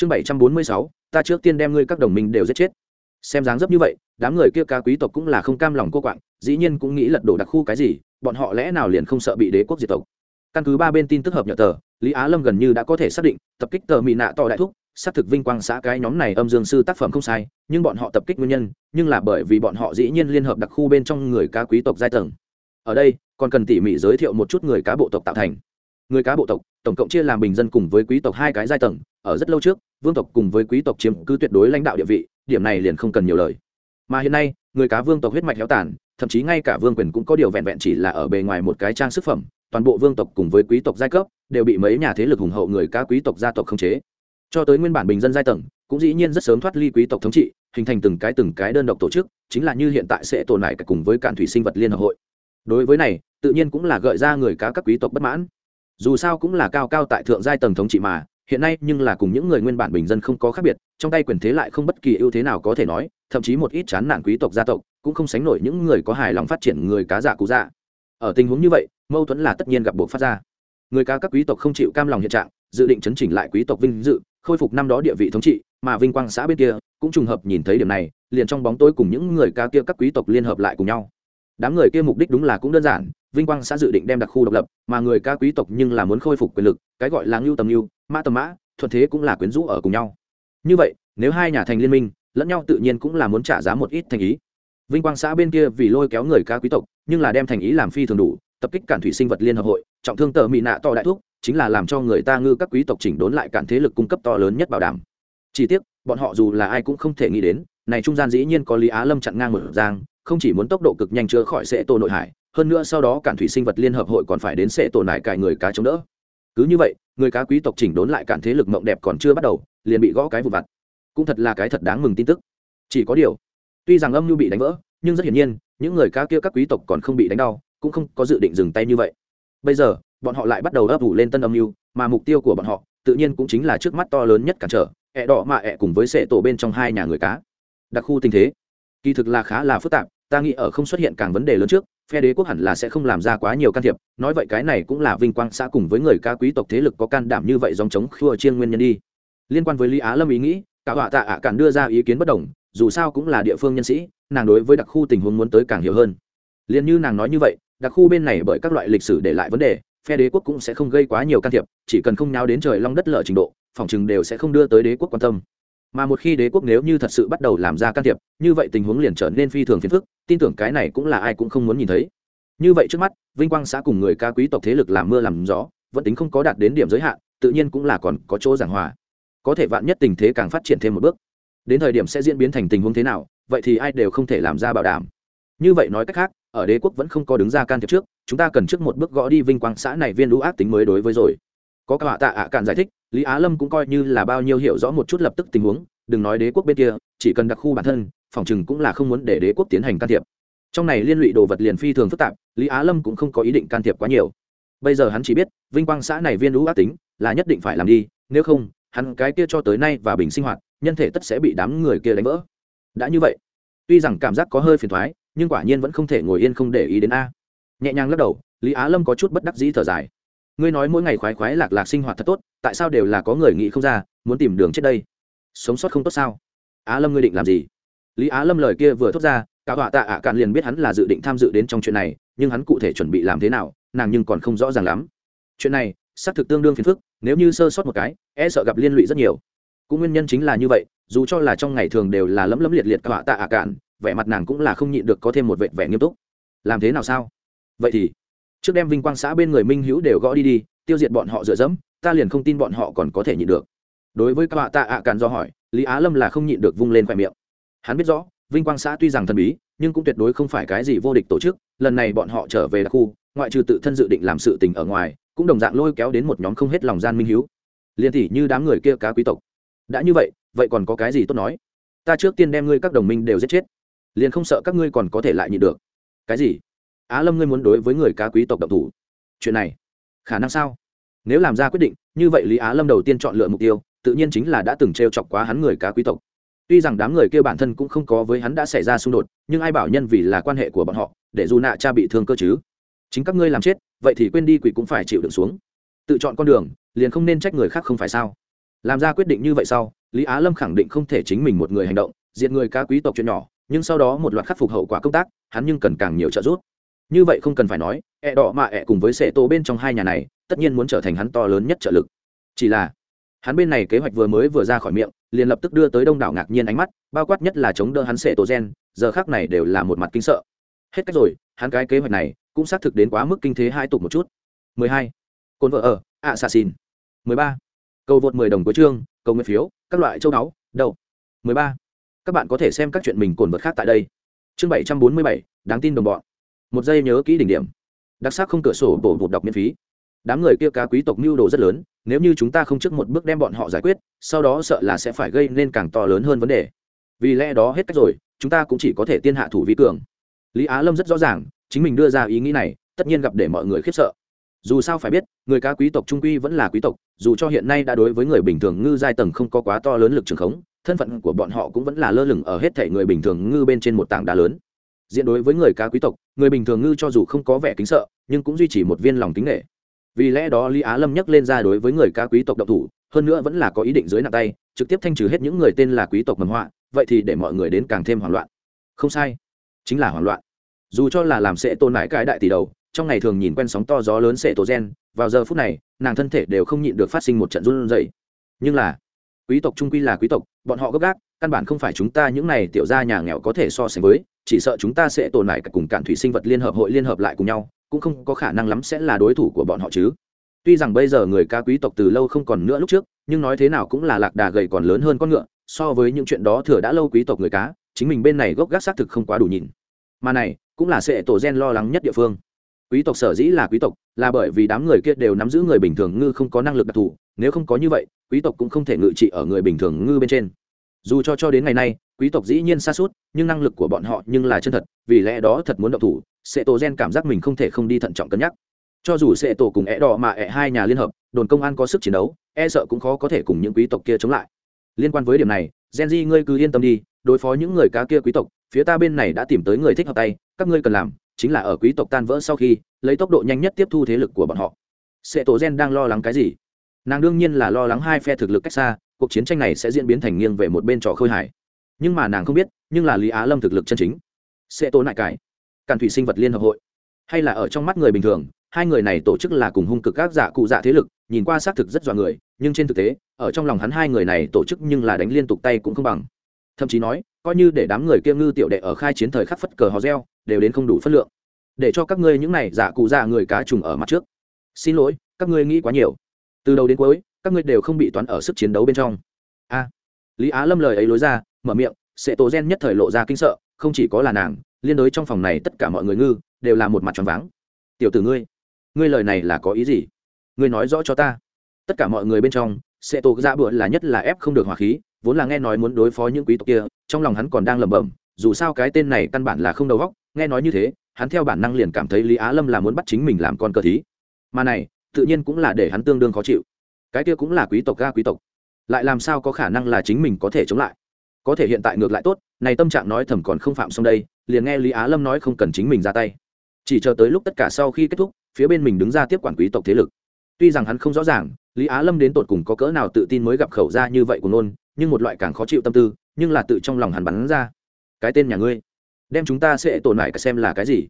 chương bảy trăm bốn mươi sáu, ta trước tiên đem ngươi các đồng minh đều giết chết. Xem dáng dấp như vậy, đám người kia ca quý tộc cũng là không cam lòng cô quạng, dĩ nhiên cũng nghĩ lật đổ đặc khu cái gì, bọn họ lẽ nào liền không sợ bị đế quốc diệt tộc. Căn cứ ba bên tin tức hợp nhật tờ, lý á lâm gần như đã có thể xác định, tập kích tờ mỹ nạ to đại thúc, xác thực vinh quang xã cái nhóm này âm dương sư tác phẩm không sai, nhưng bọn họ tập kích nguyên nhân, nhưng là bởi vì bọn họ dĩ nhiên liên hợp đặc khu bên trong người cá quý tộc giai tầng. Ở đây, còn cần tỉ mỉ giới thiệu một chút người cá bộ tộc tạo thành. Người cá bộ tộc, tổng cộng chia làm bình dân cùng với quý tộc hai cái giai tầng, ở rất lâu trước vương tộc cùng với quý tộc chiếm cứ tuyệt đối lãnh đạo địa vị, điểm này liền không cần nhiều lời. Mà hiện nay, người cá vương tộc huyết mạch héo tàn, thậm chí ngay cả vương quyền cũng có điều vẹn vẹn chỉ là ở bề ngoài một cái trang sức phẩm, toàn bộ vương tộc cùng với quý tộc giai cấp đều bị mấy nhà thế lực hùng hậu người cá quý tộc gia tộc khống chế. Cho tới nguyên bản bình dân giai tầng, cũng dĩ nhiên rất sớm thoát ly quý tộc thống trị, hình thành từng cái từng cái đơn độc tổ chức, chính là như hiện tại sẽ tồn tại cùng với cạn thủy sinh vật liên hợp hội. Đối với này, tự nhiên cũng là gợi ra người cá các quý tộc bất mãn. Dù sao cũng là cao cao tại thượng giai tầng thống trị mà hiện nay nhưng là cùng những người nguyên bản bình dân không có khác biệt, trong tay quyền thế lại không bất kỳ ưu thế nào có thể nói, thậm chí một ít chán nản quý tộc gia tộc cũng không sánh nổi những người có hài lòng phát triển người cá dạ giả cú dạ. Ở tình huống như vậy, mâu thuẫn là tất nhiên gặp buộc phát ra. Người cá các quý tộc không chịu cam lòng hiện trạng, dự định chấn chỉnh lại quý tộc vinh dự, khôi phục năm đó địa vị thống trị, mà vinh quang xã bên kia cũng trùng hợp nhìn thấy điểm này, liền trong bóng tối cùng những người cá kia các quý tộc liên hợp lại cùng nhau. Đám người kia mục đích đúng là cũng đơn giản vinh quang xã dự định đem đặc khu độc lập, mà người ca quý tộc nhưng là muốn khôi phục quyền lực, cái gọi là ngưu tầm ngưu, mã tầm mã, thuận thế cũng là quyến rũ ở cùng nhau. Như vậy, nếu hai nhà thành liên minh, lẫn nhau tự nhiên cũng là muốn trả giá một ít thành ý. Vinh quang xã bên kia vì lôi kéo người ca quý tộc, nhưng là đem thành ý làm phi thường đủ, tập kích cản thủy sinh vật liên hợp hội, trọng thương tờ mỹ nạ to đại thuốc chính là làm cho người ta ngư các quý tộc chỉnh đốn lại cản thế lực cung cấp to lớn nhất bảo đảm. Chỉ tiếc, bọn họ dù là ai cũng không thể nghĩ đến, này trung gian dĩ nhiên có lý á lâm chặn ngang một giang, không chỉ muốn tốc độ cực nhanh chữa khỏi sẽ tô nội hải hơn nữa sau đó cản thủy sinh vật liên hợp hội còn phải đến sẽ tổ nải cài người cá chống đỡ. Cứ như vậy, người cá quý tộc chỉnh đốn lại cản thế lực mộng đẹp còn chưa bắt đầu, liền bị gõ cái vụ vặt. Cũng thật là cái thật đáng mừng tin tức. Chỉ có điều, tuy rằng âm nhu bị đánh vỡ, nhưng rất hiển nhiên, những người cá kia các quý tộc còn không bị đánh đau, cũng không có dự định dừng tay như vậy. Bây giờ, bọn họ lại bắt đầu ấp ủ lên tân âm mưu, mà mục tiêu của bọn họ, tự nhiên cũng chính là trước mắt to lớn nhất cản trở, ẹ đỏ mà ẹ cùng với sệ tổ bên trong hai nhà người cá. Đặc khu tình thế, kỳ thực là khá là phức tạp, ta nghĩ ở không xuất hiện càng vấn đề lớn trước phe đế quốc hẳn là sẽ không làm ra quá nhiều can thiệp, nói vậy cái này cũng là vinh quang xã cùng với người ca quý tộc thế lực có can đảm như vậy dòng chống khua chiên nguyên nhân đi. Liên quan với lý á lâm ý nghĩ, cả họa tạ ạ cản đưa ra ý kiến bất đồng, dù sao cũng là địa phương nhân sĩ, nàng đối với đặc khu tình huống muốn tới càng hiểu hơn. Liền như nàng nói như vậy, đặc khu bên này bởi các loại lịch sử để lại vấn đề, phe đế quốc cũng sẽ không gây quá nhiều can thiệp, chỉ cần không nháo đến trời long đất lở trình độ, phòng chừng đều sẽ không đưa tới đế quốc quan tâm mà một khi đế quốc nếu như thật sự bắt đầu làm ra can thiệp, như vậy tình huống liền trở nên phi thường phiền phức, tin tưởng cái này cũng là ai cũng không muốn nhìn thấy. Như vậy trước mắt, vinh quang xã cùng người ca quý tộc thế lực làm mưa làm gió, vẫn tính không có đạt đến điểm giới hạn, tự nhiên cũng là còn có chỗ giảng hòa. Có thể vạn nhất tình thế càng phát triển thêm một bước. Đến thời điểm sẽ diễn biến thành tình huống thế nào, vậy thì ai đều không thể làm ra bảo đảm. Như vậy nói cách khác, ở đế quốc vẫn không có đứng ra can thiệp trước, chúng ta cần trước một bước gõ đi vinh quang xã này viên lũ ác tính mới đối với rồi. Có cả tạ ạ cạn giải thích lý á lâm cũng coi như là bao nhiêu hiểu rõ một chút lập tức tình huống, đừng nói đế quốc bên kia, chỉ cần đặc khu bản thân, phòng chừng cũng là không muốn để đế quốc tiến hành can thiệp. Trong này liên lụy đồ vật liền phi thường phức tạp, lý á lâm cũng không có ý định can thiệp quá nhiều. Bây giờ hắn chỉ biết, vinh quang xã này viên lũ ác tính, là nhất định phải làm đi, nếu không, hắn cái kia cho tới nay và bình sinh hoạt, nhân thể tất sẽ bị đám người kia đánh vỡ. Đã như vậy, tuy rằng cảm giác có hơi phiền thoái, nhưng quả nhiên vẫn không thể ngồi yên không để ý đến a. Nhẹ nhàng lắc đầu, lý á lâm có chút bất đắc dĩ thở dài. Ngươi nói mỗi ngày khoái khoái lạc lạc sinh hoạt thật tốt tại sao đều là có người nghĩ không ra, muốn tìm đường chết đây? Sống sót không tốt sao? Á lâm ngươi định làm gì? Lý á lâm lời kia vừa thốt ra, cả họa tạ ạ cạn liền biết hắn là dự định tham dự đến trong chuyện này, nhưng hắn cụ thể chuẩn bị làm thế nào, nàng nhưng còn không rõ ràng lắm. Chuyện này, xác thực tương đương phiền phức, nếu như sơ sót một cái e sợ gặp liên lụy rất nhiều. Cũng nguyên nhân chính là như vậy, dù cho là trong ngày thường đều là lấm lấm liệt liệt cả họa tạ ạ cạn, vẻ mặt nàng cũng là không nhịn được có thêm một vệt vẻ nghiêm túc. Làm thế nào sao? Vậy thì, trước đem vinh quang xã bên người minh hữu đều gõ đi đi tiêu diệt bọn họ dựa dẫm, ta liền không tin bọn họ còn có thể nhịn được. Đối với các bạn tạ ạ càn do hỏi, lý á lâm là không nhịn được vung lên khoe miệng. Hắn biết rõ, vinh quang xã tuy rằng thần bí, nhưng cũng tuyệt đối không phải cái gì vô địch tổ chức, lần này bọn họ trở về đặc khu, ngoại trừ tự thân dự định làm sự tình ở ngoài, cũng đồng dạng lôi kéo đến một nhóm không hết lòng gian minh hiếu. Liền tỷ như đám người kia cá quý tộc. Đã như vậy vậy còn có cái gì tốt nói? Ta trước tiên đem ngươi các đồng minh đều giết chết. Liền không sợ các ngươi còn có thể lại nhịn được. Cái gì? Á lâm, ngươi muốn đối với người cá quý tộc độc thủ. Chuyện này khả năng sao? Nếu làm ra quyết định, như vậy lý á lâm đầu tiên chọn lựa mục tiêu, tự nhiên chính là đã từng t r e o chọc quá hắn người cá quý tộc. Tuy rằng đám người kia bản thân cũng không có với hắn đã xảy ra xung đột, nhưng ai bảo nhân vì là quan hệ của bọn họ, để dù nạ cha bị thương cơ chứ? Chính các ngươi làm chết, vậy thì quên đi quỷ cũng phải chịu đựng xuống. Tự chọn con đường, liền không nên trách người khác không phải sao? Làm ra quyết định như vậy sau, lý á lâm khẳng định không thể chính mình một người hành động, diệt người cá quý tộc chuyện nhỏ, nhưng sau đó một loạt khắc phục hậu quả công tác, hắn nhưng cần càng nhiều trợ giúp. Như vậy không cần phải nói ẹ đỏ mạ ẹ cùng với sệ tô bên trong hai nhà này tất nhiên muốn trở thành hắn to lớn nhất trợ lực chỉ là hắn bên này kế hoạch vừa mới vừa ra khỏi miệng liền lập tức đưa tới đông đảo ngạc nhiên ánh mắt bao quát nhất là chống đỡ hắn sệ tổ gen giờ khác này đều là một mặt kinh sợ hết cách rồi hắn cái kế hoạch này cũng xác thực đến quá mức kinh thế hai tục một chút 12. cồn vợ ở ạ xà xin 13. cầu vượt 10 đồng cuối chương cầu nguyện phiếu các loại châu đáo đầu 13. các bạn có thể xem các chuyện mình cồn vật khác tại đây chương 747, đáng tin đồng bọn một giây nhớ kỹ đỉnh điểm đặc sắc không cửa sổ bổ bột đọc miễn phí. Đám người kia cá quý tộc mưu đồ rất lớn, nếu như chúng ta không trước một bước đem bọn họ giải quyết, sau đó sợ là sẽ phải gây nên càng to lớn hơn vấn đề. Vì lẽ đó hết cách rồi, chúng ta cũng chỉ có thể tiên hạ thủ vi cường. Lý á lâm rất rõ ràng, chính mình đưa ra ý nghĩ này, tất nhiên gặp để mọi người khiếp sợ. Dù sao phải biết, người cá quý tộc trung quy vẫn là quý tộc, dù cho hiện nay đã đối với người bình thường ngư giai tầng không có quá to lớn lực trường khống, thân phận của bọn họ cũng vẫn là lơ lửng ở hết thể người bình thường ngư bên trên một tảng đá lớn diện đối với người cá quý tộc người bình thường ngư cho dù không có vẻ kính sợ nhưng cũng duy trì một viên lòng kính nghệ. Vì lẽ đó lý á lâm nhắc lên ra đối với người cá quý tộc độc thủ hơn nữa vẫn là có ý định dưới nặng tay trực tiếp thanh trừ hết những người tên là quý tộc mầm họa vậy thì để mọi người đến càng thêm hoảng loạn. Không sai chính là hoảng loạn. Dù cho là làm sẽ tôn mãi cái đại tỷ đầu trong ngày thường nhìn quen sóng to gió lớn sẽ tổ gen vào giờ phút này nàng thân thể đều không nhịn được phát sinh một trận run rẩy. Nhưng là quý tộc trung quy là quý tộc bọn họ gấp gáp, căn bản không phải chúng ta những này tiểu gia nhà nghèo có thể so sánh với chỉ sợ chúng ta sẽ tồn lại cả cùng cản thủy sinh vật liên hợp hội liên hợp lại cùng nhau, cũng không có khả năng lắm sẽ là đối thủ của bọn họ chứ. Tuy rằng bây giờ người ca quý tộc từ lâu không còn nữa lúc trước, nhưng nói thế nào cũng là lạc đà gầy còn lớn hơn con ngựa, so với những chuyện đó thừa đã lâu quý tộc người cá, chính mình bên này gốc gác xác thực không quá đủ nhìn mà này, cũng là sẽ tổ gen lo lắng nhất địa phương. Quý tộc sở dĩ là quý tộc, là bởi vì đám người kia đều nắm giữ người bình thường ngư không có năng lực đặc thù, nếu không có như vậy, quý tộc cũng không thể ngự trị ở người bình thường ngư bên trên dù cho cho đến ngày nay, quý tộc dĩ nhiên xa suốt, nhưng năng lực của bọn họ nhưng là chân thật, vì lẽ đó thật muốn động thủ Sệ tổ gen cảm giác mình không thể không đi thận trọng cân nhắc. Cho dù Sệ tổ cùng é đỏ mà é hai nhà liên hợp, đồn công an có sức chiến đấu e sợ cũng khó có thể cùng những quý tộc kia chống lại. Liên quan với điểm này, gen di ngươi cứ yên tâm đi, đối phó những người cá kia quý tộc, phía ta bên này đã tìm tới người thích hợp tay, các ngươi cần làm chính là ở quý tộc tan vỡ sau khi, lấy tốc độ nhanh nhất tiếp thu thế lực của bọn họ. Sệ tổ gen đang lo lắng cái gì? Nàng đương nhiên là lo lắng hai phe thực lực cách xa cuộc chiến tranh này sẽ diễn biến thành nghiêng về một bên trò khơi hải nhưng mà nàng không biết, nhưng là lý á lâm thực lực chân chính. Sẽ tổ nại cải. Càn thủy sinh vật liên hợp hội. Hay là ở trong mắt người bình thường, hai người này tổ chức là cùng hung cực các giả cụ dạ thế lực, nhìn qua xác thực rất dọa người, nhưng trên thực tế, ở trong lòng hắn hai người này tổ chức nhưng là đánh liên tục tay cũng không bằng. Thậm chí nói, coi như để đám người kia ngư tiểu đệ ở khai chiến thời khắc phất cờ hò reo, đều đến không đủ phất lượng. Để cho các ngươi những này giả cụ dạ người cá trùng ở mặt trước. Xin lỗi, các ngươi nghĩ quá nhiều. Từ đầu đến cuối các ngươi đều không bị toán ở sức chiến đấu bên trong. A. Lý á lâm lời ấy lối ra, mở miệng, sệ tổ gen nhất thời lộ ra kinh sợ, không chỉ có là nàng, liên đối trong phòng này tất cả mọi người ngư, đều là một mặt tròn váng. Tiểu tử ngươi ngươi lời này là có ý gì? Ngươi nói rõ cho ta. Tất cả mọi người bên trong, sệ tổ dạ ra bữa là nhất là ép không được hỏa khí, vốn là nghe nói muốn đối phó những quý tộc kia, trong lòng hắn còn đang lẩm bẩm, dù sao cái tên này căn bản là không đầu góc nghe nói như thế, hắn theo bản năng liền cảm thấy lý á lâm là muốn bắt chính mình làm con cờ thí. Mà này, tự nhiên cũng là để hắn tương đương khó chịu cái kia cũng là quý tộc ga quý tộc. Lại làm sao có khả năng là chính mình có thể chống lại? Có thể hiện tại ngược lại tốt, này tâm trạng nói thầm còn không phạm xong đây, liền nghe lý á lâm nói không cần chính mình ra tay. Chỉ chờ tới lúc tất cả sau khi kết thúc, phía bên mình đứng ra tiếp quản quý tộc thế lực. Tuy rằng hắn không rõ ràng, lý á lâm đến tột cùng có cỡ nào tự tin mới gặp khẩu ra như vậy của nôn nhưng một loại càng khó chịu tâm tư, nhưng là tự trong lòng hắn bắn ra. Cái tên nhà ngươi, đem chúng ta sẽ tổn lại cả xem là cái gì?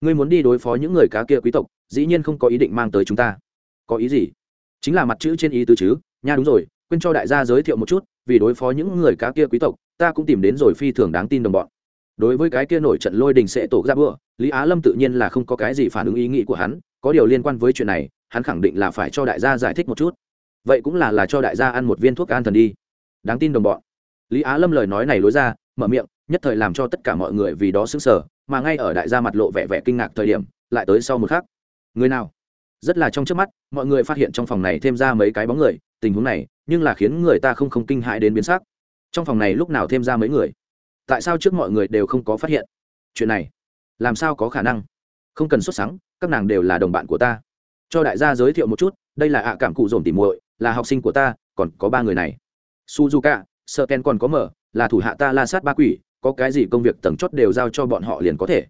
Ngươi muốn đi đối phó những người cá kia quý tộc, dĩ nhiên không có ý định mang tới chúng ta. Có ý gì? Chính là mặt chữ trên ý tứ chứ, nha đúng rồi, quên cho đại gia giới thiệu một chút, vì đối phó những người cá kia quý tộc, ta cũng tìm đến rồi phi thường đáng tin đồng bọn. Đối với cái kia nổi trận lôi đình sẽ tổ ra bữa, lý á lâm tự nhiên là không có cái gì phản ứng ý nghĩ của hắn, có điều liên quan với chuyện này, hắn khẳng định là phải cho đại gia giải thích một chút. Vậy cũng là là cho đại gia ăn một viên thuốc an thần đi. Đáng tin đồng bọn. Lý á lâm lời nói này lối ra, mở miệng, nhất thời làm cho tất cả mọi người vì đó xứng sở mà ngay ở đại gia mặt lộ vẻ vẻ kinh ngạc thời điểm, lại tới sau một khắc. Người nào? Rất là trong trước mắt, mọi người phát hiện trong phòng này thêm ra mấy cái bóng người, tình huống này, nhưng là khiến người ta không không kinh hãi đến biến sắc. Trong phòng này lúc nào thêm ra mấy người? Tại sao trước mọi người đều không có phát hiện? Chuyện này, làm sao có khả năng? Không cần xuất sáng các nàng đều là đồng bạn của ta. Cho đại gia giới thiệu một chút, đây là ạ cảm cụ dồn tỉ muội, là học sinh của ta, còn có ba người này. Suzuka sợ ken còn có mở, là thủ hạ ta la sát ba quỷ, có cái gì công việc tầng chót đều giao cho bọn họ liền có thể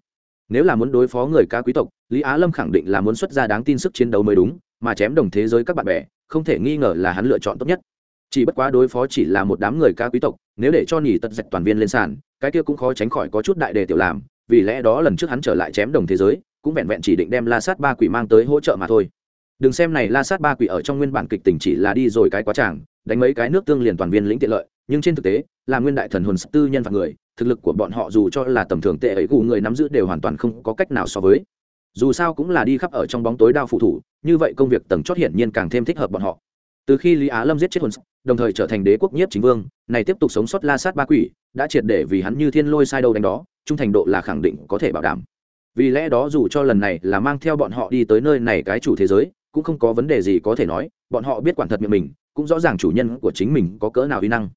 nếu là muốn đối phó người cá quý tộc, lý á lâm khẳng định là muốn xuất ra đáng tin sức chiến đấu mới đúng, mà chém đồng thế giới các bạn bè, không thể nghi ngờ là hắn lựa chọn tốt nhất. Chỉ bất quá đối phó chỉ là một đám người ca quý tộc, nếu để cho nhỉ tật dạch toàn viên lên sàn, cái kia cũng khó tránh khỏi có chút đại đề tiểu làm, vì lẽ đó lần trước hắn trở lại chém đồng thế giới, cũng vẹn vẹn chỉ định đem la sát ba quỷ mang tới hỗ trợ mà thôi đừng xem này la sát ba quỷ ở trong nguyên bản kịch tình chỉ là đi rồi cái quá tràng, đánh mấy cái nước tương liền toàn viên lĩnh tiện lợi, nhưng trên thực tế, là nguyên đại thần hồn tư nhân và người, thực lực của bọn họ dù cho là tầm thường tệ ấy gù người nắm giữ đều hoàn toàn không có cách nào so với. Dù sao cũng là đi khắp ở trong bóng tối đao phụ thủ, như vậy công việc tầng chót hiển nhiên càng thêm thích hợp bọn họ. Từ khi lý á lâm giết chết hồn đồng thời trở thành đế quốc nhiếp chính vương, này tiếp tục sống sót la sát ba quỷ, đã triệt để vì hắn như thiên lôi sai đâu đánh đó, trung thành độ là khẳng định có thể bảo đảm. Vì lẽ đó dù cho lần này là mang theo bọn họ đi tới nơi này cái chủ thế giới cũng không có vấn đề gì có thể nói, bọn họ biết quản thật miệng mình, cũng rõ ràng chủ nhân của chính mình có cỡ nào uy năng.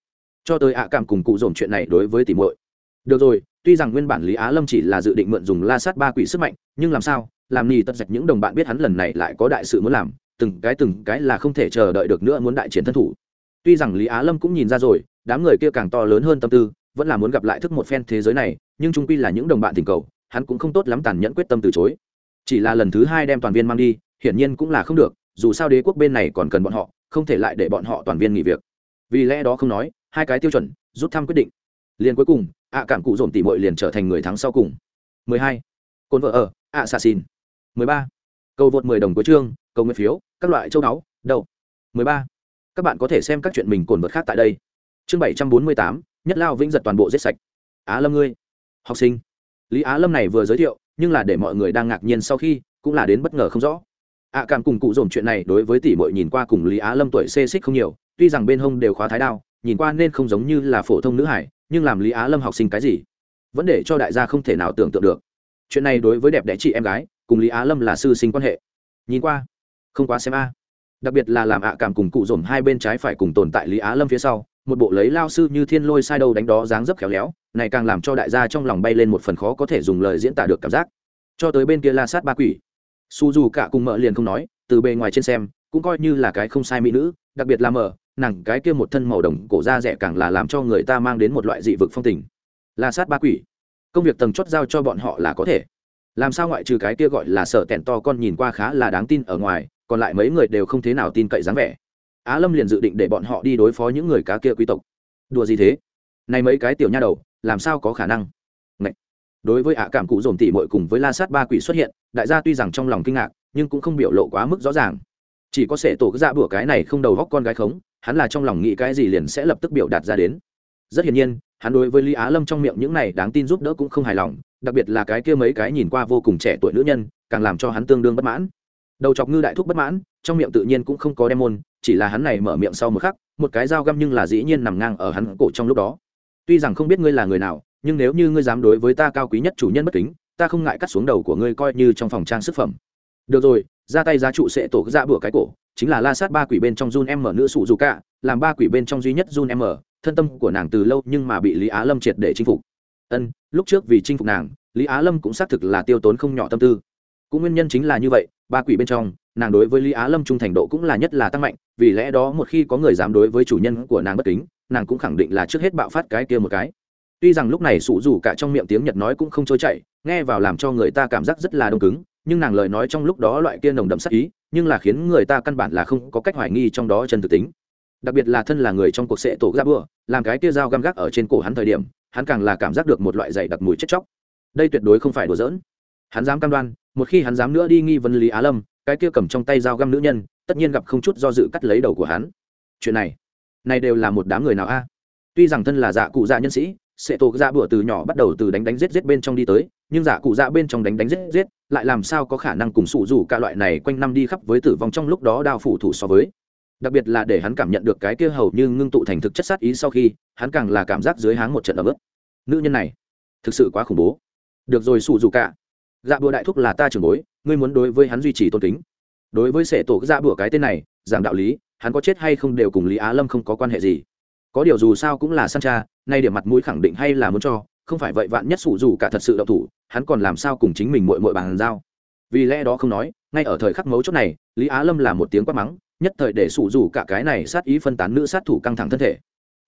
Cho tới ạ cảm cùng cụ dồn chuyện này đối với tỷ muội. Được rồi, tuy rằng nguyên bản lý á lâm chỉ là dự định mượn dùng la sát ba quỷ sức mạnh, nhưng làm sao, làm nì tất sạch những đồng bạn biết hắn lần này lại có đại sự muốn làm, từng cái từng cái là không thể chờ đợi được nữa muốn đại chiến thân thủ. Tuy rằng lý á lâm cũng nhìn ra rồi, đám người kia càng to lớn hơn tâm tư, vẫn là muốn gặp lại thức một phen thế giới này, nhưng trung quy là những đồng bạn tình cầu, hắn cũng không tốt lắm tàn nhẫn quyết tâm từ chối. Chỉ là lần thứ hai đem toàn viên mang đi hiển nhiên cũng là không được dù sao đế quốc bên này còn cần bọn họ không thể lại để bọn họ toàn viên nghỉ việc. Vì lẽ đó không nói hai cái tiêu chuẩn rút thăm quyết định. Liền cuối cùng ạ cảm cụ dồn tỉ mội liền trở thành người thắng sau cùng. 12. cồn vợ ở ạ xà xin 13. cầu vượt 10 đồng cuối chương cầu nguyện phiếu các loại châu đáo đâu 13. các bạn có thể xem các chuyện mình cồn vật khác tại đây. Chương 748, nhất lao vĩnh giật toàn bộ giết sạch. Á lâm ngươi. Học sinh. Lý á lâm này vừa giới thiệu nhưng là để mọi người đang ngạc nhiên sau khi cũng là đến bất ngờ không rõ ạ cảm cùng cụ dồn chuyện này đối với tỷ mội nhìn qua cùng lý á lâm tuổi xê xích không nhiều, tuy rằng bên hông đều khóa thái đao, nhìn qua nên không giống như là phổ thông nữ hải, nhưng làm lý á lâm học sinh cái gì, vẫn để cho đại gia không thể nào tưởng tượng được. Chuyện này đối với đẹp đẽ chị em gái, cùng lý á lâm là sư sinh quan hệ. Nhìn qua, không quá xem a. Đặc biệt là làm ạ cảm cùng cụ dồn hai bên trái phải cùng tồn tại lý á lâm phía sau, một bộ lấy lao sư như thiên lôi sai đầu đánh đó dáng dấp khéo léo, này càng làm cho đại gia trong lòng bay lên một phần khó có thể dùng lời diễn tả được cảm giác. Cho tới bên kia la sát ba quỷ su dù cả cùng mợ liền không nói, từ bề ngoài trên xem, cũng coi như là cái không sai mỹ nữ, đặc biệt là mợ, nàng cái kia một thân màu đồng cổ da rẻ càng là làm cho người ta mang đến một loại dị vực phong tình. La sát ba quỷ. Công việc tầng chót giao cho bọn họ là có thể. Làm sao ngoại trừ cái kia gọi là sợ tẻn to con nhìn qua khá là đáng tin ở ngoài, còn lại mấy người đều không thế nào tin cậy dáng vẻ. Á lâm liền dự định để bọn họ đi đối phó những người cá kia quý tộc. Đùa gì thế? Này mấy cái tiểu nha đầu, làm sao có khả năng? Ngậy đối với ạ cảm cụ dồn tỉ mội cùng với la sát ba quỷ xuất hiện, đại gia tuy rằng trong lòng kinh ngạc, nhưng cũng không biểu lộ quá mức rõ ràng. Chỉ có sẽ tổ ra dạ bữa cái này không đầu góc con gái khống, hắn là trong lòng nghĩ cái gì liền sẽ lập tức biểu đạt ra đến. Rất hiển nhiên, hắn đối với lý á lâm trong miệng những này đáng tin giúp đỡ cũng không hài lòng, đặc biệt là cái kia mấy cái nhìn qua vô cùng trẻ tuổi nữ nhân, càng làm cho hắn tương đương bất mãn. Đầu chọc ngư đại thúc bất mãn, trong miệng tự nhiên cũng không có đem môn, chỉ là hắn này mở miệng sau một khắc, một cái dao găm nhưng là dĩ nhiên nằm ngang ở hắn cổ trong lúc đó. Tuy rằng không biết ngươi là người nào nhưng nếu như ngươi dám đối với ta cao quý nhất chủ nhân bất kính, ta không ngại cắt xuống đầu của ngươi coi như trong phòng trang sức phẩm. Được rồi, ra tay giá trụ sẽ tổ ra bữa cái cổ, chính là la sát ba quỷ bên trong run em mở nữ sụ dù cả, làm ba quỷ bên trong duy nhất run em mở, thân tâm của nàng từ lâu nhưng mà bị lý á lâm triệt để chinh phục. Ân, lúc trước vì chinh phục nàng, lý á lâm cũng xác thực là tiêu tốn không nhỏ tâm tư. Cũng nguyên nhân chính là như vậy, ba quỷ bên trong, nàng đối với lý á lâm trung thành độ cũng là nhất là tăng mạnh, vì lẽ đó một khi có người dám đối với chủ nhân của nàng bất kính, nàng cũng khẳng định là trước hết bạo phát cái kia một cái tuy rằng lúc này sụ dù cả trong miệng tiếng nhật nói cũng không trôi chảy nghe vào làm cho người ta cảm giác rất là đông cứng nhưng nàng lời nói trong lúc đó loại kia nồng đậm sắc ý nhưng là khiến người ta căn bản là không có cách hoài nghi trong đó chân thực tính. Đặc biệt là thân là người trong cuộc sệ tổ ra bừa, làm cái kia dao găm gác ở trên cổ hắn thời điểm hắn càng là cảm giác được một loại dày đặc mùi chết chóc. Đây tuyệt đối không phải đùa giỡn. Hắn dám cam đoan một khi hắn dám nữa đi nghi vấn lý á lâm cái kia cầm trong tay dao găm nữ nhân tất nhiên gặp không chút do dự cắt lấy đầu của hắn. Chuyện này này đều là một đám người nào a? Tuy rằng thân là dạ cụ dạ nhân sĩ sệ tổ dạ bữa từ nhỏ bắt đầu từ đánh đánh giết giết bên trong đi tới, nhưng dạ cụ dạ bên trong đánh đánh giết giết, lại làm sao có khả năng cùng sụ rủ cả loại này quanh năm đi khắp với tử vong trong lúc đó đao phủ thủ so với. Đặc biệt là để hắn cảm nhận được cái kia hầu như ngưng tụ thành thực chất sát ý sau khi, hắn càng là cảm giác dưới háng một trận ấm ức. Nữ nhân này, thực sự quá khủng bố. Được rồi sụ rủ cả. Dạ bùa đại thúc là ta trưởng bối, ngươi muốn đối với hắn duy trì tôn kính. Đối với sệ tổ dạ bùa cái tên này giảm đạo lý, hắn có chết hay không đều cùng lý á lâm không có quan hệ gì. Có điều dù sao cũng là san cha nay điểm mặt mũi khẳng định hay là muốn cho, không phải vậy vạn nhất sủ dù cả thật sự đậu thủ, hắn còn làm sao cùng chính mình mội mội bàn giao? Vì lẽ đó không nói, ngay ở thời khắc mấu chốt này, lý á lâm là một tiếng quát mắng, nhất thời để sủ dù cả cái này sát ý phân tán nữ sát thủ căng thẳng thân thể.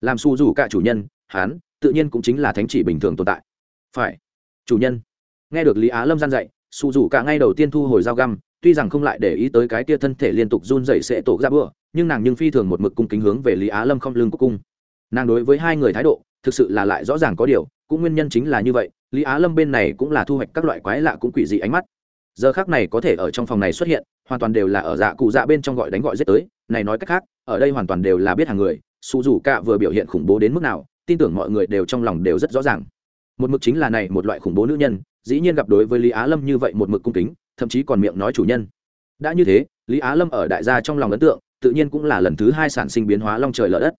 Làm sủ dù cả chủ nhân, hắn tự nhiên cũng chính là thánh chỉ bình thường tồn tại. Phải, chủ nhân. Nghe được lý á lâm gian dạy, sủ dù cả ngay đầu tiên thu hồi dao găm, tuy rằng không lại để ý tới cái kia thân thể liên tục run rẩy sẽ tổ ra bữa, nhưng nàng nhưng phi thường một mực cung kính hướng về lý á lâm không lưng của cung nàng đối với hai người thái độ, thực sự là lại rõ ràng có điều, cũng nguyên nhân chính là như vậy, lý á lâm bên này cũng là thu hoạch các loại quái lạ cũng quỷ dị ánh mắt. Giờ khác này có thể ở trong phòng này xuất hiện, hoàn toàn đều là ở dạ cụ dạ bên trong gọi đánh gọi giết tới, này nói cách khác, ở đây hoàn toàn đều là biết hàng người, su dù cả vừa biểu hiện khủng bố đến mức nào, tin tưởng mọi người đều trong lòng đều rất rõ ràng. Một mực chính là này một loại khủng bố nữ nhân, dĩ nhiên gặp đối với lý á lâm như vậy một mực cung kính, thậm chí còn miệng nói chủ nhân. Đã như thế, lý á lâm ở đại gia trong lòng ấn tượng, tự nhiên cũng là lần thứ hai sản sinh biến hóa long trời lở đất.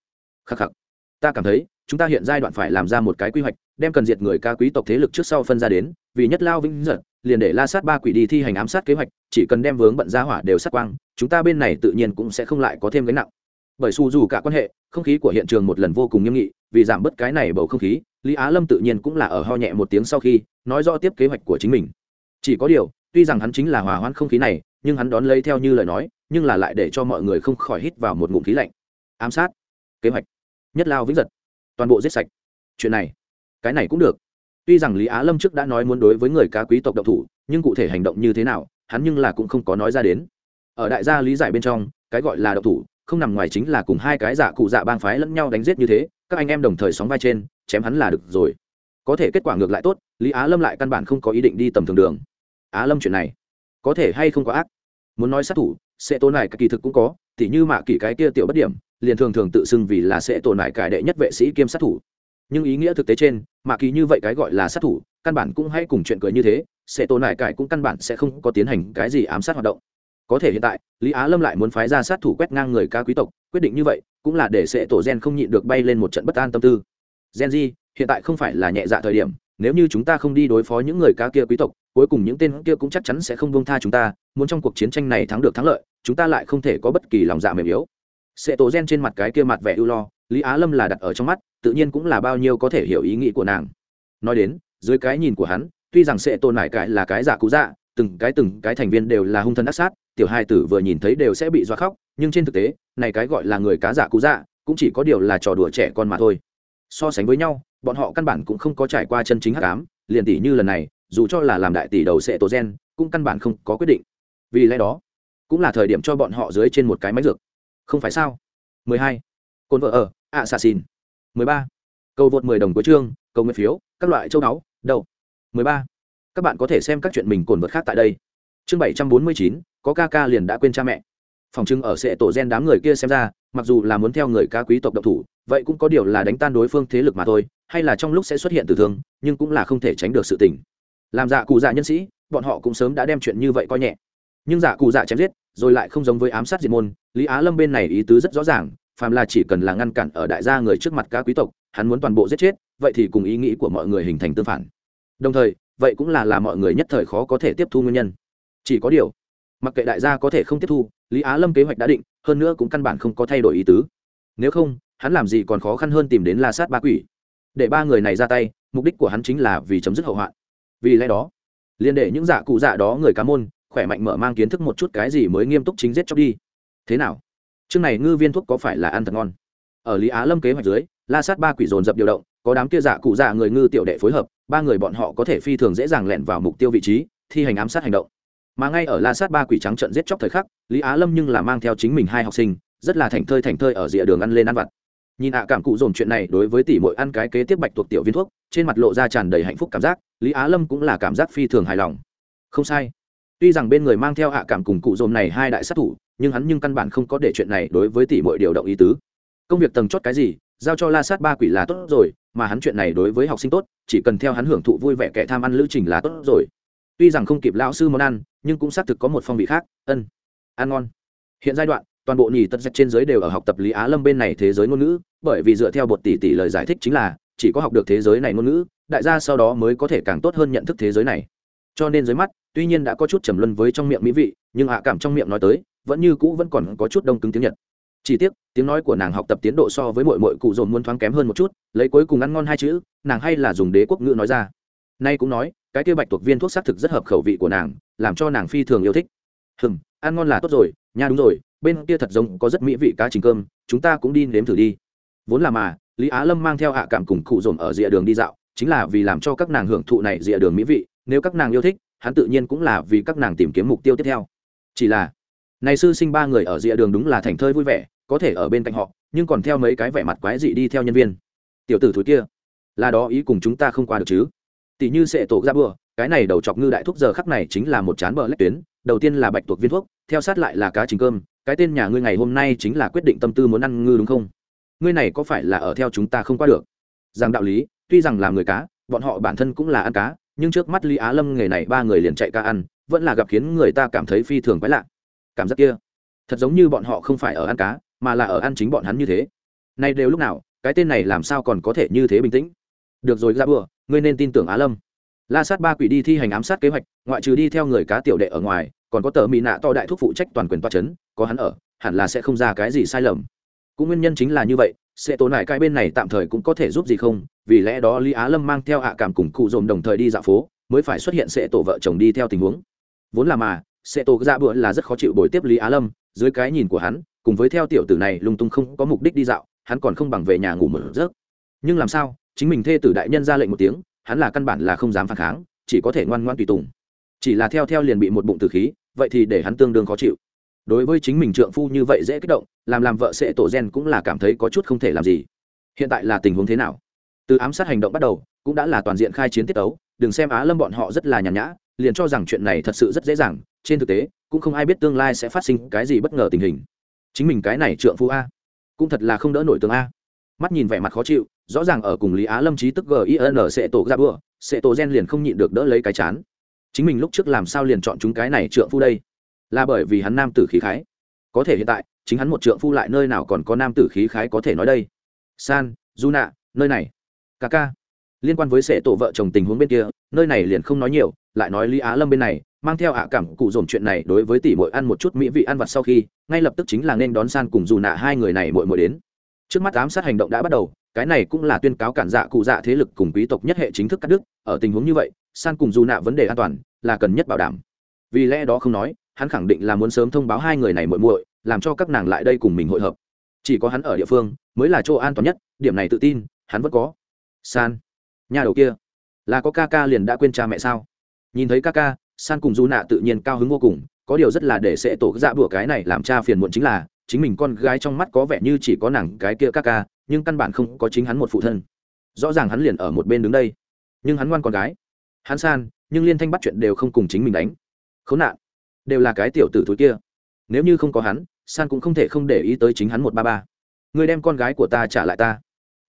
Khắc khắc ta cảm thấy, chúng ta hiện giai đoạn phải làm ra một cái quy hoạch, đem cần diệt người ca quý tộc thế lực trước sau phân ra đến, vì nhất lao vĩnh giật, liền để la sát ba quỷ đi thi hành ám sát kế hoạch, chỉ cần đem vướng bận ra hỏa đều sát quang, chúng ta bên này tự nhiên cũng sẽ không lại có thêm gánh nặng. Bởi su dù cả quan hệ, không khí của hiện trường một lần vô cùng nghiêm nghị, vì giảm bớt cái này bầu không khí, lý á lâm tự nhiên cũng là ở ho nhẹ một tiếng sau khi, nói rõ tiếp kế hoạch của chính mình. Chỉ có điều, tuy rằng hắn chính là hòa hoãn không khí này, nhưng hắn đón lấy theo như lời nói, nhưng là lại để cho mọi người không khỏi hít vào một ngụm khí lạnh. Ám sát. Kế hoạch nhất lao vĩnh giật. Toàn bộ giết sạch. Chuyện này, cái này cũng được. Tuy rằng lý á lâm trước đã nói muốn đối với người cá quý tộc độc thủ, nhưng cụ thể hành động như thế nào, hắn nhưng là cũng không có nói ra đến. Ở đại gia lý giải bên trong, cái gọi là độc thủ, không nằm ngoài chính là cùng hai cái giả cụ dạ bang phái lẫn nhau đánh giết như thế, các anh em đồng thời sóng vai trên, chém hắn là được rồi. Có thể kết quả ngược lại tốt, lý á lâm lại căn bản không có ý định đi tầm thường đường. Á lâm chuyện này, có thể hay không có ác? Muốn nói sát thủ, sẽ tồn này, kỳ thực cũng có thì như mạ kỳ cái kia tiểu bất điểm liền thường thường tự xưng vì là sẽ tổn hại cải đệ nhất vệ sĩ kiêm sát thủ. Nhưng ý nghĩa thực tế trên, mà kỳ như vậy cái gọi là sát thủ, căn bản cũng hay cùng chuyện cười như thế, sẽ tổn hại cải cũng căn bản sẽ không có tiến hành cái gì ám sát hoạt động. Có thể hiện tại, lý á lâm lại muốn phái ra sát thủ quét ngang người ca quý tộc, quyết định như vậy, cũng là để sẽ tổ gen không nhịn được bay lên một trận bất an tâm tư. Gen di hiện tại không phải là nhẹ dạ thời điểm, nếu như chúng ta không đi đối phó những người ca kia quý tộc, cuối cùng những tên kia cũng chắc chắn sẽ không buông tha chúng ta, muốn trong cuộc chiến tranh này thắng được thắng lợi, chúng ta lại không thể có bất kỳ lòng dạ mềm yếu sệ tổ gen trên mặt cái kia mặt vẻ ưu lo, lý á lâm là đặt ở trong mắt, tự nhiên cũng là bao nhiêu có thể hiểu ý nghĩ của nàng. Nói đến, dưới cái nhìn của hắn, tuy rằng sệ tổ nải cải là cái giả cũ dạ từng cái từng cái thành viên đều là hung thân ác sát, tiểu hai tử vừa nhìn thấy đều sẽ bị doa khóc, nhưng trên thực tế, này cái gọi là người cá giả cũ dạ cũng chỉ có điều là trò đùa trẻ con mà thôi. So sánh với nhau, bọn họ căn bản cũng không có trải qua chân chính hắc ám, liền tỷ như lần này, dù cho là làm đại tỷ đầu sệ tổ gen, cũng căn bản không có quyết định. Vì lẽ đó, cũng là thời điểm cho bọn họ dưới trên một cái máy dược không phải sao? 12. cồn vợ ở ạ xà xin 13. cầu vượt 10 đồng của chương cầu nguyện phiếu các loại châu đáo đầu 13. các bạn có thể xem các chuyện mình cồn vượt khác tại đây. Chương 749, có ca ca liền đã quên cha mẹ. Phòng trưng ở sẽ tổ gen đám người kia xem ra mặc dù là muốn theo người ca quý tộc độc thủ vậy cũng có điều là đánh tan đối phương thế lực mà thôi hay là trong lúc sẽ xuất hiện tử thương nhưng cũng là không thể tránh được sự tình. Làm dạ cụ dạ nhân sĩ bọn họ cũng sớm đã đem chuyện như vậy coi nhẹ nhưng giả cụ dạ chém giết, rồi lại không giống với ám sát diệt môn, lý á lâm bên này ý tứ rất rõ ràng, phàm là chỉ cần là ngăn cản ở đại gia người trước mặt cá quý tộc, hắn muốn toàn bộ giết chết, vậy thì cùng ý nghĩ của mọi người hình thành tương phản. Đồng thời, vậy cũng là là mọi người nhất thời khó có thể tiếp thu nguyên nhân. Chỉ có điều, mặc kệ đại gia có thể không tiếp thu, lý á lâm kế hoạch đã định, hơn nữa cũng căn bản không có thay đổi ý tứ. Nếu không, hắn làm gì còn khó khăn hơn tìm đến la sát ba quỷ. Để ba người này ra tay, mục đích của hắn chính là vì chấm dứt hậu hoạn. Vì lẽ đó liên để những dạ cụ dạ đó người cá môn khỏe mạnh mở mang kiến thức một chút cái gì mới nghiêm túc chính giết chóc đi. Thế nào? Chương này ngư viên thuốc có phải là ăn thật ngon? Ở lý á lâm kế hoạch dưới, la sát ba quỷ dồn dập điều động, có đám kia giả cụ dạ người ngư tiểu đệ phối hợp, ba người bọn họ có thể phi thường dễ dàng lẹn vào mục tiêu vị trí, thi hành ám sát hành động. Mà ngay ở la sát ba quỷ trắng trận giết chóc thời khắc, lý á lâm nhưng là mang theo chính mình hai học sinh, rất là thành thơi thành thơi ở rìa đường ăn lên ăn vặt. Nhìn ạ cảm cụ dồn chuyện này đối với tỷ mội ăn cái kế tiếp bạch thuộc tiểu viên thuốc, trên mặt lộ ra tràn đầy hạnh phúc cảm giác, lý á lâm cũng là cảm giác phi thường hài lòng. Không sai tuy rằng bên người mang theo hạ cảm cùng cụ dồn này hai đại sát thủ, nhưng hắn nhưng căn bản không có để chuyện này đối với tỷ mọi điều động ý tứ. Công việc tầng chót cái gì, giao cho la sát ba quỷ là tốt rồi, mà hắn chuyện này đối với học sinh tốt, chỉ cần theo hắn hưởng thụ vui vẻ kẻ tham ăn lữ trình là tốt rồi. Tuy rằng không kịp lão sư món ăn, nhưng cũng xác thực có một phong vị khác, ân, ăn ngon. Hiện giai đoạn, toàn bộ nhì tất dạch trên giới đều ở học tập lý á lâm bên này thế giới ngôn ngữ, bởi vì dựa theo bột tỷ tỷ lời giải thích chính là, chỉ có học được thế giới này ngôn ngữ, đại gia sau đó mới có thể càng tốt hơn nhận thức thế giới này. Cho nên dưới mắt tuy nhiên đã có chút trầm luân với trong miệng mỹ vị, nhưng hạ cảm trong miệng nói tới, vẫn như cũ vẫn còn có chút đông cứng tiếng nhật. Chỉ tiếc, tiếng nói của nàng học tập tiến độ so với mọi mọi cụ dồn muốn thoáng kém hơn một chút, lấy cuối cùng ăn ngon hai chữ, nàng hay là dùng đế quốc ngữ nói ra. Nay cũng nói, cái kia bạch tuộc viên thuốc xác thực rất hợp khẩu vị của nàng, làm cho nàng phi thường yêu thích. Hừm, ăn ngon là tốt rồi, nha đúng rồi, bên kia thật giống có rất mỹ vị cá trình cơm, chúng ta cũng đi nếm thử đi. Vốn là mà, lý á lâm mang theo hạ cảm cùng cụ dồn ở rìa đường đi dạo, chính là vì làm cho các nàng hưởng thụ này rìa đường mỹ vị, nếu các nàng yêu thích hắn tự nhiên cũng là vì các nàng tìm kiếm mục tiêu tiếp theo. Chỉ là, này sư sinh ba người ở rìa đường đúng là thành thơi vui vẻ, có thể ở bên cạnh họ, nhưng còn theo mấy cái vẻ mặt quái dị đi theo nhân viên. Tiểu tử thúi kia, là đó ý cùng chúng ta không qua được chứ? Tỷ như sẽ tổ ra bừa, cái này đầu chọc ngư đại thuốc giờ khắc này chính là một chán bờ lách tuyến, đầu tiên là bạch tuộc viên thuốc, theo sát lại là cá trình cơm, cái tên nhà ngươi ngày hôm nay chính là quyết định tâm tư muốn ăn ngư đúng không? Ngươi này có phải là ở theo chúng ta không qua được? Rằng đạo lý, tuy rằng làm người cá, bọn họ bản thân cũng là ăn cá nhưng trước mắt lý á lâm nghề này ba người liền chạy ca ăn, vẫn là gặp khiến người ta cảm thấy phi thường quái lạ. Cảm giác kia, thật giống như bọn họ không phải ở ăn cá, mà là ở ăn chính bọn hắn như thế. Nay đều lúc nào, cái tên này làm sao còn có thể như thế bình tĩnh? Được rồi, ra bừa, ngươi nên tin tưởng á lâm. La sát ba quỷ đi thi hành ám sát kế hoạch, ngoại trừ đi theo người cá tiểu đệ ở ngoài, còn có tờ mỹ nạ to đại thúc phụ trách toàn quyền toa c h ấ n có hắn ở, hẳn là sẽ không ra cái gì sai lầm. Cũng nguyên nhân chính là như vậy, sẽ tồn lại cái bên này tạm thời cũng có thể giúp gì không vì lẽ đó lý á lâm mang theo hạ cảm cùng cụ dồn đồng thời đi dạo phố, mới phải xuất hiện sẽ tổ vợ chồng đi theo tình huống. Vốn là mà sẽ tổ ra bữa là rất khó chịu bồi tiếp lý á lâm, dưới cái nhìn của hắn, cùng với theo tiểu tử này lung tung không có mục đích đi dạo, hắn còn không bằng về nhà ngủ mở giấc. Nhưng làm sao, chính mình thê tử đại nhân ra lệnh một tiếng, hắn là căn bản là không dám phản kháng, chỉ có thể ngoan ngoan tùy tùng. Chỉ là theo theo liền bị một bụng tử khí, vậy thì để hắn tương đương khó chịu. Đối với chính mình trượng phu như vậy dễ kích động, làm làm vợ sẽ tổ gen cũng là cảm thấy có chút không thể làm gì. Hiện tại là tình huống thế nào? Từ ám sát hành động bắt đầu, cũng đã là toàn diện khai chiến tiết tấu, đừng xem á lâm bọn họ rất là nhàn nhã, liền cho rằng chuyện này thật sự rất dễ dàng, trên thực tế, cũng không ai biết tương lai sẽ phát sinh cái gì bất ngờ tình hình. Chính mình cái này trượng phu a, cũng thật là không đỡ nổi tướng a. Mắt nhìn vẻ mặt khó chịu, rõ ràng ở cùng lý á lâm trí tức gin sẽ tổ ra bữa, sẽ tổ gen liền không nhịn được đỡ lấy cái chán. Chính mình lúc trước làm sao liền chọn chúng cái này trượng phu đây? Là bởi vì hắn nam tử khí khái. Có thể hiện tại, chính hắn một trượng phu lại nơi nào còn có nam tử khí khái có thể nói đây? San du nạ nơi này ca ca. Liên quan với sệ tổ vợ chồng tình huống bên kia, nơi này liền không nói nhiều, lại nói lý á lâm bên này, mang theo ạ cảm cụ dồn chuyện này đối với tỷ mội ăn một chút mỹ vị ăn vặt sau khi, ngay lập tức chính là nên đón san cùng dù nạ hai người này mội mội đến. Trước mắt ám sát hành động đã bắt đầu, cái này cũng là tuyên cáo cản dạ cụ dạ thế lực cùng quý tộc nhất hệ chính thức cắt đứt, ở tình huống như vậy, san cùng dù nạ vấn đề an toàn là cần nhất bảo đảm. Vì lẽ đó không nói, hắn khẳng định là muốn sớm thông báo hai người này muội muội, làm cho các nàng lại đây cùng mình hội hợp. Chỉ có hắn ở địa phương mới là chỗ an toàn nhất, điểm này tự tin, hắn vẫn có san. Nhà đầu kia. Là có ca ca liền đã quên cha mẹ sao? Nhìn thấy ca ca, san cùng du nạ tự nhiên cao hứng vô cùng, có điều rất là để sẽ tổ dạ bữa cái này làm cha phiền muộn chính là, chính mình con gái trong mắt có vẻ như chỉ có nàng cái kia ca ca, nhưng căn bản không có chính hắn một phụ thân. Rõ ràng hắn liền ở một bên đứng đây. Nhưng hắn ngoan con gái. Hắn san, nhưng liên thanh bắt chuyện đều không cùng chính mình đánh. Khốn nạn. Đều là cái tiểu tử thúi kia. Nếu như không có hắn, san cũng không thể không để ý tới chính hắn một ba ba. Người đem con gái của ta trả lại ta.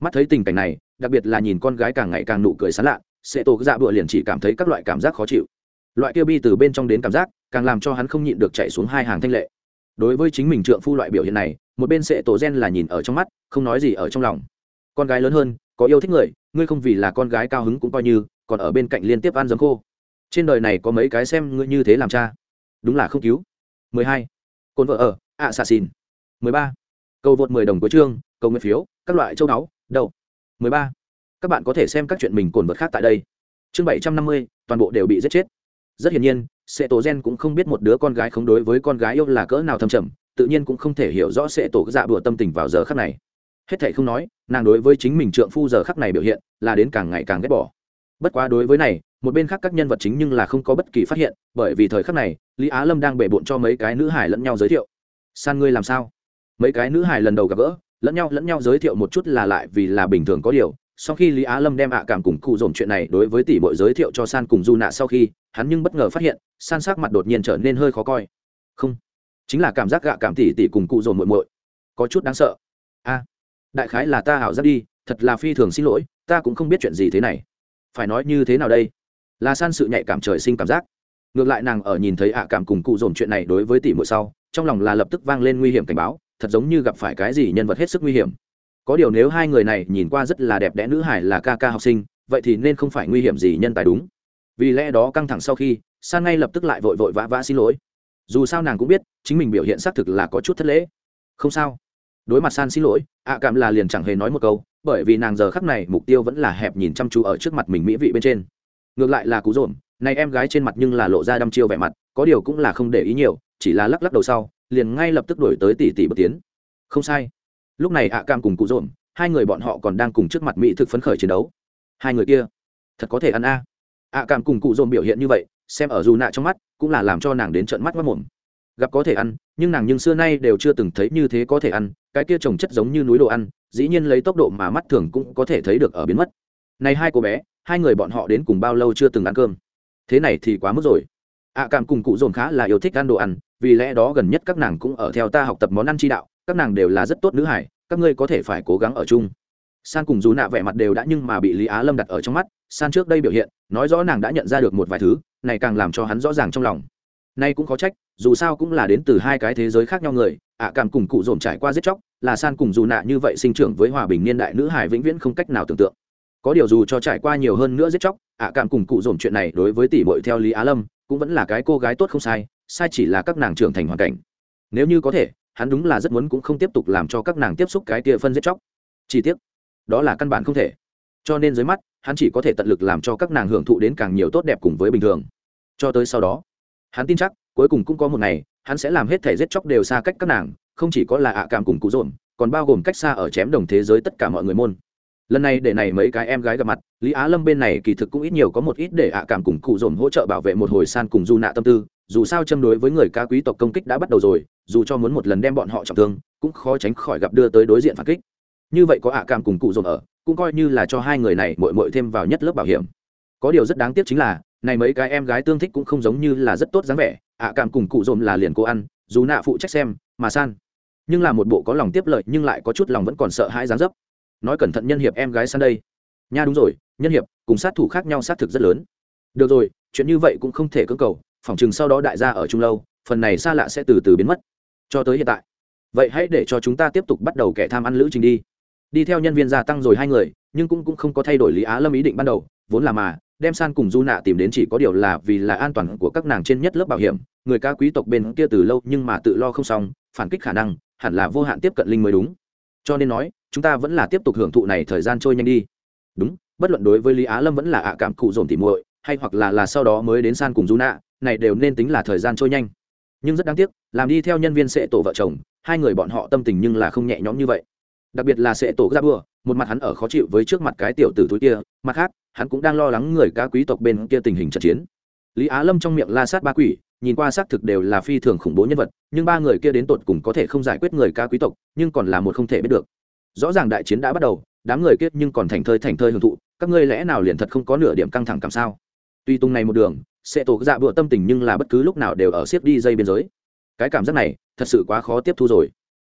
Mắt thấy tình cảnh này đặc biệt là nhìn con gái càng ngày càng nụ cười sán lạ sẽ tổ dạ bựa liền chỉ cảm thấy các loại cảm giác khó chịu. Loại kia bi từ bên trong đến cảm giác, càng làm cho hắn không nhịn được chạy xuống hai hàng thanh lệ. Đối với chính mình trượng phu loại biểu hiện này, một bên Sệ tổ gen là nhìn ở trong mắt, không nói gì ở trong lòng. Con gái lớn hơn, có yêu thích người, ngươi không vì là con gái cao hứng cũng coi như, còn ở bên cạnh liên tiếp ăn giấm khô. Trên đời này có mấy cái xem ngươi như thế làm cha? Đúng là không cứu. 12. cồn vợ ở, ạ xà xìn. 13. cầu vượt 10 đồng của chương cầu nguyện phiếu, các loại châu đáo đầu. 13. các bạn có thể xem các chuyện mình cồn vật khác tại đây. Chương 750, toàn bộ đều bị giết chết. Rất hiển nhiên Sệ tổ gen cũng không biết một đứa con gái không đối với con gái yêu là cỡ nào thâm trầm tự nhiên cũng không thể hiểu rõ Sệ tổ dạ bùa tâm tình vào giờ khắc này. Hết thảy không nói nàng đối với chính mình trượng phu giờ khắc này biểu hiện là đến càng ngày càng ghét bỏ. Bất quá đối với này một bên khác các nhân vật chính nhưng là không có bất kỳ phát hiện bởi vì thời khắc này lý á lâm đang bể bộn cho mấy cái nữ hải lẫn nhau giới thiệu. San ngươi làm sao? Mấy cái nữ hải lần đầu gặp gỡ lẫn nhau lẫn nhau giới thiệu một chút là lại vì là bình thường có điều. Sau khi lý á lâm đem ạ cảm cùng cụ dồn chuyện này đối với tỷ bội giới thiệu cho san cùng du nạ sau khi, hắn nhưng bất ngờ phát hiện, san sắc mặt đột nhiên trở nên hơi khó coi. Không, chính là cảm giác gạ cảm tỉ tỉ cùng cụ dồn muội muội có chút đáng sợ. A, đại khái là ta ảo giác đi, thật là phi thường xin lỗi, ta cũng không biết chuyện gì thế này. Phải nói như thế nào đây? Là san sự nhạy cảm trời sinh cảm giác. Ngược lại nàng ở nhìn thấy ạ cảm cùng cụ dồn chuyện này đối với tỷ muội sau, trong lòng là lập tức vang lên nguy hiểm cảnh báo thật giống như gặp phải cái gì nhân vật hết sức nguy hiểm. Có điều nếu hai người này nhìn qua rất là đẹp đẽ nữ hải là ca ca học sinh, vậy thì nên không phải nguy hiểm gì nhân tài đúng. Vì lẽ đó căng thẳng sau khi, san ngay lập tức lại vội vội vã vã xin lỗi. Dù sao nàng cũng biết, chính mình biểu hiện xác thực là có chút thất lễ. Không sao. Đối mặt san xin lỗi, ạ cảm là liền chẳng hề nói một câu, bởi vì nàng giờ khắc này mục tiêu vẫn là hẹp nhìn chăm chú ở trước mặt mình mỹ vị bên trên. Ngược lại là cú rộn này em gái trên mặt nhưng là lộ ra đăm chiêu vẻ mặt, có điều cũng là không để ý nhiều, chỉ là lắc lắc đầu sau liền ngay lập tức đổi tới tỷ tỷ bước tiến. Không sai. Lúc này ạ cam cùng cụ dồn, hai người bọn họ còn đang cùng trước mặt mỹ thực phấn khởi chiến đấu. Hai người kia, thật có thể ăn a. Ạ cam cùng cụ dồn biểu hiện như vậy, xem ở dù nạ trong mắt, cũng là làm cho nàng đến trận mắt mất mồm. Gặp có thể ăn, nhưng nàng nhưng xưa nay đều chưa từng thấy như thế có thể ăn, cái kia trồng chất giống như núi đồ ăn, dĩ nhiên lấy tốc độ mà mắt thường cũng có thể thấy được ở biến mất. Này hai cô bé, hai người bọn họ đến cùng bao lâu chưa từng ăn cơm? Thế này thì quá mức rồi ạ à, cảm cùng cụ dồn khá là yêu thích ăn đồ ăn vì lẽ đó gần nhất các nàng cũng ở theo ta học tập món ăn chi đạo các nàng đều là rất tốt nữ hải các ngươi có thể phải cố gắng ở chung. San cùng dù nạ vẻ mặt đều đã nhưng mà bị lý á lâm đặt ở trong mắt san trước đây biểu hiện nói rõ nàng đã nhận ra được một vài thứ này càng làm cho hắn rõ ràng trong lòng. Nay cũng có trách dù sao cũng là đến từ hai cái thế giới khác nhau người ạ à, cảm cùng cụ dồn trải qua giết chóc là san cùng dù nạ như vậy sinh trưởng với hòa bình niên đại nữ hải vĩnh viễn không cách nào tưởng tượng. Có điều dù cho trải qua nhiều hơn nữa giết chóc ạ à, cảm cùng cụ dồn chuyện này đối với tỷ bội theo lý á lâm cũng vẫn là cái cô gái tốt không sai sai chỉ là các nàng trưởng thành hoàn cảnh. Nếu như có thể, hắn đúng là rất muốn cũng không tiếp tục làm cho các nàng tiếp xúc cái tia phân giết chóc. Chi tiết đó là căn bản không thể. Cho nên dưới mắt, hắn chỉ có thể tận lực làm cho các nàng hưởng thụ đến càng nhiều tốt đẹp cùng với bình thường. Cho tới sau đó, hắn tin chắc, cuối cùng cũng có một ngày, hắn sẽ làm hết thể giết chóc đều xa cách các nàng, không chỉ có là ạ cảm cùng cụ dồn còn bao gồm cách xa ở chém đồng thế giới tất cả mọi người môn lần này để này mấy cái em gái gặp mặt, lý á lâm bên này kỳ thực cũng ít nhiều có một ít để ạ cảm cùng cụ dồn hỗ trợ bảo vệ một hồi san cùng du nạ tâm tư. Dù sao châm đối với người ca quý tộc công kích đã bắt đầu rồi, dù cho muốn một lần đem bọn họ trọng thương, cũng khó tránh khỏi gặp đưa tới đối diện phản kích. Như vậy có ạ cảm cùng cụ dồn ở, cũng coi như là cho hai người này mội mội thêm vào nhất lớp bảo hiểm. Có điều rất đáng tiếc chính là, này mấy cái em gái tương thích cũng không giống như là rất tốt dáng vẻ, ạ cảm cùng cụ dồn là liền cô ăn, dù nạ phụ trách xem, mà san. Nhưng là một bộ có lòng tiếp lợi nhưng lại có chút lòng vẫn còn sợ hãi dáng dấp nói cẩn thận nhân hiệp em gái san đây. Nha đúng rồi, nhân hiệp, cùng sát thủ khác nhau sát thực rất lớn. Được rồi, chuyện như vậy cũng không thể cưỡng cầu phỏng chừng sau đó đại gia ở chung lâu, phần này xa lạ sẽ từ từ biến mất. Cho tới hiện tại. Vậy hãy để cho chúng ta tiếp tục bắt đầu kẻ tham ăn lữ trình đi. Đi theo nhân viên gia tăng rồi hai người, nhưng cũng cũng không có thay đổi lý á lâm ý định ban đầu, vốn là mà, đem san cùng du nạ tìm đến chỉ có điều là vì là an toàn của các nàng trên nhất lớp bảo hiểm, người ca quý tộc bên kia từ lâu nhưng mà tự lo không xong, phản kích khả năng, hẳn là vô hạn tiếp cận linh mới đúng cho nên nói, chúng ta vẫn là tiếp tục hưởng thụ này thời gian trôi nhanh đi. Đúng, bất luận đối với lý á lâm vẫn là ạ cảm cụ dồn tỉ muội, hay hoặc là là sau đó mới đến san cùng du nạ này đều nên tính là thời gian trôi nhanh. Nhưng rất đáng tiếc, làm đi theo nhân viên sẽ tổ vợ chồng, hai người bọn họ tâm tình nhưng là không nhẹ nhõm như vậy. Đặc biệt là sẽ tổ ra bừa, một mặt hắn ở khó chịu với trước mặt cái tiểu tử túi kia, mặt khác, hắn cũng đang lo lắng người ca quý tộc bên kia tình hình trận chiến. Lý á lâm trong miệng la sát ba quỷ nhìn qua xác thực đều là phi thường khủng bố nhân vật, nhưng ba người kia đến tột cùng có thể không giải quyết người ca quý tộc, nhưng còn là một không thể biết được. Rõ ràng đại chiến đã bắt đầu, đám người kia nhưng còn thành thơi thành thơi hưởng thụ, các ngươi lẽ nào liền thật không có nửa điểm căng thẳng cảm sao? Tuy tung này một đường, sẽ tổ dạ bựa tâm tình nhưng là bất cứ lúc nào đều ở siết đi dây biên giới. Cái cảm giác này, thật sự quá khó tiếp thu rồi.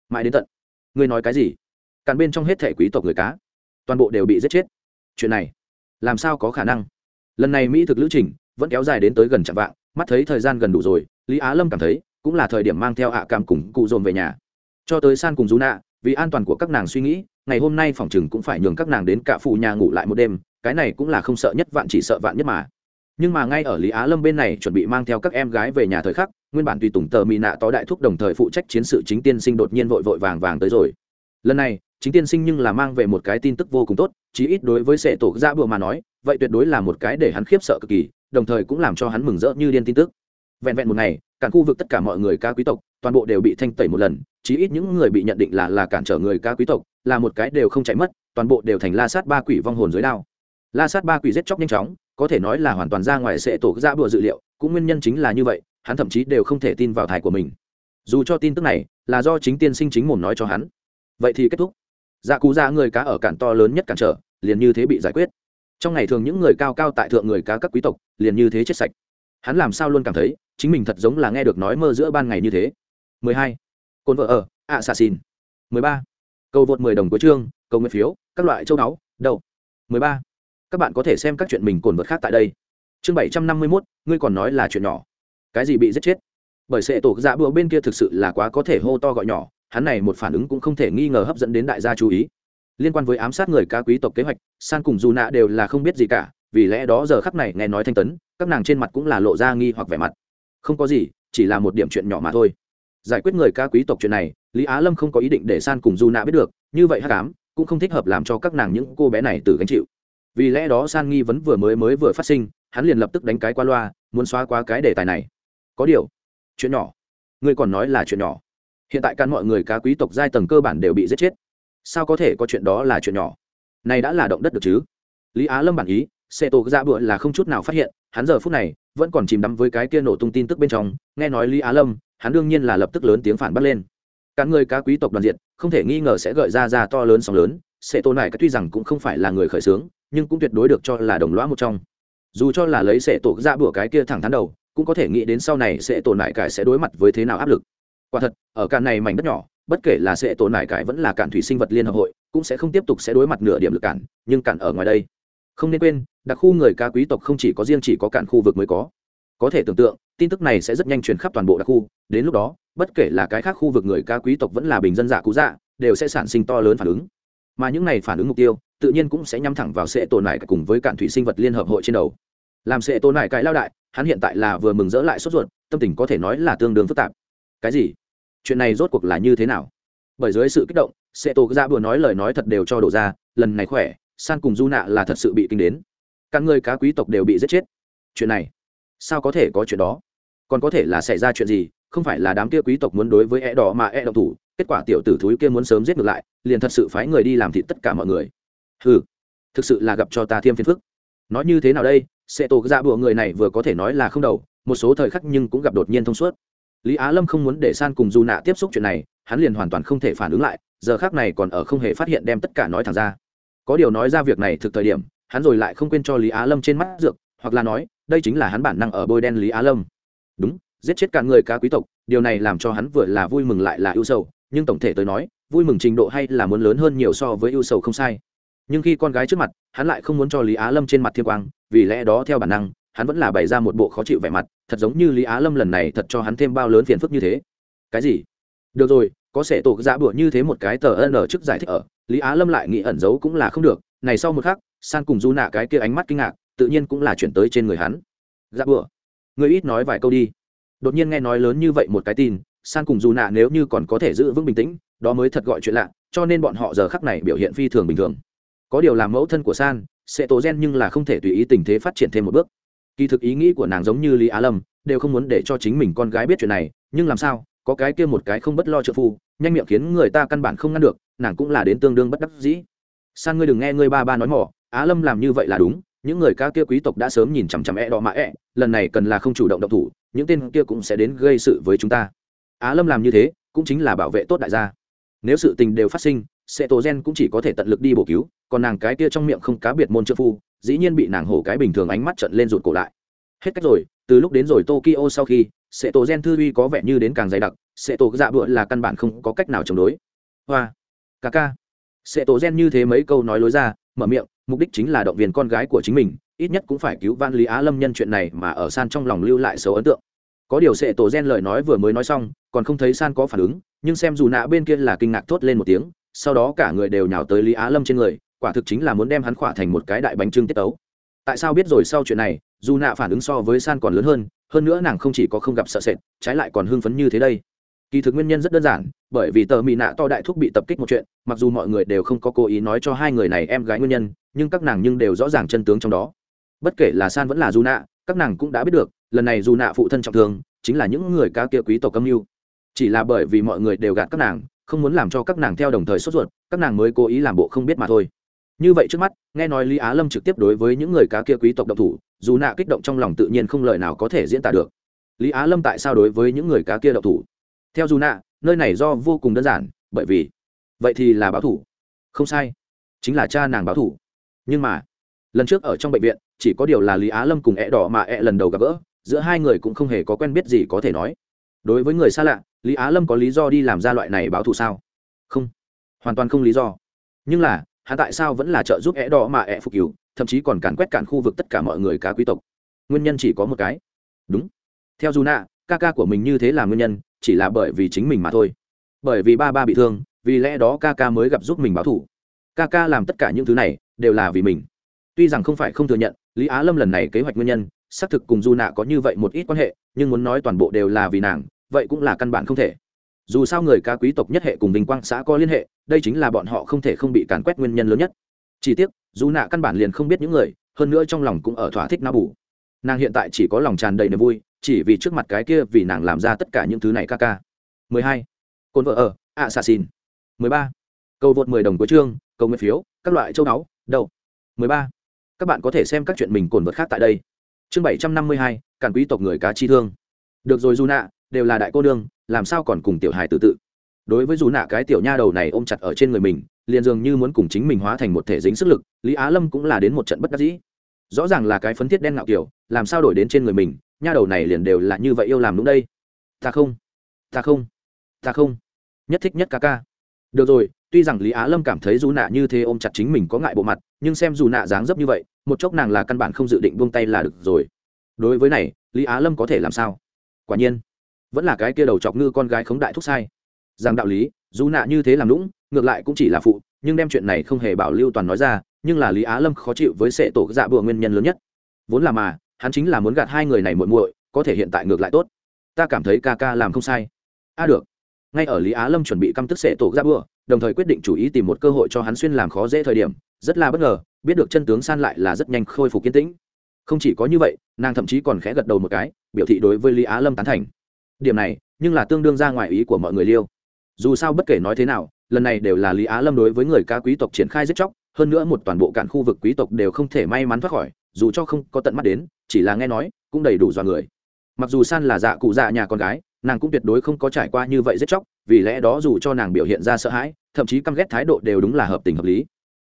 Mãi đến tận, ngươi nói cái gì? Càn bên trong hết thể quý tộc người cá, toàn bộ đều bị giết chết. Chuyện này, làm sao có khả năng? Lần này mỹ thực lữ trình vẫn kéo dài đến tới gần chạm vạng mắt thấy thời gian gần đủ rồi, lý á lâm cảm thấy cũng là thời điểm mang theo ạ cảm cùng cụ dồn về nhà. Cho tới san cùng dù nạ vì an toàn của các nàng suy nghĩ, ngày hôm nay phòng chừng cũng phải nhường các nàng đến cả phụ nhà ngủ lại một đêm, cái này cũng là không sợ nhất vạn chỉ sợ vạn nhất mà. Nhưng mà ngay ở lý á lâm bên này chuẩn bị mang theo các em gái về nhà thời khắc, nguyên bản tùy tùng tờ mỹ nạ tỏ đại thúc đồng thời phụ trách chiến sự chính tiên sinh đột nhiên vội vội vàng vàng tới rồi. Lần này, chính tiên sinh nhưng là mang về một cái tin tức vô cùng tốt, chí ít đối với sệ tổ dạ ra bừa mà nói, vậy tuyệt đối là một cái để hắn khiếp sợ cực kỳ đồng thời cũng làm cho hắn mừng rỡ như điên tin tức. Vẹn vẹn một ngày, cả khu vực tất cả mọi người ca quý tộc, toàn bộ đều bị thanh tẩy một lần, chí ít những người bị nhận định là là cản trở người ca quý tộc, là một cái đều không chạy mất, toàn bộ đều thành la sát ba quỷ vong hồn dưới đao. La sát ba quỷ giết chóc nhanh chóng, có thể nói là hoàn toàn ra ngoài sẽ tổ ra bừa dự liệu, cũng nguyên nhân chính là như vậy, hắn thậm chí đều không thể tin vào thải của mình. Dù cho tin tức này là do chính tiên sinh chính mồm nói cho hắn, vậy thì kết thúc. Dạ cú ra người cá ở cản to lớn nhất cản trở, liền như thế bị giải quyết trong ngày thường những người cao cao tại thượng người cá các quý tộc liền như thế chết sạch. Hắn làm sao luôn cảm thấy chính mình thật giống là nghe được nói mơ giữa ban ngày như thế. 12. cồn vợ ở ạ xà xin 13. cầu vượt 10 đồng của chương cầu nguyện phiếu các loại châu báu đầu 13. các bạn có thể xem các chuyện mình cồn vượt khác tại đây. Chương 751, ngươi còn nói là chuyện nhỏ. Cái gì bị giết chết? Bởi sệ tổ dạ bữa bên kia thực sự là quá có thể hô to gọi nhỏ hắn này một phản ứng cũng không thể nghi ngờ hấp dẫn đến đại gia chú ý liên quan với ám sát người ca quý tộc kế hoạch, san cùng dù nạ đều là không biết gì cả, vì lẽ đó giờ khắc này nghe nói thanh tấn, các nàng trên mặt cũng là lộ ra nghi hoặc vẻ mặt. Không có gì, chỉ là một điểm chuyện nhỏ mà thôi. Giải quyết người ca quý tộc chuyện này, lý á lâm không có ý định để san cùng dù nạ biết được, như vậy hát cám cũng không thích hợp làm cho các nàng những cô bé này tự gánh chịu. Vì lẽ đó san nghi vấn vừa mới mới vừa phát sinh, hắn liền lập tức đánh cái qua loa, muốn xóa qua cái đề tài này. Có điều, chuyện nhỏ, ngươi còn nói là chuyện nhỏ. Hiện tại căn mọi người cá quý tộc giai tầng cơ bản đều bị giết chết sao có thể có chuyện đó là chuyện nhỏ? Này đã là động đất được chứ? Lý á lâm bản ý xe tổ ra bựa là không chút nào phát hiện, hắn giờ phút này vẫn còn chìm đắm với cái kia nổ tung tin tức bên trong, nghe nói lý á lâm, hắn đương nhiên là lập tức lớn tiếng phản bắt lên. Cả người cá quý tộc đoàn diện, không thể nghi ngờ sẽ gợi ra ra to lớn sóng lớn sẽ tôn này cái tuy rằng cũng không phải là người khởi xướng, nhưng cũng tuyệt đối được cho là đồng lõa một trong. Dù cho là lấy sẽ tổ dạ ra bữa cái kia thẳng thắn đầu, cũng có thể nghĩ đến sau này sẽ tổn lại cải sẽ đối mặt với thế nào áp lực. Quả thật, ở cả này mảnh đất nhỏ bất kể là sẽ tổn nải cải vẫn là cạn thủy sinh vật liên hợp hội, cũng sẽ không tiếp tục sẽ đối mặt nửa điểm lực cản, nhưng cạn ở ngoài đây. Không nên quên, đặc khu người ca quý tộc không chỉ có riêng chỉ có cạn khu vực mới có. Có thể tưởng tượng, tin tức này sẽ rất nhanh truyền khắp toàn bộ đặc khu. Đến lúc đó, bất kể là cái khác khu vực người ca quý tộc vẫn là bình dân giả cú dạ đều sẽ sản sinh to lớn phản ứng. Mà những này phản ứng mục tiêu, tự nhiên cũng sẽ nhắm thẳng vào sẽ tổn nải cùng với cạn thủy sinh vật liên hợp hội trên đầu. Làm sẽ tổn nải cái lao đại, hắn hiện tại là vừa mừng rỡ lại sốt ruột, tâm tình có thể nói là tương đương phức tạp. Cái gì? Chuyện này rốt cuộc là như thế nào? Bởi dưới sự kích động sẽ tổ ra vừa nói lời nói thật đều cho đổ ra, lần này khỏe, san cùng du nạ là thật sự bị kinh đến. Các người cá quý tộc đều bị giết chết. Chuyện này, sao có thể có chuyện đó? Còn có thể là xảy ra chuyện gì, không phải là đám kia quý tộc muốn đối với e đỏ mà e động thủ, kết quả tiểu tử thúi kia muốn sớm giết ngược lại, liền thật sự phái người đi làm thịt tất cả mọi người. Ừ thực sự là gặp cho ta thêm phiền phức. Nói như thế nào đây? Sẽ tổ ra bùa người này vừa có thể nói là không đầu, một số thời khắc nhưng cũng gặp đột nhiên thông suốt lý á lâm không muốn để san cùng dù nạ tiếp xúc chuyện này, hắn liền hoàn toàn không thể phản ứng lại, giờ khác này còn ở không hề phát hiện đem tất cả nói thẳng ra. Có điều nói ra việc này thực thời điểm, hắn rồi lại không quên cho lý á lâm trên mắt dược, hoặc là nói, đây chính là hắn bản năng ở bôi đen lý á lâm. Đúng, giết chết cả người cá quý tộc, điều này làm cho hắn vừa là vui mừng lại là ưu sầu, nhưng tổng thể tới nói, vui mừng trình độ hay là muốn lớn hơn nhiều so với ưu sầu không sai. Nhưng khi con gái trước mặt, hắn lại không muốn cho lý á lâm trên mặt thiên quang, vì lẽ đó theo bản năng, hắn vẫn là bày ra một bộ khó chịu vẻ mặt thật giống như lý á lâm lần này thật cho hắn thêm bao lớn phiền phức như thế. Cái gì? Được rồi, có sẽ tổ giã bụa như thế một cái tờ ân ở trước giải thích ở. Lý á lâm lại nghĩ ẩn giấu cũng là không được. Này sau một khắc, san cùng du nạ cái kia ánh mắt kinh ngạc, tự nhiên cũng là chuyển tới trên người hắn. Dạ bụa người ít nói vài câu đi. Đột nhiên nghe nói lớn như vậy một cái tin, san cùng du nạ nếu như còn có thể giữ vững bình tĩnh, đó mới thật gọi chuyện lạ, cho nên bọn họ giờ khắc này biểu hiện phi thường bình thường. Có điều làm mẫu thân của san sẽ tổ gen nhưng là không thể tùy ý tình thế phát triển thêm một bước kỳ thực ý nghĩ của nàng giống như lý á lâm, đều không muốn để cho chính mình con gái biết chuyện này, nhưng làm sao, có cái kia một cái không bất lo trợ phu, nhanh miệng khiến người ta căn bản không ngăn được, nàng cũng là đến tương đương bất đắc dĩ. San ngươi đừng nghe ngươi ba ba nói mỏ, á lâm làm như vậy là đúng, những người ca kia quý tộc đã sớm nhìn chằm chằm e đỏ mã e lần này cần là không chủ động động thủ, những tên kia cũng sẽ đến gây sự với chúng ta. Á lâm làm như thế, cũng chính là bảo vệ tốt đại gia. Nếu sự tình đều phát sinh sệ tổ gen cũng chỉ có thể tận lực đi bổ cứu, còn nàng cái kia trong miệng không cá biệt môn trợ phu, dĩ nhiên bị nàng hổ cái bình thường ánh mắt trận lên rụt cổ lại. Hết cách rồi, từ lúc đến rồi tokyo sau khi sệ tổ gen thư uy có vẻ như đến càng dày đặc sệ tổ dạ bựa là căn bản không có cách nào chống đối. Hoa, ca ca. Sệ tổ gen như thế mấy câu nói lối ra, mở miệng, mục đích chính là động viên con gái của chính mình, ít nhất cũng phải cứu van lý á lâm nhân chuyện này mà ở san trong lòng lưu lại xấu ấn tượng. Có điều sệ tổ gen lời nói vừa mới nói xong, còn không thấy san có phản ứng, nhưng xem dù nạ bên kia là kinh ngạc thốt lên một tiếng sau đó cả người đều nhào tới lý á lâm trên người, quả thực chính là muốn đem hắn khỏa thành một cái đại bánh trưng tiết tấu. Tại sao biết rồi sau chuyện này, dù nạ phản ứng so với san còn lớn hơn hơn nữa nàng không chỉ có không gặp sợ sệt, trái lại còn hưng phấn như thế đây. Kỳ thực nguyên nhân rất đơn giản, bởi vì tờ mỹ nạ to đại thúc bị tập kích một chuyện, mặc dù mọi người đều không có cố ý nói cho hai người này em gái nguyên nhân, nhưng các nàng nhưng đều rõ ràng chân tướng trong đó. Bất kể là san vẫn là dù nạ, các nàng cũng đã biết được, lần này dù nạ phụ thân trọng thương, chính là những người ca kia quý tộc âm mưu. Chỉ là bởi vì mọi người đều gạt các nàng không muốn làm cho các nàng theo đồng thời sốt ruột, các nàng mới cố ý làm bộ không biết mà thôi. Như vậy trước mắt, nghe nói lý á lâm trực tiếp đối với những người cá kia quý tộc độc thủ, dù nạ kích động trong lòng tự nhiên không lời nào có thể diễn tả được. Lý á lâm tại sao đối với những người cá kia độc thủ? Theo dù nạ, nơi này do vô cùng đơn giản, bởi vì vậy thì là báo thủ. Không sai, chính là cha nàng báo thủ. Nhưng mà, lần trước ở trong bệnh viện, chỉ có điều là lý á lâm cùng ẹ đỏ mà ẹ lần đầu gặp gỡ, giữa hai người cũng không hề có quen biết gì có thể nói. Đối với người xa lạ lý á lâm có lý do đi làm ra loại này báo thù sao? Không. Hoàn toàn không lý do. Nhưng là, hắn tại sao vẫn là trợ giúp é đỏ mà é phục cứu thậm chí còn càn quét cản khu vực tất cả mọi người cá quý tộc? Nguyên nhân chỉ có một cái. Đúng. Theo dù nạ ca ca của mình như thế là nguyên nhân, chỉ là bởi vì chính mình mà thôi. Bởi vì ba ba bị thương, vì lẽ đó ca ca mới gặp giúp mình báo thủ ca ca làm tất cả những thứ này, đều là vì mình. Tuy rằng không phải không thừa nhận, lý á lâm lần này kế hoạch nguyên nhân, xác thực cùng du nạ có như vậy một ít quan hệ, nhưng muốn nói toàn bộ đều là vì nàng vậy cũng là căn bản không thể dù sao người ca quý tộc nhất hệ cùng vinh quang xã có liên hệ đây chính là bọn họ không thể không bị càn quét nguyên nhân lớn nhất chỉ tiếc dù nạ căn bản liền không biết những người hơn nữa trong lòng cũng ở thỏa thích na bù nàng hiện tại chỉ có lòng tràn đầy niềm vui chỉ vì trước mặt cái kia vì nàng làm ra tất cả những thứ này ca ca 12. cồn vợ ở ạ xà xin 13. cầu vượt 10 đồng cuối chương cầu nguyện phiếu các loại châu áo, đầu. 13. các bạn có thể xem các chuyện mình cồn vượt khác tại đây chương bảy trăm năm mươi hai cản quý tộc người cá chi thương được rồi Juna, đều là đại cô nương, làm sao còn cùng tiểu hài tự tự? Đối với dù nạ cái tiểu nha đầu này ôm chặt ở trên người mình, liền dường như muốn cùng chính mình hóa thành một thể dính sức lực, lý á lâm cũng là đến một trận bất đắc dĩ. Rõ ràng là cái phấn thiết đen ngạo kiểu, làm sao đổi đến trên người mình, nha đầu này liền đều là như vậy yêu làm đúng đây. Ta không ta không ta không. Nhất thích nhất ca ca. Được rồi, tuy rằng lý á lâm cảm thấy dù nạ như thế ôm chặt chính mình có ngại bộ mặt, nhưng xem dù nạ dáng dấp như vậy, một chốc nàng là căn bản không dự định buông tay là được rồi. Đối với này, lý á lâm có thể làm sao? Quả nhiên vẫn là cái kia đầu chọc ngư con gái khống đại thúc sai. Rằng đạo lý dù nạ như thế làm lũng ngược lại cũng chỉ là phụ nhưng đem chuyện này không hề bảo lưu toàn nói ra nhưng là lý á lâm khó chịu với sệ tổ dạ bựa nguyên nhân lớn nhất. Vốn là mà hắn chính là muốn gạt hai người này muội muội có thể hiện tại ngược lại tốt. Ta cảm thấy ca ca làm không sai. A được. Ngay ở lý á lâm chuẩn bị căm tức sệ tổ dạ bừa, đồng thời quyết định chủ ý tìm một cơ hội cho hắn xuyên làm khó dễ thời điểm rất là bất ngờ biết được chân tướng san lại là rất nhanh khôi phục kiên tĩnh. Không chỉ có như vậy nàng thậm chí còn khẽ gật đầu một cái biểu thị đối với lý á lâm tán thành điểm này, nhưng là tương đương ra ngoài ý của mọi người liêu. Dù sao bất kể nói thế nào, lần này đều là lý á lâm đối với người ca quý tộc triển khai giết chóc, hơn nữa một toàn bộ cạn khu vực quý tộc đều không thể may mắn thoát khỏi, dù cho không có tận mắt đến, chỉ là nghe nói, cũng đầy đủ dọa người. Mặc dù san là dạ cụ dạ nhà con gái, nàng cũng tuyệt đối không có trải qua như vậy giết chóc, vì lẽ đó dù cho nàng biểu hiện ra sợ hãi, thậm chí căm ghét thái độ đều đúng là hợp tình hợp lý.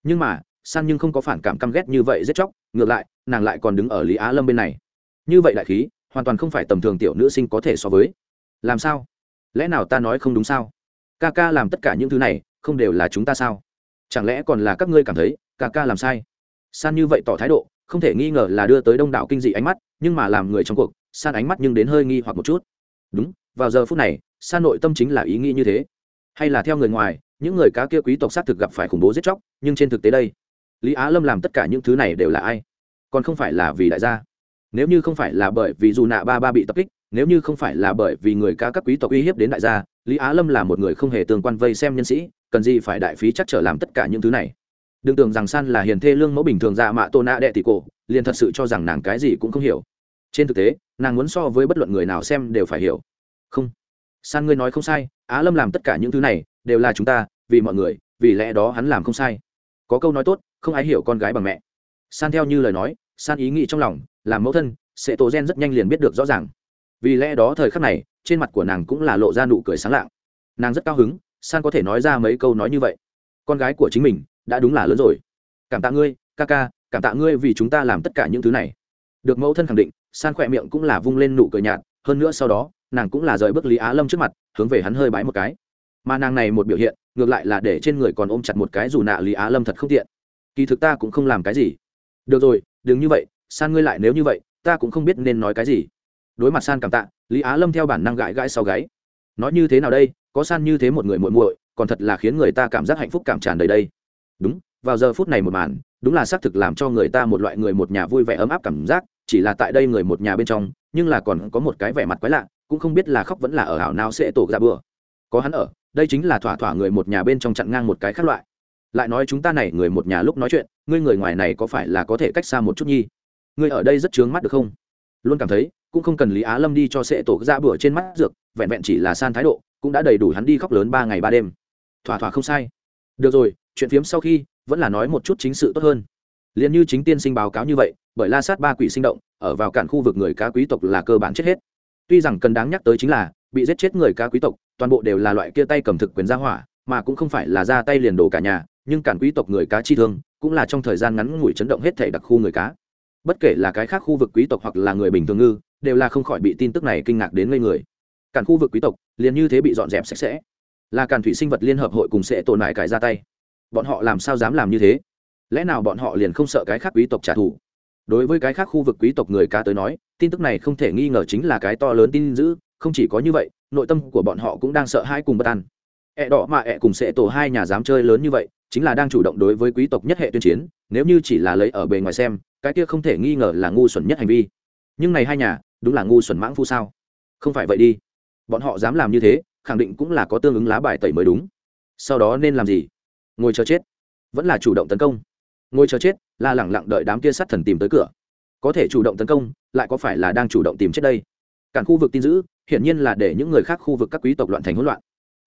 Nhưng mà, san nhưng không có phản cảm căm ghét như vậy giết chóc, ngược lại, nàng lại còn đứng ở lý á lâm bên này. Như vậy đại khí hoàn toàn không phải tầm thường tiểu nữ sinh có thể so với. Làm sao? Lẽ nào ta nói không đúng sao? Ca ca làm tất cả những thứ này, không đều là chúng ta sao? Chẳng lẽ còn là các ngươi cảm thấy, ca ca làm sai? San như vậy tỏ thái độ, không thể nghi ngờ là đưa tới đông đảo kinh dị ánh mắt, nhưng mà làm người trong cuộc, san ánh mắt nhưng đến hơi nghi hoặc một chút. Đúng, vào giờ phút này, san nội tâm chính là ý nghĩ như thế. Hay là theo người ngoài, những người cá kia quý tộc xác thực gặp phải khủng bố giết chóc, nhưng trên thực tế đây, lý á lâm làm tất cả những thứ này đều là ai? Còn không phải là vì đại gia nếu như không phải là bởi vì dù nạ ba ba bị tập kích, nếu như không phải là bởi vì người ca các quý tộc uy hiếp đến đại gia, lý á lâm là một người không hề tương quan vây xem nhân sĩ, cần gì phải đại phí chắc trở làm tất cả những thứ này. Đừng tưởng rằng san là hiền thê lương mẫu bình thường dạ mạ tô nạ đệ tỷ cổ, liền thật sự cho rằng nàng cái gì cũng không hiểu. Trên thực tế, nàng muốn so với bất luận người nào xem đều phải hiểu. Không. San ngươi nói không sai, á lâm làm tất cả những thứ này, đều là chúng ta, vì mọi người, vì lẽ đó hắn làm không sai. Có câu nói tốt, không ai hiểu con gái bằng mẹ. San theo như lời nói, san ý nghĩ trong lòng làm mẫu thân sệ tổ gen rất nhanh liền biết được rõ ràng. Vì lẽ đó thời khắc này, trên mặt của nàng cũng là lộ ra nụ cười sáng lạng. Nàng rất cao hứng, san có thể nói ra mấy câu nói như vậy. Con gái của chính mình, đã đúng là lớn rồi. Cảm tạ ngươi, ca ca, cảm tạ ngươi vì chúng ta làm tất cả những thứ này. Được mẫu thân khẳng định, san khỏe miệng cũng là vung lên nụ cười nhạt, hơn nữa sau đó, nàng cũng là rời bước lý á lâm trước mặt, hướng về hắn hơi bái một cái. Mà nàng này một biểu hiện, ngược lại là để trên người còn ôm chặt một cái dù nạ lý á lâm thật không tiện. Kỳ thực ta cũng không làm cái gì. Được rồi, đừng như vậy san ngươi lại nếu như vậy, ta cũng không biết nên nói cái gì. Đối mặt san cảm tạ, lý á lâm theo bản năng gãi gãi sau gáy. Nói như thế nào đây, có san như thế một người muội muội, còn thật là khiến người ta cảm giác hạnh phúc cảm tràn đầy đây. Đúng, vào giờ phút này một màn, đúng là xác thực làm cho người ta một loại người một nhà vui vẻ ấm áp cảm giác, chỉ là tại đây người một nhà bên trong, nhưng là còn có một cái vẻ mặt quái lạ, cũng không biết là khóc vẫn là ở ảo nào sẽ tổ ra bừa. Có hắn ở, đây chính là thỏa thỏa người một nhà bên trong chặn ngang một cái khác loại. Lại nói chúng ta này người một nhà lúc nói chuyện, ngươi người ngoài này có phải là có thể cách xa một chút nhi? Ngươi ở đây rất chướng mắt được không? Luôn cảm thấy, cũng không cần lý á lâm đi cho sẽ tổ ra bữa trên mắt dược, vẹn vẹn chỉ là san thái độ, cũng đã đầy đủ hắn đi khóc lớn ba ngày ba đêm. Thỏa thỏa không sai. Được rồi, chuyện phiếm sau khi, vẫn là nói một chút chính sự tốt hơn. Liền như chính tiên sinh báo cáo như vậy, bởi la sát ba quỷ sinh động, ở vào cản khu vực người cá quý tộc là cơ bản chết hết. Tuy rằng cần đáng nhắc tới chính là, bị giết chết người cá quý tộc, toàn bộ đều là loại kia tay cầm thực quyền gia hỏa, mà cũng không phải là ra tay liền đổ cả nhà, nhưng cản quý tộc người cá chi thương, cũng là trong thời gian ngắn ngủi chấn động hết thể đặc khu người cá bất kể là cái khác khu vực quý tộc hoặc là người bình thường ngư, đều là không khỏi bị tin tức này kinh ngạc đến ngây người. Cản khu vực quý tộc, liền như thế bị dọn dẹp sạch sẽ. Là cản thủy sinh vật liên hợp hội cùng sẽ tồn lại cải ra tay. Bọn họ làm sao dám làm như thế? Lẽ nào bọn họ liền không sợ cái khác quý tộc trả thù? Đối với cái khác khu vực quý tộc người cá tới nói, tin tức này không thể nghi ngờ chính là cái to lớn tin dữ, không chỉ có như vậy, nội tâm của bọn họ cũng đang sợ hai cùng bất an. Ẹ đỏ mà ẹ cùng sẽ tổ hai nhà dám chơi lớn như vậy, chính là đang chủ động đối với quý tộc nhất hệ tuyên chiến, nếu như chỉ là lấy ở bề ngoài xem cái kia không thể nghi ngờ là ngu xuẩn nhất hành vi. Nhưng này hai nhà, đúng là ngu xuẩn mãng phu sao? Không phải vậy đi. Bọn họ dám làm như thế, khẳng định cũng là có tương ứng lá bài tẩy mới đúng. Sau đó nên làm gì? Ngồi chờ chết. Vẫn là chủ động tấn công. Ngồi chờ chết là lẳng lặng đợi đám kia sát thần tìm tới cửa. Có thể chủ động tấn công, lại có phải là đang chủ động tìm chết đây? Cản khu vực tin giữ hiển nhiên là để những người khác khu vực các quý tộc loạn thành hỗn loạn.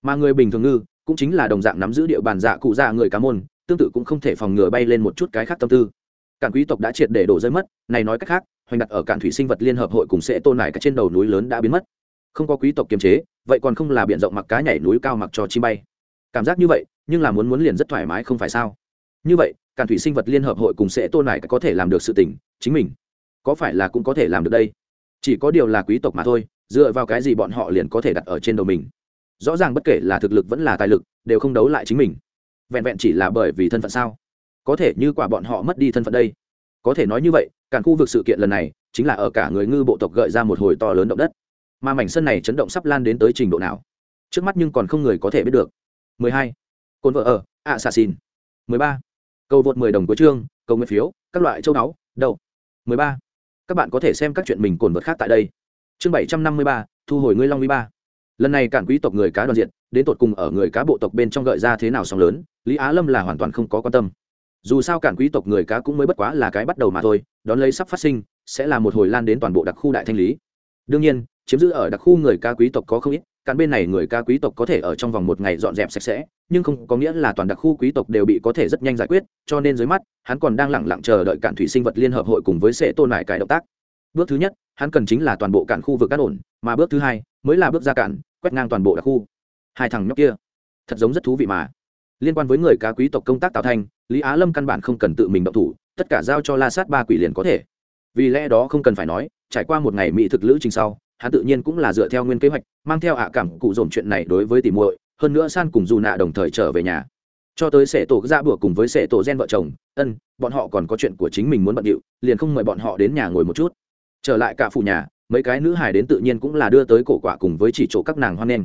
Mà người bình thường ngư, cũng chính là đồng dạng nắm giữ địa bàn dạ cụ dạ người cá môn, tương tự cũng không thể phòng ngừa bay lên một chút cái khác tâm tư cản quý tộc đã triệt để đổ rơi mất, này nói cách khác, hoành đặt ở cản thủy sinh vật liên hợp hội cùng sẽ tôn lại các trên đầu núi lớn đã biến mất. Không có quý tộc kiềm chế, vậy còn không là b i ể n rộng mặc cá nhảy núi cao mặc cho chi bay. Cảm giác như vậy, nhưng là muốn muốn liền rất thoải mái không phải sao? Như vậy, cản thủy sinh vật liên hợp hội cùng sẽ tôn lại có thể làm được sự tỉnh chính mình có phải là cũng có thể làm được đây? Chỉ có điều là quý tộc mà thôi, dựa vào cái gì bọn họ liền có thể đặt ở trên đầu mình? Rõ ràng bất kể là thực lực vẫn là tài lực, đều không đấu lại chính mình. Vẹn vẹn chỉ là bởi vì thân phận sao? Có thể như quả bọn họ mất đi thân phận đây. Có thể nói như vậy cản khu vực sự kiện lần này chính là ở cả người ngư bộ tộc gợi ra một hồi to lớn động đất. Mà mảnh sân này chấn động sắp lan đến tới trình độ nào? Trước mắt nhưng còn không người có thể biết được. 12. cồn vợ ở ạ xà xin 13. cầu vượt 10 đồng cuối chương cầu nguyện phiếu các loại châu đáo đâu 13. các bạn có thể xem các chuyện mình cồn vượt khác tại đây. Chương 753, thu hồi ngươi long vi ba. Lần này cản quý tộc người cá đoàn diện đến tột cùng ở người cá bộ tộc bên trong gợi ra thế nào sóng lớn lý á lâm là hoàn toàn không có quan tâm dù sao cản quý tộc người cá cũng mới bất quá là cái bắt đầu mà thôi, đón lấy sắp phát sinh, sẽ là một hồi lan đến toàn bộ đặc khu đại thanh lý. Đương nhiên, chiếm giữ ở đặc khu người ca quý tộc có không ít, cản bên này người ca quý tộc có thể ở trong vòng một ngày dọn dẹp sạch sẽ, nhưng không có nghĩa là toàn đặc khu quý tộc đều bị có thể rất nhanh giải quyết, cho nên dưới mắt, hắn còn đang lẳng lặng chờ đợi cản thủy sinh vật liên hợp hội cùng với sẽ tôn lại cái động tác. Bước thứ nhất, hắn cần chính là toàn bộ cản khu vực cát ổn, mà bước thứ hai, mới là bước ra cản, quét ngang toàn bộ đặc khu. Hai thằng nhóc kia, thật giống rất thú vị mà liên quan với người cá quý tộc công tác tạo thành lý á lâm căn bản không cần tự mình động thủ, tất cả giao cho la sát ba quỷ liền có thể. Vì lẽ đó không cần phải nói, trải qua một ngày mỹ thực lữ trình sau, hắn tự nhiên cũng là dựa theo nguyên kế hoạch, mang theo ạ cảm cụ dồn chuyện này đối với tỉ muội, hơn nữa san cùng dù nạ đồng thời trở về nhà. Cho tới sệ tổ ra bữa cùng với sệ tổ gen vợ chồng, ân, bọn họ còn có chuyện của chính mình muốn bận điệu, liền không mời bọn họ đến nhà ngồi một chút. Trở lại cả phủ nhà, mấy cái nữ hải đến tự nhiên cũng là đưa tới cổ quả cùng với chỉ chỗ các nàng hoan nghênh.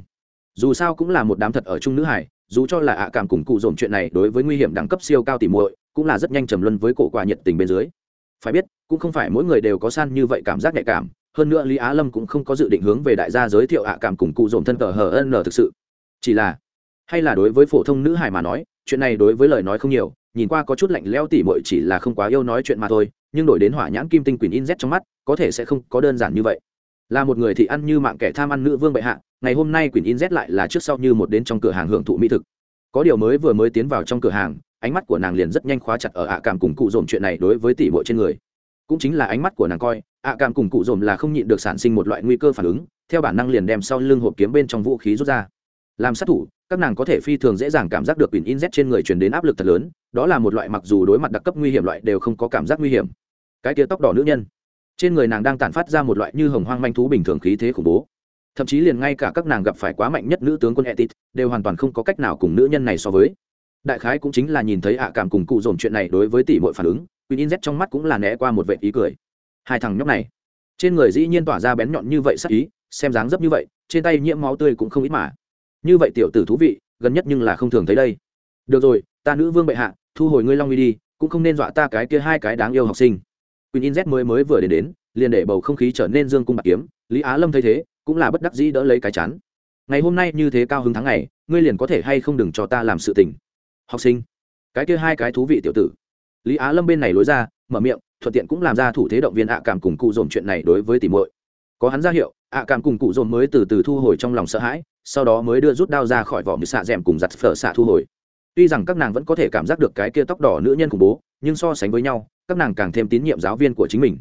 Dù sao cũng là một đám thật ở chung nữ hải dù cho là ạ cảm cùng cụ dồn chuyện này đối với nguy hiểm đẳng cấp siêu cao tỉ muội, cũng là rất nhanh trầm luân với cổ quả nhiệt tình bên dưới. Phải biết, cũng không phải mỗi người đều có san như vậy cảm giác nhạy cảm, hơn nữa lý á lâm cũng không có dự định hướng về đại gia giới thiệu ạ cảm cùng cụ dồn thân cờ hờ ân thực sự. Chỉ là, hay là đối với phổ thông nữ hài mà nói, chuyện này đối với lời nói không nhiều, nhìn qua có chút lạnh leo tỉ muội chỉ là không quá yêu nói chuyện mà thôi, nhưng đổi đến hỏa nhãn kim tinh quyền in z trong mắt, có thể sẽ không có đơn giản như vậy. Là một người thì ăn như mạng kẻ tham ăn nữ vương bệ hạ ngày hôm nay quyển in z lại là trước sau như một đến trong cửa hàng hưởng thụ mỹ thực. Có điều mới vừa mới tiến vào trong cửa hàng, ánh mắt của nàng liền rất nhanh khóa chặt ở ạ cảm cùng cụ dồn chuyện này đối với tỷ muội trên người. Cũng chính là ánh mắt của nàng coi, ạ cảm cùng cụ dồn là không nhịn được sản sinh một loại nguy cơ phản ứng, theo bản năng liền đem sau lưng hộp kiếm bên trong vũ khí rút ra. Làm sát thủ, các nàng có thể phi thường dễ dàng cảm giác được quyển in z trên người truyền đến áp lực thật lớn, đó là một loại mặc dù đối mặt đặc cấp nguy hiểm loại đều không có cảm giác nguy hiểm. Cái tia tóc đỏ nữ nhân. Trên người nàng đang tản phát ra một loại như hồng hoang manh thú bình thường khí thế khủng bố thậm chí liền ngay cả các nàng gặp phải quá mạnh nhất nữ tướng quân etit, đều hoàn toàn không có cách nào cùng nữ nhân này so với. Đại khái cũng chính là nhìn thấy ạ cảm cùng cụ dồn chuyện này đối với tỷ mọi phản ứng, queen in z trong mắt cũng là né qua một vệ ý cười. Hai thằng nhóc này, trên người dĩ nhiên tỏa ra bén nhọn như vậy sắc ý, xem dáng dấp như vậy, trên tay nhiễm máu tươi cũng không ít mà. Như vậy tiểu tử thú vị, gần nhất nhưng là không thường thấy đây. Được rồi, ta nữ vương bệ hạ, thu hồi ngươi long uy đi, cũng không nên dọa ta cái kia hai cái đáng yêu học sinh. Queen in z mới mới vừa đến đến, liền để bầu không khí trở nên dương cung bạc kiếm, lý á lâm thấy thế cũng là bất đắc dĩ đỡ lấy cái chán. Ngày hôm nay như thế cao hứng tháng ngày, ngươi liền có thể hay không đừng cho ta làm sự tình. Học sinh, cái kia hai cái thú vị tiểu tử. Lý á lâm bên này lối ra, mở miệng, thuận tiện cũng làm ra thủ thế động viên ạ cảm cùng cụ dồn chuyện này đối với tỷ muội. Có hắn ra hiệu, ạ cảm cùng cụ dồn mới từ từ thu hồi trong lòng sợ hãi, sau đó mới đưa rút đao ra khỏi vỏ như xạ rèm cùng giặt phở xạ thu hồi. Tuy rằng các nàng vẫn có thể cảm giác được cái kia tóc đỏ nữ nhân khủng bố, nhưng so sánh với nhau, các nàng càng thêm tín nhiệm giáo viên của chính mình.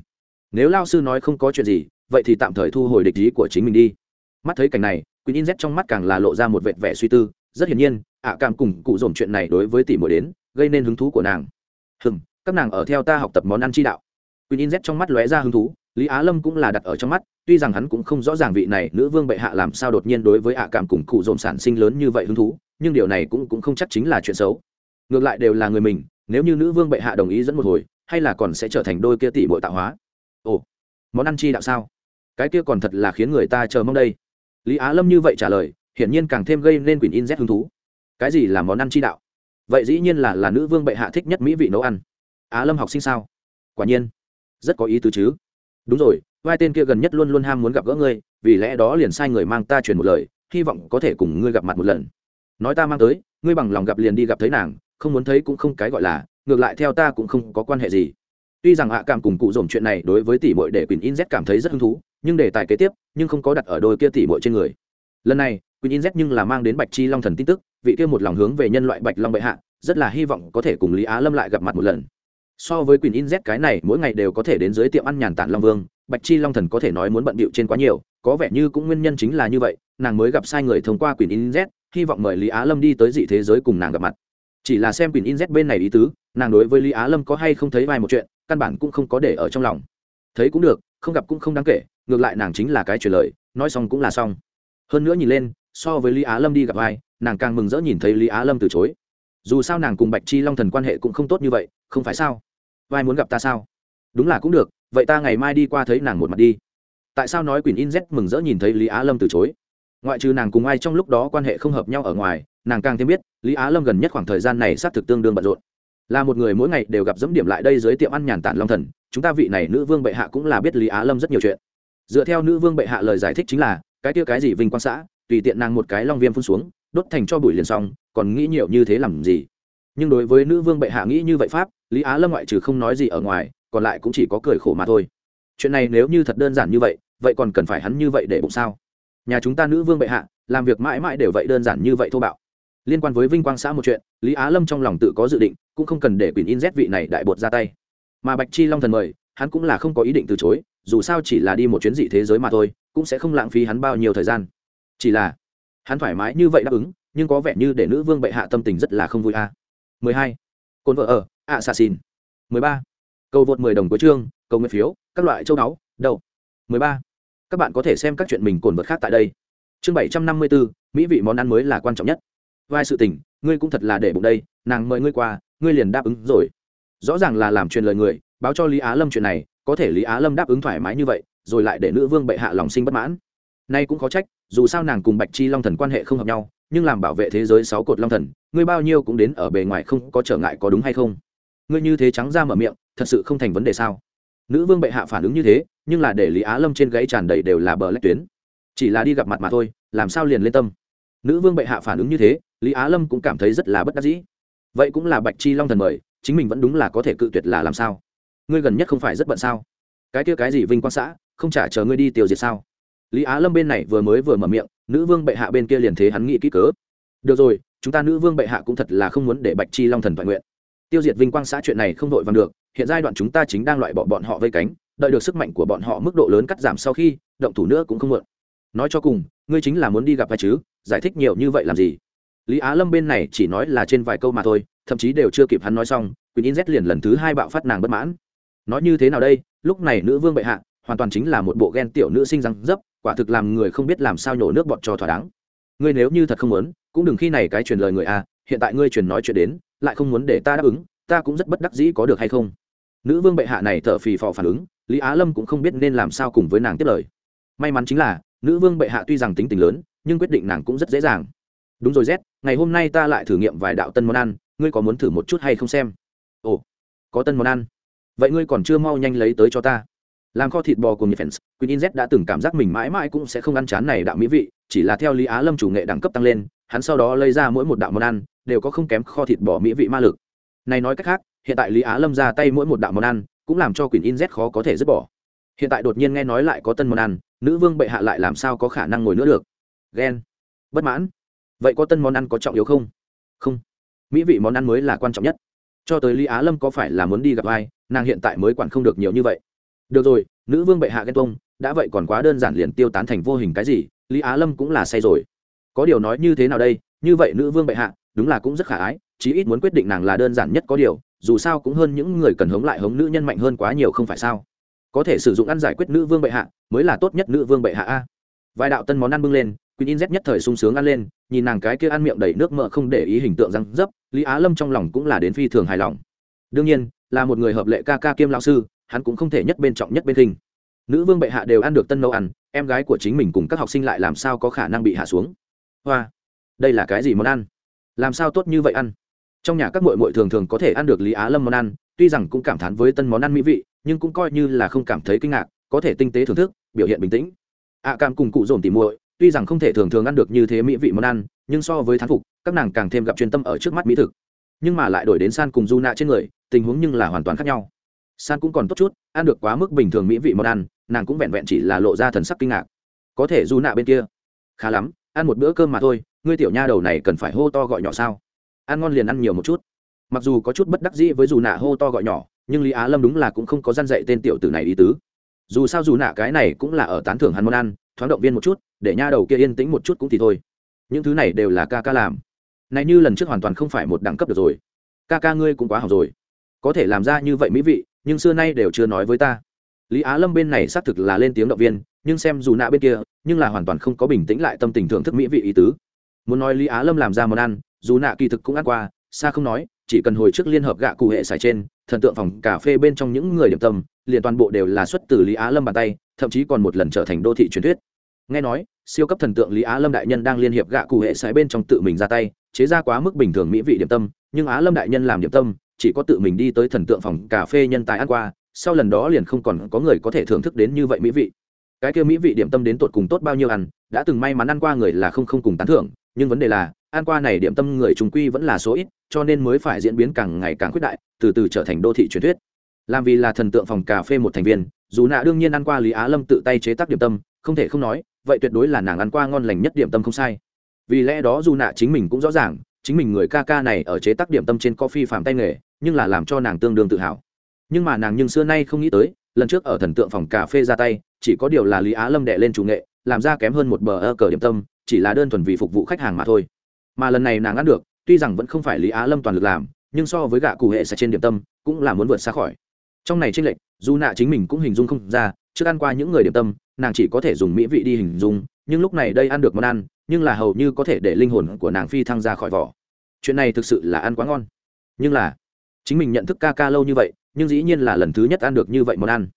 Nếu lao sư nói không có chuyện gì vậy thì tạm thời thu hồi địch ý của chính mình đi. Mắt thấy cảnh này quỳnh in z trong mắt càng là lộ ra một vệt vẻ suy tư. Rất hiển nhiên, ạ cảm cùng cụ dồn chuyện này đối với tỷ muội đến, gây nên hứng thú của nàng. Hừng các nàng ở theo ta học tập món ăn chi đạo. Quỳnh in z trong mắt lóe ra hứng thú, lý á lâm cũng là đặt ở trong mắt, tuy rằng hắn cũng không rõ ràng vị này nữ vương bệ hạ làm sao đột nhiên đối với ạ cảm cùng cụ dồn sản sinh lớn như vậy hứng thú, nhưng điều này cũng cũng không chắc chính là chuyện xấu. Ngược lại đều là người mình, nếu như nữ vương bệ hạ đồng ý dẫn một hồi, hay là còn sẽ trở thành đôi kia tỷ bội tạo hóa. Ồ, món ăn chi đạo sao? Cái kia còn thật là khiến người ta chờ mong đây. Lý á lâm như vậy trả lời, hiển nhiên càng thêm gây nên quyền in z hứng thú. Cái gì là món ăn chi đạo? Vậy dĩ nhiên là là nữ vương bệ hạ thích nhất mỹ vị nấu ăn. Á lâm học sinh sao? Quả nhiên, rất có ý tứ chứ. Đúng rồi, vai tên kia gần nhất luôn luôn ham muốn gặp gỡ ngươi, vì lẽ đó liền sai người mang ta truyền một lời, hy vọng có thể cùng ngươi gặp mặt một lần. Nói ta mang tới, ngươi bằng lòng gặp liền đi gặp thấy nàng, không muốn thấy cũng không cái gọi là, ngược lại theo ta cũng không có quan hệ gì. Tuy rằng hạ cảm cùng cụ dồn chuyện này đối với tỷ bội để quyền in z cảm thấy rất hứng thú nhưng đề tài kế tiếp, nhưng không có đặt ở đôi kia tỷ muội trên người. Lần này quyền in z nhưng là mang đến bạch chi long thần tin tức, vị kia một lòng hướng về nhân loại bạch long bệ hạ, rất là hy vọng có thể cùng lý á lâm lại gặp mặt một lần. So với quyền in z cái này mỗi ngày đều có thể đến dưới tiệm ăn nhàn tản long vương, bạch chi long thần có thể nói muốn bận bịu trên quá nhiều, có vẻ như cũng nguyên nhân chính là như vậy, nàng mới gặp sai người thông qua quyền in z hy vọng mời lý á lâm đi tới dị thế giới cùng nàng gặp mặt. Chỉ là xem quyền in z bên này ý tứ, nàng đối với lý á lâm có hay không thấy vai một chuyện, căn bản cũng không có để ở trong lòng. Thấy cũng được, không gặp cũng không đáng kể ngược lại nàng chính là cái truyền lời, nói xong cũng là xong. Hơn nữa nhìn lên, so với lý á lâm đi gặp ai, nàng càng mừng rỡ nhìn thấy lý á lâm từ chối. Dù sao nàng cùng bạch chi long thần quan hệ cũng không tốt như vậy, không phải sao? Vai muốn gặp ta sao? Đúng là cũng được, vậy ta ngày mai đi qua thấy nàng một mặt đi. Tại sao nói quyền in z mừng rỡ nhìn thấy lý á lâm từ chối? Ngoại trừ nàng cùng ai trong lúc đó quan hệ không hợp nhau ở ngoài, nàng càng thêm biết, lý á lâm gần nhất khoảng thời gian này xác thực tương đương bận rộn. Là một người mỗi ngày đều gặp dẫm điểm lại đây dưới tiệm ăn nhàn tản long thần, chúng ta vị này nữ vương bệ hạ cũng là biết lý á lâm rất nhiều chuyện dựa theo nữ vương bệ hạ lời giải thích chính là, cái kia cái gì vinh quang xã, tùy tiện nàng một cái long viêm phun xuống, đốt thành cho bụi liền xong, còn nghĩ nhiều như thế làm gì? Nhưng đối với nữ vương bệ hạ nghĩ như vậy pháp, lý á lâm ngoại trừ không nói gì ở ngoài, còn lại cũng chỉ có cười khổ mà thôi. Chuyện này nếu như thật đơn giản như vậy vậy còn cần phải hắn như vậy để bụng sao? Nhà chúng ta nữ vương bệ hạ, làm việc mãi mãi đều vậy đơn giản như vậy thô bạo. Liên quan với vinh quang xã một chuyện, lý á lâm trong lòng tự có dự định, cũng không cần để quyền in z vị này đại bột ra tay. Mà bạch chi long thần mời, hắn cũng là không có ý định từ chối dù sao chỉ là đi một chuyến dị thế giới mà thôi cũng sẽ không lãng phí hắn bao nhiêu thời gian chỉ là hắn thoải mái như vậy đáp ứng nhưng có vẻ như để nữ vương bệ hạ tâm tình rất là không vui a à. 12. cồn vợ ở ạ xà xin 13. cầu vượt 10 đồng cuối chương cầu nguyện phiếu các loại châu đáo Mười 13. các bạn có thể xem các chuyện mình cồn vật khác tại đây chương 754, mỹ vị món ăn mới là quan trọng nhất vai sự tình ngươi cũng thật là để bụng đây nàng mời ngươi qua ngươi liền đáp ứng rồi rõ ràng là làm truyền lời người báo cho lý á lâm chuyện này có thể lý á lâm đáp ứng thoải mái như vậy, rồi lại để nữ vương bệ hạ lòng sinh bất mãn. Nay cũng có trách, dù sao nàng cùng bạch chi long thần quan hệ không hợp nhau, nhưng làm bảo vệ thế giới sáu cột long thần, ngươi bao nhiêu cũng đến ở bề ngoài không có trở ngại có đúng hay không? Ngươi như thế trắng ra mở miệng, thật sự không thành vấn đề sao? Nữ vương bệ hạ phản ứng như thế, nhưng là để lý á lâm trên gãy tràn đầy đều là bờ lách tuyến. Chỉ là đi gặp mặt mà thôi, làm sao liền lên tâm? Nữ vương bệ hạ phản ứng như thế, lý á lâm cũng cảm thấy rất là bất đắc dĩ. Vậy cũng là bạch chi long thần mời, chính mình vẫn đúng là có thể cự tuyệt là làm sao? Ngươi gần nhất không phải rất bận sao? Cái kia cái gì vinh quang xã, không trả chờ ngươi đi tiêu diệt sao? Lý á lâm bên này vừa mới vừa mở miệng, nữ vương bệ hạ bên kia liền thế hắn nghĩ kỹ cớ. Được rồi, chúng ta nữ vương bệ hạ cũng thật là không muốn để bạch chi long thần toàn nguyện. Tiêu diệt vinh quang xã chuyện này không vội vàng được, hiện giai đoạn chúng ta chính đang loại bỏ bọn họ vây cánh, đợi được sức mạnh của bọn họ mức độ lớn cắt giảm sau khi, động thủ nữa cũng không muộn. Nói cho cùng, ngươi chính là muốn đi gặp ai chứ, giải thích nhiều như vậy làm gì? Lý á lâm bên này chỉ nói là trên vài câu mà thôi, thậm chí đều chưa kịp hắn nói xong quyền in z liền lần thứ hai bạo phát nàng bất mãn nói như thế nào đây? Lúc này nữ vương bệ hạ hoàn toàn chính là một bộ ghen tiểu nữ sinh răng dấp, quả thực làm người không biết làm sao nhổ nước bọt cho thỏa đáng. Ngươi nếu như thật không muốn, cũng đừng khi này cái truyền lời người a, hiện tại ngươi truyền nói chuyện đến, lại không muốn để ta đáp ứng, ta cũng rất bất đắc dĩ có được hay không? Nữ vương bệ hạ này thở phì phò phản ứng, lý á lâm cũng không biết nên làm sao cùng với nàng tiếp lời. May mắn chính là, nữ vương bệ hạ tuy rằng tính tình lớn, nhưng quyết định nàng cũng rất dễ dàng. Đúng rồi z, ngày hôm nay ta lại thử nghiệm vài đạo tân món ăn, ngươi có muốn thử một chút hay không xem? Ồ, có tân món ăn vậy ngươi còn chưa mau nhanh lấy tới cho ta. Làm kho thịt bò của người fans, queen in z đã từng cảm giác mình mãi mãi cũng sẽ không ăn chán này đạo mỹ vị, chỉ là theo lý á lâm chủ nghệ đẳng cấp tăng lên, hắn sau đó lấy ra mỗi một đạo món ăn, đều có không kém kho thịt bò mỹ vị ma lực. Này nói cách khác, hiện tại lý á lâm ra tay mỗi một đạo món ăn, cũng làm cho queen in z khó có thể dứt bỏ. Hiện tại đột nhiên nghe nói lại có tân món ăn, nữ vương bệ hạ lại làm sao có khả năng ngồi nữa được? Ghen. Bất mãn. Vậy có tân món ăn có trọng yếu không? Không. Mỹ vị món ăn mới là quan trọng nhất. Cho tới lý á lâm có phải là muốn đi gặp ai nàng hiện tại mới quản không được nhiều như vậy. Được rồi nữ vương bệ hạ ghen tông đã vậy còn quá đơn giản liền tiêu tán thành vô hình cái gì lý á lâm cũng là say rồi. Có điều nói như thế nào đây như vậy nữ vương bệ hạ đúng là cũng rất khả ái chí ít muốn quyết định nàng là đơn giản nhất có điều dù sao cũng hơn những người cần hống lại hống nữ nhân mạnh hơn quá nhiều không phải sao. Có thể sử dụng ăn giải quyết nữ vương bệ hạ mới là tốt nhất nữ vương bệ hạ a. Vài đạo tân món ăn bưng lên quỳnh In Z nhất thời sung sướng ăn lên, nhìn nàng cái kia ăn miệng đầy nước mỡ không để ý hình tượng răng dấp, Lý Á Lâm trong lòng cũng là đến phi thường hài lòng. Đương nhiên, là một người hợp lệ ca ca kiêm lão sư, hắn cũng không thể nhất bên trọng nhất bên khinh. Nữ vương bệ hạ đều ăn được tân nấu ăn, em gái của chính mình cùng các học sinh lại làm sao có khả năng bị hạ xuống. Hoa, đây là cái gì món ăn? Làm sao tốt như vậy ăn? Trong nhà các muội muội thường thường có thể ăn được Lý Á Lâm món ăn, tuy rằng cũng cảm thán với tân món ăn mỹ vị, nhưng cũng coi như là không cảm thấy kinh ngạc, có thể tinh tế thưởng thức, biểu hiện bình tĩnh. ạ à, cam cùng cụ dồn tỉ muội, tuy rằng không thể thường thường ăn được như thế mỹ vị món ăn nhưng so với thán phục các nàng càng thêm gặp chuyên tâm ở trước mắt mỹ thực nhưng mà lại đổi đến san cùng du nạ trên người, tình huống nhưng là hoàn toàn khác nhau. San cũng còn tốt chút, ăn được quá mức bình thường mỹ vị món ăn, nàng cũng vẹn vẹn chỉ là lộ ra thần sắc kinh ngạc. Có thể du nạ bên kia. Khá lắm, ăn một bữa cơm mà thôi, ngươi tiểu nha đầu này cần phải hô to gọi nhỏ sao? Ăn ngon liền ăn nhiều một chút. Mặc dù có chút bất đắc dĩ với dù nạ hô to gọi nhỏ, nhưng lý á lâm đúng là cũng không có g i a n dạy tên tiểu tử này ý tứ. Dù sao dù nạ cái này cũng là ở tán thưởng hắn món ăn, thoáng động viên một chút, để nha đầu kia yên tĩnh một chút cũng thì thôi. Những thứ này đều là ca ca làm này như lần trước hoàn toàn không phải một đẳng cấp được rồi. Ca ca ngươi cũng quá học rồi. Có thể làm ra như vậy mỹ vị, nhưng xưa nay đều chưa nói với ta. Lý á lâm bên này xác thực là lên tiếng động viên, nhưng xem dù nạ bên kia, nhưng là hoàn toàn không có bình tĩnh lại tâm tình thưởng thức mỹ vị ý tứ. Muốn nói lý á lâm làm ra món ăn, dù nạ kỳ thực cũng ăn qua, xa không nói, chỉ cần hồi trước liên hợp gạ cụ hệ xài trên, thần tượng phòng cà phê bên trong những người điểm tâm, liền toàn bộ đều là xuất từ lý á lâm bàn tay, thậm chí còn một lần trở thành đô thị truyền thuyết nghe nói, siêu cấp thần tượng lý á lâm đại nhân đang liên hiệp gạ cụ hệ xài bên trong tự mình ra tay, chế ra quá mức bình thường mỹ vị điểm tâm, nhưng á lâm đại nhân làm điểm tâm, chỉ có tự mình đi tới thần tượng phòng cà phê nhân tài ăn qua, sau lần đó liền không còn có người có thể thưởng thức đến như vậy mỹ vị. Cái kia mỹ vị điểm tâm đến tột cùng tốt bao nhiêu ăn, đã từng may mắn ăn qua người là không không cùng tán thưởng, nhưng vấn đề là, ăn qua này điểm tâm người trùng quy vẫn là số ít, cho nên mới phải diễn biến càng ngày càng khuyết đại, từ từ trở thành đô thị truyền thuyết. Làm vì là thần tượng phòng cà phê một thành viên, dù nạ đương nhiên ăn qua lý á lâm tự tay chế tác điểm tâm, không thể không nói vậy tuyệt đối là nàng ăn qua ngon lành nhất điểm tâm không sai. Vì lẽ đó dù nạ chính mình cũng rõ ràng, chính mình người ca ca này ở chế tác điểm tâm trên coffee phạm tay nghề, nhưng là làm cho nàng tương đương tự hào. Nhưng mà nàng nhưng xưa nay không nghĩ tới, lần trước ở thần tượng phòng cà phê ra tay, chỉ có điều là lý á lâm đệ lên chủ nghệ, làm ra kém hơn một bờ ơ cờ điểm tâm, chỉ là đơn thuần vì phục vụ khách hàng mà thôi. Mà lần này nàng ăn được, tuy rằng vẫn không phải lý á lâm toàn lực làm, nhưng so với gạ cụ hệ sạch trên điểm tâm, cũng là muốn vượt xa khỏi. Trong này tranh lệch, dù nạ chính mình cũng hình dung không ra trước ăn qua những người điểm tâm, nàng chỉ có thể dùng mỹ vị đi hình dung, nhưng lúc này đây ăn được món ăn, nhưng là hầu như có thể để linh hồn của nàng phi thăng ra khỏi vỏ. Chuyện này thực sự là ăn quá ngon. Nhưng là, chính mình nhận thức ca ca lâu như vậy, nhưng dĩ nhiên là lần thứ nhất ăn được như vậy món ăn.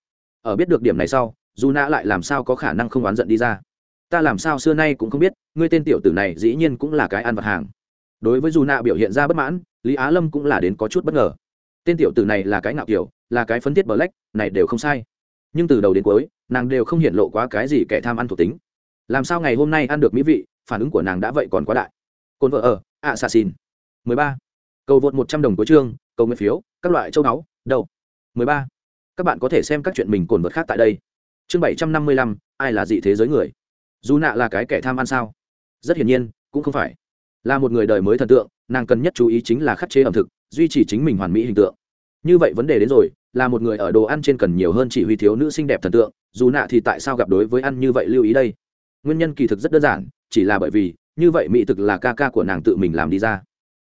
Ở biết được điểm này sau, dù nã lại làm sao có khả năng không oán giận đi ra. Ta làm sao xưa nay cũng không biết, ngươi tên tiểu tử này dĩ nhiên cũng là cái ăn vật hàng. Đối với dù nạ biểu hiện ra bất mãn, lý á lâm cũng là đến có chút bất ngờ. Tên tiểu tử này là cái ngạo kiểu, là cái phấn thiết bờ lách này đều không sai nhưng từ đầu đến cuối, nàng đều không hiện lộ quá cái gì kẻ tham ăn thuộc tính. Làm sao ngày hôm nay ăn được mỹ vị, phản ứng của nàng đã vậy còn quá đại. Cồn vợ ở ạ xà xin mười ba. Cầu vượt một trăm đồng cuối chương, cầu nguyện phiếu, các loại châu báu đâu mười ba. Các bạn có thể xem các chuyện mình cồn vật khác tại đây. Chương bảy trăm năm mươi lăm, ai là dị thế giới người? Dù nạ là cái kẻ tham ăn sao? Rất hiển nhiên, cũng không phải. Là một người đời mới thần tượng, nàng cần nhất chú ý chính là khắc chế ẩm thực, duy trì chính mình hoàn mỹ hình tượng. Như vậy vấn đề đến rồi là một người ở đồ ăn trên cần nhiều hơn chỉ huy thiếu nữ xinh đẹp thần tượng, dù nạ thì tại sao gặp đối với ăn như vậy lưu ý đây? Nguyên nhân kỳ thực rất đơn giản, chỉ là bởi vì, như vậy mỹ thực là ca ca của nàng tự mình làm đi ra.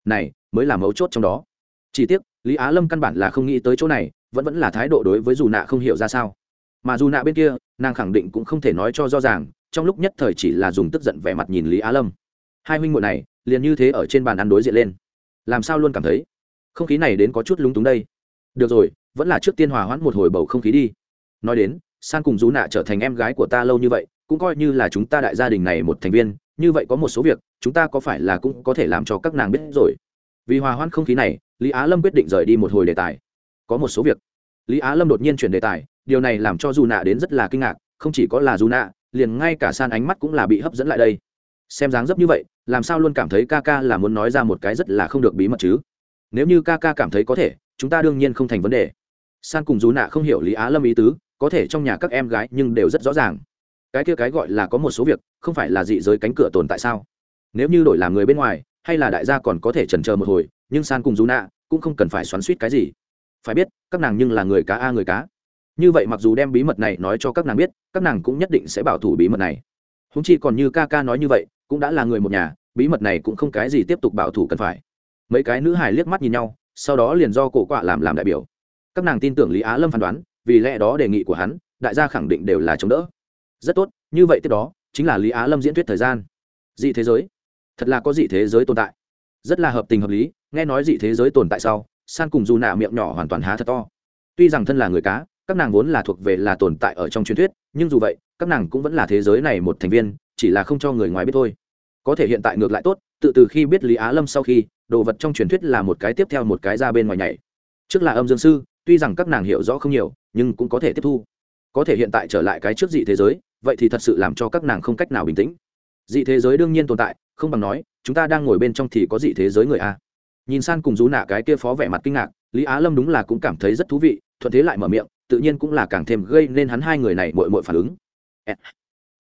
Này, mới là mấu chốt trong đó. Chỉ tiếc, lý á lâm căn bản là không nghĩ tới chỗ này, vẫn vẫn là thái độ đối với dù nạ không hiểu ra sao. Mà dù nạ bên kia, nàng khẳng định cũng không thể nói cho rõ ràng, trong lúc nhất thời chỉ là dùng tức giận vẻ mặt nhìn lý á lâm. Hai huynh muội này, liền như thế ở trên bàn ăn đối diện lên. Làm sao luôn cảm thấy? Không khí này đến có chút lúng túng đây. Được rồi vẫn là trước tiên hòa hoãn một hồi bầu không khí đi. Nói đến, san cùng dù nạ trở thành em gái của ta lâu như vậy, cũng coi như là chúng ta đại gia đình này một thành viên, như vậy có một số việc, chúng ta có phải là cũng có thể làm cho các nàng biết rồi. Vì hòa hoãn không khí này, lý á lâm quyết định rời đi một hồi đề tài. Có một số việc. Lý á lâm đột nhiên chuyển đề tài, điều này làm cho dù nạ đến rất là kinh ngạc, không chỉ có là dù nạ, liền ngay cả san ánh mắt cũng là bị hấp dẫn lại đây. Xem dáng dấp như vậy, làm sao luôn cảm thấy ca ca là muốn nói ra một cái rất là không được bí mật chứ? Nếu như ca ca cảm thấy có thể, chúng ta đương nhiên không thành vấn đề san cùng dù nạ không hiểu lý á lâm ý tứ, có thể trong nhà các em gái nhưng đều rất rõ ràng. Cái kia cái gọi là có một số việc, không phải là dị giới cánh cửa tồn tại sao? Nếu như đổi làm người bên ngoài, hay là đại gia còn có thể chần chờ một hồi, nhưng san cùng dù nạ cũng không cần phải xoắn suýt cái gì. Phải biết, các nàng nhưng là người cá a người cá. Như vậy mặc dù đem bí mật này nói cho các nàng biết, các nàng cũng nhất định sẽ bảo thủ bí mật này. Húng chi còn như ca ca nói như vậy, cũng đã là người một nhà, bí mật này cũng không cái gì tiếp tục bảo thủ cần phải. Mấy cái nữ hài liếc mắt nhìn nhau, sau đó liền do cổ quạ làm làm đại biểu các nàng tin tưởng lý á lâm phán đoán, vì lẽ đó đề nghị của hắn, đại gia khẳng định đều là chống đỡ. Rất tốt, như vậy tiếp đó, chính là lý á lâm diễn thuyết thời gian. Dị thế giới. Thật là có dị thế giới tồn tại. Rất là hợp tình hợp lý, nghe nói dị thế giới tồn tại sau, san cùng dù nạ miệng nhỏ hoàn toàn há thật to. Tuy rằng thân là người cá, các nàng vốn là thuộc về là tồn tại ở trong truyền thuyết, nhưng dù vậy, các nàng cũng vẫn là thế giới này một thành viên, chỉ là không cho người ngoài biết thôi. Có thể hiện tại ngược lại tốt, tự từ khi biết lý á lâm sau khi, đồ vật trong truyền thuyết là một cái tiếp theo một cái ra bên ngoài nhảy. Trước là âm dương sư tuy rằng các nàng hiểu rõ không nhiều, nhưng cũng có thể tiếp thu. Có thể hiện tại trở lại cái trước dị thế giới, vậy thì thật sự làm cho các nàng không cách nào bình tĩnh. Dị thế giới đương nhiên tồn tại, không bằng nói, chúng ta đang ngồi bên trong thì có dị thế giới người a. Nhìn san cùng rú nạ cái kia phó vẻ mặt kinh ngạc, lý á lâm đúng là cũng cảm thấy rất thú vị, thuận thế lại mở miệng, tự nhiên cũng là càng thêm gây nên hắn hai người này mội mội phản ứng.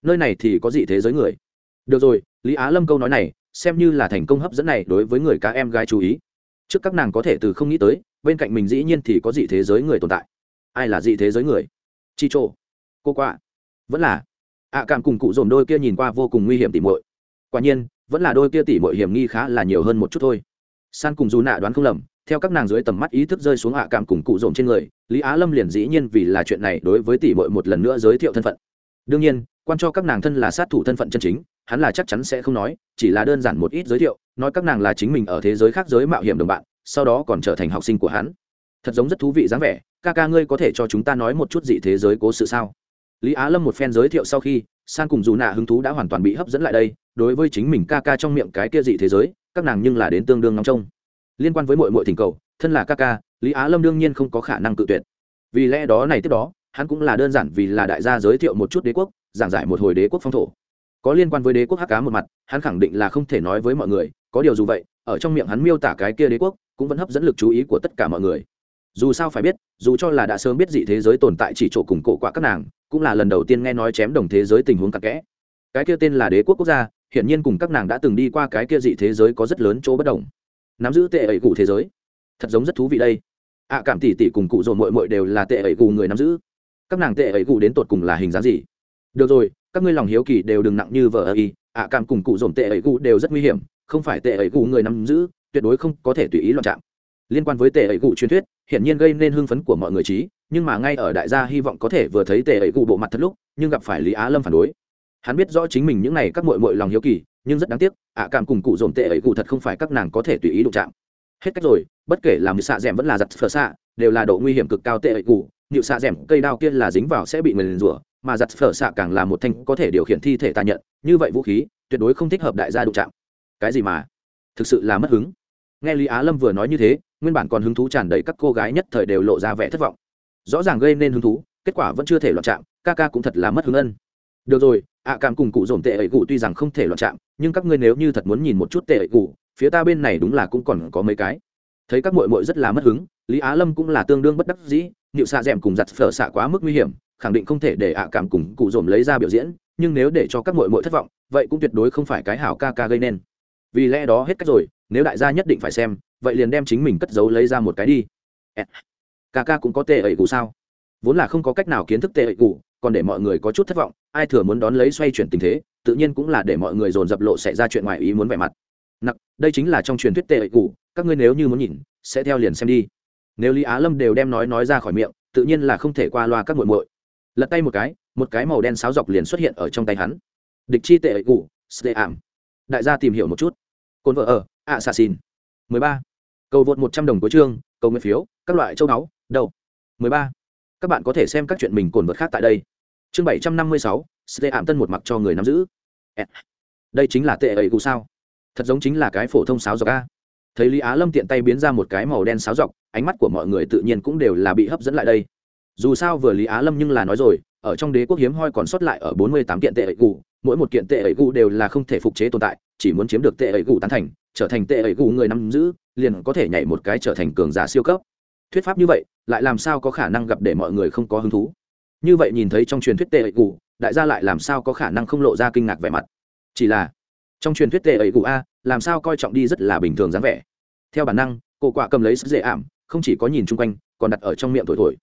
Nơi này thì có dị thế giới người. Được rồi, lý á lâm câu nói này, xem như là thành công hấp dẫn này đối với người ca em gái chú ý. Trước các nàng có thể từ không nghĩ tới bên cạnh mình dĩ nhiên thì có dị thế giới người tồn tại. Ai là dị thế giới người? Chi trô cô quạ. Vẫn là. Ạ cảm cùng cụ dồn đôi kia nhìn qua vô cùng nguy hiểm tỉ mội quả nhiên, vẫn là đôi kia tỉ mội hiểm nghi khá là nhiều hơn một chút thôi. San cùng dù nạ đoán không lầm, theo các nàng dưới tầm mắt ý thức rơi xuống ạ cảm cùng cụ dồn trên người, lý á lâm liền dĩ nhiên vì là chuyện này đối với tỉ mội một lần nữa giới thiệu thân phận. Đương nhiên, quan cho các nàng thân là sát thủ thân phận chân chính, hắn là chắc chắn sẽ không nói, chỉ là đơn giản một ít giới thiệu, nói các nàng là chính mình ở thế giới khác giới mạo hiểm đồng bạn sau đó còn trở thành học sinh của hắn. Thật giống rất thú vị dáng vẻ, ca ca ngươi có thể cho chúng ta nói một chút gì thế giới cố sự sao? Lý á lâm một phen giới thiệu sau khi, san cùng dù nạ hứng thú đã hoàn toàn bị hấp dẫn lại đây, đối với chính mình ca ca trong miệng cái kia dị thế giới, các nàng nhưng là đến tương đương ngóng trông. Liên quan với mọi mọi thỉnh cầu, thân là ca ca, lý á lâm đương nhiên không có khả năng cự tuyệt. Vì lẽ đó này tiếp đó, hắn cũng là đơn giản vì là đại gia giới thiệu một chút đế quốc, giảng giải một hồi đế quốc phong thổ. Có liên quan với đế quốc hắc cá một mặt, hắn khẳng định là không thể nói với mọi người, có điều dù vậy, ở trong miệng hắn miêu tả cái kia đế quốc cũng vẫn hấp dẫn lực chú ý của tất cả mọi người. Dù sao phải biết, dù cho là đã sớm biết dị thế giới tồn tại chỉ chỗ cùng cổ quả các nàng, cũng là lần đầu tiên nghe nói chém đồng thế giới tình huống cặp kẽ. Cái kia tên là đế quốc quốc gia, hiển nhiên cùng các nàng đã từng đi qua cái kia dị thế giới có rất lớn chỗ bất đồng. Nắm giữ tệ ẩy cụ thế giới. Thật giống rất thú vị đây. Ạ cảm tỷ tỷ cùng cụ dồn mội mội đều là tệ ẩy cụ người nắm giữ. Các nàng tệ ẩy cụ đến tột cùng là hình dáng gì? Được rồi, các ngươi lòng hiếu kỳ đều đừng nặng như vợ ơ y ạ cảm cùng cụ dồn tệ ẩy cụ đều rất nguy hiểm, không phải tệ ẩy cụ người nắm giữ tuyệt đối không có thể tùy ý loạn chạm liên quan với tệ ấy cụ truyền thuyết, hiển nhiên gây nên hưng phấn của mọi người trí, nhưng mà ngay ở đại gia hy vọng có thể vừa thấy tệ ấy cụ bộ mặt thật lúc, nhưng gặp phải lý á lâm phản đối. Hắn biết rõ chính mình những này các mội mội lòng hiếu kỳ, nhưng rất đáng tiếc, ạ cảm cùng cụ dồn tệ ấy cụ thật không phải các nàng có thể tùy ý đụng chạm. Hết cách rồi, bất kể làm xạ d vẫn là giặt phở xạ, đều là độ nguy hiểm cực cao tệ ấy cụ nhịu xạ d cây đao kia là dính vào sẽ bị người liền rủa, mà giặt phở xạ càng là một thanh có thể điều khiển thi thể tà nhận. Như vậy vũ khí, tuyệt đối không thích hợp đại gia đụng chạm. Cái gì mà? Thực sự là mất hứng nghe lý á lâm vừa nói như thế, nguyên bản còn hứng thú tràn đầy các cô gái nhất thời đều lộ ra vẻ thất vọng. Rõ ràng gây nên hứng thú, kết quả vẫn chưa thể loạn chạm, ca ca cũng thật là mất hứng ân. Được rồi, ạ cảm cùng cụ dồn tệ ấy cụ tuy rằng không thể loạn chạm, nhưng các ngươi nếu như thật muốn nhìn một chút tệ ấy cụ phía ta bên này đúng là cũng còn có mấy cái. Thấy các mội mội rất là mất hứng, lý á lâm cũng là tương đương bất đắc dĩ nịu xạ d cùng giặt phở xạ quá mức nguy hiểm, khẳng định không thể để ạ cảm cùng cụ dồn lấy ra biểu diễn, nhưng nếu để cho các mội mội thất vọng, vậy cũng tuyệt đối không phải cái hảo ca ca gây nên vì lẽ đó hết cách rồi, nếu đại gia nhất định phải xem, vậy liền đem chính mình cất giấu lấy ra một cái đi. Ca ca cũng có tệ ẩy cụ sao? Vốn là không có cách nào kiến thức tệ ẩy cụ còn để mọi người có chút thất vọng, ai thừa muốn đón lấy xoay chuyển tình thế, tự nhiên cũng là để mọi người dồn dập lộ xảy ra chuyện ngoài ý muốn vẻ mặt. Nặc, đây chính là trong truyền thuyết tệ ẩy cụ các ngươi nếu như muốn nhìn, sẽ theo liền xem đi. Nếu lý á lâm đều đem nói nói ra khỏi miệng, tự nhiên là không thể qua loa các muội muội. Lật tay một cái một cái màu đen sáo dọc liền xuất hiện ở trong tay hắn. Địch chi tệ ẩy cụ sệ ảm đại gia tìm hiểu một chút. Cồn vợ ở ạ xà xin mười ba. Cầu vượt một trăm đồng cuối chương, cầu nguyện phiếu, các loại châu báu đậu. mười ba. Các bạn có thể xem các chuyện mình cồn vượt khác tại đây. Chương bảy trăm năm mươi sáu sẽ ảm tân một mặc cho người nắm giữ. Đây chính là tệ ấy cụ sao? Thật giống chính là cái phổ thông sáo dọc a. Thấy lý á lâm tiện tay biến ra một cái màu đen sáo dọc, ánh mắt của mọi người tự nhiên cũng đều là bị hấp dẫn lại đây. Dù sao vừa lý á lâm nhưng là nói rồi, ở trong đế quốc hiếm hoi còn sót lại ở bốn mươi tám kiện tệ ấy cụ mỗi một kiện tệ ẩy cụ đều là không thể phục chế tồn tại, chỉ muốn chiếm được tệ ẩy cụ tán thành, trở thành tệ ẩy cụ người nắm giữ, liền có thể nhảy một cái trở thành cường giả siêu cấp. Thuyết pháp như vậy, lại làm sao có khả năng gặp để mọi người không có hứng thú? Như vậy nhìn thấy trong truyền thuyết tệ ẩy cụ đại gia lại làm sao có khả năng không lộ ra kinh ngạc vẻ mặt? Chỉ là, trong truyền thuyết tệ ẩy cụ a, làm sao coi trọng đi rất là bình thường dáng vẻ. Theo bản năng cổ quả cầm lấy sức dễ ảm, không chỉ có nhìn chung quanh, còn đặt ở trong miệng thổi thổi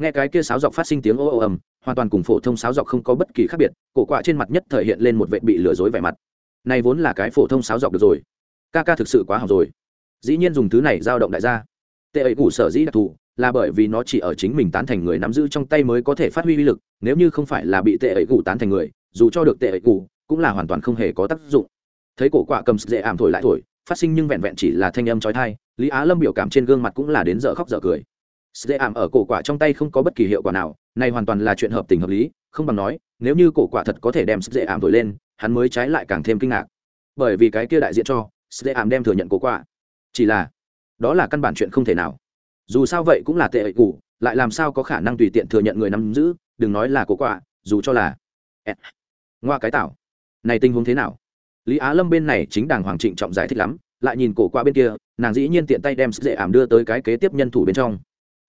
nghe cái kia sáo dọc phát sinh tiếng ô ô ầm, hoàn toàn cùng phổ thông sáo dọc không có bất kỳ khác biệt, cổ quạ trên mặt nhất thể hiện lên một vệ bị lừa dối vẻ mặt. Này vốn là cái phổ thông sáo dọc được rồi. Ca ca thực sự quá học rồi. Dĩ nhiên dùng thứ này giao động đại gia. Tệ ấy củ sở dĩ đặc thù, là bởi vì nó chỉ ở chính mình tán thành người nắm giữ trong tay mới có thể phát huy uy lực, nếu như không phải là bị tệ ấy củ tán thành người, dù cho được tệ ấy củ cũng là hoàn toàn không hề có tác dụng. Thấy cổ quạ cầm dễ ảm thổi lại thổi, phát sinh nhưng vẹn vẹn chỉ là thanh âm trói thai lý á lâm biểu cảm trên gương mặt cũng là đến giờ khóc giờ cười dễ ảm ở cổ quả trong tay không có bất kỳ hiệu quả nào này hoàn toàn là chuyện hợp tình hợp lý không bằng nói nếu như cổ quả thật có thể đem dễ ảm thổi lên hắn mới trái lại càng thêm kinh ngạc. Bởi vì cái kia đại diện cho dễ ảm đem thừa nhận cổ quả. Chỉ là đó là căn bản chuyện không thể nào. Dù sao vậy cũng là tệ ẩy củ, lại làm sao có khả năng tùy tiện thừa nhận người nắm giữ đừng nói là cổ quả dù cho là ngoa cái tảo. Này tình huống thế nào? Lý á lâm bên này chính đàng hoàng trịnh trọng giải thích lắm lại nhìn cổ qua bên kia nàng dĩ nhiên tiện tay đem dễ ảm đưa tới cái kế tiếp nhân thủ bên trong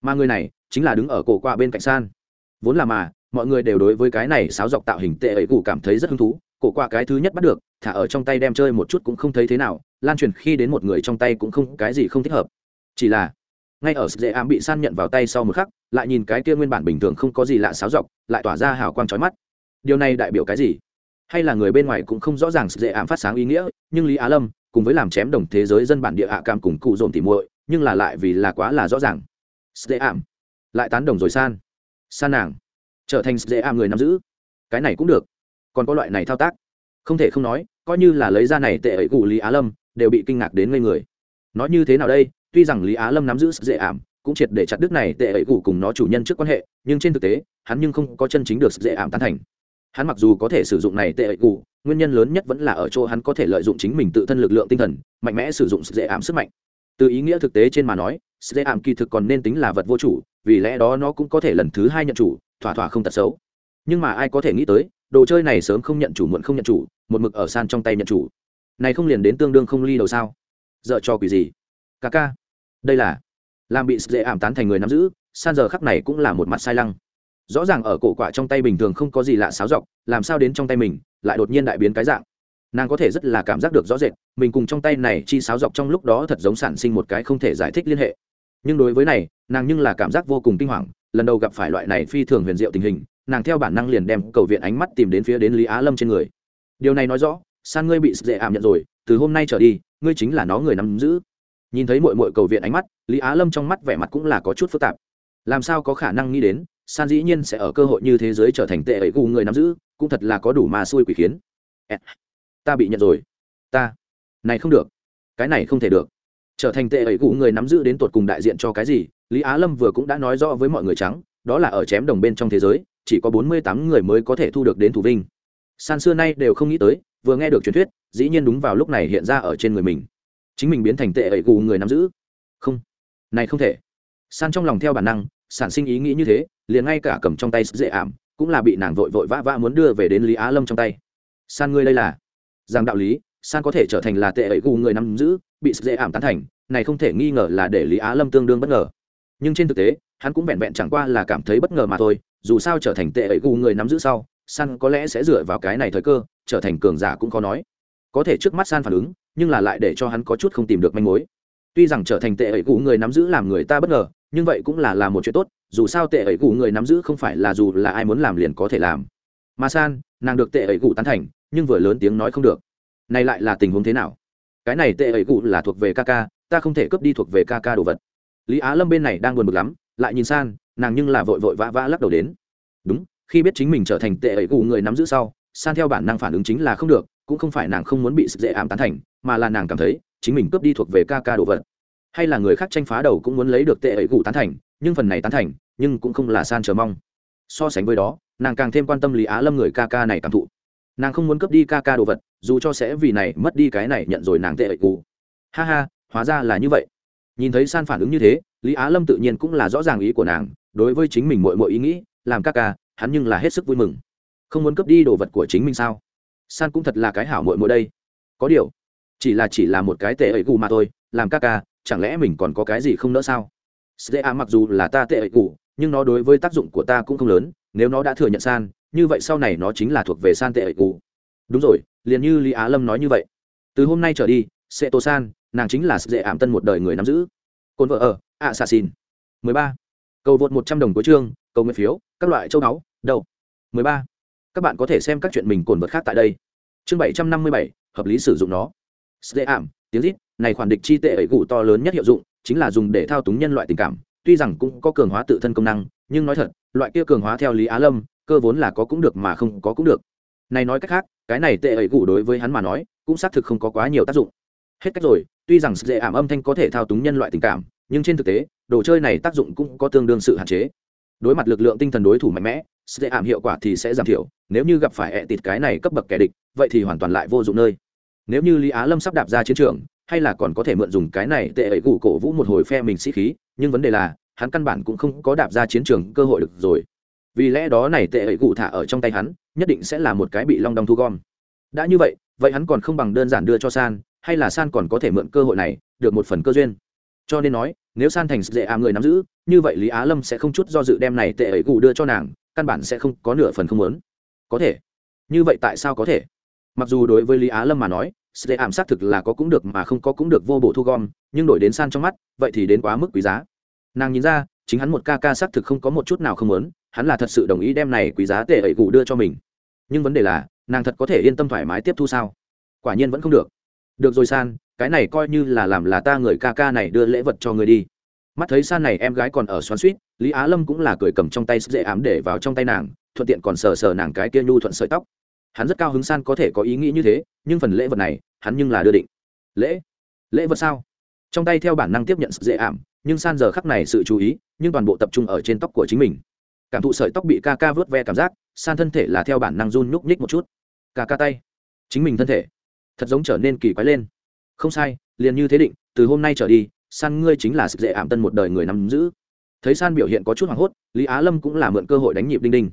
mà người này chính là đứng ở cổ qua bên cạnh san. Vốn là mà, mọi người đều đối với cái này sáo dọc tạo hình tệ ấy cụ cảm thấy rất hứng thú. Cổ qua cái thứ nhất bắt được, thả ở trong tay đem chơi một chút cũng không thấy thế nào, lan truyền khi đến một người trong tay cũng không, cái gì không thích hợp. Chỉ là, ngay ở dễ ảm bị san nhận vào tay sau một khắc, lại nhìn cái kia nguyên bản bình thường không có gì lạ sáo dọc, lại tỏa ra hào quang trói mắt. Điều này đại biểu cái gì? Hay là người bên ngoài cũng không rõ ràng dễ ảm phát sáng ý nghĩa, nhưng lý á lâm cùng với làm chém đồng thế giới dân bản địa hạ cam cùng cụ dồn tỉ muội, nhưng là lại vì là quá là rõ ràng dễ ảm. Lại tán đồng rồi san. San nàng. Trở thành dễ ảm người nắm giữ. Cái này cũng được. Còn có loại này thao tác. Không thể không nói, coi như là lấy ra này tệ ấy cụ lý á lâm, đều bị kinh ngạc đến ngây người. Nói như thế nào đây? Tuy rằng lý á lâm nắm giữ dễ ảm, cũng triệt để chặt đức này tệ ấy cụ cùng nó chủ nhân trước quan hệ, nhưng trên thực tế, hắn nhưng không có chân chính được dễ ảm tán thành. Hắn mặc dù có thể sử dụng này tệ ấy cụ nguyên nhân lớn nhất vẫn là ở chỗ hắn có thể lợi dụng chính mình tự thân lực lượng tinh thần, mạnh mẽ sử dụng dễ ảm sức mạnh. Từ ý nghĩa thực tế trên mà nói dễ ảm kỳ thực còn nên tính là vật vô chủ, vì lẽ đó nó cũng có thể lần thứ hai nhận chủ, thỏa thỏa không tật xấu. Nhưng mà ai có thể nghĩ tới, đồ chơi này sớm không nhận chủ muộn không nhận chủ, một mực ở san trong tay nhận chủ. Này không liền đến tương đương không ly đầu sao? Dợ cho quỷ gì? Ca ca. Đây là làm bị dễ ảm tán thành người nắm giữ san giờ khắc này cũng là một mặt sai lăng. Rõ ràng ở cổ quả trong tay bình thường không có gì lạ xáo dọc, làm sao đến trong tay mình, lại đột nhiên đại biến cái dạng. Nàng có thể rất là cảm giác được rõ rệt, mình cùng trong tay này chi sáo dọc trong lúc đó thật giống sản sinh một cái không thể giải thích liên hệ nhưng đối với này, nàng nhưng là cảm giác vô cùng kinh hoàng, lần đầu gặp phải loại này phi thường huyền diệu tình hình, nàng theo bản năng liền đem cầu viện ánh mắt tìm đến phía đến lý á lâm trên người. Điều này nói rõ, san ngươi bị dễ ảm nhận rồi, từ hôm nay trở đi, ngươi chính là nó người nắm giữ. Nhìn thấy mội mội cầu viện ánh mắt, lý á lâm trong mắt vẻ mặt cũng là có chút phức tạp. Làm sao có khả năng nghĩ đến, san dĩ nhiên sẽ ở cơ hội như thế giới trở thành tệ ấy gù người nắm giữ, cũng thật là có đủ mà xui quỷ khiến. Eh, ta bị nhận rồi. Ta. Này không được. Cái này không thể được trở thành tệ ấy cụ người nắm giữ đến tột cùng đại diện cho cái gì, lý á lâm vừa cũng đã nói rõ với mọi người trắng, đó là ở chém đồng bên trong thế giới, chỉ có bốn mươi tám người mới có thể thu được đến thủ vinh. San xưa nay đều không nghĩ tới, vừa nghe được truyền thuyết, dĩ nhiên đúng vào lúc này hiện ra ở trên người mình. Chính mình biến thành tệ ẩy cụ người nắm giữ. Không, này không thể. San trong lòng theo bản năng, sản sinh ý nghĩ như thế, liền ngay cả cầm trong tay dễ ảm, cũng là bị nàng vội vội vã vã muốn đưa về đến lý á lâm trong tay. San ngươi đây là? Rằng đạo lý, san có thể trở thành là tệ ẩy cụ người nắm giữ bị dễ ảm tán thành, này không thể nghi ngờ là để lý á lâm tương đương bất ngờ. Nhưng trên thực tế, hắn cũng vẹn vẹn chẳng qua là cảm thấy bất ngờ mà thôi, dù sao trở thành tệ ấy gù người nắm giữ sau, san có lẽ sẽ dựa vào cái này thời cơ, trở thành cường giả cũng khó nói. Có thể trước mắt san phản ứng, nhưng là lại để cho hắn có chút không tìm được manh mối. Tuy rằng trở thành tệ ấy gù người nắm giữ làm người ta bất ngờ, nhưng vậy cũng là làm một chuyện tốt, dù sao tệ ấy gù người nắm giữ không phải là dù là ai muốn làm liền có thể làm. Mà san, nàng được tệ ấy gù tán thành, nhưng vừa lớn tiếng nói không được. Này lại là tình huống thế nào? Cái này tệ ấy cụ là thuộc về ca ca, ta không thể cướp đi thuộc về ca ca đồ vật. Lý á lâm bên này đang buồn bực lắm, lại nhìn san, nàng nhưng là vội vội vã vã lắc đầu đến. Đúng, khi biết chính mình trở thành tệ ấy cụ người nắm giữ sau, san theo bản năng phản ứng chính là không được, cũng không phải nàng không muốn bị dễ ảm tán thành, mà là nàng cảm thấy chính mình cướp đi thuộc về ca ca đồ vật. Hay là người khác tranh phá đầu cũng muốn lấy được tệ ấy cụ tán thành, nhưng phần này tán thành, nhưng cũng không là san chờ mong. So sánh với đó, nàng càng thêm quan tâm lý á lâm người ca ca này cảm thụ. Nàng không muốn cướp đi ca ca đồ vật dù cho sẽ vì này mất đi cái này nhận rồi nàng tệ ẩy cụ ha ha, hóa ra là như vậy. Nhìn thấy san phản ứng như thế, lý á lâm tự nhiên cũng là rõ ràng ý của nàng, đối với chính mình mội mội ý nghĩ, làm ca ca, hắn nhưng là hết sức vui mừng. Không muốn cướp đi đồ vật của chính mình sao? San cũng thật là cái hảo mội mội đây. Có điều, chỉ là chỉ là một cái tệ ẩy cụ mà thôi, làm ca ca, chẳng lẽ mình còn có cái gì không nỡ sao? Sda mặc dù là ta tệ ẩy cụ nhưng nó đối với tác dụng của ta cũng không lớn, nếu nó đã thừa nhận san, như vậy sau này nó chính là thuộc về san tệ ẩy cụ đúng rồi liền như lý á lâm nói như vậy từ hôm nay trở đi sẽ tô san nàng chính là dễ ảm tân một đời người nắm giữ cồn vợ ở ạ xà xin mười ba cầu vượt một trăm đồng cuối chương cầu nguyện phiếu các loại châu báu đâu mười ba các bạn có thể xem các chuyện mình cồn vượt khác tại đây chương bảy trăm năm mươi bảy hợp lý sử dụng nó dễ ảm tiếng rít này khoản địch chi tệ ấy gủ to lớn nhất hiệu dụng chính là dùng để thao túng nhân loại tình cảm tuy rằng cũng có cường hóa tự thân công năng nhưng nói thật loại kia cường hóa theo lý á lâm cơ vốn là có cũng được mà không có cũng được này nói cách khác, cái này tệ ấy gụ đối với hắn mà nói, cũng xác thực không có quá nhiều tác dụng. Hết cách rồi, tuy rằng dễ ảm âm thanh có thể thao túng nhân loại tình cảm, nhưng trên thực tế, đồ chơi này tác dụng cũng có tương đương sự hạn chế. Đối mặt lực lượng tinh thần đối thủ mạnh mẽ, dễ ảm hiệu quả thì sẽ giảm thiểu, nếu như gặp phải ẹ tịt cái này cấp bậc kẻ địch, vậy thì hoàn toàn lại vô dụng nơi. Nếu như lý á lâm sắp đạp ra chiến trường, hay là còn có thể mượn dùng cái này tệ ấy gù cổ vũ một hồi phe mình sĩ khí, nhưng vấn đề là, hắn căn bản cũng không có đạp ra chiến trường cơ hội được rồi. Vì lẽ đó này tệ ấy gù thả ở trong tay hắn nhất định sẽ là một cái bị long đong thu gom. Đã như vậy vậy hắn còn không bằng đơn giản đưa cho san, hay là san còn có thể mượn cơ hội này, được một phần cơ duyên. Cho nên nói, nếu san thành dễ à người nắm giữ, như vậy lý á lâm sẽ không chút do dự đem này tệ ấy cụ đưa cho nàng, căn bản sẽ không có nửa phần không lớn có thể. Như vậy tại sao có thể? Mặc dù đối với lý á lâm mà nói, dễ ảm xác thực là có cũng được mà không có cũng được vô bổ thu gom, nhưng đổi đến san trong mắt, vậy thì đến quá mức quý giá. Nàng nhìn ra, chính hắn một ca ca xác thực không có một chút nào không muốn hắn là thật sự đồng ý đem này quý giá tệ ẩy cụ đưa cho mình. Nhưng vấn đề là, nàng thật có thể yên tâm thoải mái tiếp thu sao? Quả nhiên vẫn không được. Được rồi san, cái này coi như là làm là ta người ca ca này đưa lễ vật cho người đi. Mắt thấy san này em gái còn ở xoắn suýt, lý á lâm cũng là cười cầm trong tay dễ ám để vào trong tay nàng, thuận tiện còn sờ sờ nàng cái kia nhu thuận sợi tóc. Hắn rất cao hứng san có thể có ý nghĩ như thế, nhưng phần lễ vật này, hắn nhưng là đưa định. Lễ? Lễ vật sao? Trong tay theo bản năng tiếp nhận dễ ảm, nhưng san giờ khắc này sự chú ý, nhưng toàn bộ tập trung ở trên tóc của chính mình cảm thụ sợi tóc bị ca ca vớt ve cảm giác, san thân thể là theo bản năng run nhúc nhích một chút. Ca ca tay. Chính mình thân thể. Thật giống trở nên kỳ quái lên. Không sai, liền như thế định, từ hôm nay trở đi, san ngươi chính là sự dễ ảm tân một đời người nắm giữ. Thấy san biểu hiện có chút hoảng hốt, lý á lâm cũng là mượn cơ hội đánh nhịp đinh đinh.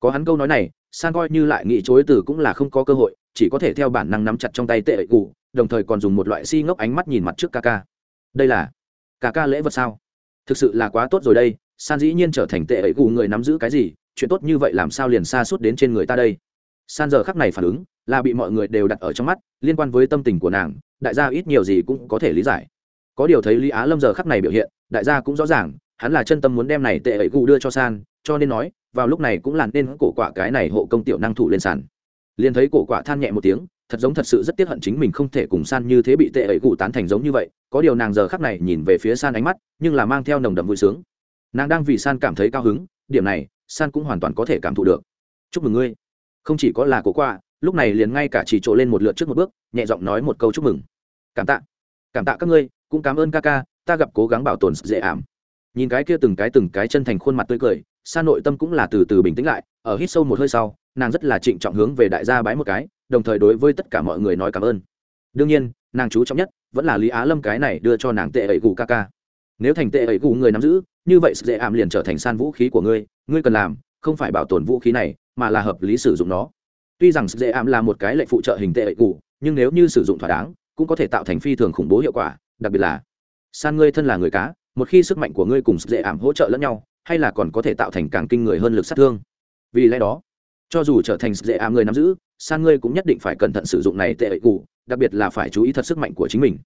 Có hắn câu nói này, san coi như lại nghĩ chối từ cũng là không có cơ hội, chỉ có thể theo bản năng nắm chặt trong tay tệ ệ cụ đồng thời còn dùng một loại si ngốc ánh mắt nhìn mặt trước ca ca. Đây là ca ca lễ vật sao? Thực sự là quá tốt rồi đây san dĩ nhiên trở thành tệ ấy gù người nắm giữ cái gì, chuyện tốt như vậy làm sao liền xa suốt đến trên người ta đây? San giờ khắc này phản ứng là bị mọi người đều đặt ở trong mắt, liên quan với tâm tình của nàng, đại gia ít nhiều gì cũng có thể lý giải. Có điều thấy lý á lâm giờ khắc này biểu hiện, đại gia cũng rõ ràng, hắn là chân tâm muốn đem này tệ ấy gù đưa cho san, cho nên nói, vào lúc này cũng làm nên cổ quả cái này hộ công tiểu năng thủ lên sàn liền thấy cổ quả than nhẹ một tiếng, thật giống thật sự rất tiếc hận chính mình không thể cùng san như thế bị tệ ấy gù tán thành giống như vậy. Có điều nàng giờ khắc này nhìn về phía san ánh mắt, nhưng là mang theo nồng đậm vui sướng nàng đang vì san cảm thấy cao hứng điểm này san cũng hoàn toàn có thể cảm thụ được. Chúc mừng ngươi. Không chỉ có là cố qua, lúc này liền ngay cả chỉ trộ lên một lượt trước một bước nhẹ giọng nói một câu chúc mừng. Cảm tạ. Cảm tạ các ngươi cũng cảm ơn ca ca ta gặp cố gắng bảo tồn dễ ảm. Nhìn cái kia từng cái từng cái chân thành khuôn mặt tươi cười San nội tâm cũng là từ từ bình tĩnh lại ở hít sâu một hơi sau nàng rất là trịnh trọng hướng về đại gia bái một cái đồng thời đối với tất cả mọi người nói cảm ơn. Đương nhiên nàng chú trọng nhất vẫn là lý á lâm cái này đưa cho nàng tệ ẩy gù ca ca. Nếu thành tệ ẩy gù người nắm giữ như vậy dễ ảm liền trở thành san vũ khí của ngươi ngươi cần làm không phải bảo tồn vũ khí này, mà là hợp lý sử dụng nó. Tuy rằng dễ ảm là một cái lệnh phụ trợ hình tệ ẩy nhưng nếu như sử dụng thỏa đáng, cũng có thể tạo thành phi thường khủng bố hiệu quả, đặc biệt là san ngươi thân là người cá, một khi sức mạnh của ngươi cùng dễ ảm hỗ trợ lẫn nhau, hay là còn có thể tạo thành càng kinh người hơn lực sát thương. Vì lẽ đó, cho dù trở thành dễ ảm người nắm giữ, san ngươi cũng nhất định phải cẩn thận sử dụng này tệ ẩy cụ đặc biệt là phải chú ý thật sức mạnh của chính mình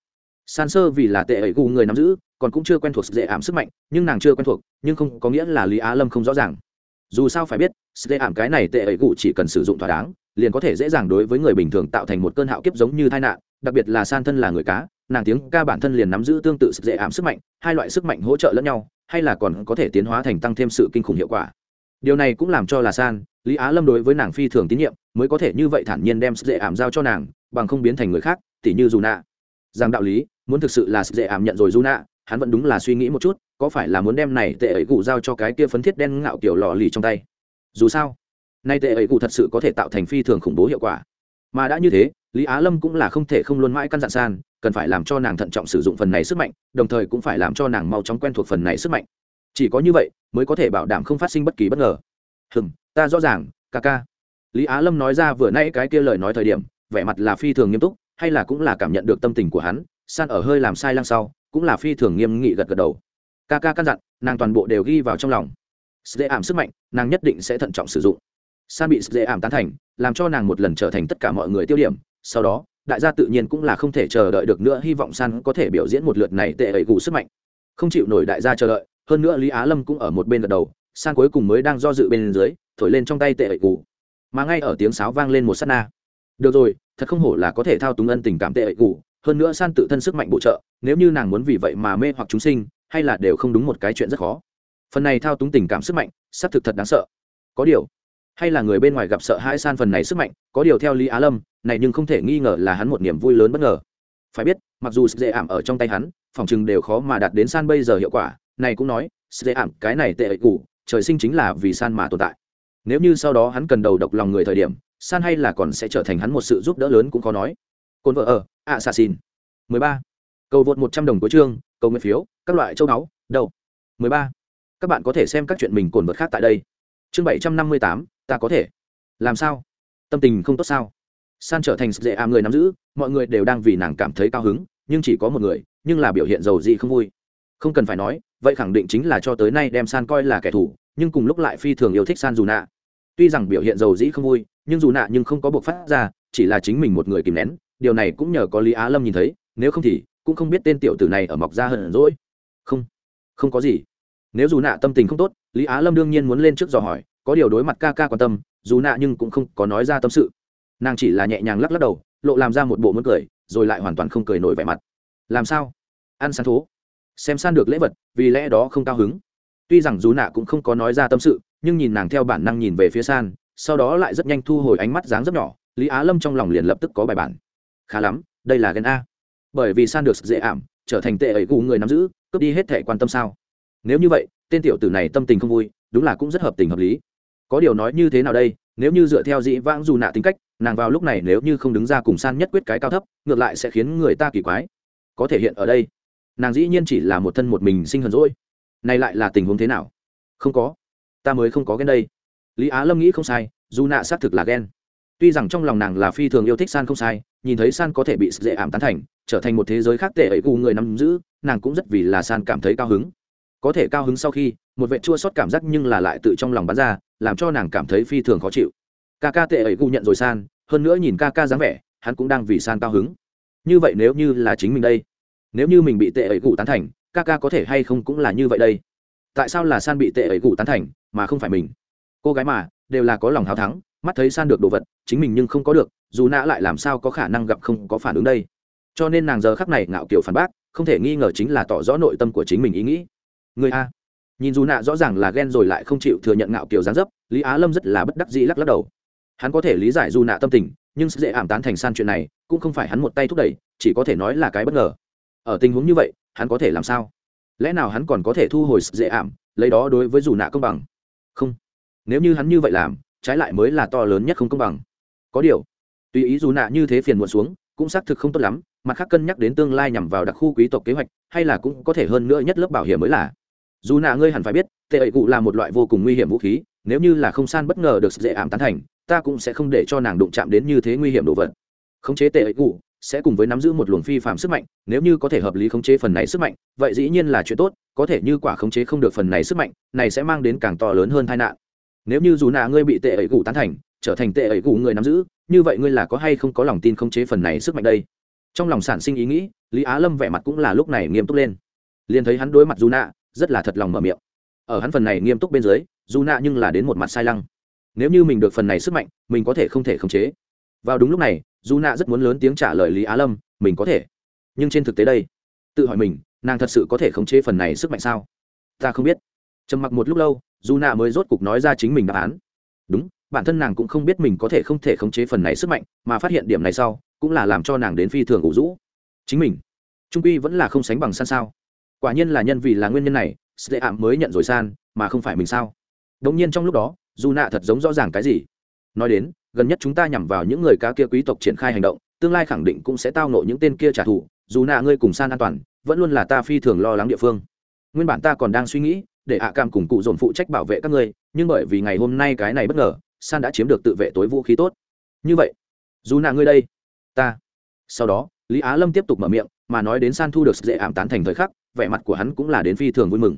san sơ vì là tệ ấy gù người nắm giữ, còn cũng chưa quen thuộc dễ ảm sức mạnh, nhưng nàng chưa quen thuộc, nhưng không có nghĩa là lý á lâm không rõ ràng. Dù sao phải biết dễ ảm cái này tệ ấy gù chỉ cần sử dụng thỏa đáng, liền có thể dễ dàng đối với người bình thường tạo thành một cơn hạo kiếp giống như tai nạn, đặc biệt là san thân là người cá, nàng tiếng ca bản thân liền nắm giữ tương tự dễ ảm sức mạnh, hai loại sức mạnh hỗ trợ lẫn nhau, hay là còn có thể tiến hóa thành tăng thêm sự kinh khủng hiệu quả. Điều này cũng làm cho là san, lý á lâm đối với nàng phi thường tín nhiệm, mới có thể như vậy thản nhiên đem dễ ảm giao cho nàng, bằng không biến thành người khác, tỉ như dù nạ rằng đạo lý, muốn thực sự là dễ ảm nhận rồi du nạ hắn vẫn đúng là suy nghĩ một chút, có phải là muốn đem này tệ ấy cụ giao cho cái kia phấn thiết đen ngạo kiểu lò lì trong tay? Dù sao nay tệ ấy cụ thật sự có thể tạo thành phi thường khủng bố hiệu quả. Mà đã như thế, lý á lâm cũng là không thể không luôn mãi căn dặn san, cần phải làm cho nàng thận trọng sử dụng phần này sức mạnh, đồng thời cũng phải làm cho nàng mau chóng quen thuộc phần này sức mạnh. Chỉ có như vậy, mới có thể bảo đảm không phát sinh bất kỳ bất ngờ. Hừm, ta rõ ràng, ca ca. Lý á lâm nói ra vừa nay cái kia lời nói thời điểm, vẻ mặt là phi thường nghiêm túc hay là cũng là cảm nhận được tâm tình của hắn, san ở hơi làm sai lăng sau, cũng là phi thường nghiêm nghị gật gật đầu. Ca ca căn dặn, nàng toàn bộ đều ghi vào trong lòng. Dễ ảm sức mạnh, nàng nhất định sẽ thận trọng sử dụng. San bị dễ ảm tán thành, làm cho nàng một lần trở thành tất cả mọi người tiêu điểm, sau đó, đại gia tự nhiên cũng là không thể chờ đợi được nữa, hy vọng san có thể biểu diễn một lượt này tệ ẩy gù sức mạnh. Không chịu nổi đại gia chờ đợi, hơn nữa lý á lâm cũng ở một bên gật đầu, san cuối cùng mới đang do dự bên dưới, thổi lên trong tay tệ ẩy gù. Mà ngay ở tiếng sáo vang lên một s á t na. Được rồi thật không hổ là có thể thao túng ân tình cảm tệ ẩy gù, hơn nữa san tự thân sức mạnh bổ trợ, nếu như nàng muốn vì vậy mà mê hoặc chúng sinh, hay là đều không đúng một cái chuyện rất khó. Phần này thao túng tình cảm sức mạnh, xác thực thật đáng sợ. Có điều, hay là người bên ngoài gặp sợ hai san phần này sức mạnh, có điều theo lý á lâm, này nhưng không thể nghi ngờ là hắn một niềm vui lớn bất ngờ. Phải biết, mặc dù dễ ảm ở trong tay hắn, phòng chừng đều khó mà đạt đến san bây giờ hiệu quả, này cũng nói, dễ ảm, cái này tệ ẩy cụ trời sinh chính là vì san mà tồn tại. Nếu như sau đó hắn cần đầu độc lòng người thời điểm san hay là còn sẽ trở thành hắn một sự giúp đỡ lớn cũng khó nói. Cồn vợ ở ạ xà xin mười ba. Cầu vượt một trăm đồng cuối chương cầu nguyện phiếu các loại châu máu, đâu mười ba. Các bạn có thể xem các chuyện mình cồn vật khác tại đây. Chương bảy trăm năm mươi tám ta có thể. Làm sao? Tâm tình không tốt sao? San trở thành dễ à người nắm giữ mọi người đều đang vì nàng cảm thấy cao hứng nhưng chỉ có một người nhưng là biểu hiện giàu dị không vui. Không cần phải nói vậy khẳng định chính là cho tới nay đem san coi là kẻ thù nhưng cùng lúc lại phi thường yêu thích san dù nạ tuy rằng biểu hiện giàu dĩ không vui nhưng dù nạ nhưng không có buộc phát ra, chỉ là chính mình một người kìm nén, điều này cũng nhờ có lý á lâm nhìn thấy, nếu không thì cũng không biết tên tiểu tử này ở mọc ra hận rỗi không không có gì. Nếu dù nạ tâm tình không tốt, lý á lâm đương nhiên muốn lên trước dò hỏi, có điều đối mặt ca ca quan tâm, dù nạ nhưng cũng không có nói ra tâm sự. Nàng chỉ là nhẹ nhàng lắc lắc đầu, lộ làm ra một bộ muốn cười, rồi lại hoàn toàn không cười nổi vẻ mặt. Làm sao? Ăn sáng thố. Xem san được lễ vật, vì lẽ đó không cao hứng. Tuy rằng dù nạ cũng không có nói ra tâm sự, nhưng nhìn nàng theo bản năng nhìn về phía san sau đó lại rất nhanh thu hồi ánh mắt dáng rất nhỏ, lý á lâm trong lòng liền lập tức có bài bản. Khá lắm, đây là ghen a. Bởi vì san được dễ ảm, trở thành tệ ấy gù người nắm giữ, cướp đi hết thể quan tâm sao? Nếu như vậy, tên tiểu tử này tâm tình không vui, đúng là cũng rất hợp tình hợp lý. Có điều nói như thế nào đây, nếu như dựa theo dĩ vãng dù nạ tính cách, nàng vào lúc này nếu như không đứng ra cùng san nhất quyết cái cao thấp, ngược lại sẽ khiến người ta kỳ quái. Có thể hiện ở đây. Nàng dĩ nhiên chỉ là một thân một mình sinh hờn rỗi này lại là tình huống thế nào? Không có. Ta mới không có ghen đây lý á lâm nghĩ không sai, dù nạ xác thực là ghen. Tuy rằng trong lòng nàng là phi thường yêu thích san không sai, nhìn thấy san có thể bị dễ ảm tán thành, trở thành một thế giới khác tệ ấy cù người nắm giữ, nàng cũng rất vì là san cảm thấy cao hứng. Có thể cao hứng sau khi, một vệ chua sót cảm giác nhưng là lại tự trong lòng bắn ra, làm cho nàng cảm thấy phi thường khó chịu. Ca ca tệ ấy cù nhận rồi san, hơn nữa nhìn ca ca dáng vẻ, hắn cũng đang vì san cao hứng. Như vậy nếu như là chính mình đây, nếu như mình bị tệ ấy cù tán thành, ca ca có thể hay không cũng là như vậy đây. Tại sao là san bị tệ ấy cù tán thành, mà không phải mình? Cô gái mà, đều là có lòng hào thắng, mắt thấy san được đồ vật, chính mình nhưng không có được, dù nã lại làm sao có khả năng gặp không có phản ứng đây. Cho nên nàng giờ khắc này ngạo kiểu phản bác, không thể nghi ngờ chính là tỏ rõ nội tâm của chính mình ý nghĩ. Người a. Nhìn dù nạ rõ ràng là ghen rồi lại không chịu thừa nhận ngạo kiểu gián dấp, lý á lâm rất là bất đắc dĩ lắc lắc đầu. Hắn có thể lý giải dù nạ tâm tình, nhưng dễ ảm tán thành san chuyện này, cũng không phải hắn một tay thúc đẩy, chỉ có thể nói là cái bất ngờ. Ở tình huống như vậy, hắn có thể làm sao? Lẽ nào hắn còn có thể thu hồi dễ ảm, lấy đó đối với dù nạ công bằng? Không nếu như hắn như vậy làm, trái lại mới là to lớn nhất không công bằng. Có điều, tùy ý dù nạ như thế phiền muộn xuống, cũng xác thực không tốt lắm, mặt khác cân nhắc đến tương lai nhằm vào đặc khu quý tộc kế hoạch, hay là cũng có thể hơn nữa nhất lớp bảo hiểm mới là. Dù nạ ngươi hẳn phải biết, tệ ẩy cụ là một loại vô cùng nguy hiểm vũ khí, nếu như là không san bất ngờ được dễ ảm tán thành, ta cũng sẽ không để cho nàng đụng chạm đến như thế nguy hiểm đồ vật. Khống chế tệ ẩy cụ sẽ cùng với nắm giữ một luồng phi phạm sức mạnh, nếu như có thể hợp lý khống chế phần này sức mạnh, vậy dĩ nhiên là chuyện tốt, có thể như quả khống chế không được phần này sức mạnh, này sẽ mang đến càng to lớn hơn tai nạn nếu như dù nạ ngươi bị tệ ấy gù tán thành, trở thành tệ ấy gù người nắm giữ, như vậy ngươi là có hay không có lòng tin khống chế phần này sức mạnh đây? Trong lòng sản sinh ý nghĩ, lý á lâm vẻ mặt cũng là lúc này nghiêm túc lên. Liền thấy hắn đối mặt dù nạ, rất là thật lòng mở miệng. Ở hắn phần này nghiêm túc bên dưới, dù nạ nhưng là đến một mặt sai lăng. Nếu như mình được phần này sức mạnh, mình có thể không thể khống chế. Vào đúng lúc này, dù nạ rất muốn lớn tiếng trả lời lý á lâm, mình có thể. Nhưng trên thực tế đây, tự hỏi mình, nàng thật sự có thể khống chế phần này sức mạnh sao? Ta không biết. Trầm mặc một lúc lâu dù nạ mới rốt cục nói ra chính mình đáp án. Đúng, bản thân nàng cũng không biết mình có thể không thể khống chế phần này sức mạnh, mà phát hiện điểm này sau, cũng là làm cho nàng đến phi thường ủ rũ. Chính mình, trung quy vẫn là không sánh bằng san sao. Quả nhiên là nhân vì là nguyên nhân này, sệ ảm mới nhận rồi san, mà không phải mình sao? Đống nhiên trong lúc đó, dù nạ thật giống rõ ràng cái gì. Nói đến, gần nhất chúng ta nhằm vào những người cá kia quý tộc triển khai hành động, tương lai khẳng định cũng sẽ tao nộ những tên kia trả thù, dù nạ ngươi cùng san an toàn, vẫn luôn là ta phi thường lo lắng địa phương. Nguyên bản ta còn đang suy nghĩ để ạ cam cùng cụ dồn phụ trách bảo vệ các ngươi, nhưng bởi vì ngày hôm nay cái này bất ngờ, san đã chiếm được tự vệ tối vũ khí tốt. Như vậy, dù nạ ngươi đây, ta. Sau đó, lý á lâm tiếp tục mở miệng, mà nói đến san thu được dễ ảm tán thành thời khắc, vẻ mặt của hắn cũng là đến phi thường vui mừng.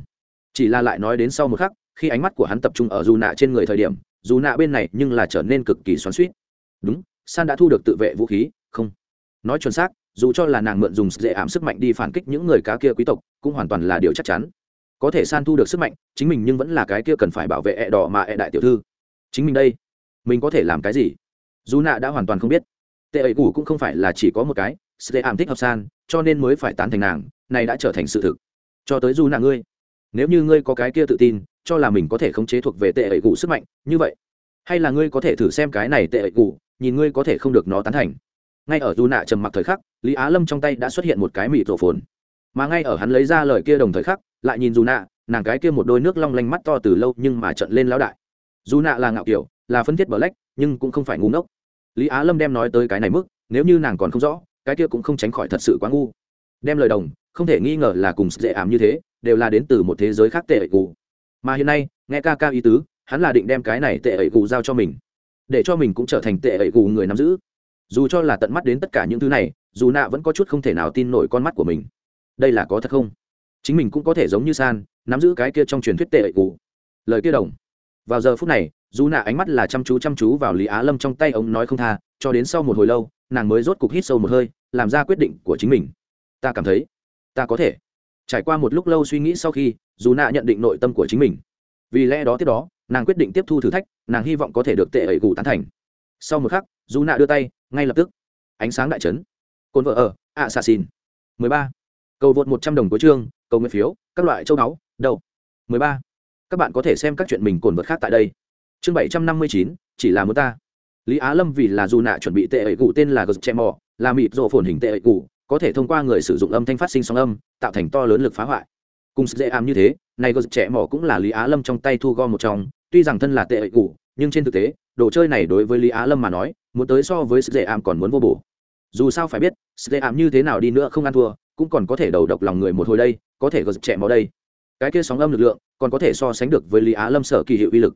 Chỉ là lại nói đến sau một khắc, khi ánh mắt của hắn tập trung ở dù nạ trên người thời điểm, dù nạ bên này nhưng là trở nên cực kỳ xoắn suýt đúng, san đã thu được tự vệ vũ khí, không. Nói chuẩn xác, dù cho là nàng mượn dùng dễ ảm sức mạnh đi phản kích những người cá kia quý tộc, cũng hoàn toàn là điều chắc chắn có thể san thu được sức mạnh, chính mình nhưng vẫn là cái kia cần phải bảo vệ ẹ đỏ mà ẹ đại tiểu thư. Chính mình đây, mình có thể làm cái gì? Dù nạ đã hoàn toàn không biết. Tệ ấy cũ cũng không phải là chỉ có một cái dễ ảm thích hợp san, cho nên mới phải tán thành nàng, này đã trở thành sự thực. Cho tới dù nạ ngươi, nếu như ngươi có cái kia tự tin, cho là mình có thể khống chế thuộc về tệ ẩy cụ sức mạnh, như vậy, hay là ngươi có thể thử xem cái này tệ ẩy cụ nhìn ngươi có thể không được nó tán thành. Ngay ở dù nạ trầm mặc thời khắc, lý á lâm trong tay đã xuất hiện một cái mịt rổ phồn. Mà ngay ở hắn lấy ra lời kia đồng thời khắc lại nhìn dù nạ, nàng cái kia một đôi nước long lanh mắt to từ lâu nhưng mà trận lên lão đại. Dù nạ là ngạo kiểu, là phân thiết bờ lách, nhưng cũng không phải ngu ngốc. Lý á lâm đem nói tới cái này mức, nếu như nàng còn không rõ, cái kia cũng không tránh khỏi thật sự quá ngu. Đem lời đồng, không thể nghi ngờ là cùng dễ ảm như thế, đều là đến từ một thế giới khác tệ ẩy cụ mà hiện nay, nghe ca ca ý tứ, hắn là định đem cái này tệ ẩy cụ giao cho mình. Để cho mình cũng trở thành tệ ẩy cụ người nắm giữ. Dù cho là tận mắt đến tất cả những thứ này, dù nạ vẫn có chút không thể nào tin nổi con mắt của mình. Đây là có thật không? Chính mình cũng có thể giống như san, nắm giữ cái kia trong truyền thuyết tệ ẩy cụ. Lời kia đồng. Vào giờ phút này, dù nạ ánh mắt là chăm chú chăm chú vào lý á lâm trong tay, ông nói không tha, cho đến sau một hồi lâu, nàng mới rốt cục hít sâu một hơi, làm ra quyết định của chính mình. Ta cảm thấy, ta có thể. Trải qua một lúc lâu suy nghĩ sau khi, dù nạ nhận định nội tâm của chính mình. Vì lẽ đó tiếp đó, nàng quyết định tiếp thu thử thách, nàng hy vọng có thể được tệ ẩy gù tán thành. Sau một khắc, dù nạ đưa tay, ngay lập tức. Ánh sáng đại trấn cồn vợ ở ạ xà xin mười ba cầu vượt một trăm đồng của chương, cầu nguyện phiếu, các loại châu báu đậu mười ba. Các bạn có thể xem các chuyện mình cồn vật khác tại đây. Chương bảy trăm năm mươi chín, chỉ là muốn ta. Lý á lâm vì là dù nạ chuẩn bị tệ ẩy cụ tên là gờ che mò, là mịt rộ phồn hình tệ ẩy cụ có thể thông qua người sử dụng âm thanh phát sinh sóng âm, tạo thành to lớn lực phá hoại. Cùng sức dễ ám như thế, này gờ trẻ mỏ cũng là lý á lâm trong tay thu gom một trong, tuy rằng thân là tệ ẩy cụ nhưng trên thực tế, đồ chơi này đối với lý á lâm mà nói, muốn tới so với sức dễ ám còn muốn vô bổ dù sao phải biết sức dễ như thế nào đi nữa không ăn thua, cũng còn có thể đầu độc lòng người một hồi đây, có thể gật trẻ máu đây. Cái kia sóng âm lực lượng, còn có thể so sánh được với lý á lâm sở kỳ hiệu uy lực.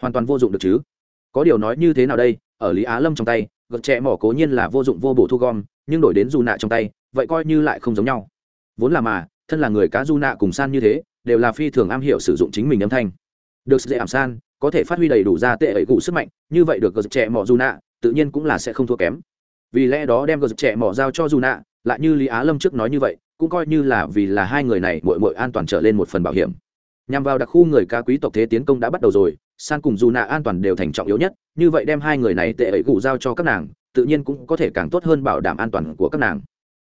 Hoàn toàn vô dụng được chứ? Có điều nói như thế nào đây, ở lý á lâm trong tay gật trẻ mỏ cố nhiên là vô dụng vô bổ thu gom, nhưng đổi đến dù nạ trong tay, vậy coi như lại không giống nhau. Vốn là mà, thân là người cá du nạ cùng san như thế, đều là phi thường am hiểu sử dụng chính mình âm thanh. Được dễ ảm san, có thể phát huy đầy đủ ra tệ ấy cụ sức mạnh, như vậy được gật trẻ mỏ du nạ, tự nhiên cũng là sẽ không thua kém vì lẽ đó đem gật trẻ mỏ giao cho dù nạ, lại như lý á lâm trước nói như vậy, cũng coi như là vì là hai người này mội mội an toàn trở lên một phần bảo hiểm. Nhằm vào đặc khu người ca quý tộc thế tiến công đã bắt đầu rồi, san cùng dù nạ an toàn đều thành trọng yếu nhất, như vậy đem hai người này tệ ẩy cụ giao cho các nàng, tự nhiên cũng có thể càng tốt hơn bảo đảm an toàn của các nàng.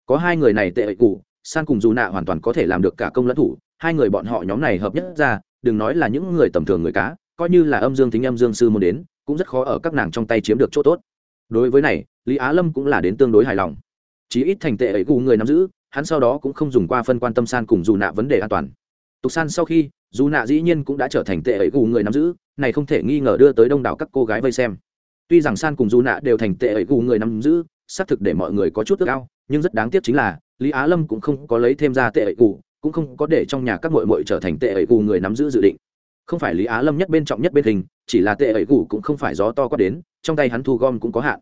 Có hai người này tệ ẩy cụ san cùng dù nạ hoàn toàn có thể làm được cả công lẫn thủ, hai người bọn họ nhóm này hợp nhất ra, đừng nói là những người tầm thường người cá, coi như là âm dương tính âm dương sư muốn đến, cũng rất khó ở các nàng trong tay chiếm được chỗ tốt. Đối với này lý á lâm cũng là đến tương đối hài lòng. Chí ít thành tệ ấy gù người nắm giữ, hắn sau đó cũng không dùng qua phân quan tâm san cùng dù nạ vấn đề an toàn. Tục san sau khi, dù nạ dĩ nhiên cũng đã trở thành tệ ấy gù người nắm giữ, này không thể nghi ngờ đưa tới đông đảo các cô gái vây xem. Tuy rằng san cùng dù nạ đều thành tệ ấy gù người nắm giữ, xác thực để mọi người có chút ước ao, nhưng rất đáng tiếc chính là, lý á lâm cũng không có lấy thêm ra tệ ấy gù, cũng không có để trong nhà các mội mội trở thành tệ ấy gù người nắm giữ dự định. Không phải lý á lâm nhất bên trọng nhất bên hình, chỉ là tệ ấy gù cũng không phải gió to có đến, trong tay hắn thu gom cũng có hạn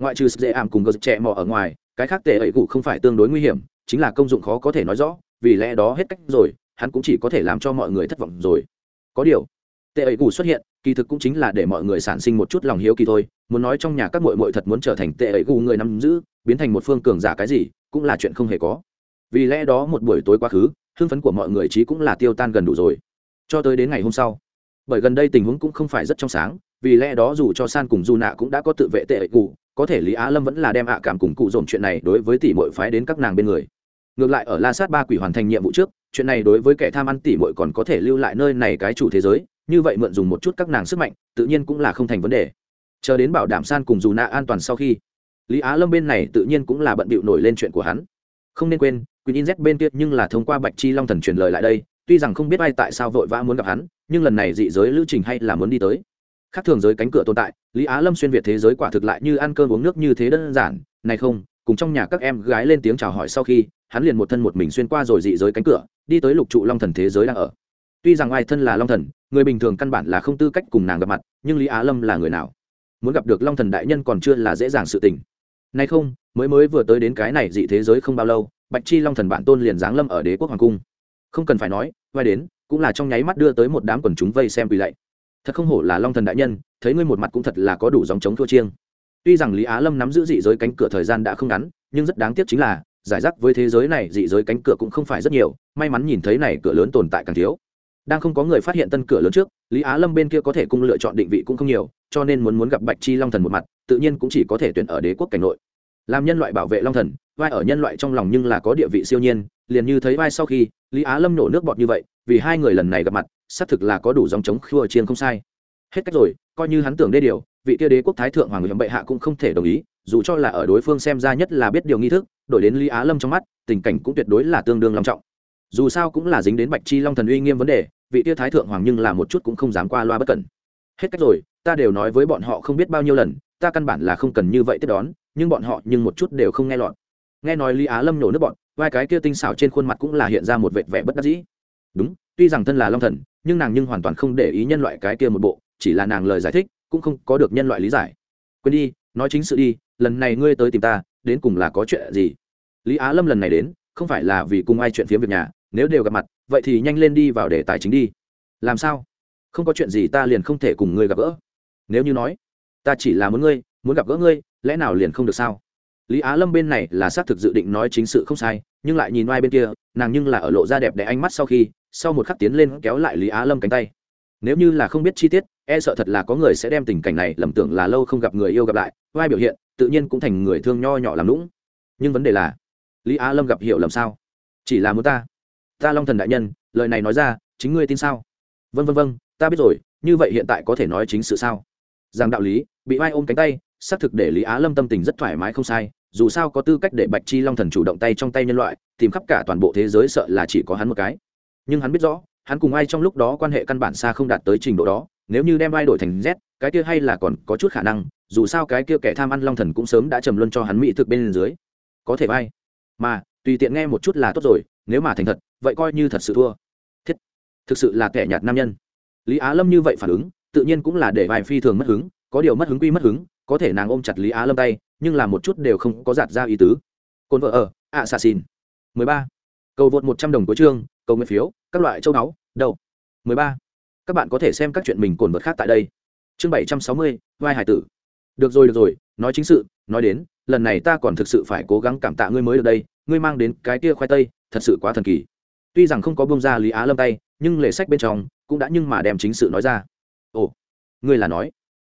ngoại trừ dễ ảm cùng gờ trẻ mò ở ngoài, cái khác tệ ấy cụ không phải tương đối nguy hiểm, chính là công dụng khó có thể nói rõ, vì lẽ đó hết cách rồi, hắn cũng chỉ có thể làm cho mọi người thất vọng rồi. Có điều tệ ấy cụ xuất hiện, kỳ thực cũng chính là để mọi người sản sinh một chút lòng hiếu kỳ thôi, muốn nói trong nhà các mội mội thật muốn trở thành tệ ấy cụ người nắm giữ, biến thành một phương cường giả cái gì, cũng là chuyện không hề có. Vì lẽ đó một buổi tối quá khứ, hưng phấn của mọi người chí cũng là tiêu tan gần đủ rồi. Cho tới đến ngày hôm sau, bởi gần đây tình huống cũng không phải rất trong sáng, vì lẽ đó dù cho san cùng du nạ cũng đã có tự vệ tệ ấy cụ có thể lý á lâm vẫn là đem ạ cảm cùng cụ dồn chuyện này đối với tỷ mội phái đến các nàng bên người. Ngược lại ở la sát ba quỷ hoàn thành nhiệm vụ trước, chuyện này đối với kẻ tham ăn tỷ mội còn có thể lưu lại nơi này cái chủ thế giới, như vậy mượn dùng một chút các nàng sức mạnh, tự nhiên cũng là không thành vấn đề. Chờ đến bảo đảm san cùng dù nạ an toàn sau khi, lý á lâm bên này tự nhiên cũng là bận bịu nổi lên chuyện của hắn. Không nên quên Quyền in z bên kia nhưng là thông qua bạch chi long thần truyền lời lại đây, tuy rằng không biết ai tại sao vội vã muốn gặp hắn, nhưng lần này dị giới lữ trình hay là muốn đi tới khác thường giới cánh cửa tồn tại, lý á lâm xuyên việt thế giới quả thực lại như ăn cơm uống nước như thế đơn giản. Này không, cùng trong nhà các em gái lên tiếng chào hỏi sau khi, hắn liền một thân một mình xuyên qua rồi dị giới cánh cửa, đi tới lục trụ long thần thế giới đang ở. Tuy rằng ai thân là long thần, người bình thường căn bản là không tư cách cùng nàng gặp mặt, nhưng lý á lâm là người nào? Muốn gặp được long thần đại nhân còn chưa là dễ dàng sự tình. Nay không, mới mới vừa tới đến cái này dị thế giới không bao lâu, bạch chi long thần bạn tôn liền giáng lâm ở đế quốc hoàng cung. Không cần phải nói, vai đến, cũng là trong nháy mắt đưa tới một đám quần chúng vây xem quỳ lạy thật không hổ là long thần đại nhân, thấy ngươi một mặt cũng thật là có đủ dòng chống thua chiêng. Tuy rằng lý á lâm nắm giữ dị giới cánh cửa thời gian đã không ngắn, nhưng rất đáng tiếc chính là, giải rác với thế giới này dị giới cánh cửa cũng không phải rất nhiều, may mắn nhìn thấy này cửa lớn tồn tại càng thiếu. Đang không có người phát hiện tân cửa lớn trước, lý á lâm bên kia có thể cung lựa chọn định vị cũng không nhiều, cho nên muốn muốn gặp bạch chi long thần một mặt, tự nhiên cũng chỉ có thể tuyển ở đế quốc cảnh nội. Làm nhân loại bảo vệ long thần, vai ở nhân loại trong lòng nhưng là có địa vị siêu nhiên, liền như thấy vai sau khi, lý á lâm nổ nước bọt như vậy, vì hai người lần này gặp mặt xác thực là có đủ dòng chống khua chiên không sai. Hết cách rồi, coi như hắn tưởng đê điều, vị kia đế quốc thái thượng hoàng người bệ hạ cũng không thể đồng ý, dù cho là ở đối phương xem ra nhất là biết điều nghi thức, đổi đến lý á lâm trong mắt, tình cảnh cũng tuyệt đối là tương đương long trọng. Dù sao cũng là dính đến bạch chi long thần uy nghiêm vấn đề, vị tia thái thượng hoàng nhưng là một chút cũng không dám qua loa bất cẩn. Hết cách rồi, ta đều nói với bọn họ không biết bao nhiêu lần, ta căn bản là không cần như vậy tiếp đón, nhưng bọn họ nhưng một chút đều không nghe lọt. Nghe nói lý á lâm nổ nước bọn, vai cái kia tinh xảo trên khuôn mặt cũng là hiện ra một vệt vẻ bất đắc dĩ. Đúng, tuy rằng thân là long thần nhưng nàng nhưng hoàn toàn không để ý nhân loại cái kia một bộ, chỉ là nàng lời giải thích, cũng không có được nhân loại lý giải. Quên đi, nói chính sự đi, lần này ngươi tới tìm ta, đến cùng là có chuyện gì? Lý á lâm lần này đến, không phải là vì cùng ai chuyện phía việc nhà, nếu đều gặp mặt, vậy thì nhanh lên đi vào để tài chính đi. Làm sao? Không có chuyện gì ta liền không thể cùng ngươi gặp gỡ. Nếu như nói, ta chỉ là muốn ngươi, muốn gặp gỡ ngươi, lẽ nào liền không được sao? Lý á lâm bên này là xác thực dự định nói chính sự không sai, nhưng lại nhìn oai bên kia, nàng nhưng là ở lộ ra đẹp để ánh mắt sau khi, sau một khắc tiến lên kéo lại lý á lâm cánh tay. Nếu như là không biết chi tiết e sợ thật là có người sẽ đem tình cảnh này lầm tưởng là lâu không gặp người yêu gặp lại vai biểu hiện, tự nhiên cũng thành người thương nho nhỏ làm lũng nhưng vấn đề là, lý á lâm gặp hiểu lầm sao? Chỉ là muốn ta ta long thần đại nhân, lời này nói ra, chính ngươi tin sao? Vân vân vân ta biết rồi, như vậy hiện tại có thể nói chính sự sao? Rằng đạo lý, bị vai ôm cánh tay, xác thực để lý á lâm tâm tình rất thoải mái không sai dù sao có tư cách để bạch chi long thần chủ động tay trong tay nhân loại, tìm khắp cả toàn bộ thế giới sợ là chỉ có hắn một cái. Nhưng hắn biết rõ, hắn cùng ai trong lúc đó quan hệ căn bản xa không đạt tới trình độ đó, nếu như đem ai đổi thành z, cái kia hay là còn có chút khả năng, dù sao cái kia kẻ tham ăn long thần cũng sớm đã trầm luân cho hắn mỹ thực bên dưới. Có thể vai. Mà, tùy tiện nghe một chút là tốt rồi, nếu mà thành thật, vậy coi như thật sự thua. Thiết. Thực sự là kẻ nhạt nam nhân. Lý á lâm như vậy phản ứng, tự nhiên cũng là để vài phi thường mất hứng, có điều mất hứng quy mất hứng, có thể nàng ôm chặt lý á lâm tay nhưng là một chút đều không có giạt ra ý tứ. Cồn vợ ở, ạ xà xin mười ba. Cầu vượt một trăm đồng cuối chương, cầu nguyện phiếu, các loại châu báu Đậu. mười ba. Các bạn có thể xem các chuyện mình cồn vật khác tại đây. Chương bảy trăm sáu mươi, vai hải tử. Được rồi được rồi, nói chính sự, nói đến, lần này ta còn thực sự phải cố gắng cảm tạ ngươi mới được đây, ngươi mang đến cái kia khoai tây, thật sự quá thần kỳ. Tuy rằng không có bông ra lý á lâm tay, nhưng lề sách bên trong cũng đã nhưng mà đem chính sự nói ra. Ồ, ngươi là nói,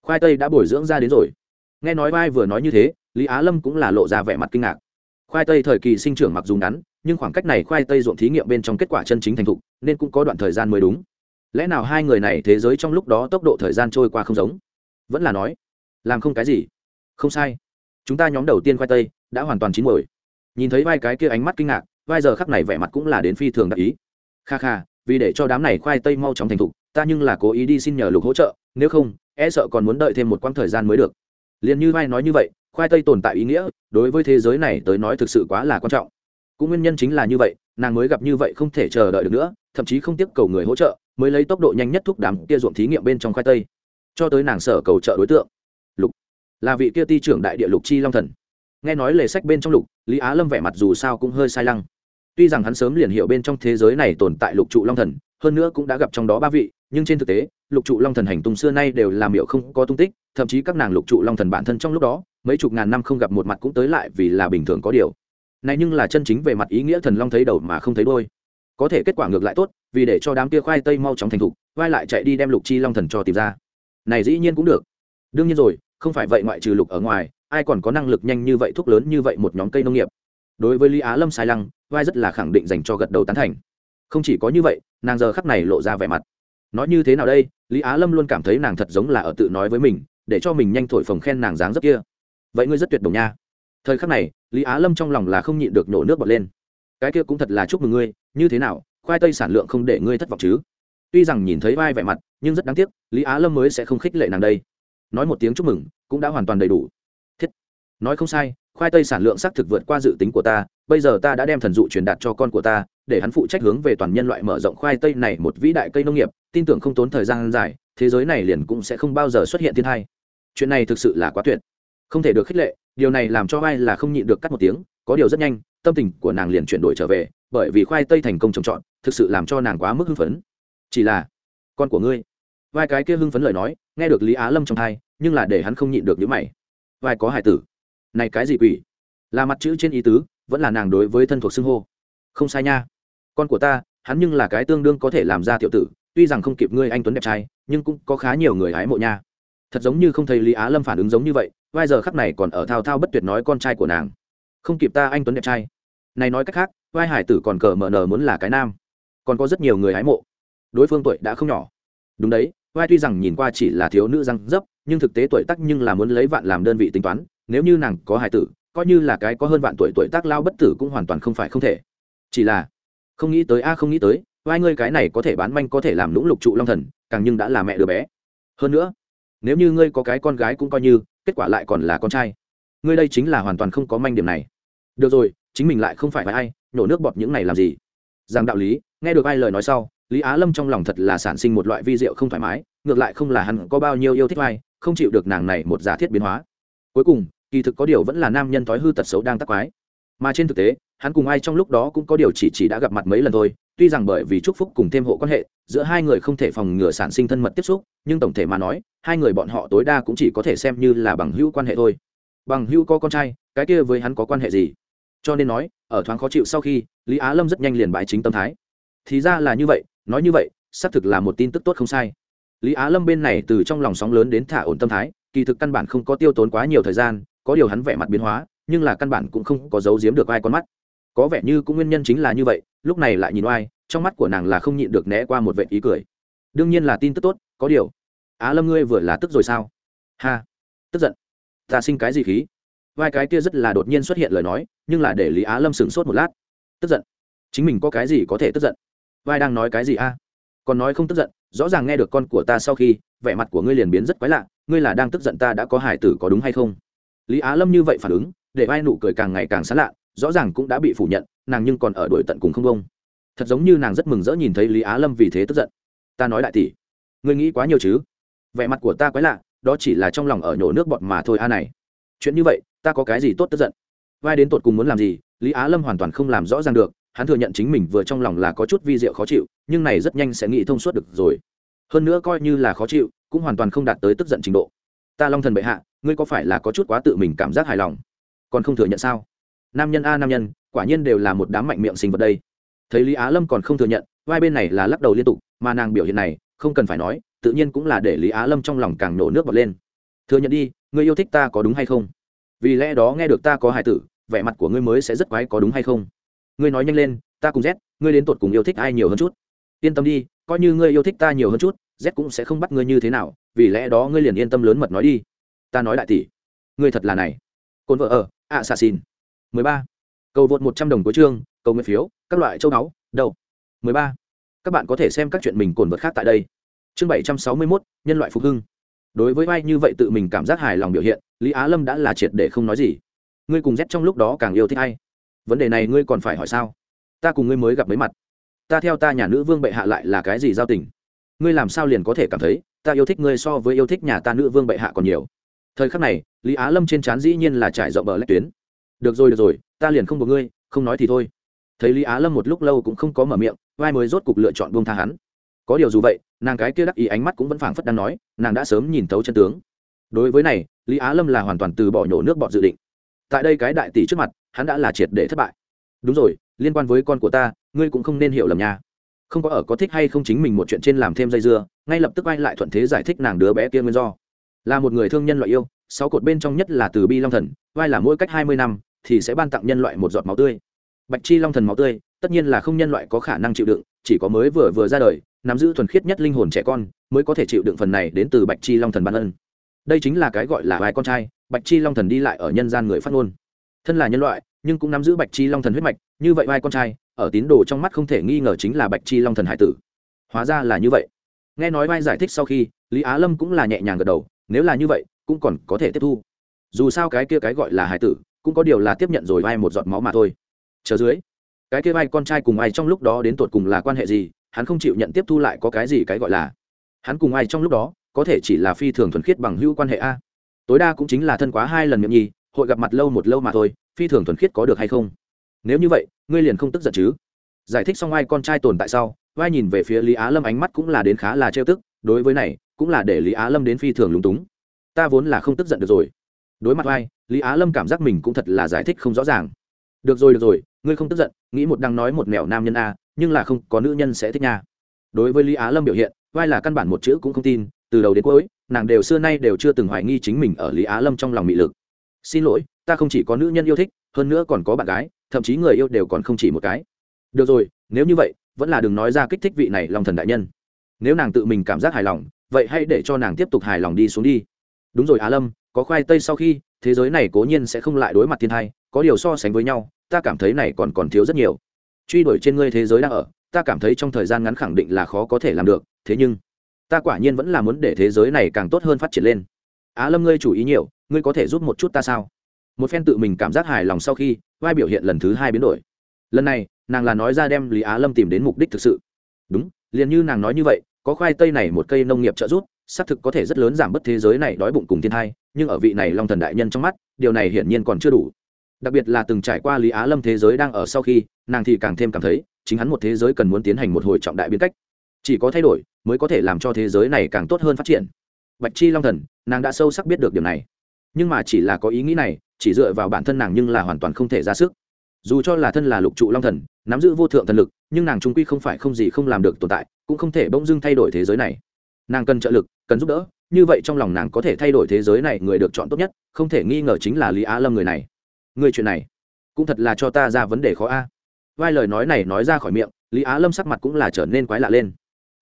khoai tây đã bồi dưỡng ra đến rồi nghe nói vai vừa nói như thế, lý á lâm cũng là lộ ra vẻ mặt kinh ngạc. Khoai tây thời kỳ sinh trưởng mặc dù ngắn, nhưng khoảng cách này khoai tây ruộng thí nghiệm bên trong kết quả chân chính thành thục, nên cũng có đoạn thời gian mới đúng. Lẽ nào hai người này thế giới trong lúc đó tốc độ thời gian trôi qua không giống? Vẫn là nói, làm không cái gì. Không sai. Chúng ta nhóm đầu tiên khoai tây đã hoàn toàn chín mồi nhìn thấy vai cái kia ánh mắt kinh ngạc, vai giờ khắc này vẻ mặt cũng là đến phi thường đặc ý. Kha kha, vì để cho đám này khoai tây mau chóng thành thục, ta nhưng là cố ý đi xin nhờ lục hỗ trợ, nếu không e sợ còn muốn đợi thêm một quãng thời gian mới được liền như vai nói như vậy, khoai tây tồn tại ý nghĩa, đối với thế giới này tới nói thực sự quá là quan trọng. Cũng nguyên nhân chính là như vậy, nàng mới gặp như vậy không thể chờ đợi được nữa, thậm chí không tiếp cầu người hỗ trợ, mới lấy tốc độ nhanh nhất thúc đám kia ruộng thí nghiệm bên trong khoai tây. Cho tới nàng sở cầu trợ đối tượng. Lục. Là vị kia ti trưởng đại địa lục chi long thần. Nghe nói lề sách bên trong lục, lý á lâm vẻ mặt dù sao cũng hơi sai lăng. Tuy rằng hắn sớm liền hiểu bên trong thế giới này tồn tại lục trụ long thần, hơn nữa cũng đã gặp trong đó ba vị, nhưng trên thực tế lục trụ long thần hành tung xưa nay đều làm miệu không có tung tích, thậm chí các nàng lục trụ long thần bản thân trong lúc đó, mấy chục ngàn năm không gặp một mặt cũng tới lại vì là bình thường có điều. Này nhưng là chân chính về mặt ý nghĩa thần long thấy đầu mà không thấy đôi có thể kết quả ngược lại tốt, vì để cho đám kia khoai tây mau chóng thành thục, vai lại chạy đi đem lục chi long thần cho tìm ra. Này dĩ nhiên cũng được. Đương nhiên rồi, không phải vậy ngoại trừ lục ở ngoài, ai còn có năng lực nhanh như vậy thuốc lớn như vậy một nhóm cây nông nghiệp. Đối với lý á lâm sai lăng, vai rất là khẳng định dành cho gật đầu tán thành. Không chỉ có như vậy, nàng giờ khắc này lộ ra vẻ mặt nói như thế nào đây? Lý á lâm luôn cảm thấy nàng thật giống là ở tự nói với mình, để cho mình nhanh thổi phồng khen nàng dáng rất kia. Vậy ngươi rất tuyệt đồng nha. Thời khắc này, lý á lâm trong lòng là không nhịn được nổ nước bọt lên. Cái kia cũng thật là chúc mừng ngươi, như thế nào, khoai tây sản lượng không để ngươi thất vọng chứ? Tuy rằng nhìn thấy vai vẻ mặt, nhưng rất đáng tiếc, lý á lâm mới sẽ không khích lệ nàng đây. Nói một tiếng chúc mừng, cũng đã hoàn toàn đầy đủ. Thiết. Nói không sai khoai tây sản lượng xác thực vượt qua dự tính của ta, bây giờ ta đã đem thần dụ truyền đạt cho con của ta, để hắn phụ trách hướng về toàn nhân loại mở rộng khoai tây này một vĩ đại cây nông nghiệp, tin tưởng không tốn thời gian dài, thế giới này liền cũng sẽ không bao giờ xuất hiện thiên hai chuyện này thực sự là quá tuyệt. Không thể được khích lệ, điều này làm cho vai là không nhịn được cắt một tiếng, có điều rất nhanh, tâm tình của nàng liền chuyển đổi trở về, bởi vì khoai tây thành công trồng trọt, thực sự làm cho nàng quá mức hưng phấn. Chỉ là, con của ngươi. Vai cái kia hưng phấn lời nói, nghe được lý á lâm trong thai nhưng là để hắn không nhịn được những mày. Vai có hải tử này cái gì quỷ? Là mặt chữ trên ý tứ, vẫn là nàng đối với thân thuộc xưng hô. Không sai nha. Con của ta, hắn nhưng là cái tương đương có thể làm ra tiểu tử, tuy rằng không kịp ngươi anh tuấn đẹp trai, nhưng cũng có khá nhiều người hái mộ nha. Thật giống như không thấy lý á lâm phản ứng giống như vậy, vai giờ khắc này còn ở thao thao bất tuyệt nói con trai của nàng. Không kịp ta anh tuấn đẹp trai. Này nói cách khác, vai hải tử còn cờ mở nở muốn là cái nam. Còn có rất nhiều người hái mộ. Đối phương tuổi đã không nhỏ. Đúng đấy, vai tuy rằng nhìn qua chỉ là thiếu nữ răng dấp, nhưng thực tế tuổi tác nhưng là muốn lấy vạn làm đơn vị tính toán nếu như nàng có hài tử, coi như là cái có hơn vạn tuổi tuổi tác lao bất tử cũng hoàn toàn không phải không thể. Chỉ là, không nghĩ tới, a, không nghĩ tới vai ngươi cái này có thể bán manh có thể làm lũng lục trụ long thần, càng nhưng đã là mẹ đứa bé. Hơn nữa, nếu như ngươi có cái con gái cũng coi như, kết quả lại còn là con trai. Ngươi đây chính là hoàn toàn không có manh điểm này. Được rồi, chính mình lại không phải ai, nhổ nước bọt những này làm gì? Rằng đạo lý, nghe được ai lời nói sau, lý á lâm trong lòng thật là sản sinh một loại vi diệu không thoải mái, ngược lại không là hắn có bao nhiêu yêu thích vai không chịu được nàng này một giả thiết biến hóa cuối cùng, kỳ thực có điều vẫn là nam nhân thói hư tật xấu đang tắc quái. Mà trên thực tế, hắn cùng ai trong lúc đó cũng có điều chỉ chỉ đã gặp mặt mấy lần thôi, tuy rằng bởi vì chúc phúc cùng thêm hộ quan hệ, giữa hai người không thể phòng ngừa sản sinh thân mật tiếp xúc, nhưng tổng thể mà nói, hai người bọn họ tối đa cũng chỉ có thể xem như là bằng hữu quan hệ thôi. Bằng hữu có con trai, cái kia với hắn có quan hệ gì? Cho nên nói, ở thoáng khó chịu sau khi, lý á lâm rất nhanh liền bãi chính tâm thái. Thì ra là như vậy, nói như vậy, xác thực là một tin tức tốt không sai. Lý á lâm bên này từ trong lòng sóng lớn đến thả ổn tâm thái kỳ thực căn bản không có tiêu tốn quá nhiều thời gian, có điều hắn vẻ mặt biến hóa, nhưng là căn bản cũng không có giấu giếm được ai con mắt. Có vẻ như cũng nguyên nhân chính là như vậy, lúc này lại nhìn oai, trong mắt của nàng là không nhịn được né qua một vệ ý cười. Đương nhiên là tin tức tốt, có điều. Á lâm ngươi vừa là tức rồi sao? Ha, tức giận. Ta sinh cái gì khí? Vai cái kia rất là đột nhiên xuất hiện lời nói, nhưng là để lý á lâm sửng sốt một lát. Tức giận. Chính mình có cái gì có thể tức giận? Vai đang nói cái gì a? Còn nói không tức giận, rõ ràng nghe được con của ta sau khi, vẻ mặt của ngươi liền biến rất quái lạ, ngươi là đang tức giận ta đã có hải tử có đúng hay không? Lý á lâm như vậy phản ứng, để vai nụ cười càng ngày càng sán lạ, rõ ràng cũng đã bị phủ nhận, nàng nhưng còn ở đuổi tận cùng không bông thật giống như nàng rất mừng rỡ nhìn thấy lý á lâm vì thế tức giận. Ta nói đại tỷ, ngươi nghĩ quá nhiều chứ? Vẻ mặt của ta quái lạ, đó chỉ là trong lòng ở nhổ nước bọt mà thôi a này. Chuyện như vậy, ta có cái gì tốt tức giận? Vai đến tột cùng muốn làm gì, lý á lâm hoàn toàn không làm rõ ràng được hắn thừa nhận chính mình vừa trong lòng là có chút vi diệu khó chịu, nhưng này rất nhanh sẽ nghĩ thông suốt được rồi. Hơn nữa coi như là khó chịu, cũng hoàn toàn không đạt tới tức giận trình độ. Ta long thần bệ hạ, ngươi có phải là có chút quá tự mình cảm giác hài lòng? Còn không thừa nhận sao? Nam nhân a, nam nhân, quả nhiên đều là một đám mạnh miệng sinh vật đây. Thấy lý á lâm còn không thừa nhận, vai bên này là lắc đầu liên tục, mà nàng biểu hiện này, không cần phải nói, tự nhiên cũng là để lý á lâm trong lòng càng nổ nước bọt lên. Thừa nhận đi, ngươi yêu thích ta có đúng hay không? Vì lẽ đó nghe được ta có hài tử, vẻ mặt của ngươi mới sẽ rất quái có đúng hay không? Ngươi nói nhanh lên, ta cùng z, ngươi đến tột cùng yêu thích ai nhiều hơn chút? Yên tâm đi, coi như ngươi yêu thích ta nhiều hơn chút, z cũng sẽ không bắt ngươi như thế nào, vì lẽ đó ngươi liền yên tâm lớn mật nói đi. Ta nói đại tỷ, ngươi thật là này. Cồn vợ ở ạ xà xin mười ba. Cầu vượt một trăm đồng cuối chương, cầu nguyện phiếu, các loại châu báu, đậu. Mười ba. Các bạn có thể xem các chuyện mình cồn vật khác tại đây. Chương bảy trăm sáu mươi mốt, nhân loại phục hưng. Đối với vai như vậy tự mình cảm giác hài lòng biểu hiện, lý á lâm đã là triệt để không nói gì. Ngươi cùng z trong lúc đó càng yêu thích hay vấn đề này ngươi còn phải hỏi sao? Ta cùng ngươi mới gặp mấy mặt. Ta theo ta nhà nữ vương bệ hạ lại là cái gì giao tình? Ngươi làm sao liền có thể cảm thấy, ta yêu thích ngươi so với yêu thích nhà ta nữ vương bệ hạ còn nhiều? Thời khắc này, lý á lâm trên trán dĩ nhiên là trải rộng bờ lách tuyến. Được rồi được rồi, ta liền không buộc ngươi, không nói thì thôi. Thấy lý á lâm một lúc lâu cũng không có mở miệng, vai mới rốt cục lựa chọn buông tha hắn. Có điều dù vậy, nàng cái kia đắc ý ánh mắt cũng vẫn phảng phất đang nói, nàng đã sớm nhìn thấu chân tướng. Đối với này, lý á lâm là hoàn toàn từ bỏ nhổ nước bọt dự định tại đây cái đại tỷ trước mặt, hắn đã là triệt để thất bại. Đúng rồi, liên quan với con của ta, ngươi cũng không nên hiểu lầm nha. Không có ở có thích hay không chính mình một chuyện trên làm thêm dây dưa, ngay lập tức ai lại thuận thế giải thích nàng đứa bé kia nguyên do. Là một người thương nhân loại yêu, sáu cột bên trong nhất là từ bi long thần, vai là mỗi cách hai mươi năm, thì sẽ ban tặng nhân loại một giọt máu tươi. Bạch chi long thần máu tươi, tất nhiên là không nhân loại có khả năng chịu đựng, chỉ có mới vừa vừa ra đời, nắm giữ thuần khiết nhất linh hồn trẻ con, mới có thể chịu đựng phần này đến từ bạch chi long thần ban ân. Đây chính là cái gọi là vai con trai bạch chi long thần đi lại ở nhân gian người phát ngôn. Thân là nhân loại, nhưng cũng nắm giữ bạch chi long thần huyết mạch, như vậy vai con trai, ở tín đồ trong mắt không thể nghi ngờ chính là bạch chi long thần hải tử. Hóa ra là như vậy. Nghe nói vai giải thích sau khi, lý á lâm cũng là nhẹ nhàng gật đầu, nếu là như vậy, cũng còn có thể tiếp thu. Dù sao cái kia cái gọi là hải tử, cũng có điều là tiếp nhận rồi vai một giọt máu mà thôi. Chờ dưới, cái kia vai con trai cùng ai trong lúc đó đến tột cùng là quan hệ gì, hắn không chịu nhận tiếp thu lại có cái gì cái gọi là. Hắn cùng ai trong lúc đó, có thể chỉ là phi thường thuần khiết bằng hữu quan hệ a? Tối đa cũng chính là thân quá hai lần miệng nhi, hội gặp mặt lâu một lâu mà thôi, phi thường thuần khiết có được hay không? Nếu như vậy, ngươi liền không tức giận chứ? Giải thích xong ai con trai tồn tại sau vai nhìn về phía lý á lâm ánh mắt cũng là đến khá là trêu tức, đối với này, cũng là để lý á lâm đến phi thường lúng túng. Ta vốn là không tức giận được rồi. Đối mặt vai lý á lâm cảm giác mình cũng thật là giải thích không rõ ràng. Được rồi được rồi, ngươi không tức giận, nghĩ một đang nói một mẹo nam nhân a, nhưng là không, có nữ nhân sẽ thích nha. Đối với lý á lâm biểu hiện vai là căn bản một chữ cũng không tin, từ đầu đến cuối nàng đều xưa nay đều chưa từng hoài nghi chính mình ở lý á lâm trong lòng mị lực. Xin lỗi, ta không chỉ có nữ nhân yêu thích, hơn nữa còn có bạn gái, thậm chí người yêu đều còn không chỉ một cái. Được rồi, nếu như vậy, vẫn là đừng nói ra kích thích vị này lòng thần đại nhân. Nếu nàng tự mình cảm giác hài lòng, vậy hãy để cho nàng tiếp tục hài lòng đi xuống đi. Đúng rồi á lâm, có khoai tây sau khi, thế giới này cố nhiên sẽ không lại đối mặt thiên thai, có điều so sánh với nhau, ta cảm thấy này còn còn thiếu rất nhiều. Truy đuổi trên ngươi thế giới đang ở, ta cảm thấy trong thời gian ngắn khẳng định là khó có thể làm được, thế nhưng ta quả nhiên vẫn là muốn để thế giới này càng tốt hơn phát triển lên. Á lâm ngươi chủ ý nhiều, ngươi có thể giúp một chút ta sao? Một phen tự mình cảm giác hài lòng sau khi, vai biểu hiện lần thứ hai biến đổi. Lần này, nàng là nói ra đem lý á lâm tìm đến mục đích thực sự. Đúng, liền như nàng nói như vậy, có khoai tây này một cây nông nghiệp trợ giúp, xác thực có thể rất lớn giảm bớt thế giới này đói bụng cùng thiên thai nhưng ở vị này long thần đại nhân trong mắt, điều này hiển nhiên còn chưa đủ. Đặc biệt là từng trải qua lý á lâm thế giới đang ở sau khi, nàng thì càng thêm cảm thấy, chính hắn một thế giới cần muốn tiến hành một hồi trọng đại biến cách chỉ có thay đổi mới có thể làm cho thế giới này càng tốt hơn phát triển. Bạch chi long thần, nàng đã sâu sắc biết được điều này. Nhưng mà chỉ là có ý nghĩ này, chỉ dựa vào bản thân nàng nhưng là hoàn toàn không thể ra sức. Dù cho là thân là lục trụ long thần, nắm giữ vô thượng thần lực, nhưng nàng trung quy không phải không gì không làm được tồn tại, cũng không thể bỗng dưng thay đổi thế giới này. Nàng cần trợ lực, cần giúp đỡ, như vậy trong lòng nàng có thể thay đổi thế giới này người được chọn tốt nhất, không thể nghi ngờ chính là lý á lâm người này. Người chuyện này, cũng thật là cho ta ra vấn đề khó a. Vai lời nói này nói ra khỏi miệng, lý á lâm sắc mặt cũng là trở nên quái lạ lên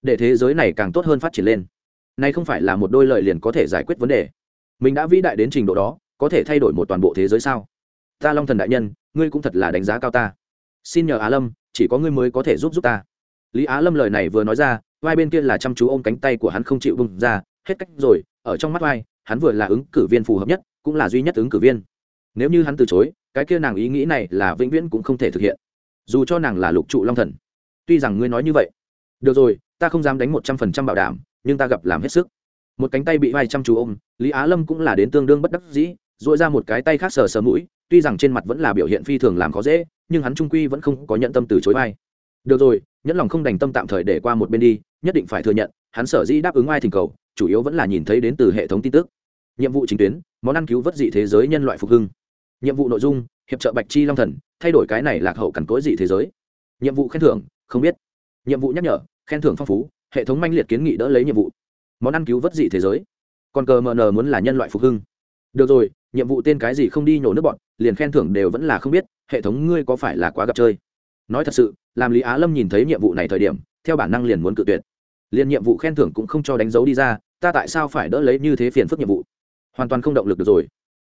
để thế giới này càng tốt hơn phát triển lên. Nay không phải là một đôi lời liền có thể giải quyết vấn đề. Mình đã vĩ đại đến trình độ đó, có thể thay đổi một toàn bộ thế giới sao? Ta long thần đại nhân, ngươi cũng thật là đánh giá cao ta. Xin nhờ á lâm, chỉ có ngươi mới có thể giúp giúp ta. Lý á lâm lời này vừa nói ra, vai bên kia là chăm chú ôm cánh tay của hắn không chịu bung ra, hết cách rồi, ở trong mắt vai, hắn vừa là ứng cử viên phù hợp nhất, cũng là duy nhất ứng cử viên. Nếu như hắn từ chối, cái kia nàng ý nghĩ này là vĩnh viễn cũng không thể thực hiện. Dù cho nàng là lục trụ long thần, tuy rằng ngươi nói như vậy. Được rồi ta không dám đánh một trăm phần trăm bảo đảm, nhưng ta gặp làm hết sức. Một cánh tay bị vai chăm chú ôm, lý á lâm cũng là đến tương đương bất đắc dĩ dội ra một cái tay khác sờ sờ mũi, tuy rằng trên mặt vẫn là biểu hiện phi thường làm khó dễ, nhưng hắn trung quy vẫn không có nhận tâm từ chối vai. Được rồi, nhẫn lòng không đành tâm tạm thời để qua một bên đi, nhất định phải thừa nhận, hắn sở dĩ đáp ứng ai thỉnh cầu, chủ yếu vẫn là nhìn thấy đến từ hệ thống tin tức. Nhiệm vụ chính tuyến, món ăn cứu vớt dị thế giới nhân loại phục hưng. Nhiệm vụ nội dung, hiệp trợ bạch chi long thần, thay đổi cái này lạc hậu cằn cỗi dị thế giới. Nhiệm vụ khen thưởng, không biết. Nhiệm vụ nhắc nhở khen thưởng phong phú, hệ thống manh liệt kiến nghị đỡ lấy nhiệm vụ. Món ăn cứu vớt dị thế giới. Còn cờ mờ nờ muốn là nhân loại phục hưng. Được rồi, nhiệm vụ tên cái gì không đi nhổ nước bọn, liền khen thưởng đều vẫn là không biết, hệ thống ngươi có phải là quá gặp chơi? Nói thật sự, làm lý á lâm nhìn thấy nhiệm vụ này thời điểm, theo bản năng liền muốn cự tuyệt. Liền nhiệm vụ khen thưởng cũng không cho đánh dấu đi ra, ta tại sao phải đỡ lấy như thế phiền phức nhiệm vụ? Hoàn toàn không động lực được rồi.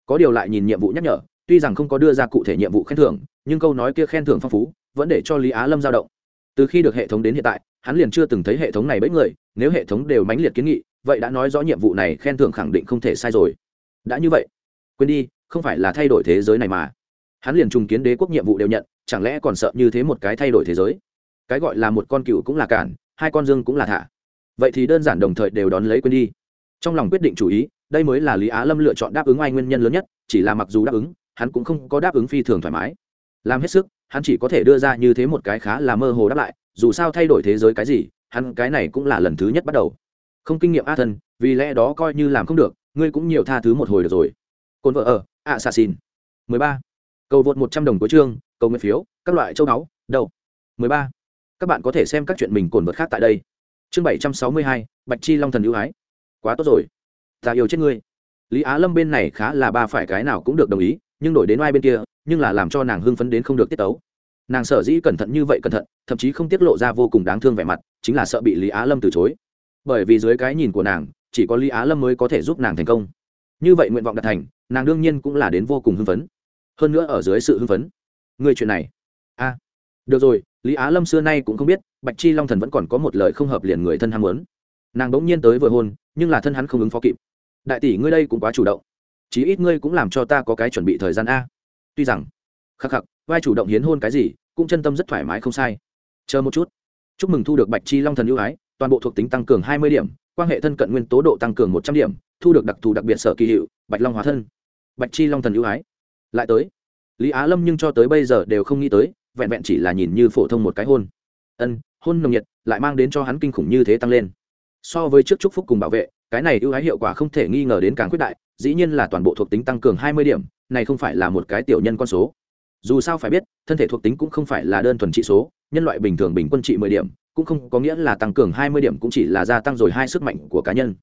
Có điều lại nhìn nhiệm vụ nhắc nhở, tuy rằng không có đưa ra cụ thể nhiệm vụ khen thưởng, nhưng câu nói kia khen thưởng phong phú, vẫn để cho lý á lâm dao động. Từ khi được hệ thống đến hiện tại hắn liền chưa từng thấy hệ thống này bẫy người, nếu hệ thống đều mãnh liệt kiến nghị, vậy đã nói rõ nhiệm vụ này khen thưởng khẳng định không thể sai rồi. Đã như vậy, quên đi, không phải là thay đổi thế giới này mà. Hắn liền trùng kiến đế quốc nhiệm vụ đều nhận, chẳng lẽ còn sợ như thế một cái thay đổi thế giới? Cái gọi là một con cựu cũng là cản, hai con dương cũng là thả. Vậy thì đơn giản đồng thời đều đón lấy quên đi. Trong lòng quyết định chủ ý, đây mới là lý á lâm lựa chọn đáp ứng ai nguyên nhân lớn nhất, chỉ là mặc dù đáp ứng, hắn cũng không có đáp ứng phi thường thoải mái. Làm hết sức, hắn chỉ có thể đưa ra như thế một cái khá là mơ hồ đáp lại dù sao thay đổi thế giới cái gì, hắn cái này cũng là lần thứ nhất bắt đầu. Không kinh nghiệm a thân vì lẽ đó coi như làm không được, ngươi cũng nhiều tha thứ một hồi được rồi. Cồn vợ ở ạ xà xin mười ba. Cầu vượt một trăm đồng cuối chương, cầu nguyện phiếu, các loại châu báu đâu mười ba. Các bạn có thể xem các chuyện mình cồn vật khác tại đây. Chương bảy trăm sáu mươi hai, bạch chi long thần ưu ái quá tốt rồi. Ta yêu chết ngươi. Lý á lâm bên này khá là ba phải cái nào cũng được đồng ý, nhưng đổi đến oai bên kia, nhưng là làm cho nàng hưng phấn đến không được tiết tấu nàng sở dĩ cẩn thận như vậy cẩn thận, thậm chí không tiết lộ ra vô cùng đáng thương vẻ mặt, chính là sợ bị lý á lâm từ chối. Bởi vì dưới cái nhìn của nàng, chỉ có lý á lâm mới có thể giúp nàng thành công. Như vậy nguyện vọng đạt thành, nàng đương nhiên cũng là đến vô cùng hưng phấn. Hơn nữa ở dưới sự hưng phấn, người chuyện này, a, được rồi, lý á lâm xưa nay cũng không biết, bạch chi long thần vẫn còn có một lời không hợp liền người thân ham muốn. Nàng bỗng nhiên tới vừa hôn, nhưng là thân hắn không ứng phó kịp. Đại tỷ ngươi đây cũng quá chủ động. Chí ít ngươi cũng làm cho ta có cái chuẩn bị thời gian a. Tuy rằng, khắc khắc, vai chủ động hiến hôn cái gì cũng chân tâm rất thoải mái không sai. Chờ một chút. Chúc mừng thu được bạch chi long thần ưu ái, toàn bộ thuộc tính tăng cường hai mươi điểm, quan hệ thân cận nguyên tố độ tăng cường một trăm điểm, thu được đặc thù đặc biệt sở kỳ hiệu, bạch long hóa thân. Bạch chi long thần ưu ái. Lại tới. Lý á lâm nhưng cho tới bây giờ đều không nghĩ tới, vẹn vẹn chỉ là nhìn như phổ thông một cái hôn. Ân, hôn nồng nhiệt, lại mang đến cho hắn kinh khủng như thế tăng lên. So với trước chúc phúc cùng bảo vệ, cái này ưu ái hiệu quả không thể nghi ngờ đến càng quyết đại, dĩ nhiên là toàn bộ thuộc tính tăng cường hai mươi điểm, này không phải là một cái tiểu nhân con số dù sao phải biết, thân thể thuộc tính cũng không phải là đơn thuần trị số, nhân loại bình thường bình quân trị mười điểm, cũng không có nghĩa là tăng cường hai mươi điểm cũng chỉ là gia tăng rồi hai sức mạnh của cá nhân.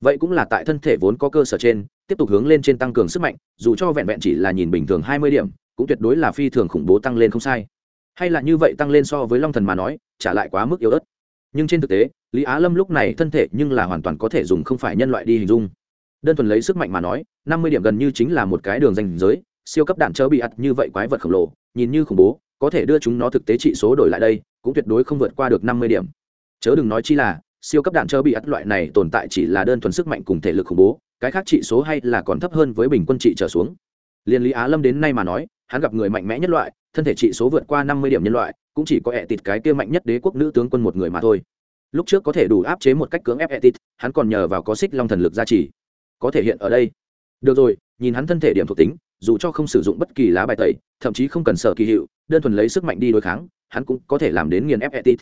Vậy cũng là tại thân thể vốn có cơ sở trên, tiếp tục hướng lên trên tăng cường sức mạnh, dù cho vẹn vẹn chỉ là nhìn bình thường hai mươi điểm, cũng tuyệt đối là phi thường khủng bố tăng lên không sai. Hay là như vậy tăng lên so với long thần mà nói trả lại quá mức yếu ớt. Nhưng trên thực tế, lý á lâm lúc này thân thể nhưng là hoàn toàn có thể dùng không phải nhân loại đi hình dung. Đơn thuần lấy sức mạnh mà nói, năm mươi điểm gần như chính là một cái đường danh giới siêu cấp đạn chớ bị ặt như vậy quái vật khổng lồ, nhìn như khủng bố, có thể đưa chúng nó thực tế trị số đổi lại đây, cũng tuyệt đối không vượt qua được năm mươi điểm. Chớ đừng nói chi là, siêu cấp đạn chớ bị ắt loại này tồn tại chỉ là đơn thuần sức mạnh cùng thể lực khủng bố, cái khác trị số hay là còn thấp hơn với bình quân trị trở xuống. Liên lý á lâm đến nay mà nói, hắn gặp người mạnh mẽ nhất loại, thân thể trị số vượt qua năm mươi điểm nhân loại, cũng chỉ có ẹ tịt cái kia mạnh nhất đế quốc nữ tướng quân một người mà thôi. Lúc trước có thể đủ áp chế một cách cưỡng ép ẹ tịt, hắn còn nhờ vào có xích long thần lực gia trì. Có thể hiện ở đây. Được rồi, nhìn hắn thân thể điểm thuộc tính dù cho không sử dụng bất kỳ lá bài tẩy thậm chí không cần sở kỳ hiệu đơn thuần lấy sức mạnh đi đối kháng hắn cũng có thể làm đến nghiền ép etit.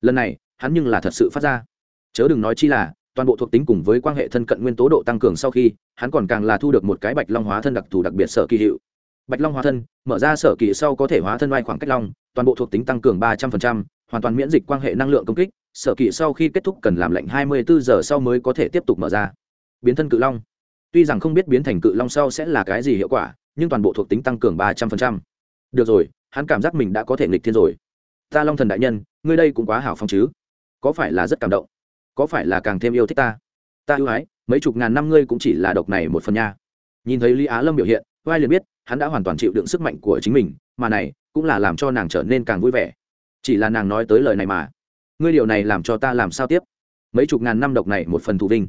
Lần này hắn nhưng là thật sự phát ra. Chớ đừng nói chi là toàn bộ thuộc tính cùng với quan hệ thân cận nguyên tố độ tăng cường sau khi hắn còn càng là thu được một cái bạch long hóa thân đặc thù đặc biệt sở kỳ hiệu. Bạch long hóa thân mở ra sở kỳ sau có thể hóa thân vai khoảng cách long toàn bộ thuộc tính tăng cường ba trăm phần trăm, hoàn toàn miễn dịch quan hệ năng lượng công kích sở kỳ sau khi kết thúc cần làm lệnh hai mươi bốn giờ sau mới có thể tiếp tục mở ra. Biến thân cự long. Tuy rằng không biết biến thành cự long sau sẽ là cái gì hiệu quả nhưng toàn bộ thuộc tính tăng cường ba trăm linh được rồi, hắn cảm giác mình đã có thể nghịch thiên rồi. Ta long thần đại nhân, ngươi đây cũng quá hảo phong chứ. Có phải là rất cảm động? Có phải là càng thêm yêu thích ta? Ta ưu ái, mấy chục ngàn năm ngươi cũng chỉ là độc này một phần nha. Nhìn thấy lý á lâm biểu hiện vai liền biết, hắn đã hoàn toàn chịu đựng sức mạnh của chính mình, mà này, cũng là làm cho nàng trở nên càng vui vẻ. Chỉ là nàng nói tới lời này mà. Ngươi điều này làm cho ta làm sao tiếp? Mấy chục ngàn năm độc này một phần thù vinh.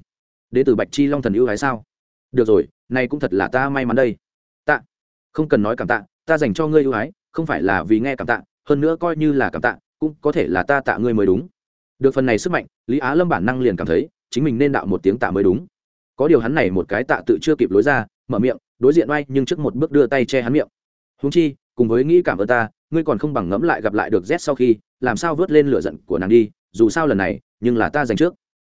Đ ế từ bạch chi long thần ưu ái sao? Được rồi, này cũng thật là ta may mắn đây không cần nói cảm tạ, ta dành cho ngươi ưu ái, không phải là vì nghe cảm tạ, hơn nữa coi như là cảm tạ, cũng có thể là ta tạ ngươi mới đúng. Được phần này sức mạnh, lý á lâm bản năng liền cảm thấy, chính mình nên đạo một tiếng tạ mới đúng. Có điều hắn này một cái tạ tự chưa kịp lối ra, mở miệng, đối diện oai, nhưng trước một bước đưa tay che hắn miệng. Húng chi, cùng với nghĩ cảm ơn ta, ngươi còn không bằng ngẫm lại gặp lại được z sau khi, làm sao vớt lên lửa giận của nàng đi, dù sao lần này, nhưng là ta dành trước.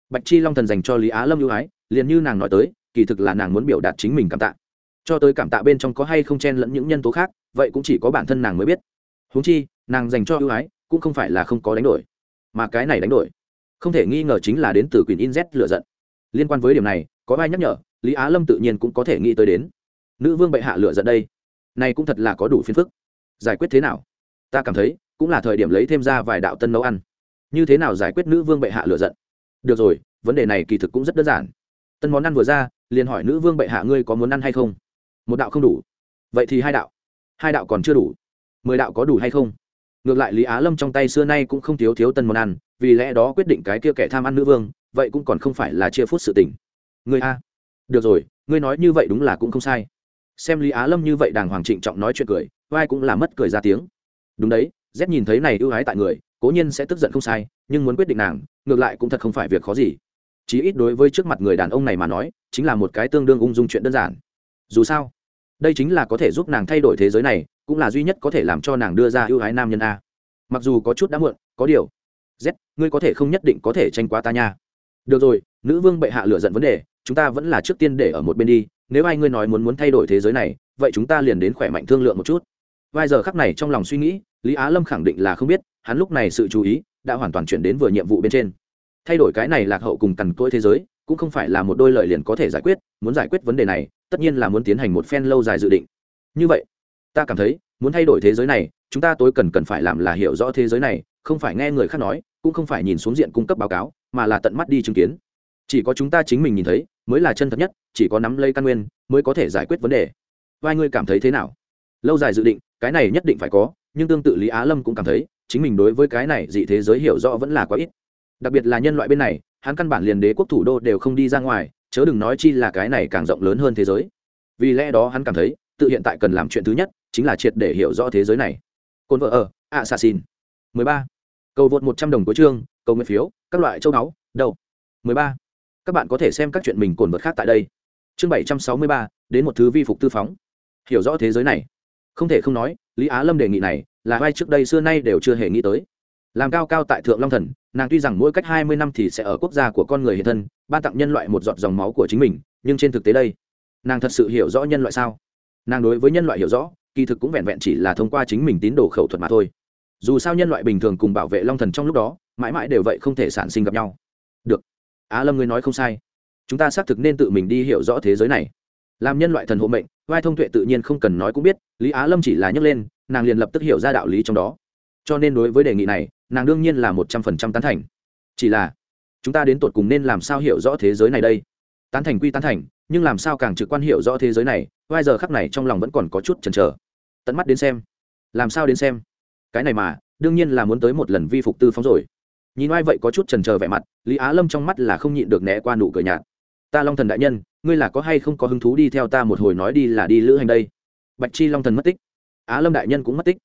Bạch chi long thần dành cho lý á lâm ưu ái, liền như nàng nói tới, kỳ thực là nàng muốn biểu đạt chính mình cảm tạ cho tới cảm tạ bên trong có hay không chen lẫn những nhân tố khác, vậy cũng chỉ có bản thân nàng mới biết. Huống chi, nàng dành cho ưu ái, cũng không phải là không có đánh đổi, mà cái này đánh đổi, không thể nghi ngờ chính là đến từ quyền in z lựa giận. Liên quan với điểm này, có ai nhắc nhở, lý á lâm tự nhiên cũng có thể nghĩ tới đến. Nữ vương bệ hạ lựa giận đây, này cũng thật là có đủ phiền phức. Giải quyết thế nào? Ta cảm thấy, cũng là thời điểm lấy thêm ra vài đạo tân nấu ăn. Như thế nào giải quyết nữ vương bệ hạ lựa giận? Được rồi, vấn đề này kỳ thực cũng rất đơn giản. Tân món ăn vừa ra, liền hỏi nữ vương bệ hạ ngươi có muốn ăn hay không? Một đạo không đủ. Vậy thì hai đạo. Hai đạo còn chưa đủ. Mười đạo có đủ hay không? Ngược lại lý á lâm trong tay xưa nay cũng không thiếu thiếu tân món ăn, vì lẽ đó quyết định cái kia kẻ tham ăn nữ vương, vậy cũng còn không phải là chia phút sự tình. Người a. Được rồi, ngươi nói như vậy đúng là cũng không sai. Xem lý á lâm như vậy đàng hoàng trịnh trọng nói chuyện cười vai cũng là mất cười ra tiếng. Đúng đấy, z nhìn thấy này ưu ái tại người, cố nhiên sẽ tức giận không sai, nhưng muốn quyết định nàng, ngược lại cũng thật không phải việc khó gì. Chí ít đối với trước mặt người đàn ông này mà nói, chính là một cái tương đương ung dung chuyện đơn giản. Dù sao đây chính là có thể giúp nàng thay đổi thế giới này, cũng là duy nhất có thể làm cho nàng đưa ra ưu ái nam nhân a. Mặc dù có chút đã muộn, có điều. Z, ngươi có thể không nhất định có thể tranh qua ta nha. Được rồi, nữ vương bệ hạ lựa giận vấn đề, chúng ta vẫn là trước tiên để ở một bên đi, nếu ai ngươi nói muốn muốn thay đổi thế giới này, vậy chúng ta liền đến khỏe mạnh thương lượng một chút. Vai giờ khắc này trong lòng suy nghĩ, lý á lâm khẳng định là không biết, hắn lúc này sự chú ý đã hoàn toàn chuyển đến vừa nhiệm vụ bên trên. Thay đổi cái này lạc hậu cùng cằn cỗi thế giới, cũng không phải là một đôi lời liền có thể giải quyết, muốn giải quyết vấn đề này tất nhiên là muốn tiến hành một phen lâu dài dự định. Như vậy, ta cảm thấy, muốn thay đổi thế giới này, chúng ta tối cần cần phải làm là hiểu rõ thế giới này, không phải nghe người khác nói, cũng không phải nhìn xuống diện cung cấp báo cáo, mà là tận mắt đi chứng kiến. Chỉ có chúng ta chính mình nhìn thấy, mới là chân thật nhất, chỉ có nắm lấy căn nguyên, mới có thể giải quyết vấn đề. Vai ngươi cảm thấy thế nào? Lâu dài dự định, cái này nhất định phải có, nhưng tương tự lý á lâm cũng cảm thấy, chính mình đối với cái này dị thế giới hiểu rõ vẫn là quá ít. Đặc biệt là nhân loại bên này, hắn căn bản liền đế quốc thủ đô đều không đi ra ngoài chớ đừng nói chi là cái này càng rộng lớn hơn thế giới vì lẽ đó hắn cảm thấy tự hiện tại cần làm chuyện thứ nhất chính là triệt để hiểu rõ thế giới này cồn vợ ở ạ xả xin. mười ba. cầu vượt 100 đồng cuối chương cầu nguyện phiếu các loại châu báu đầu. mười ba. các bạn có thể xem các chuyện mình cồn vật khác tại đây chương 763, đến một thứ vi phục tư phóng hiểu rõ thế giới này không thể không nói lý á lâm đề nghị này là ai trước đây xưa nay đều chưa hề nghĩ tới làm cao cao tại thượng long thần, nàng tuy rằng mỗi cách hai mươi năm thì sẽ ở quốc gia của con người hiện thân, ban tặng nhân loại một giọt dòng máu của chính mình, nhưng trên thực tế đây, nàng thật sự hiểu rõ nhân loại sao? Nàng đối với nhân loại hiểu rõ, kỳ thực cũng vẹn vẹn chỉ là thông qua chính mình tín đồ khẩu thuật mà thôi. Dù sao nhân loại bình thường cùng bảo vệ long thần trong lúc đó, mãi mãi đều vậy không thể sản sinh gặp nhau. Được. Á lâm ngươi nói không sai. Chúng ta xác thực nên tự mình đi hiểu rõ thế giới này. Làm nhân loại thần hộ mệnh, vai thông tuệ tự nhiên không cần nói cũng biết, lý á lâm chỉ là nhấc lên, nàng liền lập tức hiểu ra đạo lý trong đó. Cho nên đối với đề nghị này nàng đương nhiên là một trăm phần trăm tán thành. Chỉ là, chúng ta đến tột cùng nên làm sao hiểu rõ thế giới này đây? Tán thành quy tán thành, nhưng làm sao càng trực quan hiểu rõ thế giới này? Vai giờ khắc này trong lòng vẫn còn có chút chần chờ. Tận mắt đến xem. Làm sao đến xem? Cái này mà, đương nhiên là muốn tới một lần vi phục tư phóng rồi. Nhìn oai vậy có chút trần trờ vẻ mặt, lý á lâm trong mắt là không nhịn được né qua nụ cười nhạt. Ta long thần đại nhân, ngươi là có hay không có hứng thú đi theo ta một hồi nói đi là đi lữ hành đây? Bạch chi long thần mất tích. Á lâm đại nhân cũng mất tích.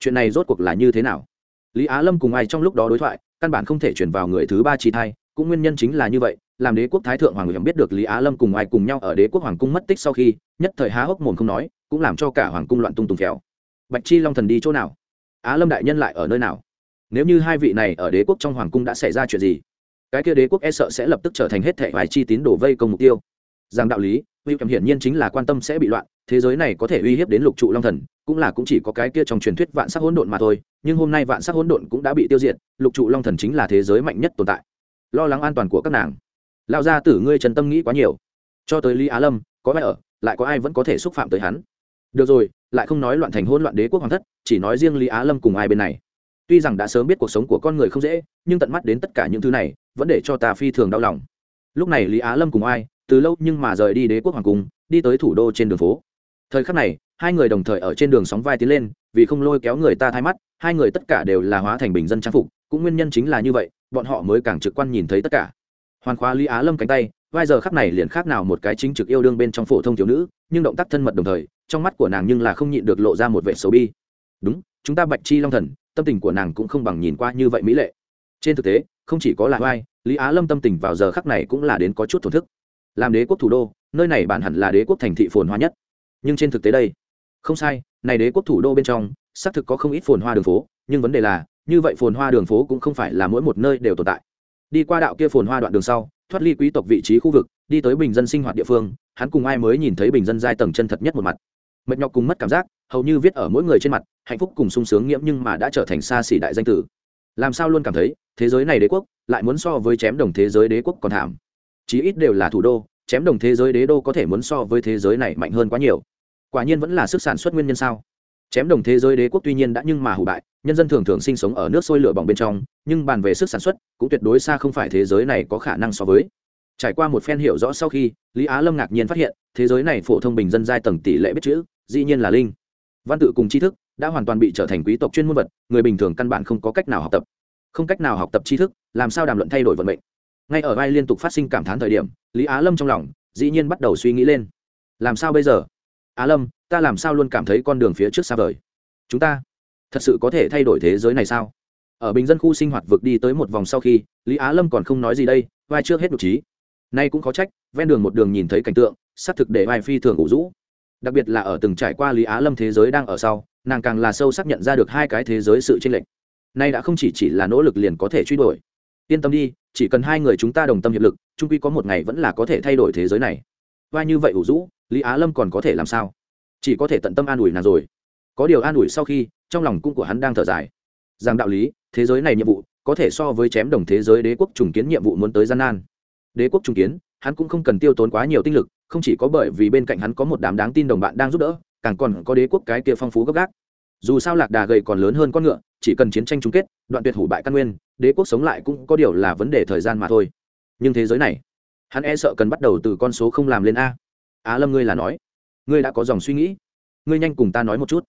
Chuyện này rốt cuộc là như thế nào? Lý á lâm cùng ai trong lúc đó đối thoại, căn bản không thể chuyển vào người thứ ba chi thai, cũng nguyên nhân chính là như vậy, làm đế quốc thái thượng hoàng hiểm biết được lý á lâm cùng ai cùng nhau ở đế quốc hoàng cung mất tích sau khi, nhất thời há hốc mồm không nói, cũng làm cho cả hoàng cung loạn tung tùng khéo bạch chi long thần đi chỗ nào? Á lâm đại nhân lại ở nơi nào? Nếu như hai vị này ở đế quốc trong hoàng cung đã xảy ra chuyện gì, cái kia đế quốc e sợ sẽ lập tức trở thành hết thẻ vài chi tín đổ vây công mục tiêu. Rằng đạo lý, hữu kèm hiển nhiên chính là quan tâm sẽ bị loạn thế giới này có thể uy hiếp đến lục trụ long thần, cũng là cũng chỉ có cái kia trong truyền thuyết vạn sắc hỗn độn mà thôi, nhưng hôm nay vạn sắc hỗn độn cũng đã bị tiêu diệt, lục trụ long thần chính là thế giới mạnh nhất tồn tại. Lo lắng an toàn của các nàng. Lao ra tử ngươi trần tâm nghĩ quá nhiều. Cho tới lý á lâm, có ai ở, lại có ai vẫn có thể xúc phạm tới hắn. Được rồi, lại không nói loạn thành hỗn loạn đế quốc hoàng thất, chỉ nói riêng lý á lâm cùng ai bên này. Tuy rằng đã sớm biết cuộc sống của con người không dễ, nhưng tận mắt đến tất cả những thứ này, vẫn để cho ta phi thường đau lòng. Lúc này lý á lâm cùng ai, từ lâu nhưng mà rời đi đế quốc hoàng cung, đi tới thủ đô trên đường phố thời khắc này, hai người đồng thời ở trên đường sóng vai tiến lên, vì không lôi kéo người ta thay mắt, hai người tất cả đều là hóa thành bình dân trang phục, cũng nguyên nhân chính là như vậy, bọn họ mới càng trực quan nhìn thấy tất cả. Hoàn khóa lý á lâm cánh tay, vai giờ khắc này liền khác nào một cái chính trực yêu đương bên trong phổ thông thiếu nữ, nhưng động tác thân mật đồng thời, trong mắt của nàng nhưng là không nhịn được lộ ra một vẻ xấu bi. Đúng, chúng ta bạch chi long thần, tâm tình của nàng cũng không bằng nhìn qua như vậy mỹ lệ. Trên thực tế, không chỉ có là vai, lý á lâm tâm tình vào giờ khắc này cũng là đến có chút thổn thức. Làm đế quốc thủ đô, nơi này bản hẳn là đế quốc thành thị phồn hoa nhất nhưng trên thực tế đây không sai, này đế quốc thủ đô bên trong, xác thực có không ít phồn hoa đường phố, nhưng vấn đề là, như vậy phồn hoa đường phố cũng không phải là mỗi một nơi đều tồn tại. Đi qua đạo kia phồn hoa đoạn đường sau, thoát ly quý tộc vị trí khu vực, đi tới bình dân sinh hoạt địa phương, hắn cùng ai mới nhìn thấy bình dân giai tầng chân thật nhất một mặt. Mệt nhọc cùng mất cảm giác, hầu như viết ở mỗi người trên mặt, hạnh phúc cùng sung sướng nghiễm nhưng mà đã trở thành xa xỉ đại danh tử. Làm sao luôn cảm thấy, thế giới này đế quốc, lại muốn so với chém đồng thế giới đế quốc còn thảm. Chí ít đều là thủ đô, chém đồng thế giới đế đô có thể muốn so với thế giới này mạnh hơn quá nhiều quả nhiên vẫn là sức sản xuất nguyên nhân sao? Chém đồng thế giới đế quốc tuy nhiên đã nhưng mà hủ bại, nhân dân thường thường sinh sống ở nước sôi lửa bỏng bên trong, nhưng bàn về sức sản xuất, cũng tuyệt đối xa không phải thế giới này có khả năng so với. Trải qua một phen hiểu rõ sau khi, lý á lâm ngạc nhiên phát hiện, thế giới này phổ thông bình dân giai tầng tỷ lệ biết chữ, dĩ nhiên là linh. Văn tự cùng tri thức đã hoàn toàn bị trở thành quý tộc chuyên môn vật, người bình thường căn bản không có cách nào học tập. Không cách nào học tập tri thức, làm sao đàm luận thay đổi vận mệnh? Ngay ở vai liên tục phát sinh cảm thán thời điểm, lý á lâm trong lòng dĩ nhiên bắt đầu suy nghĩ lên. Làm sao bây giờ? Á lâm, ta làm sao luôn cảm thấy con đường phía trước xa vời? Chúng ta thật sự có thể thay đổi thế giới này sao? Ở bình dân khu sinh hoạt vực đi tới một vòng sau khi, lý á lâm còn không nói gì đây, vai trước hết một trí. Nay cũng có trách, ven đường một đường nhìn thấy cảnh tượng, xác thực để vai phi thường ủ rũ. Đặc biệt là ở từng trải qua lý á lâm thế giới đang ở sau, nàng càng là sâu sắc nhận ra được hai cái thế giới sự tranh lệch. Nay đã không chỉ chỉ là nỗ lực liền có thể truy đuổi. Yên tâm đi, chỉ cần hai người chúng ta đồng tâm hiệp lực trung quy có một ngày vẫn là có thể thay đổi thế giới này. Vai như vậy ủ rũ lý á lâm còn có thể làm sao? Chỉ có thể tận tâm an ủi nàng rồi. Có điều an ủi sau khi, trong lòng cung của hắn đang thở dài. Rằng đạo lý, thế giới này nhiệm vụ, có thể so với chém đồng thế giới đế quốc trùng kiến nhiệm vụ muốn tới gian nan. Đế quốc trùng kiến, hắn cũng không cần tiêu tốn quá nhiều tinh lực, không chỉ có bởi vì bên cạnh hắn có một đám đáng tin đồng bạn đang giúp đỡ, càng còn có đế quốc cái kia phong phú gấp gáp. dù sao lạc đà gầy còn lớn hơn con ngựa, chỉ cần chiến tranh chung kết, đoạn tuyệt hủ bại căn nguyên, đế quốc sống lại cũng có điều là vấn đề thời gian mà thôi. Nhưng thế giới này, hắn e sợ cần bắt đầu từ con số không làm lên a á lâm ngươi là nói ngươi đã có dòng suy nghĩ ngươi nhanh cùng ta nói một chút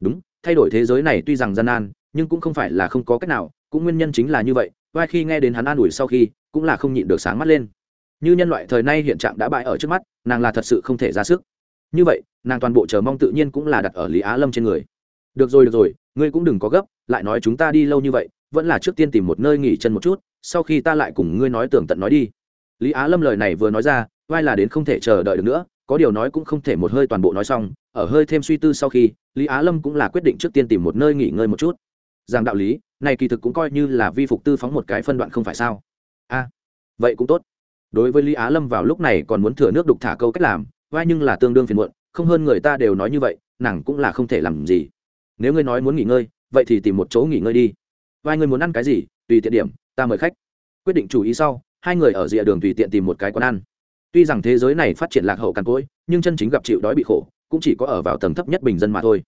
đúng thay đổi thế giới này tuy rằng gian nan nhưng cũng không phải là không có cách nào cũng nguyên nhân chính là như vậy vai khi nghe đến hắn an ủi sau khi cũng là không nhịn được sáng mắt lên như nhân loại thời nay hiện trạng đã bại ở trước mắt nàng là thật sự không thể ra sức như vậy nàng toàn bộ chờ mong tự nhiên cũng là đặt ở lý á lâm trên người được rồi được rồi ngươi cũng đừng có gấp lại nói chúng ta đi lâu như vậy vẫn là trước tiên tìm một nơi nghỉ chân một chút sau khi ta lại cùng ngươi nói tưởng tận nói đi lý á lâm lời này vừa nói ra vai là đến không thể chờ đợi được nữa có điều nói cũng không thể một hơi toàn bộ nói xong, ở hơi thêm suy tư sau khi, lý á lâm cũng là quyết định trước tiên tìm một nơi nghỉ ngơi một chút. Rằng đạo lý, này kỳ thực cũng coi như là vi phục tư phóng một cái phân đoạn không phải sao? A, vậy cũng tốt. Đối với lý á lâm vào lúc này còn muốn thừa nước đục thả câu cách làm, vai nhưng là tương đương phiền muộn, không hơn người ta đều nói như vậy, nàng cũng là không thể làm gì. Nếu ngươi nói muốn nghỉ ngơi, vậy thì tìm một chỗ nghỉ ngơi đi. Vai ngươi muốn ăn cái gì, tùy tiện điểm, ta mời khách. Quyết định chủ ý sau, hai người ở rìa đường tùy tiện tìm một cái quán ăn tuy rằng thế giới này phát triển lạc hậu càn cỗi, nhưng chân chính gặp chịu đói bị khổ, cũng chỉ có ở vào tầng thấp nhất bình dân mà thôi.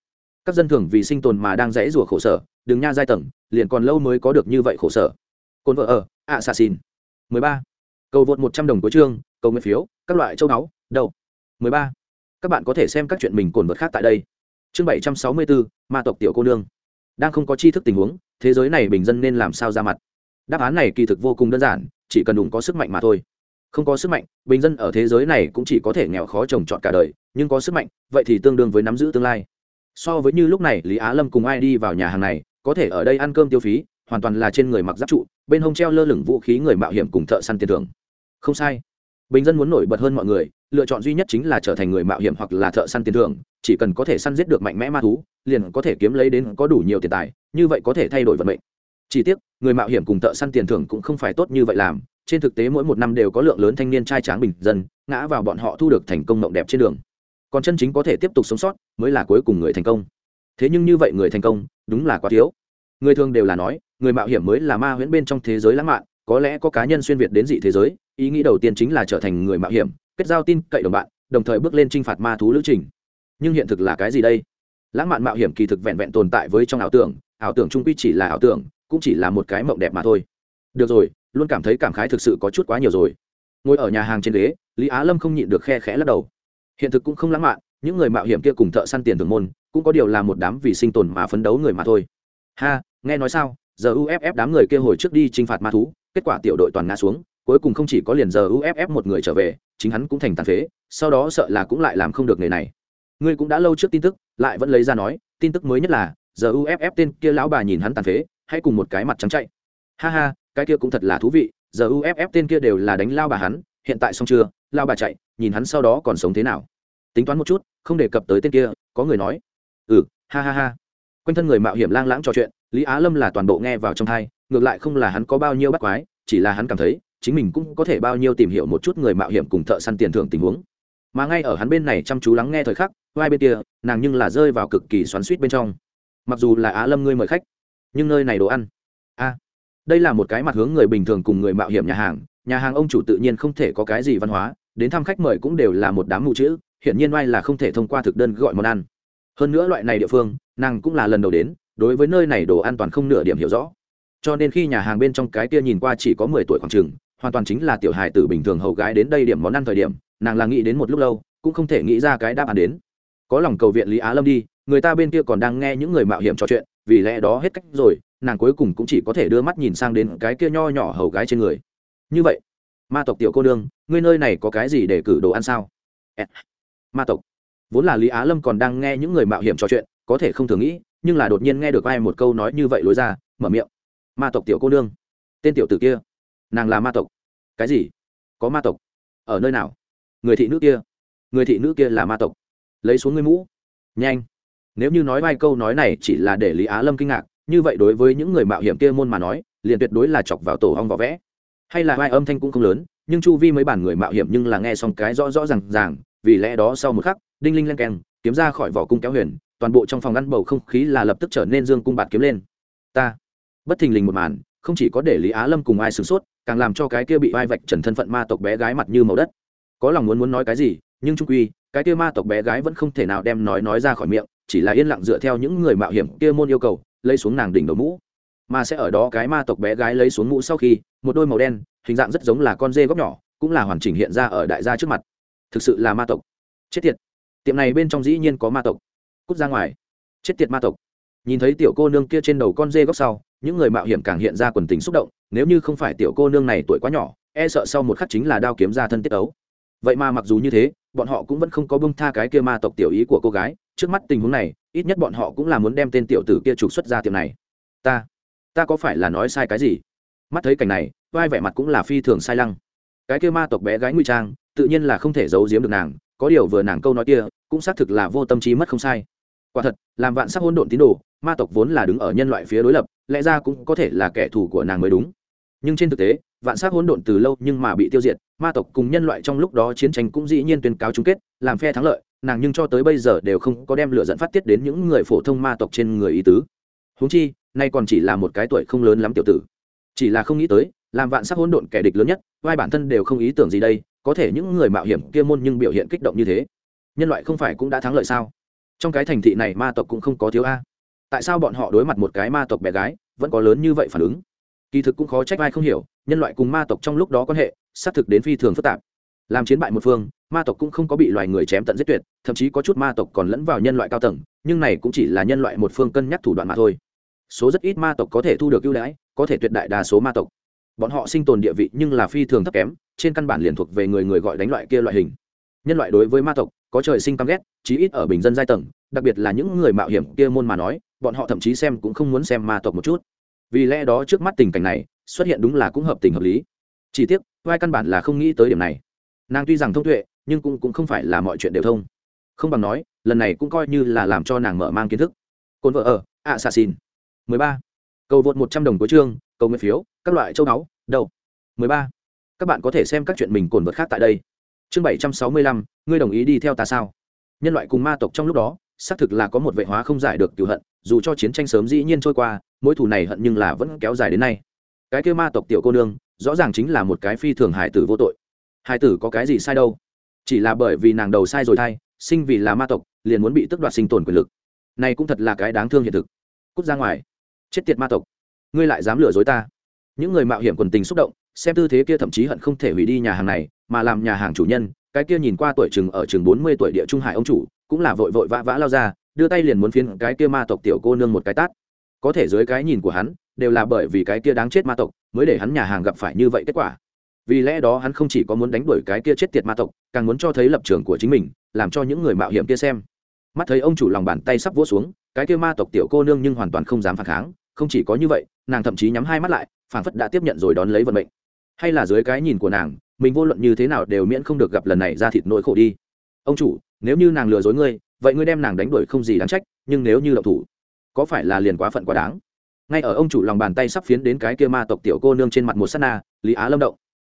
Các dân thường vì sinh tồn mà đang rẽ rủa khổ sở, đừng nha giai tầng, liền còn lâu mới có được như vậy khổ sở. Cồn vợ ở ạ xà xin mười ba. Cầu vượt một trăm đồng cuối chương, cầu nguyện phiếu, các loại châu báu đầu mười ba. Các bạn có thể xem các chuyện mình cồn vật khác tại đây. Chương bảy trăm sáu mươi bốn ma tộc tiểu cô nương. Đang không có tri thức tình huống, thế giới này bình dân nên làm sao ra mặt? Đáp án này kỳ thực vô cùng đơn giản, chỉ cần đủ có sức mạnh mà thôi không có sức mạnh, bình dân ở thế giới này cũng chỉ có thể nghèo khó trồng trọt cả đời, nhưng có sức mạnh, vậy thì tương đương với nắm giữ tương lai. So với như lúc này, lý á lâm cùng ai đi vào nhà hàng này, có thể ở đây ăn cơm tiêu phí, hoàn toàn là trên người mặc giáp trụ, bên hông treo lơ lửng vũ khí người mạo hiểm cùng thợ săn tiền thưởng. Không sai. Bình dân muốn nổi bật hơn mọi người, lựa chọn duy nhất chính là trở thành người mạo hiểm hoặc là thợ săn tiền thưởng, chỉ cần có thể săn giết được mạnh mẽ ma thú, liền có thể kiếm lấy đến có đủ nhiều tiền tài, như vậy có thể thay đổi vận mệnh. Chỉ tiếc, người mạo hiểm cùng thợ săn tiền thưởng cũng không phải tốt như vậy làm trên thực tế mỗi một năm đều có lượng lớn thanh niên trai tráng bình dân ngã vào bọn họ thu được thành công mộng đẹp trên đường. Còn chân chính có thể tiếp tục sống sót mới là cuối cùng người thành công. Thế nhưng như vậy người thành công, đúng là quá thiếu. Người thường đều là nói, người mạo hiểm mới là ma huyễn bên trong thế giới lãng mạn, có lẽ có cá nhân xuyên việt đến dị thế giới, ý nghĩ đầu tiên chính là trở thành người mạo hiểm, kết giao tin cậy đồng bạn, đồng thời bước lên t r i n h phạt ma thú lữ trình. Nhưng hiện thực là cái gì đây? Lãng mạn mạo hiểm kỳ thực vẹn vẹn tồn tại với trong ảo tưởng ảo tưởng trung quy chỉ là ảo tưởng, cũng chỉ là một cái mộng đẹp mà thôi. Được rồi luôn cảm thấy cảm khái thực sự có chút quá nhiều rồi. Ngồi ở nhà hàng trên ghế, lý á lâm không nhịn được khe khẽ lắc đầu. Hiện thực cũng không lãng mạn, những người mạo hiểm kia cùng thợ săn tiền thường môn, cũng có điều là một đám vì sinh tồn mà phấn đấu người mà thôi. Ha, nghe nói sao, giờ uff đám người kia hồi trước đi t r i n h phạt ma thú, kết quả tiểu đội toàn ngã xuống, cuối cùng không chỉ có liền giờ uff một người trở về, chính hắn cũng thành tàn phế, sau đó sợ là cũng lại làm không được nghề này. Ngươi cũng đã lâu trước tin tức, lại vẫn lấy ra nói, tin tức mới nhất là, giờ uff tên kia lão bà nhìn hắn tàn phế, hãy cùng một cái mặt trắng chạy. Ha ha cái kia cũng thật là thú vị, giờ uff tên kia đều là đánh lao bà hắn, hiện tại xong chưa? Lao bà chạy, nhìn hắn sau đó còn sống thế nào? Tính toán một chút, không đề cập tới tên kia, có người nói. Ừ ha ha ha. Quanh thân người mạo hiểm lang lãng trò chuyện, lý á lâm là toàn bộ nghe vào trong thai ngược lại không là hắn có bao nhiêu bắt quái, chỉ là hắn cảm thấy, chính mình cũng có thể bao nhiêu tìm hiểu một chút người mạo hiểm cùng thợ săn tiền thưởng tình huống. Mà ngay ở hắn bên này chăm chú lắng nghe thời khắc, vai bên kia, nàng nhưng là rơi vào cực kỳ xoắn suýt bên trong. Mặc dù là á lâm ngươi mời khách, nhưng nơi này đồ ăn đây là một cái mặt hướng người bình thường cùng người mạo hiểm nhà hàng nhà hàng ông chủ tự nhiên không thể có cái gì văn hóa, đến thăm khách mời cũng đều là một đám mụ chữ, hiển nhiên oai là không thể thông qua thực đơn gọi món ăn. Hơn nữa loại này địa phương, nàng cũng là lần đầu đến, đối với nơi này đồ an toàn không nửa điểm hiểu rõ. Cho nên khi nhà hàng bên trong cái kia nhìn qua chỉ có mười tuổi khoảng chừng, hoàn toàn chính là tiểu hài tử bình thường hầu gái đến đây điểm món ăn thời điểm, nàng là nghĩ đến một lúc lâu, cũng không thể nghĩ ra cái đáp án đến. Có lòng cầu viện lý á lâm đi, người ta bên kia còn đang nghe những người mạo hiểm trò chuyện, vì lẽ đó hết cách rồi nàng cuối cùng cũng chỉ có thể đưa mắt nhìn sang đến cái kia nho nhỏ hầu gái trên người. Như vậy, ma tộc tiểu cô đương ngươi nơi này có cái gì để cử đồ ăn sao? Ma tộc. Vốn là lý á lâm còn đang nghe những người mạo hiểm trò chuyện, có thể không thường nghĩ, nhưng là đột nhiên nghe được ai một câu nói như vậy lối ra, mở miệng. Ma tộc tiểu cô nương. Tên tiểu tử kia. Nàng là ma tộc. Cái gì? Có ma tộc? Ở nơi nào? Người thị nữ kia. Người thị nữ kia là ma tộc. Lấy xuống ngươi mũ. Nhanh. Nếu như nói vài câu nói này chỉ là để lý á lâm kinh ngạc như vậy đối với những người mạo hiểm kia môn mà nói, liền tuyệt đối là chọc vào tổ hong vỏ vẽ. Hay là vai âm thanh cũng không lớn, nhưng chu vi mấy bản người mạo hiểm nhưng là nghe xong cái rõ rõ r à n g ràng, vì lẽ đó sau một khắc, đinh linh len keng, kiếm ra khỏi vỏ cung kéo huyền, toàn bộ trong phòng ngăn bầu không khí là lập tức trở nên dương cung bạt kiếm lên. Ta, bất thình lình một màn, không chỉ có để lý á lâm cùng ai sửng sốt, càng làm cho cái kia bị vai vạch trần thân phận ma tộc bé gái mặt như màu đất. Có lòng muốn muốn nói cái gì, nhưng trung quy, cái kia ma tộc bé gái vẫn không thể nào đem nói nói ra khỏi miệng, chỉ là yên lặng dựa theo những người mạo hiểm kia môn yêu cầu lấy xuống nàng đỉnh đầu mũ. Mà sẽ ở đó cái ma tộc bé gái lấy xuống mũ sau khi, một đôi màu đen, hình dạng rất giống là con dê góc nhỏ, cũng là hoàn chỉnh hiện ra ở đại gia trước mặt. Thực sự là ma tộc. Chết tiệt. Tiệm này bên trong dĩ nhiên có ma tộc. Cút ra ngoài. Chết tiệt ma tộc. Nhìn thấy tiểu cô nương kia trên đầu con dê góc sau, những người mạo hiểm càng hiện ra quần tính xúc động, nếu như không phải tiểu cô nương này tuổi quá nhỏ e sợ sau một khắc chính là đao kiếm ra thân tiết ấu. Vậy mà mặc dù như thế, bọn họ cũng vẫn không có bông tha cái kia ma tộc tiểu ý của cô gái, trước mắt tình huống này ít nhất bọn họ cũng là muốn đem tên tiểu tử kia trục xuất ra tiệm này. Ta ta có phải là nói sai cái gì? Mắt thấy cảnh này, vai vẻ mặt cũng là phi thường sai lăng. Cái kia ma tộc bé gái nguy trang, tự nhiên là không thể giấu giếm được nàng, có điều vừa nàng câu nói kia, cũng xác thực là vô tâm trí mất không sai. Quả thật, làm vạn sắc hôn độn tín đồ, ma tộc vốn là đứng ở nhân loại phía đối lập, lẽ ra cũng có thể là kẻ thù của nàng mới đúng. Nhưng trên thực tế, vạn sắc hỗn độn từ lâu nhưng mà bị tiêu diệt, ma tộc cùng nhân loại trong lúc đó chiến tranh cũng dĩ nhiên tuyên cáo chung kết, làm phe thắng lợi nàng nhưng cho tới bây giờ đều không có đem lửa dẫn phát tiết đến những người phổ thông ma tộc trên người ý tứ. Húng chi, nay còn chỉ là một cái tuổi không lớn lắm tiểu tử. Chỉ là không nghĩ tới, làm vạn sắc hỗn độn kẻ địch lớn nhất, vai bản thân đều không ý tưởng gì đây, có thể những người mạo hiểm kia môn nhưng biểu hiện kích động như thế. Nhân loại không phải cũng đã thắng lợi sao? Trong cái thành thị này ma tộc cũng không có thiếu a. Tại sao bọn họ đối mặt một cái ma tộc bé gái, vẫn có lớn như vậy phản ứng? Kỳ thực cũng khó trách ai không hiểu, nhân loại cùng ma tộc trong lúc đó quan hệ, xác thực đến phi thường phức tạp làm chiến bại một phương, ma tộc cũng không có bị loài người chém tận giết tuyệt, thậm chí có chút ma tộc còn lẫn vào nhân loại cao tầng, nhưng này cũng chỉ là nhân loại một phương cân nhắc thủ đoạn mà thôi. Số rất ít ma tộc có thể thu được ưu đãi, có thể tuyệt đại đa số ma tộc. Bọn họ sinh tồn địa vị nhưng là phi thường thấp kém, trên căn bản liền thuộc về người người gọi đánh loại kia loại hình. Nhân loại đối với ma tộc, có trời sinh căm ghét, chí ít ở bình dân giai tầng, đặc biệt là những người mạo hiểm kia môn mà nói, bọn họ thậm chí xem cũng không muốn xem ma tộc một chút. Vì lẽ đó trước mắt tình cảnh này, xuất hiện đúng là cũng hợp tình hợp lý. Chỉ tiếc, vai căn bản là không nghĩ tới điểm này nàng tuy rằng thông tuệ nhưng cũng, cũng không phải là mọi chuyện đều thông. Không bằng nói lần này cũng coi như là làm cho nàng mở mang kiến thức. Cồn vợ ở ạ xà xin mười ba. Cầu vượt một trăm đồng cuối chương cầu nguyện phiếu các loại châu báu đậu. mười ba. Các bạn có thể xem các chuyện mình cồn vật khác tại đây. Chương bảy trăm sáu mươi lăm ngươi đồng ý đi theo ta sao? Nhân loại cùng ma tộc trong lúc đó xác thực là có một vệ hóa không giải được cựu hận dù cho chiến tranh sớm dĩ nhiên trôi qua mối thù này hận nhưng là vẫn kéo dài đến nay. Cái kêu ma tộc tiểu cô nương rõ ràng chính là một cái phi thường hải tử vô tội hải tử có cái gì sai đâu? Chỉ là bởi vì nàng đầu sai rồi thay sinh vì là ma tộc, liền muốn bị tước đoạt sinh tồn quyền lực. Này cũng thật là cái đáng thương hiện thực. Cút ra ngoài. Chết tiệt ma tộc. Ngươi lại dám lừa dối ta. Những người mạo hiểm quần tình xúc động, xem tư thế kia thậm chí hận không thể hủy đi nhà hàng này, mà làm nhà hàng chủ nhân, cái kia nhìn qua tuổi chừng ở chừng bốn mươi tuổi địa trung hải ông chủ, cũng là vội vội vã vã lao ra, đưa tay liền muốn phiến cái kia ma tộc tiểu cô nương một cái tát. Có thể dưới cái nhìn của hắn, đều là bởi vì cái kia đáng chết ma tộc, mới để hắn nhà hàng gặp phải như vậy kết quả vì lẽ đó hắn không chỉ có muốn đánh đuổi cái kia chết tiệt ma tộc, càng muốn cho thấy lập trường của chính mình, làm cho những người mạo hiểm kia xem. Mắt thấy ông chủ lòng bàn tay sắp vỗ xuống, cái kia ma tộc tiểu cô nương nhưng hoàn toàn không dám phản kháng, không chỉ có như vậy, nàng thậm chí nhắm hai mắt lại, phản phất đã tiếp nhận rồi đón lấy vận mệnh. Hay là dưới cái nhìn của nàng, mình vô luận như thế nào đều miễn không được gặp lần này ra thịt nỗi khổ đi. Ông chủ, nếu như nàng lừa dối ngươi, vậy ngươi đem nàng đánh đuổi không gì đáng trách, nhưng nếu như đậu thủ, có phải là liền quá phận quá đáng? Ngay ở ông chủ lòng bàn tay sắp phiến đến cái kia ma tộc tiểu cô nương trên mặt một s á t na, lý á lâm động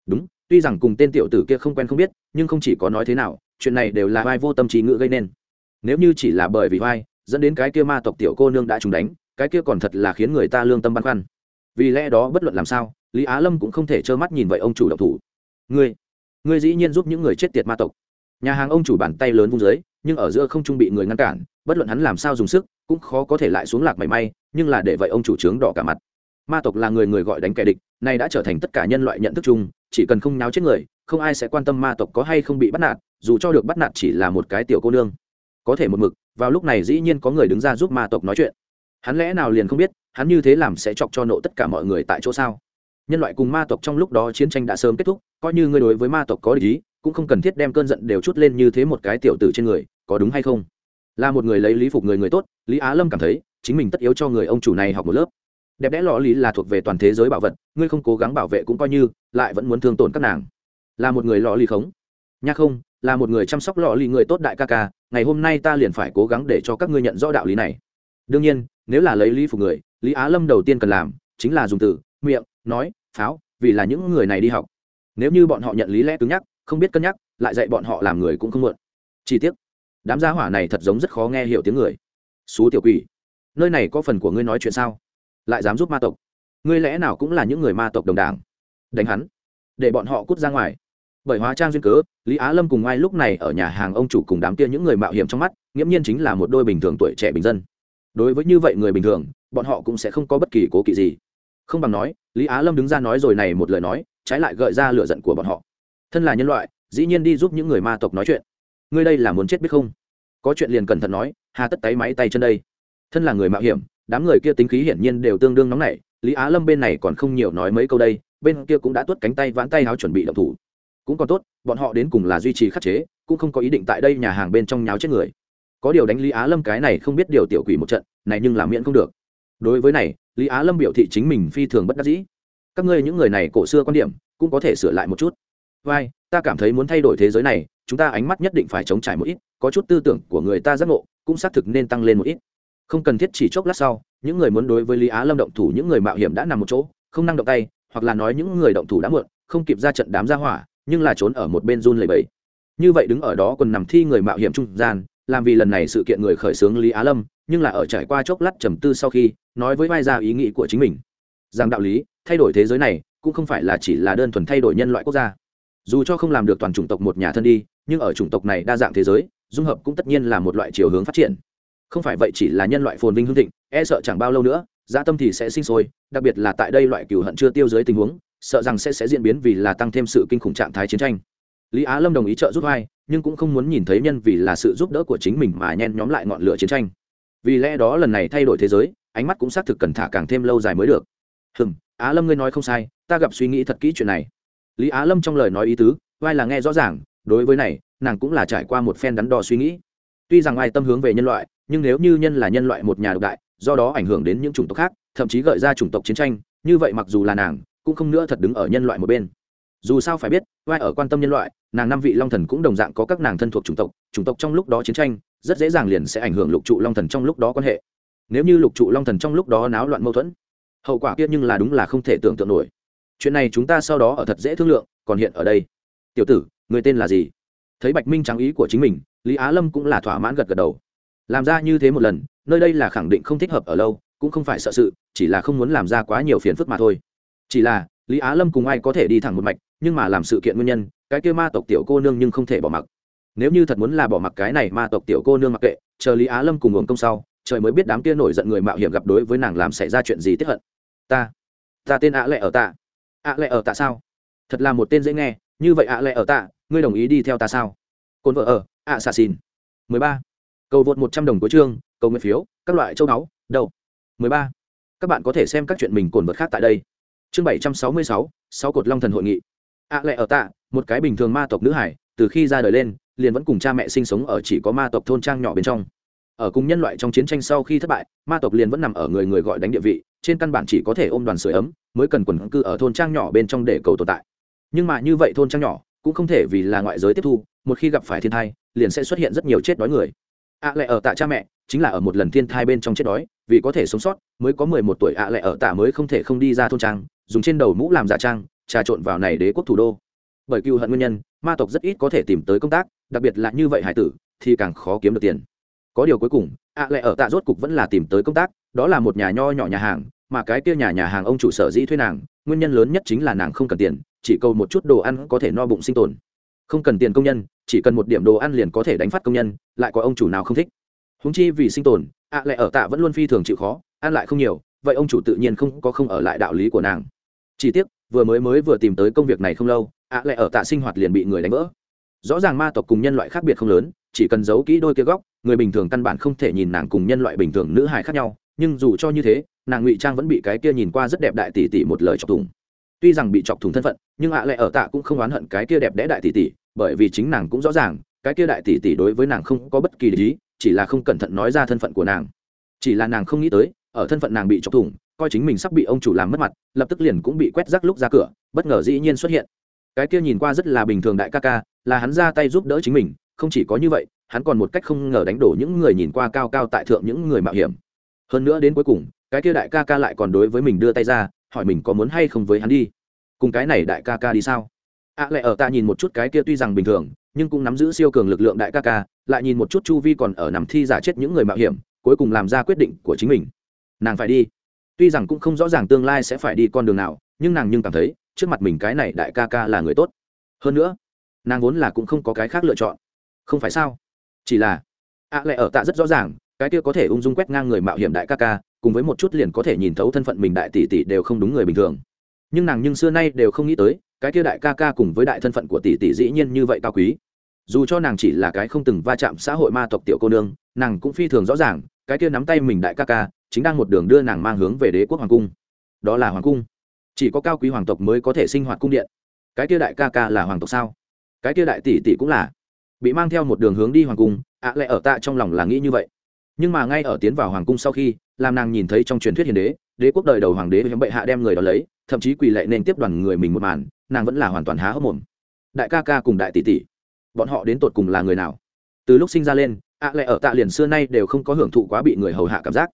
đúng, tuy rằng cùng tên tiểu tử kia không quen không biết, nhưng không chỉ có nói thế nào, chuyện này đều là vai vô tâm trí ngự gây nên. Nếu như chỉ là bởi vì vai, dẫn đến cái kia ma tộc tiểu cô nương đã trúng đánh, cái kia còn thật là khiến người ta lương tâm băn khoăn. Vì lẽ đó bất luận làm sao, lý á lâm cũng không thể trơ mắt nhìn vậy ông chủ động thủ. Ngươi ngươi dĩ nhiên giúp những người chết tiệt ma tộc. Nhà hàng ông chủ bàn tay lớn vung dưới, nhưng ở giữa không trung bị người ngăn cản, bất luận hắn làm sao dùng sức, cũng khó có thể lại xuống lạc mảy may, nhưng là để vậy ông chủ trướng đỏ cả mặt. Ma tộc là người người gọi đánh kẻ địch, nay đã trở thành tất cả nhân loại nhận thức chung chỉ cần không náo chết người, không ai sẽ quan tâm ma tộc có hay không bị bắt nạt, dù cho được bắt nạt chỉ là một cái tiểu cô nương. Có thể một mực, vào lúc này dĩ nhiên có người đứng ra giúp ma tộc nói chuyện. Hắn lẽ nào liền không biết, hắn như thế làm sẽ chọc cho nộ tất cả mọi người tại chỗ sao? Nhân loại cùng ma tộc trong lúc đó chiến tranh đã sớm kết thúc, coi như ngươi đối với ma tộc có lý cũng không cần thiết đem cơn giận đều chút lên như thế một cái tiểu tử trên người, có đúng hay không? Là một người lấy lý phục người người tốt, lý á lâm cảm thấy, chính mình tất yếu cho người ông chủ này học một lớp đẹp đẽ lò lý là thuộc về toàn thế giới bảo vật, ngươi không cố gắng bảo vệ cũng coi như, lại vẫn muốn thương tổn các nàng. Là một người lò lý khống. Nha không, là một người chăm sóc lò lý người tốt đại ca ca, ngày hôm nay ta liền phải cố gắng để cho các ngươi nhận rõ đạo lý này. Đương nhiên, nếu là lấy lý phục người, lý á lâm đầu tiên cần làm chính là dùng từ, miệng, nói, pháo, vì là những người này đi học. Nếu như bọn họ nhận lý lẽ cứng nhắc, không biết cân nhắc, lại dạy bọn họ làm người cũng không mượn chi tiết đám gia hỏa này thật giống rất khó nghe hiểu tiếng người. Xú tiểu quỷ, nơi này có phần của ngươi nói chuyện sao? Lại dám giúp ma tộc. Ngươi lẽ nào cũng là những người ma tộc đồng đảng? Đánh hắn. Để bọn họ cút ra ngoài. Bởi hóa trang duyên cớ, lý á lâm cùng ai lúc này ở nhà hàng ông chủ cùng đám kia những người mạo hiểm trong mắt, nghiễm nhiên chính là một đôi bình thường tuổi trẻ bình dân. Đối với như vậy người bình thường, bọn họ cũng sẽ không có bất kỳ cố kỵ gì. Không bằng nói, lý á lâm đứng ra nói rồi này một lời nói, trái lại gợi ra lựa giận của bọn họ. Thân là nhân loại, dĩ nhiên đi giúp những người ma tộc nói chuyện. Ngươi đây là muốn chết biết không? Có chuyện liền cẩn thận nói, hà tất tay máy tay chân đây. Thân là người mạo hiểm đám người kia tính khí hiển nhiên đều tương đương nóng nảy, lý á lâm bên này còn không nhiều nói mấy câu đây, bên kia cũng đã tuốt cánh tay vãn tay áo chuẩn bị động thủ. Cũng còn tốt, bọn họ đến cùng là duy trì khắc chế, cũng không có ý định tại đây nhà hàng bên trong nháo chết người. Có điều đánh lý á lâm cái này không biết điều tiểu quỷ một trận, này nhưng làm miễn không được. Đối với này, lý á lâm biểu thị chính mình phi thường bất đắc dĩ. Các ngươi những người này cổ xưa quan điểm, cũng có thể sửa lại một chút. Vai, ta cảm thấy muốn thay đổi thế giới này, chúng ta ánh mắt nhất định phải chống trải một ít, có chút tư tưởng của người ta giác ngộ, cũng xác thực nên tăng lên một ít không cần thiết chỉ chốc lát sau, những người muốn đối với lý á lâm động thủ, những người mạo hiểm đã nằm một chỗ, không năng động tay, hoặc là nói những người động thủ đã muộn, không kịp ra trận đám ra hỏa, nhưng là trốn ở một bên run lầy bẫy như vậy đứng ở đó còn nằm thi người mạo hiểm trung gian, làm vì lần này sự kiện người khởi xướng lý á lâm, nhưng là ở trải qua chốc lát trầm tư sau khi, nói với vai ra ý nghĩ của chính mình. Rằng đạo lý, thay đổi thế giới này, cũng không phải là chỉ là đơn thuần thay đổi nhân loại quốc gia. Dù cho không làm được toàn chủng tộc một nhà thân đi, nhưng ở chủng tộc này đa dạng thế giới, dung hợp cũng tất nhiên là một loại chiều hướng phát triển không phải vậy chỉ là nhân loại phồn vinh hương thịnh e sợ chẳng bao lâu nữa gia tâm thì sẽ sinh sôi đặc biệt là tại đây loại cừu hận chưa tiêu dưới tình huống sợ rằng sẽ sẽ diễn biến vì là tăng thêm sự kinh khủng trạng thái chiến tranh. Lý á lâm đồng ý trợ giúp hai, nhưng cũng không muốn nhìn thấy nhân vì là sự giúp đỡ của chính mình mà nhen nhóm lại ngọn lửa chiến tranh. Vì lẽ đó lần này thay đổi thế giới ánh mắt cũng xác thực cần thả càng thêm lâu dài mới được. Hừm á lâm ngươi nói không sai ta gặp suy nghĩ thật kỹ chuyện này. Lý á lâm trong lời nói ý tứ vai là nghe rõ ràng đối với này nàng cũng là trải qua một phen đắn đo suy nghĩ. Tuy rằng ai tâm hướng về nhân loại nhưng nếu như nhân là nhân loại một nhà độc đại, do đó ảnh hưởng đến những chủng tộc khác, thậm chí gợi ra chủng tộc chiến tranh, như vậy mặc dù là nàng, cũng không nữa thật đứng ở nhân loại một bên. Dù sao phải biết, vai ở quan tâm nhân loại, nàng năm vị long thần cũng đồng dạng có các nàng thân thuộc chủng tộc chủng tộc trong lúc đó chiến tranh, rất dễ dàng liền sẽ ảnh hưởng lục trụ long thần trong lúc đó quan hệ. Nếu như lục trụ long thần trong lúc đó náo loạn mâu thuẫn, hậu quả kia nhưng là đúng là không thể tưởng tượng nổi. Chuyện này chúng ta sau đó ở thật dễ thương lượng, còn hiện ở đây. Tiểu tử, người tên là gì? Thấy bạch minh trắng ý của chính mình, lý á lâm cũng là thỏa mãn gật gật đầu làm ra như thế một lần, nơi đây là khẳng định không thích hợp ở lâu, cũng không phải sợ sự, chỉ là không muốn làm ra quá nhiều phiền phức mà thôi. Chỉ là, lý á lâm cùng ai có thể đi thẳng một mạch, nhưng mà làm sự kiện nguyên nhân, cái kia ma tộc tiểu cô nương nhưng không thể bỏ mặc. Nếu như thật muốn là bỏ mặc cái này ma tộc tiểu cô nương mặc kệ, chờ lý á lâm cùng uống công sau, trời mới biết đám kia nổi giận người mạo hiểm gặp đối với nàng làm xảy ra chuyện gì tiếp hận. Ta ta tên ạ lệ ở tạ. Ạ lệ ở tạ sao? Thật là một tên dễ nghe, như vậy ạ lệ ở tạ, ngươi đồng ý đi theo ta sao? Cồn vợ ở, ạ xà xin mười ba cầu vượt một trăm đồng của chương, cầu nguyện phiếu, các loại châu náu đầu mười ba. Các bạn có thể xem các chuyện mình cồn vật khác tại đây. Chương bảy trăm sáu mươi sáu sáu cột long thần hội nghị. Ạ lệ ở tạ, một cái bình thường ma tộc nữ hải, từ khi ra đời lên, liền vẫn cùng cha mẹ sinh sống ở chỉ có ma tộc thôn trang nhỏ bên trong. Ở cùng nhân loại trong chiến tranh sau khi thất bại, ma tộc liền vẫn nằm ở người người gọi đánh địa vị, trên căn bản chỉ có thể ôm đoàn sưởi ấm, mới cần quần cư ở thôn trang nhỏ bên trong để cầu tồn tại. Nhưng mà như vậy thôn trang nhỏ, cũng không thể vì là ngoại giới tiếp thu, một khi gặp phải thiên tai, liền sẽ xuất hiện rất nhiều chết đói người ạ à lệ ở tạ cha mẹ, chính là ở một lần thiên thai bên trong chết đói, vì có thể sống sót, mới có mười một tuổi ạ à lệ ở tạ mới không thể không đi ra thôn trang, dùng trên đầu mũ làm giả trang, trà trộn vào này đế quốc thủ đô. Bởi cựu hận nguyên nhân, ma tộc rất ít có thể tìm tới công tác, đặc biệt là như vậy hải tử, thì càng khó kiếm được tiền. Có điều cuối cùng, ạ lệ ở tạ rốt cục vẫn là tìm tới công tác, đó là một nhà nho nhỏ nhà hàng, mà cái kia nhà nhà hàng ông chủ sở dĩ thuê nàng, nguyên nhân lớn nhất chính là nàng không cần tiền, chỉ cầu một chút đồ ăn có thể no bụng sinh tồn không cần tiền công nhân, chỉ cần một điểm đồ ăn liền có thể đánh phát công nhân, lại có ông chủ nào không thích. Húng chi vì sinh tồn, ạ lại ở tạ vẫn luôn phi thường chịu khó, ăn lại không nhiều, vậy ông chủ tự nhiên không có không ở lại đạo lý của nàng. Chỉ tiếc, vừa mới mới vừa tìm tới công việc này không lâu, ạ lại ở tạ sinh hoạt liền bị người đánh vỡ. Rõ ràng ma tộc cùng nhân loại khác biệt không lớn, chỉ cần giấu kỹ đôi kia góc, người bình thường căn bản không thể nhìn nàng cùng nhân loại bình thường nữ hài khác nhau, nhưng dù cho như thế, nàng ngụy trang vẫn bị cái kia nhìn qua rất đẹp đại tỷ tỷ một lời chọc thủng. Tuy rằng bị chọc thủng thân phận, nhưng ạ lại ở tạ cũng không oán hận cái kia đẹp đẽ đại tỷ tỷ bởi vì chính nàng cũng rõ ràng, cái kia đại tỷ tỷ đối với nàng không có bất kỳ lý chỉ là không cẩn thận nói ra thân phận của nàng. Chỉ là nàng không nghĩ tới, ở thân phận nàng bị chọc thủng, coi chính mình sắp bị ông chủ làm mất mặt, lập tức liền cũng bị quét rác lúc ra cửa, bất ngờ dĩ nhiên xuất hiện. Cái kia nhìn qua rất là bình thường đại ca ca, là hắn ra tay giúp đỡ chính mình, không chỉ có như vậy, hắn còn một cách không ngờ đánh đổ những người nhìn qua cao cao tại thượng những người mạo hiểm. Hơn nữa đến cuối cùng, cái kia đại ca ca lại còn đối với mình đưa tay ra, hỏi mình có muốn hay không với hắn đi. Cùng cái này đại ca ca đi sao? Ạ à, lại ở ta nhìn một chút cái kia tuy rằng bình thường nhưng cũng nắm giữ siêu cường lực lượng đại ca ca lại nhìn một chút chu vi còn ở nằm thi giả chết những người mạo hiểm cuối cùng làm ra quyết định của chính mình. Nàng phải đi. Tuy rằng cũng không rõ ràng tương lai sẽ phải đi con đường nào nhưng nàng nhưng cảm thấy trước mặt mình cái này đại ca ca là người tốt. Hơn nữa nàng vốn là cũng không có cái khác lựa chọn. Không phải sao? Chỉ là ạ à lại ở tạ rất rõ ràng cái kia có thể ung dung quét ngang người mạo hiểm đại ca ca cùng với một chút liền có thể nhìn thấu thân phận mình đại tỷ tỷ đều không đúng người bình thường. Nhưng nàng nhưng xưa nay đều không nghĩ tới cái kia đại ca ca cùng với đại thân phận của tỷ tỷ dĩ nhiên như vậy cao quý. Dù cho nàng chỉ là cái không từng va chạm xã hội ma tộc tiểu cô nương, nàng cũng phi thường rõ ràng, cái kia nắm tay mình đại ca ca, chính đang một đường đưa nàng mang hướng về đế quốc hoàng cung. Đó là hoàng cung. Chỉ có cao quý hoàng tộc mới có thể sinh hoạt cung điện. Cái kia đại ca ca là hoàng tộc sao? Cái kia đại tỷ tỷ cũng là. Bị mang theo một đường hướng đi hoàng cung, ạ à lại ở tạ trong lòng là nghĩ như vậy. Nhưng mà ngay ở tiến vào hoàng cung sau khi, làm nàng nhìn thấy trong truyền thuyết hiền đế đế quốc đời đầu hoàng đế hiếm bệ hạ đem người đó lấy, thậm chí quỳ lệ nên tiếp đoàn người mình một màn nàng vẫn là hoàn toàn há hốc mồm. Đại ca ca cùng đại tỷ tỷ, bọn họ đến tột cùng là người nào? Từ lúc sinh ra lên ạ à lại ở tạ liền xưa nay đều không có hưởng thụ quá bị người hầu hạ cảm giác.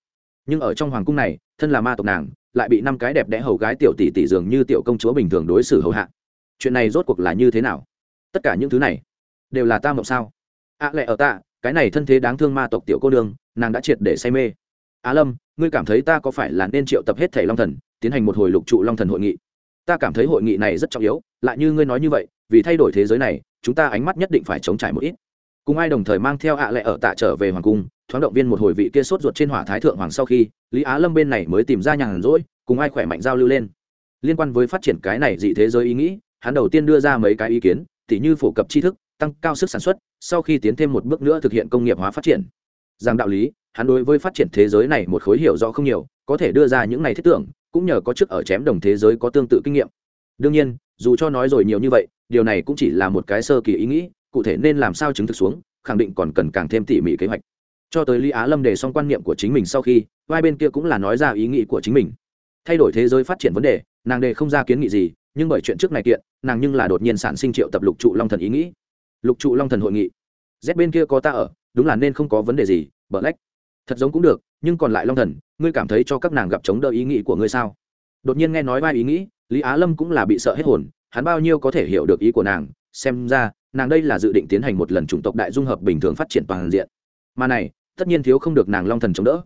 Nhưng ở trong hoàng cung này, thân là ma tộc nàng, lại bị năm cái đẹp đẽ hầu gái tiểu tỷ tỷ dường như tiểu công chúa bình thường đối xử hầu hạ. Chuyện này rốt cuộc là như thế nào? Tất cả những thứ này, đều là ta mộng sao? Ạ à ở tạ, cái này thân thế đáng thương ma tộc tiểu cô đương nàng đã triệt để say mê. Á lâm, ngươi cảm thấy ta có phải là nên triệu tập hết thầy long thần, tiến hành một hồi lục trụ long thần hội nghị? Ta cảm thấy hội nghị này rất trọng yếu, lại như ngươi nói như vậy, vì thay đổi thế giới này, chúng ta ánh mắt nhất định phải chống trải một ít. Cùng ai đồng thời mang theo ạ à lệ ở tạ trở về hoàng cung, thoáng động viên một hồi vị kia sốt ruột trên hỏa thái thượng hoàng sau khi, lý á lâm bên này mới tìm ra nhàn rỗi, cùng ai khỏe mạnh giao lưu lên. Liên quan với phát triển cái này dị thế giới ý nghĩ, hắn đầu tiên đưa ra mấy cái ý kiến, tỉ như phổ cập tri thức, tăng cao sức sản xuất, sau khi tiến thêm một bước nữa thực hiện công nghiệp hóa phát triển. Rằng đạo lý, hắn đối với phát triển thế giới này một khối hiểu rõ không nhiều, có thể đưa ra những này thiết tưởng cũng nhờ có chức ở chém đồng thế giới có tương tự kinh nghiệm. Đương nhiên, dù cho nói rồi nhiều như vậy, điều này cũng chỉ là một cái sơ kỳ ý nghĩ, cụ thể nên làm sao chứng thực xuống, khẳng định còn cần càng thêm tỉ mỉ kế hoạch. Cho tới lý á lâm đề xong quan niệm của chính mình sau khi, vai bên kia cũng là nói ra ý nghĩ của chính mình. Thay đổi thế giới phát triển vấn đề, nàng đề không ra kiến nghị gì, nhưng bởi chuyện trước này kiện, nàng nhưng là đột nhiên sản sinh triệu tập lục trụ long thần ý nghĩ. Lục trụ long thần hội nghị. Z bên kia có ta ở, đúng là nên không có vấn đề gì bờ lách thật giống cũng được nhưng còn lại long thần, ngươi cảm thấy cho các nàng gặp chống đỡ ý nghĩ của ngươi sao? Đột nhiên nghe nói vai ý nghĩ, lý á lâm cũng là bị sợ hết hồn, hắn bao nhiêu có thể hiểu được ý của nàng, xem ra, nàng đây là dự định tiến hành một lần chủng tộc đại dung hợp bình thường phát triển toàn diện. Mà này, tất nhiên thiếu không được nàng long thần chống đỡ.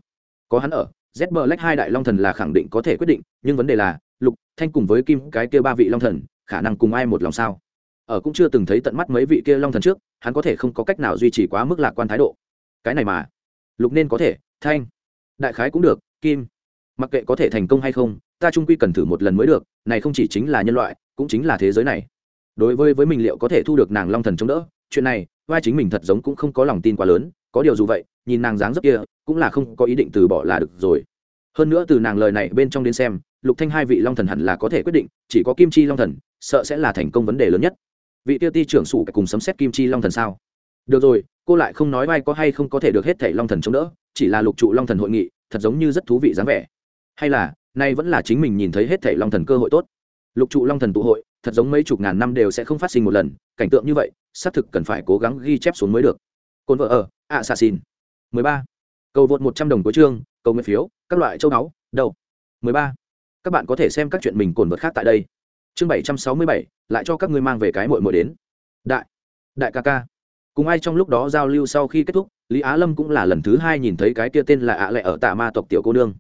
Có hắn ở z bờ lách hai đại long thần là khẳng định có thể quyết định, nhưng vấn đề là, lục, thanh cùng với kim, cái kia ba vị long thần, khả năng cùng ai một lòng sao? Ở cũng chưa từng thấy tận mắt mấy vị kia long thần trước, hắn có thể không có cách nào duy trì quá mức lạc quan thái độ. Cái này mà, lục nên có thể, thanh đại khái cũng được, kim. Mặc kệ có thể thành công hay không, ta trung quy cần thử một lần mới được, này không chỉ chính là nhân loại, cũng chính là thế giới này. Đối với với mình liệu có thể thu được nàng long thần chống đỡ, chuyện này, vai chính mình thật giống cũng không có lòng tin quá lớn, có điều dù vậy, nhìn nàng dáng dấp kia, cũng là không có ý định từ bỏ là được rồi. Hơn nữa từ nàng lời này bên trong đến xem, lục thanh hai vị long thần hẳn là có thể quyết định, chỉ có kim chi long thần, sợ sẽ là thành công vấn đề lớn nhất. Vị tiêu ti trưởng sủ cùng sấm xét kim chi long thần sao? Được rồi, cô lại không nói vai có hay không có thể được hết thảy long thần chống đỡ chỉ là lục trụ long thần hội nghị, thật giống như rất thú vị dáng vẻ. Hay là, nay vẫn là chính mình nhìn thấy hết thảy long thần cơ hội tốt. Lục trụ long thần tụ hội, thật giống mấy chục ngàn năm đều sẽ không phát sinh một lần, cảnh tượng như vậy, xác thực cần phải cố gắng ghi chép xuống mới được. Cồn vợ ở ạ xà xin mười ba. Cầu vượt một trăm đồng của chương, cầu nguyện phiếu, các loại châu báu đâu mười ba. Các bạn có thể xem các chuyện mình cồn vượt khác tại đây. Chương bảy trăm sáu mươi bảy, lại cho các ngươi mang về cái mội mội đến. Đại. Đại ca ca. Cùng ai trong lúc đó giao lưu sau khi kết thúc lý á lâm cũng là lần thứ hai nhìn thấy cái kia tên là ạ lệ ở tạ ma tộc tiểu cô nương.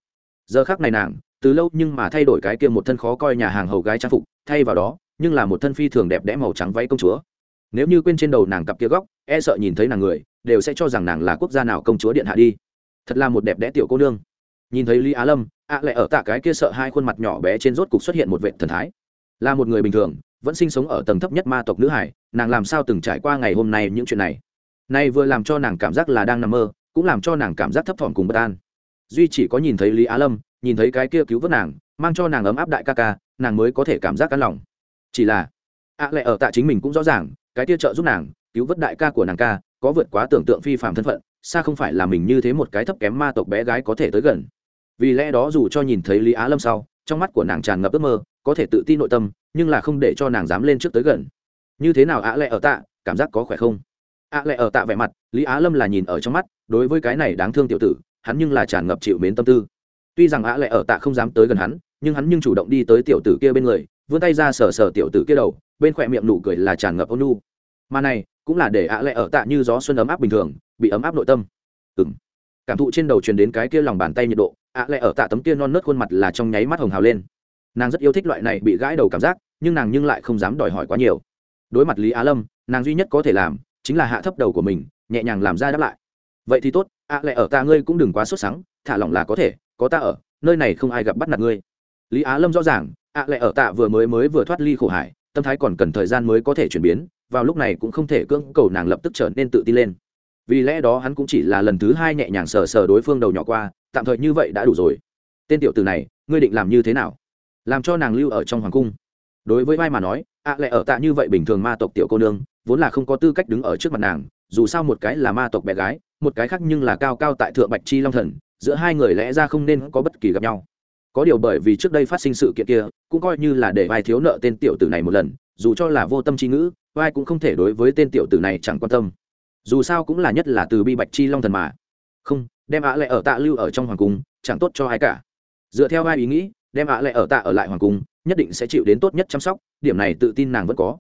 Giờ khác này nàng, từ lâu nhưng mà thay đổi cái kia một thân khó coi nhà hàng hầu gái trang phục, thay vào đó, nhưng là một thân phi thường đẹp đẽ màu trắng váy công chúa. Nếu như quên trên đầu nàng cặp kia góc e sợ nhìn thấy nàng người, đều sẽ cho rằng nàng là quốc gia nào công chúa điện hạ đi. Thật là một đẹp đẽ tiểu cô nương. Nhìn thấy lý á lâm, ạ à lại ở tạ cái kia sợ hai khuôn mặt nhỏ bé trên rốt cục xuất hiện một vệ thần thái. Là một người bình thường, vẫn sinh sống ở tầng thấp nhất ma tộc nữ hải, nàng làm sao từng trải qua ngày hôm nay những chuyện này? Nay vừa làm cho nàng cảm giác là đang nằm mơ, cũng làm cho nàng cảm giác thấp thỏm cùng bất an. Duy chỉ có nhìn thấy lý á lâm, nhìn thấy cái kia cứu vớt nàng, mang cho nàng ấm áp đại ca ca, nàng mới có thể cảm giác cắn lòng. Chỉ là, ạ à lại ở tạ chính mình cũng rõ ràng, cái kia trợ giúp nàng, cứu vớt đại ca của nàng ca, có vượt quá tưởng tượng phi phạm thân phận, xa không phải là mình như thế một cái thấp kém ma tộc bé gái có thể tới gần. Vì lẽ đó dù cho nhìn thấy lý á lâm sau, trong mắt của nàng tràn ngập ước mơ, có thể tự tin nội tâm, nhưng là không để cho nàng dám lên trước tới gần. Như thế nào ạ lệ ở tạ, cảm giác có khỏe không? Ạ lệ ở tạ vẻ mặt, lý á lâm là nhìn ở trong mắt, đối với cái này đáng thương tiểu tử, hắn nhưng là tràn ngập chịu mến tâm tư. Tuy rằng ạ lệ ở tạ không dám tới gần hắn, nhưng hắn nhưng chủ động đi tới tiểu tử kia bên người, vươn tay ra sờ sờ tiểu tử kia đầu, bên khỏe miệng nụ cười là tràn ngập ôn nhu. Mà này, cũng là để ạ lệ ở tạ như gió xuân ấm áp bình thường, bị ấm áp nội tâm. Ừ m cảm thụ trên đầu truyền đến cái kia lòng bàn tay nhiệt độ, ạ lệ ở tạ tấm kia non nớt khuôn mặt là trong nháy mắt hồng hào lên. Nàng rất yêu thích loại này bị gãi đầu cảm giác, nhưng nàng nhưng lại không dám đòi hỏi quá nhiều. Đối mặt lý á lâm, nàng duy nhất có thể làm chính là hạ thấp đầu của mình, nhẹ nhàng làm ra đáp lại. Vậy thì tốt, ạ lại ở ta ngươi cũng đừng quá sốt sắng, thả lỏng là có thể, có ta ở, nơi này không ai gặp bắt nạt ngươi. Lý á lâm rõ ràng, ạ lại ở tạ vừa mới mới vừa thoát ly khổ hải, tâm thái còn cần thời gian mới có thể chuyển biến, vào lúc này cũng không thể cưỡng cầu nàng lập tức trở nên tự tin lên. Vì lẽ đó hắn cũng chỉ là lần thứ hai nhẹ nhàng sờ sờ đối phương đầu nhỏ qua, tạm thời như vậy đã đủ rồi. Tên tiểu từ này, ngươi định làm như thế nào? Làm cho nàng lưu ở trong hoàng cung đối với vai mà nói, ạ lẽ ở tạ như vậy bình thường ma tộc tiểu cô nương, vốn là không có tư cách đứng ở trước mặt nàng, dù sao một cái là ma tộc bé gái, một cái khác nhưng là cao cao tại thượng bạch chi long thần, giữa hai người lẽ ra không nên có bất kỳ gặp nhau. Có điều bởi vì trước đây phát sinh sự kiện kia, cũng coi như là để vai thiếu nợ tên tiểu tử này một lần, dù cho là vô tâm chi ngữ, vai cũng không thể đối với tên tiểu tử này chẳng quan tâm. Dù sao cũng là nhất là từ bi bạch chi long thần mà. Không, đem ạ lại ở tạ lưu ở trong hoàng cung, chẳng tốt cho ai cả. Dựa theo vai ý nghĩ đem ạ lệ ở tạ ở lại hoàng cung, nhất định sẽ chịu đến tốt nhất chăm sóc, điểm này tự tin nàng vẫn có.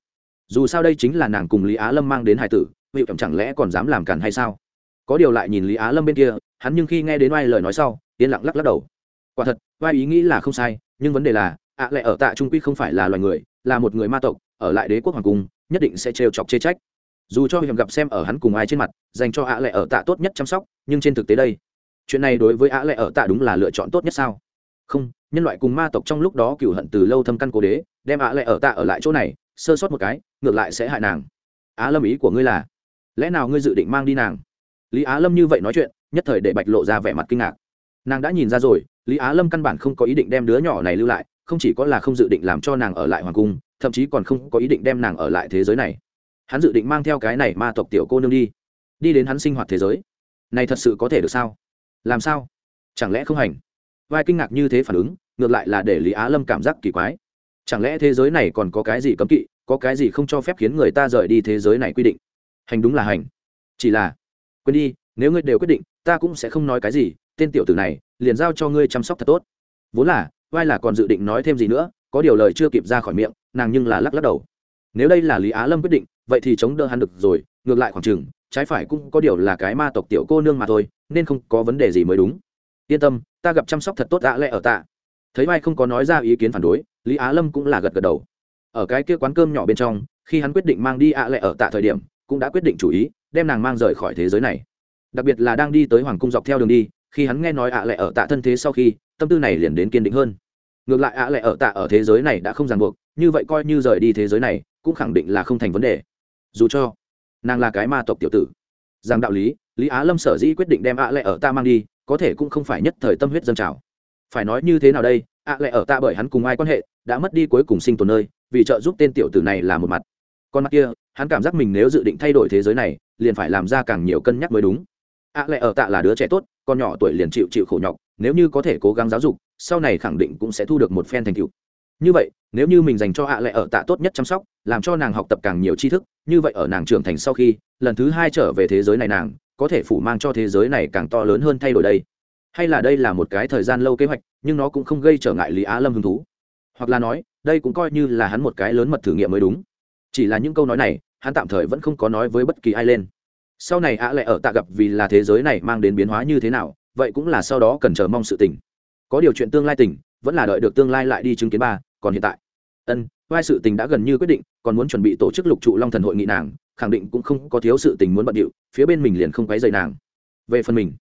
Dù sao đây chính là nàng cùng lý á lâm mang đến hải tử hiệu cảm chẳng lẽ còn dám làm cản hay sao? Có điều lại nhìn lý á lâm bên kia, hắn nhưng khi nghe đến oai lời nói sau, yên lặng lắc lắc đầu. Quả thật, oai ý nghĩ là không sai, nhưng vấn đề là, ạ lệ ở tạ trung quy không phải là loài người, là một người ma tộc, ở lại đế quốc hoàng cung, nhất định sẽ trêu chọc chê trách. Dù cho hiểm gặp xem ở hắn cùng ai trên mặt, dành cho ạ lệ ở tạ tốt nhất chăm sóc, nhưng trên thực tế đây, chuyện này đối với ạ lệ ở tạ đúng là lựa chọn tốt nhất sao? Không, nhân loại cùng ma tộc trong lúc đó cựu hận từ lâu thâm căn cố đế, đem ạ lại ở tạ ở lại chỗ này, sơ sót một cái, ngược lại sẽ hại nàng. Á lâm ý của ngươi là, lẽ nào ngươi dự định mang đi nàng? Lý á lâm như vậy nói chuyện, nhất thời để bạch lộ ra vẻ mặt kinh ngạc. Nàng đã nhìn ra rồi, lý á lâm căn bản không có ý định đem đứa nhỏ này lưu lại, không chỉ có là không dự định làm cho nàng ở lại hoàng cung, thậm chí còn không có ý định đem nàng ở lại thế giới này. Hắn dự định mang theo cái này ma tộc tiểu cô nương đi đi đến hắn sinh hoạt thế giới. Này thật sự có thể được sao? Làm sao? Chẳng lẽ không hành? Vai kinh ngạc như thế phản ứng, ngược lại là để lý á lâm cảm giác kỳ quái. Chẳng lẽ thế giới này còn có cái gì cấm kỵ, có cái gì không cho phép khiến người ta rời đi thế giới này quy định? Hành đúng là hành. Chỉ là, quên đi, nếu ngươi đều quyết định, ta cũng sẽ không nói cái gì, tên tiểu tử này, liền giao cho ngươi chăm sóc thật tốt. Vốn là, vai là còn dự định nói thêm gì nữa, có điều lời chưa kịp ra khỏi miệng, nàng nhưng là lắc lắc đầu. Nếu đây là lý á lâm quyết định, vậy thì chống đỡ hắn được rồi, ngược lại khoảng chừng, trái phải cũng có điều là cái ma tộc tiểu cô nương mà thôi, nên không có vấn đề gì mới đúng yên tâm, ta gặp chăm sóc thật tốt ạ lẽ ở tạ. Thấy mai không có nói ra ý kiến phản đối, lý á lâm cũng là gật gật đầu. Ở cái kia quán cơm nhỏ bên trong, khi hắn quyết định mang đi ạ lẽ ở tạ thời điểm, cũng đã quyết định chủ ý, đem nàng mang rời khỏi thế giới này. Đặc biệt là đang đi tới hoàng cung dọc theo đường đi, khi hắn nghe nói ạ lẽ ở tạ thân thế sau khi, tâm tư này liền đến kiên định hơn. Ngược lại ạ lẽ ở tạ ở thế giới này đã không ràng buộc, như vậy coi như rời đi thế giới này, cũng khẳng định là không thành vấn đề. Dù cho, nàng là cái ma tộc tiểu tử rằng đạo lý lý á lâm sở dĩ quyết định đem ạ lệ ở ta mang đi, có thể cũng không phải nhất thời tâm huyết dân trào. Phải nói như thế nào đây ạ lệ ở ta bởi hắn cùng ai quan hệ, đã mất đi cuối cùng sinh tồn nơi, vì trợ giúp tên tiểu tử này là một mặt. Con mắt kia, hắn cảm giác mình nếu dự định thay đổi thế giới này, liền phải làm ra càng nhiều cân nhắc mới đúng. Ạ lệ ở tạ là đứa trẻ tốt, con nhỏ tuổi liền chịu chịu khổ nhọc, nếu như có thể cố gắng giáo dục, sau này khẳng định cũng sẽ thu được một phen thành tựu như vậy, nếu như mình dành cho ạ lệ ở tạ tốt nhất chăm sóc, làm cho nàng học tập càng nhiều tri thức, như vậy ở nàng trưởng thành sau khi, lần thứ hai trở về thế giới này nàng, có thể phủ mang cho thế giới này càng to lớn hơn thay đổi đây. Hay là đây là một cái thời gian lâu kế hoạch, nhưng nó cũng không gây trở ngại lý á lâm hứng thú. Hoặc là nói, đây cũng coi như là hắn một cái lớn mật thử nghiệm mới đúng. Chỉ là những câu nói này, hắn tạm thời vẫn không có nói với bất kỳ ai lên. Sau này ạ lại ở tạ gặp vì là thế giới này mang đến biến hóa như thế nào, vậy cũng là sau đó cần chờ mong sự tỉnh có điều chuyện tương lai tỉnh vẫn là đợi được tương lai lại đi chứng kiến ba còn hiện tại. Ân, vai sự tình đã gần như quyết định, còn muốn chuẩn bị tổ chức lục trụ long thần hội nghị nàng, khẳng định cũng không có thiếu sự tình muốn bận điệu, phía bên mình liền không quấy dày nàng. Về phần mình.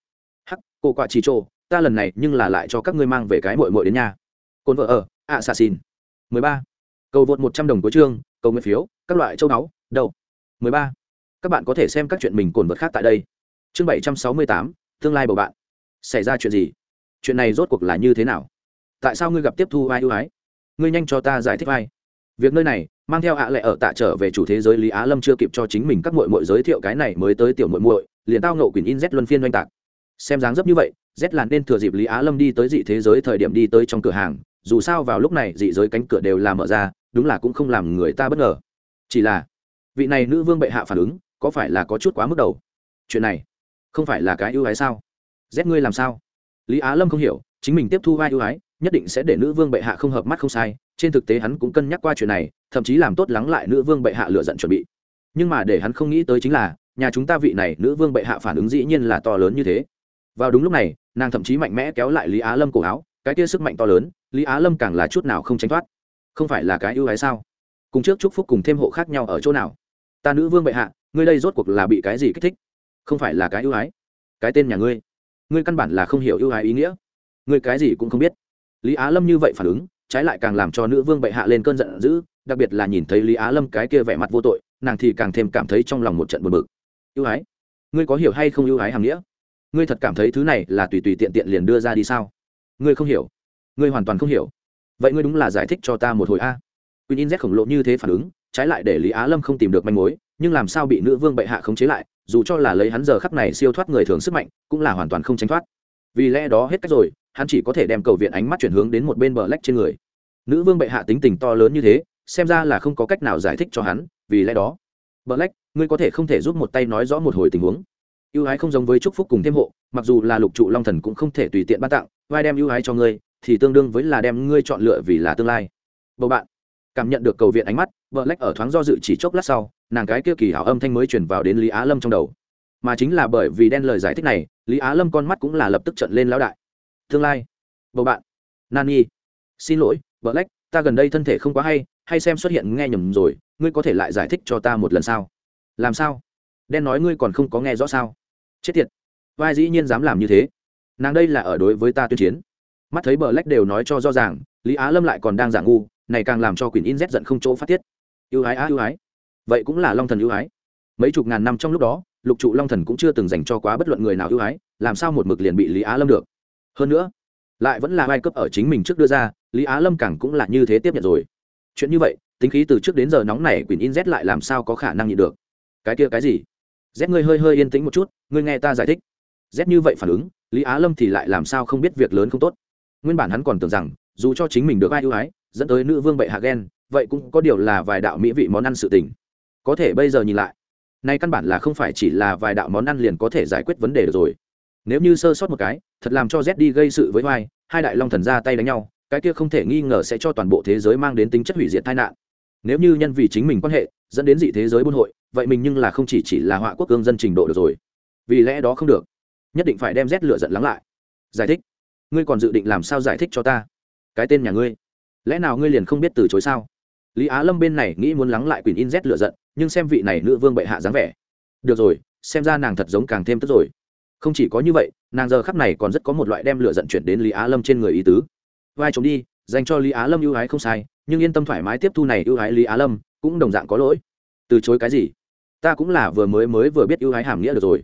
Hắc, cô quạ chỉ trô, ta lần này nhưng là lại cho các ngươi mang về cái mội mội đến nhà. Cồn vợ ở, ạ xà xin mười ba. Cầu vượt một trăm đồng cuối chương, cầu nguyện phiếu, các loại châu báu đâu mười ba. Các bạn có thể xem các chuyện mình cồn vượt khác tại đây. Chương bảy trăm sáu mươi tám, tương lai bầu bạn. Xảy ra chuyện gì? Chuyện này rốt cuộc là như thế nào? Tại sao ngươi gặp tiếp thu ai ưu ái? Ngươi nhanh cho ta giải thích vai. Việc nơi này, mang theo ạ à lệ ở tạ trở về chủ thế giới lý á lâm chưa kịp cho chính mình các mội mội giới thiệu cái này mới tới tiểu mội mội liền tao nộ quyền in z luân phiên oanh tạc. Xem dáng dấp như vậy, z là nên thừa dịp lý á lâm đi tới dị thế giới thời điểm đi tới trong cửa hàng, dù sao vào lúc này dị giới cánh cửa đều làm mở ra, đúng là cũng không làm người ta bất ngờ. Chỉ là, vị này nữ vương bệ hạ phản ứng, có phải là có chút quá mức đầu? Chuyện này, không phải là cái ưu ái sao? Z ngươi làm sao? Lý á lâm không hiểu, chính mình tiếp thu vai ưu ái nhất định sẽ để nữ vương bệ hạ không hợp mắt không sai, trên thực tế hắn cũng cân nhắc qua chuyện này, thậm chí làm tốt lắng lại nữ vương bệ hạ lựa giận chuẩn bị. Nhưng mà để hắn không nghĩ tới chính là, nhà chúng ta vị này nữ vương bệ hạ phản ứng dĩ nhiên là to lớn như thế. Vào đúng lúc này, nàng thậm chí mạnh mẽ kéo lại lý á lâm cổ áo, cái kia sức mạnh to lớn, lý á lâm càng là chút nào không tránh thoát. Không phải là cái ưu ái sao? Cùng trước chúc phúc cùng thêm hộ khác nhau ở chỗ nào? Ta nữ vương bệ hạ, ngươi đây rốt cuộc là bị cái gì kích thích? Không phải là cái ưu ái. Cái tên nhà ngươi. Ngươi căn bản là không hiểu ưu ái ý nghĩa. Ngươi cái gì cũng không biết lý á lâm như vậy phản ứng, trái lại càng làm cho nữ vương bệ hạ lên cơn giận dữ, đặc biệt là nhìn thấy lý á lâm cái kia vẻ mặt vô tội, nàng thì càng thêm cảm thấy trong lòng một trận buồn bực. Ưu ái, ngươi có hiểu hay không ưu ái hàm nghĩa? Ngươi thật cảm thấy thứ này là tùy tùy tiện tiện liền đưa ra đi sao? Ngươi không hiểu, ngươi hoàn toàn không hiểu. Vậy ngươi đúng là giải thích cho ta một hồi a. Queen in z khổng lồ như thế phản ứng, trái lại để lý á lâm không tìm được manh mối, nhưng làm sao bị nữ vương bệ hạ khống chế lại, dù cho là lấy hắn giờ khắc này siêu thoát người thường sức mạnh, cũng là hoàn toàn không tránh thoát. Vì lẽ đó hết cách rồi hắn chỉ có thể đem cầu viện ánh mắt chuyển hướng đến một bên bờ lách trên người. Nữ vương bệ hạ tính tình to lớn như thế, xem ra là không có cách nào giải thích cho hắn, vì lẽ đó. Bờ lách, ngươi có thể không thể giúp một tay nói rõ một hồi tình huống. Ưu ái không giống với chúc phúc cùng thêm hộ, mặc dù là lục trụ long thần cũng không thể tùy tiện ban tặng, vai đem ưu ái cho ngươi, thì tương đương với là đem ngươi chọn lựa vì là tương lai. Bầu bạn, cảm nhận được cầu viện ánh mắt vợ lách ở thoáng do dự chỉ chốc lát sau, nàng cái kia kỳ hảo âm thanh mới chuyển vào đến lý á lâm trong đầu. Mà chính là bởi vì đen lời giải thích này, lý á lâm con mắt cũng là lập tức trận lên lão đại tương lai. Bầu bạn, nani. Xin lỗi vợ lách, ta gần đây thân thể không quá hay hay xem xuất hiện nghe nhầm rồi, ngươi có thể lại giải thích cho ta một lần sao? Làm sao? Đen nói ngươi còn không có nghe rõ sao? Chết tiệt. Vai dĩ nhiên dám làm như thế. Nàng đây là ở đối với ta tuyên chiến. Mắt thấy bờ lách đều nói cho rõ ràng, lý á lâm lại còn đang giả ngu, này càng làm cho quyền in z giận không chỗ phát tiết. Ưu ái á ưu ái. Vậy cũng là long thần ưu ái. Mấy chục ngàn năm trong lúc đó, lục trụ long thần cũng chưa từng dành cho quá bất luận người nào ưu ái, làm sao một mực liền bị lý á lâm được? Hơn nữa, lại vẫn là vai cấp ở chính mình trước đưa ra, lý á lâm càng cũng là như thế tiếp nhận rồi. Chuyện như vậy, tính khí từ trước đến giờ nóng này quyền in z lại làm sao có khả năng nhịn được? Cái kia cái gì? Z ngươi hơi hơi yên tĩnh một chút, ngươi nghe ta giải thích. Z như vậy phản ứng, lý á lâm thì lại làm sao không biết việc lớn không tốt. Nguyên bản hắn còn tưởng rằng, dù cho chính mình được ai ưu ái, dẫn tới nữ vương bệ hạ ghen, vậy cũng có điều là vài đạo mỹ vị món ăn sự tình. Có thể bây giờ nhìn lại nay căn bản là không phải chỉ là vài đạo món ăn liền có thể giải quyết vấn đề được rồi nếu như sơ sót một cái, thật làm cho z đi gây sự với vai hai đại long thần ra tay đánh nhau, cái kia không thể nghi ngờ sẽ cho toàn bộ thế giới mang đến tính chất hủy diệt tai nạn. Nếu như nhân vì chính mình quan hệ, dẫn đến dị thế giới buôn hội, vậy mình nhưng là không chỉ chỉ là họa quốc cương dân trình độ được rồi. Vì lẽ đó không được. Nhất định phải đem rét lựa giận lắng lại. Giải thích. Ngươi còn dự định làm sao giải thích cho ta? Cái tên nhà ngươi. Lẽ nào ngươi liền không biết từ chối sao? Lý á lâm bên này nghĩ muốn lắng lại quyền in rét lựa giận, nhưng xem vị này nữ vương bệ hạ dáng vẻ. Được rồi, xem ra nàng thật giống càng thêm tức rồi không chỉ có như vậy, nàng giờ khắp này còn rất có một loại đem lửa giận chuyển đến lý á lâm trên người ý tứ. Vai chống đi, dành cho lý á lâm ưu ái không sai, nhưng yên tâm thoải mái tiếp thu này ưu ái lý á lâm, cũng đồng dạng có lỗi. Từ chối cái gì? Ta cũng là vừa mới mới vừa biết ưu ái hàm nghĩa được rồi.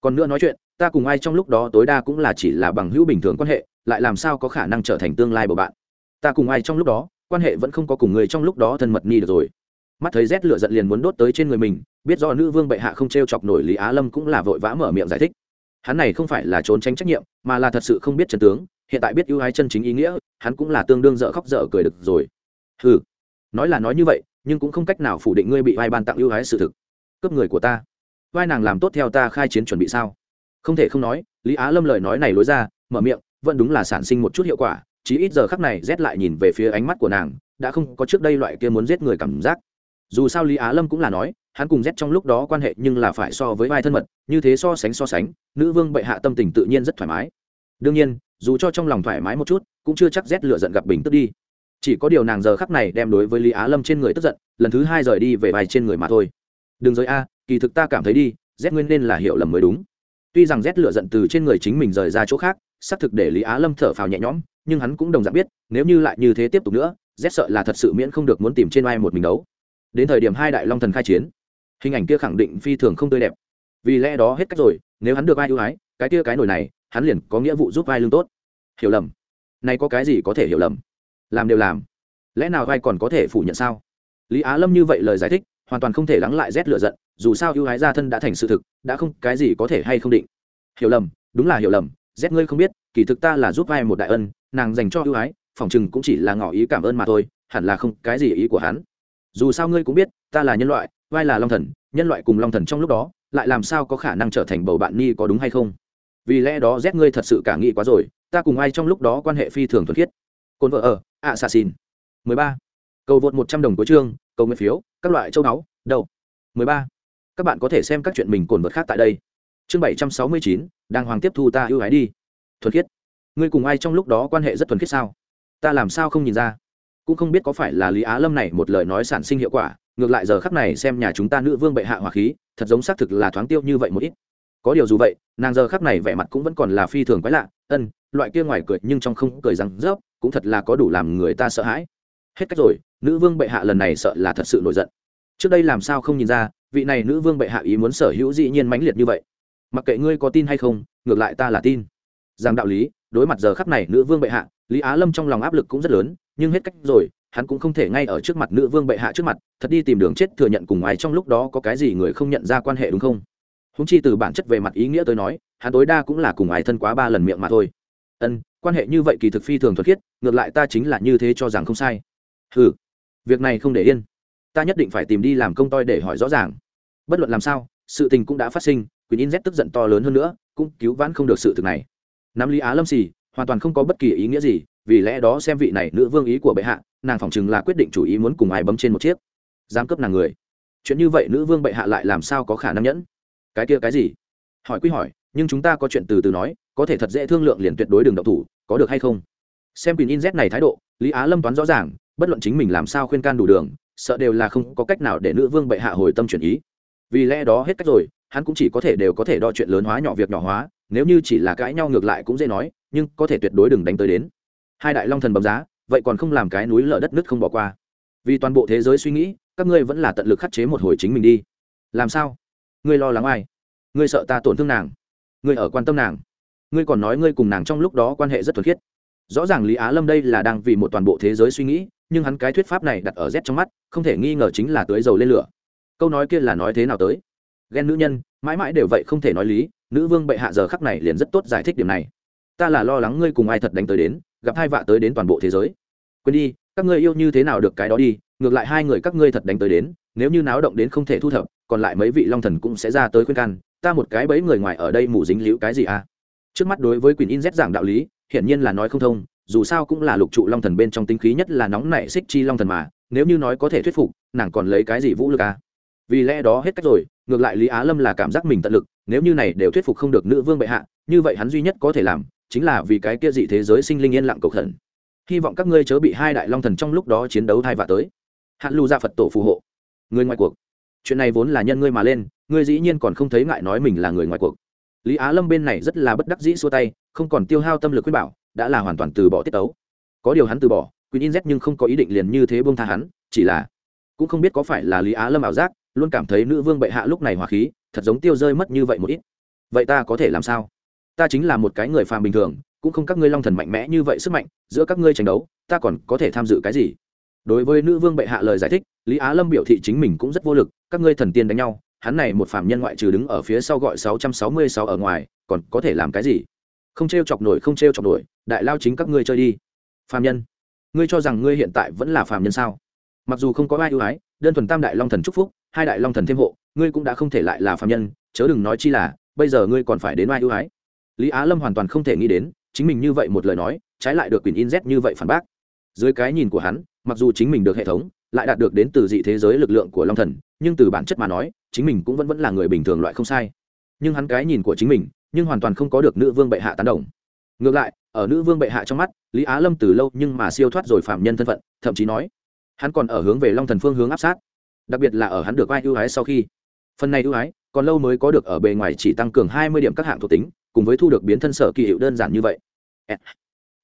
Còn nữa nói chuyện, ta cùng ai trong lúc đó tối đa cũng là chỉ là bằng hữu bình thường quan hệ, lại làm sao có khả năng trở thành tương lai của bạn? Ta cùng ai trong lúc đó, quan hệ vẫn không có cùng người trong lúc đó thân mật ni được rồi. Mắt thấy rét lửa giận liền muốn đốt tới trên người mình, biết do nữ vương bệ hạ không t r e o chọc nổi lý á lâm cũng là vội vã mở miệng giải thích hắn này không phải là trốn tránh trách nhiệm, mà là thật sự không biết trần tướng, hiện tại biết ưu ái chân chính ý nghĩa, hắn cũng là tương đương dở khóc dở cười được rồi. Ừ nói là nói như vậy, nhưng cũng không cách nào phủ định ngươi bị vai ban tặng ưu ái sự thực. Cướp người của ta. Vai nàng làm tốt theo ta khai chiến chuẩn bị sao? Không thể không nói, lý á lâm lời nói này lối ra, mở miệng, vẫn đúng là sản sinh một chút hiệu quả, chí ít giờ khắc này rét lại nhìn về phía ánh mắt của nàng, đã không có trước đây loại kia muốn giết người cảm giác dù sao lý á lâm cũng là nói, hắn cùng z trong lúc đó quan hệ nhưng là phải so với vai thân mật, như thế so sánh so sánh, nữ vương bệ hạ tâm tình tự nhiên rất thoải mái. Đương nhiên, dù cho trong lòng thoải mái một chút, cũng chưa chắc z lựa giận gặp bình tức đi. Chỉ có điều nàng giờ khắc này đem đối với lý á lâm trên người tức giận, lần thứ hai rời đi về vai trên người mà thôi. Đừng giới a, kỳ thực ta cảm thấy đi, z nguyên nên là hiểu lầm mới đúng. Tuy rằng z lựa giận từ trên người chính mình rời ra chỗ khác, xác thực để lý á lâm thở phào nhẹ nhõm, nhưng hắn cũng đồng dạng biết, nếu như lại như thế tiếp tục nữa, z sợ là thật sự miễn không được muốn tìm trên vai một mình đấu đến thời điểm hai đại long thần khai chiến, hình ảnh kia khẳng định phi thường không tươi đẹp. Vì lẽ đó hết cách rồi, nếu hắn được ai ưu ái, cái kia cái nổi này, hắn liền có nghĩa vụ giúp vai lương tốt. Hiểu lầm. Nay có cái gì có thể hiểu lầm? Làm đều làm. Lẽ nào vai còn có thể phủ nhận sao? Lý á lâm như vậy lời giải thích, hoàn toàn không thể lắng lại rét lựa giận, dù sao ưu ái gia thân đã thành sự thực, đã không cái gì có thể hay không định. Hiểu lầm, đúng là hiểu lầm, rét ngươi không biết, kỳ thực ta là giúp vai một đại ân, nàng dành cho ưu ái phỏng chừng cũng chỉ là ngỏ ý cảm ơn mà thôi, hẳn là không cái gì ý của hắn dù sao ngươi cũng biết, ta là nhân loại, vai là long thần, nhân loại cùng long thần trong lúc đó, lại làm sao có khả năng trở thành bầu bạn ni có đúng hay không? Vì lẽ đó rét ngươi thật sự cả nghĩ quá rồi, ta cùng ai trong lúc đó quan hệ phi thường thuần khiết. Cồn vợ ở ạ xà xin mười ba. Cầu vượt một trăm đồng cuối chương, cầu nguyện phiếu, các loại châu đáo đầu. Mười ba. Các bạn có thể xem các chuyện mình cồn vật khác tại đây. Chương bảy trăm sáu mươi chín, đang hoàng tiếp thu ta ưu ái đi. Thuần khiết. Ngươi cùng ai trong lúc đó quan hệ rất thuần khiết sao? Ta làm sao không nhìn ra? Cũng không biết có phải là lý á lâm này một lời nói sản sinh hiệu quả, ngược lại giờ khắc này xem nhà chúng ta nữ vương bệ hạ hỏa khí, thật giống xác thực là thoáng tiêu như vậy một ít. Có điều dù vậy, nàng giờ khắc này vẻ mặt cũng vẫn còn là phi thường quái lạ, ân, loại kia ngoài cười nhưng trong không cười răng rớp, cũng thật là có đủ làm người ta sợ hãi. Hết cách rồi, nữ vương bệ hạ lần này sợ là thật sự nổi giận. Trước đây làm sao không nhìn ra, vị này nữ vương bệ hạ ý muốn sở hữu dĩ nhiên mãnh liệt như vậy. Mặc kệ ngươi có tin hay không, ngược lại ta là tin. Rằng đạo lý, đối mặt giờ khắc này nữ vương bệ hạ lý á lâm trong lòng áp lực cũng rất lớn, nhưng hết cách rồi, hắn cũng không thể ngay ở trước mặt nữ vương bệ hạ trước mặt, thật đi tìm đường chết thừa nhận cùng ai trong lúc đó có cái gì người không nhận ra quan hệ đúng không? Húng chi từ bản chất về mặt ý nghĩa tôi nói, hắn tối đa cũng là cùng ai thân quá ba lần miệng mà thôi. Ân, quan hệ như vậy kỳ thực phi thường thuật khiết, ngược lại ta chính là như thế cho rằng không sai. Ừ việc này không để yên. Ta nhất định phải tìm đi làm công toi để hỏi rõ ràng. Bất luận làm sao, sự tình cũng đã phát sinh quyền in z tức giận to lớn hơn nữa, cũng cứu vãn không được sự thực này. Nắm lý á lâm xì hoàn toàn không có bất kỳ ý nghĩa gì, vì lẽ đó xem vị này nữ vương ý của bệ hạ, nàng phỏng chừng là quyết định chủ ý muốn cùng ai bấm trên một chiếc. Dám cướp nàng người. Chuyện như vậy nữ vương bệ hạ lại làm sao có khả năng nhẫn? Cái kia cái gì? Hỏi quy hỏi, nhưng chúng ta có chuyện từ từ nói, có thể thật dễ thương lượng liền tuyệt đối đường độc thủ, có được hay không? Xem quyền in z này thái độ, lý á lâm toán rõ ràng, bất luận chính mình làm sao khuyên can đủ đường, sợ đều là không có cách nào để nữ vương bệ hạ hồi tâm chuyển ý. Vì lẽ đó hết cách rồi, hắn cũng chỉ có thể đều có thể đo chuyện lớn hóa nhỏ việc nhỏ hóa nếu như chỉ là cãi nhau ngược lại cũng dễ nói, nhưng có thể tuyệt đối đừng đánh tới đến. Hai đại long thần bấm giá, vậy còn không làm cái núi lở đất nứt không bỏ qua. Vì toàn bộ thế giới suy nghĩ, các ngươi vẫn là tận lực khắc chế một hồi chính mình đi. Làm sao? Ngươi lo lắng ai? Ngươi sợ ta tổn thương nàng. Ngươi ở quan tâm nàng. Ngươi còn nói ngươi cùng nàng trong lúc đó quan hệ rất thuần khiết. Rõ ràng lý á lâm đây là đang vì một toàn bộ thế giới suy nghĩ, nhưng hắn cái thuyết pháp này đặt ở rét trong mắt, không thể nghi ngờ chính là tưới dầu lên lửa. Câu nói kia là nói thế nào tới? Ghen nữ nhân, mãi mãi đều vậy không thể nói lý nữ vương bệ hạ giờ khắc này liền rất tốt giải thích điểm này. Ta là lo lắng ngươi cùng ai thật đánh tới đến, gặp hai vạ tới đến toàn bộ thế giới. Quên đi, các ngươi yêu như thế nào được cái đó đi, ngược lại hai người các ngươi thật đánh tới đến, nếu như náo động đến không thể thu thập, còn lại mấy vị long thần cũng sẽ ra tới khuyên can, ta một cái bấy người ngoài ở đây mù dính liễu cái gì à? Trước mắt đối với quyền in z giảng đạo lý, hiển nhiên là nói không thông, dù sao cũng là lục trụ long thần bên trong tính khí nhất là nóng nảy xích chi long thần mà, nếu như nói có thể thuyết phục, nàng còn lấy cái gì vũ lực à? Vì lẽ đó hết cách rồi, ngược lại lý á lâm là cảm giác mình tận lực nếu như này đều thuyết phục không được nữ vương bệ hạ như vậy hắn duy nhất có thể làm chính là vì cái kia dị thế giới sinh linh yên lặng cầu thần. hy vọng các ngươi chớ bị hai đại long thần trong lúc đó chiến đấu thai vạ tới. Hạn lưu ra dạ phật tổ phù hộ. Người ngoài cuộc. Chuyện này vốn là nhân ngươi mà lên ngươi dĩ nhiên còn không thấy ngại nói mình là người ngoài cuộc. Lý á lâm bên này rất là bất đắc dĩ xua tay không còn tiêu hao tâm lực khuyên bảo đã là hoàn toàn từ bỏ tiết tấu. Có điều hắn từ bỏ quyền In Z nhưng không có ý định liền như thế buông tha hắn, chỉ là cũng không biết có phải là Lý Á Lâm ảo giác, luôn cảm thấy nữ vương bệ hạ lúc này hòa khí, thật giống tiêu rơi mất như vậy một ít. Vậy ta có thể làm sao? Ta chính là một cái người phàm bình thường, cũng không các ngươi long thần mạnh mẽ như vậy sức mạnh, giữa các ngươi tranh đấu, ta còn có thể tham dự cái gì? Đối với nữ vương bệ hạ lời giải thích, Lý Á Lâm biểu thị chính mình cũng rất vô lực, các ngươi thần tiên đánh nhau, hắn này một phàm nhân ngoại trừ đứng ở phía sau gọi 666 ở ngoài, còn có thể làm cái gì? Không trêu chọc nổi, không trêu chọc nổi, đại lao chính các ngươi chơi đi. Phàm nhân ngươi cho rằng ngươi hiện tại vẫn là phàm nhân sao mặc dù không có ai ưu ái đơn thuần tam đại long thần chúc phúc hai đại long thần thêm hộ, ngươi cũng đã không thể lại là phàm nhân, chớ đừng nói chi là, bây giờ ngươi còn phải đến oai ưu ái. Lý á lâm hoàn toàn không thể nghĩ đến, chính mình như vậy một lời nói, trái lại được quyền in z như vậy phản bác. Dưới cái nhìn của hắn, mặc dù chính mình được hệ thống, lại đạt được đến từ dị thế giới lực lượng của long thần, nhưng từ bản chất mà nói, chính mình cũng vẫn vẫn là người bình thường loại không sai. Nhưng hắn cái nhìn của chính mình, nhưng hoàn toàn không có được nữ vương bệ hạ tán đồng. Ngược lại, ở nữ vương bệ hạ trong mắt, lý á lâm từ lâu nhưng mà siêu thoát rồi phạm nhân thân phận, thậm chí nói, hắn còn ở hướng về long thần phương hướng áp sát đặc biệt là ở hắn được vai ưu ái sau khi. Phần này ưu ái, còn lâu mới có được ở bề ngoài chỉ tăng cường hai mươi điểm các hạng thuộc tính, cùng với thu được biến thân sở kỳ hiệu đơn giản như vậy.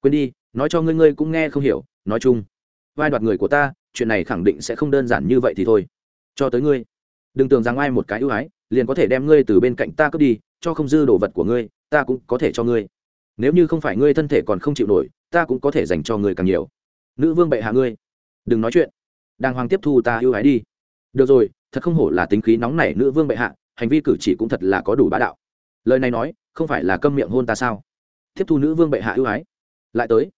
Quên đi, nói cho ngươi ngươi cũng nghe không hiểu, nói chung, vai đoạt người của ta, chuyện này khẳng định sẽ không đơn giản như vậy thì thôi. Cho tới ngươi. Đừng tưởng rằng ai một cái ưu ái, liền có thể đem ngươi từ bên cạnh ta cướp đi, cho không dư đồ vật của ngươi, ta cũng có thể cho ngươi. Nếu như không phải ngươi thân thể còn không chịu nổi, ta cũng có thể dành cho ngươi càng nhiều. Nữ vương bệ hạ ngươi. Đừng nói chuyện. Đàng hoàng tiếp thu ta ưu ái đi được rồi, thật không hổ là tính khí nóng nảy nữ vương bệ hạ, hành vi cử chỉ cũng thật là có đủ bá đạo. Lời này nói, không phải là câm miệng hôn ta sao? Tiếp thu nữ vương bệ hạ ưu ái. Lại tới.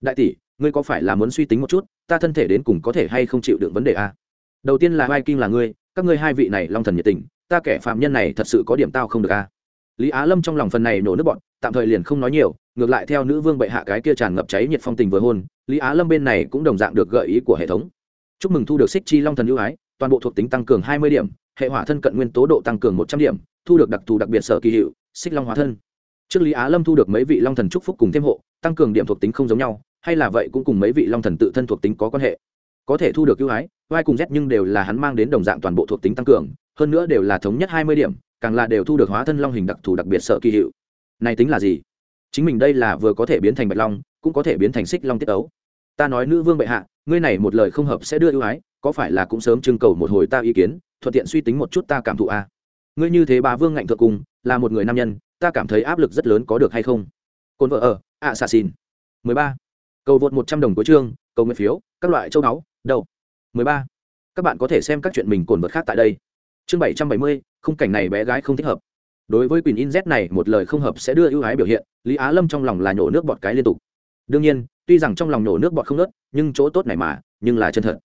Đại tỷ, ngươi có phải là muốn suy tính một chút, ta thân thể đến cùng có thể hay không chịu đựng vấn đề a? Đầu tiên là vai kinh là ngươi, các ngươi hai vị này long thần nhiệt tình, ta kẻ phạm nhân này thật sự có điểm tao không được a. Lý á lâm trong lòng phần này nổ nước bọn, tạm thời liền không nói nhiều, ngược lại theo nữ vương bệ hạ cái kia tràn ngập cháy nhiệt phong tình vừa hôn, lý á lâm bên này cũng đồng dạng được gợi ý của hệ thống. Chúc mừng thu được xích chi long thần ưu ái toàn bộ thuộc tính tăng cường hai mươi điểm, hệ hỏa thân cận nguyên tố độ tăng cường một trăm điểm, thu được đặc thù đặc biệt sở kỳ hiệu, xích long hóa thân. Trước lý á lâm thu được mấy vị long thần chúc phúc cùng thêm hộ, tăng cường điểm thuộc tính không giống nhau, hay là vậy cũng cùng mấy vị long thần tự thân thuộc tính có quan hệ. Có thể thu được ưu ái vai cùng z nhưng đều là hắn mang đến đồng dạng toàn bộ thuộc tính tăng cường, hơn nữa đều là thống nhất hai mươi điểm, càng là đều thu được hóa thân long hình đặc thù đặc biệt sợ kỳ hiệu. Này tính là gì? Chính mình đây là vừa có thể biến thành bạch long, cũng có thể biến thành xích long tiết ấu ta nói nữ vương bệ hạ ngươi này một lời không hợp sẽ đưa ưu ái có phải là cũng sớm trưng cầu một hồi ta ý kiến thuận tiện suy tính một chút ta cảm thụ a à? ngươi như thế bà vương ngạnh thượng cùng, là một người nam nhân ta cảm thấy áp lực rất lớn có được hay không? Cồn vợ ở ạ xà xin mười ba. Cầu vượt một trăm đồng cuối chương cầu nguyện phiếu các loại châu máu, đầu. mười ba. Các bạn có thể xem các chuyện mình cồn vật khác tại đây. Chương bảy trăm bảy mươi khung cảnh này bé gái không thích hợp. Đối với quyền in z này một lời không hợp sẽ đưa ưu ái biểu hiện lý á lâm trong lòng là nhổ nước bọt cái liên tục đương nhiên, tuy rằng trong lòng nổ nước bọt không nớt, nhưng chỗ tốt này mà, nhưng là chân thật.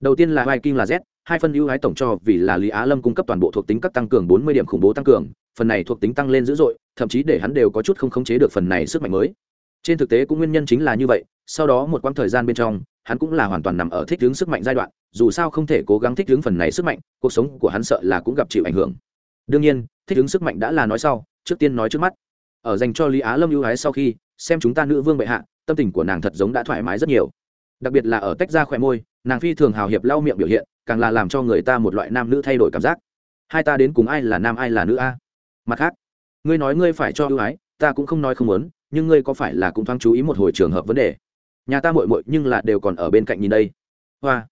Đầu tiên là hai kim là z, hai phân ưu ái tổng cho vì là lý á lâm cung cấp toàn bộ thuộc tính cấp tăng cường bốn mươi điểm khủng bố tăng cường, phần này thuộc tính tăng lên dữ dội, thậm chí để hắn đều có chút không khống chế được phần này sức mạnh mới. Trên thực tế cũng nguyên nhân chính là như vậy, sau đó một quãng thời gian bên trong, hắn cũng là hoàn toàn nằm ở thích hướng sức mạnh giai đoạn, dù sao không thể cố gắng thích hướng phần này sức mạnh, cuộc sống của hắn sợ là cũng gặp chịu ảnh hưởng. Đương nhiên, thích hướng sức mạnh đã là nói sau, trước tiên nói trước mắt. Ở dành cho lý á lâm ưu ái sau khi, xem chúng ta nữ vương bệ hạ tâm tình của nàng thật giống đã thoải mái rất nhiều. Đặc biệt là ở tách ra khỏe môi nàng phi thường hào hiệp lau miệng biểu hiện càng là làm cho người ta một loại nam nữ thay đổi cảm giác. Hai ta đến cùng ai là nam ai là nữ a? Mặt khác ngươi nói ngươi phải cho ưu ái ta cũng không nói không muốn nhưng ngươi có phải là cũng thoáng chú ý một hồi trường hợp vấn đề? Nhà ta mội mội nhưng là đều còn ở bên cạnh nhìn đây. Hoa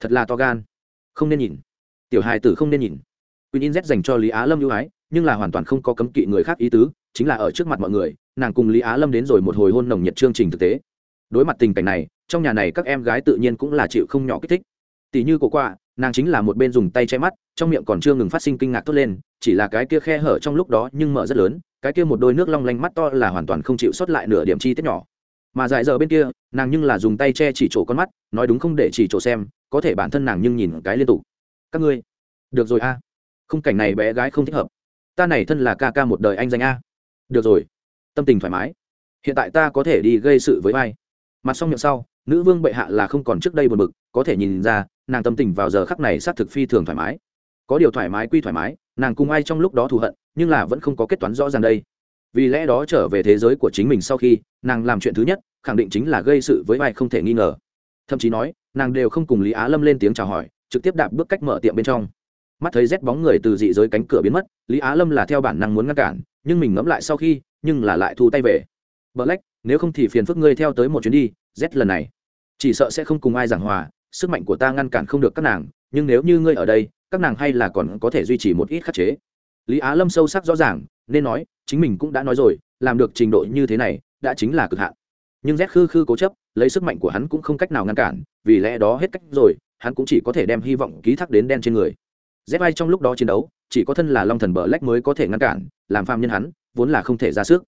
thật là to gan. Không nên nhìn. Tiểu hài tử không nên nhìn. Queen In Z dành cho Lý Á Lâm ưu ái, nhưng là hoàn toàn không có cấm kỵ người khác ý tứ, chính là ở trước mặt mọi người, nàng cùng Lý Á Lâm đến rồi một hồi hôn nồng nhiệt chương trình thực tế. Đối mặt tình cảnh này, trong nhà này các em gái tự nhiên cũng là chịu không nhỏ kích thích. Tỷ như cổ qua, nàng chính là một bên dùng tay che mắt, trong miệng còn chưa ngừng phát sinh kinh ngạc thốt lên, chỉ là cái kia khe hở trong lúc đó nhưng mở rất lớn, cái kia một đôi nước long lanh mắt to là hoàn toàn không chịu xuất lại nửa điểm chi tiết nhỏ. Mà dại giờ bên kia, nàng nhưng là dùng tay che chỉ chỗ con mắt, nói đúng không để chỉ chỗ xem, có thể bản thân nàng nhưng nhìn cái liên tục. Các ngươi, được rồi a khung cảnh này bé gái không thích hợp ta này thân là ca ca một đời anh danh a được rồi. Tâm tình thoải mái. Hiện tại ta có thể đi gây sự với ai? Mặt xong miệng sau, nữ vương bệ hạ là không còn trước đây buồn bực, có thể nhìn ra, nàng tâm tình vào giờ khắc này xác thực phi thường thoải mái. Có điều thoải mái quy thoải mái, nàng cùng ai trong lúc đó thù hận, nhưng là vẫn không có kết toán rõ ràng đây. Vì lẽ đó trở về thế giới của chính mình sau khi, nàng làm chuyện thứ nhất, khẳng định chính là gây sự với ai không thể nghi ngờ. Thậm chí nói, nàng đều không cùng lý á lâm lên tiếng chào hỏi, trực tiếp đạp bước cách mở tiệm bên trong mắt thấy rét bóng người từ dị giới cánh cửa biến mất, lý á lâm là theo bản năng muốn ngăn cản, nhưng mình ngẫm lại sau khi, nhưng là lại thu tay về. Black nếu không thì phiền phức ngươi theo tới một chuyến đi, rét lần này. Chỉ sợ sẽ không cùng ai giảng hòa, sức mạnh của ta ngăn cản không được các nàng, nhưng nếu như ngươi ở đây, các nàng hay là còn có thể duy trì một ít khắc chế. Lý á lâm sâu sắc rõ ràng, nên nói, chính mình cũng đã nói rồi, làm được trình độ như thế này, đã chính là cực hạn. Nhưng rét khư khư cố chấp, lấy sức mạnh của hắn cũng không cách nào ngăn cản, vì lẽ đó hết cách rồi, hắn cũng chỉ có thể đem hy vọng ký thác đến đen trên người z vai trong lúc đó chiến đấu, chỉ có thân là long thần bờ lách mới có thể ngăn cản, làm phàm nhân hắn, vốn là không thể ra sức.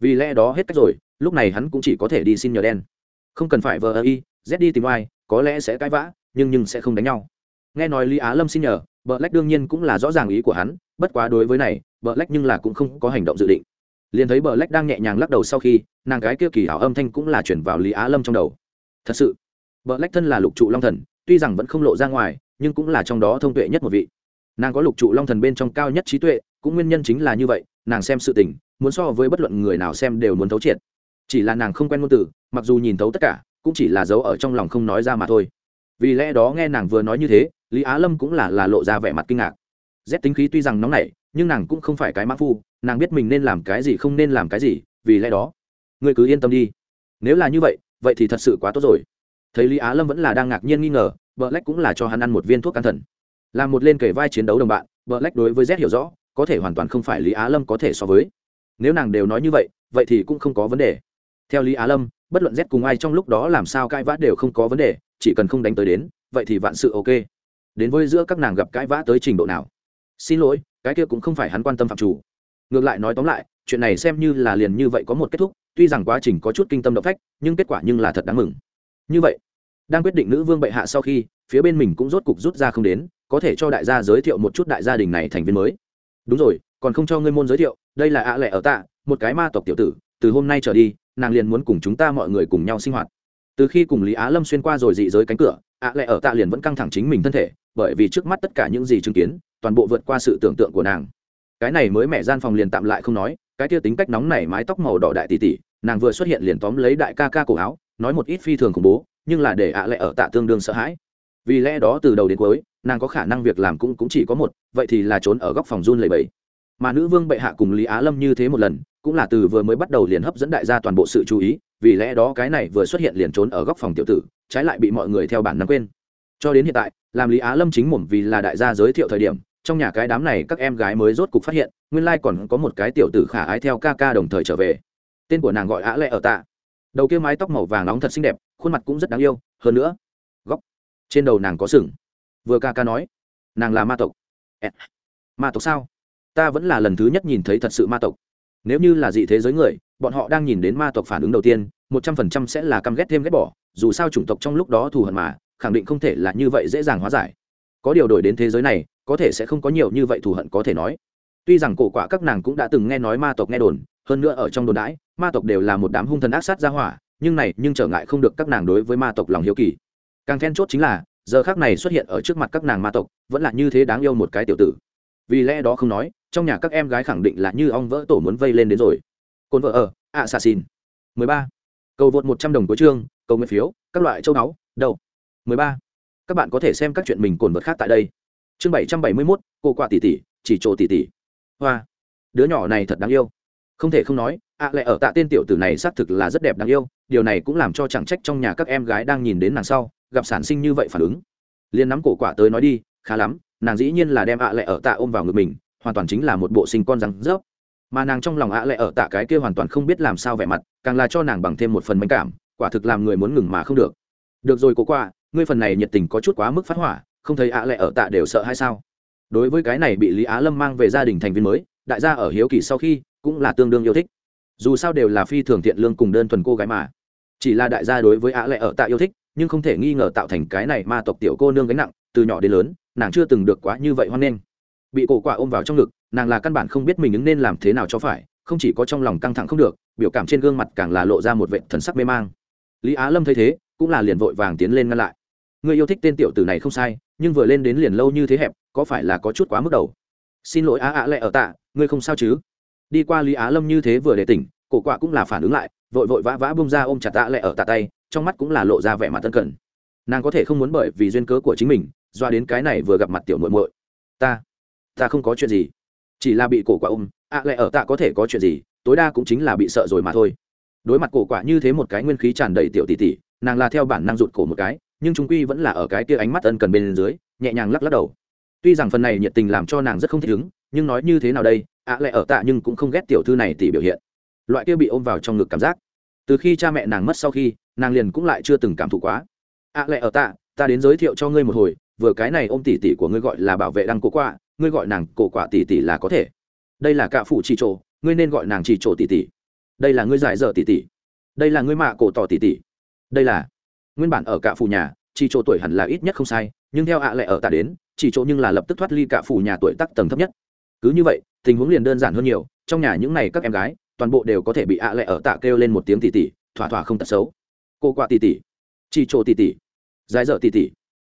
Vì lẽ đó hết cách rồi, lúc này hắn cũng chỉ có thể đi xin nhờ đen. Không cần phải vờ ơ y z đi tìm ai, có lẽ sẽ cãi vã, nhưng nhưng sẽ không đánh nhau. Nghe nói lý á lâm xin nhờ, bờ lách đương nhiên cũng là rõ ràng ý của hắn, bất quá đối với này, bờ lách nhưng là cũng không có hành động dự định. Liền thấy bờ lách đang nhẹ nhàng lắc đầu sau khi, nàng gái kia kỳ hảo âm thanh cũng là chuyển vào lý á lâm trong đầu. Thật sự, bờ lách thân là lục trụ long thần, tuy rằng vẫn không lộ ra ngoài, nhưng cũng là trong đó thông tuệ nhất một vị nàng có lục trụ long thần bên trong cao nhất trí tuệ, cũng nguyên nhân chính là như vậy, nàng xem sự tình, muốn so với bất luận người nào xem đều muốn thấu triệt. Chỉ là nàng không quen ngôn từ, mặc dù nhìn thấu tất cả, cũng chỉ là giấu ở trong lòng không nói ra mà thôi. Vì lẽ đó nghe nàng vừa nói như thế, lý á lâm cũng là là lộ ra vẻ mặt kinh ngạc. Rét tính khí tuy rằng nóng nảy, nhưng nàng cũng không phải cái mã phu, nàng biết mình nên làm cái gì không nên làm cái gì, vì lẽ đó, ngươi cứ yên tâm đi. Nếu là như vậy vậy thì thật sự quá tốt rồi. Thấy lý á lâm vẫn là đang ngạc nhiên nghi ngờ vợ lách cũng là cho hắn ăn một viên thuốc can thần làm một lên kể vai chiến đấu đồng bạn vợ lách đối với z hiểu rõ, có thể hoàn toàn không phải lý á lâm có thể so với. Nếu nàng đều nói như vậy vậy thì cũng không có vấn đề. Theo lý á lâm, bất luận z cùng ai trong lúc đó làm sao cãi vã đều không có vấn đề, chỉ cần không đánh tới đến, vậy thì vạn sự ok. Đến với giữa các nàng gặp cãi vã tới trình độ nào? Xin lỗi, cái kia cũng không phải hắn quan tâm phạm chủ. Ngược lại nói tóm lại, chuyện này xem như là liền như vậy có một kết thúc, tuy rằng quá trình có chút kinh tâm động phách, nhưng kết quả nhưng là thật đáng mừng. Như vậy, đang quyết định nữ vương bệ hạ sau khi, phía bên mình cũng rốt cục rút ra không đến có thể cho đại gia giới thiệu một chút đại gia đình này thành viên mới. Đúng rồi, còn không cho ngươi môn giới thiệu, đây là ạ lệ ở tạ, một cái ma tộc tiểu tử, từ hôm nay trở đi, nàng liền muốn cùng chúng ta mọi người cùng nhau sinh hoạt. Từ khi cùng lý á lâm xuyên qua rồi dị giới cánh cửa, ạ lệ ở tạ liền vẫn căng thẳng chính mình thân thể, bởi vì trước mắt tất cả những gì chứng kiến, toàn bộ vượt qua sự tưởng tượng của nàng. Cái này mới mẹ gian phòng liền tạm lại không nói, cái kia tính cách nóng này mái tóc màu đỏ đại tỷ tỷ, nàng vừa xuất hiện liền tóm lấy đại ca ca cổ áo, nói một ít phi thường khủng bố, nhưng là để ạ lệ ở tạ tương đương sợ hãi. Vì lẽ đó từ đầu đến cuối nàng có khả năng việc làm cũng cũng chỉ có một, vậy thì là trốn ở góc phòng run lầy bẫy mà nữ vương bệ hạ cùng lý á lâm như thế một lần, cũng là từ vừa mới bắt đầu liền hấp dẫn đại gia toàn bộ sự chú ý, vì lẽ đó cái này vừa xuất hiện liền trốn ở góc phòng tiểu tử, trái lại bị mọi người theo bản năng quên. Cho đến hiện tại, làm lý á lâm chính mồm vì là đại gia giới thiệu thời điểm, trong nhà cái đám này các em gái mới rốt cục phát hiện, nguyên lai còn có một cái tiểu tử khả ái theo ca ca đồng thời trở về. Tên của nàng gọi á lệ ở tạ. Đầu kia mái tóc màu vàng nóng thật xinh đẹp, khuôn mặt cũng rất đáng yêu, hơn nữa, góc trên đầu nàng có sừng vừa ca ca nói, nàng là ma tộc. Ma tộc sao? Ta vẫn là lần thứ nhất nhìn thấy thật sự ma tộc. Nếu như là dị thế giới người, bọn họ đang nhìn đến ma tộc phản ứng đầu tiên, một trăm phần trăm sẽ là căm ghét thêm ghét bỏ, dù sao chủng tộc trong lúc đó thù hận mà, khẳng định không thể là như vậy dễ dàng hóa giải. Có điều đổi đến thế giới này, có thể sẽ không có nhiều như vậy thù hận có thể nói. Tuy rằng cổ quả các nàng cũng đã từng nghe nói ma tộc nghe đồn, hơn nữa ở trong đồn đãi, ma tộc đều là một đám hung thần ác sát ra hỏa, nhưng này nhưng trở ngại không được các nàng đối với ma tộc lòng hiếu kỳ. Càng then chốt chính là giờ khác này xuất hiện ở trước mặt các nàng ma tộc, vẫn là như thế đáng yêu một cái tiểu tử. Vì lẽ đó không nói, trong nhà các em gái khẳng định là như ong vỡ tổ muốn vây lên đến rồi. Cồn vợ ở ạ xà xin mười ba. Cầu vượt một trăm đồng của chương, cầu nguyện phiếu, các loại châu máu đầu. Mười ba. Các bạn có thể xem các chuyện mình cồn vật khác tại đây. Chương bảy trăm bảy mươi mốt, cô quạ tỷ tỷ, chỉ trộ tỷ tỷ. Hoa. Đứa nhỏ này thật đáng yêu. Không thể không nói ạ lại ở tạ tên tiểu tử này xác thực là rất đẹp đáng yêu, điều này cũng làm cho chẳng trách trong nhà các em gái đang nhìn đến nàng sau, gặp sản sinh như vậy phản ứng. Liền nắm cổ quả tới nói đi, khá lắm, nàng dĩ nhiên là đem ạ lại ở tạ ôm vào ngực mình, hoàn toàn chính là một bộ sinh con răng rớp. Mà nàng trong lòng ạ lại ở tạ cái kia hoàn toàn không biết làm sao vẻ mặt, càng là cho nàng bằng thêm một phần manh cảm, quả thực làm người muốn ngừng mà không được. Được rồi cổ quả, ngươi phần này nhiệt tình có chút quá mức phát hỏa, không thấy ạ lại ở tạ đều sợ hay sao? Đối với cái này bị lý á lâm mang về gia đình thành viên mới, đại gia ở hiếu kỳ sau khi, cũng là tương đương yêu thích dù sao đều là phi thường thiện lương cùng đơn thuần cô gái mà. Chỉ là đại gia đối với ạ lại ở tạ yêu thích, nhưng không thể nghi ngờ tạo thành cái này ma tộc tiểu cô nương gánh nặng, từ nhỏ đến lớn, nàng chưa từng được quá như vậy hoan nghênh. Bị cổ quả ôm vào trong ngực, nàng là căn bản không biết mình ứng nên làm thế nào cho phải, không chỉ có trong lòng căng thẳng không được, biểu cảm trên gương mặt càng là lộ ra một vệ thần sắc mê mang. Lý á lâm thấy thế, cũng là liền vội vàng tiến lên ngăn lại. Người yêu thích tên tiểu tử này không sai, nhưng vừa lên đến liền lâu như thế hẹp, có phải là có chút quá mức đầu? Xin lỗi á ạ lẹ ở tạ ngươi không sao chứ? Đi qua lý á lâm như thế vừa để tỉnh, cổ quạ cũng là phản ứng lại, vội vội vã vã bông ra ôm chặt tạ lại ở tạ tay, trong mắt cũng là lộ ra vẻ mặt tân cận nàng có thể không muốn bởi vì duyên cớ của chính mình, doa đến cái này vừa gặp mặt tiểu muội muội. Ta ta không có chuyện gì. Chỉ là bị cổ quả ôm, ạ lại ở tạ có thể có chuyện gì, tối đa cũng chính là bị sợ rồi mà thôi. Đối mặt cổ quả như thế một cái nguyên khí tràn đầy tiểu tỷ tỷ, nàng là theo bản năng rụt cổ một cái, nhưng chúng quy vẫn là ở cái kia ánh mắt ân cần bên dưới, nhẹ nhàng lắc lắc đầu. Tuy rằng phần này nhiệt tình làm cho nàng rất không thích ứng, nhưng nói như thế nào đây ạ à lại ở tạ nhưng cũng không ghét tiểu thư này tỷ biểu hiện. Loại kia bị ôm vào trong ngực cảm giác. Từ khi cha mẹ nàng mất sau khi, nàng liền cũng lại chưa từng cảm thụ quá. ạ à lại ở tạ, ta đến giới thiệu cho ngươi một hồi, vừa cái này ôm tỷ tỷ của ngươi gọi là bảo vệ đăng cổ quạ, ngươi gọi nàng cổ quạ tỷ tỷ là có thể. Đây là cạ phụ chỉ trộ ngươi nên gọi nàng chỉ trộ tỷ tỷ đây là ngươi giải dở tỷ tỷ đây là ngươi mạ cổ tỏ tỷ tỷ đây là nguyên bản ở cạ phụ nhà chỉ trộ tuổi hẳn là ít nhất không sai, nhưng theo ạ à lệ ở tạ đến chỉ chỗ nhưng là lập tức thoát ly cạ phụ nhà tuổi tắc tầng thấp nhất. Cứ như vậy tình huống liền đơn giản hơn nhiều trong nhà những này các em gái toàn bộ đều có thể bị ạ à lệ ở tạ kêu lên một tiếng tỉ tỉ, thỏa thỏa không tật xấu. Cô quạ tỉ tỉ chi trộ tỉ tỉ dài dở tỉ tỉ.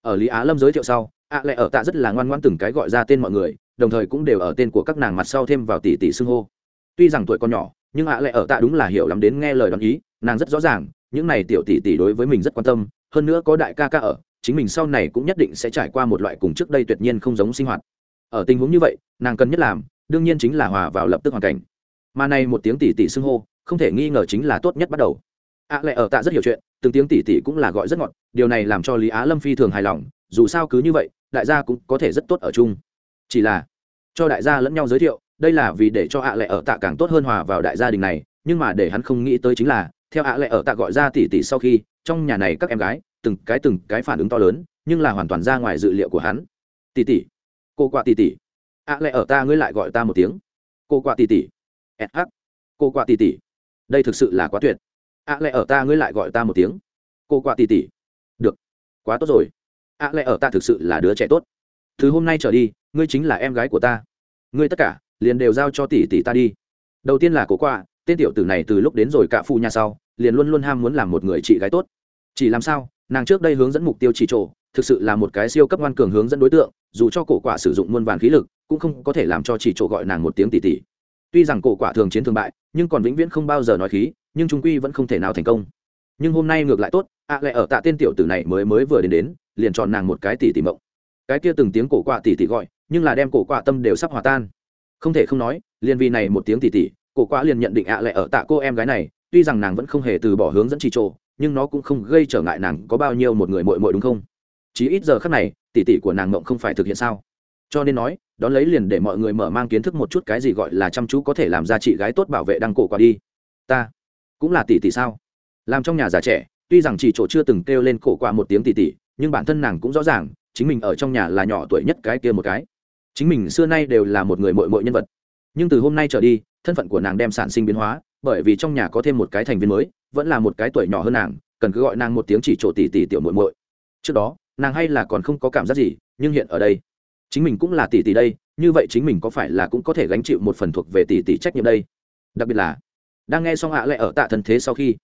ở lý á lâm giới thiệu sau ạ lệ ở tạ rất là ngoan ngoan từng cái gọi ra tên mọi người đồng thời cũng đều ở tên của các nàng mặt sau thêm vào tỉ tỉ xưng hô. Tuy rằng tuổi còn nhỏ nhưng ạ lệ ở tạ đúng là hiểu lắm đến nghe lời đoán ý nàng rất rõ ràng những này tiểu tỷ tỷ đối với mình rất quan tâm hơn nữa có đại ca ca ở chính mình sau này cũng nhất định sẽ trải qua một loại cùng trước đây tuyệt nhiên không giống sinh hoạt. Ở tình huống như vậy nàng cần nhất làm đương nhiên chính là hòa vào lập tức hoàn cảnh. Mà này một tiếng tỷ tỷ xưng hô không thể nghi ngờ chính là tốt nhất bắt đầu. Ạ à, lại ở tạ rất hiểu chuyện từng tiếng tỷ tỷ cũng là gọi rất ngọt điều này làm cho lý á lâm phi thường hài lòng dù sao cứ như vậy đại gia cũng có thể rất tốt ở chung. Chỉ là cho đại gia lẫn nhau giới thiệu đây là vì để cho ạ à lệ ở tạ càng tốt hơn hòa vào đại gia đình này nhưng mà để hắn không nghĩ tới chính là theo ạ à lệ ở tạ gọi ra tỷ tỷ sau khi trong nhà này các em gái từng cái từng cái phản ứng to lớn nhưng là hoàn toàn ra ngoài dự liệu của hắn. Tỷ tỷ cô qua tỷ tỷ ạ lại ở ta, ngươi lại gọi ta một tiếng. Cô qua tỷ tỷ sh cô quạ tỷ tỷ đây thực sự là quá tuyệt. Ạ lại ở ta, ngươi lại gọi ta một tiếng. Cô quạ tỷ tỷ à, được. Quá tốt rồi. À, ạ lại ở ta thực sự là đứa trẻ tốt. Từ hôm nay trở đi, ngươi chính là em gái của ta. Ngươi tất cả, liền đều giao cho tỷ tỷ ta đi. Đầu tiên là cố quạ, tên tiểu tử này từ lúc đến rồi cả phu nhà sau, liền luôn luôn ham muốn làm một người chị gái tốt. Chỉ làm sao, nàng trước đây hướng dẫn mục tiêu chỉ trộ thực sự là một cái siêu cấp ngoan cường hướng dẫn đối tượng, dù cho cổ quả sử dụng muôn vàn khí lực, cũng không có thể làm cho chỉ chỗ gọi nàng một tiếng tỷ tỷ tuy rằng cổ quả thường chiến thường bại, nhưng còn vĩnh viễn không bao giờ nói khí, nhưng trung quy vẫn không thể nào thành công. Nhưng hôm nay ngược lại tốt, ạ à lại ở tạ tên tiểu tử này mới mới vừa đến đến, liền chọn nàng một cái tỷ tỷ mộng. Cái kia từng tiếng cổ quả tỷ tỷ gọi, nhưng là đem cổ quả tâm đều sắp hòa tan. Không thể không nói, liền vì này một tiếng tỷ tỷ cổ quả liền nhận định ạ à lại ở tạ cô em gái này, tuy rằng nàng vẫn không hề từ bỏ hướng dẫn chỉ trộ nhưng nó cũng không gây trở ngại nàng có bao nhiêu một người mội mội đúng không? Chí ít giờ khắc này, tỷ tỷ của nàng mộng không phải thực hiện sao? Cho nên nói, đón lấy liền để mọi người mở mang kiến thức một chút cái gì gọi là chăm chú có thể làm ra chị gái tốt bảo vệ đăng cổ qua đi. Ta cũng là tỷ tỷ sao? Làm trong nhà già trẻ, tuy rằng chỉ chỗ chưa từng kêu lên cổ qua một tiếng tỷ tỷ, nhưng bản thân nàng cũng rõ ràng, chính mình ở trong nhà là nhỏ tuổi nhất cái kia một cái. Chính mình xưa nay đều là một người mội mội nhân vật. Nhưng từ hôm nay trở đi, thân phận của nàng đem sản sinh biến hóa, bởi vì trong nhà có thêm một cái thành viên mới, vẫn là một cái tuổi nhỏ hơn nàng, cần cứ gọi nàng một tiếng chỉ trổ tỷ tỷ tiểu muội muội. Trước đó nàng hay là còn không có cảm giác gì, nhưng hiện ở đây, chính mình cũng là tỷ tỷ đây, như vậy chính mình có phải là cũng có thể gánh chịu một phần thuộc về tỷ tỷ trách nhiệm đây? Đặc biệt là, đang nghe xong ạ lệ ở tạ thân thế sau khi,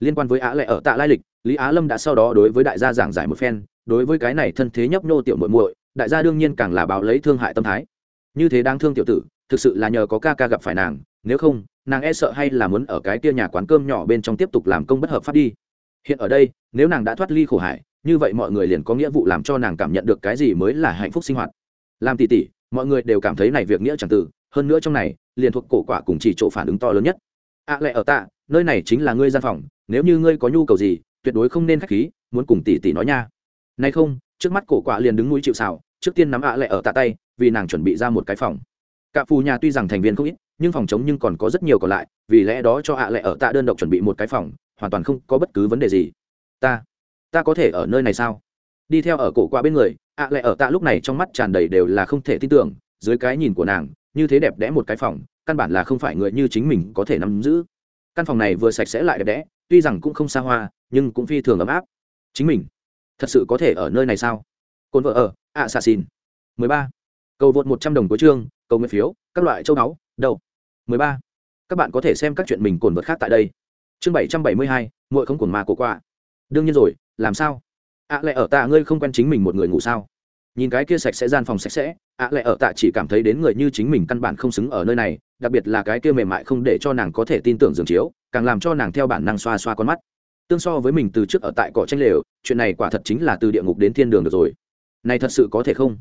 liên quan với ạ lệ ở tạ lai lịch, lý á lâm đã sau đó đối với đại gia giảng giải một phen, đối với cái này thân thế nhấp nhô tiểu muội muội, đại gia đương nhiên càng là báo lấy thương hại tâm thái. Như thế đang thương tiểu tử, thực sự là nhờ có ca ca gặp phải nàng, nếu không, nàng e sợ hay là muốn ở cái kia nhà quán cơm nhỏ bên trong tiếp tục làm công bất hợp pháp đi. Hiện ở đây, nếu nàng đã thoát ly khổ hải như vậy mọi người liền có nghĩa vụ làm cho nàng cảm nhận được cái gì mới là hạnh phúc sinh hoạt. Làm tỉ tỉ mọi người đều cảm thấy này việc nghĩa chẳng từ, hơn nữa trong này, liền thuộc cổ quả cùng chỉ chỗ phản ứng to lớn nhất. Ạ à lẽ ở tạ, nơi này chính là ngươi gian phòng, nếu như ngươi có nhu cầu gì, tuyệt đối không nên khách khí, muốn cùng tỷ tỷ nói nha. Nay không, trước mắt cổ quả liền đứng núi chịu xào trước tiên nắm ạ à lẽ ở tạ tay, vì nàng chuẩn bị ra một cái phòng. Cả phù nhà tuy rằng thành viên không ít, nhưng phòng chống nhưng còn có rất nhiều còn lại, vì lẽ đó cho ạ à lẽ ở tạ đơn độc chuẩn bị một cái phòng, hoàn toàn không có bất cứ vấn đề gì. Ta ta có thể ở nơi này sao? Đi theo ở cổ qua bên người ạ lại ở tạ lúc này trong mắt tràn đầy đều là không thể tin tưởng dưới cái nhìn của nàng như thế đẹp đẽ một cái phòng căn bản là không phải người như chính mình có thể nắm giữ. Căn phòng này vừa sạch sẽ lại đẹp đẽ tuy rằng cũng không xa hoa nhưng cũng phi thường ấm áp. Chính mình thật sự có thể ở nơi này sao? Cồn vợ ở ạ xà xin mười ba. Cầu vượt một trăm đồng cuối chương cầu nguyện phiếu các loại châu báu đậu, mười ba. Các bạn có thể xem các chuyện mình cồn vật khác tại đây. Chương bảy trăm bảy mươi hai mỗi không cuồng ma cổ qua. Đương nhiên rồi làm sao? Ạ à, lại ở tạ ngươi không quen chính mình một người ngủ sao? Nhìn cái kia sạch sẽ gian phòng sạch sẽ ạ à, lại ở tạ chỉ cảm thấy đến người như chính mình căn bản không xứng ở nơi này đặc biệt là cái kia mềm mại không để cho nàng có thể tin tưởng giường chiếu càng làm cho nàng theo bản năng xoa xoa con mắt. Tương so với mình từ trước ở tại cỏ tranh lều chuyện này quả thật chính là từ địa ngục đến thiên đường được rồi. Này thật sự có thể không?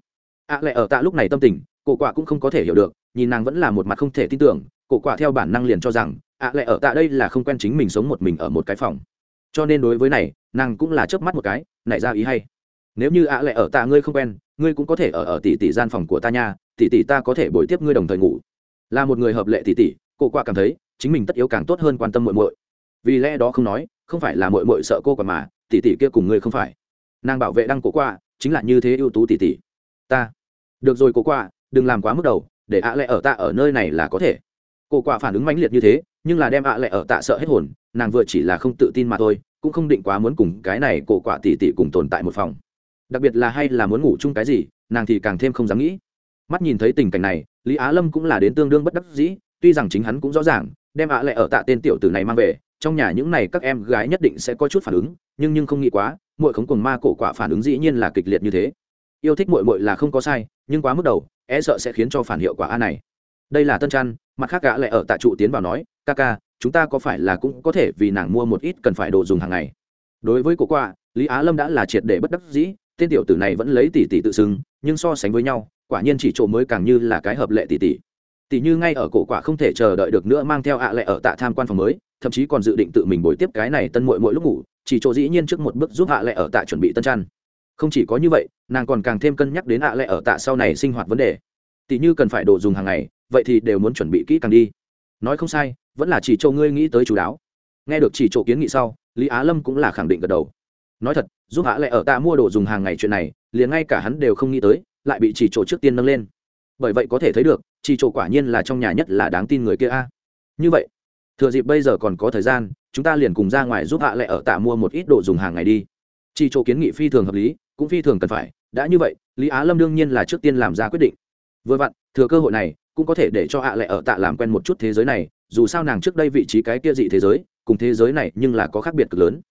Ạ à, lại ở tạ lúc này tâm tình cổ quả cũng không có thể hiểu được nhìn nàng vẫn là một mặt không thể tin tưởng cổ quả theo bản năng liền cho rằng ạ à, lại ở tạ đây là không quen chính mình sống một mình ở một cái phòng cho nên đối với này, nàng cũng là chớp mắt một cái, nảy ra ý hay. Nếu như ạ lại ở tạ ngươi không quen, ngươi cũng có thể ở ở tỷ tỷ gian phòng của ta nha, tỷ tỷ ta có thể bồi tiếp ngươi đồng thời ngủ. Là một người hợp lệ tỷ tỷ, cô qua cảm thấy, chính mình tất yếu càng tốt hơn quan tâm muội muội. Vì lẽ đó không nói, không phải là muội muội sợ cô còn mà, tỷ tỷ kia cùng ngươi không phải. Nàng bảo vệ đăng cổ qua, chính là như thế ưu tú tỷ tỷ. Ta. Được rồi cô qua, đừng làm quá mức đầu, để ạ lại ở tạ ở nơi này là có thể. Cô qua phản ứng mãnh liệt như thế, nhưng là đem ạ lại ở tạ sợ hết hồn nàng vừa chỉ là không tự tin mà thôi, cũng không định quá muốn cùng cái này cổ quả tỷ tỷ cùng tồn tại một phòng. Đặc biệt là hay là muốn ngủ chung cái gì, nàng thì càng thêm không dám nghĩ. Mắt nhìn thấy tình cảnh này, lý á lâm cũng là đến tương đương bất đắc dĩ, tuy rằng chính hắn cũng rõ ràng, đem ạ lại ở tạ tên tiểu tử này mang về, trong nhà những này các em gái nhất định sẽ có chút phản ứng, nhưng nhưng không nghĩ quá, muội khống cùng ma cổ quả phản ứng dĩ nhiên là kịch liệt như thế. Yêu thích muội muội là không có sai, nhưng quá mức đầu e sợ sẽ khiến cho phản hiệu quả a này. Đây là tân trăn, mặt khác gã lại ở tạ trụ tiến vào nói, ca ca chúng ta có phải là cũng có thể vì nàng mua một ít cần phải đồ dùng hàng ngày? Đối với cổ quả lý á lâm đã là triệt để bất đắc dĩ, tên tiểu tử này vẫn lấy tỷ tỷ tự xưng, nhưng so sánh với nhau, quả nhiên chỉ chỗ mới càng như là cái hợp lệ tỷ tỷ. Tỷ như ngay ở cổ quả không thể chờ đợi được nữa mang theo ạ lệ ở tạ tham quan phòng mới, thậm chí còn dự định tự mình bồi tiếp cái này tân muội mỗi lúc ngủ, chỉ chỗ dĩ nhiên trước một bước giúp ạ lệ ở tạ chuẩn bị tân chăn. Không chỉ có như vậy, nàng còn càng thêm cân nhắc đến ạ lệ ở tạ sau này sinh hoạt vấn đề. Tỷ như cần phải đồ dùng hàng ngày, vậy thì đều muốn chuẩn bị kỹ càng đi. Nói không sai vẫn là chỉ châu ngươi nghĩ tới chú đáo. Nghe được chỉ chỗ kiến nghị sau, lý á lâm cũng là khẳng định gật đầu. Nói thật, giúp hạ lại ở tạ mua đồ dùng hàng ngày chuyện này, liền ngay cả hắn đều không nghĩ tới, lại bị chỉ chỗ trước tiên nâng lên. Bởi vậy có thể thấy được, chỉ chỗ quả nhiên là trong nhà nhất là đáng tin người kia a. Như vậy, thừa dịp bây giờ còn có thời gian, chúng ta liền cùng ra ngoài giúp hạ lại ở tạ mua một ít đồ dùng hàng ngày đi. Chỉ chỗ kiến nghị phi thường hợp lý, cũng phi thường cần phải, đã như vậy, lý á lâm đương nhiên là trước tiên làm ra quyết định. Vừa vặn, thừa cơ hội này, cũng có thể để cho hạ lại ở tạ làm quen một chút thế giới này dù sao nàng trước đây vị trí cái kia dị thế giới, cùng thế giới này nhưng là có khác biệt cực lớn.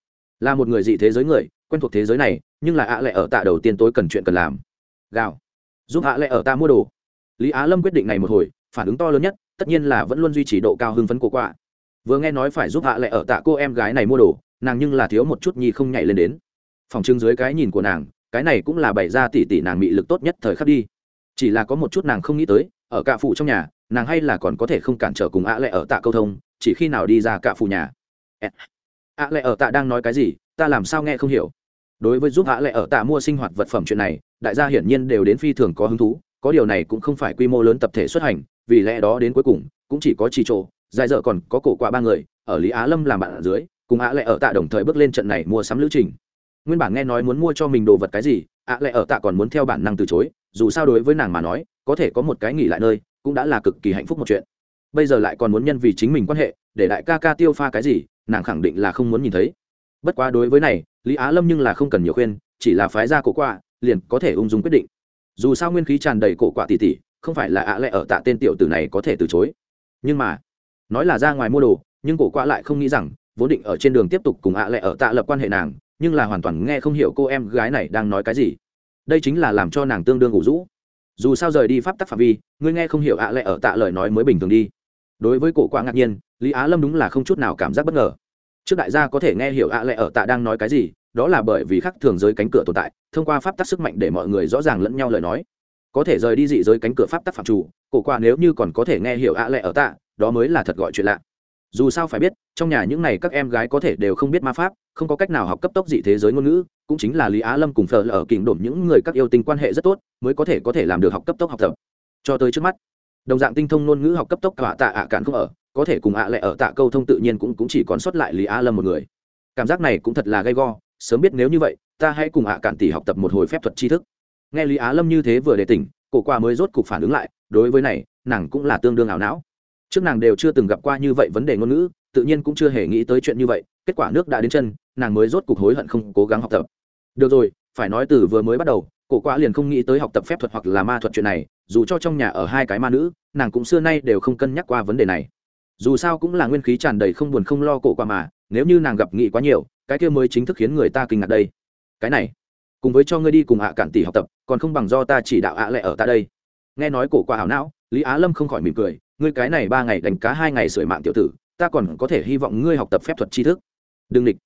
Là một người dị thế giới người, quen thuộc thế giới này, nhưng là ạ lại ở tạ đầu tiên tối cần chuyện cần làm. Gạo giúp ạ lại ở ta mua đồ. Lý á lâm quyết định này một hồi, phản ứng to lớn nhất, tất nhiên là vẫn luôn duy trì độ cao hưng phấn của quạ. Vừa nghe nói phải giúp ạ lại ở tạ cô em gái này mua đồ, nàng nhưng là thiếu một chút nhi không nhảy lên đến. Phòng trưng dưới cái nhìn của nàng, cái này cũng là bày ra tỷ tỷ nàng bị lực tốt nhất thời khắc đi. Chỉ là có một chút nàng không nghĩ tới, ở cạ phụ trong nhà nàng hay là còn có thể không cản trở cùng ạ lệ ở tạ câu thông, chỉ khi nào đi ra cả phủ nhà. Ạ lệ ở tạ đang nói cái gì, ta làm sao nghe không hiểu. Đối với giúp ạ lệ ở tạ mua sinh hoạt vật phẩm chuyện này, đại gia hiển nhiên đều đến phi thường có hứng thú, có điều này cũng không phải quy mô lớn tập thể xuất hành, vì lẽ đó đến cuối cùng, cũng chỉ có chi trộ dài dở còn có cổ qua ba người, ở lý á lâm làm bạn ở dưới, cùng ạ lệ ở tạ đồng thời bước lên trận này mua sắm lữ trình. Nguyên bản nghe nói muốn mua cho mình đồ vật cái gì, ạ lệ ở tạ còn muốn theo bản năng từ chối, dù sao đối với nàng mà nói, có thể có một cái nghỉ lại nơi cũng đã là cực kỳ hạnh phúc một chuyện. Bây giờ lại còn muốn nhân vì chính mình quan hệ, để đại ca ca tiêu pha cái gì, nàng khẳng định là không muốn nhìn thấy. Bất quá đối với này, lý á lâm nhưng là không cần nhiều khuyên, chỉ là phái ra cổ quạ, liền có thể ung dung quyết định. Dù sao nguyên khí tràn đầy cổ quạ tỉ tỉ, không phải là ạ lẽ ở tạ tên tiểu tử này có thể từ chối. Nhưng mà, nói là ra ngoài mua đồ, nhưng cổ quạ lại không nghĩ rằng, vốn định ở trên đường tiếp tục cùng ạ lẽ ở tạ lập quan hệ nàng, nhưng là hoàn toàn nghe không hiểu cô em gái này đang nói cái gì. Đây chính là làm cho nàng tương đương ngủ rũ dù sao rời đi pháp tắc phạm vi, ngươi nghe không hiểu ạ lẽ ở tạ lời nói mới bình thường đi. Đối với cổ quá ngạc nhiên, lý á lâm đúng là không chút nào cảm giác bất ngờ. Trước đại gia có thể nghe hiểu ạ à ở tạ đang nói cái gì, đó là bởi vì khắc thường giới cánh cửa tồn tại, thông qua pháp tắc sức mạnh để mọi người rõ ràng lẫn nhau lời nói. Có thể rời đi dị giới cánh cửa pháp tắc phạm chủ, cổ qua nếu như còn có thể nghe hiểu ạ à ở tạ, đó mới là thật gọi chuyện lạ dù sao phải biết trong nhà những này các em gái có thể đều không biết ma pháp không có cách nào học cấp tốc dị thế giới ngôn ngữ cũng chính là lý á lâm cùng phở ở kỉnh đổm những người các yêu tinh quan hệ rất tốt mới có thể có thể làm được học cấp tốc học tập. Cho tới trước mắt đồng dạng tinh thông ngôn ngữ học cấp tốc cả tạ ạ cạn không ở có thể cùng ạ à ở tạ câu thông tự nhiên cũng, cũng chỉ còn sót lại lý Á lâm một người. Cảm giác này cũng thật là gay go sớm biết nếu như vậy ta hãy cùng ạ cạn tỷ học tập một hồi phép thuật tri thức. Nghe lý á lâm như thế vừa để tỉnh cổ qua mới rốt cục phản ứng lại đối với này nàng cũng là tương đương ảo não trước nàng đều chưa từng gặp qua như vậy vấn đề ngôn ngữ, tự nhiên cũng chưa hề nghĩ tới chuyện như vậy, kết quả nước đã đến chân, nàng mới rốt cục hối hận không cố gắng học tập. Được rồi, phải nói từ vừa mới bắt đầu, cổ quá liền không nghĩ tới học tập phép thuật hoặc là ma thuật chuyện này, dù cho trong nhà ở hai cái ma nữ, nàng cũng xưa nay đều không cân nhắc qua vấn đề này. Dù sao cũng là nguyên khí tràn đầy không buồn không lo cổ qua mà, nếu như nàng gặp nghị quá nhiều, cái kia mới chính thức khiến người ta kinh ngạc đây. Cái này, cùng với cho ngươi đi cùng ạ cản tỷ học tập, còn không bằng do ta chỉ đạo ạ lại ở ta đây. Nghe nói cổ qua hảo não, lý á lâm không khỏi mỉm cười ngươi cái này ba ngày đánh cá hai ngày sưởi mạng tiểu tử, ta còn có thể hy vọng ngươi học tập phép thuật tri thức. Đừng địch.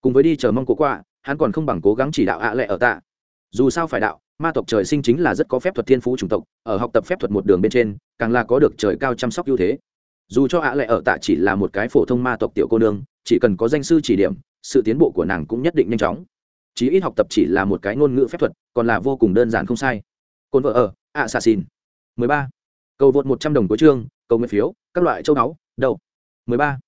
Cùng với đi chờ mong cố qua, hắn còn không bằng cố gắng chỉ đạo ạ lệ ở ta dù sao phải đạo, ma tộc trời sinh chính là rất có phép thuật thiên phú chủng tộc, ở học tập phép thuật một đường bên trên, càng là có được trời cao chăm sóc ưu thế. Dù cho ạ lệ ở tạ chỉ là một cái phổ thông ma tộc tiểu cô nương, chỉ cần có danh sư chỉ điểm, sự tiến bộ của nàng cũng nhất định nhanh chóng. Chí ít học tập chỉ là một cái ngôn ngữ phép thuật, còn là vô cùng đơn giản không sai. Cồn vợ ở ạ xà xin mười ba cầu vượt một trăm đồng cuối chương, cầu nguyện phiếu, các loại châu báu đầu mười ba.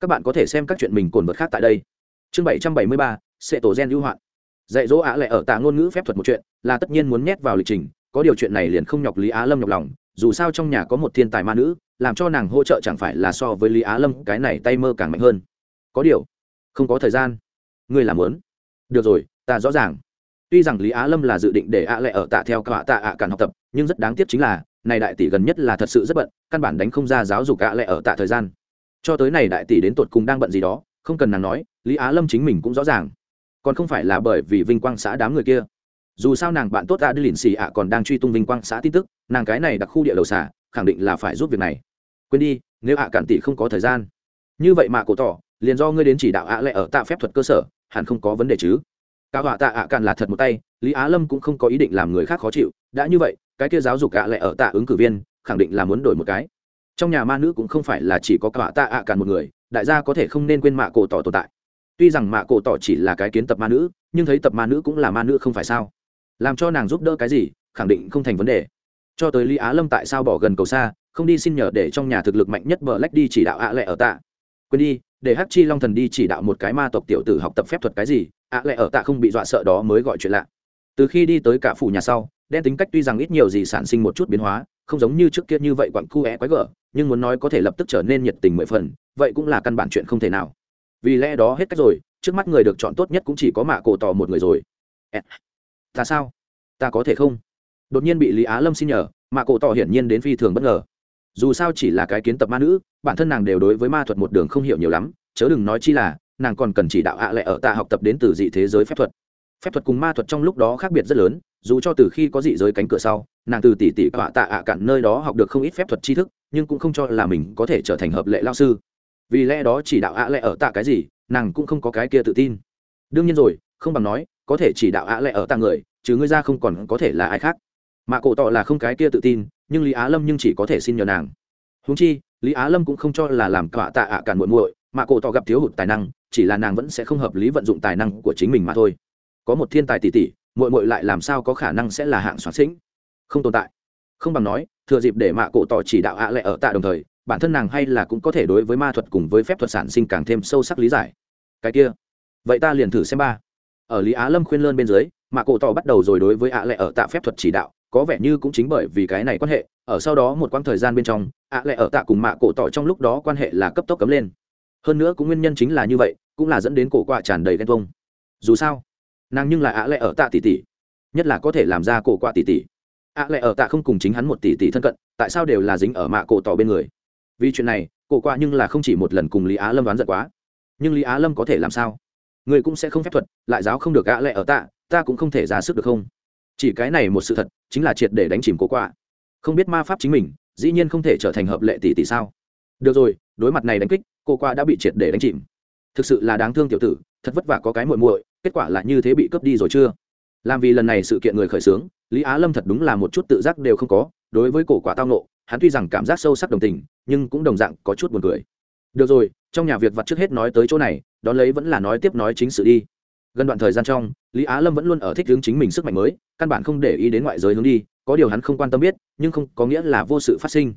Các bạn có thể xem các chuyện mình cồn vượt khác tại đây. Chương bảy trăm bảy mươi ba, sẽ tổ gen ưu hoạn. Dạy dỗ á lại ở tạ ngôn ngữ phép thuật một chuyện, là tất nhiên muốn nhét vào lịch trình, có điều chuyện này liền không nhọc lý á lâm nhọc lòng, dù sao trong nhà có một thiên tài ma nữ, làm cho nàng hỗ trợ chẳng phải là so với lý á lâm, cái này tay mơ càng mạnh hơn. Có điều, không có thời gian. Ngươi làm lớn được rồi, ta rõ ràng. Tuy rằng lý á lâm là dự định để ạ lại ở tạ theo cả tạ ạ cản học tập, nhưng rất đáng tiếc chính là này đại tỷ gần nhất là thật sự rất bận, căn bản đánh không ra giáo dục ạ lại ở tạ thời gian. Cho tới này đại tỷ đến tột cùng đang bận gì đó, không cần nàng nói, lý á lâm chính mình cũng rõ ràng. Còn không phải là bởi vì vinh quang xã đám người kia. Dù sao nàng bạn tốt ạ đi lìn xì ạ còn đang truy tung vinh quang xã tin tức, nàng cái này đặc khu địa đầu xả khẳng định là phải giúp việc này. Quên đi, nếu ạ cản tỷ không có thời gian. Như vậy mà cổ tỏ, liền do ngươi đến chỉ đạo ạ lại ở tạ phép thuật cơ sở, hẳn không có vấn đề chứ. Cao họa tạ ạ cản là thật một tay, lý á lâm cũng không có ý định làm người khác khó chịu đã như vậy, cái kia giáo dục ạ lại ở tạ ứng cử viên, khẳng định là muốn đổi một cái. Trong nhà ma nữ cũng không phải là chỉ có cả tạ ạ càn một người, đại gia có thể không nên quên mạ cổ tỏ tồn tại. Tuy rằng mạ cổ tỏ chỉ là cái kiến tập ma nữ, nhưng thấy tập ma nữ cũng là ma nữ không phải sao? Làm cho nàng giúp đỡ cái gì, khẳng định không thành vấn đề. Cho tới lý á lâm tại sao bỏ gần cầu xa, không đi xin nhờ để trong nhà thực lực mạnh nhất bờ lách đi chỉ đạo ạ lệ ở tạ. Quên đi, để hắc chi long thần đi chỉ đạo một cái ma tộc tiểu tử học tập phép thuật cái gì, ạ lệ ở tạ không bị dọa sợ đó mới gọi chuyện lạ. Từ khi đi tới cả phủ nhà sau đen tính cách tuy rằng ít nhiều gì sản sinh một chút biến hóa, không giống như trước kia như vậy quặn cu é quái gở, nhưng muốn nói có thể lập tức trở nên nhiệt tình mười phần, vậy cũng là căn bản chuyện không thể nào. Vì lẽ đó hết cách rồi, trước mắt người được chọn tốt nhất cũng chỉ có mạ cổ tỏ một người rồi. Ta sao? Ta có thể không? Đột nhiên bị lý á lâm xin nhờ, mạ cổ tỏ hiển nhiên đến phi thường bất ngờ. Dù sao chỉ là cái kiến tập ma nữ, bản thân nàng đều đối với ma thuật một đường không hiểu nhiều lắm, chớ đừng nói chi là, nàng còn cần chỉ đạo ạ à lệ ở tạ học tập đến từ dị thế giới phép thuật. Phép thuật cùng ma thuật trong lúc đó khác biệt rất lớn dù cho từ khi có dị giới cánh cửa sau, nàng từ tỷ tỷ ạ tạ ạ cạn nơi đó học được không ít phép thuật tri thức, nhưng cũng không cho là mình có thể trở thành hợp lệ lao sư. Vì lẽ đó chỉ đạo ạ lệ ở tạ cái gì, nàng cũng không có cái kia tự tin. Đương nhiên rồi, không bằng nói, có thể chỉ đạo ạ lệ ở tạ người, chứ ngươi ra không còn có thể là ai khác. Mà cổ tỏ là không cái kia tự tin, nhưng lý á lâm nhưng chỉ có thể xin nhờ nàng. Húng chi, lý á lâm cũng không cho là làm cọa tạ ạ cản muộn muội, mà cổ tỏ gặp thiếu hụt tài năng, chỉ là nàng vẫn sẽ không hợp lý vận dụng tài năng của chính mình mà thôi. Có một thiên tài tỷ tỷ mội mội lại làm sao có khả năng sẽ là hạng soạn sinh? Không tồn tại. Không bằng nói, thừa dịp để mạ cổ tỏ chỉ đạo ạ lệ ở tạ đồng thời, bản thân nàng hay là cũng có thể đối với ma thuật cùng với phép thuật sản sinh càng thêm sâu sắc lý giải. Cái kia, vậy ta liền thử xem ba. Ở lý á lâm khuyên lơn bên dưới, mạ cổ tỏ bắt đầu rồi đối với ạ lệ ở tạ phép thuật chỉ đạo, có vẻ như cũng chính bởi vì cái này quan hệ, ở sau đó một quãng thời gian bên trong, ạ lệ ở tạ cùng mạ cổ tỏ trong lúc đó quan hệ là cấp tốc cấm lên. Hơn nữa cũng nguyên nhân chính là như vậy, cũng là dẫn đến cổ quạ tràn đầy ghen vông dù sao nàng nhưng là ạ lệ ở tạ tỷ tỷ nhất là có thể làm ra cổ quạ tỷ tỷ ạ lệ ở tạ không cùng chính hắn một tỷ tỷ thân cận, tại sao đều là dính ở mạ cổ tỏ bên người? vì chuyện này, cổ quạ nhưng là không chỉ một lần cùng lý á lâm đoán giận quá. nhưng lý á lâm có thể làm sao? người cũng sẽ không phép thuật, lại giáo không được ạ lệ ở tạ, ta cũng không thể ra sức được không? chỉ cái này một sự thật, chính là triệt để đánh chìm cổ quạ. không biết ma pháp chính mình, dĩ nhiên không thể trở thành hợp lệ tỷ tỷ sao? được rồi, đối mặt này đánh kích cô qua đã bị triệt để đánh chìm. thực sự là đáng thương tiểu tử, thật vất vả có cái muội muội kết quả là như thế bị cướp đi rồi chưa? Làm vì lần này sự kiện người khởi xướng, lý á lâm thật đúng là một chút tự giác đều không có, đối với cổ quả tao nộ hắn tuy rằng cảm giác sâu sắc đồng tình, nhưng cũng đồng dạng có chút buồn cười. Được rồi, trong nhà việc vặt trước hết nói tới chỗ này, đón lấy vẫn là nói tiếp nói chính sự đi. Gần đoạn thời gian trong, lý á lâm vẫn luôn ở thích hướng chính mình sức mạnh mới, căn bản không để ý đến ngoại giới hướng đi, có điều hắn không quan tâm biết, nhưng không có nghĩa là vô sự phát sinh.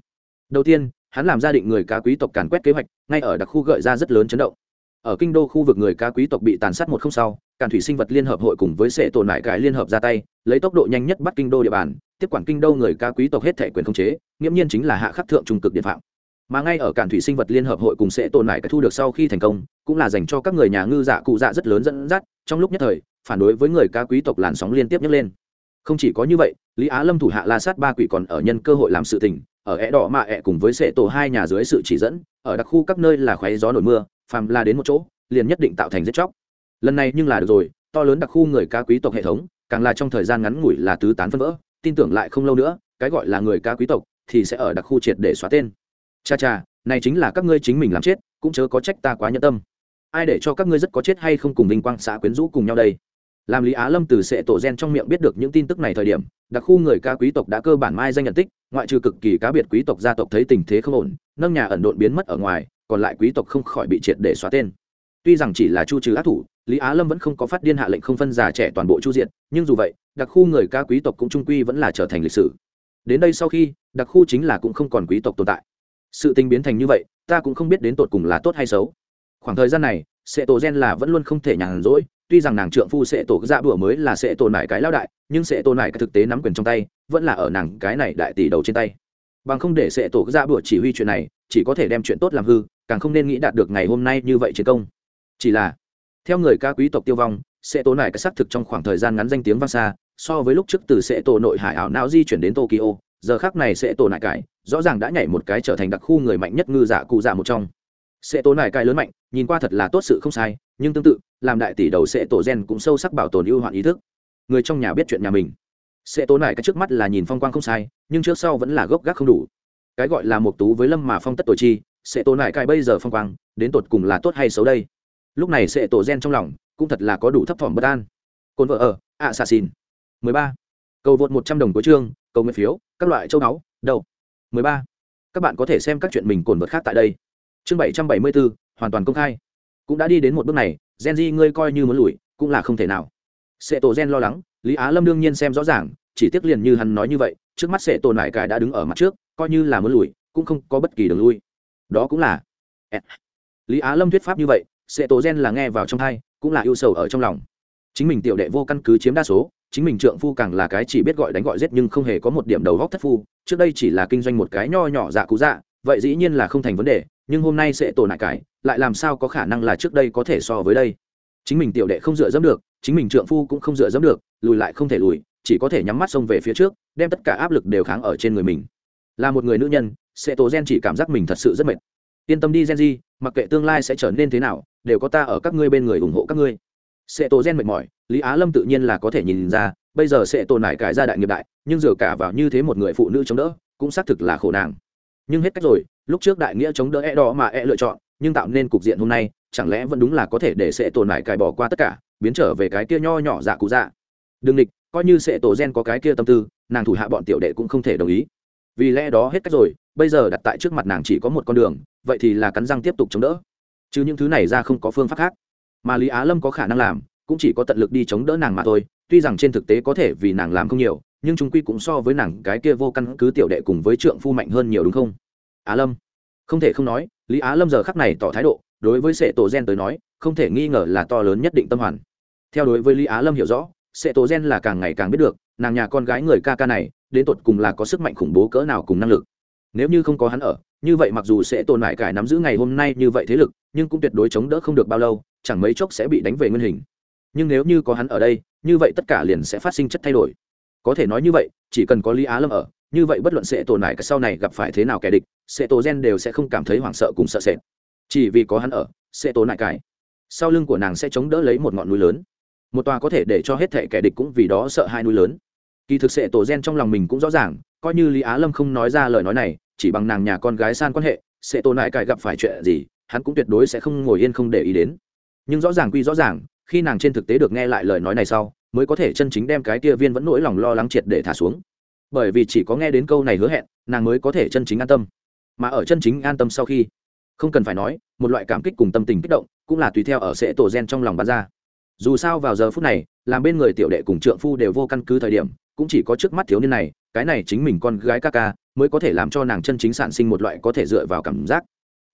Đầu tiên, hắn làm gia định người cá quý tộc càn quét kế hoạch, ngay ở đặc khu gợi ra rất lớn chấn động ở kinh đô khu vực người cá quý tộc bị tàn sát một không sau cản thủy sinh vật liên hợp hội cùng với sệ tổ lại cái liên hợp ra tay, lấy tốc độ nhanh nhất bắt kinh đô địa bàn, tiếp quản kinh đô người cá quý tộc hết thể quyền khống chế, nghiễm nhiên chính là hạ khắc thượng trung cực điện phạm. Mà ngay ở cản thủy sinh vật liên hợp hội cùng sẽ tồn lại cái thu được sau khi thành công, cũng là dành cho các người nhà ngư dạ cụ dạ rất lớn dẫn dắt, trong lúc nhất thời, phản đối với người cá quý tộc làn sóng liên tiếp nhấc lên. Không chỉ có như vậy, lý á lâm thủ hạ la sát ba quỷ còn ở nhân cơ hội làm sự tình, ở é đỏ mạ ẹ cùng với sệ tổ hai nhà dưới sự chỉ dẫn, ở đặc khu các nơi là khoáy gió nổi mưa phàm là đến một chỗ, liền nhất định tạo thành giết chóc. Lần này nhưng là được rồi, to lớn đặc khu người cá quý tộc hệ thống, càng là trong thời gian ngắn ngủi là tứ tán phân vỡ, tin tưởng lại không lâu nữa, cái gọi là người cá quý tộc thì sẽ ở đặc khu triệt để xóa tên. Cha cha, này chính là các ngươi chính mình làm chết, cũng chớ có trách ta quá nhẫn tâm. Ai để cho các ngươi rất có chết hay không cùng vinh quang xã quyến rũ cùng nhau đây? Làm lý á lâm từ sệ tổ gen trong miệng biết được những tin tức này thời điểm, đặc khu người ca quý tộc đã cơ bản mai danh nhận tích, ngoại trừ cực kỳ cá biệt quý tộc gia tộc thấy tình thế không ổn, nâng nhà ẩn độn biến mất ở ngoài còn lại quý tộc không khỏi bị triệt để xóa tên. Tuy rằng chỉ là chu trừ ác thủ, lý á lâm vẫn không có phát điên hạ lệnh không phân già trẻ toàn bộ chu diện nhưng dù vậy, đặc khu người ca quý tộc cũng trung quy vẫn là trở thành lịch sử. Đến đây sau khi, đặc khu chính là cũng không còn quý tộc tồn tại. Sự tình biến thành như vậy, ta cũng không biết đến tột cùng là tốt hay xấu. Khoảng thời gian này, sệ tổ gen là vẫn luôn không thể nhàn rỗi, tuy rằng nàng trượng phu sệ tổ dạ bữa mới là sệ tổ nải cái lao đại, nhưng sệ tổ nải cái thực tế nắm quyền trong tay, vẫn là ở nàng cái này đại tỷ đầu trên tay bằng không để sẽ tổ ra bữa chỉ huy chuyện này, chỉ có thể đem chuyện tốt làm hư, càng không nên nghĩ đạt được ngày hôm nay như vậy chiến công. Chỉ là, theo người ca quý tộc tiêu vong, sẽ tổ này cái xác thực trong khoảng thời gian ngắn danh tiếng vang xa, so với lúc trước từ sẽ tổ nội hải ảo não di chuyển đến tokyo, giờ khác này sẽ tổ lại cải rõ ràng đã nhảy một cái trở thành đặc khu người mạnh nhất ngư giả cụ giả một trong. Sẽ tổ lại cải lớn mạnh, nhìn qua thật là tốt sự không sai, nhưng tương tự, làm đại tỷ đầu sẽ tổ gen cũng sâu sắc bảo tồn ưu hoạn ý thức. Người trong nhà biết chuyện nhà mình sẽ tố nải cái trước mắt là nhìn phong quang không sai, nhưng trước sau vẫn là gốc gác không đủ. Cái gọi là một tú với lâm mà phong tất tội chi, sẽ tố nải cái bây giờ phong quang, đến tột cùng là tốt hay xấu đây? Lúc này sẽ tổ gen trong lòng, cũng thật là có đủ thấp thỏm bất an. Cồn vợ ở ạ xà xin. mười ba. Cầu vượt một trăm đồng của chương, cầu nguyện phiếu, các loại châu báu, đầu. Mười ba. Các bạn có thể xem các chuyện mình cồn vật khác tại đây. Chương bảy trăm bảy mươi bốn hoàn toàn công khai. Cũng đã đi đến một bước này, gen di ngươi coi như muốn lùi, cũng là không thể nào. Sệ tổ gen lo lắng, lý á lâm đương nhiên xem rõ ràng chỉ tiếc liền như hắn nói như vậy, trước mắt sệ tổ nải cải đã đứng ở mặt trước, coi như là muốn lùi, cũng không có bất kỳ đường lui. Đó cũng là lý á lâm thuyết pháp như vậy, sệ tổ gen là nghe vào trong thai, cũng là ưu sầu ở trong lòng. Chính mình tiểu đệ vô căn cứ chiếm đa số, chính mình trượng phu càng là cái chỉ biết gọi đánh gọi giết nhưng không hề có một điểm đầu góc thất phu, trước đây chỉ là kinh doanh một cái nho nhỏ dạ cú dạ vậy dĩ nhiên là không thành vấn đề, nhưng hôm nay sẽ tổ nại cải, lại làm sao có khả năng là trước đây có thể so với đây? Chính mình tiểu đệ không dựa dẫm được, chính mình trượng phu cũng không dựa dẫm được, lùi lại không thể lùi chỉ có thể nhắm mắt xông về phía trước, đem tất cả áp lực đều kháng ở trên người mình. Là một người nữ nhân sẽ tố gen chỉ cảm giác mình thật sự rất mệt. Yên tâm đi, gen di mặc kệ tương lai sẽ trở nên thế nào, đều có ta ở các ngươi bên người ủng hộ các ngươi. Sẽ tổ gen mệt mỏi, lý á lâm tự nhiên là có thể nhìn ra, bây giờ sẽ tổ nải cải ra đại nghiệp đại, nhưng dựa cả vào như thế một người phụ nữ chống đỡ, cũng xác thực là khổ nàng. Nhưng hết cách rồi, lúc trước đại nghĩa chống đỡ e đó mà e lựa chọn, nhưng tạo nên cục diện hôm nay, chẳng lẽ vẫn đúng là có thể để sẽ tổ nải cải bỏ qua tất cả, biến trở về cái kia nho nhỏ dạ cụ dạ? Đừng địch coi như sẽ tổ gen có cái kia tâm tư, nàng thủ hạ bọn tiểu đệ cũng không thể đồng ý. Vì lẽ đó hết cách rồi, bây giờ đặt tại trước mặt nàng chỉ có một con đường, vậy thì là cắn răng tiếp tục chống đỡ. Chứ những thứ này ra không có phương pháp khác. Mà lý á lâm có khả năng làm, cũng chỉ có tận lực đi chống đỡ nàng mà thôi, tuy rằng trên thực tế có thể vì nàng làm không nhiều, nhưng chúng quy cũng so với nàng cái kia vô căn cứ tiểu đệ cùng với trượng phu mạnh hơn nhiều đúng không? Á lâm, không thể không nói, lý á lâm giờ khắc này tỏ thái độ, đối với sệ tổ gen tới nói, không thể nghi ngờ là to lớn nhất định tâm hoàn. Theo đối với lý á lâm hiểu rõ sệ tổ gen là càng ngày càng biết được, nàng nhà con gái người ca ca này, đến tột cùng là có sức mạnh khủng bố cỡ nào cùng năng lực. Nếu như không có hắn ở, như vậy mặc dù sẽ tồn mãi cải nắm giữ ngày hôm nay như vậy thế lực, nhưng cũng tuyệt đối chống đỡ không được bao lâu, chẳng mấy chốc sẽ bị đánh về nguyên hình. Nhưng nếu như có hắn ở đây, như vậy tất cả liền sẽ phát sinh chất thay đổi. Có thể nói như vậy, chỉ cần có lý á lâm ở, như vậy bất luận sẽ tồn mãi cả sau này gặp phải thế nào kẻ địch, sẽ tổ gen đều sẽ không cảm thấy hoảng sợ cùng sợ sệt. Chỉ vì có hắn ở, sẽ tồn mãi cải. Sau lưng của nàng sẽ chống đỡ lấy một ngọn núi lớn một tòa có thể để cho hết thệ kẻ địch cũng vì đó sợ hai núi lớn. Kỳ thực sệ tổ gen trong lòng mình cũng rõ ràng, coi như lý á lâm không nói ra lời nói này, chỉ bằng nàng nhà con gái san quan hệ sẽ tổ lại cải gặp phải chuyện gì, hắn cũng tuyệt đối sẽ không ngồi yên không để ý đến. Nhưng rõ ràng quy rõ ràng, khi nàng trên thực tế được nghe lại lời nói này sau, mới có thể chân chính đem cái kia viên vẫn nỗi lòng lo lắng triệt để thả xuống. Bởi vì chỉ có nghe đến câu này hứa hẹn, nàng mới có thể chân chính an tâm. Mà ở chân chính an tâm sau khi, không cần phải nói, một loại cảm kích cùng tâm tình kích động cũng là tùy theo ở sẽ tổ gen trong lòng bán ra dù sao vào giờ phút này, làm bên người tiểu đệ cùng trượng phu đều vô căn cứ thời điểm, cũng chỉ có trước mắt thiếu niên này, cái này chính mình con gái ca ca, mới có thể làm cho nàng chân chính sản sinh một loại có thể dựa vào cảm giác.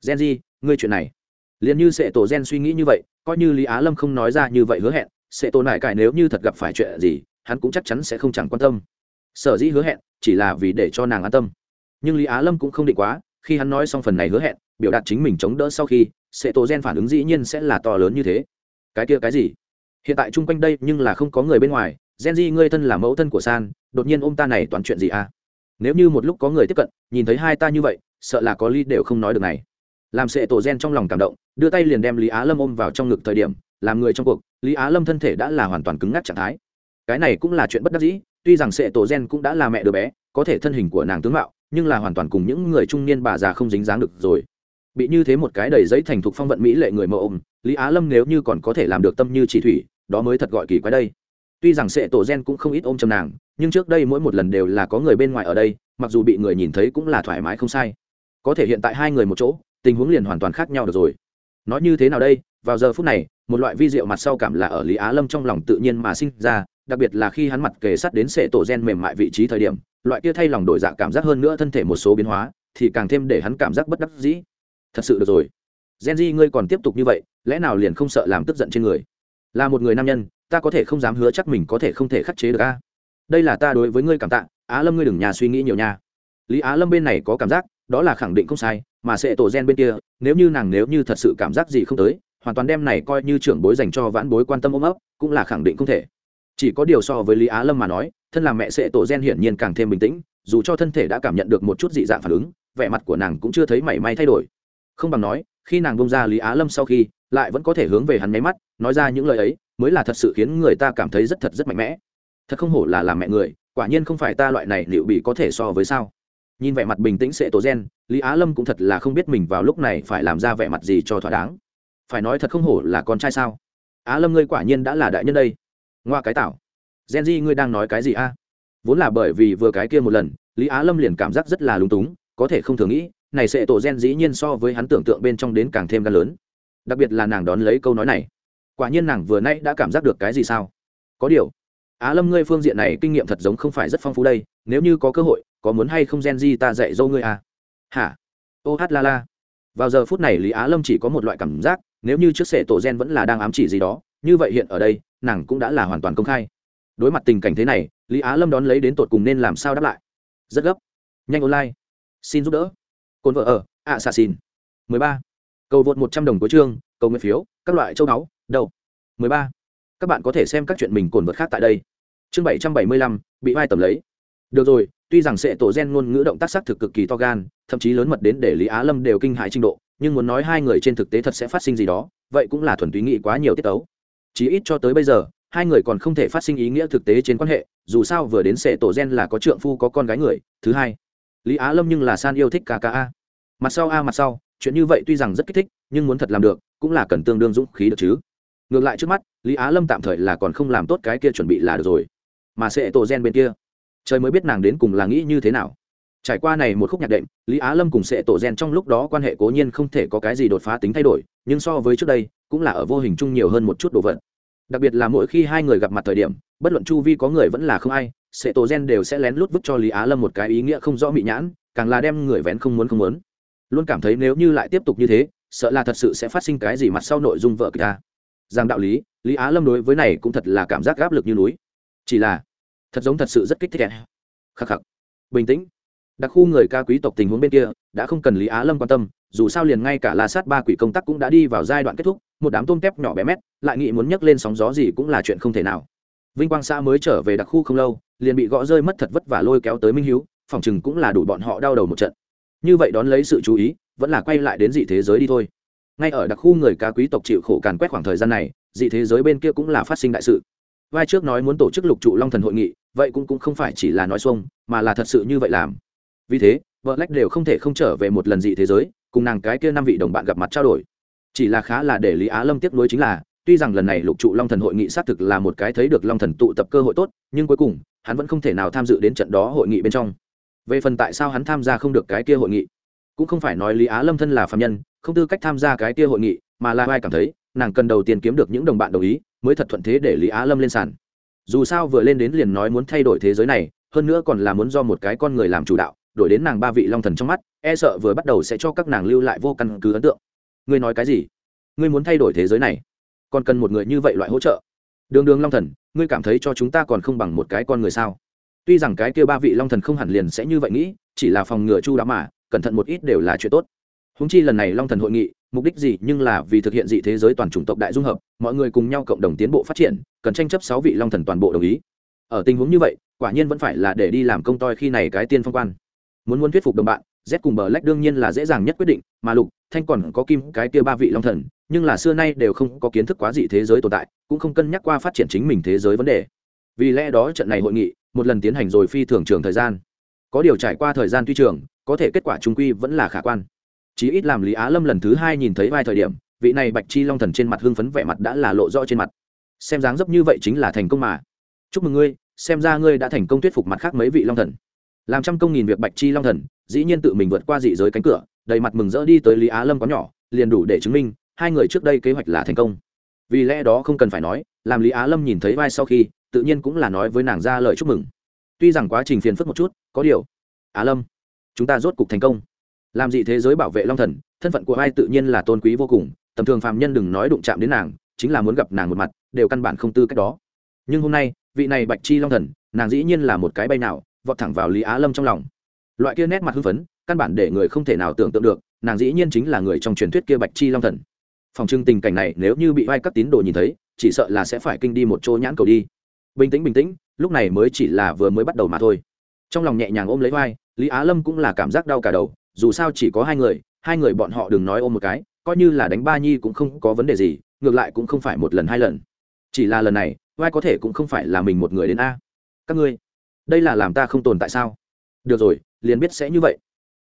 Gen di ngươi chuyện này. Liền như Sệ tổ gen suy nghĩ như vậy, coi như lý á lâm không nói ra như vậy hứa hẹn Sệ tổ nại cải nếu như thật gặp phải chuyện gì, hắn cũng chắc chắn sẽ không chẳng quan tâm. Sở dĩ hứa hẹn, chỉ là vì để cho nàng an tâm. Nhưng lý á lâm cũng không định quá, khi hắn nói xong phần này hứa hẹn, biểu đạt chính mình chống đỡ sau khi Sệ tổ gen phản ứng dĩ nhiên sẽ là to lớn như thế. Cái kia cái gì? Hiện tại chung quanh đây nhưng là không có người bên ngoài, gen di ngươi thân là mẫu thân của san, đột nhiên ôm ta này toàn chuyện gì à? Nếu như một lúc có người tiếp cận, nhìn thấy hai ta như vậy, sợ là có ly đều không nói được này. Làm sệ tổ gen trong lòng cảm động, đưa tay liền đem lý á lâm ôm vào trong ngực thời điểm, làm người trong cuộc, lý á lâm thân thể đã là hoàn toàn cứng ngắc trạng thái. Cái này cũng là chuyện bất đắc dĩ, tuy rằng sệ tổ gen cũng đã là mẹ đứa bé, có thể thân hình của nàng tướng mạo, nhưng là hoàn toàn cùng những người trung niên bà già không dính dáng được rồi. Bị như thế một cái đầy giấy thành thục phong vận mỹ lệ người mơ ôm, lý á lâm nếu như còn có thể làm được tâm như chỉ thủy đó mới thật gọi kỳ quái đây. Tuy rằng sệ tổ gen cũng không ít ôm chầm nàng, nhưng trước đây mỗi một lần đều là có người bên ngoài ở đây, mặc dù bị người nhìn thấy cũng là thoải mái không sai. Có thể hiện tại hai người một chỗ, tình huống liền hoàn toàn khác nhau được rồi. Nói như thế nào đây? Vào giờ phút này, một loại vi diệu mặt sau cảm là ở lý á lâm trong lòng tự nhiên mà sinh ra, đặc biệt là khi hắn mặt kề sát đến sệ tổ gen mềm mại vị trí thời điểm, loại kia thay lòng đổi dạ cảm giác hơn nữa thân thể một số biến hóa, thì càng thêm để hắn cảm giác bất đắc dĩ. Thật sự được rồi. Gen di ngươi còn tiếp tục như vậy, lẽ nào liền không sợ làm tức giận trên người? Là một người nam nhân, ta có thể không dám hứa chắc mình có thể không thể khắc chế được a. Đây là ta đối với ngươi cảm tạ, á lâm ngươi đừng nhà suy nghĩ nhiều nha. Lý á lâm bên này có cảm giác, đó là khẳng định không sai, mà sẽ tổ gen bên kia, nếu như nàng nếu như thật sự cảm giác gì không tới, hoàn toàn đem này coi như trưởng bối dành cho vãn bối quan tâm ôm ấp, cũng là khẳng định không thể. Chỉ có điều so với lý á lâm mà nói, thân làm mẹ sẽ tổ gen hiển nhiên càng thêm bình tĩnh, dù cho thân thể đã cảm nhận được một chút dị dạng phản ứng, vẻ mặt của nàng cũng chưa thấy mảy may thay đổi. Không bằng nói khi nàng bông ra lý á lâm sau khi, lại vẫn có thể hướng về hắn nháy mắt, nói ra những lời ấy, mới là thật sự khiến người ta cảm thấy rất thật rất mạnh mẽ. Thật không hổ là làm mẹ người, quả nhiên không phải ta loại này liệu bị có thể so với sao. Nhìn vẻ mặt bình tĩnh sẽ tổ gen, lý á lâm cũng thật là không biết mình vào lúc này phải làm ra vẻ mặt gì cho thỏa đáng. Phải nói thật không hổ là con trai sao? Á lâm ngươi quả nhiên đã là đại nhân đây. Ngoa cái tảo. Gen di ngươi đang nói cái gì a? Vốn là bởi vì vừa cái kia một lần, lý á lâm liền cảm giác rất là lúng túng, có thể không thường nghĩ này sẽ tổ gen dĩ nhiên so với hắn tưởng tượng bên trong đến càng thêm gan lớn. Đặc biệt là nàng đón lấy câu nói này. Quả nhiên nàng vừa nay đã cảm giác được cái gì sao? Có điều, á lâm ngươi phương diện này kinh nghiệm thật giống không phải rất phong phú đây, nếu như có cơ hội, có muốn hay không gen di ta dạy dâu ngươi à? Hả? Ô hát la la. Vào giờ phút này lý á lâm chỉ có một loại cảm giác, nếu như trước sệ tổ gen vẫn là đang ám chỉ gì đó, như vậy hiện ở đây, nàng cũng đã là hoàn toàn công khai. Đối mặt tình cảnh thế này, lý á lâm đón lấy đến tột cùng nên làm sao đáp lại? Rất gấp. Nhanh online. Xin giúp đỡ cồn vợ ở ạ xạ xin mười ba. Cầu vượt một trăm đồng cuối chương cầu nguyện phiếu các loại châu báu đậu, mười ba. Các bạn có thể xem các chuyện mình cồn vượt khác tại đây. Chương bảy trăm bảy mươi lăm bị vai tầm lấy. Được rồi tuy rằng sệ tổ gen ngôn ngữ động tác xác thực cực kỳ to gan thậm chí lớn mật đến để lý á lâm đều kinh hại trình độ nhưng muốn nói hai người trên thực tế thật sẽ phát sinh gì đó vậy cũng là thuần túy nghĩ quá nhiều tiết tấu. Chí ít cho tới bây giờ hai người còn không thể phát sinh ý nghĩa thực tế trên quan hệ dù sao vừa đến sệ tổ gen là có trượng phu có con gái người thứ hai lý á lâm nhưng là san yêu thích kka mặt sau a, mặt sau, chuyện như vậy tuy rằng rất kích thích, nhưng muốn thật làm được, cũng là cần tương đương dũng khí được chứ. Ngược lại trước mắt, lý á lâm tạm thời là còn không làm tốt cái kia chuẩn bị là được rồi. Mà sẽ tổ gen bên kia. Trời mới biết nàng đến cùng là nghĩ như thế nào. Trải qua này một khúc nhạc đệm, lý á lâm cùng sẽ tổ gen trong lúc đó quan hệ cố nhiên không thể có cái gì đột phá tính thay đổi, nhưng so với trước đây, cũng là ở vô hình chung nhiều hơn một chút đồ vật. Đặc biệt là mỗi khi hai người gặp mặt thời điểm, bất luận chu vi có người vẫn là không ai sệ tổ gen đều sẽ lén lút vứt cho lý á lâm một cái ý nghĩa không rõ mị nhãn, càng là đem người vén không muốn không muốn. Luôn cảm thấy nếu như lại tiếp tục như thế, sợ là thật sự sẽ phát sinh cái gì mặt sau nội dung vợ kịch ta. Rằng đạo lý lý á lâm đối với này cũng thật là cảm giác áp lực như núi. Chỉ là, thật giống thật sự rất kích thích khắc khắc. Bình tĩnh. Đặc khu người ca quý tộc tình huống bên kia, đã không cần lý á lâm quan tâm, dù sao liền ngay cả la sát ba quỷ công tác cũng đã đi vào giai đoạn kết thúc, một đám tôm tép nhỏ bé mét, lại nghĩ muốn nhấc lên sóng gió gì cũng là chuyện không thể nào vinh quang xã mới trở về đặc khu không lâu liền bị gõ rơi mất thật vất vả lôi kéo tới minh hiếu phòng chừng cũng là đủ bọn họ đau đầu một trận. Như vậy đón lấy sự chú ý vẫn là quay lại đến dị thế giới đi thôi. Ngay ở đặc khu người ca quý tộc chịu khổ càn quét khoảng thời gian này dị thế giới bên kia cũng là phát sinh đại sự. Vai trước nói muốn tổ chức lục trụ long thần hội nghị vậy cũng, cũng không phải chỉ là nói xuông mà là thật sự như vậy làm. Vì thế vợ lách đều không thể không trở về một lần dị thế giới cùng nàng cái kia năm vị đồng bạn gặp mặt trao đổi. Chỉ là khá là để lý á lâm tiếp nối chính là tuy rằng lần này lục trụ long thần hội nghị xác thực là một cái thấy được long thần tụ tập cơ hội tốt, nhưng cuối cùng, hắn vẫn không thể nào tham dự đến trận đó hội nghị bên trong. Về phần tại sao hắn tham gia không được cái kia hội nghị, cũng không phải nói lý á lâm thân là phạm nhân, không tư cách tham gia cái kia hội nghị, mà là ai cảm thấy, nàng cần đầu tiên kiếm được những đồng bạn đồng ý, mới thật thuận thế để lý á lâm lên sàn. Dù sao vừa lên đến liền nói muốn thay đổi thế giới này, hơn nữa còn là muốn do một cái con người làm chủ đạo, đổi đến nàng ba vị long thần trong mắt e sợ vừa bắt đầu sẽ cho các nàng lưu lại vô căn cứ ấn tượng. Ngươi nói cái gì? Ngươi muốn thay đổi thế giới này? Còn cần một người như vậy loại hỗ trợ. Đường đường long thần, ngươi cảm thấy cho chúng ta còn không bằng một cái con người sao? Tuy rằng cái kia ba vị long thần không hẳn liền sẽ như vậy nghĩ, chỉ là phòng ngừa chu đáo mà, cẩn thận một ít đều là chuyện tốt. Húng chi lần này long thần hội nghị, mục đích gì nhưng là vì thực hiện dị thế giới toàn chủng tộc đại dung hợp, mọi người cùng nhau cộng đồng tiến bộ phát triển, cần tranh chấp sáu vị long thần toàn bộ đồng ý. Ở tình huống như vậy, quả nhiên vẫn phải là để đi làm công toi khi này cái tiên phong quan. Muốn muốn thuyết phục đồng bạn z cùng bờ lách đương nhiên là dễ dàng nhất quyết định, mà lục thanh còn có kim cái kia ba vị long thần, nhưng là xưa nay đều không có kiến thức quá dị thế giới tồn tại, cũng không cân nhắc qua phát triển chính mình thế giới vấn đề. Vì lẽ đó trận này hội nghị, một lần tiến hành rồi phi thường trường thời gian. Có điều trải qua thời gian tuy trường, có thể kết quả trung quy vẫn là khả quan. Chí ít làm lý á lâm lần thứ hai nhìn thấy vai thời điểm, vị này bạch chi long thần trên mặt hưng phấn vẻ mặt đã là lộ rõ trên mặt. Xem dáng dấp như vậy chính là thành công mà. Chúc mừng ngươi, xem ra ngươi đã thành công thuyết phục mặt khác mấy vị long thần làm trăm công nghìn việc bạch chi long thần, dĩ nhiên tự mình vượt qua dị giới cánh cửa, đầy mặt mừng rỡ đi tới lý á lâm có nhỏ, liền đủ để chứng minh, hai người trước đây kế hoạch là thành công. Vì lẽ đó không cần phải nói, làm lý á lâm nhìn thấy vai sau khi, tự nhiên cũng là nói với nàng ra lời chúc mừng. Tuy rằng quá trình phiền phức một chút, có điều, á lâm, chúng ta rốt cục thành công. Làm gì thế giới bảo vệ long thần, thân phận của ai tự nhiên là tôn quý vô cùng, tầm thường phàm nhân đừng nói đụng chạm đến nàng, chính là muốn gặp nàng một mặt, đều căn bản không tư cách đó. Nhưng hôm nay, vị này bạch chi long thần, nàng dĩ nhiên là một cái bay nào vọt thẳng vào lý á lâm trong lòng. Loại kia nét mặt hưng phấn, căn bản để người không thể nào tưởng tượng được, nàng dĩ nhiên chính là người trong truyền thuyết kia bạch chi long thần. Phòng trưng tình cảnh này, nếu như bị vai các tín đồ nhìn thấy, chỉ sợ là sẽ phải kinh đi một chỗ nhãn cầu đi. Bình tĩnh bình tĩnh, lúc này mới chỉ là vừa mới bắt đầu mà thôi. Trong lòng nhẹ nhàng ôm lấy vai, lý á lâm cũng là cảm giác đau cả đầu, dù sao chỉ có hai người hai người bọn họ đừng nói ôm một cái, coi như là đánh ba nhi cũng không có vấn đề gì, ngược lại cũng không phải một lần hai lần. Chỉ là lần này, vai có thể cũng không phải là mình một người đến a. Các ngươi đây là làm ta không tồn tại sao? Được rồi, liền biết sẽ như vậy.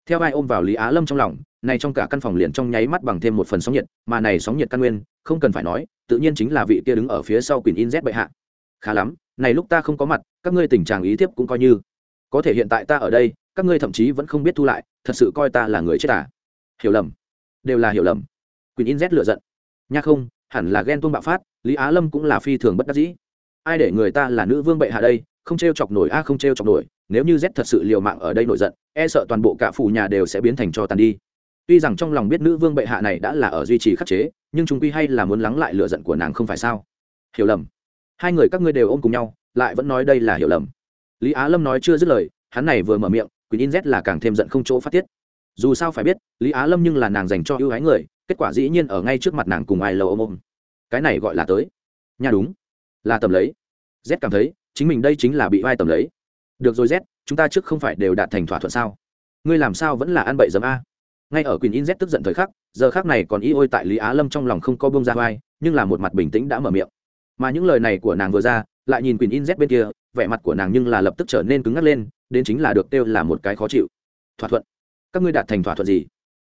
Theo ai ôm vào lý á lâm trong lòng, này trong cả căn phòng liền trong nháy mắt bằng thêm một phần sóng nhiệt, mà này sóng nhiệt căn nguyên, không cần phải nói, tự nhiên chính là vị kia đứng ở phía sau quyền in z bệ hạ. Khá lắm, này lúc ta không có mặt, các ngươi tình trạng ý tiếp cũng coi như. Có thể hiện tại ta ở đây, các ngươi thậm chí vẫn không biết thu lại, thật sự coi ta là người chết à? Hiểu lầm. Đều là hiểu lầm. Quyền in z lựa giận. Nha không, hẳn là ghen tuông bạo phát, lý á lâm cũng là phi thường bất đắc dĩ. Ai để người ta là nữ vương bệ hạ đây không t r e o chọc nổi a, không t r e o chọc nổi, nếu như z thật sự liều mạng ở đây nổi giận e sợ toàn bộ cả phủ nhà đều sẽ biến thành cho tàn đi. Tuy rằng trong lòng biết nữ vương bệ hạ này đã là ở duy trì khắc chế, nhưng chúng quy hay là muốn lắng lại lựa giận của nàng không phải sao? Hiểu lầm. Hai người các ngươi đều ôm cùng nhau, lại vẫn nói đây là hiểu lầm. Lý á lâm nói chưa dứt lời, hắn này vừa mở miệng quyền in z là càng thêm giận không chỗ phát tiết. Dù sao phải biết, lý á lâm nhưng là nàng dành cho ưu ái người, kết quả dĩ nhiên ở ngay trước mặt nàng cùng ai lầu ôm ôm. Cái này gọi là tới. Nha đúng. Là tầm lấy. Z cảm thấy chính mình đây chính là bị vai tầm lấy. Được rồi, z, chúng ta trước không phải đều đạt thành thỏa thuận sao? Ngươi làm sao vẫn là ăn bậy dấm a? Ngay ở quyền in z tức giận thời khắc, giờ khác này còn y ôi tại lý á lâm trong lòng không có bông ra vai nhưng là một mặt bình tĩnh đã mở miệng. Mà những lời này của nàng vừa ra, lại nhìn quyền in z bên kia, vẻ mặt của nàng nhưng là lập tức trở nên cứng ngắc lên, đến chính là được kêu là một cái khó chịu. Thỏa thuận. Các ngươi đạt thành thỏa thuận gì?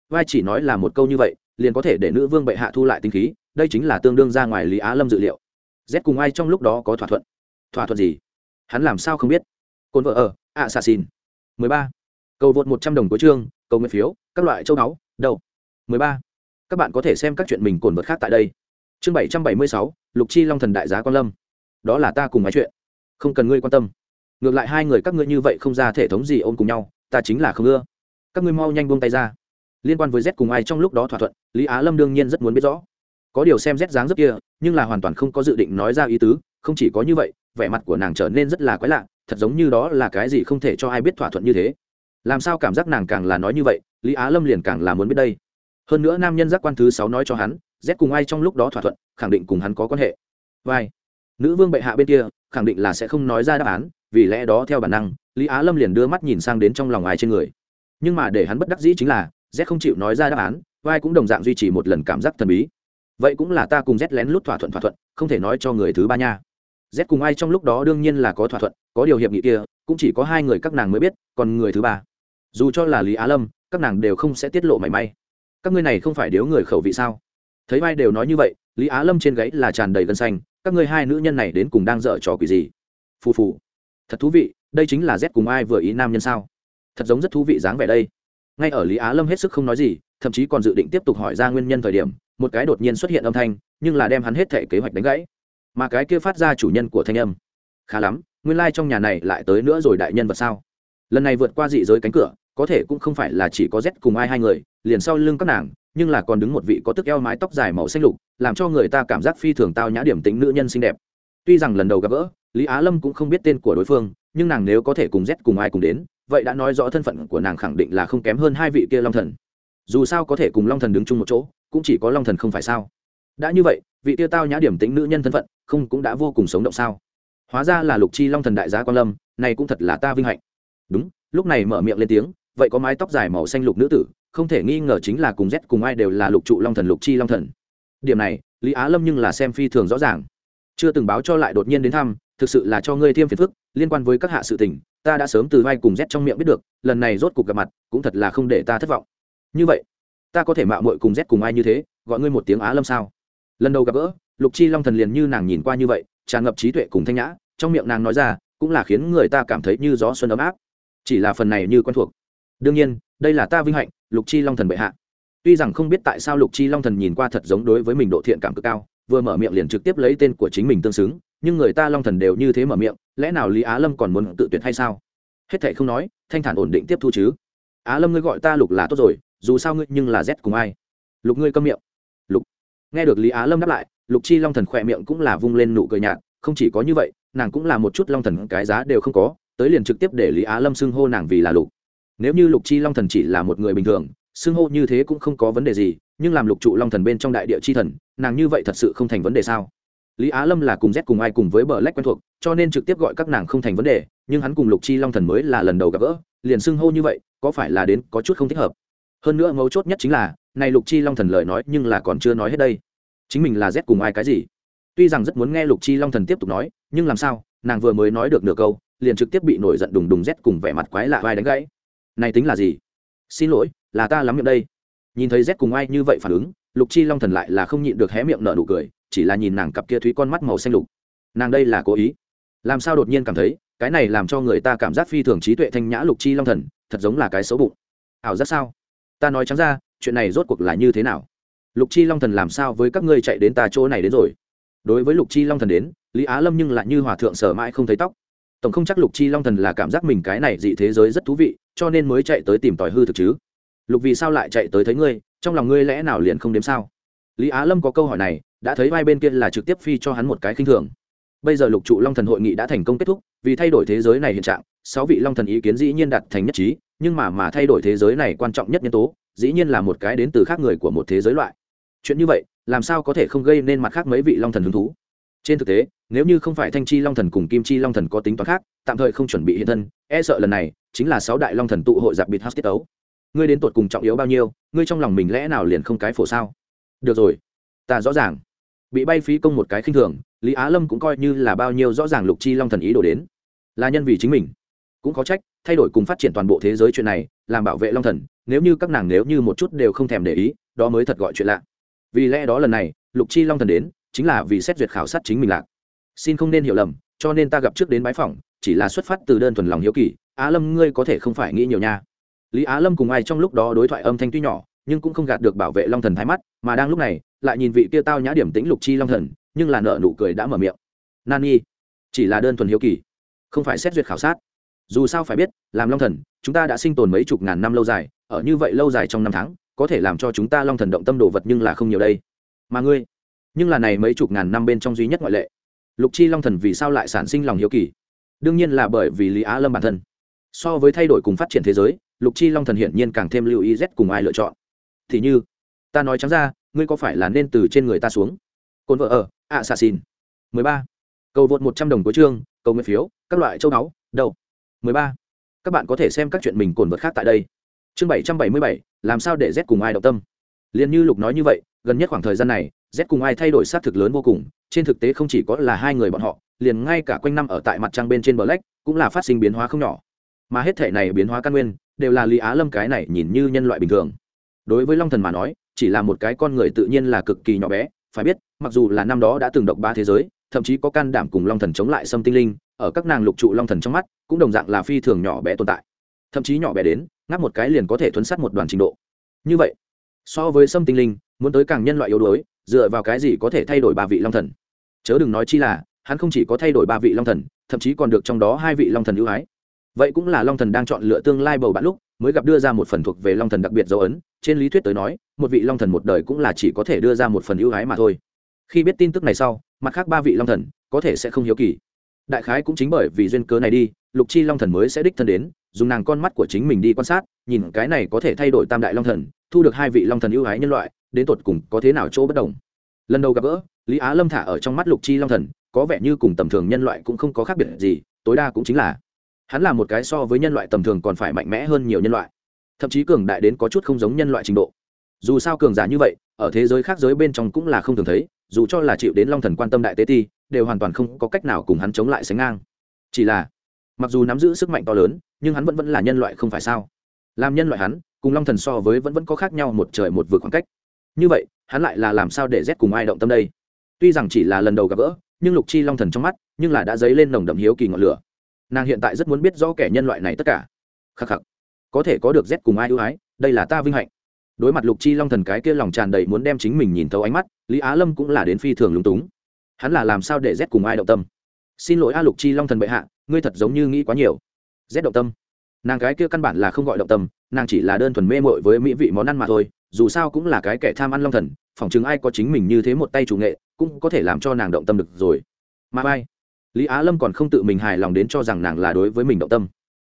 Vai chỉ nói là một câu như vậy, liền có thể để nữ vương bệ hạ thu lại tinh khí, đây chính là tương đương ra ngoài lý á lâm dự liệu. Z cùng ai trong lúc đó có thỏa thuận thỏa thuận gì? Hắn làm sao không biết? Cồn vợ ở ạ xà xin mười ba. Cầu vượt một trăm đồng của chương cầu nguyện phiếu các loại châu báu đậu, mười ba. Các bạn có thể xem các chuyện mình cồn vật khác tại đây. Chương bảy trăm bảy mươi sáu lục chi long thần đại giá quan lâm. Đó là ta cùng nói chuyện. Không cần ngươi quan tâm. Ngược lại hai người các ngươi như vậy không ra thể thống gì ôm cùng nhau ta chính là không ưa. Các ngươi mau nhanh buông tay ra. Liên quan với z cùng ai trong lúc đó thỏa thuận lý á lâm đương nhiên rất muốn biết rõ. Có điều xem z dáng rất kia nhưng là hoàn toàn không có dự định nói ra ý tứ không chỉ có như vậy vẻ mặt của nàng trở nên rất là quái lạ, thật giống như đó là cái gì không thể cho ai biết thỏa thuận như thế. Làm sao cảm giác nàng càng là nói như vậy, lý á lâm liền càng là muốn biết đây. Hơn nữa nam nhân giác quan thứ sáu nói cho hắn, z cùng ai trong lúc đó thỏa thuận, khẳng định cùng hắn có quan hệ. Vai. Nữ vương bệ hạ bên kia, khẳng định là sẽ không nói ra đáp án, vì lẽ đó theo bản năng, lý á lâm liền đưa mắt nhìn sang đến trong lòng ai trên người. Nhưng mà để hắn bất đắc dĩ chính là, z không chịu nói ra đáp án, vai cũng đồng dạng duy trì một lần cảm giác thần bí. Vậy cũng là ta cùng z lén lút thỏa thuận thỏa thuận, không thể nói cho người thứ ba nha z cùng ai trong lúc đó đương nhiên là có thỏa thuận, có điều hiệp nghị kia, cũng chỉ có hai người các nàng mới biết, còn người thứ ba. Dù cho là lý á lâm, các nàng đều không sẽ tiết lộ mảy may. Các ngươi này không phải điếu người khẩu vị sao? Thấy vai đều nói như vậy, lý á lâm trên gáy là tràn đầy gân xanh, các ngươi hai nữ nhân này đến cùng đang dở trò quỷ gì? Phù phù. Thật thú vị, đây chính là z cùng ai vừa ý nam nhân sao? Thật giống rất thú vị dáng vẻ đây. Ngay ở lý á lâm hết sức không nói gì, thậm chí còn dự định tiếp tục hỏi ra nguyên nhân thời điểm, một cái đột nhiên xuất hiện âm thanh, nhưng là đem hắn hết thể kế hoạch đánh gãy mà cái kia phát ra chủ nhân của thanh âm. Khá lắm, nguyên lai、like、trong nhà này lại tới nữa rồi đại nhân vật sao? Lần này vượt qua dị giới cánh cửa, có thể cũng không phải là chỉ có z cùng ai hai người, liền sau lưng các nàng, nhưng là còn đứng một vị có tức eo mái tóc dài màu xanh lục, làm cho người ta cảm giác phi thường tao nhã điểm tính nữ nhân xinh đẹp. Tuy rằng lần đầu gặp gỡ, lý á lâm cũng không biết tên của đối phương, nhưng nàng nếu có thể cùng z cùng ai cùng đến, vậy đã nói rõ thân phận của nàng khẳng định là không kém hơn hai vị kia long thần. Dù sao có thể cùng long thần đứng chung một chỗ, cũng chỉ có long thần không phải sao? Đã như vậy, vị tiêu tao nhã điểm tính nữ nhân thân phận, không cũng đã vô cùng sống động sao? Hóa ra là lục chi long thần đại gia quan lâm, này cũng thật là ta vinh hạnh. Đúng, lúc này mở miệng lên tiếng, vậy có mái tóc dài màu xanh lục nữ tử, không thể nghi ngờ chính là cùng z cùng ai đều là lục trụ long thần, lục chi long thần. Điểm này, lý á lâm nhưng là xem phi thường rõ ràng. Chưa từng báo cho lại đột nhiên đến thăm, thực sự là cho ngươi thêm phiền phức, liên quan với các hạ sự tình, ta đã sớm từ vai cùng z trong miệng biết được, lần này rốt cuộc gặp mặt, cũng thật là không để ta thất vọng. Như vậy, ta có thể mạo muội cùng z cùng ai như thế, gọi ngươi một tiếng á lâm sao? Lần đầu gặp gỡ, lục chi long thần liền như nàng nhìn qua như vậy, tràn ngập trí tuệ cùng thanh nhã, trong miệng nàng nói ra, cũng là khiến người ta cảm thấy như gió xuân ấm áp. Chỉ là phần này như quen thuộc. Đương nhiên, đây là ta vinh hạnh, lục chi long thần bệ hạ. Tuy rằng không biết tại sao lục chi long thần nhìn qua thật giống đối với mình độ thiện cảm cực cao, vừa mở miệng liền trực tiếp lấy tên của chính mình tương xứng, nhưng người ta long thần đều như thế mở miệng, lẽ nào lý á lâm còn muốn tự tuyệt hay sao? Hết thệ không nói, thanh thản ổn định tiếp thu chứ. Á lâm ngươi gọi ta lục là tốt rồi, dù sao ngươi nhưng là z cùng ai? Lục ngươi câm miệng nghe được lý á lâm đáp lại, lục chi long thần khỏe miệng cũng là vung lên nụ cười nhạt, không chỉ có như vậy, nàng cũng là một chút long thần cái giá đều không có, tới liền trực tiếp để lý á lâm xưng hô nàng vì là lục. Nếu như lục chi long thần chỉ là một người bình thường, xưng hô như thế cũng không có vấn đề gì, nhưng làm lục trụ long thần bên trong đại địa chi thần, nàng như vậy thật sự không thành vấn đề sao? Lý á lâm là cùng z cùng ai cùng với bờ lách quen thuộc, cho nên trực tiếp gọi các nàng không thành vấn đề, nhưng hắn cùng lục chi long thần mới là lần đầu gặp gỡ, liền xưng hô như vậy, có phải là đến có chút không thích hợp? Hơn nữa mấu chốt nhất chính là, này lục chi long thần lời nói nhưng là còn chưa nói hết đây chính mình là z cùng ai cái gì? Tuy rằng rất muốn nghe lục chi long thần tiếp tục nói, nhưng làm sao, nàng vừa mới nói được nửa câu, liền trực tiếp bị nổi giận đùng đùng z cùng vẻ mặt quái lạ vai đánh gãy. Này tính là gì? Xin lỗi, là ta lắm miệng đây. Nhìn thấy z cùng ai như vậy phản ứng, lục chi long thần lại là không nhịn được hé miệng nở nụ cười, chỉ là nhìn nàng cặp kia thúy con mắt màu xanh lục. Nàng đây là cố ý. Làm sao đột nhiên cảm thấy, cái này làm cho người ta cảm giác phi thường trí tuệ thanh nhã lục chi long thần, thật giống là cái xấu bụng. Ảo giác sao? Ta nói trắng ra, chuyện này rốt cuộc là như thế nào? Lục chi long thần làm sao với các ngươi chạy đến ta chỗ này đến rồi? Đối với lục chi long thần đến, lý á lâm nhưng lại như hòa thượng sở mãi không thấy tóc. Tổng không chắc lục chi long thần là cảm giác mình cái này dị thế giới rất thú vị, cho nên mới chạy tới tìm tòi hư thực chứ. Lục, vì sao lại chạy tới thấy ngươi? Trong lòng ngươi lẽ nào liền không đếm sao? Lý á lâm có câu hỏi này, đã thấy vai bên kia là trực tiếp phi cho hắn một cái khinh thường. Bây giờ lục trụ long thần hội nghị đã thành công kết thúc, vì thay đổi thế giới này hiện trạng, sáu vị long thần ý kiến dĩ nhiên đạt thành nhất trí, nhưng mà mà thay đổi thế giới này quan trọng nhất nhân tố, dĩ nhiên là một cái đến từ khác người của một thế giới loại chuyện như vậy, làm sao có thể không gây nên mặt khác mấy vị long thần hứng thú? Trên thực tế, nếu như không phải thanh chi long thần cùng kim chi long thần có tính toán khác, tạm thời không chuẩn bị hiện thân e sợ lần này chính là sáu đại long thần tụ hội giặc bịt hát tiết ấu ngươi đến tột cùng trọng yếu bao nhiêu, ngươi trong lòng mình lẽ nào liền không cái phổ sao? Được rồi, ta rõ ràng. Bị bay phí công một cái khinh thường, lý á lâm cũng coi như là bao nhiêu rõ ràng lục chi long thần ý đồ đến. Là nhân vì chính mình. Cũng có trách, thay đổi cùng phát triển toàn bộ thế giới chuyện này, làm bảo vệ long thần, nếu như các nàng nếu như một chút đều không thèm để ý, đó mới thật gọi chuyện lạ vì lẽ đó lần này, lục chi long thần đến, chính là vì xét duyệt khảo sát chính mình lạc. Xin không nên hiểu lầm, cho nên ta gặp trước đến bái phỏng, chỉ là xuất phát từ đơn thuần lòng hiếu kỳ, á lâm ngươi có thể không phải nghĩ nhiều nha. Lý á lâm cùng ai trong lúc đó đối thoại âm thanh tuy nhỏ, nhưng cũng không gạt được bảo vệ long thần thái mắt, mà đang lúc này, lại nhìn vị kia tao nhã điểm tĩnh lục chi long thần, nhưng là nợ nụ cười đã mở miệng. Nan nhi chỉ là đơn thuần hiếu kỳ, không phải xét duyệt khảo sát. Dù sao phải biết, làm long thần, chúng ta đã sinh tồn mấy chục ngàn năm lâu dài, ở như vậy lâu dài trong năm tháng có thể làm cho chúng ta long thần động tâm đồ vật nhưng là không nhiều đây. Mà ngươi, nhưng là này mấy chục ngàn năm bên trong duy nhất ngoại lệ. Lục chi long thần vì sao lại sản sinh lòng hiếu kỳ? Đương nhiên là bởi vì lý á lâm bản thân. So với thay đổi cùng phát triển thế giới, lục chi long thần hiển nhiên càng thêm lưu ý z cùng ai lựa chọn. Thì như, ta nói trắng ra, ngươi có phải là nên từ trên người ta xuống? Cồn vợ ở ạ xà xin mười ba. Cầu vượt một trăm đồng cuối chương, cầu nguyện phiếu, các loại châu báu đâu mười ba. Các bạn có thể xem các chuyện mình cồn vật khác tại đây chương bảy trăm bảy mươi bảy, làm sao để z cùng ai động tâm? Liền như lục nói như vậy, gần nhất khoảng thời gian này, z cùng ai thay đổi sát thực lớn vô cùng, trên thực tế không chỉ có là hai người bọn họ, liền ngay cả quanh năm ở tại mặt trăng bên trên bờ lách cũng là phát sinh biến hóa không nhỏ. Mà hết thể này biến hóa căn nguyên, đều là lý á lâm cái này nhìn như nhân loại bình thường. Đối với long thần mà nói, chỉ là một cái con người tự nhiên là cực kỳ nhỏ bé, phải biết, mặc dù là năm đó đã từng độc ba thế giới, thậm chí có can đảm cùng long thần chống lại sâm tinh linh, ở các nàng lục trụ long thần trong mắt, cũng đồng dạng là phi thường nhỏ bé tồn tại thậm chí nhỏ bé đến, ngáp một cái liền có thể thuấn sát một đoàn trình độ. Như vậy, so với sâm tinh linh, muốn tới càng nhân loại yếu đuối, dựa vào cái gì có thể thay đổi ba vị long thần? Chớ đừng nói chi là, hắn không chỉ có thay đổi ba vị long thần, thậm chí còn được trong đó hai vị long thần ưu ái. Vậy cũng là long thần đang chọn lựa tương lai bầu bạn lúc, mới gặp đưa ra một phần thuộc về long thần đặc biệt dấu ấn, trên lý thuyết tới nói, một vị long thần một đời cũng là chỉ có thể đưa ra một phần ưu ái mà thôi. Khi biết tin tức này sau, mặt khác ba vị long thần có thể sẽ không hiếu kỳ. Đại khái cũng chính bởi vì duyên cớ này đi, lục chi long thần mới sẽ đích thân đến dùng nàng con mắt của chính mình đi quan sát, nhìn cái này có thể thay đổi tam đại long thần, thu được hai vị long thần ưu ái nhân loại, đến tột cùng có thế nào chỗ bất đồng. Lần đầu gặp gỡ, lý á lâm thả ở trong mắt lục chi long thần, có vẻ như cùng tầm thường nhân loại cũng không có khác biệt gì, tối đa cũng chính là hắn là một cái so với nhân loại tầm thường còn phải mạnh mẽ hơn nhiều nhân loại. Thậm chí cường đại đến có chút không giống nhân loại trình độ. Dù sao cường giả như vậy, ở thế giới khác giới bên trong cũng là không thường thấy, dù cho là chịu đến long thần quan tâm đại tế ti, đều hoàn toàn không có cách nào cùng hắn chống lại sánh ngang. Chỉ là mặc dù nắm giữ sức mạnh to lớn, nhưng hắn vẫn vẫn là nhân loại không phải sao? Làm nhân loại hắn, cùng long thần so với vẫn vẫn có khác nhau một trời một vực khoảng cách. Như vậy, hắn lại là làm sao để rét cùng ai động tâm đây? Tuy rằng chỉ là lần đầu gặp gỡ, nhưng lục chi long thần trong mắt, nhưng là đã dấy lên nồng đậm hiếu kỳ ngọn lửa. Nàng hiện tại rất muốn biết rõ kẻ nhân loại này tất cả. Khắc khắc. Có thể có được rét cùng ai ưu ái, đây là ta vinh hạnh. Đối mặt lục chi long thần cái kia lòng tràn đầy muốn đem chính mình nhìn thấu ánh mắt, lý á lâm cũng là đến phi thường lúng túng. Hắn là làm sao để rét cùng ai động tâm? Xin lỗi a lục chi long thần bệ hạ, ngươi thật giống như nghĩ quá nhiều. Rét động tâm. Nàng cái kia căn bản là không gọi động tâm, nàng chỉ là đơn thuần mê mội với mỹ vị món ăn mà thôi, dù sao cũng là cái kẻ tham ăn long thần, phỏng chừng ai có chính mình như thế một tay chủ nghệ, cũng có thể làm cho nàng động tâm được rồi. Mà ai? Lý á lâm còn không tự mình hài lòng đến cho rằng nàng là đối với mình động tâm.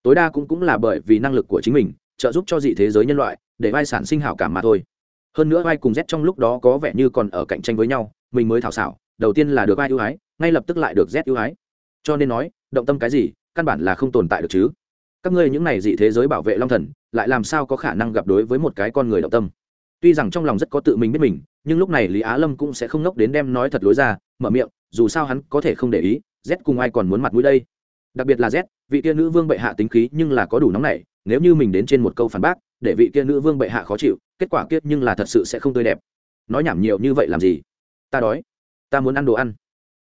Tối đa cũng cũng là bởi vì năng lực của chính mình, trợ giúp cho dị thế giới nhân loại, để vai sản sinh hảo cảm mà thôi. Hơn nữa vai cùng z trong lúc đó có vẻ như còn ở cạnh tranh với nhau, mình mới thảo xảo, đầu tiên là được vai ưu ái ngay lập tức lại được z ưu ái. Cho nên nói, động tâm cái gì, căn bản là không tồn tại được chứ. Các ngươi những này dị thế giới bảo vệ long thần, lại làm sao có khả năng gặp đối với một cái con người động tâm? Tuy rằng trong lòng rất có tự mình biết mình, nhưng lúc này lý á lâm cũng sẽ không ngốc đến đem nói thật lối ra, mở miệng, dù sao hắn có thể không để ý z cùng ai còn muốn mặt mũi đây? Đặc biệt là z vị kia nữ vương bệ hạ tính khí nhưng là có đủ nóng nảy, nếu như mình đến trên một câu phản bác, để vị kia nữ vương bệ hạ khó chịu, kết quả kiết nhưng là thật sự sẽ không tươi đẹp. Nói nhảm nhiều như vậy làm gì? Ta đói. Ta muốn ăn đồ ăn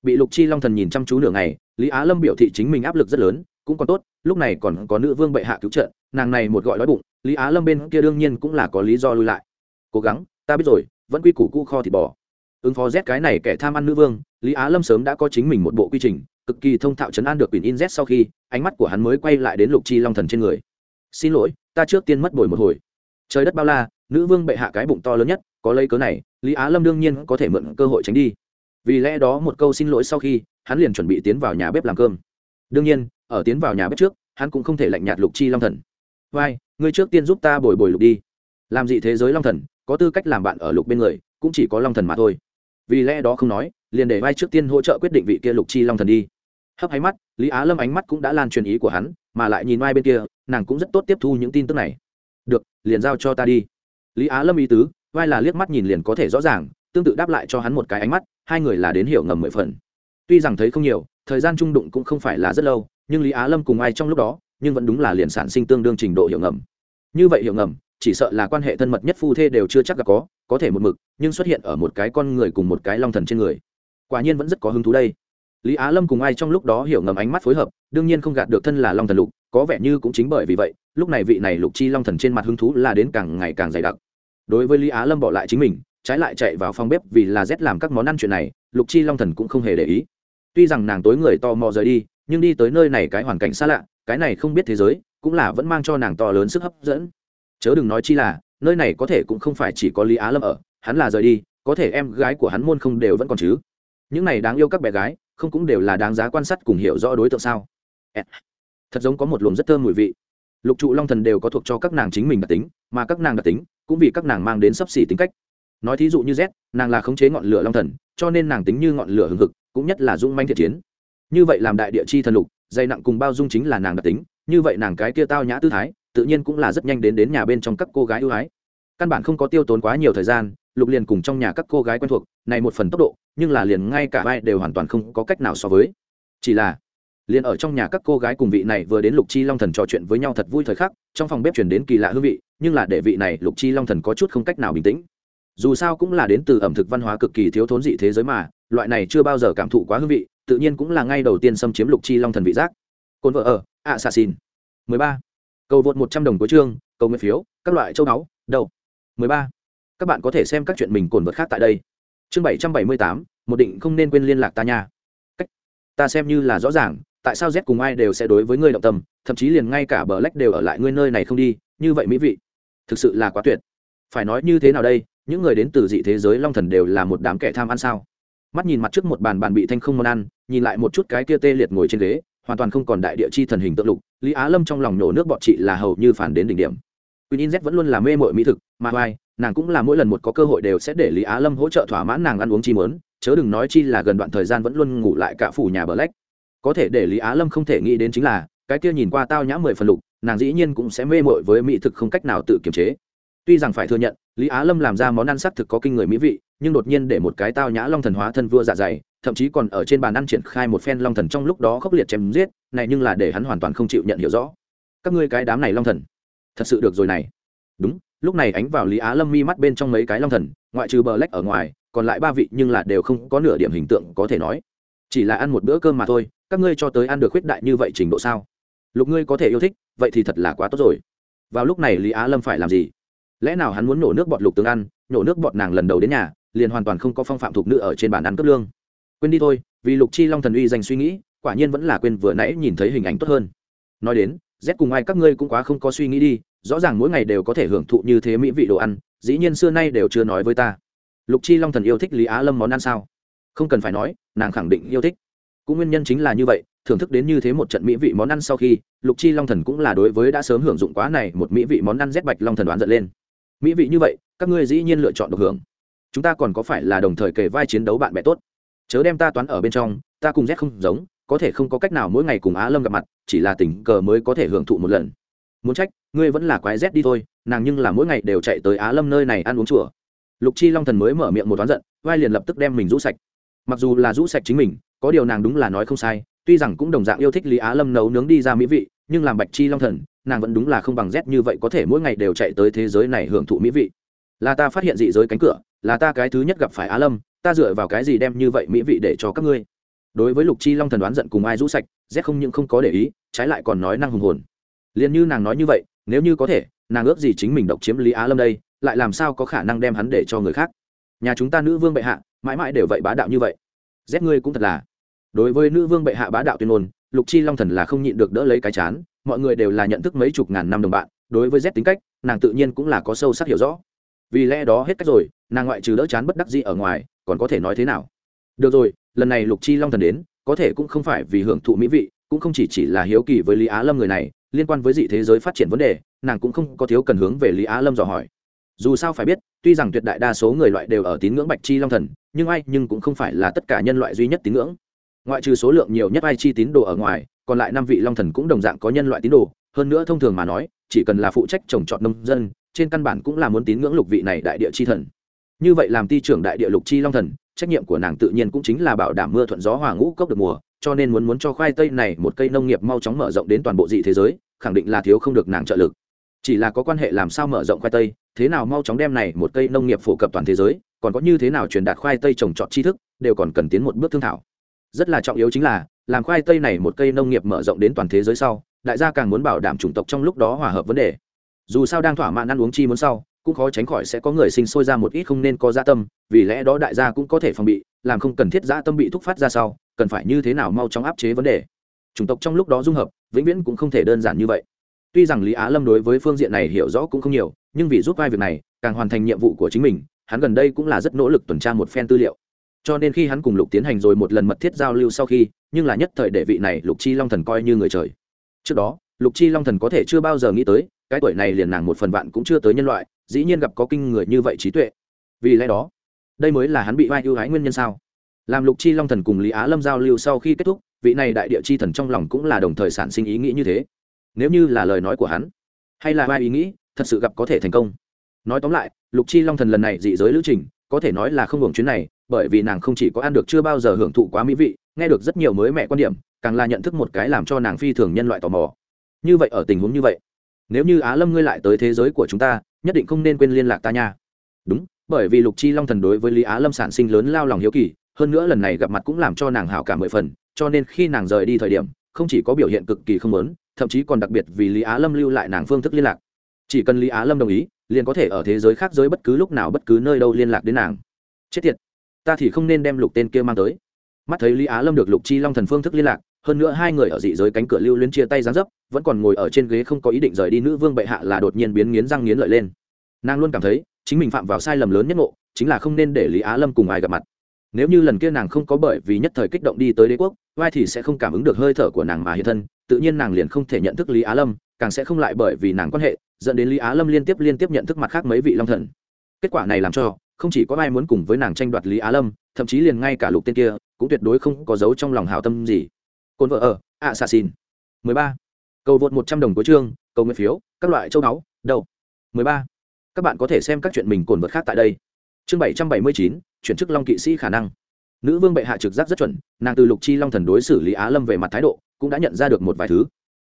bị lục chi long thần nhìn chăm chú nửa ngày, lý á lâm biểu thị chính mình áp lực rất lớn, cũng còn tốt, lúc này còn có nữ vương bệ hạ cứu trợ, nàng này một gọi đói bụng, lý á lâm bên kia đương nhiên cũng là có lý do lui lại. Cố gắng, ta biết rồi, vẫn quy củ cũ kho thịt bò. Ứng phó z cái này kẻ tham ăn nữ vương, lý á lâm sớm đã có chính mình một bộ quy trình, cực kỳ thông thạo chấn an được quyền in z sau khi, ánh mắt của hắn mới quay lại đến lục chi long thần trên người. Xin lỗi, ta trước tiên mất bồi một hồi. Trời đất bao la, nữ vương bệ hạ cái bụng to lớn nhất, có lấy cớ này, lý á lâm đương nhiên có thể mượn cơ hội tránh đi vì lẽ đó một câu xin lỗi sau khi, hắn liền chuẩn bị tiến vào nhà bếp làm cơm. Đương nhiên, ở tiến vào nhà bếp trước, hắn cũng không thể lạnh nhạt lục chi long thần. Vai, ngươi trước tiên giúp ta bồi bồi lục đi. Làm gì thế giới long thần, có tư cách làm bạn ở lục bên người, cũng chỉ có long thần mà thôi. Vì lẽ đó không nói, liền để vai trước tiên hỗ trợ quyết định vị kia lục chi long thần đi. Hấp hay mắt, lý á lâm ánh mắt cũng đã lan truyền ý của hắn, mà lại nhìn vai bên kia, nàng cũng rất tốt tiếp thu những tin tức này. Được, liền giao cho ta đi. Lý á lâm ý tứ, vai là liếc mắt nhìn liền có thể rõ ràng, tương tự đáp lại cho hắn một cái ánh mắt hai người là đến hiểu ngầm mười phần. Tuy rằng thấy không nhiều, thời gian trung đụng cũng không phải là rất lâu, nhưng lý á lâm cùng ai trong lúc đó, nhưng vẫn đúng là liền sản sinh tương đương trình độ hiểu ngầm. Như vậy hiểu ngầm, chỉ sợ là quan hệ thân mật nhất phu thê đều chưa chắc gặp có có thể một mực, nhưng xuất hiện ở một cái con người cùng một cái long thần trên người. Quả nhiên vẫn rất có hứng thú đây. Lý á lâm cùng ai trong lúc đó hiểu ngầm ánh mắt phối hợp, đương nhiên không gạt được thân là long thần lục, có vẻ như cũng chính bởi vì vậy, lúc này vị này lục chi long thần trên mặt hứng thú là đến càng ngày càng dày đặc. Đối với lý á lâm bỏ lại chính mình trái lại chạy vào phòng bếp vì là rét làm các món ăn chuyện này, lục chi long thần cũng không hề để ý. Tuy rằng nàng tối người to mò rời đi, nhưng đi tới nơi này cái hoàn cảnh xa lạ, cái này không biết thế giới, cũng là vẫn mang cho nàng to lớn sức hấp dẫn. Chớ đừng nói chi là, nơi này có thể cũng không phải chỉ có lý á lâm ở, hắn là rời đi, có thể em gái của hắn môn không đều vẫn còn chứ. Những này đáng yêu các bé gái, không cũng đều là đáng giá quan sát cùng hiểu rõ đối tượng sao? Thật giống có một luồng rất thơm mùi vị. Lục trụ long thần đều có thuộc cho các nàng chính mình đặc tính, mà các nàng đặc tính, cũng vì các nàng mang đến sấp xỉ tính cách nói thí dụ như z, nàng là khống chế ngọn lửa long thần, cho nên nàng tính như ngọn lửa hừng hực, cũng nhất là dung manh thiện chiến. Như vậy làm đại địa chi thần lục, dày nặng cùng bao dung chính là nàng đặc tính, như vậy nàng cái kia tao nhã tư thái, tự nhiên cũng là rất nhanh đến đến nhà bên trong các cô gái ưu ái. Căn bản không có tiêu tốn quá nhiều thời gian, lục liền cùng trong nhà các cô gái quen thuộc, này một phần tốc độ, nhưng là liền ngay cả vai đều hoàn toàn không có cách nào so với. Chỉ là, liền ở trong nhà các cô gái cùng vị này vừa đến lục chi long thần trò chuyện với nhau thật vui thời khắc, trong phòng bếp chuyển đến kỳ lạ hương vị, nhưng là để vị này lục chi long thần có chút không cách nào bình tĩnh dù sao cũng là đến từ ẩm thực văn hóa cực kỳ thiếu thốn dị thế giới mà, loại này chưa bao giờ cảm thụ quá hương vị, tự nhiên cũng là ngay đầu tiên xâm chiếm lục chi long thần vị giác. Cồn vợ ở ạ xà xin mười ba. Cầu vượt một trăm đồng cuối chương, cầu nguyện phiếu, các loại châu báu, đậu. Mười ba. Các bạn có thể xem các chuyện mình cồn vật khác tại đây. Chương bảy trăm bảy mươi tám, một định không nên quên liên lạc ta nha. Cách. Ta xem như là rõ ràng, tại sao z cùng ai đều sẽ đối với ngươi động tâm, thậm chí liền ngay cả bờ lách đều ở lại ngươi nơi này không đi, như vậy mỹ vị. Thực sự là quá tuyệt phải nói như thế nào đây những người đến từ dị thế giới long thần đều là một đám kẻ tham ăn sao? Mắt nhìn mặt trước một bàn bàn bị thanh không món ăn nhìn lại một chút cái kia tê liệt ngồi trên ghế hoàn toàn không còn đại địa chi thần hình tượng lục lý á lâm trong lòng nổ nước bọt chị là hầu như phản đến đỉnh điểm. Queen In Z vẫn luôn là mê mội mỹ thực, mà vai, nàng cũng là mỗi lần một có cơ hội đều sẽ để Lý Á Lâm hỗ trợ thỏa mãn nàng ăn uống chi mớn, chớ đừng nói chi là gần đoạn thời gian vẫn luôn ngủ lại cả phủ nhà Black. Có thể để Lý Á Lâm không thể nghĩ đến chính là, cái kia nhìn qua tao nhã mười phần lục nàng dĩ nhiên cũng sẽ mê mội với mỹ thực không cách nào tự kiềm chế tuy rằng phải thừa nhận, lý á lâm làm ra món ăn sắc thực có kinh người mỹ vị, nhưng đột nhiên để một cái tao nhã long thần hóa thân vua dạ dày, thậm chí còn ở trên bàn ăn triển khai một phen long thần trong lúc đó khốc liệt chém giết, này nhưng là để hắn hoàn toàn không chịu nhận hiểu rõ. Các ngươi cái đám này long thần, thật sự được rồi này. Đúng, lúc này ánh vào lý á lâm mi mắt bên trong mấy cái long thần, ngoại trừ bờ lách ở ngoài, còn lại ba vị nhưng là đều không có nửa điểm hình tượng có thể nói. Chỉ là ăn một bữa cơm mà thôi, các ngươi cho tới ăn được khuyết đại như vậy trình độ sao? Lục ngươi có thể yêu thích, vậy thì thật là quá tốt rồi. Vào lúc này lý á lâm phải làm gì? Lẽ nào hắn muốn nổ nước bọt lục tướng ăn, nổ nước bọt nàng lần đầu đến nhà, liền hoàn toàn không có phong phạm thuộc nữ ở trên bàn ăn cấp lương. Quên đi thôi, vì lục chi long thần uy dành suy nghĩ, quả nhiên vẫn là quên vừa nãy nhìn thấy hình ảnh tốt hơn. Nói đến, z cùng ai các ngươi cũng quá không có suy nghĩ đi, rõ ràng mỗi ngày đều có thể hưởng thụ như thế mỹ vị đồ ăn, dĩ nhiên xưa nay đều chưa nói với ta. Lục chi long thần yêu thích lý á lâm món ăn sao? Không cần phải nói, nàng khẳng định yêu thích. Cũng nguyên nhân chính là như vậy, thưởng thức đến như thế một trận mỹ vị món ăn sau khi, lục chi long thần cũng là đối với đã sớm hưởng dụng quá này một mỹ vị món ăn rét bạch long thần đoán giận lên mỹ vị như vậy, các ngươi dĩ nhiên lựa chọn được hưởng. Chúng ta còn có phải là đồng thời kề vai chiến đấu bạn bè tốt? Chớ đem ta toán ở bên trong, ta cùng rét không giống, có thể không có cách nào mỗi ngày cùng á lâm gặp mặt, chỉ là tình cờ mới có thể hưởng thụ một lần. Muốn trách, ngươi vẫn là quái rét đi thôi, nàng nhưng là mỗi ngày đều chạy tới á lâm nơi này ăn uống chùa. Lục chi long thần mới mở miệng một toán giận, vai liền lập tức đem mình rũ sạch. Mặc dù là rũ sạch chính mình, có điều nàng đúng là nói không sai, tuy rằng cũng đồng dạng yêu thích lý á lâm nấu nướng đi ra mỹ vị, nhưng làm bạch chi long thần nàng vẫn đúng là không bằng rét như vậy có thể mỗi ngày đều chạy tới thế giới này hưởng thụ mỹ vị. Là ta phát hiện dị giới cánh cửa, là ta cái thứ nhất gặp phải á lâm, ta dựa vào cái gì đem như vậy mỹ vị để cho các ngươi? Đối với lục chi long thần đoán giận cùng ai rũ sạch rét không những không có để ý, trái lại còn nói năng hùng hồn. Liền như nàng nói như vậy, nếu như có thể, nàng ước gì chính mình độc chiếm lý á lâm đây, lại làm sao có khả năng đem hắn để cho người khác? Nhà chúng ta nữ vương bệ hạ, mãi mãi đều vậy bá đạo như vậy. Rét ngươi cũng thật là. Đối với nữ vương bệ hạ bá đạo tuyên ngôn, lục chi long thần là không nhịn được đỡ lấy cái chán mọi người đều là nhận thức mấy chục ngàn năm đồng bạn, đối với z tính cách, nàng tự nhiên cũng là có sâu sắc hiểu rõ. Vì lẽ đó hết cách rồi, nàng ngoại trừ đỡ chán bất đắc gì ở ngoài, còn có thể nói thế nào? Được rồi, lần này lục chi long thần đến, có thể cũng không phải vì hưởng thụ mỹ vị, cũng không chỉ chỉ là hiếu kỳ với lý á lâm người này, liên quan với dị thế giới phát triển vấn đề, nàng cũng không có thiếu cần hướng về lý á lâm dò hỏi. Dù sao phải biết, tuy rằng tuyệt đại đa số người loại đều ở tín ngưỡng bạch chi long thần, nhưng ai, nhưng cũng không phải là tất cả nhân loại duy nhất tín ngưỡng. Ngoại trừ số lượng nhiều nhất ai chi tín đồ ở ngoài còn lại năm vị long thần cũng đồng dạng có nhân loại tín đồ, hơn nữa thông thường mà nói, chỉ cần là phụ trách trồng trọt nông dân, trên căn bản cũng là muốn tín ngưỡng lục vị này đại địa chi thần. Như vậy làm ti trưởng đại địa lục chi long thần, trách nhiệm của nàng tự nhiên cũng chính là bảo đảm mưa thuận gió hòa ngũ cốc được mùa, cho nên muốn muốn cho khoai tây này một cây nông nghiệp mau chóng mở rộng đến toàn bộ dị thế giới, khẳng định là thiếu không được nàng trợ lực. Chỉ là có quan hệ làm sao mở rộng khoai tây, thế nào mau chóng đem này một cây nông nghiệp phổ cập toàn thế giới, còn có như thế nào truyền đạt khoai tây trồng trọt tri thức, đều còn cần tiến một bước thương thảo. Rất là trọng yếu chính là làm khoai tây này một cây nông nghiệp mở rộng đến toàn thế giới sau, đại gia càng muốn bảo đảm chủng tộc trong lúc đó hòa hợp vấn đề. Dù sao đang thỏa mãn ăn uống chi muốn sau, cũng khó tránh khỏi sẽ có người sinh sôi ra một ít không nên có gia tâm, vì lẽ đó đại gia cũng có thể phòng bị, làm không cần thiết gia tâm bị thúc phát ra sau, cần phải như thế nào mau chóng áp chế vấn đề. Chủng tộc trong lúc đó dung hợp, vĩnh viễn cũng không thể đơn giản như vậy. Tuy rằng lý á lâm đối với phương diện này hiểu rõ cũng không nhiều, nhưng vì giúp vai việc này, càng hoàn thành nhiệm vụ của chính mình, hắn gần đây cũng là rất nỗ lực tuần tra một phen tư liệu cho nên khi hắn cùng lục tiến hành rồi một lần mật thiết giao lưu sau khi, nhưng là nhất thời đệ vị này lục chi long thần coi như người trời. Trước đó, lục chi long thần có thể chưa bao giờ nghĩ tới, cái tuổi này liền nàng một phần vạn cũng chưa tới nhân loại, dĩ nhiên gặp có kinh người như vậy trí tuệ. Vì lẽ đó, đây mới là hắn bị vai ưu ái nguyên nhân sao? Làm lục chi long thần cùng lý á lâm giao lưu sau khi kết thúc, vị này đại địa chi thần trong lòng cũng là đồng thời sản sinh ý nghĩ như thế. Nếu như là lời nói của hắn, hay là vai ý nghĩ, thật sự gặp có thể thành công. Nói tóm lại, lục chi long thần lần này dị giới lữ trình, có thể nói là không hưởng chuyến này bởi vì nàng không chỉ có ăn được chưa bao giờ hưởng thụ quá mỹ vị, nghe được rất nhiều mới mẹ quan điểm, càng là nhận thức một cái làm cho nàng phi thường nhân loại tò mò. Như vậy ở tình huống như vậy, nếu như á lâm ngươi lại tới thế giới của chúng ta, nhất định không nên quên liên lạc ta nha. Đúng, bởi vì lục chi long thần đối với lý á lâm sản sinh lớn lao lòng hiếu kỳ, hơn nữa lần này gặp mặt cũng làm cho nàng hảo cả mười phần, cho nên khi nàng rời đi thời điểm, không chỉ có biểu hiện cực kỳ không lớn thậm chí còn đặc biệt vì lý á lâm lưu lại nàng phương thức liên lạc. Chỉ cần lý á lâm đồng ý, liền có thể ở thế giới khác giới bất cứ lúc nào bất cứ nơi đâu liên lạc đến nàng. Chết tiệt ta thì không nên đem lục tên kia mang tới. Mắt thấy lý á lâm được lục chi long thần phương thức liên lạc, hơn nữa hai người ở dị giới cánh cửa lưu liên chia tay gián dấp, vẫn còn ngồi ở trên ghế không có ý định rời đi nữ vương bệ hạ là đột nhiên biến nghiến răng nghiến lợi lên. Nàng luôn cảm thấy, chính mình phạm vào sai lầm lớn nhất ngộ, chính là không nên để lý á lâm cùng ai gặp mặt. Nếu như lần kia nàng không có bởi vì nhất thời kích động đi tới đế quốc vai thì sẽ không cảm ứng được hơi thở của nàng mà hiện thân, tự nhiên nàng liền không thể nhận thức lý á lâm, càng sẽ không lại bởi vì nàng quan hệ, dẫn đến lý á lâm liên tiếp liên tiếp nhận thức mặt khác mấy vị long thần. Kết quả này làm cho không chỉ có ai muốn cùng với nàng tranh đoạt lý á lâm thậm chí liền ngay cả lục tên kia cũng tuyệt đối không có dấu trong lòng hào tâm gì. Cồn vợ ở ạ xà xin mười ba. Cầu vượt một trăm đồng cuối chương cầu nguyện phiếu các loại châu báu mười 13. các bạn có thể xem các chuyện mình cồn vật khác tại đây. Chương 779, chuyển chức long kỵ sĩ khả năng. Nữ vương bệ hạ trực giác rất chuẩn nàng từ lục chi long thần đối xử lý á lâm về mặt thái độ cũng đã nhận ra được một vài thứ.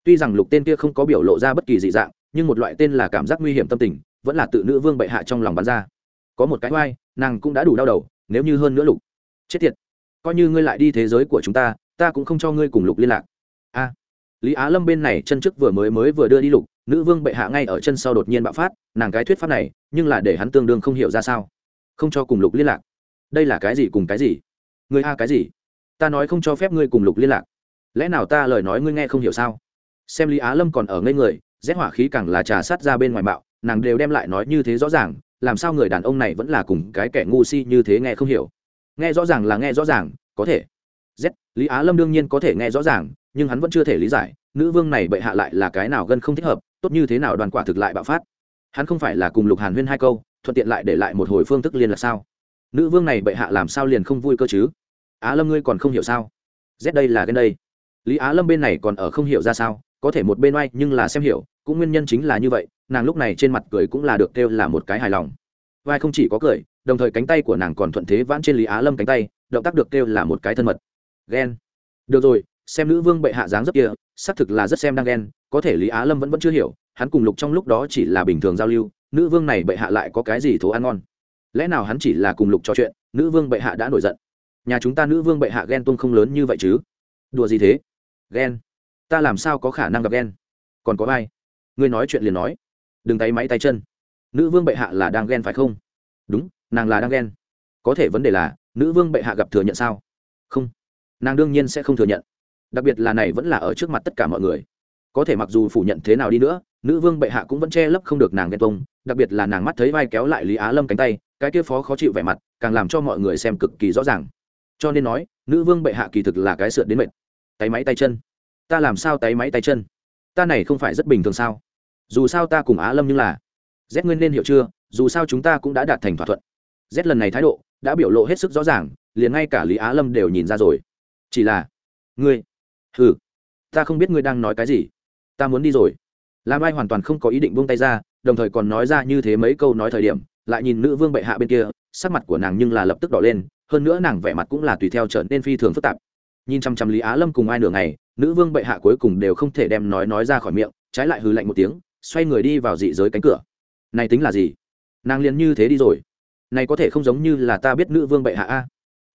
Tuy rằng lục tên kia không có biểu lộ ra bất kỳ dị dạng nhưng một loại tên là cảm giác nguy hiểm tâm tình vẫn là tự nữ vương bệ hạ trong lòng bắn ra có một cái oai, nàng cũng đã đủ đau đầu, nếu như hơn nữa lục. Chết tiệt. Coi như ngươi lại đi thế giới của chúng ta ta cũng không cho ngươi cùng lục liên lạc. A. Lý á lâm bên này chân trước vừa mới mới vừa đưa đi lục, nữ vương bệ hạ ngay ở chân sau đột nhiên bạo phát, nàng cái thuyết pháp này, nhưng là để hắn tương đương không hiểu ra sao. Không cho cùng lục liên lạc. Đây là cái gì cùng cái gì? Người a cái gì? Ta nói không cho phép ngươi cùng lục liên lạc. Lẽ nào ta lời nói ngươi nghe không hiểu sao? Xem lý á lâm còn ở ngây người, rét hỏa khí càng là trà sát ra bên ngoài bạo, nàng đều đem lại nói như thế rõ ràng làm sao người đàn ông này vẫn là cùng cái kẻ ngu si như thế nghe không hiểu? Nghe rõ ràng là nghe rõ ràng, có thể. Z, lý á lâm đương nhiên có thể nghe rõ ràng, nhưng hắn vẫn chưa thể lý giải, nữ vương này bệ hạ lại là cái nào gần không thích hợp, tốt như thế nào đoàn quả thực lại bạo phát. Hắn không phải là cùng lục hàn huyên hai câu, thuận tiện lại để lại một hồi phương thức liên là sao? Nữ vương này bệ hạ làm sao liền không vui cơ chứ? Á lâm ngươi còn không hiểu sao? Z đây là cái đây. Lý á lâm bên này còn ở không hiểu ra sao, có thể một bên oai nhưng là xem hiểu cũng nguyên nhân chính là như vậy, nàng lúc này trên mặt cười cũng là được kêu là một cái hài lòng. Vai không chỉ có cười, đồng thời cánh tay của nàng còn thuận thế vãn trên lý á lâm cánh tay, động tác được kêu là một cái thân mật. Ghen. Được rồi, xem nữ vương bệ hạ dáng rất kia, xác thực là rất xem đang ghen, có thể lý á lâm vẫn vẫn chưa hiểu, hắn cùng lục trong lúc đó chỉ là bình thường giao lưu, nữ vương này bệ hạ lại có cái gì thố ăn ngon? Lẽ nào hắn chỉ là cùng lục trò chuyện, nữ vương bệ hạ đã nổi giận? Nhà chúng ta nữ vương bệ hạ ghen tuông không lớn như vậy chứ? Đùa gì thế? Ghen. Ta làm sao có khả năng gặp ghen? Còn có ai? Ngươi nói chuyện liền nói. Đừng tay máy tay chân. Nữ vương bệ hạ là đang ghen phải không? Đúng, nàng là đang ghen. Có thể vấn đề là, nữ vương bệ hạ gặp thừa nhận sao? Không. Nàng đương nhiên sẽ không thừa nhận. Đặc biệt là này vẫn là ở trước mặt tất cả mọi người. Có thể mặc dù phủ nhận thế nào đi nữa, nữ vương bệ hạ cũng vẫn che lấp không được nàng ghen tông đặc biệt là nàng mắt thấy vai kéo lại lý á lâm cánh tay, cái kia phó khó chịu vẻ mặt, càng làm cho mọi người xem cực kỳ rõ ràng. Cho nên nói, nữ vương bệ hạ kỳ thực là cái sượt đến mệt. Tay máy tay chân. Ta làm sao tay máy tay chân? Ta này không phải rất bình thường sao? Dù sao ta cùng á lâm nhưng là z nguyên nên hiểu chưa dù sao chúng ta cũng đã đạt thành thỏa thuận z lần này thái độ đã biểu lộ hết sức rõ ràng liền ngay cả lý á lâm đều nhìn ra rồi chỉ là ngươi ừ ta không biết ngươi đang nói cái gì ta muốn đi rồi lam ai hoàn toàn không có ý định buông tay ra đồng thời còn nói ra như thế mấy câu nói thời điểm lại nhìn nữ vương bệ hạ bên kia sắc mặt của nàng nhưng là lập tức đỏ lên hơn nữa nàng vẻ mặt cũng là tùy theo trở nên phi thường phức tạp nhìn chăm chăm lý á lâm cùng ai nửa ngày nữ vương bệ hạ cuối cùng đều không thể đem nói nói ra khỏi miệng trái lại hừ lạnh một tiếng xoay người đi vào dị giới cánh cửa. Này tính là gì? Nàng liền như thế đi rồi. Này có thể không giống như là ta biết nữ vương bệ hạ a.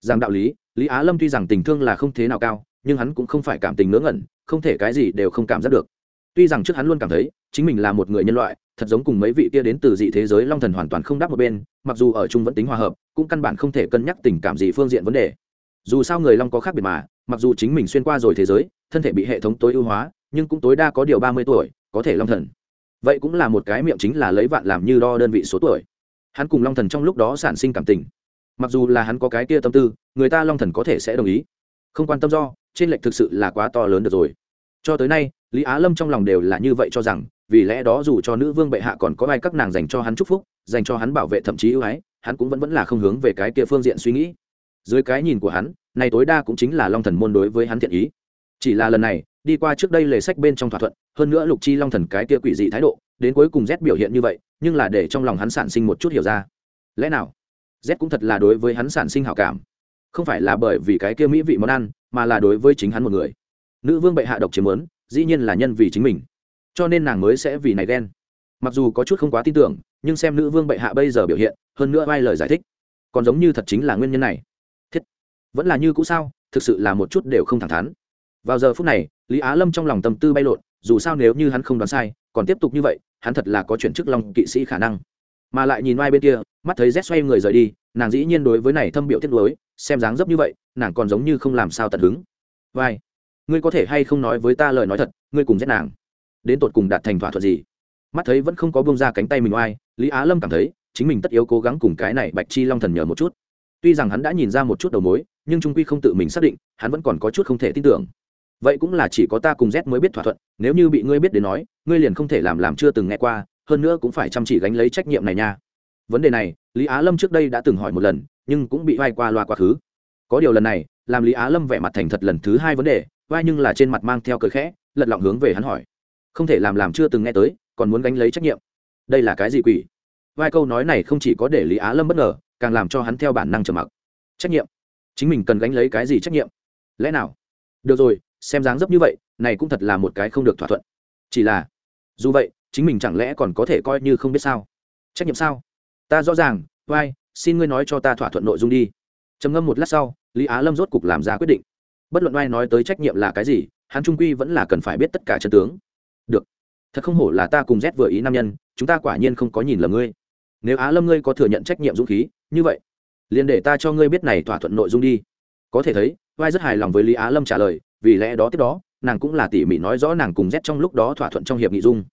Rằng đạo lý lý á lâm tuy rằng tình thương là không thế nào cao, nhưng hắn cũng không phải cảm tình ngớ ngẩn, không thể cái gì đều không cảm giác được. Tuy rằng trước hắn luôn cảm thấy chính mình là một người nhân loại, thật giống cùng mấy vị kia đến từ dị thế giới long thần hoàn toàn không đáp một bên, mặc dù ở chung vẫn tính hòa hợp, cũng căn bản không thể cân nhắc tình cảm gì phương diện vấn đề. Dù sao người long có khác biệt mà, mặc dù chính mình xuyên qua rồi thế giới, thân thể bị hệ thống tối ưu hóa, nhưng cũng tối đa có điều ba mươi tuổi, có thể long thần vậy cũng là một cái miệng chính là lấy vạn làm như đo đơn vị số tuổi. Hắn cùng long thần trong lúc đó sản sinh cảm tình. Mặc dù là hắn có cái kia tâm tư, người ta long thần có thể sẽ đồng ý. Không quan tâm do, trên lệnh thực sự là quá to lớn được rồi. Cho tới nay, lý á lâm trong lòng đều là như vậy cho rằng, vì lẽ đó dù cho nữ vương bệ hạ còn có ai các nàng dành cho hắn chúc phúc, dành cho hắn bảo vệ thậm chí ưu ái, hắn cũng vẫn vẫn là không hướng về cái kia phương diện suy nghĩ. Dưới cái nhìn của hắn này tối đa cũng chính là long thần môn đối với hắn thiện ý chỉ là lần này, đi qua trước đây lề sách bên trong thỏa thuận, hơn nữa lục chi long thần cái kia quỷ dị thái độ, đến cuối cùng z biểu hiện như vậy, nhưng là để trong lòng hắn sản sinh một chút hiểu ra. Lẽ nào? Z cũng thật là đối với hắn sản sinh hảo cảm. Không phải là bởi vì cái kia mỹ vị món ăn, mà là đối với chính hắn một người. Nữ vương bệ hạ độc chiếm lớn dĩ nhiên là nhân vì chính mình. Cho nên nàng mới sẽ vì này ghen. Mặc dù có chút không quá tin tưởng, nhưng xem nữ vương bệ hạ bây giờ biểu hiện, hơn nữa vai lời giải thích. Còn giống như thật chính là nguyên nhân này. Thiết. Vẫn là như cũ sao? Thực sự là một chút đều không thẳng thắn vào giờ phút này, lý á lâm trong lòng tâm tư bay lộn, dù sao nếu như hắn không đoán sai, còn tiếp tục như vậy, hắn thật là có chuyển chức long kỵ sĩ khả năng. Mà lại nhìn mai bên kia, mắt thấy rét xoay người rời đi, nàng dĩ nhiên đối với này thâm biểu tiết lối xem dáng dấp như vậy, nàng còn giống như không làm sao tận hứng. Vai, ngươi có thể hay không nói với ta lời nói thật, ngươi cùng rét nàng, đến tột cùng đạt thành thỏa thuận gì? Mắt thấy vẫn không có bông ra cánh tay mình oai, lý á lâm cảm thấy, chính mình tất yếu cố gắng cùng cái này bạch chi long thần nhờ một chút. Tuy rằng hắn đã nhìn ra một chút đầu mối, nhưng trung quy không tự mình xác định, hắn vẫn còn có chút không thể tin tưởng vậy cũng là chỉ có ta cùng z mới biết thỏa thuận, nếu như bị ngươi biết đến nói, ngươi liền không thể làm làm chưa từng nghe qua, hơn nữa cũng phải chăm chỉ gánh lấy trách nhiệm này nha. Vấn đề này, lý á lâm trước đây đã từng hỏi một lần, nhưng cũng bị vai qua loa quá khứ. Có điều lần này, làm lý á lâm vẻ mặt thành thật lần thứ hai vấn đề vai nhưng là trên mặt mang theo cờ khẽ, lật lọng hướng về hắn hỏi. Không thể làm làm chưa từng nghe tới, còn muốn gánh lấy trách nhiệm. Đây là cái gì quỷ? Vai câu nói này không chỉ có để lý á lâm bất ngờ, càng làm cho hắn theo bản năng trầm mặc. Trách nhiệm? Chính mình cần gánh lấy cái gì trách nhiệm? Lẽ nào? Được rồi xem dáng dấp như vậy, này cũng thật là một cái không được thỏa thuận. Chỉ là, dù vậy, chính mình chẳng lẽ còn có thể coi như không biết sao? Trách nhiệm sao? Ta rõ ràng, vai, xin ngươi nói cho ta thỏa thuận nội dung đi. Trầm ngâm một lát sau, lý á lâm rốt cục làm ra quyết định. Bất luận vai nói tới trách nhiệm là cái gì, hắn trung quy vẫn là cần phải biết tất cả chân tướng. Được. Thật không hổ là ta cùng rét vừa ý nam nhân, chúng ta quả nhiên không có nhìn lầm ngươi. Nếu á lâm ngươi có thừa nhận trách nhiệm dũng khí, như vậy, liền để ta cho ngươi biết này thỏa thuận nội dung đi. Có thể thấy, vai rất hài lòng với lý á lâm trả lời vì lẽ đó tiếp đó, nàng cũng là tỉ mỉ nói rõ nàng cùng z trong lúc đó thỏa thuận trong hiệp nghị dung.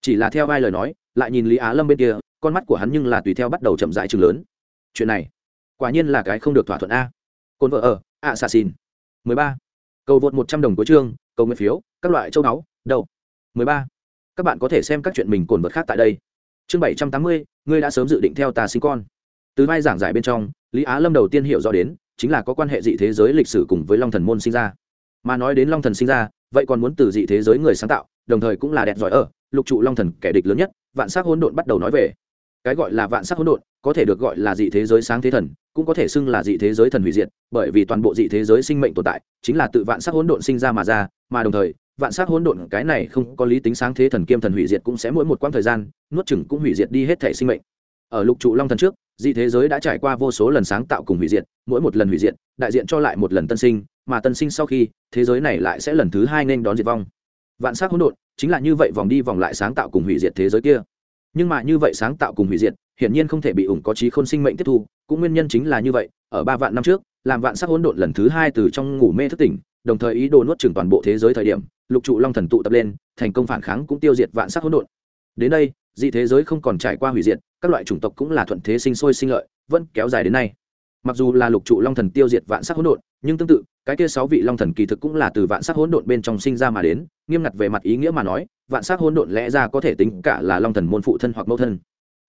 Chỉ là theo vai lời nói, lại nhìn lý á lâm bên kia, con mắt của hắn nhưng là tùy theo bắt đầu chậm rãi chừng lớn. Chuyện này, quả nhiên là cái không được thỏa thuận a. Cồn vợ ở, ạ xà xin mười ba. Cầu vượt một trăm đồng của chương, cầu nguyện phiếu, các loại châu báu, đậu. Mười ba. Các bạn có thể xem các chuyện mình cồn vật khác tại đây. Chương bảy trăm tám mươi, ngươi đã sớm dự định theo ta sinh con. Từ vai giảng giải bên trong, lý á lâm đầu tiên hiểu rõ đến, chính là có quan hệ dị thế giới lịch sử cùng với long thần môn sinh ra mà nói đến long thần sinh ra, vậy còn muốn từ dị thế giới người sáng tạo, đồng thời cũng là đẹp giỏi ở, lục trụ long thần kẻ địch lớn nhất, vạn sắc hỗn độn bắt đầu nói về. Cái gọi là vạn sắc hỗn độn, có thể được gọi là dị thế giới sáng thế thần, cũng có thể xưng là dị thế giới thần hủy diệt, bởi vì toàn bộ dị thế giới sinh mệnh tồn tại, chính là tự vạn sắc hỗn độn sinh ra mà ra, mà đồng thời, vạn sắc hỗn độn cái này không có lý tính sáng thế thần kiêm thần hủy diệt cũng sẽ mỗi một quãng thời gian, nuốt chửng cũng hủy diệt đi hết thể sinh mệnh. Ở lục trụ long thần trước, dị thế giới đã trải qua vô số lần sáng tạo cùng hủy diệt, mỗi một lần hủy diệt, đại diện cho lại một lần tân sinh mà tân sinh sau khi, thế giới này lại sẽ lần thứ hai nên đón diệt vong. Vạn sắc hỗn độn chính là như vậy vòng đi vòng lại sáng tạo cùng hủy diệt thế giới kia. Nhưng mà như vậy sáng tạo cùng hủy diệt, hiển nhiên không thể bị ủng có trí khôn sinh mệnh tiếp thu, cũng nguyên nhân chính là như vậy, ở ba vạn năm trước, làm vạn sắc hỗn độn lần thứ hai từ trong ngủ mê thức tỉnh, đồng thời ý đồ nuốt chửng toàn bộ thế giới thời điểm, lục trụ long thần tụ tập lên, thành công phản kháng cũng tiêu diệt vạn sắc hỗn độn. Đến đây, dị thế giới không còn trải qua hủy diệt, các loại chủng tộc cũng là thuận thế sinh sôi sinh lợi, vẫn kéo dài đến nay. Mặc dù là lục trụ long thần tiêu diệt vạn sắc hỗn độn, nhưng tương tự cái kia sáu vị long thần kỳ thực cũng là từ vạn sắc hỗn độn bên trong sinh ra mà đến, nghiêm ngặt về mặt ý nghĩa mà nói, vạn sắc hỗn độn lẽ ra có thể tính cả là long thần môn phụ thân hoặc mẫu thân.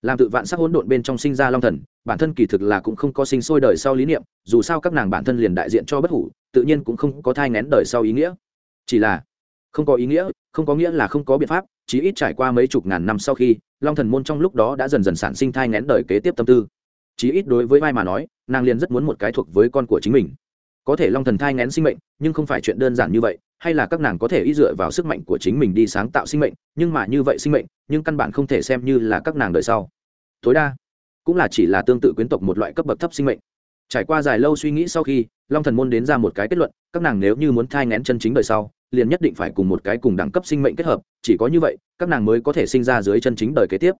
Làm tự vạn sắc hỗn độn bên trong sinh ra long thần, bản thân kỳ thực là cũng không có sinh sôi đời sau lý niệm, dù sao các nàng bản thân liền đại diện cho bất hủ, tự nhiên cũng không có thai ngén đời sau ý nghĩa. Chỉ là, không có ý nghĩa, không có nghĩa là không có biện pháp, chí ít trải qua mấy chục ngàn năm sau khi, long thần môn trong lúc đó đã dần dần sản sinh thai ngén đời kế tiếp tâm tư. Chí ít đối với vai mà nói, nàng liền rất muốn một cái thuộc với con của chính mình có thể long thần thai ngén sinh mệnh, nhưng không phải chuyện đơn giản như vậy, hay là các nàng có thể y dựa vào sức mạnh của chính mình đi sáng tạo sinh mệnh, nhưng mà như vậy sinh mệnh, nhưng căn bản không thể xem như là các nàng đời sau. Tối đa, cũng là chỉ là tương tự quyến tộc một loại cấp bậc thấp sinh mệnh. Trải qua dài lâu suy nghĩ sau khi, long thần môn đến ra một cái kết luận, các nàng nếu như muốn thai ngén chân chính đời sau, liền nhất định phải cùng một cái cùng đẳng cấp sinh mệnh kết hợp, chỉ có như vậy, các nàng mới có thể sinh ra dưới chân chính đời kế tiếp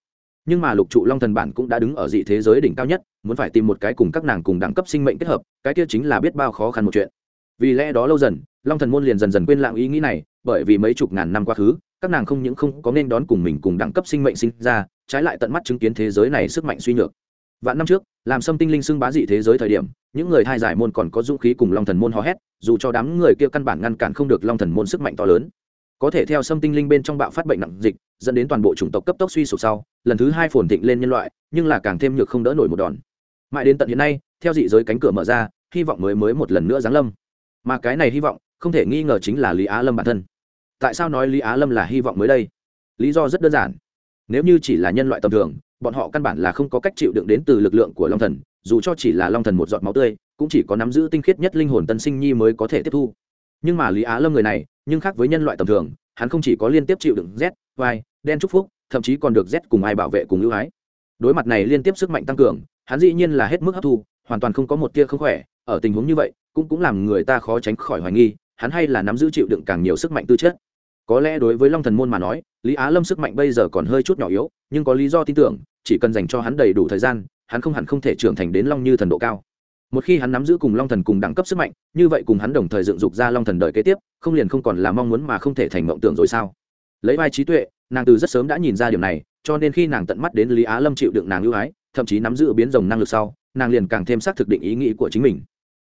nhưng mà lục trụ long thần bản cũng đã đứng ở dị thế giới đỉnh cao nhất, muốn phải tìm một cái cùng các nàng cùng đẳng cấp sinh mệnh kết hợp, cái kia chính là biết bao khó khăn một chuyện. Vì lẽ đó lâu dần, long thần môn liền dần dần quên lãng ý nghĩ này, bởi vì mấy chục ngàn năm quá khứ, các nàng không những không có nên đón cùng mình cùng đẳng cấp sinh mệnh sinh ra, trái lại tận mắt chứng kiến thế giới này sức mạnh suy nhược. Vạn năm trước, làm xâm tinh linh xưng bá dị thế giới thời điểm, những người thai giải môn còn có dũng khí cùng long thần môn hò hét, dù cho đám người kia căn bản ngăn cản không được long thần môn sức mạnh to lớn có thể theo xâm tinh linh bên trong bạo phát bệnh nặng dịch, dẫn đến toàn bộ chủng tộc cấp tốc suy sụp sau, lần thứ hai phồn thịnh lên nhân loại, nhưng là càng thêm nhược không đỡ nổi một đòn. Mãi đến tận hiện nay, theo dị giới cánh cửa mở ra, hy vọng mới mới một lần nữa giáng lâm. Mà cái này hy vọng, không thể nghi ngờ chính là lý á lâm bản thân. Tại sao nói lý á lâm là hy vọng mới đây? Lý do rất đơn giản. Nếu như chỉ là nhân loại tầm thường, bọn họ căn bản là không có cách chịu đựng đến từ lực lượng của long thần, dù cho chỉ là long thần một giọt máu tươi, cũng chỉ có nắm giữ tinh khiết nhất linh hồn tân sinh nhi mới có thể tiếp thu. Nhưng mà lý á lâm người này nhưng khác với nhân loại tầm thường, hắn không chỉ có liên tiếp chịu đựng z vai đen trúc phúc, thậm chí còn được z cùng ai bảo vệ cùng ưu ái. Đối mặt này liên tiếp sức mạnh tăng cường, hắn dĩ nhiên là hết mức hấp thu, hoàn toàn không có một tia không khỏe, ở tình huống như vậy, cũng cũng làm người ta khó tránh khỏi hoài nghi, hắn hay là nắm giữ chịu đựng càng nhiều sức mạnh tư chất. Có lẽ đối với long thần môn mà nói, lý á lâm sức mạnh bây giờ còn hơi chút nhỏ yếu, nhưng có lý do tin tưởng, chỉ cần dành cho hắn đầy đủ thời gian, hắn không hẳn không thể trưởng thành đến long như thần độ cao một khi hắn nắm giữ cùng long thần cùng đẳng cấp sức mạnh, như vậy cùng hắn đồng thời dựng dục ra long thần đời kế tiếp, không liền không còn là mong muốn mà không thể thành mộng tưởng rồi sao? Lấy vai trí tuệ, nàng từ rất sớm đã nhìn ra điểm này, cho nên khi nàng tận mắt đến lý á lâm chịu đựng nàng ưu ái, thậm chí nắm giữ biến rồng năng lực sau, nàng liền càng thêm xác thực định ý nghĩ của chính mình.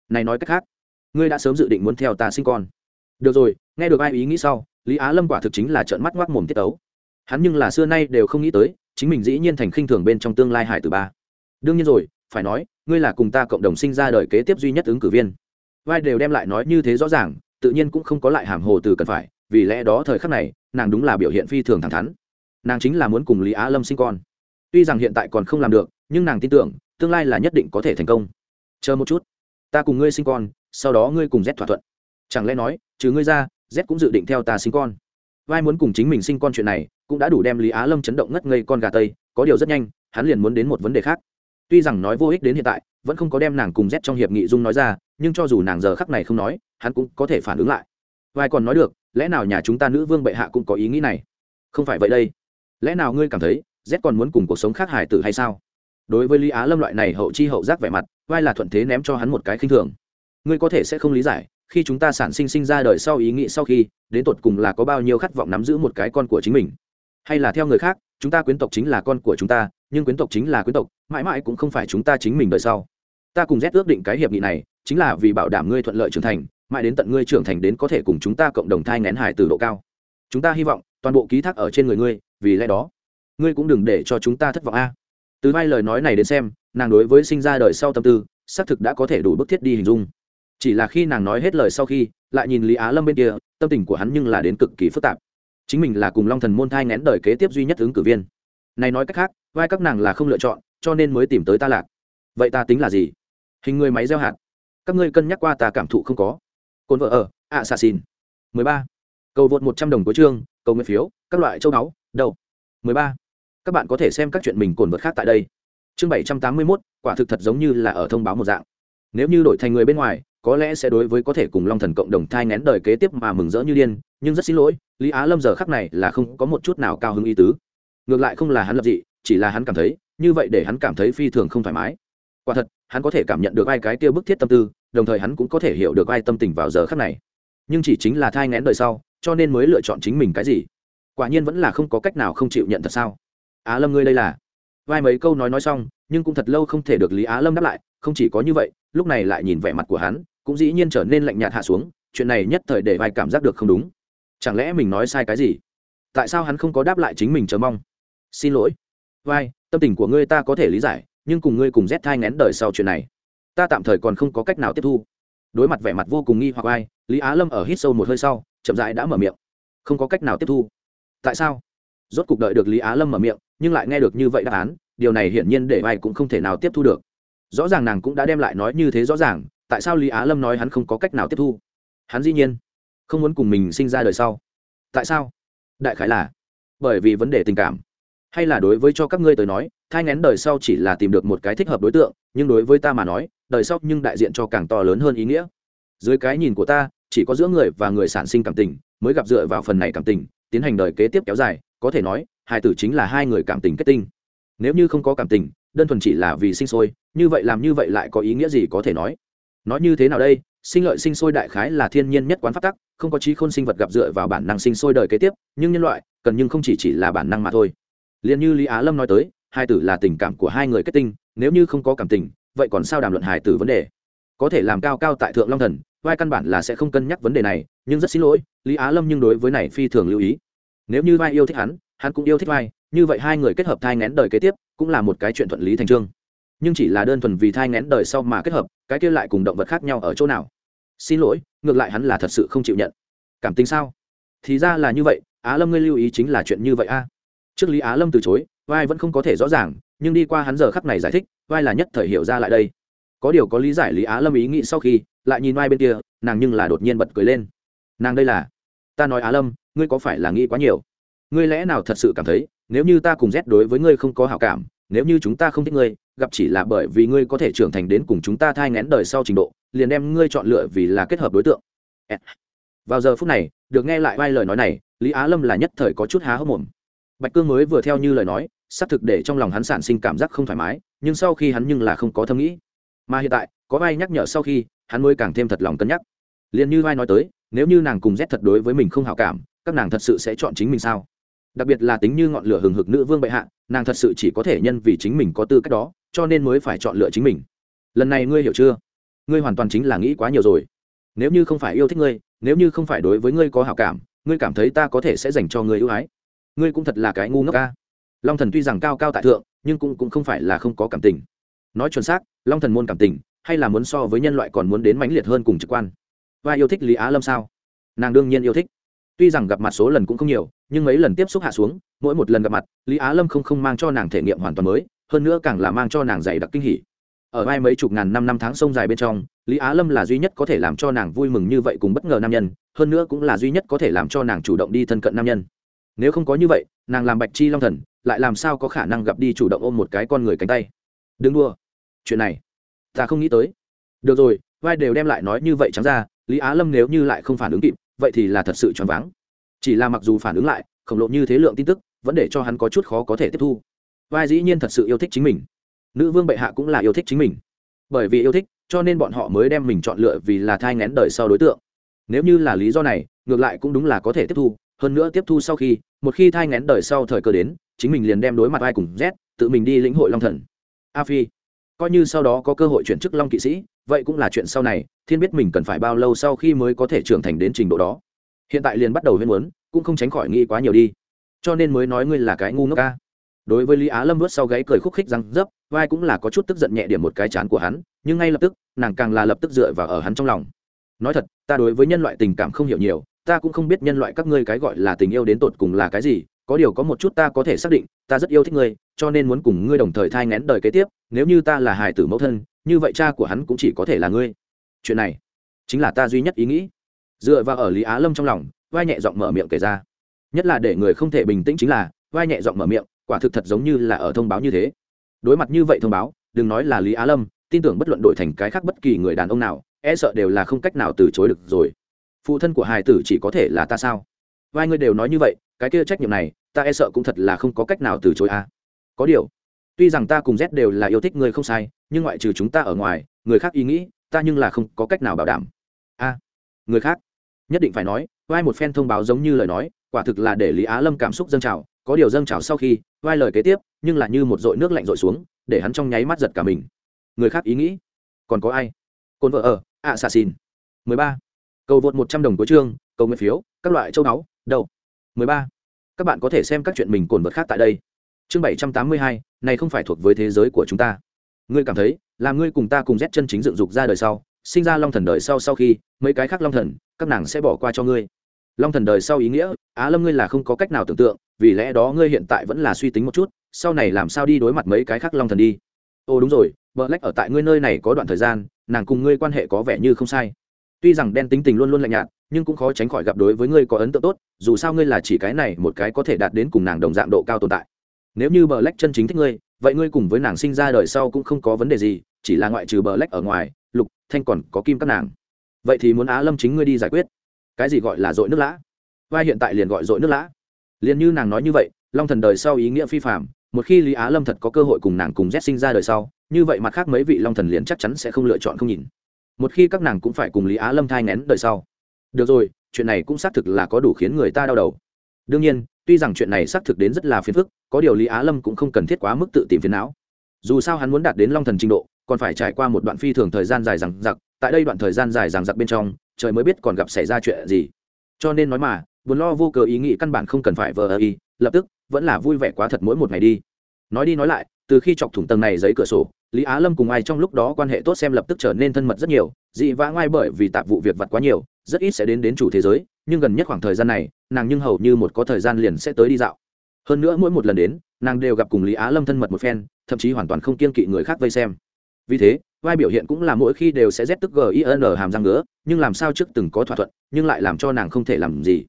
Này nói cách khác, ngươi đã sớm dự định muốn theo ta sinh con. Được rồi, nghe được ai ý nghĩ sau, lý á lâm quả thực chính là trợn mắt ngoác mồm tiết tấu. Hắn nhưng là xưa nay đều không nghĩ tới, chính mình dĩ nhiên thành khinh thường bên trong tương lai hải từ ba. Đương nhiên rồi, phải nói ngươi là cùng ta cộng đồng sinh ra đời kế tiếp duy nhất ứng cử viên. Vai đều đem lại nói như thế rõ ràng, tự nhiên cũng không có lại hàm hồ từ cần phải, vì lẽ đó thời khắc này, nàng đúng là biểu hiện phi thường thẳng thắn. Nàng chính là muốn cùng lý á lâm sinh con. Tuy rằng hiện tại còn không làm được, nhưng nàng tin tưởng, tương lai là nhất định có thể thành công. Chờ một chút. Ta cùng ngươi sinh con, sau đó ngươi cùng z thỏa thuận. Chẳng lẽ nói, trừ ngươi ra, z cũng dự định theo ta sinh con? Vai muốn cùng chính mình sinh con chuyện này, cũng đã đủ đem lý á lâm chấn động ngất ngây con gà tây, có điều rất nhanh, hắn liền muốn đến một vấn đề khác tuy rằng nói vô ích đến hiện tại, vẫn không có đem nàng cùng z trong hiệp nghị dung nói ra, nhưng cho dù nàng giờ khắc này không nói, hắn cũng có thể phản ứng lại. Vai còn nói được, lẽ nào nhà chúng ta nữ vương bệ hạ cũng có ý nghĩ này? Không phải vậy đây. Lẽ nào ngươi cảm thấy, z còn muốn cùng cuộc sống khác hải tử hay sao? Đối với lý á lâm loại này hậu chi hậu giác vẻ mặt, vai là thuận thế ném cho hắn một cái khinh thường. Ngươi có thể sẽ không lý giải, khi chúng ta sản sinh sinh ra đời sau ý nghĩ sau khi, đến tột cùng là có bao nhiêu khát vọng nắm giữ một cái con của chính mình. Hay là theo người khác, chúng ta quyến tộc chính là con của chúng ta nhưng quyến tộc chính là quyến tộc, mãi mãi cũng không phải chúng ta chính mình đời sau. Ta cùng rét ước định cái hiệp nghị này, chính là vì bảo đảm ngươi thuận lợi trưởng thành, mãi đến tận ngươi trưởng thành đến có thể cùng chúng ta cộng đồng thai ngén hải từ độ cao. Chúng ta hy vọng, toàn bộ ký thác ở trên người ngươi, vì lẽ đó, ngươi cũng đừng để cho chúng ta thất vọng a. Từ vai lời nói này đến xem, nàng đối với sinh ra đời sau tâm tư, xác thực đã có thể đủ bức thiết đi hình dung. Chỉ là khi nàng nói hết lời sau khi, lại nhìn lý á lâm bên kia, tâm tình của hắn nhưng là đến cực kỳ phức tạp. Chính mình là cùng long thần môn thai ngén đời kế tiếp duy nhất ứng cử viên. Này nói cách khác vai các nàng là không lựa chọn, cho nên mới tìm tới ta lạc. Vậy ta tính là gì? Hình người máy gieo hạt. Các ngươi cân nhắc qua ta cảm thụ không có. Cồn vợ ở, ạ xà xin mười ba. Cầu vượt một trăm đồng cuối chương, cầu nguyện phiếu, các loại châu báu, đậu. mười ba. Các bạn có thể xem các chuyện mình cồn vật khác tại đây. Chương bảy trăm tám mươi mốt, quả thực thật giống như là ở thông báo một dạng. Nếu như đổi thành người bên ngoài, có lẽ sẽ đối với có thể cùng long thần cộng đồng thai ngén đời kế tiếp mà mừng rỡ như điên, nhưng rất xin lỗi, lý á lâm giờ khắc này là không có một chút nào cao hứng ý tứ. Ngược lại không là hắn lập dị chỉ là hắn cảm thấy, như vậy để hắn cảm thấy phi thường không thoải mái. Quả thật, hắn có thể cảm nhận được ai cái tiêu bức thiết tâm tư, đồng thời hắn cũng có thể hiểu được ai tâm tình vào giờ khắc này. Nhưng chỉ chính là thai ngén đời sau, cho nên mới lựa chọn chính mình cái gì? Quả nhiên vẫn là không có cách nào không chịu nhận thật sao? Á lâm ngươi đây là? Vai mấy câu nói nói xong, nhưng cũng thật lâu không thể được lý á lâm đáp lại, không chỉ có như vậy, lúc này lại nhìn vẻ mặt của hắn, cũng dĩ nhiên trở nên lạnh nhạt hạ xuống, chuyện này nhất thời để vai cảm giác được không đúng. Chẳng lẽ mình nói sai cái gì? Tại sao hắn không có đáp lại chính mình chờ mong? Xin lỗi vai, tâm tình của ngươi ta có thể lý giải, nhưng cùng ngươi cùng rét thai ngén đời sau chuyện này, ta tạm thời còn không có cách nào tiếp thu. Đối mặt vẻ mặt vô cùng nghi hoặc ai, lý á lâm ở hít sâu một hơi sau, chậm rãi đã mở miệng. Không có cách nào tiếp thu. Tại sao? Rốt cuộc đợi được lý á lâm mở miệng, nhưng lại nghe được như vậy đáp án, điều này hiển nhiên để vai cũng không thể nào tiếp thu được. Rõ ràng nàng cũng đã đem lại nói như thế rõ ràng, tại sao lý á lâm nói hắn không có cách nào tiếp thu? Hắn dĩ nhiên không muốn cùng mình sinh ra đời sau. Tại sao? Đại khái là bởi vì vấn đề tình cảm hay là đối với cho các ngươi tới nói, thai ngén đời sau chỉ là tìm được một cái thích hợp đối tượng, nhưng đối với ta mà nói, đời sau nhưng đại diện cho càng to lớn hơn ý nghĩa. Dưới cái nhìn của ta, chỉ có giữa người và người sản sinh cảm tình, mới gặp dựa vào phần này cảm tình, tiến hành đời kế tiếp kéo dài, có thể nói, hai tử chính là hai người cảm tình kết tinh. Nếu như không có cảm tình, đơn thuần chỉ là vì sinh sôi, như vậy làm như vậy lại có ý nghĩa gì có thể nói? Nói như thế nào đây? Sinh lợi sinh sôi đại khái là thiên nhiên nhất quán phát tắc, không có trí khôn sinh vật gặp dựa vào bản năng sinh sôi đời kế tiếp, nhưng nhân loại, cần nhưng không chỉ chỉ là bản năng mà thôi liền như lý á lâm nói tới, hai tử là tình cảm của hai người kết tinh, nếu như không có cảm tình, vậy còn sao đàm luận hài tử vấn đề? Có thể làm cao cao tại thượng long thần, vai căn bản là sẽ không cân nhắc vấn đề này, nhưng rất xin lỗi, lý á lâm nhưng đối với này phi thường lưu ý. Nếu như vai yêu thích hắn hắn cũng yêu thích vai, như vậy hai người kết hợp thai ngén đời kế tiếp, cũng là một cái chuyện thuận lý thành trương. Nhưng chỉ là đơn thuần vì thai ngén đời sau mà kết hợp, cái kia lại cùng động vật khác nhau ở chỗ nào? Xin lỗi, ngược lại hắn là thật sự không chịu nhận. Cảm tình sao? Thì ra là như vậy, á lâm ngươi lưu ý chính là chuyện như vậy a trước lý á lâm từ chối, vai vẫn không có thể rõ ràng, nhưng đi qua hắn giờ khắc này giải thích, vai là nhất thời hiểu ra lại đây. Có điều có lý giải lý á lâm ý nghĩ sau khi, lại nhìn vai bên kia, nàng nhưng là đột nhiên bật cười lên. Nàng đây là, ta nói á lâm, ngươi có phải là nghĩ quá nhiều? Ngươi lẽ nào thật sự cảm thấy, nếu như ta cùng rét đối với ngươi không có hảo cảm, nếu như chúng ta không thích ngươi, gặp chỉ là bởi vì ngươi có thể trưởng thành đến cùng chúng ta thai ngén đời sau trình độ, liền đem ngươi chọn lựa vì là kết hợp đối tượng. Eh. Vào giờ phút này, được nghe lại vai lời nói này, lý á lâm là nhất thời có chút há hốc mồm bạch cương mới vừa theo như lời nói, xác thực để trong lòng hắn sản sinh cảm giác không thoải mái, nhưng sau khi hắn nhưng là không có thâm nghĩ. Mà hiện tại, có vai nhắc nhở sau khi, hắn mới càng thêm thật lòng cân nhắc. Liền như vai nói tới, nếu như nàng cùng rét thật đối với mình không hảo cảm, các nàng thật sự sẽ chọn chính mình sao? Đặc biệt là tính như ngọn lửa hừng hực nữ vương bệ hạ, nàng thật sự chỉ có thể nhân vì chính mình có tư cách đó, cho nên mới phải chọn lựa chính mình. Lần này ngươi hiểu chưa? Ngươi hoàn toàn chính là nghĩ quá nhiều rồi. Nếu như không phải yêu thích ngươi, nếu như không phải đối với ngươi có hảo cảm, ngươi cảm thấy ta có thể sẽ dành cho ngươi ưu ái ngươi cũng thật là cái ngu ngốc ca. Long thần tuy rằng cao cao tại thượng nhưng cũng, cũng không phải là không có cảm tình. Nói chuẩn xác long thần môn cảm tình hay là muốn so với nhân loại còn muốn đến mãnh liệt hơn cùng trực quan? Và yêu thích lý á lâm sao? Nàng đương nhiên yêu thích. Tuy rằng gặp mặt số lần cũng không nhiều nhưng mấy lần tiếp xúc hạ xuống mỗi một lần gặp mặt lý á lâm không không mang cho nàng thể nghiệm hoàn toàn mới hơn nữa càng là mang cho nàng dày đặc kinh hỉ. Ở vai mấy chục ngàn năm năm tháng sông dài bên trong lý á lâm là duy nhất có thể làm cho nàng vui mừng như vậy cùng bất ngờ nam nhân hơn nữa cũng là duy nhất có thể làm cho nàng chủ động đi thân cận nam nhân nếu không có như vậy, nàng làm bạch chi long thần, lại làm sao có khả năng gặp đi chủ động ôm một cái con người cánh tay? Đừng đua chuyện này, ta không nghĩ tới. Được rồi, vai đều đem lại nói như vậy trắng ra, lý á lâm nếu như lại không phản ứng kịp, vậy thì là thật sự choáng váng. Chỉ là mặc dù phản ứng lại, khổng lồ như thế lượng tin tức, vẫn để cho hắn có chút khó có thể tiếp thu. Vai dĩ nhiên thật sự yêu thích chính mình. Nữ vương bệ hạ cũng là yêu thích chính mình. Bởi vì yêu thích, cho nên bọn họ mới đem mình chọn lựa vì là thai ngén đời sau đối tượng. Nếu như là lý do này, ngược lại cũng đúng là có thể tiếp thu, hơn nữa tiếp thu sau khi một khi thai ngén đời sau thời cơ đến, chính mình liền đem đối mặt ai cùng z, tự mình đi lĩnh hội long thần. A phi, coi như sau đó có cơ hội chuyển chức long kỵ sĩ, vậy cũng là chuyện sau này, thiên biết mình cần phải bao lâu sau khi mới có thể trưởng thành đến trình độ đó. Hiện tại liền bắt đầu huyên muốn cũng không tránh khỏi nghĩ quá nhiều đi. Cho nên mới nói ngươi là cái ngu ngốc ca đối với lý á lâm vớt sau gáy cười khúc khích răng dấp, vai cũng là có chút tức giận nhẹ điểm một cái chán của hắn, nhưng ngay lập tức, nàng càng là lập tức dựa vào ở hắn trong lòng. Nói thật, ta đối với nhân loại tình cảm không hiểu nhiều ta cũng không biết nhân loại các ngươi cái gọi là tình yêu đến tột cùng là cái gì, có điều có một chút ta có thể xác định, ta rất yêu thích ngươi, cho nên muốn cùng ngươi đồng thời thai ngén đời kế tiếp, nếu như ta là hài tử mẫu thân, như vậy cha của hắn cũng chỉ có thể là ngươi. Chuyện này chính là ta duy nhất ý nghĩ. Dựa vào ở lý á lâm trong lòng, vai nhẹ giọng mở miệng kể ra. Nhất là để người không thể bình tĩnh chính là, vai nhẹ giọng mở miệng, quả thực thật giống như là ở thông báo như thế. Đối mặt như vậy thông báo, đừng nói là lý á lâm, tin tưởng bất luận đổi thành cái khác bất kỳ người đàn ông nào e sợ đều là không cách nào từ chối được rồi phụ thân của hài tử chỉ có thể là ta sao? Vai ngươi đều nói như vậy, cái kia trách nhiệm này, ta e sợ cũng thật là không có cách nào từ chối a. À. có điều, tuy rằng ta cùng z đều là yêu thích người không sai, nhưng ngoại trừ chúng ta ở ngoài, người khác ý nghĩ, ta nhưng là không có cách nào bảo đảm. A, người khác. Nhất định phải nói, vai một phen thông báo giống như lời nói, quả thực là để lý á lâm cảm xúc dâng trào, có điều dâng trào sau khi, vai lời kế tiếp, nhưng là như một dội nước lạnh dội xuống, để hắn trong nháy mắt giật cả mình. Người khác ý nghĩ. Còn có ai? Cồn vợ ở ạ xà xin mười ba cầu vượt một trăm đồng cuối chương, cầu nguyện phiếu, các loại châu báu đầu mười ba. Các bạn có thể xem các chuyện mình cồn vật khác tại đây. Chương bảy trăm tám mươi hai, này không phải thuộc với thế giới của chúng ta. Ngươi cảm thấy, là ngươi cùng ta cùng rét chân chính dựng dục ra đời sau, sinh ra long thần đời sau sau khi, mấy cái khác long thần, các nàng sẽ bỏ qua cho ngươi. Long thần đời sau ý nghĩa, á lâm ngươi là không có cách nào tưởng tượng, vì lẽ đó ngươi hiện tại vẫn là suy tính một chút, sau này làm sao đi đối mặt mấy cái khác long thần đi. Ồ đúng rồi vợ lách ở tại ngươi nơi này có đoạn thời gian, nàng cùng ngươi quan hệ có vẻ như không sai tuy rằng đen tính tình luôn luôn lạnh nhạt, nhưng cũng khó tránh khỏi gặp đối với ngươi có ấn tượng tốt, dù sao ngươi là chỉ cái này một cái có thể đạt đến cùng nàng đồng dạng độ cao tồn tại. Nếu như bờ lách chân chính thích ngươi, vậy ngươi cùng với nàng sinh ra đời sau cũng không có vấn đề gì, chỉ là ngoại trừ bờ lách ở ngoài, lục thanh còn có kim các nàng. Vậy thì muốn á lâm chính ngươi đi giải quyết. Cái gì gọi là dội nước lã? Vai hiện tại liền gọi dội nước lã. Liền như nàng nói như vậy, long thần đời sau ý nghĩa phi phạm một khi lý á lâm thật có cơ hội cùng nàng cùng z sinh ra đời sau, như vậy mặt khác mấy vị long thần liền chắc chắn sẽ không lựa chọn không nhìn một khi các nàng cũng phải cùng lý á lâm thai nén đời sau. Được rồi, chuyện này cũng xác thực là có đủ khiến người ta đau đầu. Đương nhiên, tuy rằng chuyện này xác thực đến rất là phiền phức, có điều lý á lâm cũng không cần thiết quá mức tự tìm phiền não. Dù sao hắn muốn đạt đến long thần trình độ, còn phải trải qua một đoạn phi thường thời gian dài rằng giặc tại đây đoạn thời gian dài rằng giặc bên trong, trời mới biết còn gặp xảy ra chuyện gì. Cho nên nói mà, buồn lo vô cớ ý nghĩ căn bản không cần phải vờ ơ y, lập tức, vẫn là vui vẻ quá thật mỗi một ngày đi. Nói đi nói lại từ khi chọc thủng tầng này giấy cửa sổ, lý á lâm cùng ai trong lúc đó quan hệ tốt xem lập tức trở nên thân mật rất nhiều, dị vã ngoai bởi vì tạp vụ việc vặt quá nhiều, rất ít sẽ đến đến chủ thế giới, nhưng gần nhất khoảng thời gian này, nàng nhưng hầu như một có thời gian liền sẽ tới đi dạo. Hơn nữa mỗi một lần đến, nàng đều gặp cùng lý á lâm thân mật một phen, thậm chí hoàn toàn không kiên kỵ người khác vây xem. Vì thế, vai biểu hiện cũng là mỗi khi đều sẽ rét tức gin hàm răng nữa nhưng làm sao trước từng có thỏa thuận, nhưng lại làm cho nàng không thể làm gì.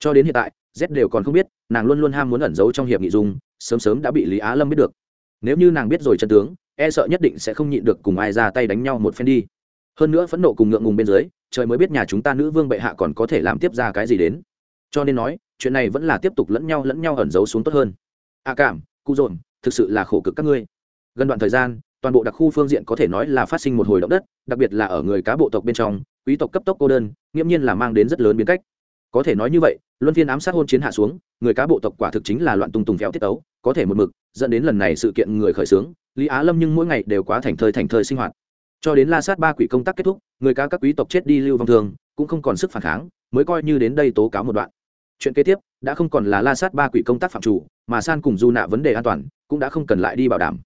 Cho đến hiện tại, z đều còn không biết, nàng luôn luôn ham muốn ẩn giấu trong hiệp nghị dung, sớm sớm đã bị lý á lâm biết được nếu như nàng biết rồi chân tướng e sợ nhất định sẽ không nhịn được cùng ai ra tay đánh nhau một phen đi. Hơn nữa phẫn nộ cùng ngượng ngùng bên dưới, trời mới biết nhà chúng ta nữ vương bệ hạ còn có thể làm tiếp ra cái gì đến. Cho nên nói, chuyện này vẫn là tiếp tục lẫn nhau lẫn nhau ẩn giấu xuống tốt hơn. A à cảm cụ dồn, thực sự là khổ cực các ngươi. Gần đoạn thời gian, toàn bộ đặc khu phương diện có thể nói là phát sinh một hồi động đất, đặc biệt là ở người cá bộ tộc bên trong, quý tộc cấp tốc cô đơn, nghiễm nhiên là mang đến rất lớn biến cách. Có thể nói như vậy, luân phiên ám sát hôn chiến hạ xuống, người cá bộ tộc quả thực chính là loạn tung tùng phéo tiết tấu, có thể một mực dẫn đến lần này sự kiện người khởi xướng, lý á lâm nhưng mỗi ngày đều quá thành thơi thành thơi sinh hoạt. Cho đến la sát ba quỷ công tác kết thúc, người cá các quý tộc chết đi lưu vong thường cũng không còn sức phản kháng, mới coi như đến đây tố cáo một đoạn. Chuyện kế tiếp, đã không còn là la sát ba quỷ công tác phạm chủ, mà san cùng du nạ vấn đề an toàn, cũng đã không cần lại đi bảo đảm.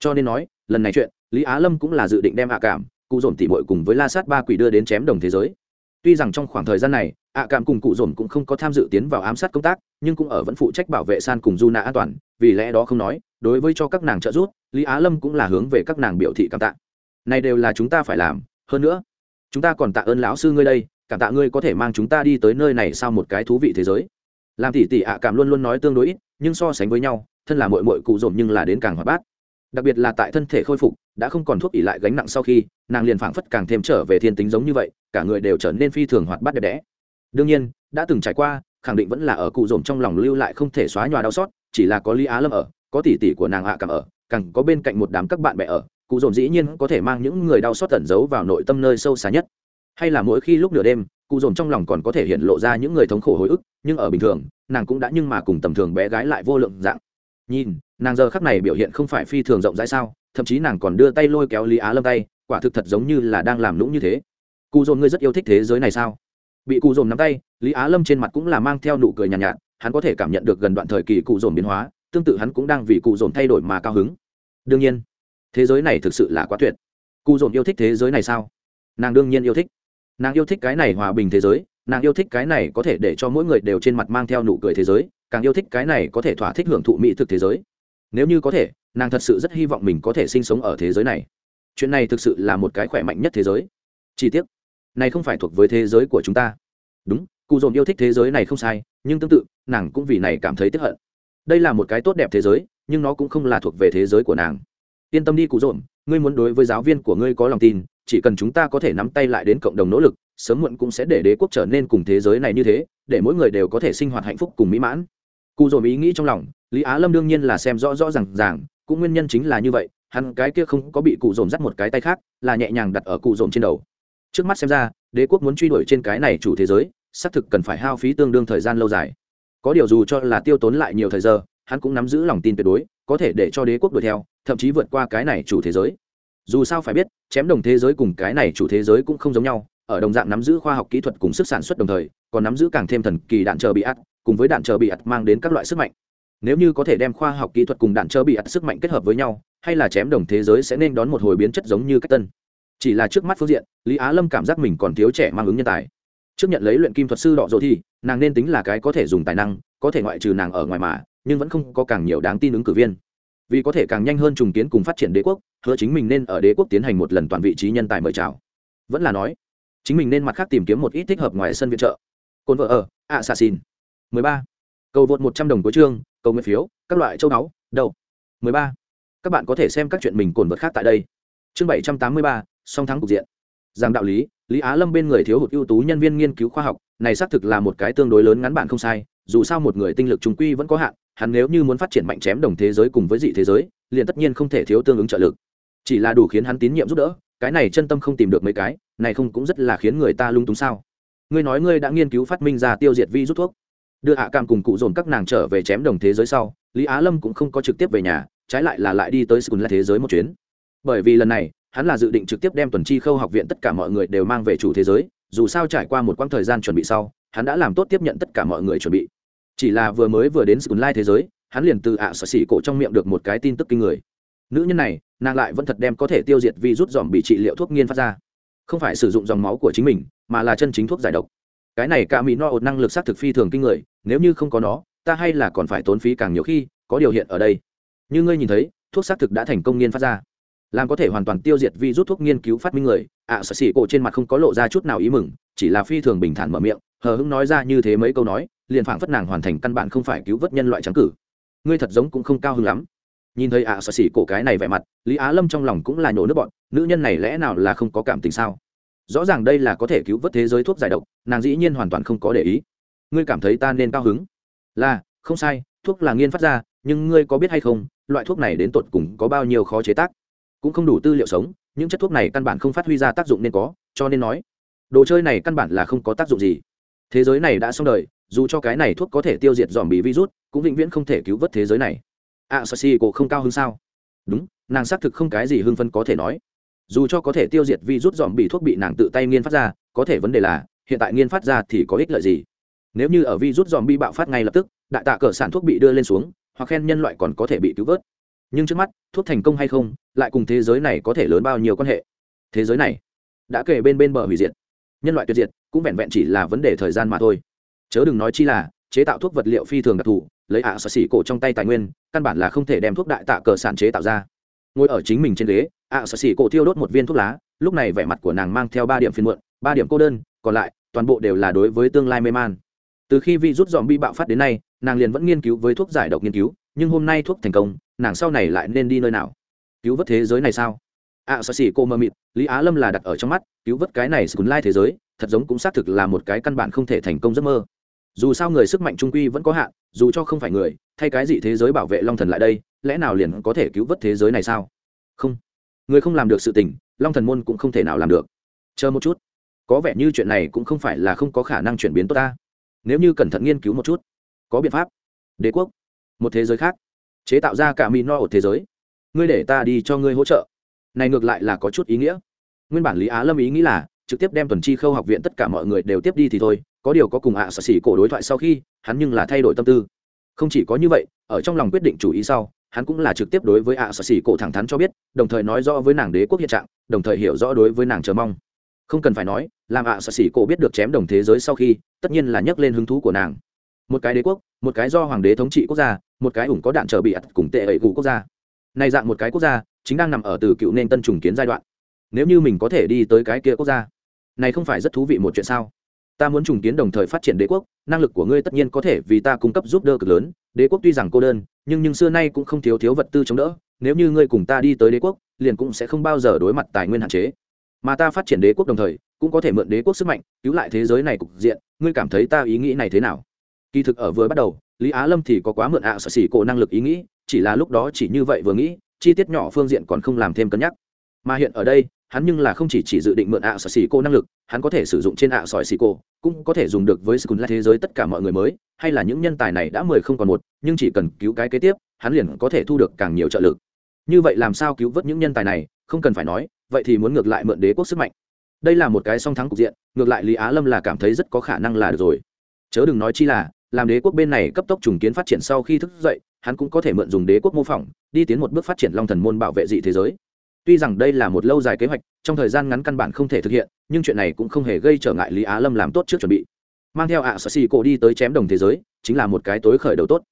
Cho nên nói, lần này chuyện, lý á lâm cũng là dự định đem hạ cảm, cụ dồn tỉ bội cùng với la sát ba quỷ đưa đến chém đồng thế giới tuy rằng trong khoảng thời gian này, ạ cảm cùng cụ dồn cũng không có tham dự tiến vào ám sát công tác, nhưng cũng ở vẫn phụ trách bảo vệ san cùng du nạ an toàn, vì lẽ đó không nói, đối với cho các nàng trợ giúp, lý á lâm cũng là hướng về các nàng biểu thị cảm tạ. Này đều là chúng ta phải làm, hơn nữa, chúng ta còn tạ ơn lão sư ngươi đây, cảm tạ ngươi có thể mang chúng ta đi tới nơi này sau một cái thú vị thế giới. Làm tỷ tỷ ạ cảm luôn luôn nói tương đối ít, nhưng so sánh với nhau, thân là mội mội cụ dồn nhưng là đến càng hoạt bát. Đặc biệt là tại thân thể khôi phục đã không còn thuốc ỉ lại gánh nặng sau khi, nàng liền phảng phất càng thêm trở về thiên tính giống như vậy, cả người đều trở nên phi thường hoạt bát đẹp đẽ. Đương nhiên, đã từng trải qua, khẳng định vẫn là ở cụ dồn trong lòng lưu lại không thể xóa nhòa đau xót, chỉ là có lý á lâm ở, có tỷ tỷ của nàng hạ cảm ở, càng có bên cạnh một đám các bạn bè ở, cụ dồn dĩ nhiên có thể mang những người đau xót tẩn giấu vào nội tâm nơi sâu xa nhất. Hay là mỗi khi lúc nửa đêm, cụ dồn trong lòng còn có thể hiện lộ ra những người thống khổ hồi ức, nhưng ở bình thường, nàng cũng đã nhưng mà cùng tầm thường bé gái lại vô lượng dạng. Nhìn, nàng giờ khắc này biểu hiện không phải phi thường rộng rãi sao? Thậm chí nàng còn đưa tay lôi kéo lý á lâm tay quả thực thật giống như là đang làm lũng như thế. Cụ dồn ngươi rất yêu thích thế giới này sao? Bị cụ dồn nắm tay lý á lâm trên mặt cũng là mang theo nụ cười nhàn nhạt, nhạt hắn có thể cảm nhận được gần đoạn thời kỳ cụ dồn biến hóa tương tự hắn cũng đang vì cụ dồn thay đổi mà cao hứng. Đương nhiên thế giới này thực sự là quá tuyệt. Cụ dồn yêu thích thế giới này sao? Nàng đương nhiên yêu thích. Nàng yêu thích cái này hòa bình thế giới nàng yêu thích cái này có thể để cho mỗi người đều trên mặt mang theo nụ cười thế giới càng yêu thích cái này có thể thỏa thích hưởng thụ mỹ thực thế giới nếu như có thể, nàng thật sự rất hy vọng mình có thể sinh sống ở thế giới này. Chuyện này thực sự là một cái khỏe mạnh nhất thế giới. Chi tiết này không phải thuộc với thế giới của chúng ta. Đúng, cụ dồn yêu thích thế giới này không sai, nhưng tương tự, nàng cũng vì này cảm thấy tiếc hận. Đây là một cái tốt đẹp thế giới, nhưng nó cũng không là thuộc về thế giới của nàng. Yên tâm đi cụ dồn, ngươi muốn đối với giáo viên của ngươi có lòng tin, chỉ cần chúng ta có thể nắm tay lại đến cộng đồng nỗ lực, sớm muộn cũng sẽ để đế quốc trở nên cùng thế giới này như thế, để mỗi người đều có thể sinh hoạt hạnh phúc cùng mỹ mãn cụ dồn ý nghĩ trong lòng, lý á lâm đương nhiên là xem rõ rõ r à n g ràng, cũng nguyên nhân chính là như vậy, hắn cái kia không có bị cụ dồn dắt một cái tay khác, là nhẹ nhàng đặt ở cụ dồn trên đầu. Trước mắt xem ra, đế quốc muốn truy đuổi trên cái này chủ thế giới, xác thực cần phải hao phí tương đương thời gian lâu dài. Có điều dù cho là tiêu tốn lại nhiều thời giờ, hắn cũng nắm giữ lòng tin tuyệt đối, có thể để cho đế quốc đuổi theo, thậm chí vượt qua cái này chủ thế giới. Dù sao phải biết, chém đồng thế giới cùng cái này chủ thế giới cũng không giống nhau, ở đồng dạng nắm giữ khoa học kỹ thuật cùng sức sản xuất đồng thời, còn nắm giữ càng thêm thần kỳ đạn chờ bị ắt cùng với đạn chờ bị ạt mang đến các loại sức mạnh. Nếu như có thể đem khoa học kỹ thuật cùng đạn chờ bị ạt sức mạnh kết hợp với nhau, hay là chém đồng thế giới sẽ nên đón một hồi biến chất giống như cách tân. Chỉ là trước mắt phương diện, lý á lâm cảm giác mình còn thiếu trẻ mang ứng nhân tài. Trước nhận lấy luyện kim thuật sư đọ dỗ thì, nàng nên tính là cái có thể dùng tài năng, có thể ngoại trừ nàng ở ngoài mà, nhưng vẫn không có càng nhiều đáng tin ứng cử viên. Vì có thể càng nhanh hơn trùng kiến cùng phát triển đế quốc, hứa chính mình nên ở đế quốc tiến hành một lần toàn vị trí nhân tài mời chào. Vẫn là nói, chính mình nên mặt khác tìm kiếm một ít thích hợp ngoài sân viện trợ. Cồn vợ ở ạ xà xin mười ba. Cầu vượt một trăm đồng cuối chương, cầu nguyện phiếu, các loại châu báu đầu mười ba. Các bạn có thể xem các chuyện mình cồn vật khác tại đây. Chương bảy trăm tám mươi ba, song thắng cục diện. Giảng đạo lý lý á lâm bên người thiếu hụt ưu tú nhân viên nghiên cứu khoa học, này xác thực là một cái tương đối lớn ngắn bạn không sai, dù sao một người tinh lực trung quy vẫn có hạn, hắn nếu như muốn phát triển mạnh chém đồng thế giới cùng với dị thế giới, liền tất nhiên không thể thiếu tương ứng trợ lực. Chỉ là đủ khiến hắn tín nhiệm giúp đỡ, cái này chân tâm không tìm được mấy cái, này không cũng rất là khiến người ta lung túng sao. Ngươi nói ngươi đã nghiên cứu phát minh ra tiêu diệt vi rút thuốc đưa hạ cam cùng cụ dồn các nàng trở về chém đồng thế giới sau, lý á lâm cũng không có trực tiếp về nhà, trái lại là lại đi tới sùn là thế giới một chuyến. Bởi vì lần này, hắn là dự định trực tiếp đem tuần chi khâu học viện tất cả mọi người đều mang về chủ thế giới, dù sao trải qua một quãng thời gian chuẩn bị sau, hắn đã làm tốt tiếp nhận tất cả mọi người chuẩn bị. Chỉ là vừa mới vừa đến sùn lai thế giới, hắn liền từ ạ sở xỉ cổ trong miệng được một cái tin tức kinh người. Nữ nhân này, nàng lại vẫn thật đem có thể tiêu diệt vi rút dòm bị trị liệu thuốc nghiên phát ra. Không phải sử dụng dòng máu của chính mình, mà là chân chính thuốc giải độc. Cái này cả mỹ no ột năng lực s á t thực phi thường kinh người nếu như không có nó ta hay là còn phải tốn phí càng nhiều khi có điều hiện ở đây. Như ngươi nhìn thấy thuốc xác thực đã thành công nghiên phát ra. Làm có thể hoàn toàn tiêu diệt vi rút thuốc nghiên cứu phát minh người ạ à, sợ xỉ cổ trên mặt không có lộ ra chút nào ý mừng chỉ là phi thường bình thản mở miệng hờ hững nói ra như thế mấy câu nói liền phảng phất nàng hoàn thành căn bản không phải cứu vớt nhân loại trắng cử. Ngươi thật giống cũng không cao hứng lắm. Nhìn thấy ạ à, sợ xỉ cổ cái này vẻ mặt lý á lâm trong lòng cũng là nhổ nước bọn nữ nhân này lẽ nào là không có cảm tình sao? Rõ ràng đây là có thể cứu vớt thế giới thuốc giải độc nàng dĩ nhiên hoàn toàn không có để ý ngươi cảm thấy ta nên cao hứng? Là, không sai, thuốc là nghiên phát ra, nhưng ngươi có biết hay không, loại thuốc này đến tột cùng có bao nhiêu khó chế tác? Cũng không đủ tư liệu sống, những chất thuốc này căn bản không phát huy ra tác dụng nên có, cho nên nói, đồ chơi này căn bản là không có tác dụng gì. Thế giới này đã xong đời, dù cho cái này thuốc có thể tiêu diệt dòm bị virus, cũng vĩnh viễn không thể cứu vớt thế giới này. À, A sơ sasi cổ không cao hơn sao? Đúng, nàng xác thực không cái gì hưng phân có thể nói. Dù cho có thể tiêu diệt virus dòm bị thuốc bị nàng tự tay nghiên phát ra, có thể vấn đề là, hiện tại nghiên phát ra thì có ích lợi gì? Nếu như ở virus dòm bị bạo phát ngay lập tức, đại tạ cờ sản thuốc bị đưa lên xuống, hoặc khen nhân loại còn có thể bị cứu vớt. Nhưng trước mắt, thuốc thành công hay không, lại cùng thế giới này có thể lớn bao nhiêu quan hệ? Thế giới này đã kể bên bên bờ hủy diệt. Nhân loại tuyệt diệt cũng vẹn vẹn chỉ là vấn đề thời gian mà thôi. Chớ đừng nói chi là chế tạo thuốc vật liệu phi thường đặc thù, lấy ạ à sở xỉ cổ trong tay tài nguyên, căn bản là không thể đem thuốc đại tạ cờ sản chế tạo ra. Ngồi ở chính mình trên ghế, ạ à sở xỉ cổ thiêu đốt một viên thuốc lá, lúc này vẻ mặt của nàng mang theo ba điểm phiên muộn, ba điểm cô đơn, còn lại toàn bộ đều là đối với tương lai mê man từ khi vi rút dòm bi bạo phát đến nay nàng liền vẫn nghiên cứu với thuốc giải độc nghiên cứu nhưng hôm nay thuốc thành công nàng sau này lại nên đi nơi nào? Cứu vớt thế giới này sao? Ạ à, xỉ cô mơ mịt lý á lâm là đặt ở trong mắt cứu vớt cái này sừng lai thế giới thật giống cũng xác thực là một cái căn bản không thể thành công giấc mơ. Dù sao người sức mạnh trung quy vẫn có hạn dù cho không phải người thay cái gì thế giới bảo vệ long thần lại đây lẽ nào liền có thể cứu vớt thế giới này sao? Không. Người không làm được sự tình long thần môn cũng không thể nào làm được. Chờ một chút. Có vẻ như chuyện này cũng không phải là không có khả năng chuyển biến tốt ta nếu như cẩn thận nghiên cứu một chút, có biện pháp. Đế quốc, một thế giới khác, chế tạo ra cả mỹ no ở thế giới. Ngươi để ta đi cho ngươi hỗ trợ. Này ngược lại là có chút ý nghĩa. Nguyên bản lý á lâm ý nghĩ là, trực tiếp đem tuần chi khâu học viện tất cả mọi người đều tiếp đi thì thôi, có điều có cùng ạ à xỉ cổ đối thoại sau khi, hắn nhưng là thay đổi tâm tư. Không chỉ có như vậy, ở trong lòng quyết định chủ ý sau, hắn cũng là trực tiếp đối với ạ à xỉ cổ thẳng thắn cho biết, đồng thời nói rõ với nàng đế quốc hiện trạng, đồng thời hiểu rõ đối với nàng chờ mong không cần phải nói, làm ạ à xỉ cổ biết được chém đồng thế giới sau khi, tất nhiên là nhắc lên hứng thú của nàng. Một cái đế quốc, một cái do hoàng đế thống trị quốc gia, một cái ủng có đạn trở bị ắt cùng tệ ẩy gù quốc gia. Này dạng một cái quốc gia, chính đang nằm ở từ cựu nên tân trùng kiến giai đoạn. Nếu như mình có thể đi tới cái kia quốc gia, này không phải rất thú vị một chuyện sao? Ta muốn trùng kiến đồng thời phát triển đế quốc, năng lực của ngươi tất nhiên có thể vì ta cung cấp giúp đỡ cực lớn. Đế quốc tuy rằng cô đơn, nhưng nhưng xưa nay cũng không thiếu thiếu vật tư chống đỡ. Nếu như ngươi cùng ta đi tới đế quốc, liền cũng sẽ không bao giờ đối mặt tài nguyên hạn chế mà ta phát triển đế quốc đồng thời, cũng có thể mượn đế quốc sức mạnh, cứu lại thế giới này cục diện. Ngươi cảm thấy ta ý nghĩ này thế nào? Kỳ thực ở vừa bắt đầu, lý á lâm thì có quá mượn ạ à sở xỉ cổ năng lực ý nghĩ, chỉ là lúc đó chỉ như vậy vừa nghĩ, chi tiết nhỏ phương diện còn không làm thêm cân nhắc. Mà hiện ở đây, hắn nhưng là không chỉ chỉ dự định mượn ạ à sở xỉ cô năng lực, hắn có thể sử dụng trên ạ à sỏi xỉ cô cũng có thể dùng được với scun la thế giới tất cả mọi người mới, hay là những nhân tài này đã mười không còn một, nhưng chỉ cần cứu cái kế tiếp, hắn liền có thể thu được càng nhiều trợ lực. Như vậy làm sao cứu vớt những nhân tài này, không cần phải nói vậy thì muốn ngược lại mượn đế quốc sức mạnh. Đây là một cái song thắng cục diện, ngược lại lý á lâm là cảm thấy rất có khả năng là được rồi. Chớ đừng nói chi là, làm đế quốc bên này cấp tốc trùng kiến phát triển sau khi thức dậy, hắn cũng có thể mượn dùng đế quốc mô phỏng, đi tiến một bước phát triển long thần môn bảo vệ dị thế giới. Tuy rằng đây là một lâu dài kế hoạch, trong thời gian ngắn căn bản không thể thực hiện, nhưng chuyện này cũng không hề gây trở ngại lý á lâm làm tốt trước chuẩn bị. Mang theo ạ à sở xì cổ đi tới chém đồng thế giới, chính là một cái tối khởi đầu tốt.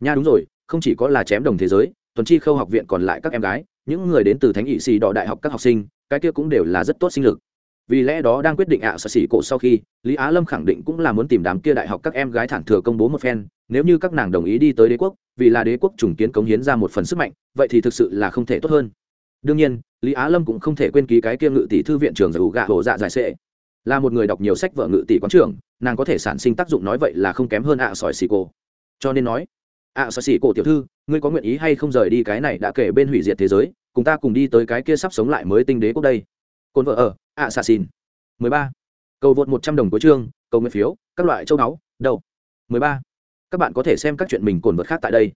Nha đúng rồi, không chỉ có là chém đồng thế giới, tuần chi khâu học viện còn lại các em gái những người đến từ thánh ỵ xì đỏ đại học các học sinh, cái kia cũng đều là rất tốt sinh lực. Vì lẽ đó đang quyết định ạ à sở xỉ cổ sau khi, lý á lâm khẳng định cũng là muốn tìm đám kia đại học các em gái thẳng thừa công bố một phen, nếu như các nàng đồng ý đi tới đế quốc, vì là đế quốc trùng kiến cống hiến ra một phần sức mạnh, vậy thì thực sự là không thể tốt hơn. Đương nhiên, lý á lâm cũng không thể quên ký cái kia ngự tỷ thư viện trường giải gạ hổ dạ giải sệ. Là một người đọc nhiều sách vợ ngự tỷ quán trưởng, nàng có thể sản sinh tác dụng nói vậy là không kém hơn ạ sỏi xì cổ. Cho nên nói À, ạ sỏi xỉ cổ tiểu thư, ngươi có nguyện ý hay không rời đi cái này đã kể bên hủy diệt thế giới, cùng ta cùng đi tới cái kia sắp sống lại mới tinh đế quốc đây. Cồn vợ ở, ạ xà xin mười ba. Cầu vượt một trăm đồng cuối chương, cầu nguyện phiếu, các loại châu báu đầu mười ba. Các bạn có thể xem các chuyện mình cồn vượt khác tại đây.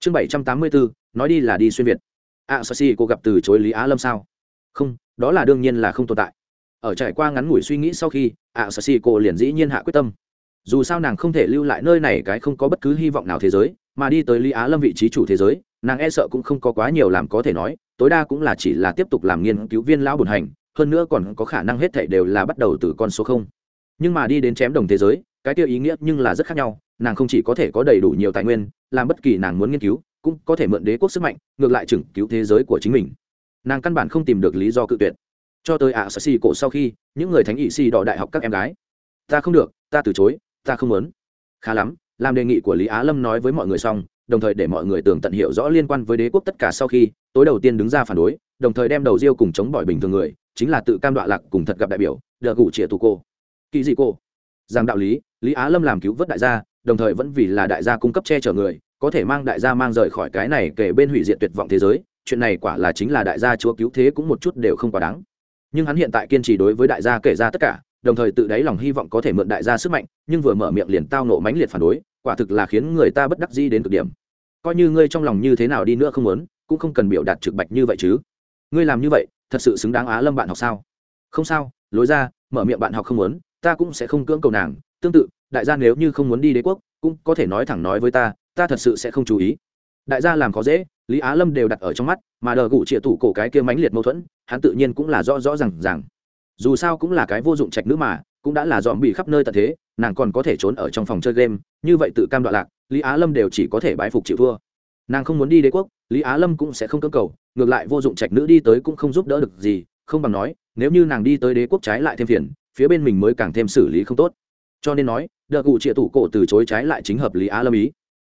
Chương bảy trăm tám mươi bốn nói đi là đi xuyên việt. Ạ xà xỉ cô gặp từ chối lý á lâm sao? Không, đó là đương nhiên là không tồn tại. Ở trải qua ngắn ngủi suy nghĩ sau khi, ạ xà xỉ cô liền dĩ nhiên hạ quyết tâm. Dù sao nàng không thể lưu lại nơi này cái không có bất cứ hy vọng nào thế giới mà đi tới lý á lâm vị trí chủ thế giới nàng e sợ cũng không có quá nhiều làm có thể nói tối đa cũng là chỉ là tiếp tục làm nghiên cứu viên lão bổn hành hơn nữa còn có khả năng hết thảy đều là bắt đầu từ con số không. Nhưng mà đi đến chém đồng thế giới cái tiêu ý nghĩa nhưng là rất khác nhau nàng không chỉ có thể có đầy đủ nhiều tài nguyên làm bất kỳ nàng muốn nghiên cứu cũng có thể mượn đế quốc sức mạnh ngược lại chừng cứu thế giới của chính mình. Nàng căn bản không tìm được lý do cự tuyệt. Cho tới ạ à, xì cổ sau khi những người thánh nghị xì đỏ đại học các em gái. Ta không được ta từ chối ta không muốn. Khá lắm làm đề nghị của lý á lâm nói với mọi người xong, đồng thời để mọi người tường tận hiểu rõ liên quan với đế quốc tất cả sau khi, tối đầu tiên đứng ra phản đối, đồng thời đem đầu riêu cùng chống bỏi bình thường người, chính là tự cam đoạ lạc cùng thật gặp đại biểu, đờ gủ trịa tù cô. Kỳ dị cô. Rằng đạo lý lý á lâm làm cứu vớt đại gia, đồng thời vẫn vì là đại gia cung cấp che chở người, có thể mang đại gia mang rời khỏi cái này kể bên hủy diệt tuyệt vọng thế giới, chuyện này quả là chính là đại gia chúa cứu thế cũng một chút đều không quá đáng. Nhưng hắn hiện tại kiên trì đối với đại gia kể ra tất cả, đồng thời tự đáy lòng hy vọng có thể mượn đại gia sức mạnh, nhưng vừa mở miệng liền tao nộ mãnh liệt phản đối quả thực là khiến người ta bất đắc dĩ đến cực điểm. Coi như ngươi trong lòng như thế nào đi nữa không muốn, cũng không cần biểu đạt trực bạch như vậy chứ. Ngươi làm như vậy, thật sự xứng đáng á lâm bạn học sao? Không sao, lối ra, mở miệng bạn học không muốn, ta cũng sẽ không cưỡng cầu nàng. Tương tự, đại gia nếu như không muốn đi đế quốc, cũng có thể nói thẳng nói với ta ta thật sự sẽ không chú ý. Đại gia làm khó dễ, lý á lâm đều đặt ở trong mắt, mà đờ gụ trịa tủ cổ cái kia mãnh liệt mâu thuẫn, hắn tự nhiên cũng là rõ rõ r à n g rằng dù sao cũng là cái vô dụng trạch nữ mà cũng đã là dòm bị khắp nơi tận thế, nàng còn có thể trốn ở trong phòng chơi game, như vậy tự cam đoạn lạc, lý á lâm đều chỉ có thể bái phục chịu thua. Nàng không muốn đi đế quốc, lý á lâm cũng sẽ không cơ cầu, ngược lại vô dụng trạch nữ đi tới cũng không giúp đỡ được gì, không bằng nói, nếu như nàng đi tới đế quốc trái lại thêm phiền, phía bên mình mới càng thêm xử lý không tốt. Cho nên nói, đợt cụ trịa tủ cổ từ chối trái lại chính hợp lý á lâm ý.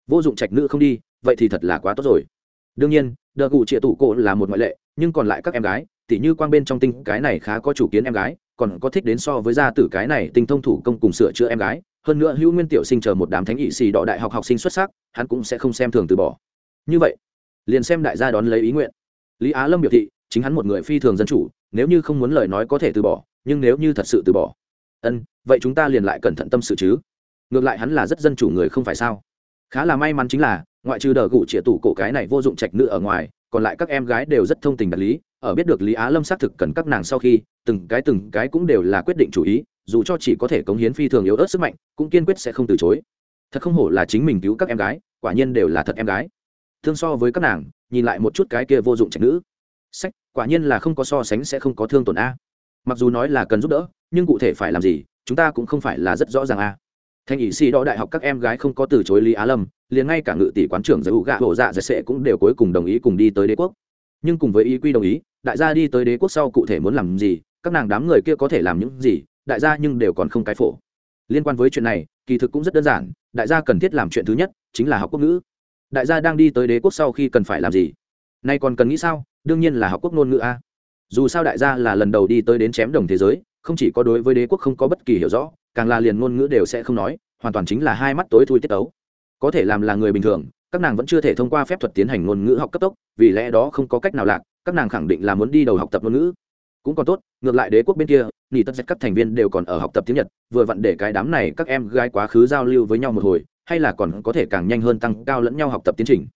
Vô dụng trạch nữ không đi, vậy thì thật là quá tốt rồi. Đương nhiên, đợt cụ trịa tủ cổ là một ngoại lệ, nhưng còn lại các em gái, tỉ như quang bên trong tinh, cái này khá có chủ kiến em gái còn có thích đến so với gia tử cái này tinh thông thủ công cùng sửa chữa em gái, hơn nữa hữu nguyên tiểu sinh chờ một đám thánh nghị xì đọ đại học học sinh xuất sắc, hắn cũng sẽ không xem thường từ bỏ. Như vậy, liền xem đại gia đón lấy ý nguyện. Lý á lâm biểu thị, chính hắn một người phi thường dân chủ, nếu như không muốn lời nói có thể từ bỏ, nhưng nếu như thật sự từ bỏ, ân, vậy chúng ta liền lại cẩn thận tâm sự chứ. Ngược lại hắn là rất dân chủ người không phải sao? Khá là may mắn chính là, ngoại trừ đờ gụ chĩa tủ cổ cái này vô dụng trạch nữ ở ngoài, còn lại các em gái đều rất thông tình đạt lý ở biết được lý á lâm xác thực cần các nàng sau khi, từng cái từng cái cũng đều là quyết định chủ ý, dù cho chỉ có thể cống hiến phi thường yếu ớt sức mạnh, cũng kiên quyết sẽ không từ chối. Thật không hổ là chính mình cứu các em gái, quả nhiên đều là thật em gái. Thương so với các nàng, nhìn lại một chút cái kia vô dụng trạch nữ. Sách, quả nhiên là không có so sánh sẽ không có thương tổn a. Mặc dù nói là cần giúp đỡ, nhưng cụ thể phải làm gì, chúng ta cũng không phải là rất rõ ràng a. Thanh ỷ sĩ đo đại học các em gái không có từ chối lý á lâm, liền ngay cả ngự tỷ quán trưởng giới hữu gạ hổ dạ giải sệ cũng đều cuối cùng đồng ý cùng đi tới đế quốc nhưng cùng với ý quy đồng ý, đại gia đi tới đế quốc sau cụ thể muốn làm gì, các nàng đám người kia có thể làm những gì, đại gia nhưng đều còn không cái phổ. Liên quan với chuyện này, kỳ thực cũng rất đơn giản, đại gia cần thiết làm chuyện thứ nhất chính là học quốc ngữ. Đại gia đang đi tới đế quốc sau khi cần phải làm gì? Nay còn cần nghĩ sao? Đương nhiên là học quốc ngôn ngữ a. Dù sao đại gia là lần đầu đi tới đến chém đồng thế giới, không chỉ có đối với đế quốc không có bất kỳ hiểu rõ, càng là liền ngôn ngữ đều sẽ không nói, hoàn toàn chính là hai mắt tối thui tiết tấu. Có thể làm là người bình thường các nàng vẫn chưa thể thông qua phép thuật tiến hành ngôn ngữ học cấp tốc, vì lẽ đó không có cách nào lạc, các nàng khẳng định là muốn đi đầu học tập ngôn ngữ. Cũng còn tốt, ngược lại đế quốc bên kia nghỉ tất các thành viên đều còn ở học tập tiếng nhật, vừa vặn để cái đám này các em gái quá khứ giao lưu với nhau một hồi, hay là còn có thể càng nhanh hơn tăng cao lẫn nhau học tập tiến trình.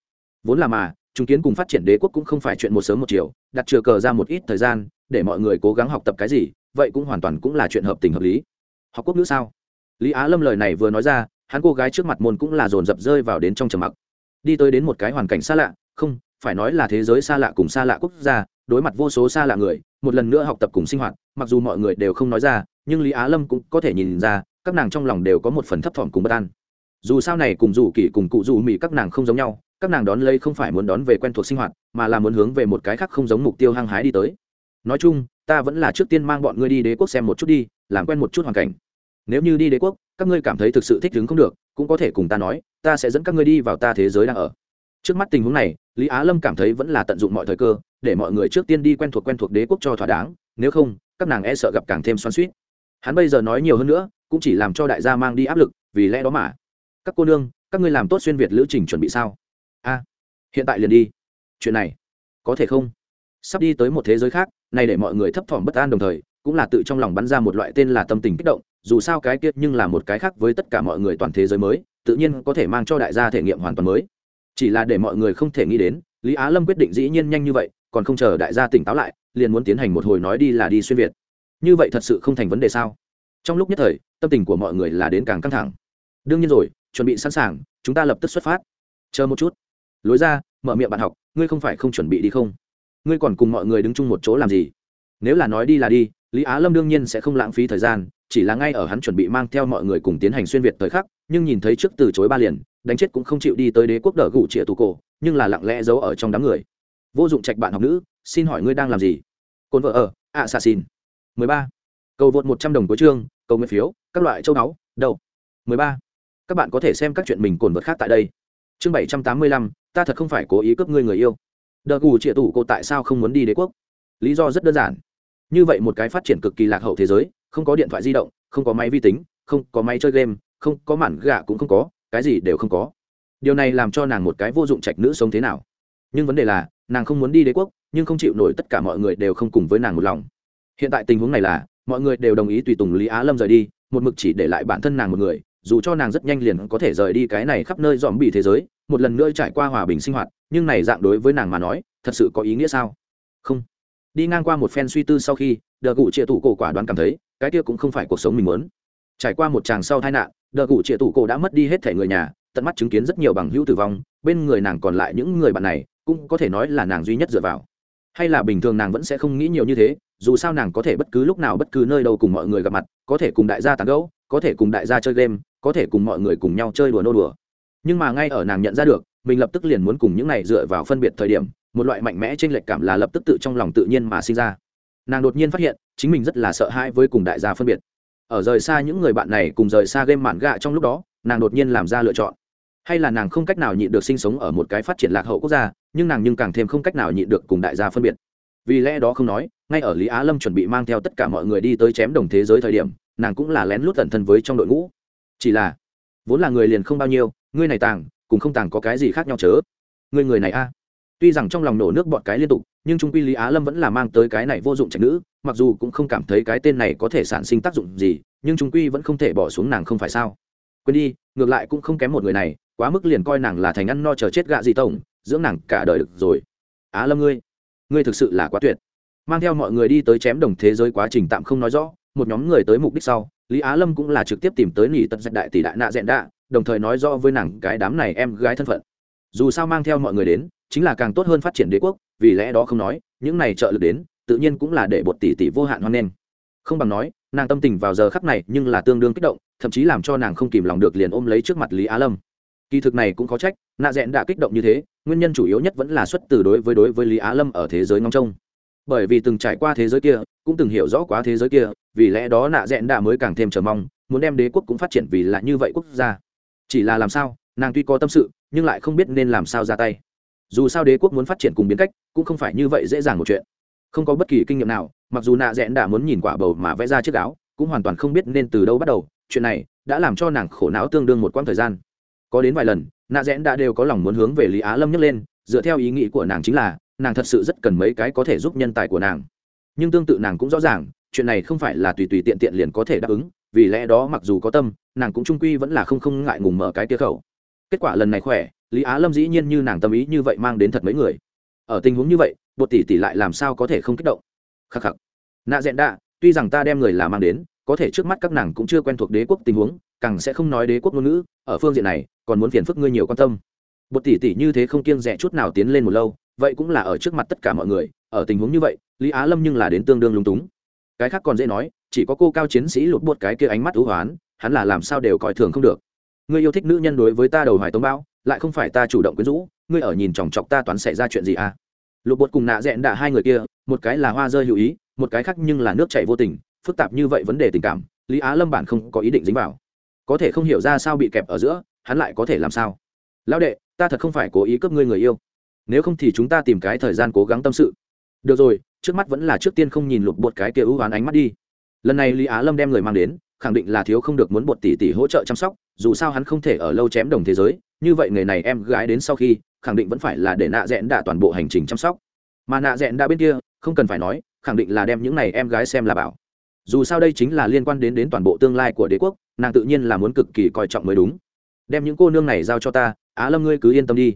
Vốn là mà, chứng kiến cùng phát triển đế quốc cũng không phải chuyện một sớm một chiều, đặt chừa cờ ra một ít thời gian, để mọi người cố gắng học tập cái gì, vậy cũng hoàn toàn cũng là chuyện hợp tình hợp lý. Học quốc ngữ sao? Lý á lâm lời này vừa nói ra, hắn cô gái trước mặt môn cũng là dồn dập rơi vào đến trong trầm mặc đi tới đến một cái hoàn cảnh xa lạ, không, phải nói là thế giới xa lạ cùng xa lạ quốc gia, đối mặt vô số xa lạ người, một lần nữa học tập cùng sinh hoạt, mặc dù mọi người đều không nói ra, nhưng lý á lâm cũng có thể nhìn ra, các nàng trong lòng đều có một phần thấp thỏm cùng bất an. Dù sao này cùng dù kỷ cùng cụ dù mỹ các nàng không giống nhau, các nàng đón lấy không phải muốn đón về quen thuộc sinh hoạt, mà là muốn hướng về một cái khác không giống mục tiêu hăng hái đi tới. Nói chung, ta vẫn là trước tiên mang bọn ngươi đi đế quốc xem một chút đi, làm quen một chút hoàn cảnh. Nếu như đi đế quốc, các ngươi cảm thấy thực sự thích ứng không được cũng có thể cùng ta nói, ta sẽ dẫn các ngươi đi vào ta thế giới đang ở. Trước mắt tình huống này, lý á lâm cảm thấy vẫn là tận dụng mọi thời cơ, để mọi người trước tiên đi quen thuộc quen thuộc đế quốc cho thỏa đáng, nếu không, các nàng e sợ gặp càng thêm xoan suýt hắn bây giờ nói nhiều hơn nữa, cũng chỉ làm cho đại gia mang đi áp lực, vì lẽ đó mà. Các cô nương, các ngươi làm tốt xuyên việt lữ trình chuẩn bị sao? A, hiện tại liền đi. Chuyện này, có thể không? Sắp đi tới một thế giới khác này để mọi người thấp thỏm bất an đồng thời, cũng là tự trong lòng bắn ra một loại tên là tâm tình kích động dù sao cái kia nhưng là một cái khác với tất cả mọi người toàn thế giới mới, tự nhiên có thể mang cho đại gia thể nghiệm hoàn toàn mới. Chỉ là để mọi người không thể nghĩ đến, lý á lâm quyết định dĩ nhiên nhanh như vậy, còn không chờ đại gia tỉnh táo lại, liền muốn tiến hành một hồi nói đi là đi xuyên việt. Như vậy thật sự không thành vấn đề sao? Trong lúc nhất thời, tâm tình của mọi người là đến càng căng thẳng. Đương nhiên rồi, chuẩn bị sẵn sàng, chúng ta lập tức xuất phát. Chờ một chút. Lối ra, mở miệng bạn học, ngươi không phải không chuẩn bị đi không? Ngươi còn cùng mọi người đứng chung một chỗ làm gì? Nếu là nói đi là đi lý á lâm đương nhiên sẽ không lãng phí thời gian, chỉ là ngay ở hắn chuẩn bị mang theo mọi người cùng tiến hành xuyên việt thời khắc, nhưng nhìn thấy trước từ chối ba liền, đánh chết cũng không chịu đi tới đế quốc đỡ gủ trịa tù cổ, nhưng là lặng lẽ giấu ở trong đám người. Vô dụng trạch bạn học nữ, xin hỏi ngươi đang làm gì? Cồn vợ ở, ạ xà xin. Mười ba. Cầu vượt một trăm đồng cuối chương, cầu nguyện phiếu, các loại châu báu đậu mười ba. Các bạn có thể xem các chuyện mình cồn vật khác tại đây. Chương bảy trăm tám mươi lăm, ta thật không phải cố ý cướp ngươi người yêu. Đờ gù trịa tủ cô tại sao không muốn đi đế quốc? Lý do rất đơn giản như vậy một cái phát triển cực kỳ lạc hậu thế giới, không có điện thoại di động, không có máy vi tính, không có máy chơi game, không có mản gạ cũng không có, cái gì đều không có. Điều này làm cho nàng một cái vô dụng trạch nữ sống thế nào. Nhưng vấn đề là, nàng không muốn đi đế quốc, nhưng không chịu nổi tất cả mọi người đều không cùng với nàng một lòng. Hiện tại tình huống này là, mọi người đều đồng ý tùy tùng lý á lâm rời đi, một mực chỉ để lại bản thân nàng một người, dù cho nàng rất nhanh liền có thể rời đi cái này khắp nơi dòm bị thế giới, một lần nữa trải qua hòa bình sinh hoạt, nhưng này dạng đối với nàng mà nói, thật sự có ý nghĩa sao? Không đi ngang qua một phen suy tư sau khi, đờ cụ trịa tủ cổ quả đoán cảm thấy, cái kia cũng không phải cuộc sống mình muốn. Trải qua một chàng sau tai nạn, đờ cụ trịa tủ cổ đã mất đi hết thể người nhà, tận mắt chứng kiến rất nhiều bằng hữu tử vong, bên người nàng còn lại những người bạn này, cũng có thể nói là nàng duy nhất dựa vào. Hay là bình thường nàng vẫn sẽ không nghĩ nhiều như thế, dù sao nàng có thể bất cứ lúc nào bất cứ nơi đâu cùng mọi người gặp mặt, có thể cùng đại gia tán gẫu, có thể cùng đại gia chơi game, có thể cùng mọi người cùng nhau chơi đùa nô đùa. Nhưng mà ngay ở nàng nhận ra được, mình lập tức liền muốn cùng những này dựa vào phân biệt thời điểm một loại mạnh mẽ trên lệch cảm là lập tức tự trong lòng tự nhiên mà sinh ra. Nàng đột nhiên phát hiện, chính mình rất là sợ hãi với cùng đại gia phân biệt. Ở rời xa những người bạn này cùng rời xa game mạn gạ trong lúc đó, nàng đột nhiên làm ra lựa chọn. Hay là nàng không cách nào nhịn được sinh sống ở một cái phát triển lạc hậu quốc gia, nhưng nàng nhưng càng thêm không cách nào nhịn được cùng đại gia phân biệt. Vì lẽ đó không nói, ngay ở lý á lâm chuẩn bị mang theo tất cả mọi người đi tới chém đồng thế giới thời điểm, nàng cũng là lén lút tận thân với trong đội ngũ. Chỉ là, vốn là người liền không bao nhiêu, ngươi này tàng, cùng không tàng có cái gì khác nhau chớ? Ngươi người này a tuy rằng trong lòng nổ nước bọt cái liên tục, nhưng trung quy lý á lâm vẫn là mang tới cái này vô dụng trạch nữ, mặc dù cũng không cảm thấy cái tên này có thể sản sinh tác dụng gì, nhưng trung quy vẫn không thể bỏ xuống nàng không phải sao. Quên đi, ngược lại cũng không kém một người này, quá mức liền coi nàng là thành ăn no chờ chết gạ gì tổng, dưỡng nàng cả đời được rồi. Á lâm ngươi ngươi thực sự là quá tuyệt. Mang theo mọi người đi tới chém đồng thế giới quá trình tạm không nói rõ, một nhóm người tới mục đích sau, lý á lâm cũng là trực tiếp tìm tới nỉ tật dạy đại tỷ đại nạ dẹn đạ, đồng thời nói rõ với nàng cái đám này em gái thân phận dù sao mang theo mọi người đến, chính là càng tốt hơn phát triển đế quốc, vì lẽ đó không nói, những này trợ lực đến, tự nhiên cũng là để bột tỷ tỷ vô hạn hoan nghênh. Không bằng nói, nàng tâm tình vào giờ khắc này nhưng là tương đương kích động, thậm chí làm cho nàng không kìm lòng được liền ôm lấy trước mặt lý á lâm. Kỳ thực này cũng có trách, nạ rẽn đã kích động như thế, nguyên nhân chủ yếu nhất vẫn là xuất từ đối với đối với lý á lâm ở thế giới ngong trông. Bởi vì từng trải qua thế giới kia, cũng từng hiểu rõ quá thế giới kia, vì lẽ đó nạ rẽn đã mới càng thêm chờ mong, muốn đem đế quốc cũng phát triển vì là như vậy quốc gia. Chỉ là làm sao, nàng tuy có tâm sự nhưng lại không biết nên làm sao ra tay. Dù sao đế quốc muốn phát triển cùng biến cách, cũng không phải như vậy dễ dàng một chuyện. Không có bất kỳ kinh nghiệm nào, mặc dù nạ rẽn đã muốn nhìn quả bầu mà vẽ ra chiếc áo, cũng hoàn toàn không biết nên từ đâu bắt đầu, chuyện này đã làm cho nàng khổ não tương đương một quãng thời gian. Có đến vài lần, nạ rẽn đã đều có lòng muốn hướng về lý á lâm nhấc lên, dựa theo ý nghĩ của nàng chính là, nàng thật sự rất cần mấy cái có thể giúp nhân tài của nàng. Nhưng tương tự nàng cũng rõ ràng, chuyện này không phải là tùy tùy tiện tiện liền có thể đáp ứng, vì lẽ đó mặc dù có tâm, nàng cũng trung quy vẫn là không không ngại ngùng mở cái tia khẩu kết quả lần này khỏe, lý á lâm dĩ nhiên như nàng tâm ý như vậy mang đến thật mấy người. Ở tình huống như vậy, bột tỷ tỷ lại làm sao có thể không kích động? Khắc khắc. Nạ dẹn đạ, tuy rằng ta đem người là mang đến, có thể trước mắt các nàng cũng chưa quen thuộc đế quốc tình huống, càng sẽ không nói đế quốc ngôn ngữ, ở phương diện này, còn muốn phiền phức ngươi nhiều quan tâm. Bột tỷ tỷ như thế không kiêng rẻ chút nào tiến lên một lâu, vậy cũng là ở trước mặt tất cả mọi người, ở tình huống như vậy, lý á lâm nhưng là đến tương đương lung túng. Cái khác còn dễ nói, chỉ có cô cao chiến sĩ lột bột cái kia ánh mắt ưu hoán, hắn là làm sao đều coi thường không được ngươi yêu thích nữ nhân đối với ta đầu hoài tống bao lại không phải ta chủ động quyến rũ, ngươi ở nhìn chòng chọc ta toán xảy ra chuyện gì à? Lục bột cùng nạ dẹn đạ hai người kia, một cái là hoa rơi hữu ý, một cái khác nhưng là nước chảy vô tình, phức tạp như vậy vấn đề tình cảm, lý á lâm bản không có ý định dính vào. Có thể không hiểu ra sao bị kẹp ở giữa, hắn lại có thể làm sao? Lão đệ, ta thật không phải cố ý cướp ngươi người yêu. Nếu không thì chúng ta tìm cái thời gian cố gắng tâm sự. Được rồi, trước mắt vẫn là trước tiên không nhìn lục bột cái kia ưu oán ánh mắt đi. Lần này lý á lâm đem người mang đến khẳng định là thiếu không được muốn bột tỷ tỷ hỗ trợ chăm sóc, dù sao hắn không thể ở lâu chém đồng thế giới, như vậy người này em gái đến sau khi, khẳng định vẫn phải là để nạ rẽn đạ toàn bộ hành trình chăm sóc. Mà nạ rẽn đạ bên kia, không cần phải nói, khẳng định là đem những này em gái xem là bảo. Dù sao đây chính là liên quan đến đến toàn bộ tương lai của đế quốc, nàng tự nhiên là muốn cực kỳ coi trọng mới đúng. Đem những cô nương này giao cho ta, á lâm ngươi cứ yên tâm đi.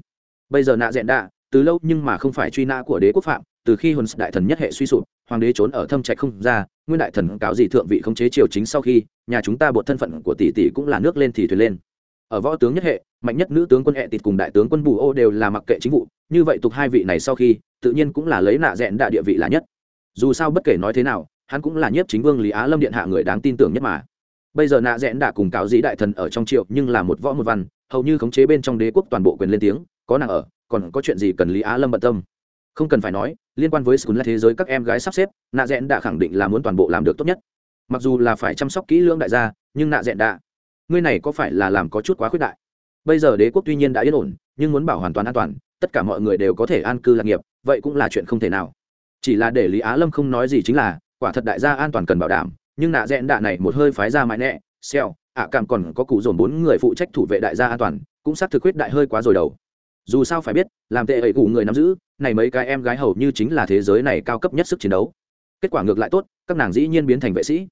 Bây giờ nạ rẽn đạ, từ lâu nhưng mà không phải truy nã của đế quốc phạm, từ khi hồn đại thần nhất hệ suy sụp, hoàng đế trốn ở thâm trạch không ra nguyên đại thần cáo gì thượng vị không chế triều chính sau khi, nhà chúng ta bột thân phận của tỷ tỷ cũng là nước lên thì thuyền lên. Ở võ tướng nhất hệ, mạnh nhất nữ tướng quân hệ tịt cùng đại tướng quân bù ô đều là mặc kệ chính vụ, như vậy tục hai vị này sau khi, tự nhiên cũng là lấy nạ dẹn đại địa vị là nhất. Dù sao bất kể nói thế nào, hắn cũng là nhất chính vương lý á lâm điện hạ người đáng tin tưởng nhất mà. Bây giờ nạ dẹn đã cùng cáo dĩ đại thần ở trong triệu nhưng là một võ một văn, hầu như khống chế bên trong đế quốc toàn bộ quyền lên tiếng, có nàng ở, còn có chuyện gì cần lý á lâm bận tâm? Không cần phải nói, liên quan với sùn là thế giới các em gái sắp xếp, nạ dẹn đã khẳng định là muốn toàn bộ làm được tốt nhất. Mặc dù là phải chăm sóc kỹ lưỡng đại gia, nhưng nạ dẹn đã ngươi này có phải là làm có chút quá khuyết đại? Bây giờ đế quốc tuy nhiên đã yên ổn, nhưng muốn bảo hoàn toàn an toàn, tất cả mọi người đều có thể an cư lạc nghiệp, vậy cũng là chuyện không thể nào. Chỉ là để lý á lâm không nói gì chính là, quả thật đại gia an toàn cần bảo đảm, nhưng nạ dẹn đạ này một hơi phái ra mãi nẹ, xèo, ạ cảm còn có cụ dồn bốn người phụ trách thủ vệ đại gia an toàn, cũng xác thực khuyết đại hơi quá rồi đầu dù sao phải biết, làm tệ ẩy cụ người nắm giữ, này mấy cái em gái hầu như chính là thế giới này cao cấp nhất sức chiến đấu. Kết quả ngược lại tốt, các nàng dĩ nhiên biến thành vệ sĩ.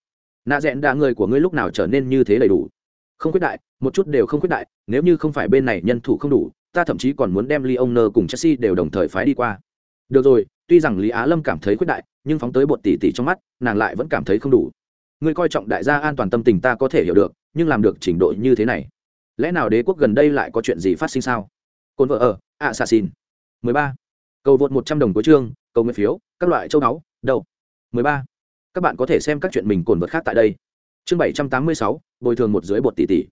Nạ dẹn đạ người của ngươi lúc nào trở nên như thế đầy đủ? Không khuyết đại, một chút đều không khuyết đại, nếu như không phải bên này nhân thủ không đủ, ta thậm chí còn muốn đem ly ông nơ cùng chelsea đều đồng thời phái đi qua. Được rồi, tuy rằng lý á lâm cảm thấy khuyết đại, nhưng phóng tới bột tỷ tỷ trong mắt, nàng lại vẫn cảm thấy không đủ. Ngươi coi trọng đại gia an toàn tâm tình ta có thể hiểu được, nhưng làm được trình độ như thế này, lẽ nào đế quốc gần đây lại có chuyện gì phát sinh sao? Cồn vợ ở ạ xà xin mười ba. Cầu vượt một trăm đồng cuối chương cầu nguyện phiếu các loại châu báu đâu 13. các bạn có thể xem các chuyện mình cồn vật khác tại đây. Chương 786, bồi thường một dưới bột tỷ tỷ.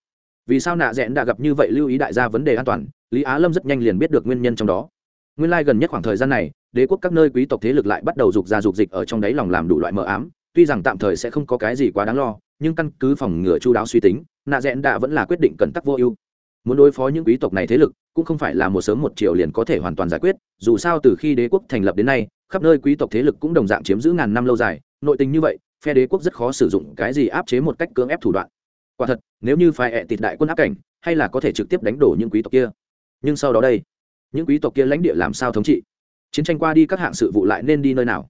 Vì sao nạ rẽn đã gặp như vậy lưu ý đại gia vấn đề an toàn lý á lâm rất nhanh liền biết được nguyên nhân trong đó. Nguyên lai、like、gần nhất khoảng thời gian này đế quốc các nơi quý tộc thế lực lại bắt đầu dục ra dục dịch ở trong đáy lòng làm đủ loại mờ ám. Tuy rằng tạm thời sẽ không có cái gì quá đáng lo nhưng căn cứ phòng ngừa chú đáo suy tính nạ rẽn đã vẫn là quyết định cẩn tắc vô ưu. Muốn đối phó những quý tộc này thế lực cũng không phải là một sớm một chiều liền có thể hoàn toàn giải quyết, dù sao từ khi đế quốc thành lập đến nay, khắp nơi quý tộc thế lực cũng đồng dạng chiếm giữ ngàn năm lâu dài, nội tình như vậy, phe đế quốc rất khó sử dụng cái gì áp chế một cách cưỡng ép thủ đoạn. Quả thật, nếu như phải ẹ tịt đại quân áp cảnh, hay là có thể trực tiếp đánh đổ những quý tộc kia. Nhưng sau đó đây, những quý tộc kia lãnh địa làm sao thống trị? Chiến tranh qua đi các hạng sự vụ lại nên đi nơi nào?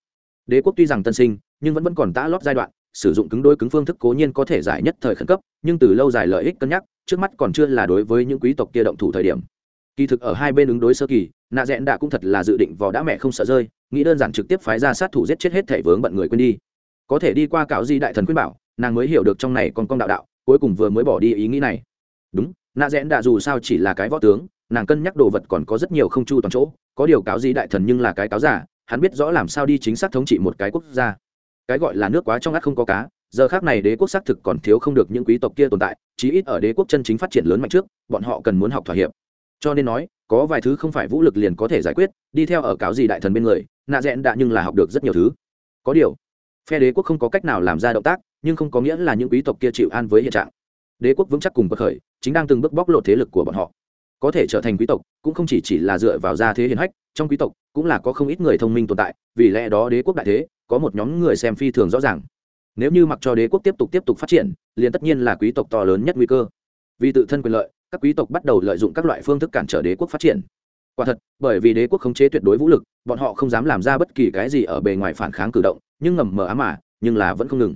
Đế quốc tuy rằng tân sinh, nhưng vẫn vẫn còn tã lót giai đoạn, sử dụng cứng đôi cứng phương thức cố nhiên có thể giải nhất thời khẩn cấp, nhưng từ lâu dài lợi ích cân nhắc, trước mắt còn chưa là đối với những quý tộc kia động thủ thời điểm kỳ thực ở hai bên ứng đối sơ kỳ, nạ rẽn đã cũng thật là dự định vò đã mẹ không sợ rơi, nghĩ đơn giản trực tiếp phái ra sát thủ giết chết hết thể vướng bận người quên đi. Có thể đi qua cạo di đại thần khuyên bảo, nàng mới hiểu được trong này còn công đạo đạo, cuối cùng vừa mới bỏ đi ý nghĩ này. Đúng, nạ rẽn đã dù sao chỉ là cái võ tướng, nàng cân nhắc đồ vật còn có rất nhiều không chu toàn chỗ, có điều cáo di đại thần nhưng là cái cáo giả, hắn biết rõ làm sao đi chính xác thống trị một cái quốc gia. Cái gọi là nước quá trong ngắt không có cá, giờ khác này đế quốc xác thực còn thiếu không được những quý tộc kia tồn tại, chí ít ở đế quốc chân chính phát triển lớn mạnh trước, bọn họ cần muốn học thỏa hiệp cho nên nói, có vài thứ không phải vũ lực liền có thể giải quyết, đi theo ở cáo gì đại thần bên người, nạ rẽn đã nhưng là học được rất nhiều thứ. Có điều, phe đế quốc không có cách nào làm ra động tác, nhưng không có nghĩa là những quý tộc kia chịu an với hiện trạng. Đế quốc vững chắc cùng bất khởi, chính đang từng bước bóc lột thế lực của bọn họ. Có thể trở thành quý tộc, cũng không chỉ chỉ là dựa vào gia thế hiền hách, trong quý tộc cũng là có không ít người thông minh tồn tại, vì lẽ đó đế quốc đại thế, có một nhóm người xem phi thường rõ ràng. Nếu như mặc cho đế quốc tiếp tục tiếp tục phát triển, liền tất nhiên là quý tộc to lớn nhất nguy cơ. Vì tự thân quyền lợi các quý tộc bắt đầu lợi dụng các loại phương thức cản trở đế quốc phát triển. Quả thật, bởi vì đế quốc khống chế tuyệt đối vũ lực, bọn họ không dám làm ra bất kỳ cái gì ở bề ngoài phản kháng cử động, nhưng ngầm mờ ám mà, nhưng là vẫn không ngừng.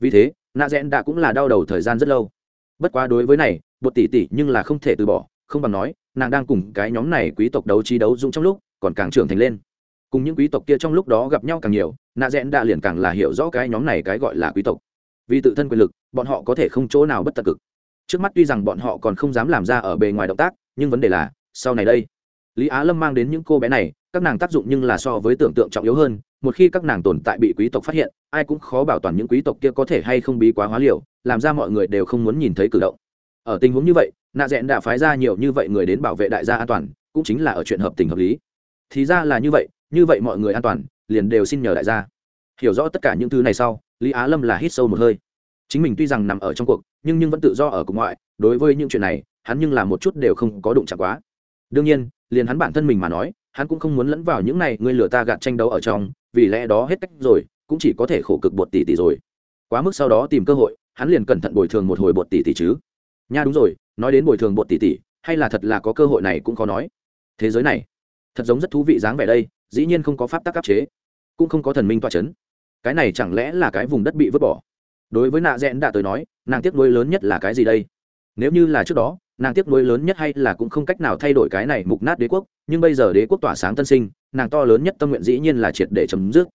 Vì thế nạ rẽn đã cũng là đau đầu thời gian rất lâu. Bất quá đối với này, bột tỷ tỷ nhưng là không thể từ bỏ, không bằng nói, nàng đang cùng cái nhóm này quý tộc đấu trí đấu dũng trong lúc, còn càng trưởng thành lên. Cùng những quý tộc kia trong lúc đó gặp nhau càng nhiều nạ rẽn đã liền càng là hiểu rõ cái nhóm này cái gọi là quý tộc. Vì tự thân quyền lực, bọn họ có thể không chỗ nào bất tận cực trước mắt tuy rằng bọn họ còn không dám làm ra ở bề ngoài động tác, nhưng vấn đề là, sau này đây, lý á lâm mang đến những cô bé này, các nàng tác dụng nhưng là so với tưởng tượng trọng yếu hơn, một khi các nàng tồn tại bị quý tộc phát hiện, ai cũng khó bảo toàn những quý tộc kia có thể hay không bí quá hóa liều, làm ra mọi người đều không muốn nhìn thấy cử động. Ở tình huống như vậy, nạ rẽn đã phái ra nhiều như vậy người đến bảo vệ đại gia an toàn, cũng chính là ở chuyện hợp tình hợp lý. Thì ra là như vậy như vậy mọi người an toàn, liền đều xin nhờ đại gia. Hiểu rõ tất cả những thứ này sau, lý á lâm là hít sâu một hơi chính mình tuy rằng nằm ở trong cuộc, nhưng nhưng vẫn tự do ở cùng ngoại, đối với những chuyện này, hắn nhưng là một chút đều không có đụng chạm quá. Đương nhiên, liền hắn bản thân mình mà nói, hắn cũng không muốn lẫn vào những này, ngươi lừa ta gạt tranh đấu ở trong, vì lẽ đó hết cách rồi, cũng chỉ có thể khổ cực bột tỷ tỷ rồi. Quá mức sau đó tìm cơ hội, hắn liền cẩn thận bồi thường một hồi bột tỷ tỷ chứ. Nha đúng rồi, nói đến bồi thường bột tỷ tỷ hay là thật là có cơ hội này cũng khó nói. Thế giới này, thật giống rất thú vị dáng vẻ đây, dĩ nhiên không có pháp tắc áp chế, cũng không có thần minh toa c h ấ n cái này chẳng lẽ là cái vùng đất bị vứt bỏ? Đối với nạ rẽn đã tới nói, nàng tiếc nuối lớn nhất là cái gì đây? Nếu như là trước đó, nàng tiếc nuối lớn nhất hay là cũng không cách nào thay đổi cái này mục nát đế quốc, nhưng bây giờ đế quốc tỏa sáng tân sinh, nàng to lớn nhất tâm nguyện dĩ nhiên là triệt để chấm dứt.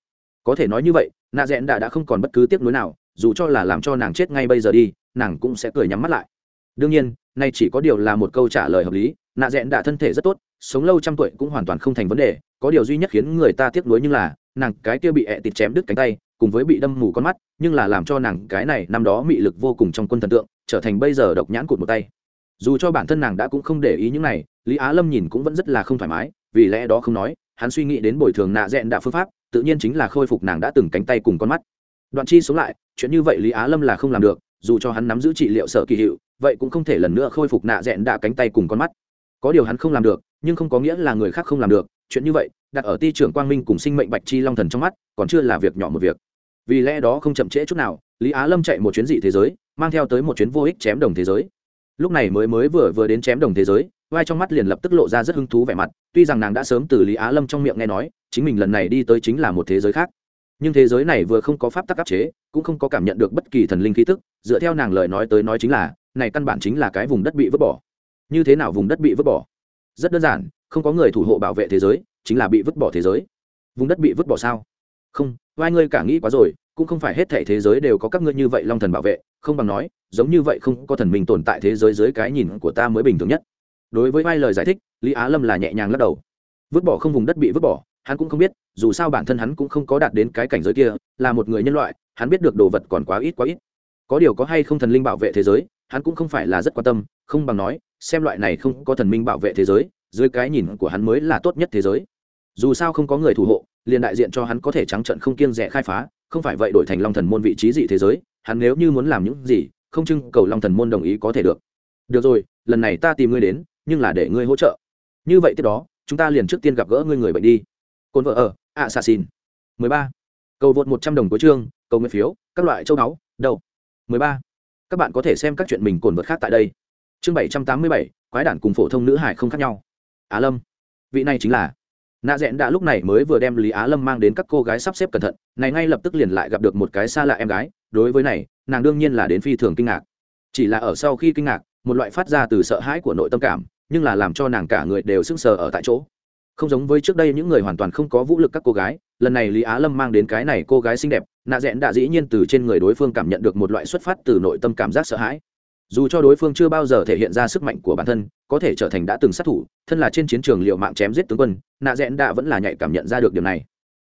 Có thể nói như vậy, nạ rẽn đã đã không còn bất cứ tiếc nuối nào, dù cho là làm cho nàng chết ngay bây giờ đi, nàng cũng sẽ cười nhắm mắt lại. Đương nhiên, nay chỉ có điều là một câu trả lời hợp lý, nạ rẽn đã thân thể rất tốt, sống lâu trăm tuổi cũng hoàn toàn không thành vấn đề, có điều duy nhất khiến người ta tiếc nuối như là, nàng cái kia bị ẹ tịt chém đứt cánh tay cùng với bị đâm mù con mắt, nhưng là làm cho nàng cái này năm đó mị lực vô cùng trong quân thần tượng, trở thành bây giờ độc nhãn cụt một tay. Dù cho bản thân nàng đã cũng không để ý những này, lý á lâm nhìn cũng vẫn rất là không thoải mái, vì lẽ đó không nói, hắn suy nghĩ đến bồi thường nạ dẹn đạ phương pháp, tự nhiên chính là khôi phục nàng đã từng cánh tay cùng con mắt. Đoạn chi sống lại, chuyện như vậy lý á lâm là không làm được, dù cho hắn nắm giữ trị liệu sở kỳ hiệu, vậy cũng không thể lần nữa khôi phục nạ dẹn đạ cánh tay cùng con mắt. Có điều hắn không làm được, nhưng không có nghĩa là người khác không làm được, chuyện như vậy, đặt ở ti trưởng quang minh cùng sinh mệnh bạch chi long thần trong mắt, còn chưa là việc nhỏ một việc vì lẽ đó không chậm trễ chút nào, lý á lâm chạy một chuyến dị thế giới, mang theo tới một chuyến vô ích chém đồng thế giới. Lúc này mới mới vừa vừa đến chém đồng thế giới, vai trong mắt liền lập tức lộ ra rất hứng thú vẻ mặt, tuy rằng nàng đã sớm từ lý á lâm trong miệng nghe nói, chính mình lần này đi tới chính là một thế giới khác. Nhưng thế giới này vừa không có pháp tắc áp chế, cũng không có cảm nhận được bất kỳ thần linh khí tức, dựa theo nàng lời nói tới nói chính là, này căn bản chính là cái vùng đất bị vứt bỏ. Như thế nào vùng đất bị vứt bỏ? Rất đơn giản, không có người thủ hộ bảo vệ thế giới, chính là bị vứt bỏ thế giới. Vùng đất bị vứt bỏ sao? Không, vai ngươi cả nghĩ quá rồi cũng không phải hết thể thế giới đều có các ngươi như vậy long thần bảo vệ, không bằng nói, giống như vậy không có thần mình tồn tại thế giới dưới cái nhìn của ta mới bình thường nhất. Đối với vai lời giải thích, lý á lâm là nhẹ nhàng lắc đầu. Vứt bỏ không vùng đất bị vứt bỏ, hắn cũng không biết, dù sao bản thân hắn cũng không có đạt đến cái cảnh giới kia, là một người nhân loại, hắn biết được đồ vật còn quá ít quá ít. Có điều có hay không thần linh bảo vệ thế giới, hắn cũng không phải là rất quan tâm, không bằng nói, xem loại này không có thần minh bảo vệ thế giới, dưới cái nhìn của hắn mới là tốt nhất thế giới. Dù sao không có người thủ hộ, liền đại diện cho hắn có thể trắng trận không kiêng rẻ khai phá không phải vậy đổi thành long thần môn vị trí dị thế giới, hắn nếu như muốn làm những gì, không trưng cầu long thần môn đồng ý có thể được. Được rồi, lần này ta tìm ngươi đến, nhưng là để ngươi hỗ trợ. Như vậy tiếp đó, chúng ta liền trước tiên gặp gỡ ngươi người bệnh đi. Cồn vợ ở ạ xà xin mười ba. Cầu vượt một trăm đồng cuối chương, cầu nguyện phiếu, các loại châu máu đâu mười ba. Các bạn có thể xem các chuyện mình cồn vượt khác tại đây. Chương bảy trăm tám mươi bảy, quái đản cùng phổ thông nữ hải không khác nhau. Á lâm. Vị này chính là nạ rẽn đã lúc này mới vừa đem lý á lâm mang đến các cô gái sắp xếp cẩn thận, này ngay lập tức liền lại gặp được một cái xa lạ em gái, đối với này, nàng đương nhiên là đến phi thường kinh ngạc. Chỉ là ở sau khi kinh ngạc, một loại phát ra từ sợ hãi của nội tâm cảm, nhưng là làm cho nàng cả người đều sững sờ ở tại chỗ. Không giống với trước đây những người hoàn toàn không có vũ lực các cô gái, lần này lý á lâm mang đến cái này cô gái xinh đẹp, nạ rẽn đã dĩ nhiên từ trên người đối phương cảm nhận được một loại xuất phát từ nội tâm cảm giác sợ hãi dù cho đối phương chưa bao giờ thể hiện ra sức mạnh của bản thân, có thể trở thành đã từng sát thủ, thân là trên chiến trường liệu mạng chém giết tướng quân, nạ rẽn đã vẫn là nhạy cảm nhận ra được điều này.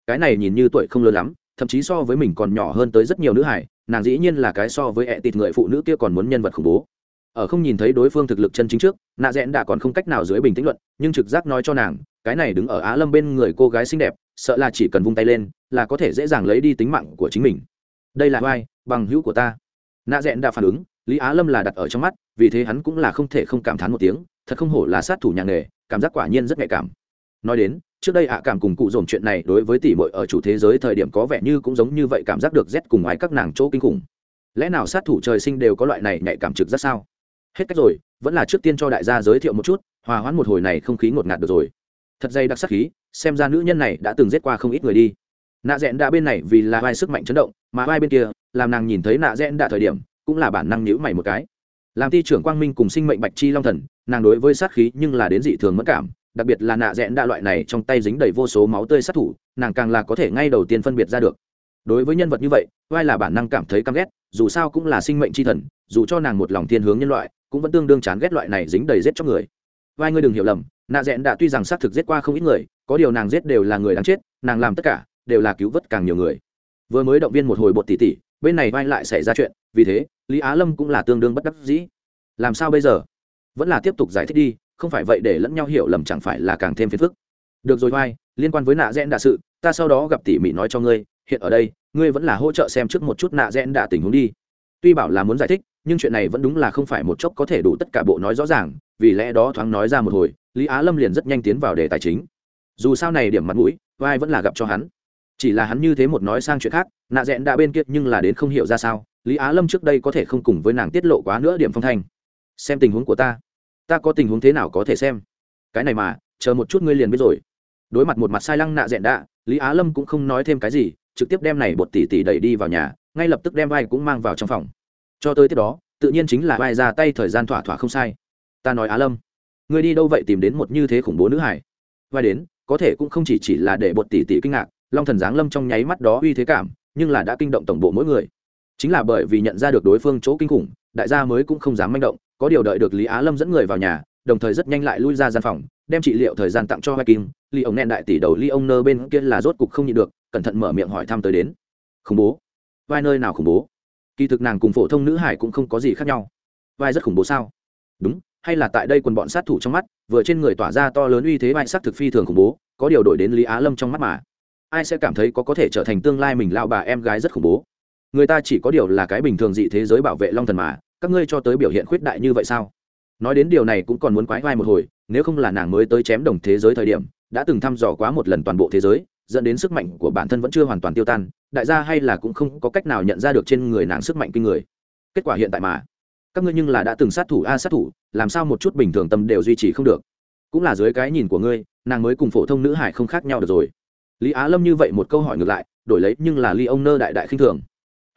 Cái này nhìn như tuổi không lớn lắm, thậm chí so với mình còn nhỏ hơn tới rất nhiều nữ hải, nàng dĩ nhiên là cái so với ẹ tịt người phụ nữ kia còn muốn nhân vật khủng bố. Ở không nhìn thấy đối phương thực lực chân chính trước, nạ rẽn đã còn không cách nào dưới bình tĩnh luận, nhưng trực giác nói cho nàng, cái này đứng ở á lâm bên người cô gái xinh đẹp, sợ là chỉ cần vung tay lên, là có thể dễ dàng lấy đi tính mạng của chính mình. Đây là vai bằng hữu của ta. Nạ rẽn đã phản ứng lý á lâm là đặt ở trong mắt, vì thế hắn cũng là không thể không cảm thán một tiếng, thật không hổ là sát thủ nhà nghề, cảm giác quả nhiên rất nhạy cảm. Nói đến, trước đây ạ cảm cùng cụ dồn chuyện này đối với tỷ muội ở chủ thế giới thời điểm có vẻ như cũng giống như vậy cảm giác được rét cùng ngoài các nàng chỗ kinh khủng. Lẽ nào sát thủ trời sinh đều có loại này nhạy cảm trực rất sao? Hết cách rồi, vẫn là trước tiên cho đại gia giới thiệu một chút, hòa hoãn một hồi này không khí ngột ngạt được rồi. Thật dây đặc sắc khí, xem ra nữ nhân này đã từng giết qua không ít người đi. Nạ rẽn đã bên này vì là vai sức mạnh chấn động, mà vai bên kia, làm nàng nhìn thấy nạ rẽn đã thời điểm cũng là bản năng nhữ mày một cái. Làm thi trưởng quang minh cùng sinh mệnh bạch chi long thần, nàng đối với sát khí nhưng là đến dị thường mất cảm, đặc biệt là nạ rẽn đa loại này trong tay dính đầy vô số máu tươi sát thủ, nàng càng là có thể ngay đầu tiên phân biệt ra được. Đối với nhân vật như vậy vai là bản năng cảm thấy căm ghét, dù sao cũng là sinh mệnh c h i thần, dù cho nàng một lòng thiên hướng nhân loại, cũng vẫn tương đương chán ghét loại này dính đầy giết cho người. Vai ngươi đừng hiểu lầm, nạ rẽn đã tuy rằng xác thực giết qua không ít người, có điều nàng giết đều là người đáng chết, nàng làm tất cả, đều là cứu vớt càng nhiều người. Vừa mới động viên một hồi bột tỉ tỉ bên này vai lại xảy ra chuyện, vì thế, lý á lâm cũng là tương đương bất đắc dĩ. Làm sao bây giờ? Vẫn là tiếp tục giải thích đi, không phải vậy để lẫn nhau hiểu lầm chẳng phải là càng thêm phiền phức. Được rồi vai, liên quan với nạ rẽn đạ sự, ta sau đó gặp tỉ mỉ nói cho ngươi, hiện ở đây, ngươi vẫn là hỗ trợ xem trước một chút nạ rẽn đạ tình huống đi. Tuy bảo là muốn giải thích, nhưng chuyện này vẫn đúng là không phải một chốc có thể đủ tất cả bộ nói rõ ràng, vì lẽ đó thoáng nói ra một hồi, lý á lâm liền rất nhanh tiến vào đề tài chính. Dù sao này điểm mặt mũi, vai vẫn là gặp cho hắn chỉ là hắn như thế một nói sang chuyện khác nạ rẽn đã bên kia nhưng là đến không hiểu ra sao lý á lâm trước đây có thể không cùng với nàng tiết lộ quá nữa điểm phong thanh. Xem tình huống của ta. Ta có tình huống thế nào có thể xem? Cái này mà chờ một chút ngươi liền biết rồi. Đối mặt một mặt sai lăng nạ dẹn đã, lý á lâm cũng không nói thêm cái gì trực tiếp đem này bột tỉ tỉ đẩy đi vào nhà ngay lập tức đem vai cũng mang vào trong phòng. Cho tới tiếp đó tự nhiên chính là vai ra tay thời gian thỏa thỏa không sai. Ta nói á lâm ngươi đi đâu vậy tìm đến một như thế khủng bố nữ hải? Vai đến có thể cũng không chỉ chỉ là để bột tỉ tỉ kinh ngạc long thần giáng lâm trong nháy mắt đó uy thế cảm, nhưng là đã kinh động tổng bộ mỗi người. Chính là bởi vì nhận ra được đối phương chỗ kinh khủng, đại gia mới cũng không dám manh động, có điều đợi được lý á lâm dẫn người vào nhà, đồng thời rất nhanh lại lui ra gian phòng, đem trị liệu thời gian tặng cho hoa kim ly ông nẹn đại tỷ đầu ly ông nơ bên kia là rốt cục không nhịn được, cẩn thận mở miệng hỏi thăm tới đến. Khủng bố. Vai nơi nào khủng bố? Kỳ thực nàng cùng phổ thông nữ hải cũng không có gì khác nhau. Vai rất khủng bố sao? Đúng, hay là tại đây quần bọn sát thủ trong mắt, vừa trên người tỏa ra to lớn uy thế vai sắc thực phi thường khủng bố, có điều đổi đến lý á lâm trong mắt mà ai sẽ cảm thấy có có thể trở thành tương lai mình lao bà em gái rất khủng bố? Người ta chỉ có điều là cái bình thường dị thế giới bảo vệ long thần mà, các ngươi cho tới biểu hiện khuyết đại như vậy sao? Nói đến điều này cũng còn muốn quái vai một hồi, nếu không là nàng mới tới chém đồng thế giới thời điểm, đã từng thăm dò quá một lần toàn bộ thế giới, dẫn đến sức mạnh của bản thân vẫn chưa hoàn toàn tiêu tan, đại gia hay là cũng không có cách nào nhận ra được trên người nàng sức mạnh kinh người. Kết quả hiện tại mà, các ngươi nhưng là đã từng sát thủ a sát thủ, làm sao một chút bình thường tâm đều duy trì không được? Cũng là dưới cái nhìn của ngươi, nàng mới cùng phổ thông nữ hải không khác nhau được rồi lý á lâm như vậy một câu hỏi ngược lại, đổi lấy nhưng là ly ông nơ đại đại khinh thường.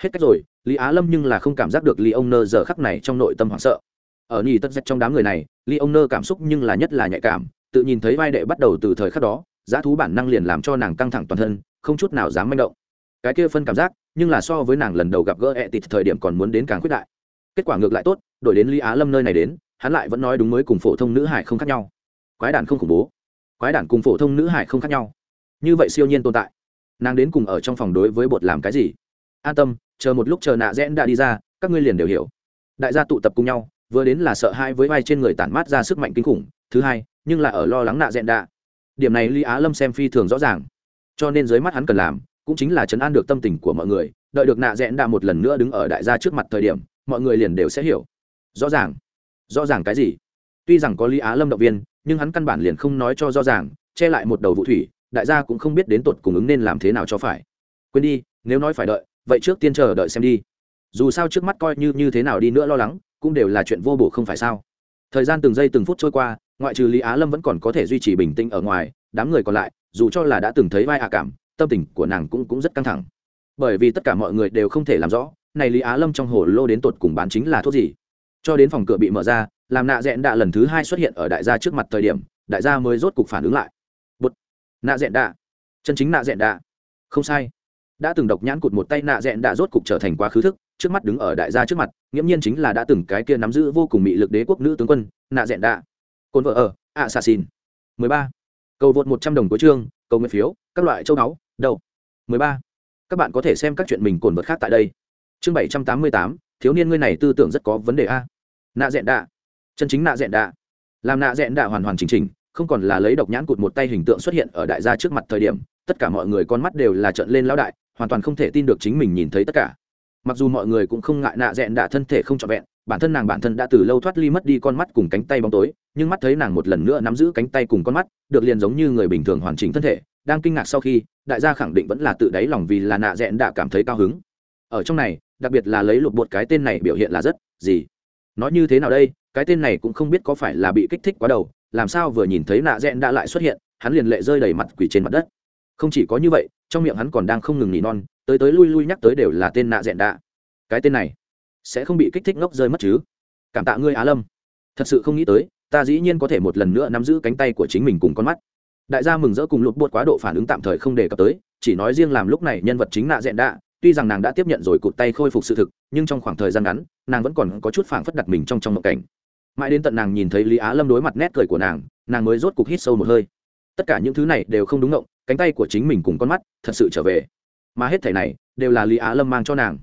Hết cách rồi, lý á lâm nhưng là không cảm giác được lý ông nơ giờ khắc này trong nội tâm hoảng sợ. Ở nhì tất dạch trong đám người này, lý ông nơ cảm xúc nhưng là nhất là nhạy cảm, tự nhìn thấy vai đệ bắt đầu từ thời khắc đó, giá thú bản năng liền làm cho nàng căng thẳng toàn thân, không chút nào dám manh động. Cái kia phân cảm giác, nhưng là so với nàng lần đầu gặp gỡ ẹ tịt thời điểm còn muốn đến càng khuyết đại. Kết quả ngược lại tốt, đổi đến lý á lâm nơi này đến, hắn lại vẫn nói đúng mới cùng phổ thông nữ hải không khác nhau. Quái đản không khủng bố. Quái đản cùng phổ thông nữ hải không khác nhau như vậy siêu nhiên tồn tại. Nàng đến cùng ở trong phòng đối với bột làm cái gì? An tâm, chờ một lúc chờ nạ rẽn đã đi ra, các ngươi liền đều hiểu. Đại gia tụ tập cùng nhau, vừa đến là sợ hai với vai trên người tản mát ra sức mạnh kinh khủng, thứ hai, nhưng là ở lo lắng nạ rẽn đạ điểm này lý á lâm xem phi thường rõ ràng. Cho nên dưới mắt hắn cần làm, cũng chính là chấn an được tâm tình của mọi người, đợi được nạ rẽn đạ một lần nữa đứng ở đại gia trước mặt thời điểm, mọi người liền đều sẽ hiểu. Rõ ràng. Rõ ràng cái gì? Tuy rằng có lý á lâm động viên, nhưng hắn căn bản liền không nói cho rõ ràng, che lại một đầu vụ thủy đại gia cũng không biết đến tột cùng ứng nên làm thế nào cho phải. Quên đi, nếu nói phải đợi, vậy trước tiên chờ đợi xem đi. Dù sao trước mắt coi như như thế nào đi nữa lo lắng, cũng đều là chuyện vô bổ không phải sao. Thời gian từng giây từng phút trôi qua, ngoại trừ lý á lâm vẫn còn có thể duy trì bình tĩnh ở ngoài, đám người còn lại, dù cho là đã từng thấy vai hạ cảm, tâm tình của nàng cũng cũng rất căng thẳng. Bởi vì tất cả mọi người đều không thể làm rõ, này lý á lâm trong hồ lô đến tột cùng bán chính là thuốc gì. Cho đến phòng cửa bị mở ra, làm nạ dẹn đạ lần thứ hai xuất hiện ở đại gia trước mặt thời điểm, đại gia mới rốt cục phản ứng lại nạ dẹn đạ. Chân chính nạ dẹn đạ. Không sai. Đã từng độc nhãn cụt một tay nạ dẹn đạ rốt cục trở thành quá khứ thức, trước mắt đứng ở đại gia trước mặt, nghiễm nhiên chính là đã từng cái kia nắm giữ vô cùng mị lực đế quốc nữ tướng quân, nạ dẹn đạ. Cồn vợ ở ạ xà xin mười ba. Cầu vượt một trăm đồng của chương, cầu nguyện phiếu, các loại châu báu, đầu. Mười ba. Các bạn có thể xem các chuyện mình cồn vật khác tại đây. Chương bảy trăm tám mươi tám, thiếu niên ngươi này tư tưởng rất có vấn đề a. Nạ dẹn đạ. Chân chính nạ dẹn đạ. Làm nạ dẹn đạ hoàn hoàn chỉnh chỉnh không còn là lấy độc nhãn cụt một tay hình tượng xuất hiện ở đại gia trước mặt thời điểm, tất cả mọi người con mắt đều là trợn lên lão đại, hoàn toàn không thể tin được chính mình nhìn thấy tất cả. Mặc dù mọi người cũng không ngại nạ dẹn đạ thân thể không trọn vẹn, bản thân nàng bản thân đã từ lâu thoát ly mất đi con mắt cùng cánh tay bóng tối, nhưng mắt thấy nàng một lần nữa nắm giữ cánh tay cùng con mắt, được liền giống như người bình thường hoàn chỉnh thân thể, đang kinh ngạc sau khi, đại gia khẳng định vẫn là tự đáy lòng vì là nạ dẹn đạ cảm thấy cao hứng. Ở trong này, đặc biệt là lấy lục bột cái tên này biểu hiện là rất gì? Nói như thế nào đây? Cái tên này cũng không biết có phải là bị kích thích quá đầu làm sao vừa nhìn thấy nạ dẹn đã lại xuất hiện, hắn liền lệ rơi đầy mặt quỷ trên mặt đất. Không chỉ có như vậy, trong miệng hắn còn đang không ngừng nỉ non, tới tới lui lui nhắc tới đều là tên nạ dẹn đã. cái tên này sẽ không bị kích thích ngốc rơi mất chứ? Cảm tạ ngươi, á lâm. Thật sự không nghĩ tới, ta dĩ nhiên có thể một lần nữa nắm giữ cánh tay của chính mình cùng con mắt. Đại gia mừng rỡ cùng lụt buộc quá độ phản ứng tạm thời không đề cập tới, chỉ nói riêng làm lúc này nhân vật chính nạ dẹn đạ tuy rằng nàng đã tiếp nhận rồi cụt tay khôi phục sự thực, nhưng trong khoảng thời gian ngắn, nàng vẫn còn có chút phảng phất đặt mình trong trong mộng cảnh mãi đến tận nàng nhìn thấy lý á lâm đối mặt nét cười của nàng nàng mới rốt cục hít sâu một hơi. Tất cả những thứ này đều không đúng ngộng, cánh tay của chính mình cùng con mắt thật sự trở về. Mà hết thảy này đều là lý á lâm mang cho nàng.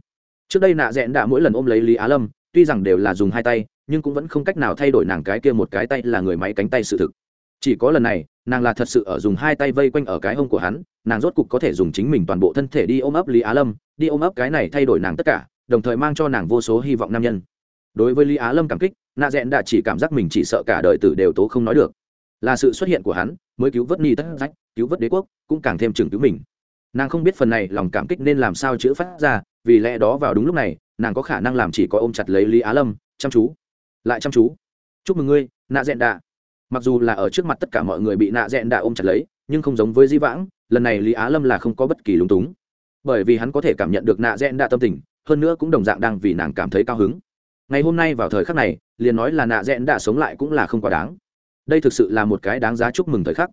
Trước đây nạ dẹn đã mỗi lần ôm lấy lý á lâm, tuy rằng đều là dùng hai tay, nhưng cũng vẫn không cách nào thay đổi nàng cái kia một cái tay là người máy cánh tay sự thực. Chỉ có lần này, nàng là thật sự ở dùng hai tay vây quanh ở cái hông của hắn, nàng rốt cục có thể dùng chính mình toàn bộ thân thể đi ôm ấp lý á lâm, đi ôm ấp cái này thay đổi nàng tất cả, đồng thời mang cho nàng vô số hy vọng nam nhân. Đối với lý á lâm cảm kích nạ rẽn đã chỉ cảm giác mình chỉ sợ cả đời tử đều tố không nói được. Là sự xuất hiện của hắn, mới cứu vớt ni tất rách, cứu vớt đế quốc, cũng càng thêm chừng cứu mình. Nàng không biết phần này lòng cảm kích nên làm sao chữ phát ra, vì lẽ đó vào đúng lúc này, nàng có khả năng làm chỉ có ôm chặt lấy lý á lâm, chăm chú. Lại chăm chú. Chúc mừng ngươi, nạ rẽn đạ. Mặc dù là ở trước mặt tất cả mọi người bị nạ rẽn đạ ôm chặt lấy, nhưng không giống với di vãng, lần này lý á lâm là không có bất kỳ lúng túng. Bởi vì hắn có thể cảm nhận được nạ rẽn đạ tâm tình, hơn nữa cũng đồng dạng đang vì nàng cảm thấy cao hứng ngày hôm nay vào thời khắc này, liền nói là nạ dẹn đã sống lại cũng là không quá đáng. Đây thực sự là một cái đáng giá chúc mừng thời khắc.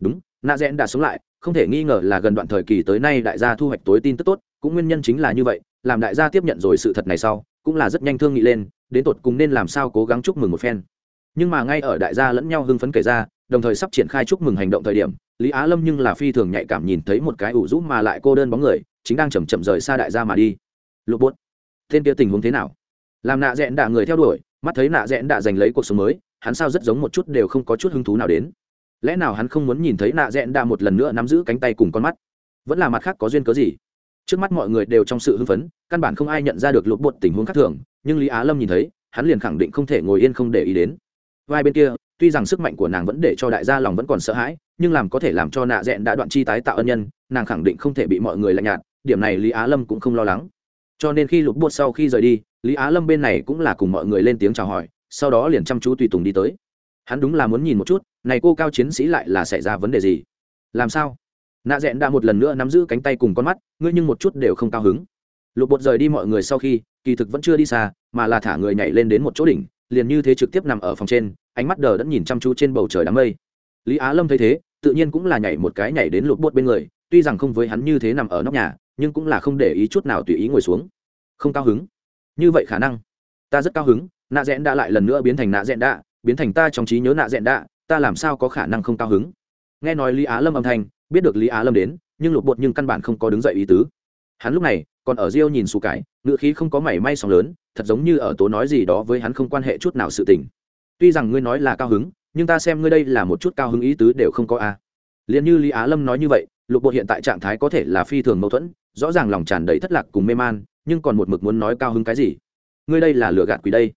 Đúng, nạ dẹn đã sống lại, không thể nghi ngờ là gần đoạn thời kỳ tới nay đại gia thu hoạch tối tin tức tốt, cũng nguyên nhân chính là như vậy, làm đại gia tiếp nhận rồi sự thật này sau, cũng là rất nhanh thương nghị lên, đến tột cùng nên làm sao cố gắng chúc mừng một phen. Nhưng mà ngay ở đại gia lẫn nhau hưng phấn kể ra, đồng thời sắp triển khai chúc mừng hành động thời điểm, lý á lâm nhưng là phi thường nhạy cảm nhìn thấy một cái ủ rũ mà lại cô đơn bóng người, chính đang chầm chậm rời xa đại gia mà đi. Lục bút tên kia tình huống thế nào? Làm nạ dẹn đạ người theo đuổi, mắt thấy nạ dẹn đạ giành lấy cuộc sống mới, hắn sao rất giống một chút đều không có chút hứng thú nào đến. Lẽ nào hắn không muốn nhìn thấy nạ dẹn đạ một lần nữa nắm giữ cánh tay cùng con mắt? Vẫn là mặt khác có duyên cớ gì? Trước mắt mọi người đều trong sự hưng phấn, căn bản không ai nhận ra được lục bột tình huống khác thường, nhưng lý á lâm nhìn thấy, hắn liền khẳng định không thể ngồi yên không để ý đến. Vai bên kia, tuy rằng sức mạnh của nàng vẫn để cho đại gia lòng vẫn còn sợ hãi, nhưng làm có thể làm cho nạ dẹn đã đoạn chi tái tạo ân nhân, nàng khẳng định không thể bị mọi người lạnh nhạt, điểm này lý á lâm cũng không lo lắng. Cho nên khi lục bột sau khi rời đi lý á lâm bên này cũng là cùng mọi người lên tiếng chào hỏi, sau đó liền chăm chú tùy tùng đi tới. Hắn đúng là muốn nhìn một chút, này cô cao chiến sĩ lại là xảy ra vấn đề gì? Làm sao? Nạ dẹn đã một lần nữa nắm giữ cánh tay cùng con mắt, ngươi nhưng một chút đều không cao hứng. Lục bột rời đi mọi người sau khi, kỳ thực vẫn chưa đi xa, mà là thả người nhảy lên đến một chỗ đỉnh, liền như thế trực tiếp nằm ở phòng trên, ánh mắt đờ đẫn nhìn chăm chú trên bầu trời đám mây. Lý á lâm thấy thế, tự nhiên cũng là nhảy một cái nhảy đến lục bột bên người, tuy rằng không với hắn như thế nằm ở nóc nhà, nhưng cũng là không để ý chút nào tùy ý ngồi xuống. Không cao hứng như vậy khả năng. Ta rất cao hứng, nạ dẹn đã lại lần nữa biến thành nạ dẹn đạ, biến thành ta trong trí nhớ nạ dẹn đạ, ta làm sao có khả năng không cao hứng? Nghe nói lý á lâm âm thanh, biết được lý á lâm đến, nhưng lục bột nhưng căn bản không có đứng dậy ý tứ. Hắn lúc này, còn ở riêu nhìn xù cái ngựa khí không có mảy may sóng lớn, thật giống như ở tố nói gì đó với hắn không quan hệ chút nào sự tình. Tuy rằng ngươi nói là cao hứng, nhưng ta xem ngươi đây là một chút cao hứng ý tứ đều không có a. À. liền như lý á lâm nói như vậy lục bột hiện tại trạng thái có thể là phi thường mâu thuẫn, rõ ràng lòng tràn đầy thất lạc cùng mê man nhưng còn một mực muốn nói cao hứng cái gì? Ngươi đây là lừa gạt quỷ đây.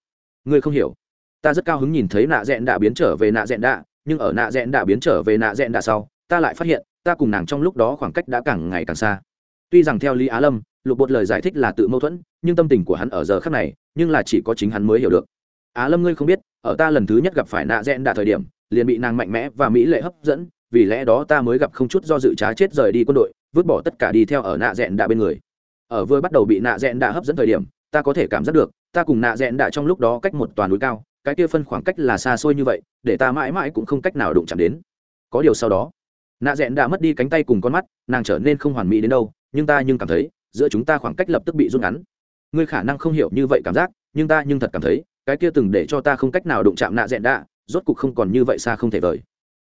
Ngươi không hiểu. Ta rất cao hứng nhìn thấy nạ dẹn đã biến trở về nạ dẹn đã, nhưng ở nạ dẹn đã biến trở về nạ dẹn đã sau ta lại phát hiện ta cùng nàng trong lúc đó khoảng cách đã càng ngày càng xa. Tuy rằng theo lý á lâm lục bột lời giải thích là tự mâu thuẫn nhưng tâm tình của hắn ở giờ khác này nhưng là chỉ có chính hắn mới hiểu được. Á lâm ngươi không biết ở ta lần thứ nhất gặp phải nạ dẹn đã thời điểm liền bị nàng mạnh mẽ và mỹ lệ hấp dẫn vì lẽ đó ta mới gặp không chút do dự trá chết rời đi quân đội vứt bỏ tất cả đi theo ở nạ dẹn đã bên người ở vừa bắt đầu bị nạ dẹn đã hấp dẫn thời điểm, ta có thể cảm giác được, ta cùng nạ dẹn đã trong lúc đó cách một toàn núi cao, cái kia phân khoảng cách là xa xôi như vậy, để ta mãi mãi cũng không cách nào đụng chạm đến có điều sau đó, nạ dẹn đã mất đi cánh tay cùng con mắt, nàng trở nên không hoàn mỹ đến đâu, nhưng ta nhưng cảm thấy, giữa chúng ta khoảng cách lập tức bị rút ngắn ngươi khả năng không hiểu như vậy cảm giác, nhưng ta nhưng thật cảm thấy, cái kia từng để cho ta không cách nào đụng chạm nạ dẹn đã rốt cục không còn như vậy xa không thể vời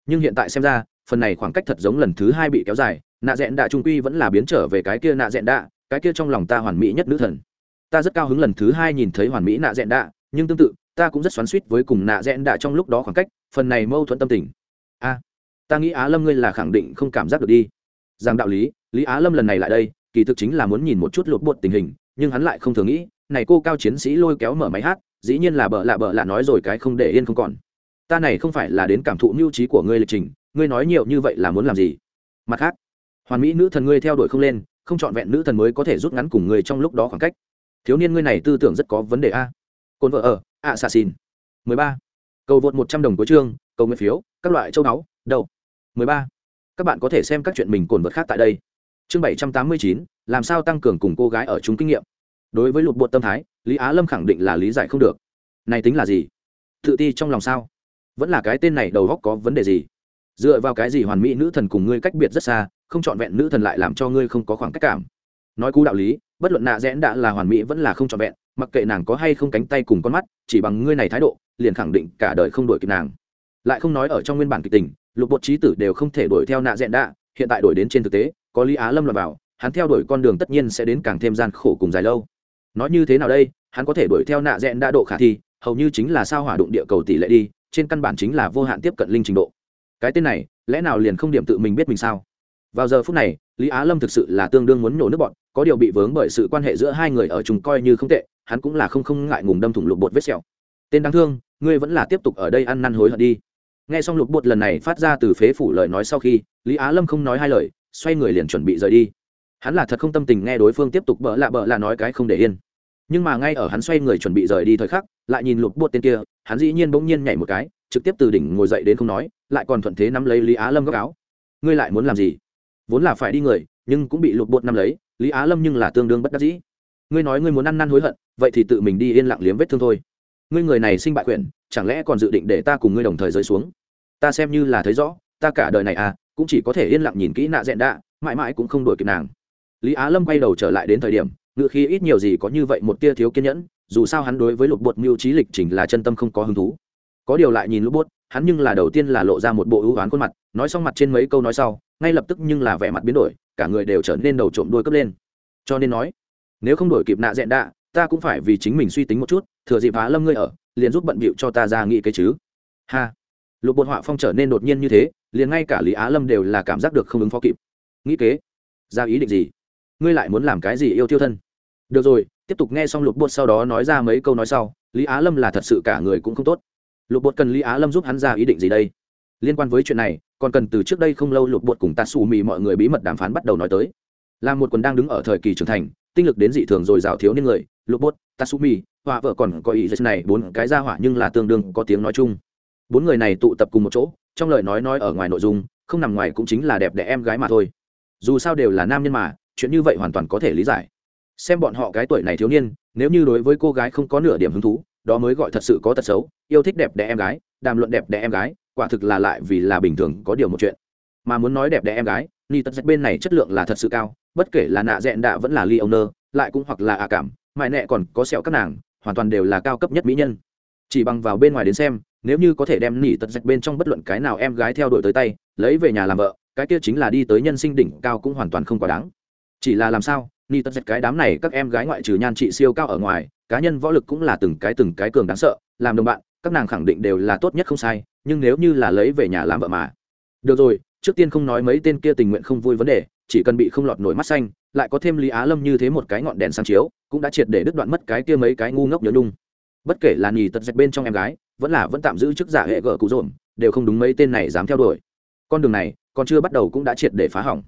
nhưng hiện tại xem ra, phần này khoảng cách thật giống lần thứ hai bị kéo dài, nạ dẹn đã trung quy vẫn là biến trở về cái kia nạ dẹn đã cái kia trong lòng ta hoàn mỹ nhất nữ thần. Ta rất cao hứng lần thứ hai nhìn thấy hoàn mỹ nạ dẹn đạ, nhưng tương tự, ta cũng rất xoắn suýt với cùng nạ dẹn đạ trong lúc đó khoảng cách, phần này mâu thuẫn tâm tình. A, ta nghĩ á lâm ngươi là khẳng định không cảm giác được đi. Rằng đạo lý lý á lâm lần này lại đây, kỳ thực chính là muốn nhìn một chút lột bột tình hình, nhưng hắn lại không thường nghĩ, này cô cao chiến sĩ lôi kéo mở máy hát, dĩ nhiên là bợ lạ bợ lạ nói rồi cái không để yên không còn. Ta này không phải là đến cảm thụ mưu trí của ngươi lịch trình, ngươi nói nhiều như vậy là muốn làm gì? Mặt khác, hoàn mỹ nữ thần ngươi theo đuổi không lên không trọn vẹn nữ thần mới có thể rút ngắn cùng người trong lúc đó khoảng cách. Thiếu niên ngươi này tư tưởng rất có vấn đề a. Cồn vợ ở ạ xà xin mười ba. Cầu vượt một trăm đồng của chương, cầu nguyện phiếu, các loại châu báu, đầu. Mười ba. Các bạn có thể xem các chuyện mình cồn vượt khác tại đây. Chương bảy trăm tám mươi chín, làm sao tăng cường cùng cô gái ở chúng kinh nghiệm? Đối với lụt bột tâm thái, lý á lâm khẳng định là lý giải không được. Này tính là gì? Tự ti trong lòng sao? Vẫn là cái tên này đầu góc có vấn đề gì? Dựa vào cái gì hoàn mỹ nữ thần cùng ngươi cách biệt rất xa, không trọn vẹn nữ thần lại làm cho ngươi không có khoảng cách cảm? Nói cú đạo lý, bất luận nạ rẽn đã là hoàn mỹ vẫn là không trọn vẹn, mặc kệ nàng có hay không cánh tay cùng con mắt, chỉ bằng ngươi này thái độ, liền khẳng định cả đời không đuổi kịp nàng. Lại không nói ở trong nguyên bản kịch tình, lục bột trí tử đều không thể đuổi theo nạ rẽn đã, hiện tại đuổi đến trên thực tế, có lý á lâm lọt vào, hắn theo đuổi con đường tất nhiên sẽ đến càng thêm gian khổ cùng dài lâu. Nói như thế nào đây, hắn có thể đuổi theo nạ rẽn đã độ khả thi, hầu như chính là sao hỏa đụng địa cầu tỷ lệ đi, trên căn bản chính là vô hạn tiếp cận linh trình độ cái tên này, lẽ nào liền không điểm tự mình biết mình sao? Vào giờ phút này, lý á lâm thực sự là tương đương muốn nhổ nước bọn, có điều bị vướng bởi sự quan hệ giữa hai người ở chúng coi như không tệ, hắn cũng là không không ngại ngùng đâm thủng lục bột vết sẹo. Tên đáng thương, ngươi vẫn là tiếp tục ở đây ăn năn hối hận đi. Nghe xong lục bột lần này phát ra từ phế phủ lời nói sau khi, lý á lâm không nói hai lời, xoay người liền chuẩn bị rời đi. Hắn là thật không tâm tình nghe đối phương tiếp tục bỡ lạ bỡ là nói cái không để yên nhưng mà ngay ở hắn xoay người chuẩn bị rời đi thời khắc, lại nhìn lục bột tên kia, hắn dĩ nhiên bỗng nhiên nhảy một cái, trực tiếp từ đỉnh ngồi dậy đến không nói, lại còn thuận thế nắm lấy lý á lâm góc áo. Ngươi lại muốn làm gì? Vốn là phải đi người, nhưng cũng bị lục bột nắm lấy, lý á lâm nhưng là tương đương bất đắc dĩ. Ngươi nói ngươi muốn ăn năn hối hận, vậy thì tự mình đi yên lặng liếm vết thương thôi. Ngươi người này sinh bại quyển, chẳng lẽ còn dự định để ta cùng ngươi đồng thời rơi xuống? Ta xem như là thấy rõ, ta cả đời này à cũng chỉ có thể yên lặng nhìn kỹ nạ dẹn đạ, mãi mãi cũng không đổi kịp nàng. Lý á lâm quay đầu trở lại đến thời điểm ngự khí ít nhiều gì có như vậy một tia thiếu kiên nhẫn, dù sao hắn đối với lục bột mưu trí lịch trình là chân tâm không có hứng thú. Có điều lại nhìn lục bột, hắn nhưng là đầu tiên là lộ ra một bộ ưu oán khuôn mặt, nói xong mặt trên mấy câu nói sau, ngay lập tức nhưng là vẻ mặt biến đổi, cả người đều trở nên đầu trộm đuôi cấp lên. Cho nên nói, nếu không đổi kịp nạ dẹn đạ, ta cũng phải vì chính mình suy tính một chút, thừa dịp á lâm ngươi ở, liền giúp bận bịu cho ta ra nghĩ cái chứ. Ha. Lục bột họa phong trở nên đột nhiên như thế, liền ngay cả lý á lâm đều là cảm giác được không ứng phó kịp. Nghĩ kế, ra ý định gì? Ngươi lại muốn làm cái gì yêu tiêu thân? Được rồi, tiếp tục nghe xong lục bột sau đó nói ra mấy câu nói sau, lý á lâm là thật sự cả người cũng không tốt. Lục bột cần lý á lâm giúp hắn ra ý định gì đây? Liên quan với chuyện này, còn cần từ trước đây không lâu lục bột cùng tạ xù mì mọi người bí mật đàm phán bắt đầu nói tới. Là một quần đang đứng ở thời kỳ trưởng thành, tinh lực đến dị thường rồi rào thiếu niên người, lục bột tatsumi họa vợ còn có ý dịch này, bốn cái ra hỏa nhưng là tương đương có tiếng nói chung. Bốn người này tụ tập cùng một chỗ, trong lời nói nói ở ngoài nội dung, không nằm ngoài cũng chính là đẹp đẽ em gái mà thôi. Dù sao đều là nam nhân mà, chuyện như vậy hoàn toàn có thể lý giải xem bọn họ cái tuổi này thiếu niên, nếu như đối với cô gái không có nửa điểm hứng thú, đó mới gọi thật sự có tật xấu, yêu thích đẹp đẽ em gái, đàm luận đẹp đẽ em gái, quả thực là lại vì là bình thường có điều một chuyện. Mà muốn nói đẹp đẽ em gái, ni tật bên này chất lượng là thật sự cao, bất kể là nạ dẹn đạ vẫn là ly ông nơ, lại cũng hoặc là ạ cảm mại nẹ còn có sẹo các nàng, hoàn toàn đều là cao cấp nhất mỹ nhân. Chỉ bằng vào bên ngoài đến xem, nếu như có thể đem nỉ tật dạch bên trong bất luận cái nào em gái theo đuổi tới tay, lấy về nhà làm vợ, cái kia chính là đi tới nhân sinh đỉnh cao cũng hoàn toàn không quá đáng. Chỉ là làm sao ni tất dệt cái đám này các em gái ngoại trừ nhan trị siêu cao ở ngoài, cá nhân võ lực cũng là từng cái từng cái cường đáng sợ, làm đồng bạn, các nàng khẳng định đều là tốt nhất không sai, nhưng nếu như là lấy về nhà làm vợ mà. Được rồi, trước tiên không nói mấy tên kia tình nguyện không vui vấn đề, chỉ cần bị không lọt nổi mắt xanh, lại có thêm lý á lâm như thế một cái ngọn đèn sáng chiếu, cũng đã triệt để đứt đoạn mất cái kia mấy cái ngu ngốc nhớ nhung. Bất kể là nhì tật dệt bên trong em gái, vẫn là vẫn tạm giữ chức giả hệ gỡ cụ dồn đều không đúng mấy tên này dám theo đuổi. Con đường này, còn chưa bắt đầu cũng đã triệt để phá hỏng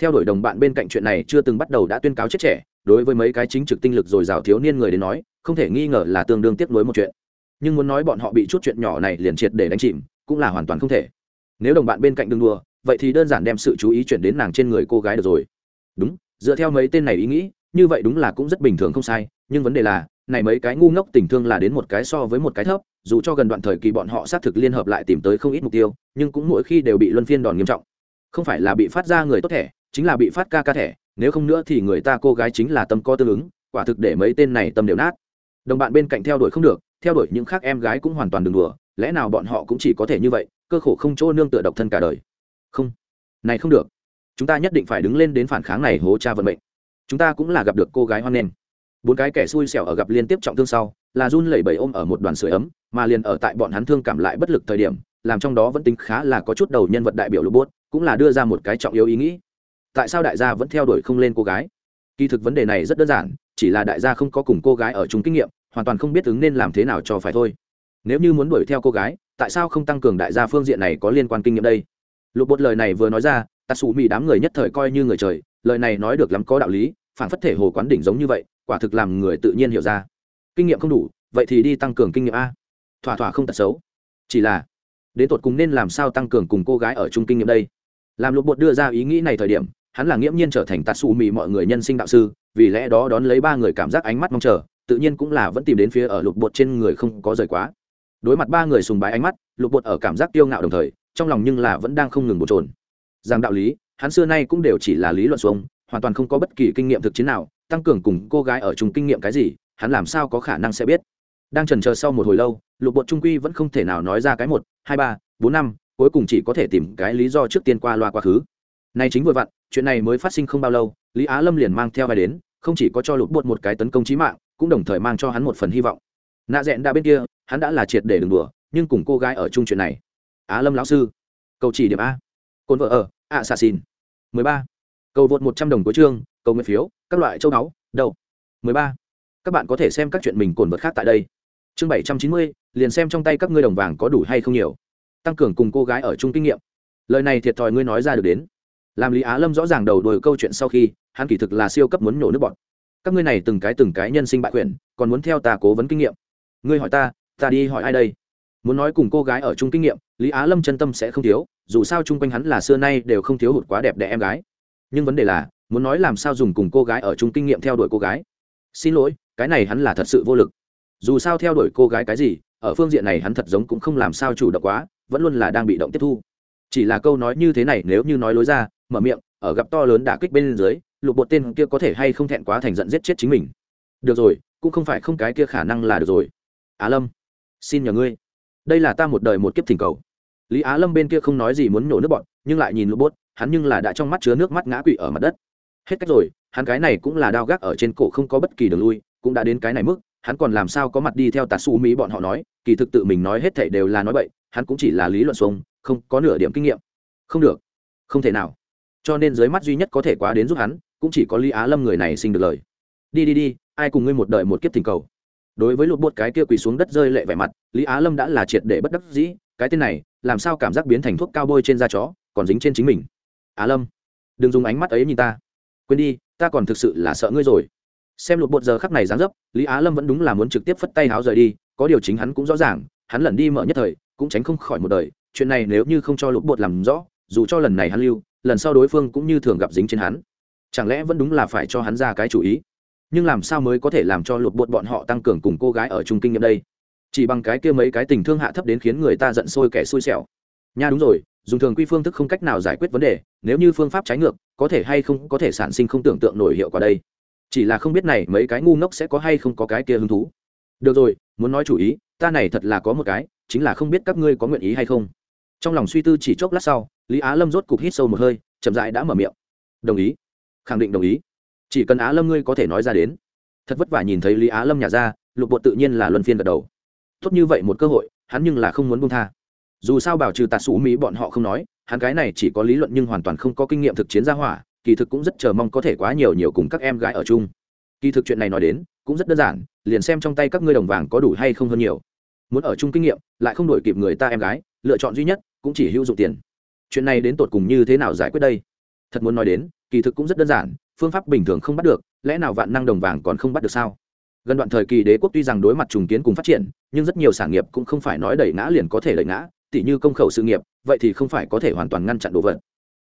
theo đuổi đồng bạn bên cạnh chuyện này chưa từng bắt đầu đã tuyên cáo chết trẻ, đối với mấy cái chính trực tinh lực dồi dào thiếu niên người đến nói, không thể nghi ngờ là tương đương tiếp nối một chuyện. Nhưng muốn nói bọn họ bị chút chuyện nhỏ này liền triệt để đánh chìm, cũng là hoàn toàn không thể. Nếu đồng bạn bên cạnh đừng đùa, vậy thì đơn giản đem sự chú ý chuyển đến nàng trên người cô gái được rồi. Đúng, dựa theo mấy tên này ý nghĩ, như vậy đúng là cũng rất bình thường không sai, nhưng vấn đề là, này mấy cái ngu ngốc tình thương là đến một cái so với một cái thấp, dù cho gần đoạn thời kỳ bọn họ xác thực liên hợp lại tìm tới không ít mục tiêu, nhưng cũng mỗi khi đều bị luân phiên đòn nghiêm trọng. Không phải là bị phát ra người tốt thẻ chính là bị phát ca ca thẻ, nếu không nữa thì người ta cô gái chính là tâm co tương ứng, quả thực để mấy tên này tâm đều nát. Đồng bạn bên cạnh theo đuổi không được, theo đuổi những khác em gái cũng hoàn toàn đừng đùa, lẽ nào bọn họ cũng chỉ có thể như vậy, cơ khổ không chỗ nương tựa độc thân cả đời. Không, này không được. Chúng ta nhất định phải đứng lên đến phản kháng này hố cha vận mệnh. Chúng ta cũng là gặp được cô gái hoan nghênh. Bốn cái kẻ xui xẻo ở gặp liên tiếp trọng thương sau, là run lẩy bẩy ôm ở một đoàn sưởi ấm, mà liền ở tại bọn hắn thương cảm lại bất lực thời điểm, làm trong đó vẫn tính khá là có chút đầu nhân vật đại biểu lục bốt, cũng là đưa ra một cái trọng yếu ý nghĩ tại sao đại gia vẫn theo đuổi không lên cô gái? Kỳ thực vấn đề này rất đơn giản, chỉ là đại gia không có cùng cô gái ở chung kinh nghiệm, hoàn toàn không biết ứng nên làm thế nào cho phải thôi. Nếu như muốn đuổi theo cô gái, tại sao không tăng cường đại gia phương diện này có liên quan kinh nghiệm đây? Lục bột lời này vừa nói ra tạ xù mỹ đám người nhất thời coi như người trời, lời này nói được lắm có đạo lý phản phất thể hồ quán đỉnh giống như vậy, quả thực làm người tự nhiên hiểu ra. Kinh nghiệm không đủ, vậy thì đi tăng cường kinh nghiệm a. Thỏa thỏa không tật xấu. Chỉ là, đến tột cùng nên làm sao tăng cường cùng cô gái ở chung kinh nghiệm đây? Làm lục bột đưa ra ý nghĩ này thời điểm hắn là nghiễm nhiên trở thành tạt xù mì mọi người nhân sinh đạo sư, vì lẽ đó đón lấy ba người cảm giác ánh mắt mong chờ, tự nhiên cũng là vẫn tìm đến phía ở lục bột trên người không có rời quá. Đối mặt ba người sùng bái ánh mắt, lục bột ở cảm giác tiêu ngạo đồng thời, trong lòng nhưng là vẫn đang không ngừng bột trồn rằng đạo lý, hắn xưa nay cũng đều chỉ là lý luận xuống hoàn toàn không có bất kỳ kinh nghiệm thực chiến nào, tăng cường cùng cô gái ở chung kinh nghiệm cái gì, hắn làm sao có khả năng sẽ biết. Đang trần chờ sau một hồi lâu, lục bột trung quy vẫn không thể nào nói ra cái một, hai ba, bốn năm, cuối cùng chỉ có thể tìm cái lý do trước tiên qua loa quá khứ. Nay chính vừa vặn chuyện này mới phát sinh không bao lâu lý á lâm liền mang theo vai đến không chỉ có cho lục bột một cái tấn công trí mạng cũng đồng thời mang cho hắn một phần hy vọng. Nạ rẽn đã bên kia hắn đã là triệt để đừng đùa nhưng cùng cô gái ở chung chuyện này. Á lâm lão sư cầu chỉ điểm a. Cồn vợ ở ạ xà xin mười ba. Cầu vượt một trăm đồng của chương cầu nguyện phiếu các loại châu báu đậu, mười ba. Các bạn có thể xem các chuyện mình cồn vật khác tại đây. Chương bảy trăm chín mươi liền xem trong tay các ngươi đồng vàng có đủ hay không nhiều. Tăng cường cùng cô gái ở chung kinh nghiệm. Lời này thiệt thòi ngươi nói ra được đến làm lý á lâm rõ ràng đầu đuổi câu chuyện sau khi, hắn kỳ thực là siêu cấp muốn nổ nước bọn các ngươi này từng cái từng cái nhân sinh bại quyền còn muốn theo ta cố vấn kinh nghiệm. Ngươi hỏi ta ta đi hỏi ai đây? Muốn nói cùng cô gái ở chung kinh nghiệm, lý á lâm chân tâm sẽ không thiếu, dù sao chung quanh hắn là xưa nay đều không thiếu hụt quá đẹp đẽ em gái. Nhưng vấn đề là, muốn nói làm sao dùng cùng cô gái ở chung kinh nghiệm theo đuổi cô gái. Xin lỗi, cái này hắn là thật sự vô lực. Dù sao theo đuổi cô gái cái gì, ở phương diện này hắn thật giống cũng không làm sao chủ động quá, vẫn luôn là đang bị động tiếp thu chỉ là câu nói như thế này nếu như nói lối ra, mở miệng, ở gặp to lớn đả kích bên dưới, lục bột tên kia có thể hay không thẹn quá thành giận giết chết chính mình. Được rồi, cũng không phải không cái kia khả năng là được rồi. Á lâm, xin nhờ ngươi. Đây là ta một đời một kiếp thỉnh cầu. Lý á lâm bên kia không nói gì muốn nhổ nước bọn, nhưng lại nhìn lục bột, hắn nhưng là đã trong mắt chứa nước mắt ngã quỵ ở mặt đất. Hết cách rồi, hắn cái này cũng là đao gác ở trên cổ không có bất kỳ đường lui, cũng đã đến cái này mức, hắn còn làm sao có mặt đi theo tà su mỹ bọn họ nói, kỳ thực tự mình nói hết thảy đều là nói bậy, hắn cũng chỉ là lý luận xuông không có nửa điểm kinh nghiệm. Không được. Không thể nào. Cho nên dưới mắt duy nhất có thể quá đến giúp hắn, cũng chỉ có lý á lâm người này sinh được lời. Đi đi đi, ai cùng ngươi một đời một kiếp tình cầu. Đối với lột bột cái kia quỳ xuống đất rơi lệ vẻ mặt, lý á lâm đã là triệt để bất đắc dĩ, cái tên này, làm sao cảm giác biến thành thuốc cao bôi trên da chó, còn dính trên chính mình. Á lâm, đừng dùng ánh mắt ấy nhìn ta. Quên đi, ta còn thực sự là sợ ngươi rồi. Xem lột bột giờ khắc này dáng dấp, lý á lâm vẫn đúng là muốn trực tiếp phất tay háo rời đi, có điều chính hắn cũng rõ ràng, hắn lẩn đi mở nhất thời, cũng tránh không khỏi một đời chuyện này nếu như không cho lục bột làm rõ, dù cho lần này hắn lưu, lần sau đối phương cũng như thường gặp dính trên hắn. Chẳng lẽ vẫn đúng là phải cho hắn ra cái chủ ý? Nhưng làm sao mới có thể làm cho lục bột bọn họ tăng cường cùng cô gái ở trung kinh nghiệm đây? Chỉ bằng cái kia mấy cái tình thương hạ thấp đến khiến người ta giận sôi kẻ xui xẻo. Nha đúng rồi, dùng thường quy phương thức không cách nào giải quyết vấn đề, nếu như phương pháp trái ngược, có thể hay không có thể sản sinh không tưởng tượng nổi hiệu quả đây? Chỉ là không biết này mấy cái ngu ngốc sẽ có hay không có cái kia hứng thú. Được rồi, muốn nói chủ ý, ta này thật là có một cái, chính là không biết các ngươi có nguyện ý hay không trong lòng suy tư chỉ chốc lát sau, lý á lâm rốt cục hít sâu một hơi, chậm rãi đã mở miệng. Đồng ý, khẳng định đồng ý. Chỉ cần á lâm ngươi có thể nói ra đến. Thật vất vả nhìn thấy lý á lâm nhà ra, lục bộ tự nhiên là luân phiên gật đầu. Tốt như vậy một cơ hội, hắn nhưng là không muốn buông tha. Dù sao bảo trừ tạt sủ mỹ bọn họ không nói, hắn cái này chỉ có lý luận nhưng hoàn toàn không có kinh nghiệm thực chiến ra hỏa, kỳ thực cũng rất chờ mong có thể quá nhiều nhiều cùng các em gái ở chung. Kỳ thực chuyện này nói đến, cũng rất đơn giản, liền xem trong tay các ngươi đồng vàng có đủ hay không hơn nhiều. Muốn ở chung kinh nghiệm, lại không đổi kịp người ta em gái, lựa chọn duy nhất cũng chỉ hữu dụng tiền. Chuyện này đến tột cùng như thế nào giải quyết đây? Thật muốn nói đến, kỳ thực cũng rất đơn giản, phương pháp bình thường không bắt được, lẽ nào vạn năng đồng vàng còn không bắt được sao? Gần đoạn thời kỳ đế quốc tuy rằng đối mặt trùng kiến cùng phát triển, nhưng rất nhiều sản nghiệp cũng không phải nói đẩy ngã liền có thể đẩy ngã, tỉ như công khẩu sự nghiệp, vậy thì không phải có thể hoàn toàn ngăn chặn đồ vật.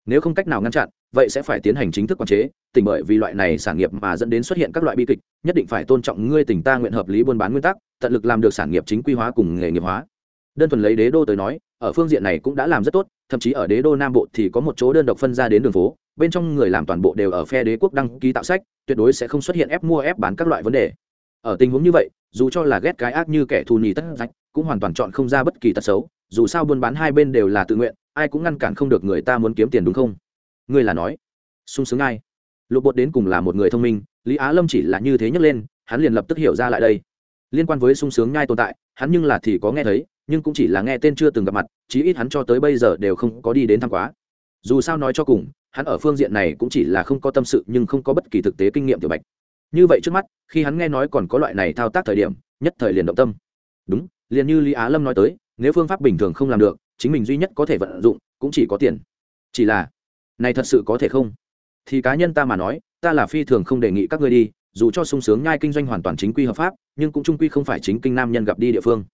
Nếu không cách nào ngăn chặn, vậy sẽ phải tiến hành chính thức quản chế, tỉnh bởi vì loại này sản nghiệp mà dẫn đến xuất hiện các loại bi kịch, nhất định phải tôn trọng ngươi tỉnh ta nguyện hợp lý buôn bán nguyên tắc, tận lực làm được sản nghiệp chính quy hóa cùng nghề nghiệp hóa. Đơn thuần lấy đế đô tới nói ở phương diện này cũng đã làm rất tốt, thậm chí ở đế đô nam bộ thì có một chỗ đơn độc phân ra đến đường phố, bên trong người làm toàn bộ đều ở phe đế quốc đăng ký tạo sách, tuyệt đối sẽ không xuất hiện ép mua ép bán các loại vấn đề. Ở tình huống như vậy, dù cho là ghét cái ác như kẻ thù nhì tất rách, cũng hoàn toàn chọn không ra bất kỳ tật xấu, dù sao buôn bán hai bên đều là tự nguyện, ai cũng ngăn cản không được người ta muốn kiếm tiền đúng không? Ngươi là nói, sung sướng ai? Lục bột đến cùng là một người thông minh, lý á lâm chỉ là như thế nhấc lên, hắn liền lập tức hiểu ra lại đây. Liên quan với sung sướng nhai tồn tại, hắn nhưng là thì có nghe thấy nhưng cũng chỉ là nghe tên chưa từng gặp mặt, chí ít hắn cho tới bây giờ đều không có đi đến thăm quá. Dù sao nói cho cùng, hắn ở phương diện này cũng chỉ là không có tâm sự nhưng không có bất kỳ thực tế kinh nghiệm tiểu bạch. Như vậy trước mắt, khi hắn nghe nói còn có loại này thao tác thời điểm, nhất thời liền động tâm. Đúng, liền như lý á lâm nói tới, nếu phương pháp bình thường không làm được, chính mình duy nhất có thể vận dụng, cũng chỉ có tiền. Chỉ là, này thật sự có thể không? Thì cá nhân ta mà nói, ta là phi thường không đề nghị các ngươi đi, dù cho sung sướng nhai kinh doanh hoàn toàn chính quy hợp pháp, nhưng cũng trung quy không phải chính kinh nam nhân gặp đi địa phương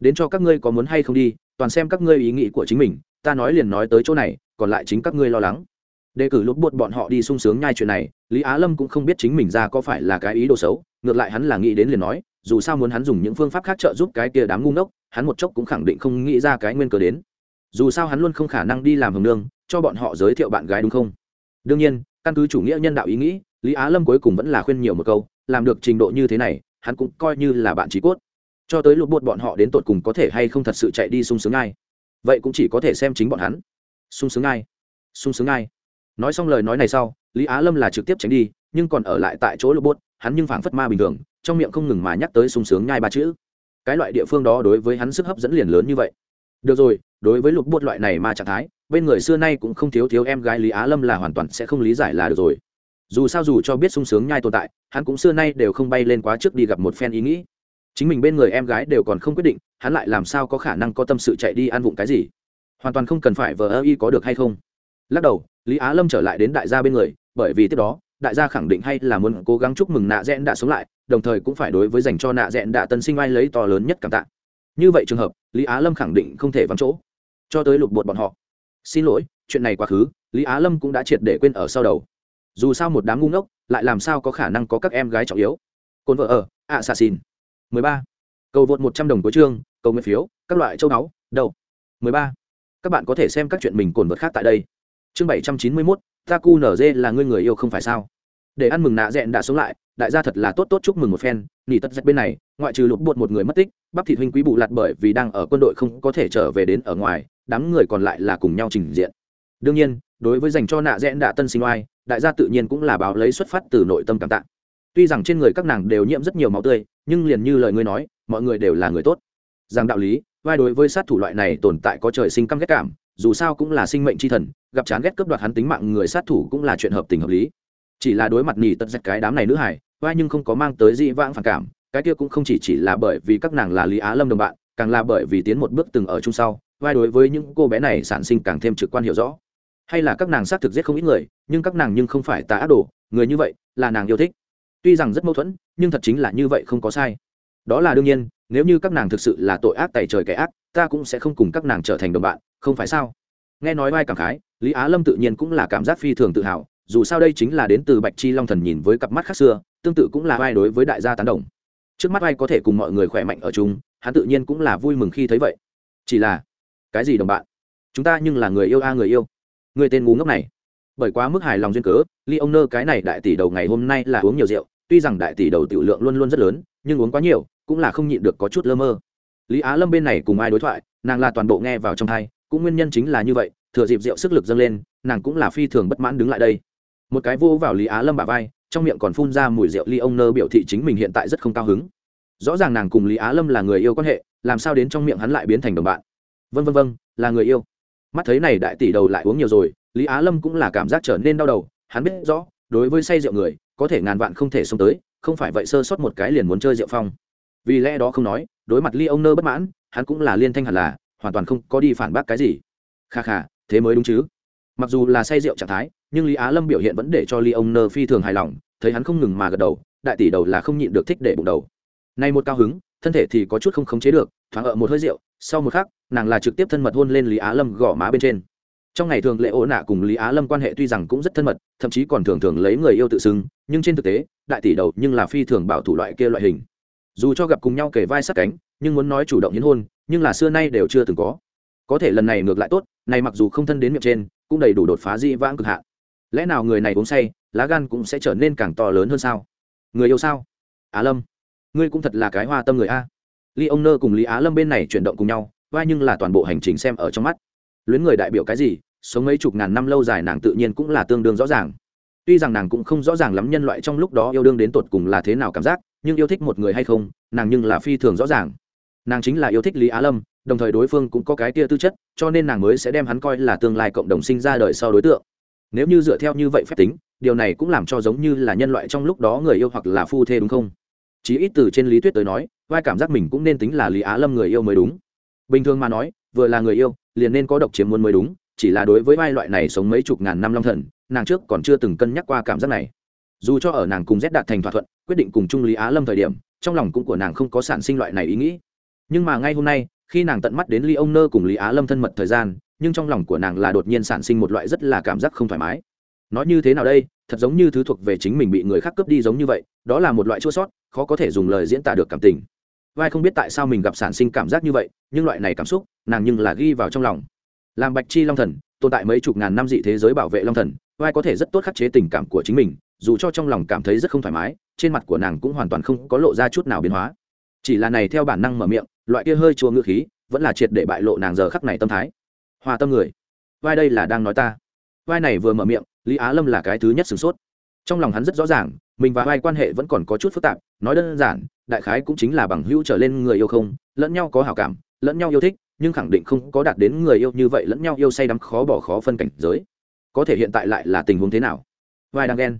đến cho các ngươi có muốn hay không đi, toàn xem các ngươi ý nghĩ của chính mình, ta nói liền nói tới chỗ này, còn lại chính các ngươi lo lắng. Đề cử lúc buộc bọn họ đi sung sướng nhai chuyện này, lý á lâm cũng không biết chính mình ra có phải là cái ý đồ xấu, ngược lại hắn là nghĩ đến liền nói, dù sao muốn hắn dùng những phương pháp khác trợ giúp cái kia đám ngu ngốc, hắn một chốc cũng khẳng định không nghĩ ra cái nguyên cớ đến. Dù sao hắn luôn không khả năng đi làm hồng nương, cho bọn họ giới thiệu bạn gái đúng không? Đương nhiên, căn cứ chủ nghĩa nhân đạo ý nghĩ, lý á lâm cuối cùng vẫn là khuyên nhiều một câu, làm được trình độ như thế này, hắn cũng coi như là bạn trí cốt cho tới lục bột bọn họ đến tột cùng có thể hay không thật sự chạy đi sung sướng ai. Vậy cũng chỉ có thể xem chính bọn hắn. Sung sướng ai? Sung sướng ai? Nói xong lời nói này sau, lý á lâm là trực tiếp tránh đi, nhưng còn ở lại tại chỗ lục bột hắn nhưng phảng phất ma bình thường, trong miệng không ngừng mà nhắc tới sung sướng nhai ba chữ. Cái loại địa phương đó đối với hắn sức hấp dẫn liền lớn như vậy. Được rồi, đối với lục bột loại này mà trạng thái, bên người xưa nay cũng không thiếu thiếu em gái lý á lâm là hoàn toàn sẽ không lý giải là được rồi. Dù sao dù cho biết sung sướng nhai tồn tại, hắn cũng xưa nay đều không bay lên quá trước đi gặp một phen ý nghĩ chính mình bên người em gái đều còn không quyết định, hắn lại làm sao có khả năng có tâm sự chạy đi ăn vụng cái gì? Hoàn toàn không cần phải vờ ơ y có được hay không? Lắc đầu, lý á lâm trở lại đến đại gia bên người, bởi vì tiếp đó, đại gia khẳng định hay là muốn cố gắng chúc mừng nạ rẽn đã sống lại, đồng thời cũng phải đối với dành cho nạ rẽn đã tân sinh ai lấy to lớn nhất cảm tạ. Như vậy trường hợp, lý á lâm khẳng định không thể vắng chỗ. Cho tới lục bột bọn họ. Xin lỗi, chuyện này quá khứ, lý á lâm cũng đã triệt để quên ở sau đầu. Dù sao một đám ngu ngốc, lại làm sao có khả năng có các em gái trọng yếu? Cồn vợ ở, ạ xà xin mười ba. Cầu vượt một trăm đồng cuối chương cầu nguyện phiếu các loại châu náu, đầu. mười ba. Các bạn có thể xem các chuyện mình cồn vật khác tại đây. Chương bảy trăm chín mươi là ngươi người yêu không phải sao? Để ăn mừng nạ dẹn đã sống lại đại gia thật là tốt tốt chúc mừng một phen nỉ tất giật bên này ngoại trừ lục buột một người mất tích bắp thịt huynh quý bù lạt bởi vì đang ở quân đội không có thể trở về đến ở ngoài đám người còn lại là cùng nhau trình diện. Đương nhiên đối với dành cho nạ dẹn đã tân sinh oai đại gia tự nhiên cũng là báo lấy xuất phát từ nội tâm cảm tạ tuy rằng trên người các nàng đều nhiễm rất nhiều máu tươi, nhưng liền như lời ngươi nói, mọi người đều là người tốt. Rằng đạo lý, vai đối với sát thủ loại này tồn tại có trời sinh căm ghét cảm, dù sao cũng là sinh mệnh c h i thần, gặp chán ghét cướp đoạt hắn tính mạng người sát thủ cũng là chuyện hợp tình hợp lý. Chỉ là đối mặt nhì tật dạch cái đám này nữ hải vai nhưng không có mang tới dị vãng phản cảm, cái kia cũng không chỉ chỉ là bởi vì các nàng là lý á lâm đồng bạn, càng là bởi vì tiến một bước từng ở chung sau, vai đối với những cô bé này sản sinh càng thêm trực quan hiểu rõ. Hay là các nàng xác thực giết không ít người, nhưng các nàng nhưng không phải tà ác đồ, người như vậy là nàng yêu thích tuy rằng rất mâu thuẫn, nhưng thật chính là như vậy không có sai. Đó là đương nhiên, nếu như các nàng thực sự là tội ác tại trời kẻ ác, ta cũng sẽ không cùng các nàng trở thành đồng bạn, không phải sao? Nghe nói vai cảm khái, lý á lâm tự nhiên cũng là cảm giác phi thường tự hào, dù sao đây chính là đến từ bạch chi long thần nhìn với cặp mắt khác xưa, tương tự cũng là vai đối với đại gia tán đồng. Trước mắt vai có thể cùng mọi người khỏe mạnh ở chung, hắn tự nhiên cũng là vui mừng khi thấy vậy. Chỉ là, cái gì đồng bạn? Chúng ta nhưng là người yêu a, người yêu. Người tên ngu ngốc này bởi quá mức hài lòng duyên cớ, ly ông nơ cái này đại tỷ đầu ngày hôm nay là uống nhiều rượu, tuy rằng đại tỷ đầu tiểu lượng luôn luôn rất lớn, nhưng uống quá nhiều, cũng là không nhịn được có chút lơ mơ. Lý á lâm bên này cùng ai đối thoại, nàng là toàn bộ nghe vào trong thai, cũng nguyên nhân chính là như vậy, thừa dịp rượu sức lực dâng lên, nàng cũng là phi thường bất mãn đứng lại đây. Một cái vô vào lý á lâm bà vai, trong miệng còn phun ra mùi rượu ly ông nơ biểu thị chính mình hiện tại rất không cao hứng. Rõ ràng nàng cùng lý á lâm là người yêu quan hệ, làm sao đến trong miệng hắn lại biến thành đồng bạn? Vân vân vân là người yêu mắt thấy này đại tỷ đầu lại uống nhiều rồi, lý á lâm cũng là cảm giác trở nên đau đầu, hắn biết rõ, đối với say rượu người, có thể ngàn vạn không thể xông tới, không phải vậy sơ sót một cái liền muốn chơi rượu phong. Vì lẽ đó không nói, đối mặt ly ông nơ bất mãn, hắn cũng là liên thanh hẳn là, hoàn toàn không có đi phản bác cái gì. Kha kha, thế mới đúng chứ. Mặc dù là say rượu trạng thái, nhưng lý á lâm biểu hiện vẫn để cho ly ông nơ phi thường hài lòng, thấy hắn không ngừng mà gật đầu, đại tỷ đầu là không nhịn được thích để bụng đầu. Nay một cao hứng, thân thể thì có chút không khống chế được, thoáng ở một hơi rượu, sau một khắc nàng là trực tiếp thân mật hôn lên lý á lâm gõ má bên trên. Trong ngày thường lệ ố nạ cùng lý á lâm quan hệ tuy rằng cũng rất thân mật, thậm chí còn thường thường lấy người yêu tự xưng, nhưng trên thực tế, đại tỷ đầu nhưng là phi thường bảo thủ loại kia loại hình. Dù cho gặp cùng nhau kể vai sát cánh, nhưng muốn nói chủ động hiến hôn, nhưng là xưa nay đều chưa từng có. Có thể lần này ngược lại tốt, này mặc dù không thân đến miệng trên, cũng đầy đủ đột phá dị vãng cực hạn. Lẽ nào người này uống say, lá gan cũng sẽ trở nên càng to lớn hơn sao? Người yêu sao? Á lâm, ngươi cũng thật là cái hoa tâm người a. Ly ông nơ cùng lý á lâm bên này chuyển động cùng nhau vai nhưng là toàn bộ hành trình xem ở trong mắt. Luyến người đại biểu cái gì, sống mấy chục ngàn năm lâu dài nàng tự nhiên cũng là tương đương rõ ràng. Tuy rằng nàng cũng không rõ ràng lắm nhân loại trong lúc đó yêu đương đến tột cùng là thế nào cảm giác, nhưng yêu thích một người hay không, nàng nhưng là phi thường rõ ràng. Nàng chính là yêu thích lý á lâm, đồng thời đối phương cũng có cái tia tư chất, cho nên nàng mới sẽ đem hắn coi là tương lai cộng đồng sinh ra đời sau đối tượng. Nếu như dựa theo như vậy phép tính, điều này cũng làm cho giống như là nhân loại trong lúc đó người yêu hoặc là phu thê đúng không? Chí ít từ trên lý thuyết tới nói, vai cảm giác mình cũng nên tính là lý á lâm người yêu mới đúng bình thường mà nói, vừa là người yêu, liền nên có độc chiếm muốn mới đúng, chỉ là đối với vai loại này sống mấy chục ngàn năm long thần, nàng trước còn chưa từng cân nhắc qua cảm giác này. Dù cho ở nàng cùng rét đạt thành thỏa thuận, quyết định cùng chung lý á lâm thời điểm, trong lòng cũng của nàng không có sản sinh loại này ý nghĩ. Nhưng mà ngay hôm nay, khi nàng tận mắt đến ly ông nơ cùng lý á lâm thân mật thời gian, nhưng trong lòng của nàng là đột nhiên sản sinh một loại rất là cảm giác không thoải mái. Nói như thế nào đây, thật giống như thứ thuộc về chính mình bị người khác cướp đi giống như vậy, đó là một loại chua sót, khó có thể dùng lời diễn tả được cảm tình vai không biết tại sao mình gặp sản sinh cảm giác như vậy, nhưng loại này cảm xúc, nàng nhưng là ghi vào trong lòng. Làm bạch chi long thần, tồn tại mấy chục ngàn năm dị thế giới bảo vệ long thần, vai có thể rất tốt khắc chế tình cảm của chính mình, dù cho trong lòng cảm thấy rất không thoải mái, trên mặt của nàng cũng hoàn toàn không có lộ ra chút nào biến hóa. Chỉ là này theo bản năng mở miệng, loại kia hơi chua ngư khí, vẫn là triệt để bại lộ nàng giờ khắc này tâm thái. Hòa tâm người. Vai đây là đang nói ta. Vai này vừa mở miệng, lý á lâm là cái thứ nhất sửng sốt. Trong lòng hắn rất rõ ràng, mình và vai quan hệ vẫn còn có chút phức tạp, nói đơn giản đại khái cũng chính là bằng hữu trở lên người yêu không, lẫn nhau có hảo cảm, lẫn nhau yêu thích, nhưng khẳng định không có đạt đến người yêu như vậy lẫn nhau yêu say đắm khó bỏ khó phân cảnh giới. Có thể hiện tại lại là tình huống thế nào? Vai đang ghen.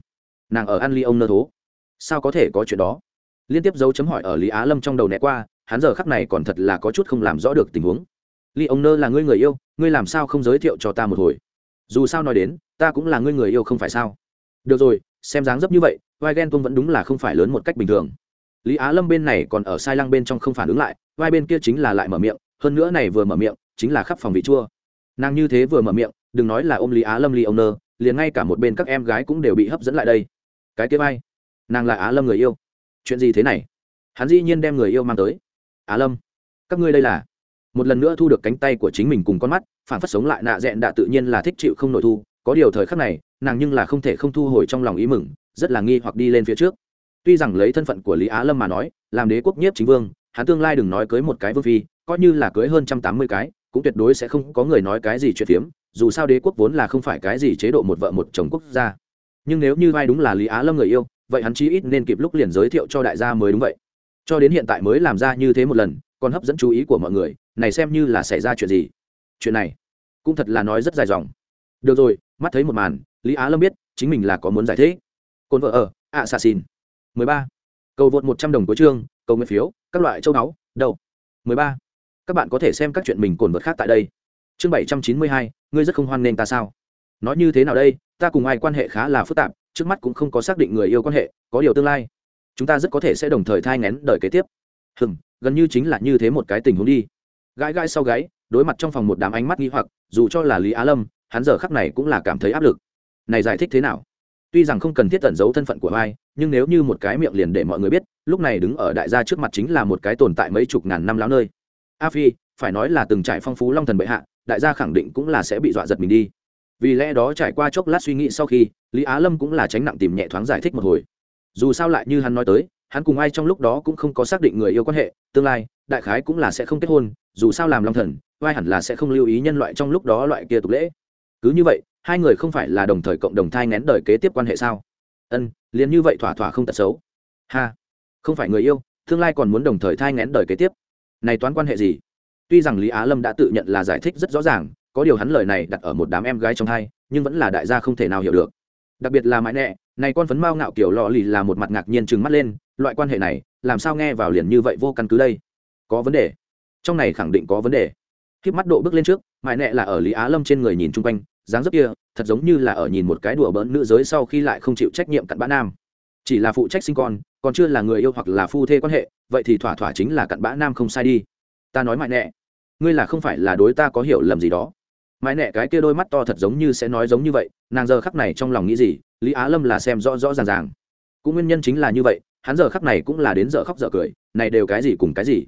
Nàng ở an ly ông nơ thố. Sao có thể có chuyện đó? Liên tiếp dấu chấm hỏi ở lý á lâm trong đầu né qua, hắn giờ khắc này còn thật là có chút không làm rõ được tình huống. Ly ông nơ là ngươi người yêu, ngươi làm sao không giới thiệu cho ta một hồi? Dù sao nói đến, ta cũng là ngươi người yêu không phải sao? Được rồi, xem dáng dấp như vậy, vai ghen tuông vẫn đúng là không phải lớn một cách bình thường lý á lâm bên này còn ở sai lăng bên trong không phản ứng lại, vai bên kia chính là lại mở miệng, hơn nữa này vừa mở miệng, chính là khắp phòng vị chua. Nàng như thế vừa mở miệng, đừng nói là ôm lý á lâm ly ông nơ, liền ngay cả một bên các em gái cũng đều bị hấp dẫn lại đây. Cái kia vai, nàng là á lâm người yêu. Chuyện gì thế này? Hắn dĩ nhiên đem người yêu mang tới. Á lâm, các ngươi đây là? Một lần nữa thu được cánh tay của chính mình cùng con mắt phản phát sống lại nạ dẹn đạ tự nhiên là thích chịu không nội thu. Có điều thời khắc này, nàng nhưng là không thể không thu hồi trong lòng ý mừng, rất là nghi hoặc đi lên phía trước tuy rằng lấy thân phận của lý á lâm mà nói, làm đế quốc nhiếp chính vương, hắn tương lai đừng nói cưới một cái vương phi, coi như là cưới hơn trăm tám mươi cái, cũng tuyệt đối sẽ không có người nói cái gì chuyện phiếm, dù sao đế quốc vốn là không phải cái gì chế độ một vợ một chồng quốc gia. Nhưng nếu như vai đúng là lý á lâm người yêu, vậy hắn chí ít nên kịp lúc liền giới thiệu cho đại gia mới đúng vậy. Cho đến hiện tại mới làm ra như thế một lần, còn hấp dẫn chú ý của mọi người, này xem như là xảy ra chuyện gì. Chuyện này cũng thật là nói rất dài dòng. Được rồi, mắt thấy một màn, lý á lâm biết chính mình là có muốn giải thích. Cồn vợ ở ạ xà xin mười ba. Cầu vượt một trăm đồng cuối chương, cầu nguyện phiếu, các loại châu báu, đầu. mười ba. Các bạn có thể xem các chuyện mình cồn vật khác tại đây. Chương bảy trăm chín mươi hai, ngươi rất không hoan nên ta sao? Nói như thế nào đây? Ta cùng ai quan hệ khá là phức tạp, trước mắt cũng không có xác định người yêu quan hệ, có điều tương lai, chúng ta rất có thể sẽ đồng thời thai nghén đời kế tiếp. Hừng gần như chính là như thế một cái tình huống đi. Gãi gãi sau gáy, đối mặt trong phòng một đám ánh mắt nghi hoặc, dù cho là lý á lâm, hắn giờ khắc này cũng là cảm thấy áp lực. Này giải thích thế nào? Tuy rằng không cần thiết tẩn giấu thân phận của ai nhưng nếu như một cái miệng liền để mọi người biết, lúc này đứng ở đại gia trước mặt chính là một cái tồn tại mấy chục ngàn năm láo nơi. A phi, phải nói là từng trải phong phú long thần bệ hạ, đại gia khẳng định cũng là sẽ bị dọa giật mình đi. Vì lẽ đó trải qua chốc lát suy nghĩ sau khi, lý á lâm cũng là tránh nặng tìm nhẹ thoáng giải thích một hồi. Dù sao lại như hắn nói tới, hắn cùng ai trong lúc đó cũng không có xác định người yêu quan hệ, tương lai, đại khái cũng là sẽ không kết hôn, dù sao làm long thần vai hẳn là sẽ không lưu ý nhân loại trong lúc đó loại kia tục lễ. Cứ như vậy, hai người không phải là đồng thời cộng đồng thai ngén đời kế tiếp quan hệ sao? Ân, liền như vậy thỏa thỏa không tật xấu. Ha, không phải người yêu, tương lai còn muốn đồng thời thai ngén đời kế tiếp. Này toán quan hệ gì? Tuy rằng lý á lâm đã tự nhận là giải thích rất rõ ràng, có điều hắn lời này đặt ở một đám em gái trong hai, nhưng vẫn là đại gia không thể nào hiểu được. Đặc biệt là mãi nẹ này con phấn mao ngạo kiểu lò lì là một mặt ngạc nhiên trừng mắt lên, loại quan hệ này, làm sao nghe vào liền như vậy vô căn cứ đây? Có vấn đề. Trong này khẳng định có vấn đề. Khiếp mắt độ bước lên trước, mãi nẹ là ở lý á lâm trên người nhìn chung quanh dáng dấp kia, thật giống như là ở nhìn một cái đùa bỡn nữ giới sau khi lại không chịu trách nhiệm cặn bã nam. Chỉ là phụ trách sinh con, còn chưa là người yêu hoặc là phu thê quan hệ, vậy thì thỏa thỏa chính là cặn bã nam không sai đi. Ta nói mãi nẹ ngươi là không phải là đối ta có hiểu lầm gì đó. Mãi nẹ cái kia đôi mắt to thật giống như sẽ nói giống như vậy, nàng giờ khắc này trong lòng nghĩ gì, lý á lâm là xem rõ rõ ràng ràng. Cũng nguyên nhân chính là như vậy, hắn giờ khắc này cũng là đến giờ khóc giờ cười, này đều cái gì cùng cái gì.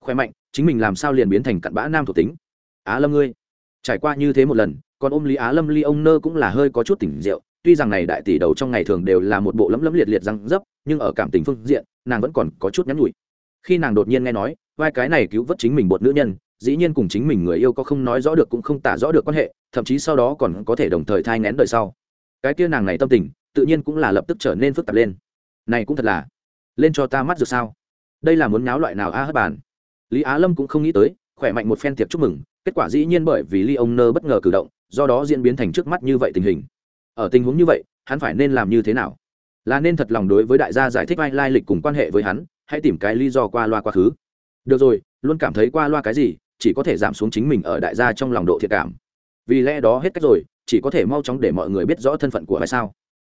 Khỏe mạnh, chính mình làm sao liền biến thành cặn bã nam thuộc tính? Á lâm ngươi trải qua như thế một lần còn ôm lý á lâm ly ông nơ cũng là hơi có chút tỉnh rượu. Tuy rằng này đại tỷ đầu trong ngày thường đều là một bộ lấm lấm liệt liệt răng dấp, nhưng ở cảm tình phương diện, nàng vẫn còn có chút nhắn nhủi. Khi nàng đột nhiên nghe nói, vai cái này cứu vớt chính mình một nữ nhân, dĩ nhiên cùng chính mình người yêu có không nói rõ được cũng không tả rõ được quan hệ, thậm chí sau đó còn có thể đồng thời thai ngén đời sau. Cái kia nàng này tâm tình, tự nhiên cũng là lập tức trở nên phức tạp lên. Này cũng thật là, lên cho ta mắt rồi sao? Đây là muốn náo loại nào a à hất bàn? Lý á lâm cũng không nghĩ tới, khỏe mạnh một phen tiệc chúc mừng, kết quả dĩ nhiên bởi vì ly ông nơ bất ngờ cử động do đó diễn biến thành trước mắt như vậy tình hình. Ở tình huống như vậy, hắn phải nên làm như thế nào? Là nên thật lòng đối với đại gia giải thích vai lai lịch cùng quan hệ với hắn hãy tìm cái lý do qua loa quá khứ? Được rồi, luôn cảm thấy qua loa cái gì, chỉ có thể giảm xuống chính mình ở đại gia trong lòng độ thiệt cảm. Vì lẽ đó hết cách rồi, chỉ có thể mau chóng để mọi người biết rõ thân phận của vai sao.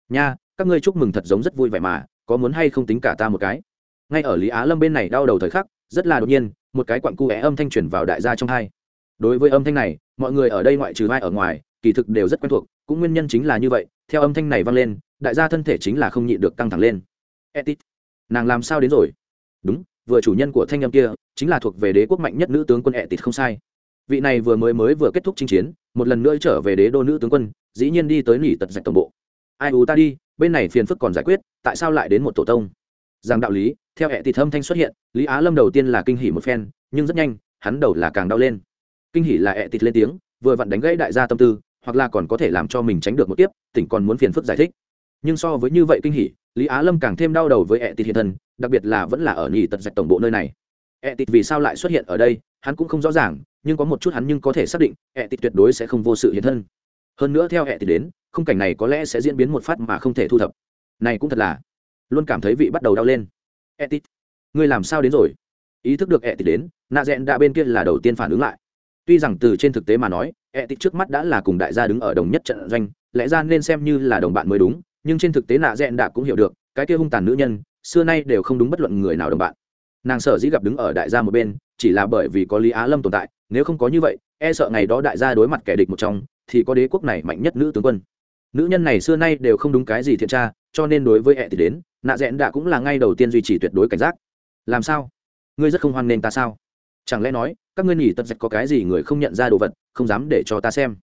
Nha, các ngươi chúc mừng thật giống rất vui vẻ mà, có muốn hay không tính cả ta một cái? Ngay ở lý á lâm bên này đau đầu thời khắc, rất là đột nhiên, một cái quặng cu é âm thanh truyền vào đại gia trong hai. Đối với âm thanh này mọi người ở đây ngoại trừ vai ở ngoài, kỳ thực đều rất quen thuộc, cũng nguyên nhân chính là như vậy, theo âm thanh này vang lên, đại gia thân thể chính là không nhịn được căng thẳng lên. Etit nàng làm sao đến rồi? Đúng, vừa chủ nhân của thanh âm kia, chính là thuộc về đế quốc mạnh nhất nữ tướng quân etit không sai. Vị này vừa mới mới vừa kết thúc chinh chiến, một lần nữa trở về đế đô nữ tướng quân, dĩ nhiên đi tới nỉ tật dạch tổng bộ. Ai ú ta đi, bên này phiền phức còn giải quyết, tại sao lại đến một tổ tông? Rằng đạo lý, theo hệ tịt âm thanh xuất hiện, lý á lâm đầu tiên là kinh hỉ một phen, nhưng rất nhanh, hắn đầu là càng đau lên kinh hỉ là ẹ tịt lên tiếng, vừa vặn đánh gãy đại gia tâm tư, hoặc là còn có thể làm cho mình tránh được một tiếp tỉnh còn muốn phiền phức giải thích. Nhưng so với như vậy kinh hỉ, lý á lâm càng thêm đau đầu với ẹ tịt hiện thân, đặc biệt là vẫn là ở nhì tật dạch tổng bộ nơi này. Ẹ tịt vì sao lại xuất hiện ở đây, hắn cũng không rõ ràng, nhưng có một chút hắn nhưng có thể xác định, ẹ tịt tuyệt đối sẽ không vô sự hiện thân. Hơn nữa theo ẹ tịt đến, khung cảnh này có lẽ sẽ diễn biến một phát mà không thể thu thập. Này cũng thật là, luôn cảm thấy vị bắt đầu đau lên. Etit ngươi làm sao đến rồi? Ý thức được etit đến nạ rẽn đã bên kia là đầu tiên phản ứng lại tuy rằng từ trên thực tế mà nói etit trước mắt đã là cùng đại gia đứng ở đồng nhất trận doanh, lẽ ra nên xem như là đồng bạn mới đúng, nhưng trên thực tế nạ dẹn đạ cũng hiểu được, cái kia hung tàn nữ nhân, xưa nay đều không đúng bất luận người nào đồng bạn. Nàng sở dĩ gặp đứng ở đại gia một bên, chỉ là bởi vì có lý á lâm tồn tại, nếu không có như vậy e sợ ngày đó đại gia đối mặt kẻ địch một trong, thì có đế quốc này mạnh nhất nữ tướng quân. Nữ nhân này xưa nay đều không đúng cái gì thiện tra, cho nên đối với ẹ thì đến, nạ rẽn đã cũng là ngay đầu tiên duy trì tuyệt đối cảnh giác. Làm sao? Ngươi rất không hoan nghênh ta sao? Chẳng lẽ nói các ngươi nhỉ tật dạch có cái gì người không nhận ra đồ vật, không dám để cho ta xem.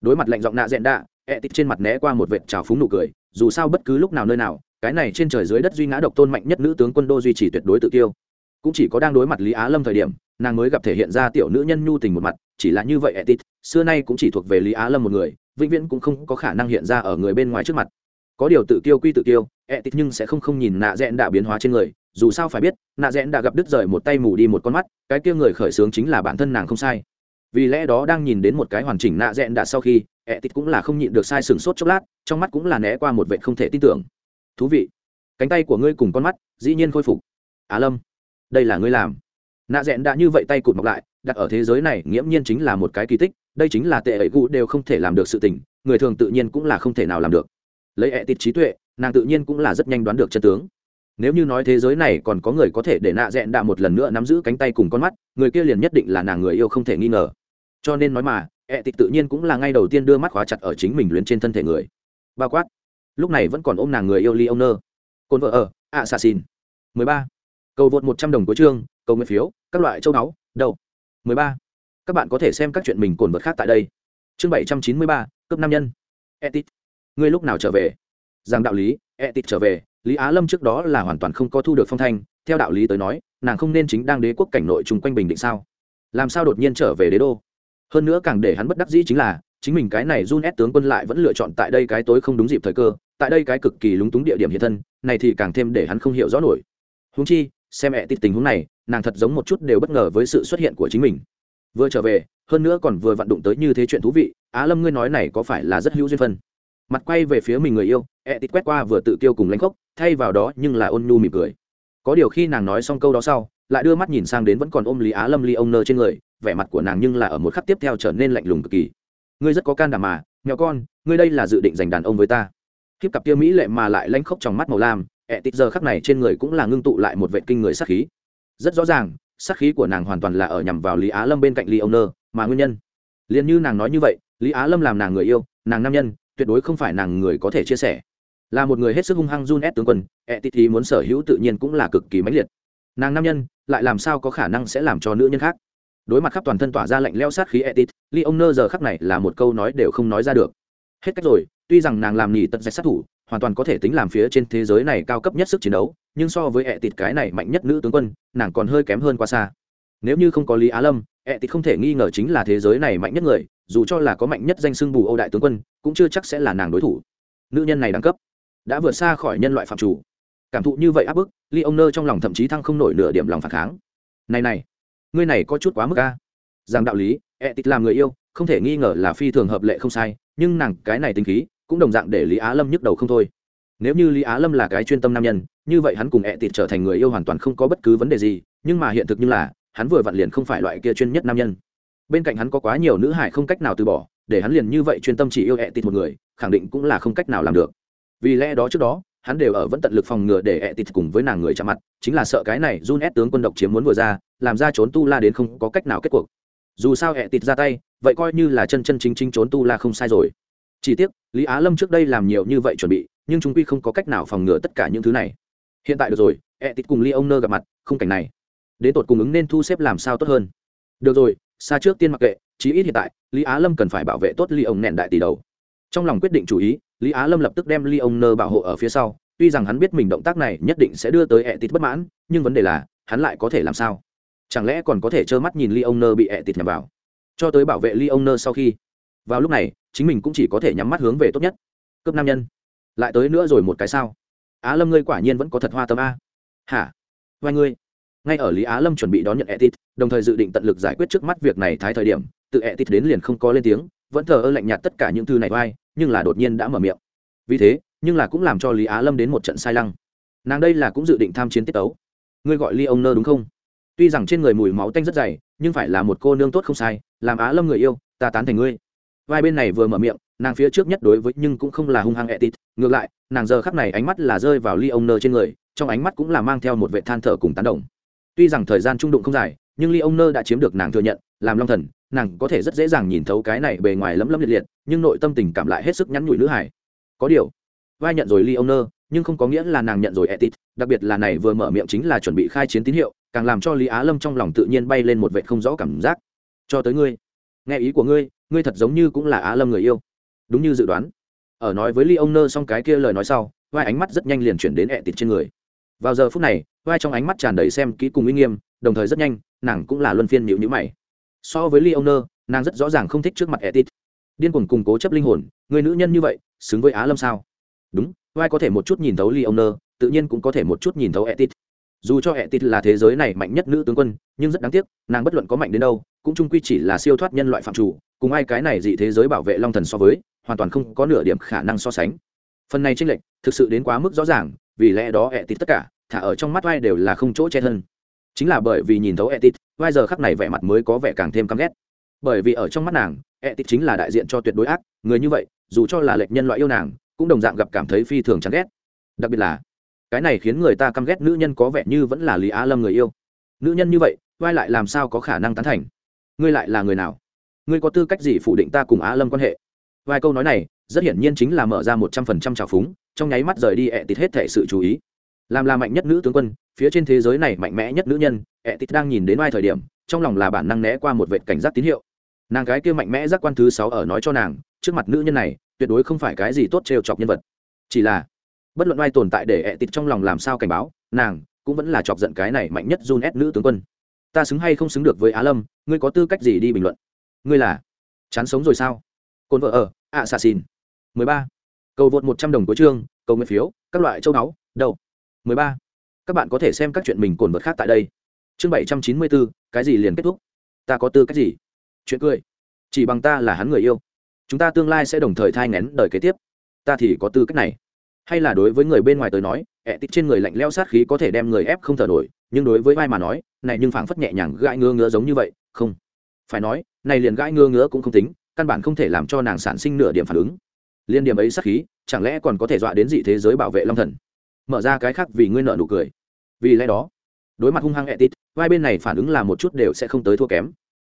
Đối mặt lạnh giọng nạ dẹn đạ, ẹ tít trên mặt né qua một vệt trào phúng nụ cười, dù sao bất cứ lúc nào nơi nào, cái này trên trời dưới đất duy ngã độc tôn mạnh nhất nữ tướng quân đô duy trì tuyệt đối tự tiêu cũng chỉ có đang đối mặt lý á lâm thời điểm, nàng mới gặp thể hiện ra tiểu nữ nhân nhu tình một mặt, chỉ là như vậy etit xưa nay cũng chỉ thuộc về lý á lâm một người, vĩnh viễn cũng không có khả năng hiện ra ở người bên ngoài trước mặt. Có điều tự tiêu quy tự tiêu etit nhưng sẽ không không nhìn nạ dẹn đạ biến hóa trên người dù sao phải biết, nạ rẽn đã gặp đứt rời một tay mù đi một con mắt, cái kia người khởi xướng chính là bản thân nàng không sai. Vì lẽ đó đang nhìn đến một cái hoàn chỉnh nạ rẽn đã sau khi etit cũng là không nhịn được sai sừng sốt chốc lát, trong mắt cũng là né qua một vệ không thể tin tưởng. Thú vị, cánh tay của ngươi cùng con mắt dĩ nhiên khôi phục. Á lâm, đây là ngươi làm. Nạ rẽn đã như vậy tay cụt mọc lại, đặt ở thế giới này nghiễm nhiên chính là một cái kỳ tích, đây chính là tệ ẩy gu đều không thể làm được sự tình, người thường tự nhiên cũng là không thể nào làm được. Lấy ẹ tịt trí tuệ, nàng tự nhiên cũng là rất nhanh đoán được chân tướng nếu như nói thế giới này còn có người có thể để nạ dẹn đạ một lần nữa nắm giữ cánh tay cùng con mắt người kia liền nhất định là nàng người yêu không thể nghi ngờ. Cho nên nói mà ẹ tịch tự nhiên cũng là ngay đầu tiên đưa mắt khóa chặt ở chính mình luyến trên thân thể người. Bao quát lúc này vẫn còn ôm nàng người yêu ly ông nơ cồn vợ ở ạ xà xin mười ba. Cầu vượt một trăm đồng của chương cầu nguyện phiếu các loại châu báu đâu 13. các bạn có thể xem các chuyện mình cồn vật khác tại đây. Chương 793, cấp năm nhân. Etit ngươi lúc nào trở về? Rằng đạo lý etit trở về lý á lâm trước đó là hoàn toàn không có thu được phong thanh, theo đạo lý tới nói, nàng không nên chính đang đế quốc cảnh nội chung quanh bình định sao? Làm sao đột nhiên trở về đế đô? Hơn nữa càng để hắn bất đắc dĩ chính là, chính mình cái này run ép tướng quân lại vẫn lựa chọn tại đây cái tối không đúng dịp thời cơ, tại đây cái cực kỳ lúng túng địa điểm hiện thân, này thì càng thêm để hắn không hiểu rõ nổi. Húng chi, xem mẹ tít tình huống này, nàng thật giống một chút đều bất ngờ với sự xuất hiện của chính mình. Vừa trở về, hơn nữa còn vừa vặn đụng tới như thế chuyện thú vị, á lâm ngươi nói này có phải là rất hữu duyên phân? Mặt quay về phía mình người yêu ẹ tít quét qua vừa tự tiêu cùng lãnh khốc, thay vào đó nhưng là ôn nhu mỉm cười. Có điều khi nàng nói xong câu đó sau, lại đưa mắt nhìn sang đến vẫn còn ôm lý á lâm ly ông nơ trên người, vẻ mặt của nàng nhưng là ở một khắc tiếp theo trở nên lạnh lùng cực kỳ. Ngươi rất có can đảm mà nghèo con, ngươi đây là dự định giành đàn ông với ta. Khiếp cặp kia mỹ lệ mà lại lanh khóc trong mắt màu lam ẹ tít giờ khắc này trên người cũng là ngưng tụ lại một vệ kinh người sát khí. Rất rõ ràng sát khí của nàng hoàn toàn là ở nhằm vào lý á lâm bên cạnh lý ông nơ, mà nguyên nhân? Liền như nàng nói như vậy, lý á lâm làm nàng người yêu, nàng nam nhân, tuyệt đối không phải nàng người có thể chia sẻ là một người hết sức hung hăng run ép tướng quân, ẹ tít thì muốn sở hữu tự nhiên cũng là cực kỳ mãnh liệt. Nàng nam nhân, lại làm sao có khả năng sẽ làm cho nữ nhân khác? Đối mặt khắp toàn thân tỏa ra lạnh leo sát khí etit ly ông nơ giờ khắc này là một câu nói đều không nói ra được. Hết cách rồi, tuy rằng nàng làm nhì tận dạch sát thủ, hoàn toàn có thể tính làm phía trên thế giới này cao cấp nhất sức chiến đấu, nhưng so với etit cái này mạnh nhất nữ tướng quân, nàng còn hơi kém hơn quá xa. Nếu như không có lý á lâm etit không thể nghi ngờ chính là thế giới này mạnh nhất người, dù cho là có mạnh nhất danh xưng bù âu đại tướng quân, cũng chưa chắc sẽ là nàng đối thủ. Nữ nhân này đẳng cấp đã vượt xa khỏi nhân loại phạm chủ. Cảm thụ như vậy áp bức, ly ông nơ trong lòng thậm chí thăng không nổi nửa điểm lòng phản kháng. Này này, ngươi này có chút quá mức a. Rằng đạo lý e tịt làm người yêu, không thể nghi ngờ là phi thường hợp lệ không sai, nhưng nàng cái này tính khí, cũng đồng dạng để lý á lâm nhức đầu không thôi. Nếu như lý á lâm là cái chuyên tâm nam nhân, như vậy hắn cùng e tịt trở thành người yêu hoàn toàn không có bất cứ vấn đề gì, nhưng mà hiện thực như là, hắn vừa vặn liền không phải loại kia chuyên nhất nam nhân. Bên cạnh hắn có quá nhiều nữ hải không cách nào từ bỏ, để hắn liền như vậy chuyên tâm chỉ yêu e tịt một người, khẳng định cũng là không cách nào làm được vì lẽ đó trước đó, hắn đều ở vẫn tận lực phòng ngừa để ẹ tịt cùng với nàng người chạm mặt, chính là sợ cái này run ép tướng quân độc chiếm muốn vừa ra, làm ra trốn tu la đến không có cách nào kết cuộc. Dù sao ẹ tịt ra tay, vậy coi như là chân chân chính chính trốn tu la không sai rồi. Chỉ tiếc, lý á lâm trước đây làm nhiều như vậy chuẩn bị, nhưng chúng quy không có cách nào phòng ngừa tất cả những thứ này. Hiện tại được rồi, ẹ tịt cùng ly ông nơ gặp mặt không cảnh này, đến tột cùng ứng nên thu xếp làm sao tốt hơn. Được rồi, xa trước tiên mặc kệ, chí ít hiện tại, lý á lâm cần phải bảo vệ tốt ly ông nẹn đại tỷ đầu trong lòng quyết định chủ ý, lý á lâm lập tức đem ly ông nơ bảo hộ ở phía sau. Tuy rằng hắn biết mình động tác này nhất định sẽ đưa tới ẹ tịt bất mãn, nhưng vấn đề là, hắn lại có thể làm sao? Chẳng lẽ còn có thể trơ mắt nhìn ly ông nơ bị ẹ tịt nhằm vào? Cho tới bảo vệ ly ông nơ sau khi, vào lúc này, chính mình cũng chỉ có thể nhắm mắt hướng về tốt nhất. Cướp nam nhân. Lại tới nữa rồi một cái sao? Á lâm ngươi quả nhiên vẫn có thật hoa tâm a. Hả? Vai ngươi. Ngay ở lý á lâm chuẩn bị đón nhận etit, đồng thời dự định tận lực giải quyết trước mắt việc này thái thời điểm, tự etit đến liền không có lên tiếng vẫn thờ ơ lạnh nhạt tất cả những thư này vai nhưng là đột nhiên đã mở miệng. Vì thế, nhưng là cũng làm cho lý á lâm đến một trận sai lăng. Nàng đây là cũng dự định tham chiến tiết tấu. Ngươi gọi ly ông nơ đúng không? Tuy rằng trên người mùi máu tanh rất dày, nhưng phải là một cô nương tốt không sai, làm á lâm người yêu, ta tán thành ngươi. Vai bên này vừa mở miệng, nàng phía trước nhất đối với nhưng cũng không là hung hăng etit, ngược lại, nàng giờ khắc này ánh mắt là rơi vào ly ông nơ trên người, trong ánh mắt cũng là mang theo một vệ than thở cùng tán động tuy rằng thời gian trung đụng không dài, nhưng ly ông nơ đã chiếm được nàng thừa nhận, làm long thần nàng có thể rất dễ dàng nhìn thấu cái này bề ngoài lấm lấm liệt liệt, nhưng nội tâm tình cảm lại hết sức nhắn nhủi nữ hải. Có điều, vai nhận rồi ly ông nơ nhưng không có nghĩa là nàng nhận rồi etit đặc biệt là này vừa mở miệng chính là chuẩn bị khai chiến tín hiệu, càng làm cho lý á lâm trong lòng tự nhiên bay lên một vệ không rõ cảm giác. Cho tới ngươi, nghe ý của ngươi ngươi thật giống như cũng là á lâm người yêu. Đúng như dự đoán. Ở nói với ly ông nơ xong cái kia lời nói sau, vai ánh mắt rất nhanh liền chuyển đến ẹ trên người. Vào giờ phút này, vai trong ánh mắt tràn đầy xem kỹ cùng uy nghiêm, đồng thời rất nhanh, nàng cũng là luân phiên nhịu nhữ mày so với ly nàng rất rõ ràng không thích trước mặt ẹ điên cuồng củng cố chấp linh hồn, người nữ nhân như vậy, xứng với á lâm sao? Đúng vai có thể một chút nhìn thấu ly tự nhiên cũng có thể một chút nhìn thấu ẹ dù cho ẹ là thế giới này mạnh nhất nữ tướng quân, nhưng rất đáng tiếc, nàng bất luận có mạnh đến đâu, cũng chung quy chỉ là siêu thoát nhân loại phạm chủ, cùng ai cái này dị thế giới bảo vệ long thần so với, hoàn toàn không có nửa điểm khả năng so sánh. Phần này tranh lệch, thực sự đến quá mức rõ ràng, vì lẽ đó ẹ tất cả, thả ở trong mắt vai đều là không chỗ che thân. Chính là bởi vì nhìn thấu ẹ vai giờ khắc này vẻ mặt mới có vẻ càng thêm căm ghét. Bởi vì ở trong mắt nàng, ẹ tịt chính là đại diện cho tuyệt đối ác, người như vậy, dù cho là lệch nhân loại yêu nàng, cũng đồng dạng gặp cảm thấy phi thường chán ghét. Đặc biệt là, cái này khiến người ta căm ghét nữ nhân có vẻ như vẫn là lý á lâm người yêu. Nữ nhân như vậy, vai lại làm sao có khả năng tán thành? Ngươi lại là người nào? Ngươi có tư cách gì phủ định ta cùng á lâm quan hệ? Vài câu nói này, rất hiển nhiên chính là mở ra một trăm phần trăm trào phúng, trong nháy mắt rời đi ẹ tịt hết thể sự chú ý. Làm là mạnh nhất nữ tướng quân, phía trên thế giới này mạnh mẽ nhất nữ nhân ẹ tịt đang nhìn đến mai thời điểm, trong lòng là bản năng né qua một vệ cảnh giác tín hiệu. Nàng gái kia mạnh mẽ giác quan thứ sáu ở nói cho nàng, trước mặt nữ nhân này, tuyệt đối không phải cái gì tốt trêu chọc nhân vật. Chỉ là, bất luận ai tồn tại để ẹ tịt trong lòng làm sao cảnh báo, nàng cũng vẫn là chọc giận cái này mạnh nhất run ép nữ tướng quân. Ta xứng hay không xứng được với á lâm, ngươi có tư cách gì đi bình luận? Ngươi là chán sống rồi sao? Cồn vợ ở, ạ xà xin. mười ba. Cầu vượt một trăm đồng của chương, cầu nguyện phiếu, các loại châu báu đầu. mười ba. Các bạn có thể xem các chuyện mình cồn vật khác tại đây chương bảy trăm chín mươi bốn cái gì liền kết thúc? Ta có tư cách gì? Chuyện cười. Chỉ bằng ta là hắn người yêu. Chúng ta tương lai sẽ đồng thời thai ngén đời kế tiếp. Ta thì có tư cách này. Hay là đối với người bên ngoài tới nói ẹ tích trên người lạnh leo sát khí có thể đem người ép không thở nổi, nhưng đối với vai mà nói, này nhưng phảng phất nhẹ nhàng gãi ngứa ngứa giống như vậy, không. Phải nói, này liền gãi ngứa ngứa cũng không tính, căn bản không thể làm cho nàng sản sinh nửa điểm phản ứng. Liên điểm ấy sát khí, chẳng lẽ còn có thể dọa đến dị thế giới bảo vệ long thần? Mở ra cái khác vì ngươi nợ nụ cười. Vì lẽ đó, đối mặt hung hăng etit vai bên này phản ứng là một chút đều sẽ không tới thua kém.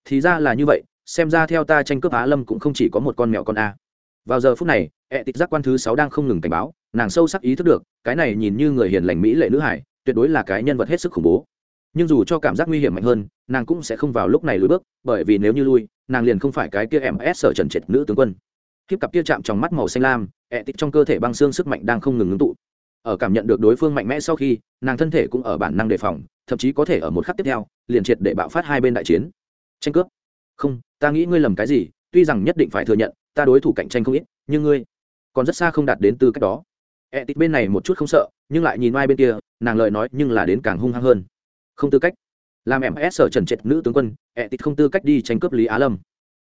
Thì ra là như vậy, xem ra theo ta tranh cướp á lâm cũng không chỉ có một con mèo con a. Vào giờ phút này etit giác quan thứ sáu đang không ngừng cảnh báo, nàng sâu sắc ý thức được, cái này nhìn như người hiền lành mỹ lệ nữ hải, tuyệt đối là cái nhân vật hết sức khủng bố. Nhưng dù cho cảm giác nguy hiểm mạnh hơn, nàng cũng sẽ không vào lúc này lùi bước, bởi vì nếu như lui, nàng liền không phải cái kia ms sở trần trệt nữ tướng quân. Khiếp cặp kia chạm trong mắt màu xanh lam, ẹ tịch trong cơ thể băng xương sức mạnh đang không ngừng ngưng tụ. Ở cảm nhận được đối phương mạnh mẽ sau khi, nàng thân thể cũng ở bản năng đề phòng thậm chí có thể ở một khắc tiếp theo, liền triệt để bạo phát hai bên đại chiến. Tranh cướp. Không, ta nghĩ ngươi lầm cái gì, tuy rằng nhất định phải thừa nhận, ta đối thủ cạnh tranh không ít, nhưng ngươi còn rất xa không đạt đến tư cách đó. E tít bên này một chút không sợ, nhưng lại nhìn mai bên kia, nàng lời nói nhưng là đến càng hung hăng hơn. Không tư cách. Làm em s sở trần trệt nữ tướng quân e tít không tư cách đi tranh cướp lý á lâm.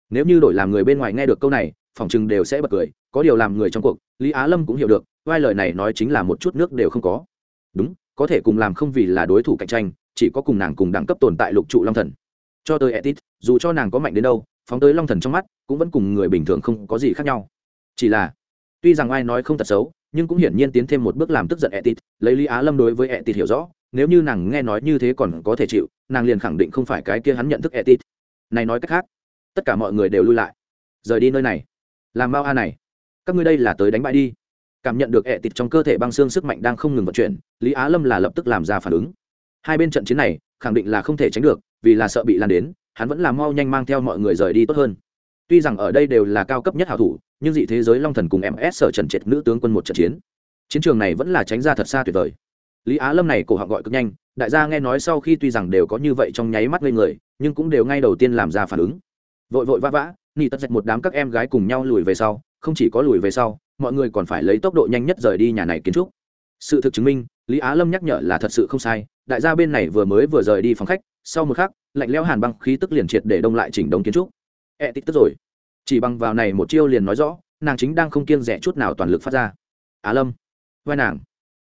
Nếu như đổi làm người bên ngoài nghe được câu này, phòng chừng đều sẽ bật cười, có điều làm người trong cuộc, lý á lâm cũng hiểu được vai lời này nói chính là một chút nước đều không có. Đúng có thể cùng làm không vì là đối thủ cạnh tranh, chỉ có cùng nàng cùng đẳng cấp tồn tại lục trụ long thần. Cho tới etit dù cho nàng có mạnh đến đâu, phóng tới long thần trong mắt, cũng vẫn cùng người bình thường không có gì khác nhau. Chỉ là, tuy rằng ai nói không thật xấu, nhưng cũng hiển nhiên tiến thêm một bước làm tức giận etit lấy lý á lâm đối với etit hiểu rõ, nếu như nàng nghe nói như thế còn có thể chịu, nàng liền khẳng định không phải cái kia hắn nhận thức etit này nói cách khác, tất cả mọi người đều lui lại. Rời đi nơi này. Làm mau a này? Các ngươi đây là tới đánh bại đi cảm nhận được ẹ tịt trong cơ thể băng xương sức mạnh đang không ngừng vận chuyển, lý á lâm là lập tức làm ra phản ứng. Hai bên trận chiến này, khẳng định là không thể tránh được, vì là sợ bị lan đến, hắn vẫn là mau nhanh mang theo mọi người rời đi tốt hơn. Tuy rằng ở đây đều là cao cấp nhất hảo thủ, nhưng dị thế giới long thần cùng ms sở trần triệt nữ tướng quân một trận chiến. Chiến trường này vẫn là tránh ra thật xa tuyệt vời. Lý á lâm này cổ họng gọi cực nhanh, đại gia nghe nói sau khi tuy rằng đều có như vậy trong nháy mắt lên người, nhưng cũng đều ngay đầu tiên làm ra phản ứng. Vội vội vã vã, nỉ tất dạch một đám các em gái cùng nhau lùi về sau, không chỉ có lùi về sau mọi người còn phải lấy tốc độ nhanh nhất rời đi nhà này kiến trúc. Sự thực chứng minh, lý á lâm nhắc nhở là thật sự không sai, đại gia bên này vừa mới vừa rời đi phòng khách, sau một khắc, lạnh leo hàn băng khí tức liền triệt để đông lại chỉnh đống kiến trúc. E tích tức rồi. Chỉ bằng vào này một chiêu liền nói rõ, nàng chính đang không kiêng rẻ chút nào toàn lực phát ra. Á lâm, vai nàng.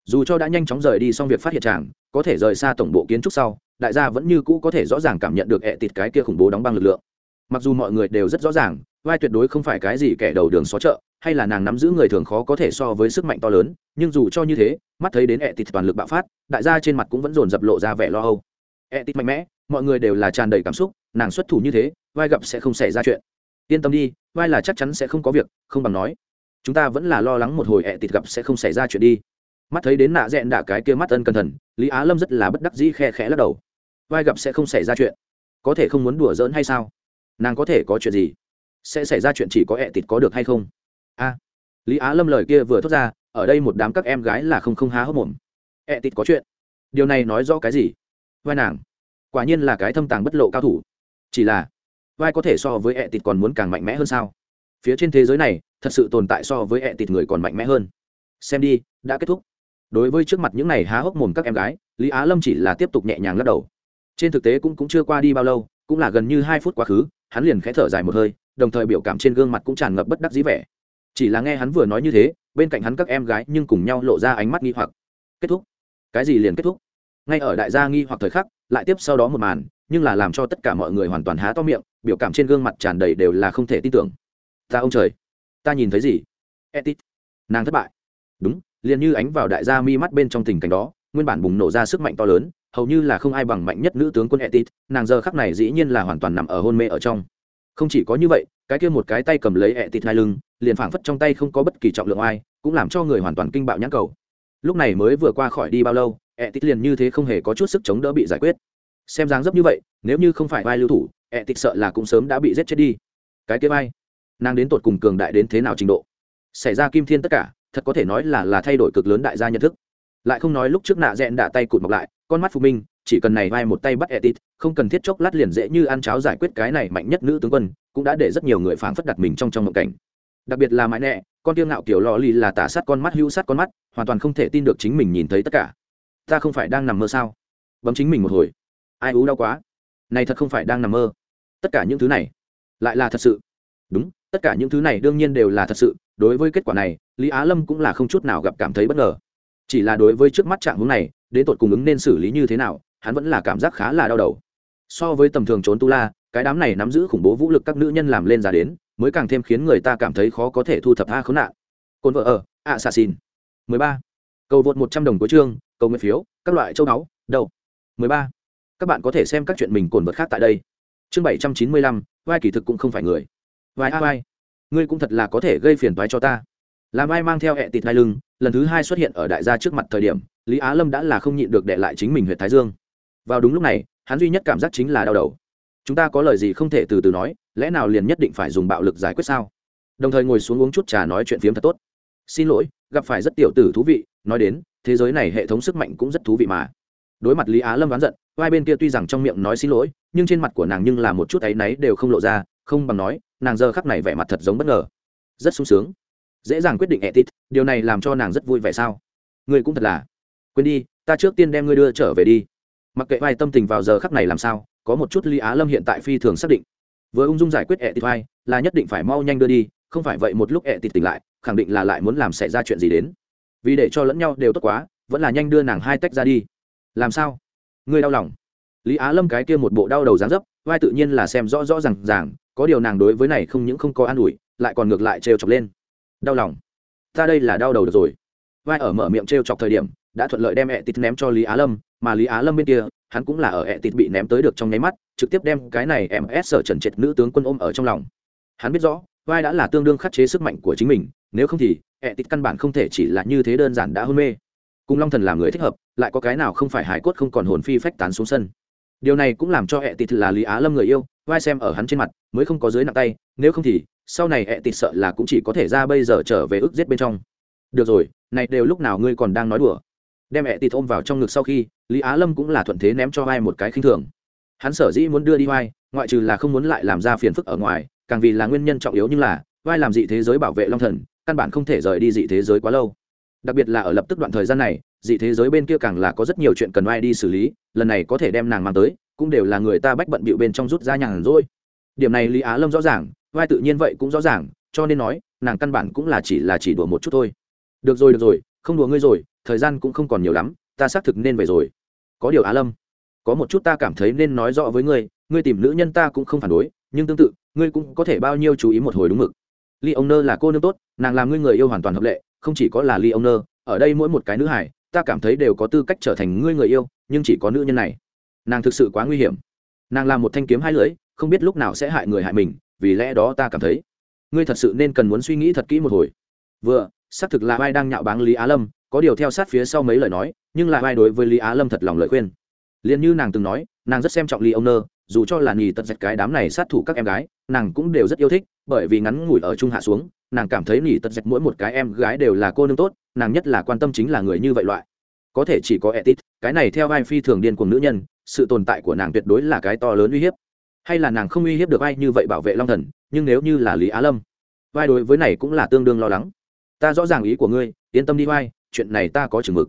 Dù cho đã nhanh chóng rời đi xong việc phát hiện chàng có thể rời xa tổng bộ kiến trúc sau, đại gia vẫn như cũ có thể rõ ràng cảm nhận được e ẹ tịt cái kia khủng bố đóng băng lực lượng. Mặc dù mọi người đều rất rõ ràng vai tuyệt đối không phải cái gì kẻ đầu đường xó chợ, hay là nàng nắm giữ người thường khó có thể so với sức mạnh to lớn, nhưng dù cho như thế, mắt thấy đến ẹ tịt toàn lực bạo phát, đại gia trên mặt cũng vẫn dồn dập lộ ra vẻ lo âu. Ẹ tịt mạnh mẽ, mọi người đều là tràn đầy cảm xúc, nàng xuất thủ như thế, vai gặp sẽ không xảy ra chuyện. Yên tâm đi, vai là chắc chắn sẽ không có việc, không bằng nói. Chúng ta vẫn là lo lắng một hồi ẹ tịt gặp sẽ không xảy ra chuyện đi. Mắt thấy đến nạ dẹn đạ cái kia mắt ân cẩn thận, lý á lâm rất là bất đắc dĩ khe khẽ lắc đầu. Vai gặp sẽ không xảy ra chuyện. Có thể không muốn đùa giỡn hay sao? Nàng có thể có chuyện gì? Sẽ xảy ra chuyện chỉ có ẹ tịt có được hay không? A. Lý á lâm lời kia vừa thốt ra, ở đây một đám các em gái là không không há hốc mồm. Ẹ tịt có chuyện. Điều này nói rõ cái gì? Vai nàng. Quả nhiên là cái thâm tàng bất lộ cao thủ. Chỉ là, vai có thể so với ẹ tịt còn muốn càng mạnh mẽ hơn sao? Phía trên thế giới này, thật sự tồn tại so với ẹ tịt người còn mạnh mẽ hơn. Xem đi, đã kết thúc. Đối với trước mặt những này há hốc mồm các em gái, lý á lâm chỉ là tiếp tục nhẹ nhàng lắc đầu. Trên thực tế cũng cũng chưa qua đi bao lâu, cũng là gần như hai phút quá khứ, hắn liền khẽ thở dài một hơi đồng thời biểu cảm trên gương mặt cũng tràn ngập bất đắc dĩ vẻ. Chỉ là nghe hắn vừa nói như thế, bên cạnh hắn các em gái nhưng cùng nhau lộ ra ánh mắt nghi hoặc. Kết thúc. Cái gì liền kết thúc? Ngay ở đại gia nghi hoặc thời khắc, lại tiếp sau đó một màn, nhưng là làm cho tất cả mọi người hoàn toàn há to miệng, biểu cảm trên gương mặt tràn đầy đều là không thể tin tưởng. Ta ông trời. Ta nhìn thấy gì? Etit nàng thất bại. Đúng, liền như ánh vào đại gia mi mắt bên trong tình cảnh đó, nguyên bản bùng nổ ra sức mạnh to lớn, hầu như là không ai bằng mạnh nhất nữ tướng quân etit nàng giờ khắc này dĩ nhiên là hoàn toàn nằm ở hôn mê ở trong không chỉ có như vậy, cái kia một cái tay cầm lấy etit hai lưng, liền phảng phất trong tay không có bất kỳ trọng lượng ai, cũng làm cho người hoàn toàn kinh bạo nhãn cầu. Lúc này mới vừa qua khỏi đi bao lâu etit liền như thế không hề có chút sức chống đỡ bị giải quyết. Xem dáng dấp như vậy, nếu như không phải vai lưu thủ etit sợ là cũng sớm đã bị giết chết đi. Cái kia vai, nàng đến tột cùng cường đại đến thế nào trình độ? Xảy ra kim thiên tất cả, thật có thể nói là là thay đổi cực lớn đại gia nhận thức. Lại không nói lúc trước nạ rẽn đạ tay cụt mọc lại, con mắt phụ minh chỉ cần này vai một tay bắt etit không cần thiết chốc lát liền dễ như ăn cháo giải quyết cái này mạnh nhất nữ tướng quân, cũng đã để rất nhiều người phảng phất đặt mình trong trong mộng cảnh. Đặc biệt là mãi nẹ con tiêu ngạo kiểu lò lì là tả sát con mắt, hữu sát con mắt, hoàn toàn không thể tin được chính mình nhìn thấy tất cả. Ta không phải đang nằm mơ sao? Bấm chính mình một hồi. Ai ú đau quá? Này thật không phải đang nằm mơ. Tất cả những thứ này lại là thật sự. Đúng, tất cả những thứ này đương nhiên đều là thật sự. Đối với kết quả này, lý á lâm cũng là không chút nào gặp cảm thấy bất ngờ. Chỉ là đối với trước mắt trạng hướng này, đến tột cùng ứng nên xử lý như thế nào hắn vẫn là cảm giác khá là đau đầu. So với tầm thường trốn tu la, cái đám này nắm giữ khủng bố vũ lực các nữ nhân làm lên ra đến, mới càng thêm khiến người ta cảm thấy khó có thể thu thập a khốn nạn. Cồn vợ ở ạ xà xin mười ba. Cầu vượt một trăm đồng cuối chương, cầu nguyện phiếu, các loại châu báu, đậu. Mười ba. Các bạn có thể xem các chuyện mình cồn vật khác tại đây. Chương bảy trăm chín mươi lăm, vai kỳ thực cũng không phải người. Vai a vai. Ngươi cũng thật là có thể gây phiền toái cho ta. Làm ai mang theo hẹ tịt hai lưng, lần thứ hai xuất hiện ở đại gia trước mặt thời điểm, lý á lâm đã là không nhịn được đệ lại chính mình huyện thái dương vào đúng lúc này, hắn duy nhất cảm giác chính là đau đầu. Chúng ta có lời gì không thể từ từ nói, lẽ nào liền nhất định phải dùng bạo lực giải quyết sao? Đồng thời ngồi xuống uống chút trà nói chuyện phiếm thật tốt. Xin lỗi, gặp phải rất tiểu tử thú vị, nói đến, thế giới này hệ thống sức mạnh cũng rất thú vị mà. Đối mặt lý á lâm oán giận, vai bên kia tuy rằng trong miệng nói xin lỗi, nhưng trên mặt của nàng nhưng là một chút áy náy đều không lộ ra, không bằng nói, nàng giờ khắc này vẻ mặt thật giống bất ngờ. Rất sung sướng. Dễ dàng quyết định etit điều này làm cho nàng rất vui vẻ sao? Ngươi cũng thật là. Quên đi, ta trước tiên đem ngươi đưa trở về đi mặc kệ vai tâm tình vào giờ khắc này làm sao, có một chút ly á lâm hiện tại phi thường xác định. Vừa ung dung giải quyết etit vai, là nhất định phải mau nhanh đưa đi, không phải vậy một lúc etit tỉnh lại, khẳng định là lại muốn làm xảy ra chuyện gì đến. Vì để cho lẫn nhau đều tốt quá, vẫn là nhanh đưa nàng hai tách ra đi. Làm sao? Ngươi đau lòng. Lý á lâm cái kia một bộ đau đầu dáng dấp, vai tự nhiên là xem rõ rõ r à n g ràng, có điều nàng đối với này không những không có an ủi, lại còn ngược lại trêu chọc lên. Đau lòng. Ta đây là đau đầu được rồi. Vai ở mở miệng trêu chọc thời điểm đã thuận lợi đem ẹ tịt ném cho lý á lâm, mà lý á lâm bên kia, hắn cũng là ở ẹ tịt bị ném tới được trong nháy mắt, trực tiếp đem cái này ms ép sở trần trệt nữ tướng quân ôm ở trong lòng. Hắn biết rõ, vai đã là tương đương khắc chế sức mạnh của chính mình, nếu không thì ẹ tịt căn bản không thể chỉ là như thế đơn giản đã hôn mê. Cùng long thần làm người thích hợp, lại có cái nào không phải hải cốt không còn hồn phi phách tán xuống sân. Điều này cũng làm cho ẹ tịt là lý á lâm người yêu, vai xem ở hắn trên mặt, mới không có dưới nặng tay, nếu không thì sau này ẹ tịt sợ là cũng chỉ có thể ra bây giờ trở về ức giết bên trong. Được rồi, này đều lúc nào ngươi còn đang nói đùa? Đem mẹ tịt ôm vào trong ngực sau khi, lý á lâm cũng là thuận thế ném cho vai một cái khinh thường. Hắn sở dĩ muốn đưa đi vai, ngoại trừ là không muốn lại làm ra phiền phức ở ngoài, càng vì là nguyên nhân trọng yếu nhưng là, vai làm dị thế giới bảo vệ long thần, căn bản không thể rời đi dị thế giới quá lâu. Đặc biệt là ở lập tức đoạn thời gian này, dị thế giới bên kia càng là có rất nhiều chuyện cần vai đi xử lý, lần này có thể đem nàng mang tới, cũng đều là người ta bách bận bịu bên trong rút ra nhàn rỗi. Điểm này lý á lâm rõ ràng, vai tự nhiên vậy cũng rõ ràng, cho nên nói, nàng căn bản cũng là chỉ là chỉ đùa một chút thôi. Được rồi được rồi không đùa ngươi rồi, thời gian cũng không còn nhiều lắm, ta xác thực nên về rồi. Có điều á lâm, có một chút ta cảm thấy nên nói rõ với ngươi ngươi tìm nữ nhân ta cũng không phản đối, nhưng tương tự, ngươi cũng có thể bao nhiêu chú ý một hồi đúng mực. Ly ông nơ là cô nương tốt, nàng làm ngươi người yêu hoàn toàn hợp lệ, không chỉ có là ly ông nơ, ở đây mỗi một cái nữ hải ta cảm thấy đều có tư cách trở thành ngươi người yêu, nhưng chỉ có nữ nhân này. Nàng thực sự quá nguy hiểm. Nàng là một thanh kiếm hai lưỡi, không biết lúc nào sẽ hại người hại mình, vì lẽ đó ta cảm thấy, ngươi thật sự nên cần muốn suy nghĩ thật kỹ một hồi. Vừa xác thực là ai đang nhạo báng lý á lâm, có điều theo sát phía sau mấy lời nói, nhưng là ai đối với lý á lâm thật lòng lời khuyên. Liền như nàng từng nói, nàng rất xem trọng lý ông nơ, dù cho là nhì tật dạch cái đám này sát thủ các em gái, nàng cũng đều rất yêu thích, bởi vì ngắn ngủi ở trung hạ xuống, nàng cảm thấy nhì tật dạch mỗi một cái em gái đều là cô nương tốt, nàng nhất là quan tâm chính là người như vậy loại. Có thể chỉ có etit cái này theo vai phi thường điên cùng nữ nhân, sự tồn tại của nàng tuyệt đối là cái to lớn uy hiếp. Hay là nàng không uy hiếp được ai như vậy bảo vệ long thần, nhưng nếu như là lý á lâm vai đối với này cũng là tương đương lo lắng ta rõ ràng ý của ngươi, yên tâm đi, vai, chuyện này ta có chừng mực.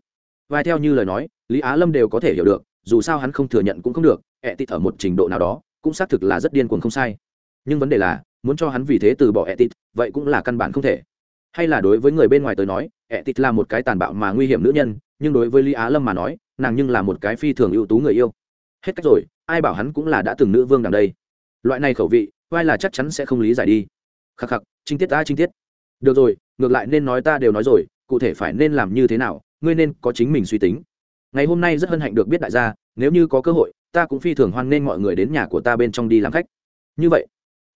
Vai theo như lời nói, lý á lâm đều có thể hiểu được, dù sao hắn không thừa nhận cũng không được, ẹ tít ở một trình độ nào đó, cũng xác thực là rất điên cuồng không sai. Nhưng vấn đề là, muốn cho hắn vì thế từ bỏ ẹ tít vậy cũng là căn bản không thể. Hay là đối với người bên ngoài tới nói, ẹ tít là một cái tàn bạo mà nguy hiểm nữ nhân, nhưng đối với lý á lâm mà nói, nàng nhưng là một cái phi thường ưu tú người yêu. Hết cách rồi, ai bảo hắn cũng là đã từng nữ vương đằng đây. Loại này khẩu vị, vai là chắc chắn sẽ không lý giải đi. Khắc khắc trinh tiết ta trinh tiết được rồi, ngược lại nên nói ta đều nói rồi, cụ thể phải nên làm như thế nào, ngươi nên có chính mình suy tính. Ngày hôm nay rất hân hạnh được biết đại gia, nếu như có cơ hội, ta cũng phi thường hoan nên mọi người đến nhà của ta bên trong đi làm khách. Như vậy,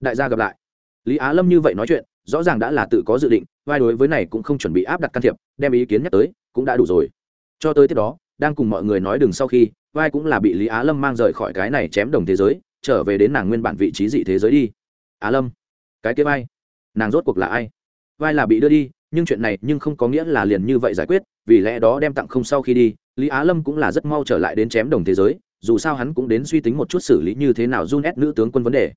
đại gia gặp lại. Lý á lâm như vậy nói chuyện, rõ ràng đã là tự có dự định, vai đối với này cũng không chuẩn bị áp đặt can thiệp, đem ý kiến nhắc tới, cũng đã đủ rồi. Cho tới tiếp đó, đang cùng mọi người nói đừng sau khi, vai cũng là bị lý á lâm mang rời khỏi cái này chém đồng thế giới, trở về đến nàng nguyên bản vị trí dị thế giới đi. Á lâm, cái kế vai, nàng rốt cuộc là ai? Vai là bị đưa đi, nhưng chuyện này nhưng không có nghĩa là liền như vậy giải quyết, vì lẽ đó đem tặng không sau khi đi, lý á lâm cũng là rất mau trở lại đến chém đồng thế giới, dù sao hắn cũng đến suy tính một chút xử lý như thế nào run ép nữ tướng quân vấn đề.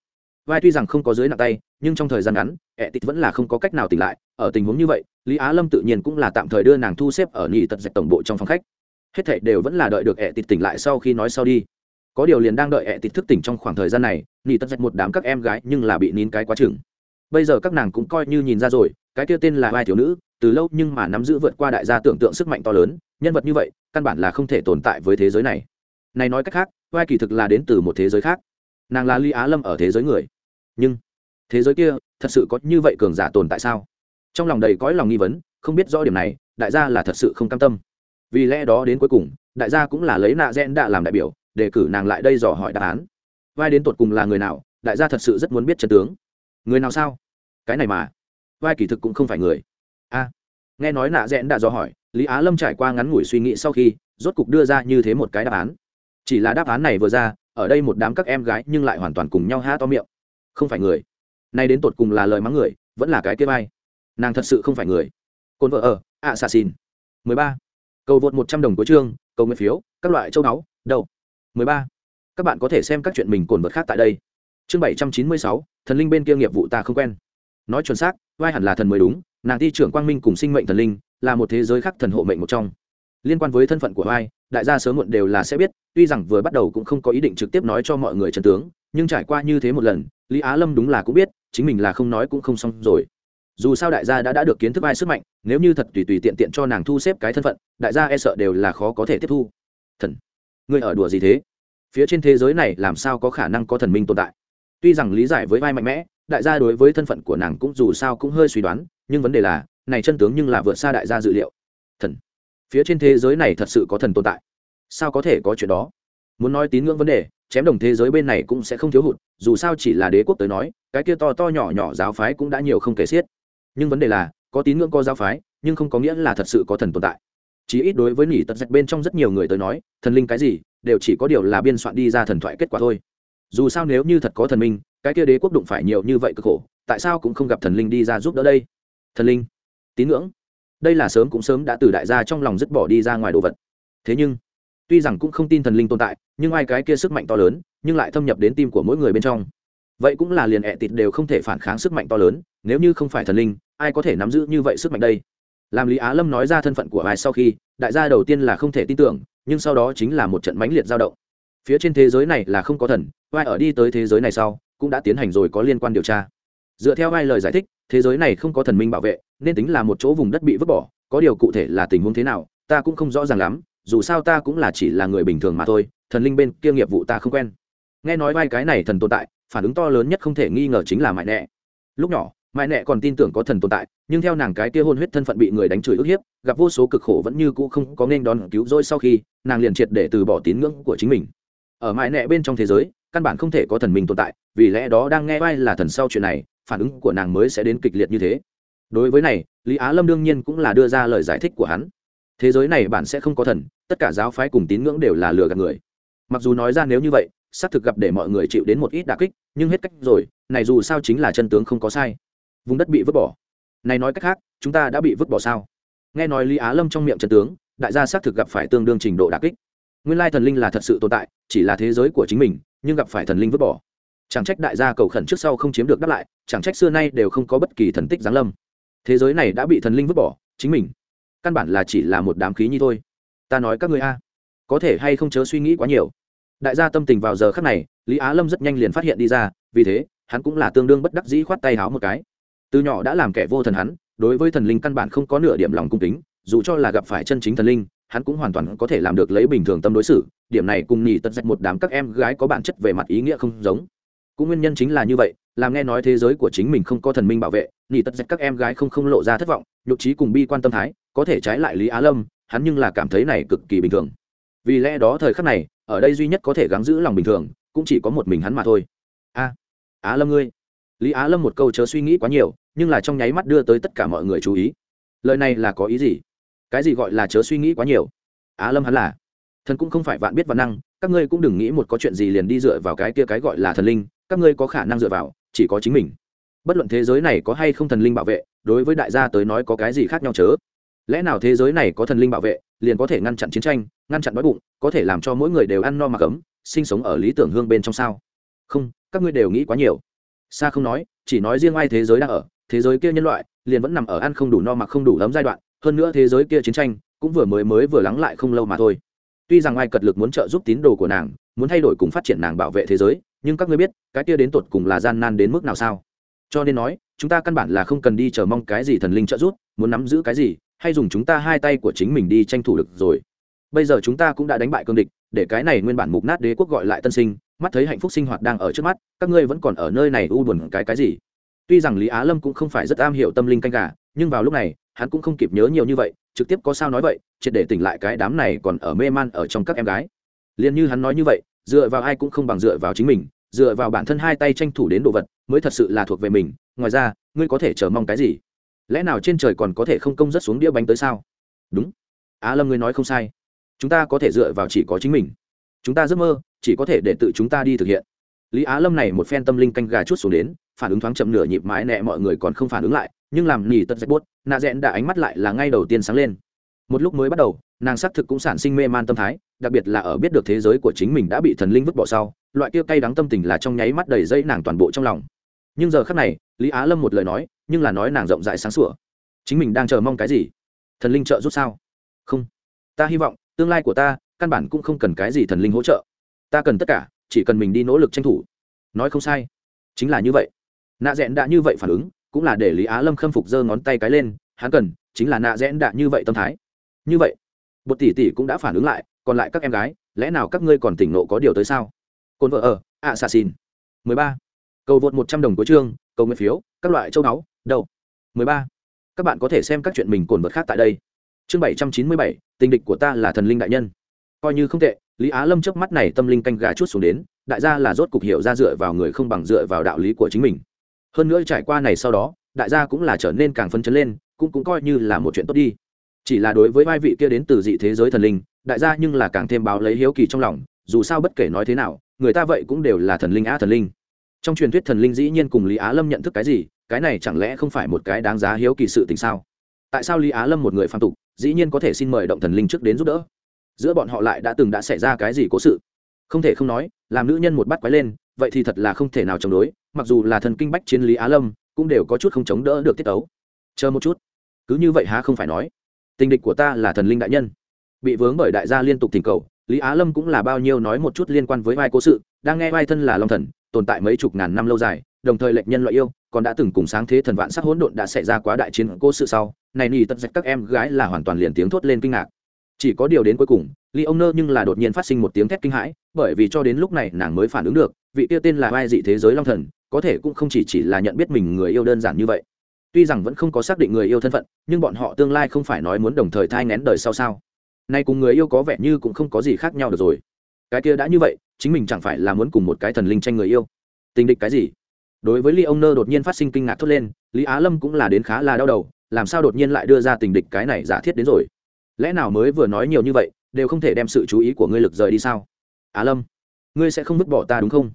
Vai tuy rằng không có dưới nặng tay, nhưng trong thời gian ngắn ẹ tịt vẫn là không có cách nào tỉnh lại, ở tình huống như vậy, lý á lâm tự nhiên cũng là tạm thời đưa nàng thu xếp ở nhị tật dạch tổng bộ trong phòng khách. Hết thảy đều vẫn là đợi được ẹ tịt tỉnh lại sau khi nói sau đi. Có điều liền đang đợi ẹ tịt thức tỉnh trong khoảng thời gian này, nhị tật dạch một đám các em gái nhưng là bị nín cái quá chừng. Bây giờ các nàng cũng coi như nhìn ra rồi cái kia tên là vai thiếu nữ, từ lâu nhưng mà nắm giữ vượt qua đại gia tưởng tượng sức mạnh to lớn, nhân vật như vậy, căn bản là không thể tồn tại với thế giới này. Này nói cách khác, vai kỳ thực là đến từ một thế giới khác. Nàng là ly á lâm ở thế giới người. Nhưng, thế giới kia, thật sự có như vậy cường giả tồn tại sao? Trong lòng đầy cõi lòng nghi vấn, không biết rõ điểm này, đại gia là thật sự không cam tâm. Vì lẽ đó đến cuối cùng, đại gia cũng là lấy nạ gen đạ làm đại biểu để cử nàng lại đây dò hỏi đáp án. Vai đến tột cùng là người nào, đại gia thật sự rất muốn biết chân tướng. Người nào sao? Cái này mà vai kỳ thực cũng không phải người. A. Nghe nói nạ rẽn đã dò hỏi, lý á lâm trải qua ngắn ngủi suy nghĩ sau khi, rốt cục đưa ra như thế một cái đáp án. Chỉ là đáp án này vừa ra, ở đây một đám các em gái nhưng lại hoàn toàn cùng nhau há to miệng. Không phải người. Nay đến tột cùng là lời mắng người, vẫn là cái kia vai. Nàng thật sự không phải người. Cồn vợ ở ạ xà xin mười ba. Cầu vượt một trăm đồng cuối chương, cầu nguyện phiếu, các loại châu báu đậu. mười ba. Các bạn có thể xem các chuyện mình cồn vật khác tại đây. Chương bảy trăm chín mươi sáu, thần linh bên kia nghiệp vụ ta không quen nói chuẩn xác vai hẳn là thần mới đúng nàng thi trưởng quang minh cùng sinh mệnh thần linh là một thế giới khác thần hộ mệnh một trong. Liên quan với thân phận của vai đại gia sớm muộn đều là sẽ biết tuy rằng vừa bắt đầu cũng không có ý định trực tiếp nói cho mọi người trần tướng nhưng trải qua như thế một lần lý á lâm đúng là cũng biết chính mình là không nói cũng không xong rồi. Dù sao đại gia đã, đã được kiến thức vai sức mạnh nếu như thật tùy tùy tiện tiện cho nàng thu xếp cái thân phận đại gia e sợ đều là khó có thể tiếp thu. Thần người ở đùa gì thế? Phía trên thế giới này làm sao có khả năng có thần minh tồn tại? Tuy rằng lý giải với vai mạnh mẽ đại gia đối với thân phận của nàng cũng dù sao cũng hơi suy đoán, nhưng vấn đề là, này chân tướng nhưng là vượt xa đại gia dự liệu. Thần. Phía trên thế giới này thật sự có thần tồn tại. Sao có thể có chuyện đó? Muốn nói tín ngưỡng vấn đề, chém đồng thế giới bên này cũng sẽ không thiếu hụt, dù sao chỉ là đế quốc tới nói, cái kia to to nhỏ nhỏ giáo phái cũng đã nhiều không kể xiết. Nhưng vấn đề là, có tín ngưỡng có giáo phái, nhưng không có nghĩa là thật sự có thần tồn tại. Chỉ ít đối với nỉ tật dạch bên trong rất nhiều người tới nói, thần linh cái gì, đều chỉ có điều là biên soạn đi ra thần thoại kết quả thôi. Dù sao nếu như thật có thần minh cái kia đế quốc đụng phải nhiều như vậy cực khổ, tại sao cũng không gặp thần linh đi ra giúp đỡ đây? Thần linh, tín ngưỡng. Đây là sớm cũng sớm đã từ đại gia trong lòng dứt bỏ đi ra ngoài đồ vật. Thế nhưng, tuy rằng cũng không tin thần linh tồn tại, nhưng ai cái kia sức mạnh to lớn, nhưng lại thâm nhập đến tim của mỗi người bên trong. Vậy cũng là liền ẹ tịt đều không thể phản kháng sức mạnh to lớn, nếu như không phải thần linh, ai có thể nắm giữ như vậy sức mạnh đây? Làm lý á lâm nói ra thân phận của ai sau khi, đại gia đầu tiên là không thể tin tưởng, nhưng sau đó chính là một trận mãnh liệt dao động. Phía trên thế giới này là không có thần, ai ở đi tới thế giới này sau cũng đã tiến hành rồi có liên quan điều tra. Dựa theo ai lời giải thích, thế giới này không có thần minh bảo vệ, nên tính là một chỗ vùng đất bị vứt bỏ, có điều cụ thể là tình huống thế nào, ta cũng không rõ ràng lắm, dù sao ta cũng là chỉ là người bình thường mà thôi, thần linh bên kia nghiệp vụ ta không quen. Nghe nói vai cái này thần tồn tại, phản ứng to lớn nhất không thể nghi ngờ chính là mại nẹ lúc nhỏ, mại nẹ còn tin tưởng có thần tồn tại, nhưng theo nàng cái kia hôn huyết thân phận bị người đánh chửi ức hiếp, gặp vô số cực khổ vẫn như cũ không có nên đón cứu rỗi sau khi, nàng liền triệt để từ bỏ tín ngưỡng của chính mình. Ở mại nẹ bên trong thế giới căn bản không thể có thần minh tồn tại, vì lẽ đó đang nghe vai là thần sau chuyện này, phản ứng của nàng mới sẽ đến kịch liệt như thế. Đối với này, lý á lâm đương nhiên cũng là đưa ra lời giải thích của hắn. Thế giới này bản sẽ không có thần, tất cả giáo phái cùng tín ngưỡng đều là lừa gạt người. Mặc dù nói ra nếu như vậy, xác thực gặp để mọi người chịu đến một ít đà kích, nhưng hết cách rồi, này dù sao chính là chân tướng không có sai. Vùng đất bị vứt bỏ. Này nói cách khác, chúng ta đã bị vứt bỏ sao? Nghe nói lý á lâm trong miệng chân tướng, đại gia xác thực gặp phải tương đương trình độ đà kích. Nguyên lai thần linh là thật sự tồn tại, chỉ là thế giới của chính mình nhưng gặp phải thần linh vứt bỏ. Chẳng trách đại gia cầu khẩn trước sau không chiếm được đáp lại, chẳng trách xưa nay đều không có bất kỳ thần tích giáng lâm. Thế giới này đã bị thần linh vứt bỏ, chính mình căn bản là chỉ là một đám khí nhi thôi. Ta nói các người a, có thể hay không chớ suy nghĩ quá nhiều. Đại gia tâm tình vào giờ khắc này, lý á lâm rất nhanh liền phát hiện đi ra, vì thế, hắn cũng là tương đương bất đắc dĩ khoát tay háo một cái. Từ nhỏ đã làm kẻ vô thần hắn, đối với thần linh căn bản không có nửa điểm lòng cung kính, dù cho là gặp phải chân chính thần linh hắn cũng hoàn toàn có thể làm được lấy bình thường tâm đối xử, điểm này cùng nhì tật dạch một đám các em gái có bản chất về mặt ý nghĩa không giống. Cũng nguyên nhân chính là như vậy, làm nghe nói thế giới của chính mình không có thần minh bảo vệ nhì tật dạch các em gái không không lộ ra thất vọng, nhục trí cùng bi quan tâm thái, có thể trái lại lý á lâm, hắn nhưng là cảm thấy này cực kỳ bình thường. Vì lẽ đó thời khắc này, ở đây duy nhất có thể gắng giữ lòng bình thường, cũng chỉ có một mình hắn mà thôi. A, á lâm ngươi. Lý á lâm một câu chớ suy nghĩ quá nhiều, nhưng là trong nháy mắt đưa tới tất cả mọi người chú ý. Lời này là có ý gì? Cái gì gọi là chớ suy nghĩ quá nhiều? Á lâm hắn là, thần cũng không phải vạn biết văn năng, các ngươi cũng đừng nghĩ một có chuyện gì liền đi dựa vào cái kia cái gọi là thần linh, các ngươi có khả năng dựa vào, chỉ có chính mình. Bất luận thế giới này có hay không thần linh bảo vệ, đối với đại gia tới nói có cái gì khác nhau chớ? Lẽ nào thế giới này có thần linh bảo vệ, liền có thể ngăn chặn chiến tranh, ngăn chặn đói bụng, có thể làm cho mỗi người đều ăn no mặc ấm, sinh sống ở lý tưởng hương bên trong sao? Không, các ngươi đều nghĩ quá nhiều. Xa không nói, chỉ nói riêng ai thế giới đang ở, thế giới kia nhân loại, liền vẫn nằm ở ăn không đủ no mặc không đủ ấm giai đoạn hơn nữa thế giới kia chiến tranh cũng vừa mới mới vừa lắng lại không lâu mà thôi. Tuy rằng ai cật lực muốn trợ giúp tín đồ của nàng, muốn thay đổi cùng phát triển nàng bảo vệ thế giới, nhưng các ngươi biết, cái kia đến tột cùng là gian nan đến mức nào sao? Cho nên nói, chúng ta căn bản là không cần đi chờ mong cái gì thần linh trợ giúp, muốn nắm giữ cái gì, hay dùng chúng ta hai tay của chính mình đi tranh thủ được rồi. Bây giờ chúng ta cũng đã đánh bại cương địch, để cái này nguyên bản mục nát đế quốc gọi lại tân sinh, mắt thấy hạnh phúc sinh hoạt đang ở trước mắt, các ngươi vẫn còn ở nơi này u buồn cái cái gì? Tuy rằng lý á lâm cũng không phải rất am hiểu tâm linh canh gà, nhưng vào lúc này hắn cũng không kịp nhớ nhiều như vậy, trực tiếp có sao nói vậy, triệt để tỉnh lại cái đám này còn ở mê man ở trong các em gái. Liền như hắn nói như vậy, dựa vào ai cũng không bằng dựa vào chính mình, dựa vào bản thân hai tay tranh thủ đến đồ vật, mới thật sự là thuộc về mình. Ngoài ra, ngươi có thể chờ mong cái gì? Lẽ nào trên trời còn có thể không công rất xuống đĩa bánh tới sao? Đúng. Á lâm ngươi nói không sai. Chúng ta có thể dựa vào chỉ có chính mình. Chúng ta giấc mơ, chỉ có thể để tự chúng ta đi thực hiện. Lý á lâm này một phen tâm linh canh gà chút xuống đến, phản ứng thoáng chậm nửa nhịp mãi nẹ mọi người còn không phản ứng lại nhưng làm nỉ tật dạch buốt, nạ rẽn đã ánh mắt lại là ngay đầu tiên sáng lên. Một lúc mới bắt đầu nàng xác thực cũng sản sinh mê man tâm thái đặc biệt là ở biết được thế giới của chính mình đã bị thần linh vứt bỏ sau loại kia cay đắng tâm tình là trong nháy mắt đầy dây nàng toàn bộ trong lòng. Nhưng giờ khắc này lý á lâm một lời nói nhưng là nói nàng rộng rãi sáng sủa. Chính mình đang chờ mong cái gì? Thần linh trợ giúp sao? Không. Ta hy vọng tương lai của ta căn bản cũng không cần cái gì thần linh hỗ trợ. Ta cần tất cả chỉ cần mình đi nỗ lực tranh thủ. Nói không sai. Chính là như vậy. Nạ rẽn đã như vậy phản ứng cũng là để lý á lâm khâm phục giơ ngón tay cái lên, hắn cần chính là nạ rẽn đạ như vậy tâm thái. Như vậy bột tỷ tỷ cũng đã phản ứng lại, còn lại các em gái, lẽ nào các ngươi còn tỉnh nộ có điều tới sao? Cồn vợ ở ạ xà xin mười ba. Cầu vượt một trăm đồng của chương, cầu nguyện phiếu, các loại châu báu đâu mười ba. Các bạn có thể xem các chuyện mình cồn vật khác tại đây. Chương bảy trăm chín mươi bảy, tình địch của ta là thần linh đại nhân. Coi như không tệ, lý á lâm trước mắt này tâm linh canh gà chút xuống đến, đại gia là rốt cục hiểu ra dựa vào người không bằng dựa vào đạo lý của chính mình hơn nữa trải qua này sau đó, đại gia cũng là trở nên càng phân chấn lên, cũng cũng coi như là một chuyện tốt đi. Chỉ là đối với vai vị kia đến từ dị thế giới thần linh, đại gia nhưng là càng thêm báo lấy hiếu kỳ trong lòng, dù sao bất kể nói thế nào, người ta vậy cũng đều là thần linh á thần linh. Trong truyền thuyết thần linh dĩ nhiên cùng lý á lâm nhận thức cái gì, cái này chẳng lẽ không phải một cái đáng giá hiếu kỳ sự tình sao? Tại sao lý á lâm một người phạm tục, dĩ nhiên có thể xin mời động thần linh trước đến giúp đỡ? Giữa bọn họ lại đã từng đã xảy ra cái gì cố sự? Không thể không nói, làm nữ nhân một bắt quái lên, vậy thì thật là không thể nào chống đối mặc dù là thần kinh bách chiến lý á lâm, cũng đều có chút không chống đỡ được tiết tấu. Chờ một chút. Cứ như vậy há không phải nói. Tình địch của ta là thần linh đại nhân. Bị vướng bởi đại gia liên tục thỉnh cầu, lý á lâm cũng là bao nhiêu nói một chút liên quan với vai cố sự, đang nghe vai thân là long thần, tồn tại mấy chục ngàn năm lâu dài, đồng thời lệnh nhân loại yêu, còn đã từng cùng sáng thế thần vạn sắc hỗn độn đã xảy ra quá đại chiến cố sự sau, này nỉ tận dạch các em gái là hoàn toàn liền tiếng thốt lên kinh ngạc. Chỉ có điều đến cuối cùng ly ông nơ nhưng là đột nhiên phát sinh một tiếng thét kinh hãi, bởi vì cho đến lúc này nàng mới phản ứng được vị tiêu tên là vai dị thế giới long thần, có thể cũng không chỉ chỉ là nhận biết mình người yêu đơn giản như vậy. Tuy rằng vẫn không có xác định người yêu thân phận, nhưng bọn họ tương lai không phải nói muốn đồng thời thai ngén đời sau sao? Nay cùng người yêu có vẻ như cũng không có gì khác nhau được rồi. Cái kia đã như vậy, chính mình chẳng phải là muốn cùng một cái thần linh tranh người yêu? Tình địch cái gì? Đối với ly ông nơ đột nhiên phát sinh kinh ngạc thốt lên, lý á lâm cũng là đến khá là đau đầu, làm sao đột nhiên lại đưa ra tình địch cái này giả thiết đến rồi? Lẽ nào mới vừa nói nhiều như vậy, đều không thể đem sự chú ý của ngươi lực rời đi sao? Á lâm, ngươi sẽ không vứt bỏ ta đúng không?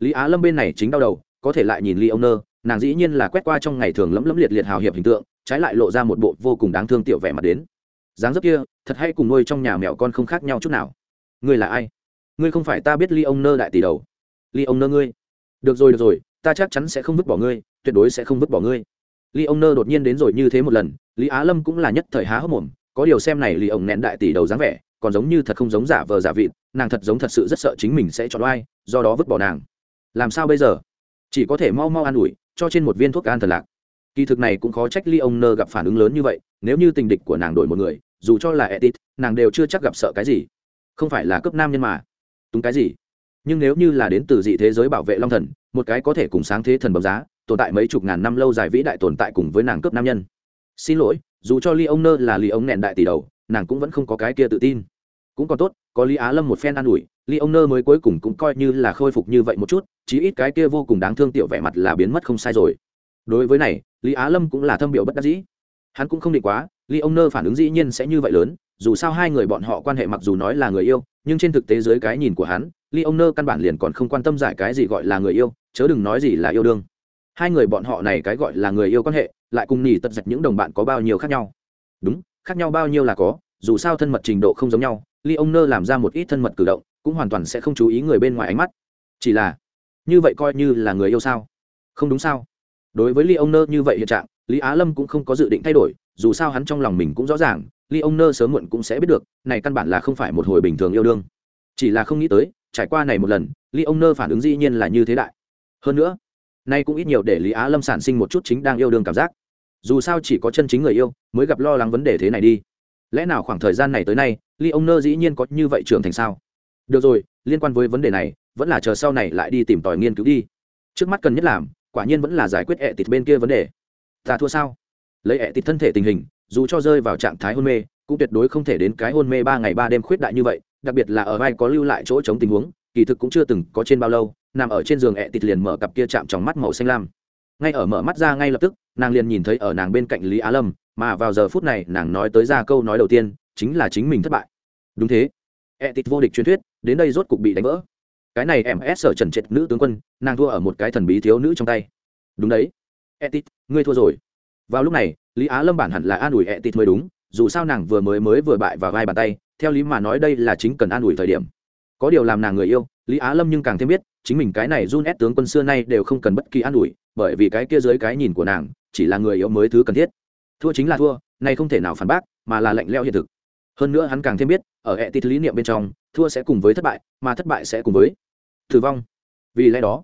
Lý á lâm bên này chính đau đầu, có thể lại nhìn ly ông nơ, nàng dĩ nhiên là quét qua trong ngày thường lấm lấm liệt liệt hào hiệp hình tượng, trái lại lộ ra một bộ vô cùng đáng thương tiểu vẻ mặt đến. Dáng dấp kia, thật hay cùng nuôi trong nhà mèo con không khác nhau chút nào. Ngươi là ai? Ngươi không phải ta biết ly ông nơ đại tỷ đầu. Ly ông nơ ngươi. Được rồi được rồi, ta chắc chắn sẽ không vứt bỏ ngươi, tuyệt đối sẽ không vứt bỏ ngươi. Ly ông nơ đột nhiên đến rồi như thế một lần, lý á lâm cũng là nhất thời há hốc mồm, có điều xem này lì ông nén đại tỷ đầu dáng vẻ, còn giống như thật không giống giả vờ giả vịt, nàng thật giống thật sự rất sợ chính mình sẽ chọn oai, do đó vứt bỏ nàng làm sao bây giờ? Chỉ có thể mau mau an ủi, cho trên một viên thuốc an thần lạc. Kỳ thực này cũng khó trách ly ông nơ gặp phản ứng lớn như vậy, nếu như tình địch của nàng đổi một người, dù cho là etit nàng đều chưa chắc gặp sợ cái gì. Không phải là cấp nam nhân mà. Túng cái gì? Nhưng nếu như là đến từ dị thế giới bảo vệ long thần, một cái có thể cùng sáng thế thần bấm giá, tồn tại mấy chục ngàn năm lâu dài vĩ đại tồn tại cùng với nàng cấp nam nhân. Xin lỗi, dù cho ly ông nơ là ly ông nẹn đại tỷ đầu, nàng cũng vẫn không có cái kia tự tin. Cũng còn tốt, có lý á lâm một phen an ủi, ly ông nơ mới cuối cùng cũng coi như là khôi phục như vậy một chút chí ít cái kia vô cùng đáng thương tiểu vẻ mặt là biến mất không sai rồi. Đối với này, lý á lâm cũng là thâm biểu bất đắc dĩ. Hắn cũng không định quá, Lý ông nơ phản ứng dĩ nhiên sẽ như vậy lớn, dù sao hai người bọn họ quan hệ mặc dù nói là người yêu, nhưng trên thực tế dưới cái nhìn của hắn ly ông nơ căn bản liền còn không quan tâm giải cái gì gọi là người yêu, chớ đừng nói gì là yêu đương. Hai người bọn họ này cái gọi là người yêu quan hệ, lại cùng nhỉ tật giật những đồng bạn có bao nhiêu khác nhau. Đúng, khác nhau bao nhiêu là có, dù sao thân mật trình độ không giống nhau ly ông nơ làm ra một ít thân mật cử động, cũng hoàn toàn sẽ không chú ý người bên ngoài ánh mắt. Chỉ là như vậy coi như là người yêu sao? Không đúng sao? Đối với lee ông nơ như vậy hiện trạng, lý á lâm cũng không có dự định thay đổi, dù sao hắn trong lòng mình cũng rõ ràng lee ông nơ sớm muộn cũng sẽ biết được, này căn bản là không phải một hồi bình thường yêu đương. Chỉ là không nghĩ tới, trải qua này một lần lee ông nơ phản ứng dĩ nhiên là như thế đại. Hơn nữa, nay cũng ít nhiều để lý á lâm sản sinh một chút chính đang yêu đương cảm giác. Dù sao chỉ có chân chính người yêu mới gặp lo lắng vấn đề thế này đi. Lẽ nào khoảng thời gian này tới nay lee ông nơ dĩ nhiên có như vậy trưởng thành sao? Được rồi, liên quan với vấn đề này vẫn là chờ sau này lại đi tìm tòi nghiên cứu đi. Trước mắt cần nhất làm, quả nhiên vẫn là giải quyết ẹ tịt bên kia vấn đề. Ta thua sao? Lấy ẹ tịt thân thể tình hình, dù cho rơi vào trạng thái hôn mê, cũng tuyệt đối không thể đến cái hôn mê ba ngày ba đêm khuyết đại như vậy, đặc biệt là ở vai có lưu lại chỗ chống tình huống, kỳ thực cũng chưa từng có trên bao lâu, nằm ở trên giường ẹ tịt liền mở cặp kia chạm trong mắt màu xanh lam. Ngay ở mở mắt ra ngay lập tức, nàng liền nhìn thấy ở nàng bên cạnh lý á lâm, mà vào giờ phút này nàng nói tới ra câu nói đầu tiên, chính là chính mình thất bại. Đúng thế. Ẹ tịt vô địch truyền thuyết, đến đây rốt cục bị đánh vỡ cái này em ép sở trần trệt nữ tướng quân, nàng thua ở một cái thần bí thiếu nữ trong tay. Đúng đấy. Etit tịt ngươi thua rồi. Vào lúc này, lý á lâm bản hẳn là an ủi etit tịt mới đúng, dù sao nàng vừa mới mới vừa bại và vai bàn tay, theo lý mà nói đây là chính cần an ủi thời điểm. Có điều làm nàng người yêu, lý á lâm nhưng càng thêm biết, chính mình cái này run ép tướng quân xưa nay đều không cần bất kỳ an ủi, bởi vì cái kia dưới cái nhìn của nàng, chỉ là người yêu mới thứ cần thiết. Thua chính là thua, này không thể nào phản bác, mà là lạnh leo hiện thực. Hơn nữa hắn càng thêm biết, ở hệ tít lý niệm bên trong, thua sẽ cùng với thất bại, mà thất bại sẽ cùng với tử vong. Vì lẽ đó,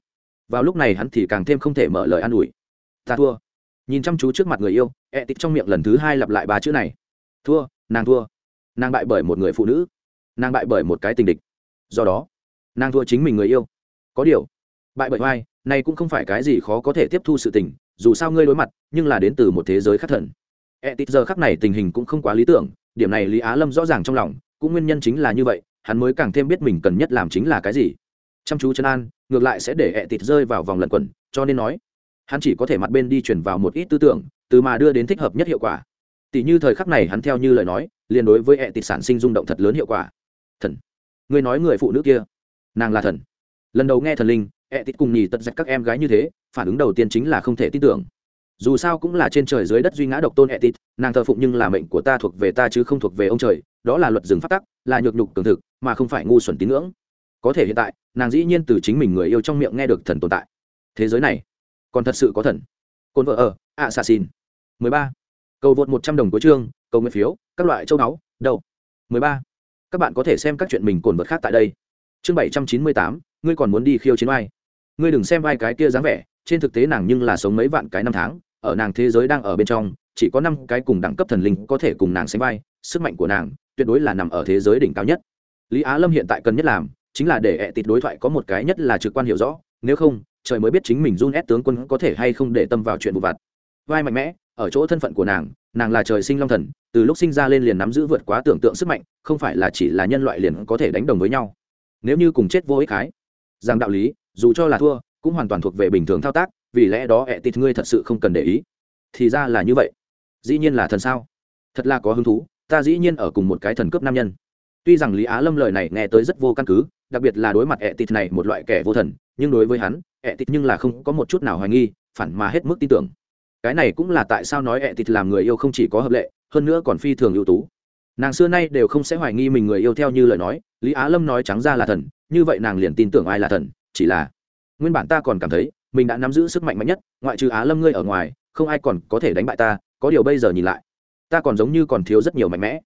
vào lúc này hắn thì càng thêm không thể mở lời an ủi. Ta thua. Nhìn chăm chú trước mặt người yêu e ẹ tịt trong miệng lần thứ hai lặp lại ba chữ này. Thua, nàng thua. Nàng bại bởi một người phụ nữ. Nàng bại bởi một cái tình địch. Do đó, nàng thua chính mình người yêu. Có điều, bại bởi vai này cũng không phải cái gì khó có thể tiếp thu sự tình, dù sao ngươi đối mặt, nhưng là đến từ một thế giới khác thần. E tít giờ khắc này tình hình cũng không quá lý tưởng, điểm này lý á lâm rõ ràng trong lòng, cũng nguyên nhân chính là như vậy, hắn mới càng thêm biết mình cần nhất làm chính là cái gì chăm chú chân an, ngược lại sẽ để ẹ tịt rơi vào vòng lẩn quẩn, cho nên nói, hắn chỉ có thể mặt bên đi chuyển vào một ít tư tưởng, từ mà đưa đến thích hợp nhất hiệu quả. Tỷ như thời khắc này hắn theo như lời nói, liền đối với ẹ tịt sản sinh rung động thật lớn hiệu quả. Thần. Người nói người phụ nữ kia. Nàng là thần. Lần đầu nghe thần linh ẹ tịt cùng nhì tật dạch các em gái như thế, phản ứng đầu tiên chính là không thể tin tưởng. Dù sao cũng là trên trời dưới đất duy ngã độc tôn etit, nàng thờ phụng nhưng là mệnh của ta thuộc về ta chứ không thuộc về ông trời, đó là luật rừng phát tắc, là nhược nhục cường thực, mà không phải ngu xuẩn tín ngưỡng có thể hiện tại, nàng dĩ nhiên từ chính mình người yêu trong miệng nghe được thần tồn tại. Thế giới này, còn thật sự có thần. Cồn vợ ở ạ xà xin mười ba. Cầu vượt một trăm đồng cuối chương, cầu nguyện phiếu, các loại châu báu đâu mười ba. Các bạn có thể xem các chuyện mình cồn vật khác tại đây. Chương bảy trăm chín mươi tám, ngươi còn muốn đi khiêu chiến vai ngươi đừng xem vai cái kia dáng vẻ, trên thực tế nàng nhưng là sống mấy vạn cái năm tháng, ở nàng thế giới đang ở bên trong, chỉ có năm cái cùng đẳng cấp thần linh có thể cùng nàng sánh vai, sức mạnh của nàng tuyệt đối là nằm ở thế giới đỉnh cao nhất. Lý á lâm hiện tại cần nhất làm chính là để ẹ tịt đối thoại có một cái nhất là trực quan hiểu rõ, nếu không, trời mới biết chính mình run ép tướng quân có thể hay không để tâm vào chuyện vụ vặt. Vai mạnh mẽ, ở chỗ thân phận của nàng nàng là trời sinh long thần, từ lúc sinh ra lên liền nắm giữ vượt quá tưởng tượng sức mạnh, không phải là chỉ là nhân loại liền có thể đánh đồng với nhau. Nếu như cùng chết vô ích khái rằng đạo lý, dù cho là thua, cũng hoàn toàn thuộc về bình thường thao tác, vì lẽ đó ẹ tịt ngươi thật sự không cần để ý. Thì ra là như vậy. Dĩ nhiên là thần sao? Thật là có hứng thú, ta dĩ nhiên ở cùng một cái thần cướp nam nhân. Tuy rằng lý á lâm lời này nghe tới rất vô căn cứ đặc biệt là đối mặt ẹ tịt này một loại kẻ vô thần, nhưng đối với hắn, ẹ tịt nhưng là không có một chút nào hoài nghi, phản mà hết mức tin tưởng. Cái này cũng là tại sao nói ẹ tịt làm người yêu không chỉ có hợp lệ, hơn nữa còn phi thường ưu tú. Nàng xưa nay đều không sẽ hoài nghi mình người yêu theo như lời nói, lý á lâm nói trắng ra là thần, như vậy nàng liền tin tưởng ai là thần, chỉ là nguyên bản ta còn cảm thấy, mình đã nắm giữ sức mạnh mạnh nhất, ngoại trừ á lâm ngươi ở ngoài, không ai còn có thể đánh bại ta, có điều bây giờ nhìn lại, ta còn giống như còn thiếu rất nhiều mạnh mẽ.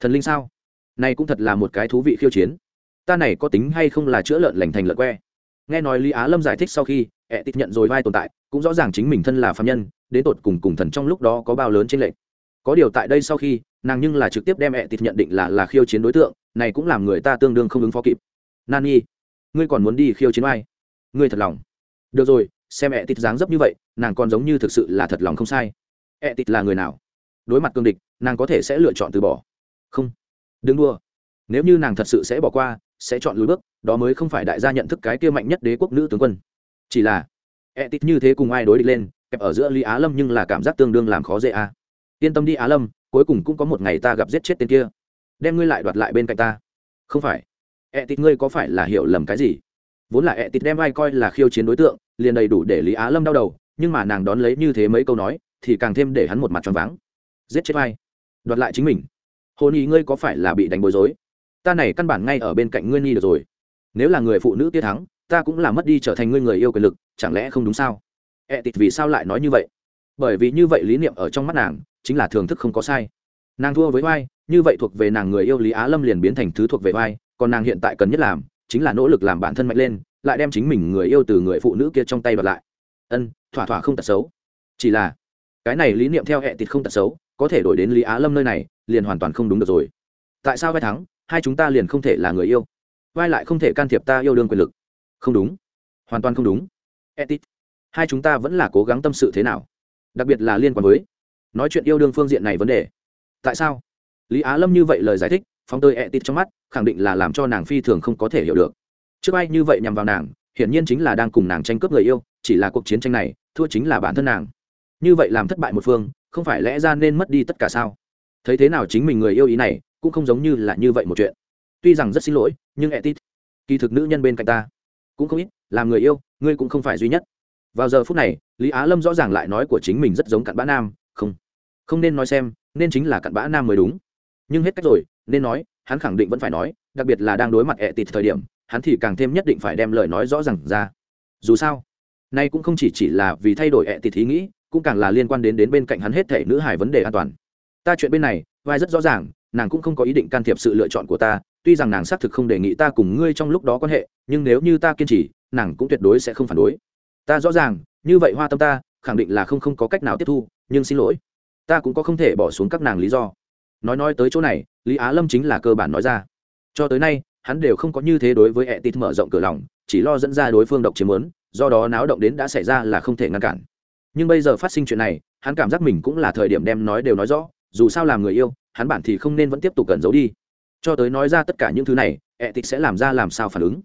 Thần linh sao? Này cũng thật là một cái thú vị khiêu chiến ta này có tính hay không là chữa lợn lành thành lợn que? Nghe nói lý á lâm giải thích sau khi, ẹ tịt nhận rồi vai tồn tại, cũng rõ ràng chính mình thân là phạm nhân, đến tột cùng cùng thần trong lúc đó có bao lớn trên lệnh có điều tại đây sau khi, nàng nhưng là trực tiếp đem ẹ tịt nhận định là là khiêu chiến đối tượng, này cũng làm người ta tương đương không ứng phó kịp. Nani, ngươi còn muốn đi khiêu chiến ai? Ngươi thật lòng. Được rồi, xem ẹ tịt dáng dấp như vậy, nàng còn giống như thực sự là thật lòng không sai. Ẹ tịt là người nào? Đối mặt cương địch, nàng có thể sẽ lựa chọn từ bỏ. Không. Đừng đua nếu như nàng thật sự sẽ bỏ qua sẽ chọn lùi bước, đó mới không phải đại gia nhận thức cái kia mạnh nhất đế quốc nữ tướng quân. Chỉ là e tịt như thế cùng ai đối địch lên, kẹp ở giữa lý á lâm nhưng là cảm giác tương đương làm khó dễ a. À. yên tâm đi á lâm, cuối cùng cũng có một ngày ta gặp giết chết tên kia. Đem ngươi lại đoạt lại bên cạnh ta. Không phải. E tịt ngươi có phải là hiểu lầm cái gì? Vốn là e tịt đem ai coi là khiêu chiến đối tượng, liền đầy đủ để lý á lâm đau đầu, nhưng mà nàng đón lấy như thế mấy câu nói, thì càng thêm để hắn một mặt tròn váng. Giết chết ai? Đoạt lại chính mình. Hôn ý ngươi có phải là bị đánh bối rối? Ta này căn bản ngay ở bên cạnh ngươi nhi được rồi. Nếu là người phụ nữ kia thắng, ta cũng là mất đi trở thành ngươi người yêu quyền lực, chẳng lẽ không đúng sao? Ẹ tịt vì sao lại nói như vậy? Bởi vì như vậy lý niệm ở trong mắt nàng, chính là thưởng thức không có sai. Nàng thua với vai như vậy thuộc về nàng người yêu lý á lâm liền biến thành thứ thuộc về vai còn nàng hiện tại cần nhất làm, chính là nỗ lực làm bản thân mạnh lên, lại đem chính mình người yêu từ người phụ nữ kia trong tay bật lại. Ân, thỏa thỏa không tật xấu. Chỉ là, cái này lý niệm theo hệ tịt không tật xấu, có thể đổi đến lý á lâm nơi này, liền hoàn toàn không đúng được rồi. Tại sao vai thắng? Hai chúng ta liền không thể là người yêu. Vai lại không thể can thiệp ta yêu đương quyền lực. Không đúng. Hoàn toàn không đúng. Etit. Hai chúng ta vẫn là cố gắng tâm sự thế nào? Đặc biệt là liên quan với nói chuyện yêu đương phương diện này vấn đề. Tại sao? Lý á lâm như vậy lời giải thích, phóng tơi etit trong mắt, khẳng định là làm cho nàng phi thường không có thể hiểu được. Trước ai như vậy nhằm vào nàng, hiển nhiên chính là đang cùng nàng tranh cướp người yêu, chỉ là cuộc chiến tranh này, thua chính là bản thân nàng. Như vậy làm thất bại một phương, không phải lẽ ra nên mất đi tất cả sao? Thấy thế nào chính mình người yêu ý này cũng không giống như là như vậy một chuyện. Tuy rằng rất xin lỗi, nhưng etit kỳ thực nữ nhân bên cạnh ta, cũng không ít, làm người yêu, ngươi cũng không phải duy nhất. Vào giờ phút này, lý á lâm rõ ràng lại nói của chính mình rất giống cặn bã nam, không không nên nói xem, nên chính là cặn bã nam mới đúng. Nhưng hết cách rồi, nên nói, hắn khẳng định vẫn phải nói, đặc biệt là đang đối mặt ẹ tịt thời điểm, hắn thì càng thêm nhất định phải đem lời nói rõ r à n g ra. Dù sao, nay cũng không chỉ chỉ là vì thay đổi ẹ tịt ý nghĩ, cũng càng là liên quan đến đến bên cạnh hắn hết thể nữ hài vấn đề an toàn. Ta chuyện bên này, vai rất rõ ràng nàng cũng không có ý định can thiệp sự lựa chọn của ta, tuy rằng nàng xác thực không đề nghị ta cùng ngươi trong lúc đó quan hệ, nhưng nếu như ta kiên trì, nàng cũng tuyệt đối sẽ không phản đối. Ta rõ ràng, như vậy hoa tâm ta, khẳng định là không không có cách nào tiếp thu, nhưng xin lỗi. Ta cũng có không thể bỏ xuống các nàng lý do. Nói nói tới chỗ này, lý á lâm chính là cơ bản nói ra. Cho tới nay, hắn đều không có như thế đối với ẹ tít mở rộng cửa lòng, chỉ lo dẫn ra đối phương độc chiếm lớn do đó náo động đến đã xảy ra là không thể ngăn cản. Nhưng bây giờ phát sinh chuyện này, hắn cảm giác mình cũng là thời điểm đem nói đều nói rõ, dù sao làm người yêu hắn bản thì không nên vẫn tiếp tục cẩn giấu đi. Cho tới nói ra tất cả những thứ này ẹ tịch sẽ làm ra làm sao phản ứng?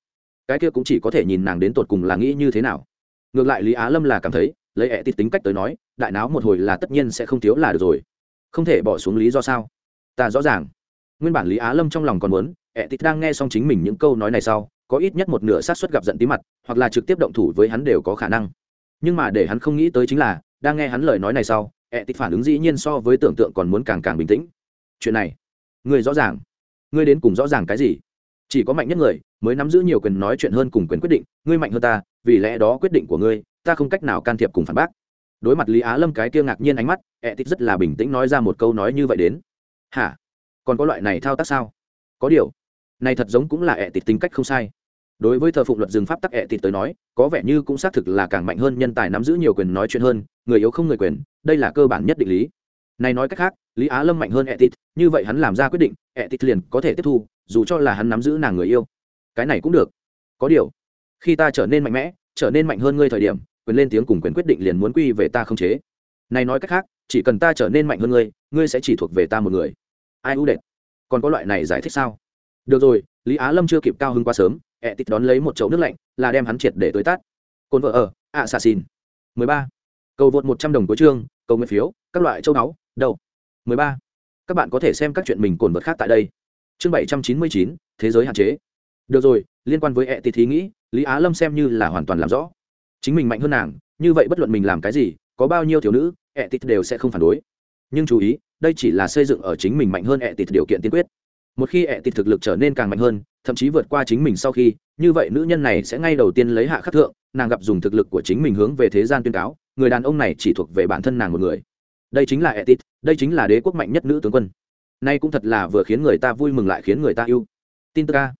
Cái kia cũng chỉ có thể nhìn nàng đến tột cùng là nghĩ như thế nào. Ngược lại lý á lâm là cảm thấy, lấy ẹ tịch tính cách tới nói, đại náo một hồi là tất nhiên sẽ không thiếu là được rồi. Không thể bỏ xuống lý do sao? Ta rõ ràng. Nguyên bản lý á lâm trong lòng còn muốn ẹ tịch đang nghe xong chính mình những câu nói này sau, có ít nhất một nửa xác suất gặp giận tí mặt, hoặc là trực tiếp động thủ với hắn đều có khả năng. Nhưng mà để hắn không nghĩ tới chính là, đang nghe hắn lời nói này sau ẹ tịch phản ứng dĩ nhiên so với tưởng tượng còn muốn càng càng bình tĩnh chuyện này. Ngươi rõ ràng. Ngươi đến cùng rõ ràng cái gì? Chỉ có mạnh nhất người mới nắm giữ nhiều quyền nói chuyện hơn cùng quyền quyết định, ngươi mạnh hơn ta, vì lẽ đó quyết định của ngươi, ta không cách nào can thiệp cùng phản bác. Đối mặt lý á lâm cái kia ngạc nhiên ánh mắt, ẹ tít rất là bình tĩnh nói ra một câu nói như vậy đến. Hả? Còn có loại này thao tác sao? Có điều, này thật giống cũng là ẹ tịt tính cách không sai. Đối với thờ phụng luật dừng pháp tắc ẹ tịt tới nói, có vẻ như cũng xác thực là càng mạnh hơn nhân tài nắm giữ nhiều quyền nói chuyện hơn, người yếu không người quyền, đây là cơ bản nhất định lý. Này nói cách khác lý á lâm mạnh hơn etit như vậy hắn làm ra quyết định etit liền có thể tiếp thu dù cho là hắn nắm giữ nàng người yêu. Cái này cũng được. Có điều khi ta trở nên mạnh mẽ trở nên mạnh hơn ngươi thời điểm quyền lên tiếng cùng quyền quyết định liền muốn quy về ta không chế. Này nói cách khác chỉ cần ta trở nên mạnh hơn ngươi ngươi sẽ chỉ thuộc về ta một người. Ai ưu đệt? Còn có loại này giải thích sao? Được rồi lý á lâm chưa kịp cao hưng quá sớm ẹ tít đón lấy một chậu nước lạnh là đem hắn triệt để tới tát. Cồn vợ ở ạ xà xin. mười ba. Cầu vượt một trăm đồng cuối trương, cầu nguyện phiếu các loại châu báu đầu 13. Các bạn có thể xem các chuyện mình cồn vật khác tại đây. Chương 799, thế giới hạn chế. Được rồi, liên quan với ệ tỷ thí nghĩ, Lý Á Lâm xem như là hoàn toàn làm rõ. Chính mình mạnh hơn nàng, như vậy bất luận mình làm cái gì, có bao nhiêu thiếu nữ, ệ tỷ đều sẽ không phản đối. Nhưng chú ý, đây chỉ là xây dựng ở chính mình mạnh hơn ệ tỷ điều kiện tiên quyết. Một khi ệ tỷ thực lực trở nên càng mạnh hơn, thậm chí vượt qua chính mình sau khi, như vậy nữ nhân này sẽ ngay đầu tiên lấy hạ khắc thượng, nàng gặp dùng thực lực của chính mình hướng về thế gian tuyên cáo, người đàn ông này chỉ thuộc về bản thân nàng một người đây chính là etit, đây chính là đế quốc mạnh nhất nữ tướng quân. Nay cũng thật là vừa khiến người ta vui mừng lại khiến người ta yêu. Tin tức ca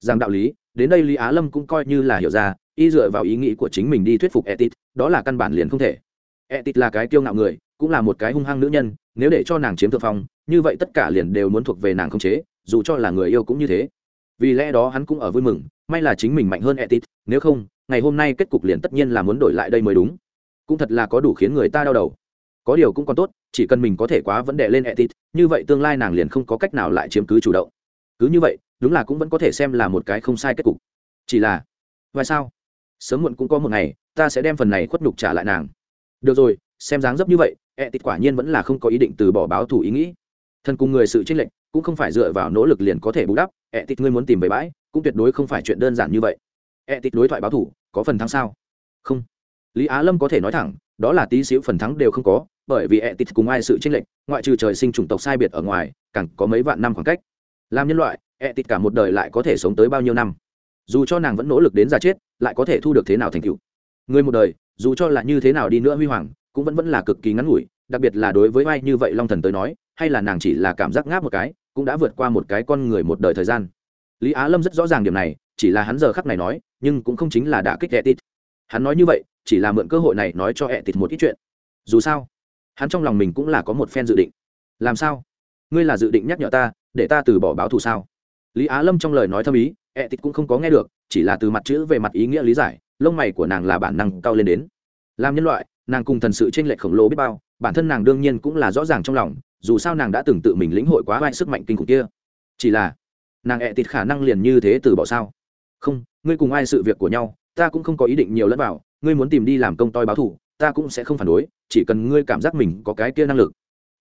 rằng đạo lý, đến đây lý á lâm cũng coi như là hiểu ra, y dựa vào ý nghĩ của chính mình đi thuyết phục etit, đó là căn bản liền không thể. Etit là cái kiêu ngạo người, cũng là một cái hung hăng nữ nhân, nếu để cho nàng chiếm thượng phong, như vậy tất cả liền đều muốn thuộc về nàng không chế, dù cho là người yêu cũng như thế. Vì lẽ đó hắn cũng ở vui mừng, may là chính mình mạnh hơn etit, nếu không, ngày hôm nay kết cục liền tất nhiên là muốn đổi lại đây mới đúng. Cũng thật là có đủ khiến người ta đau đầu có điều cũng còn tốt, chỉ cần mình có thể quá vấn đề lên etit như vậy tương lai nàng liền không có cách nào lại chiếm cứ chủ động. Cứ như vậy, đúng là cũng vẫn có thể xem là một cái không sai kết cục. Chỉ là vậy sao? Sớm muộn cũng có một ngày, ta sẽ đem phần này khuất nhục trả lại nàng. Được rồi, xem dáng dấp như vậy etit quả nhiên vẫn là không có ý định từ bỏ báo thủ ý nghĩ. Thân cùng người sự trinh lệch, cũng không phải dựa vào nỗ lực liền có thể bù đắp etit ngươi muốn tìm về bãi, cũng tuyệt đối không phải chuyện đơn giản như vậy. Etit đối thoại báo thủ có phần thắng sao? Không. Lý á lâm có thể nói thẳng đó là tí xíu phần thắng đều không có, bởi vì ẹ tịt cùng ai sự tranh lệch, ngoại trừ trời sinh chủng tộc sai biệt ở ngoài, càng có mấy vạn năm khoảng cách. Làm nhân loại ẹ tịt cả một đời lại có thể sống tới bao nhiêu năm? Dù cho nàng vẫn nỗ lực đến già chết, lại có thể thu được thế nào thành tựu? Người một đời, dù cho là như thế nào đi nữa huy hoàng, cũng vẫn vẫn là cực kỳ ngắn ngủi, đặc biệt là đối với ai như vậy long thần tới nói, hay là nàng chỉ là cảm giác ngáp một cái, cũng đã vượt qua một cái con người một đời thời gian. Lý á lâm rất rõ ràng điểm này, chỉ là hắn giờ khắc này nói, nhưng cũng không chính là đã kích etit. Hắn nói như vậy chỉ là mượn cơ hội này nói cho etit một ít chuyện. Dù sao, hắn trong lòng mình cũng là có một phen dự định. Làm sao? Ngươi là dự định nhắc nhở ta, để ta từ bỏ báo thù sao? Lý á lâm trong lời nói thâm ý etit cũng không có nghe được, chỉ là từ mặt chữ về mặt ý nghĩa lý giải, lông mày của nàng là bản năng cao lên đến. Làm nhân loại, nàng cùng thần sự tranh lệch khổng lồ biết bao, bản thân nàng đương nhiên cũng là rõ ràng trong lòng, dù sao nàng đã từng tự mình lĩnh hội quá vai sức mạnh kinh khủng kia. Chỉ là, nàng ẹ tịt khả năng liền như thế từ bỏ sao? Không, ngươi cùng ai sự việc của nhau, ta cũng không có ý định nhiều lẫn vào ngươi muốn tìm đi làm công toi báo thủ, ta cũng sẽ không phản đối chỉ cần ngươi cảm giác mình có cái kia năng lực.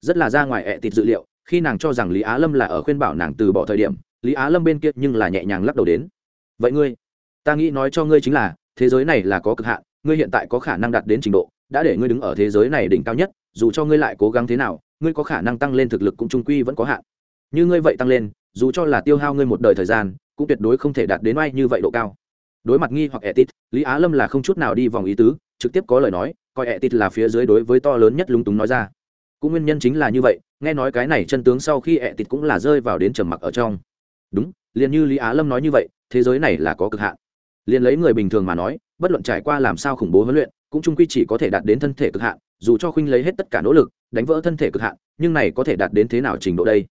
Rất là ra ngoài ẹ tịt dự liệu khi nàng cho rằng lý á lâm là ở khuyên bảo nàng từ bỏ thời điểm lý á lâm bên kia nhưng là nhẹ nhàng lắc đầu đến. Vậy ngươi ta nghĩ nói cho ngươi chính là thế giới này là có cực hạn ngươi hiện tại có khả năng đạt đến trình độ đã để ngươi đứng ở thế giới này đỉnh cao nhất dù cho ngươi lại cố gắng thế nào ngươi có khả năng tăng lên thực lực cũng trung quy vẫn có hạn. Như ngươi vậy tăng lên dù cho là tiêu hao ngươi một đời thời gian cũng tuyệt đối không thể đạt đến oai như vậy độ cao đối mặt nghi hoặc etit, lý á lâm là không chút nào đi vòng ý tứ, trực tiếp có lời nói, coi etit là phía dưới đối với to lớn nhất lúng túng nói ra. Cũng nguyên nhân chính là như vậy, nghe nói cái này chân tướng sau khi etit cũng là rơi vào đến trầm mặc ở trong. Đúng, liền như lý á lâm nói như vậy, thế giới này là có cực hạn. Liền lấy người bình thường mà nói, bất luận trải qua làm sao khủng bố huấn luyện, cũng chung quy chỉ có thể đạt đến thân thể cực hạn, dù cho khuynh lấy hết tất cả nỗ lực, đánh vỡ thân thể cực hạn, nhưng này có thể đạt đến thế nào trình độ đây?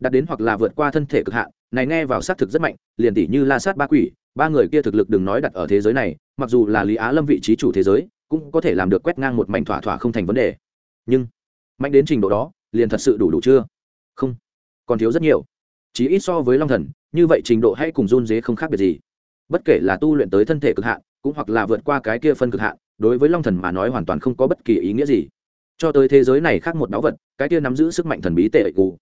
Đạt đến hoặc là vượt qua thân thể cực hạn, này nghe vào xác thực rất mạnh, liền tỷ như la sát ba quỷ ba người kia thực lực đừng nói đặt ở thế giới này, mặc dù là lý á lâm vị trí chủ thế giới, cũng có thể làm được quét ngang một mảnh thỏa thỏa không thành vấn đề. Nhưng, mạnh đến trình độ đó, liền thật sự đủ đủ chưa? Không, còn thiếu rất nhiều. Chỉ ít so với long thần, như vậy trình độ hay cùng run dế không khác biệt gì. Bất kể là tu luyện tới thân thể cực hạn, cũng hoặc là vượt qua cái kia phân cực hạn, đối với long thần mà nói hoàn toàn không có bất kỳ ý nghĩa gì. Cho tới thế giới này khác một báu vật, cái kia nắm giữ sức mạnh thần bí tệ ẩy cụ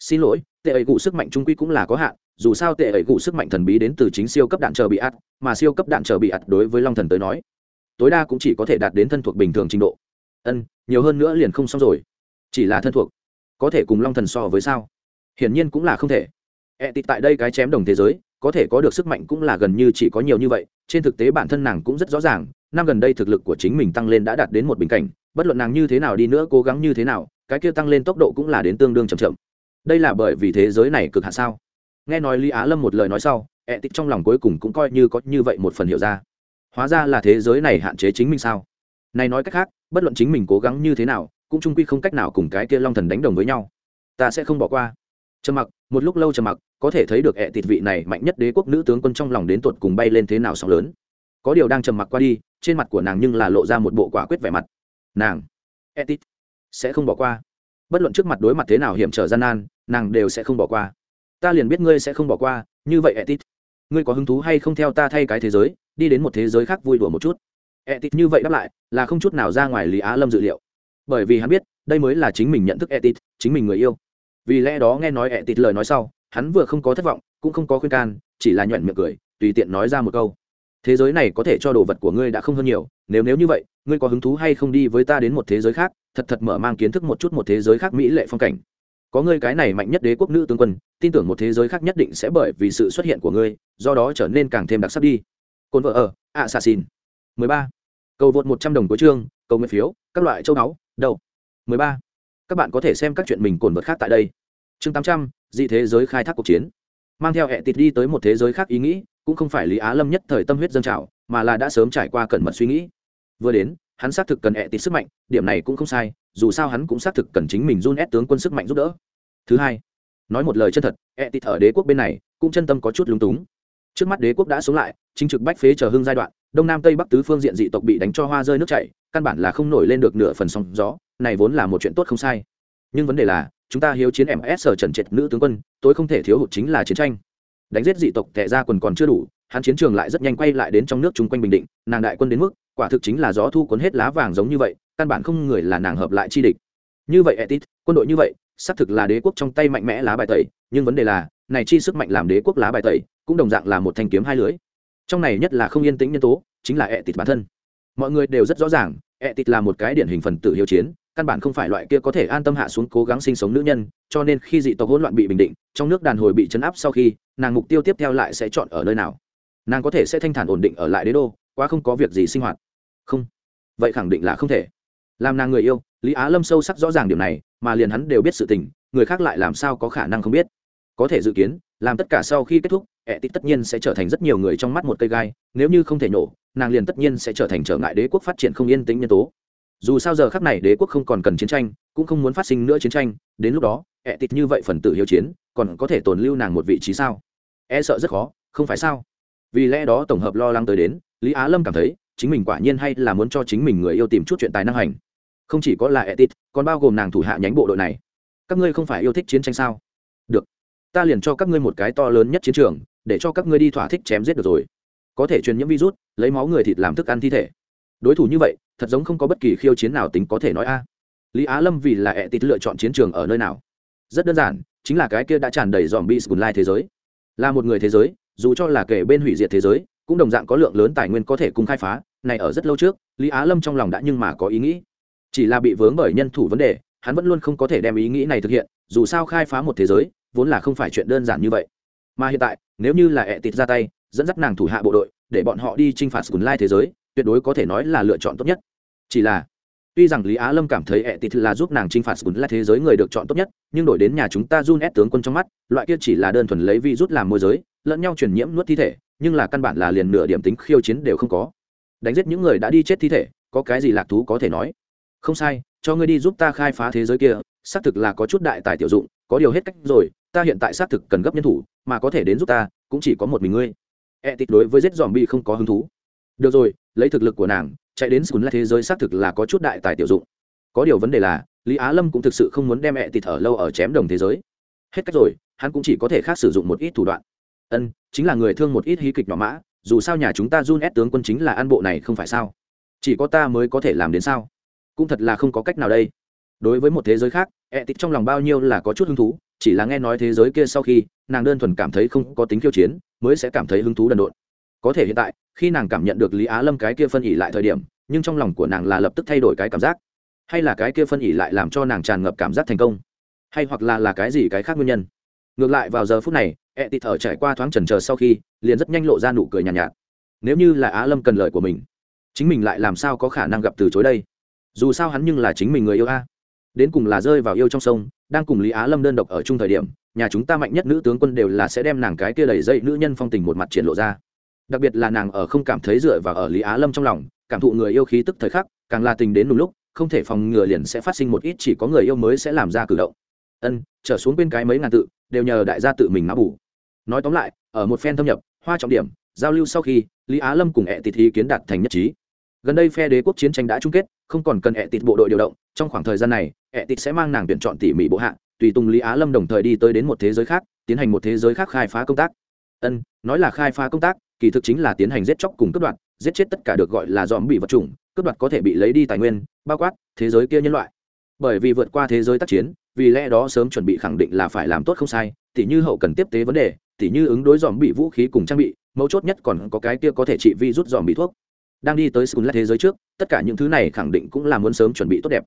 xin lỗi, tệ ẩy cụ sức mạnh trung quy cũng là có hạn, dù sao tệ ẩy cụ sức mạnh thần bí đến từ chính siêu cấp đạn chờ bị ạt mà siêu cấp đạn chờ bị ạt đối với long thần tới nói, tối đa cũng chỉ có thể đạt đến thân thuộc bình thường trình độ. Ân, nhiều hơn nữa liền không xong rồi. Chỉ là thân thuộc, có thể cùng long thần so với sao? Hiển nhiên cũng là không thể. E tịt tại đây cái chém đồng thế giới, có thể có được sức mạnh cũng là gần như chỉ có nhiều như vậy, trên thực tế bản thân nàng cũng rất rõ ràng, năm gần đây thực lực của chính mình tăng lên đã đạt đến một bình cảnh, bất luận nàng như thế nào đi nữa, cố gắng như thế nào, cái kia tăng lên tốc độ cũng là đến tương đương chậm chậm đây là bởi vì thế giới này cực hạ sao? Nghe nói lý á lâm một lời nói sau, ẹ tích trong lòng cuối cùng cũng coi như có như vậy một phần hiểu ra. Hóa ra là thế giới này hạn chế chính mình sao? Này nói cách khác, bất luận chính mình cố gắng như thế nào, cũng trung quy không cách nào cùng cái kia long thần đánh đồng với nhau. Ta sẽ không bỏ qua. Trầm mặc, một lúc lâu trầm mặc, có thể thấy được ẹ tịt vị này mạnh nhất đế quốc nữ tướng quân trong lòng đến tột cùng bay lên thế nào sóng lớn. Có điều đang trầm mặc qua đi, trên mặt của nàng nhưng là lộ ra một bộ quả quyết vẻ mặt. Nàng, ẹ tịt sẽ không bỏ qua bất luận trước mặt đối mặt thế nào hiểm trở gian nan, nàng đều sẽ không bỏ qua. Ta liền biết ngươi sẽ không bỏ qua, như vậy ẹ ngươi có hứng thú hay không theo ta thay cái thế giới, đi đến một thế giới khác vui đùa một chút. Ẹ như vậy đáp lại, là không chút nào ra ngoài lý á lâm dự liệu. Bởi vì hắn biết, đây mới là chính mình nhận thức ẹ chính mình người yêu. Vì lẽ đó nghe nói ẹ lời nói sau, hắn vừa không có thất vọng, cũng không có khuyên can, chỉ là nhuận miệng cười, tùy tiện nói ra một câu. Thế giới này có thể cho đồ vật của ngươi đã không hơn nhiều, nếu nếu như vậy, ngươi có hứng thú hay không đi với ta đến một thế giới khác? Thật thật mở mang kiến thức một chút một thế giới khác mỹ lệ phong cảnh. Có ngươi cái này mạnh nhất đế quốc nữ tướng quân, tin tưởng một thế giới khác nhất định sẽ bởi vì sự xuất hiện của ngươi, do đó trở nên càng thêm đặc sắc đi. Cồn vợ ở ạ xà xin mười ba. Cầu vượt một trăm đồng cuối chương, cầu nguyện phiếu, các loại châu đáo đầu. Mười ba. Các bạn có thể xem các chuyện mình cồn vượt khác tại đây. Chương tám trăm, dị thế giới khai thác cuộc chiến. Mang theo hệ tịt đi tới một thế giới khác ý nghĩ, cũng không phải lý á lâm nhất thời tâm huyết dân trào, mà là đã sớm trải qua cẩn mật suy nghĩ. Vừa đến hắn xác thực cần hệ tịt sức mạnh, điểm này cũng không sai, dù sao hắn cũng xác thực cần chính mình run ép tướng quân sức mạnh giúp đỡ. Thứ hai, nói một lời chân thật hệ tịt ở đế quốc bên này, cũng chân tâm có chút lúng túng. Trước mắt đế quốc đã sống lại, chính trực bách phế chờ hưng giai đoạn, đông nam tây bắc tứ phương diện dị tộc bị đánh cho hoa rơi nước chảy, căn bản là không nổi lên được nửa phần sóng gió, này vốn là một chuyện tốt không sai. Nhưng vấn đề là, chúng ta hiếu chiến ms sở trần triệt nữ tướng quân tôi không thể thiếu hụt chính là chiến tranh. Đánh giết dị tộc tệ ra quần còn chưa đủ, hắn chiến trường lại rất nhanh quay lại đến trong nước chung quanh bình định, nàng đại quân đến mức quả thực chính là gió thu cuốn hết lá vàng giống như vậy, căn bản không người là nàng hợp lại chi địch. Như vậy etit, quân đội như vậy, xác thực là đế quốc trong tay mạnh mẽ lá bài tẩy, nhưng vấn đề là, này chi sức mạnh làm đế quốc lá bài tẩy, cũng đồng dạng là một thanh kiếm hai lưới trong này nhất là không yên tĩnh nhân tố, chính là etit bản thân. Mọi người đều rất rõ ràng, etit là một cái điển hình phần tử hiếu chiến, căn bản không phải loại kia có thể an tâm hạ xuống cố gắng sinh sống nữ nhân, cho nên khi dị tộc hỗn loạn bị bình định, trong nước đàn hồi bị chấn áp sau khi, nàng mục tiêu tiếp theo lại sẽ chọn ở nơi nào. Nàng có thể sẽ thanh thản ổn định ở lại đế đô quá không có việc gì sinh hoạt. Không. Vậy khẳng định là không thể. Làm nàng người yêu, lý á lâm sâu sắc rõ ràng điều này, mà liền hắn đều biết sự tình, người khác lại làm sao có khả năng không biết. Có thể dự kiến, làm tất cả sau khi kết thúc ẹ tít tất nhiên sẽ trở thành rất nhiều người trong mắt một cây gai, nếu như không thể nổ nàng liền tất nhiên sẽ trở thành trở ngại đế quốc phát triển không yên tĩnh nhân tố. Dù sao giờ khắc này đế quốc không còn cần chiến tranh, cũng không muốn phát sinh nữa chiến tranh, đến lúc đó ẹ tít như vậy phần tử hiếu chiến, còn có thể tồn lưu nàng một vị trí sao? E sợ rất khó, không phải sao? Vì lẽ đó tổng hợp lo lắng tới đến lý á lâm cảm thấy, chính mình quả nhiên hay là muốn cho chính mình người yêu tìm chút chuyện tài năng hành. Không chỉ có là etit, còn bao gồm nàng thủ hạ nhánh bộ đội này. Các ngươi không phải yêu thích chiến tranh sao? Được. Ta liền cho các ngươi một cái to lớn nhất chiến trường, để cho các ngươi đi thỏa thích chém giết được rồi. Có thể truyền nhiễm virus, lấy máu người thịt làm thức ăn thi thể. Đối thủ như vậy, thật giống không có bất kỳ khiêu chiến nào tính có thể nói a. Lý á lâm vì là ẹ tít lựa chọn chiến trường ở nơi nào? Rất đơn giản, chính là cái kia đã tràn đầy dòm bi lai thế giới. Là một người thế giới, dù cho là kể bên hủy diệt thế giới cũng đồng dạng có lượng lớn tài nguyên có thể cùng khai phá, này ở rất lâu trước, lý á lâm trong lòng đã nhưng mà có ý nghĩ. Chỉ là bị vướng bởi nhân thủ vấn đề, hắn vẫn luôn không có thể đem ý nghĩ này thực hiện, dù sao khai phá một thế giới, vốn là không phải chuyện đơn giản như vậy. Mà hiện tại, nếu như là ẹ tịt ra tay, dẫn dắt nàng thủ hạ bộ đội, để bọn họ đi t r i n h phạt sùn lai thế giới, tuyệt đối có thể nói là lựa chọn tốt nhất. Chỉ là, tuy rằng lý á lâm cảm thấy ẹ tịt là giúp nàng t r i n h phạt sùn lai thế giới người được chọn tốt nhất, nhưng đổi đến nhà chúng ta run ép tướng quân trong mắt, loại kia chỉ là đơn thuần lấy vi rút làm môi giới lẫn nhau truyền nhiễm nuốt thi thể, nhưng là căn bản là liền nửa điểm tính khiêu chiến đều không có. Đánh giết những người đã đi chết thi thể, có cái gì lạc thú có thể nói? Không sai, cho ngươi đi giúp ta khai phá thế giới kia, xác thực là có chút đại tài tiểu dụng, có điều hết cách rồi, ta hiện tại xác thực cần gấp nhân thủ, mà có thể đến giúp ta, cũng chỉ có một mình ngươi. E tịt đối với giết dòm bi không có hứng thú. Được rồi, lấy thực lực của nàng, chạy đến sùn là thế giới xác thực là có chút đại tài tiểu dụng. Có điều vấn đề là, lý á lâm cũng thực sự không muốn đem e tịt ở lâu ở chém đồng thế giới. Hết cách rồi, hắn cũng chỉ có thể khác sử dụng một ít thủ đoạn ân, chính là người thương một ít hí kịch nhỏ mã, dù sao nhà chúng ta run ép tướng quân chính là an bộ này không phải sao? Chỉ có ta mới có thể làm đến sao? Cũng thật là không có cách nào đây. Đối với một thế giới khác ẹ tịt trong lòng bao nhiêu là có chút hứng thú, chỉ là nghe nói thế giới kia sau khi, nàng đơn thuần cảm thấy không có tính khiêu chiến, mới sẽ cảm thấy hứng thú đần độn. Có thể hiện tại, khi nàng cảm nhận được lý á lâm cái kia phân ỉ lại thời điểm, nhưng trong lòng của nàng là lập tức thay đổi cái cảm giác. Hay là cái kia phân ỉ lại làm cho nàng tràn ngập cảm giác thành công? Hay hoặc là là cái gì cái khác nguyên nhân? Ngược lại vào giờ phút này ẹ tịt thở trải qua thoáng trần trờ sau khi liền rất nhanh lộ ra nụ cười nhàn nhạt, nhạt. Nếu như là á lâm cần lời của mình chính mình lại làm sao có khả năng gặp từ chối đây? Dù sao hắn nhưng là chính mình người yêu a. Đến cùng là rơi vào yêu trong sông đang cùng lý á lâm đơn độc ở chung thời điểm nhà chúng ta mạnh nhất nữ tướng quân đều là sẽ đem nàng cái kia đầy dây nữ nhân phong tình một mặt triển lộ ra. Đặc biệt là nàng ở không cảm thấy dựa vào ở lý á lâm trong lòng cảm thụ người yêu khí tức thời khắc càng là tình đến đúng lúc không thể phòng ngừa liền sẽ phát sinh một ít chỉ có người yêu mới sẽ làm ra cử động ân, trở xuống bên cái mấy ngàn tự, đều nhờ đại gia tự mình nã bù. Nói tóm lại, ở một phen thâm nhập, hoa trọng điểm, giao lưu sau khi, lý á lâm cùng ẹ tịt ý kiến đạt thành nhất trí. Gần đây phe đế quốc chiến tranh đã chung kết, không còn cần ẹ tịt bộ đội điều động, trong khoảng thời gian này ẹ tịt sẽ mang nàng tuyển chọn tỉ mỉ bộ hạ, tùy tùng lý á lâm đồng thời đi tới đến một thế giới khác, tiến hành một thế giới khác khai phá công tác. Ân, nói là khai phá công tác, kỳ thực chính là tiến hành giết chóc cùng cướp đoạt, giết chết tất cả được gọi là dòm bị vật chủng, cướp đoạt có thể bị lấy đi tài nguyên, bao quát thế giới kia nhân loại bởi vì vượt qua thế giới tác chiến, vì lẽ đó sớm chuẩn bị khẳng định là phải làm tốt không sai, tỉ như hậu cần tiếp tế vấn đề, tỉ như ứng đối dòm bị vũ khí cùng trang bị, mấu chốt nhất còn có cái kia có thể trị vi rút dòm bị thuốc. Đang đi tới school thế giới trước, tất cả những thứ này khẳng định cũng là muốn sớm chuẩn bị tốt đẹp.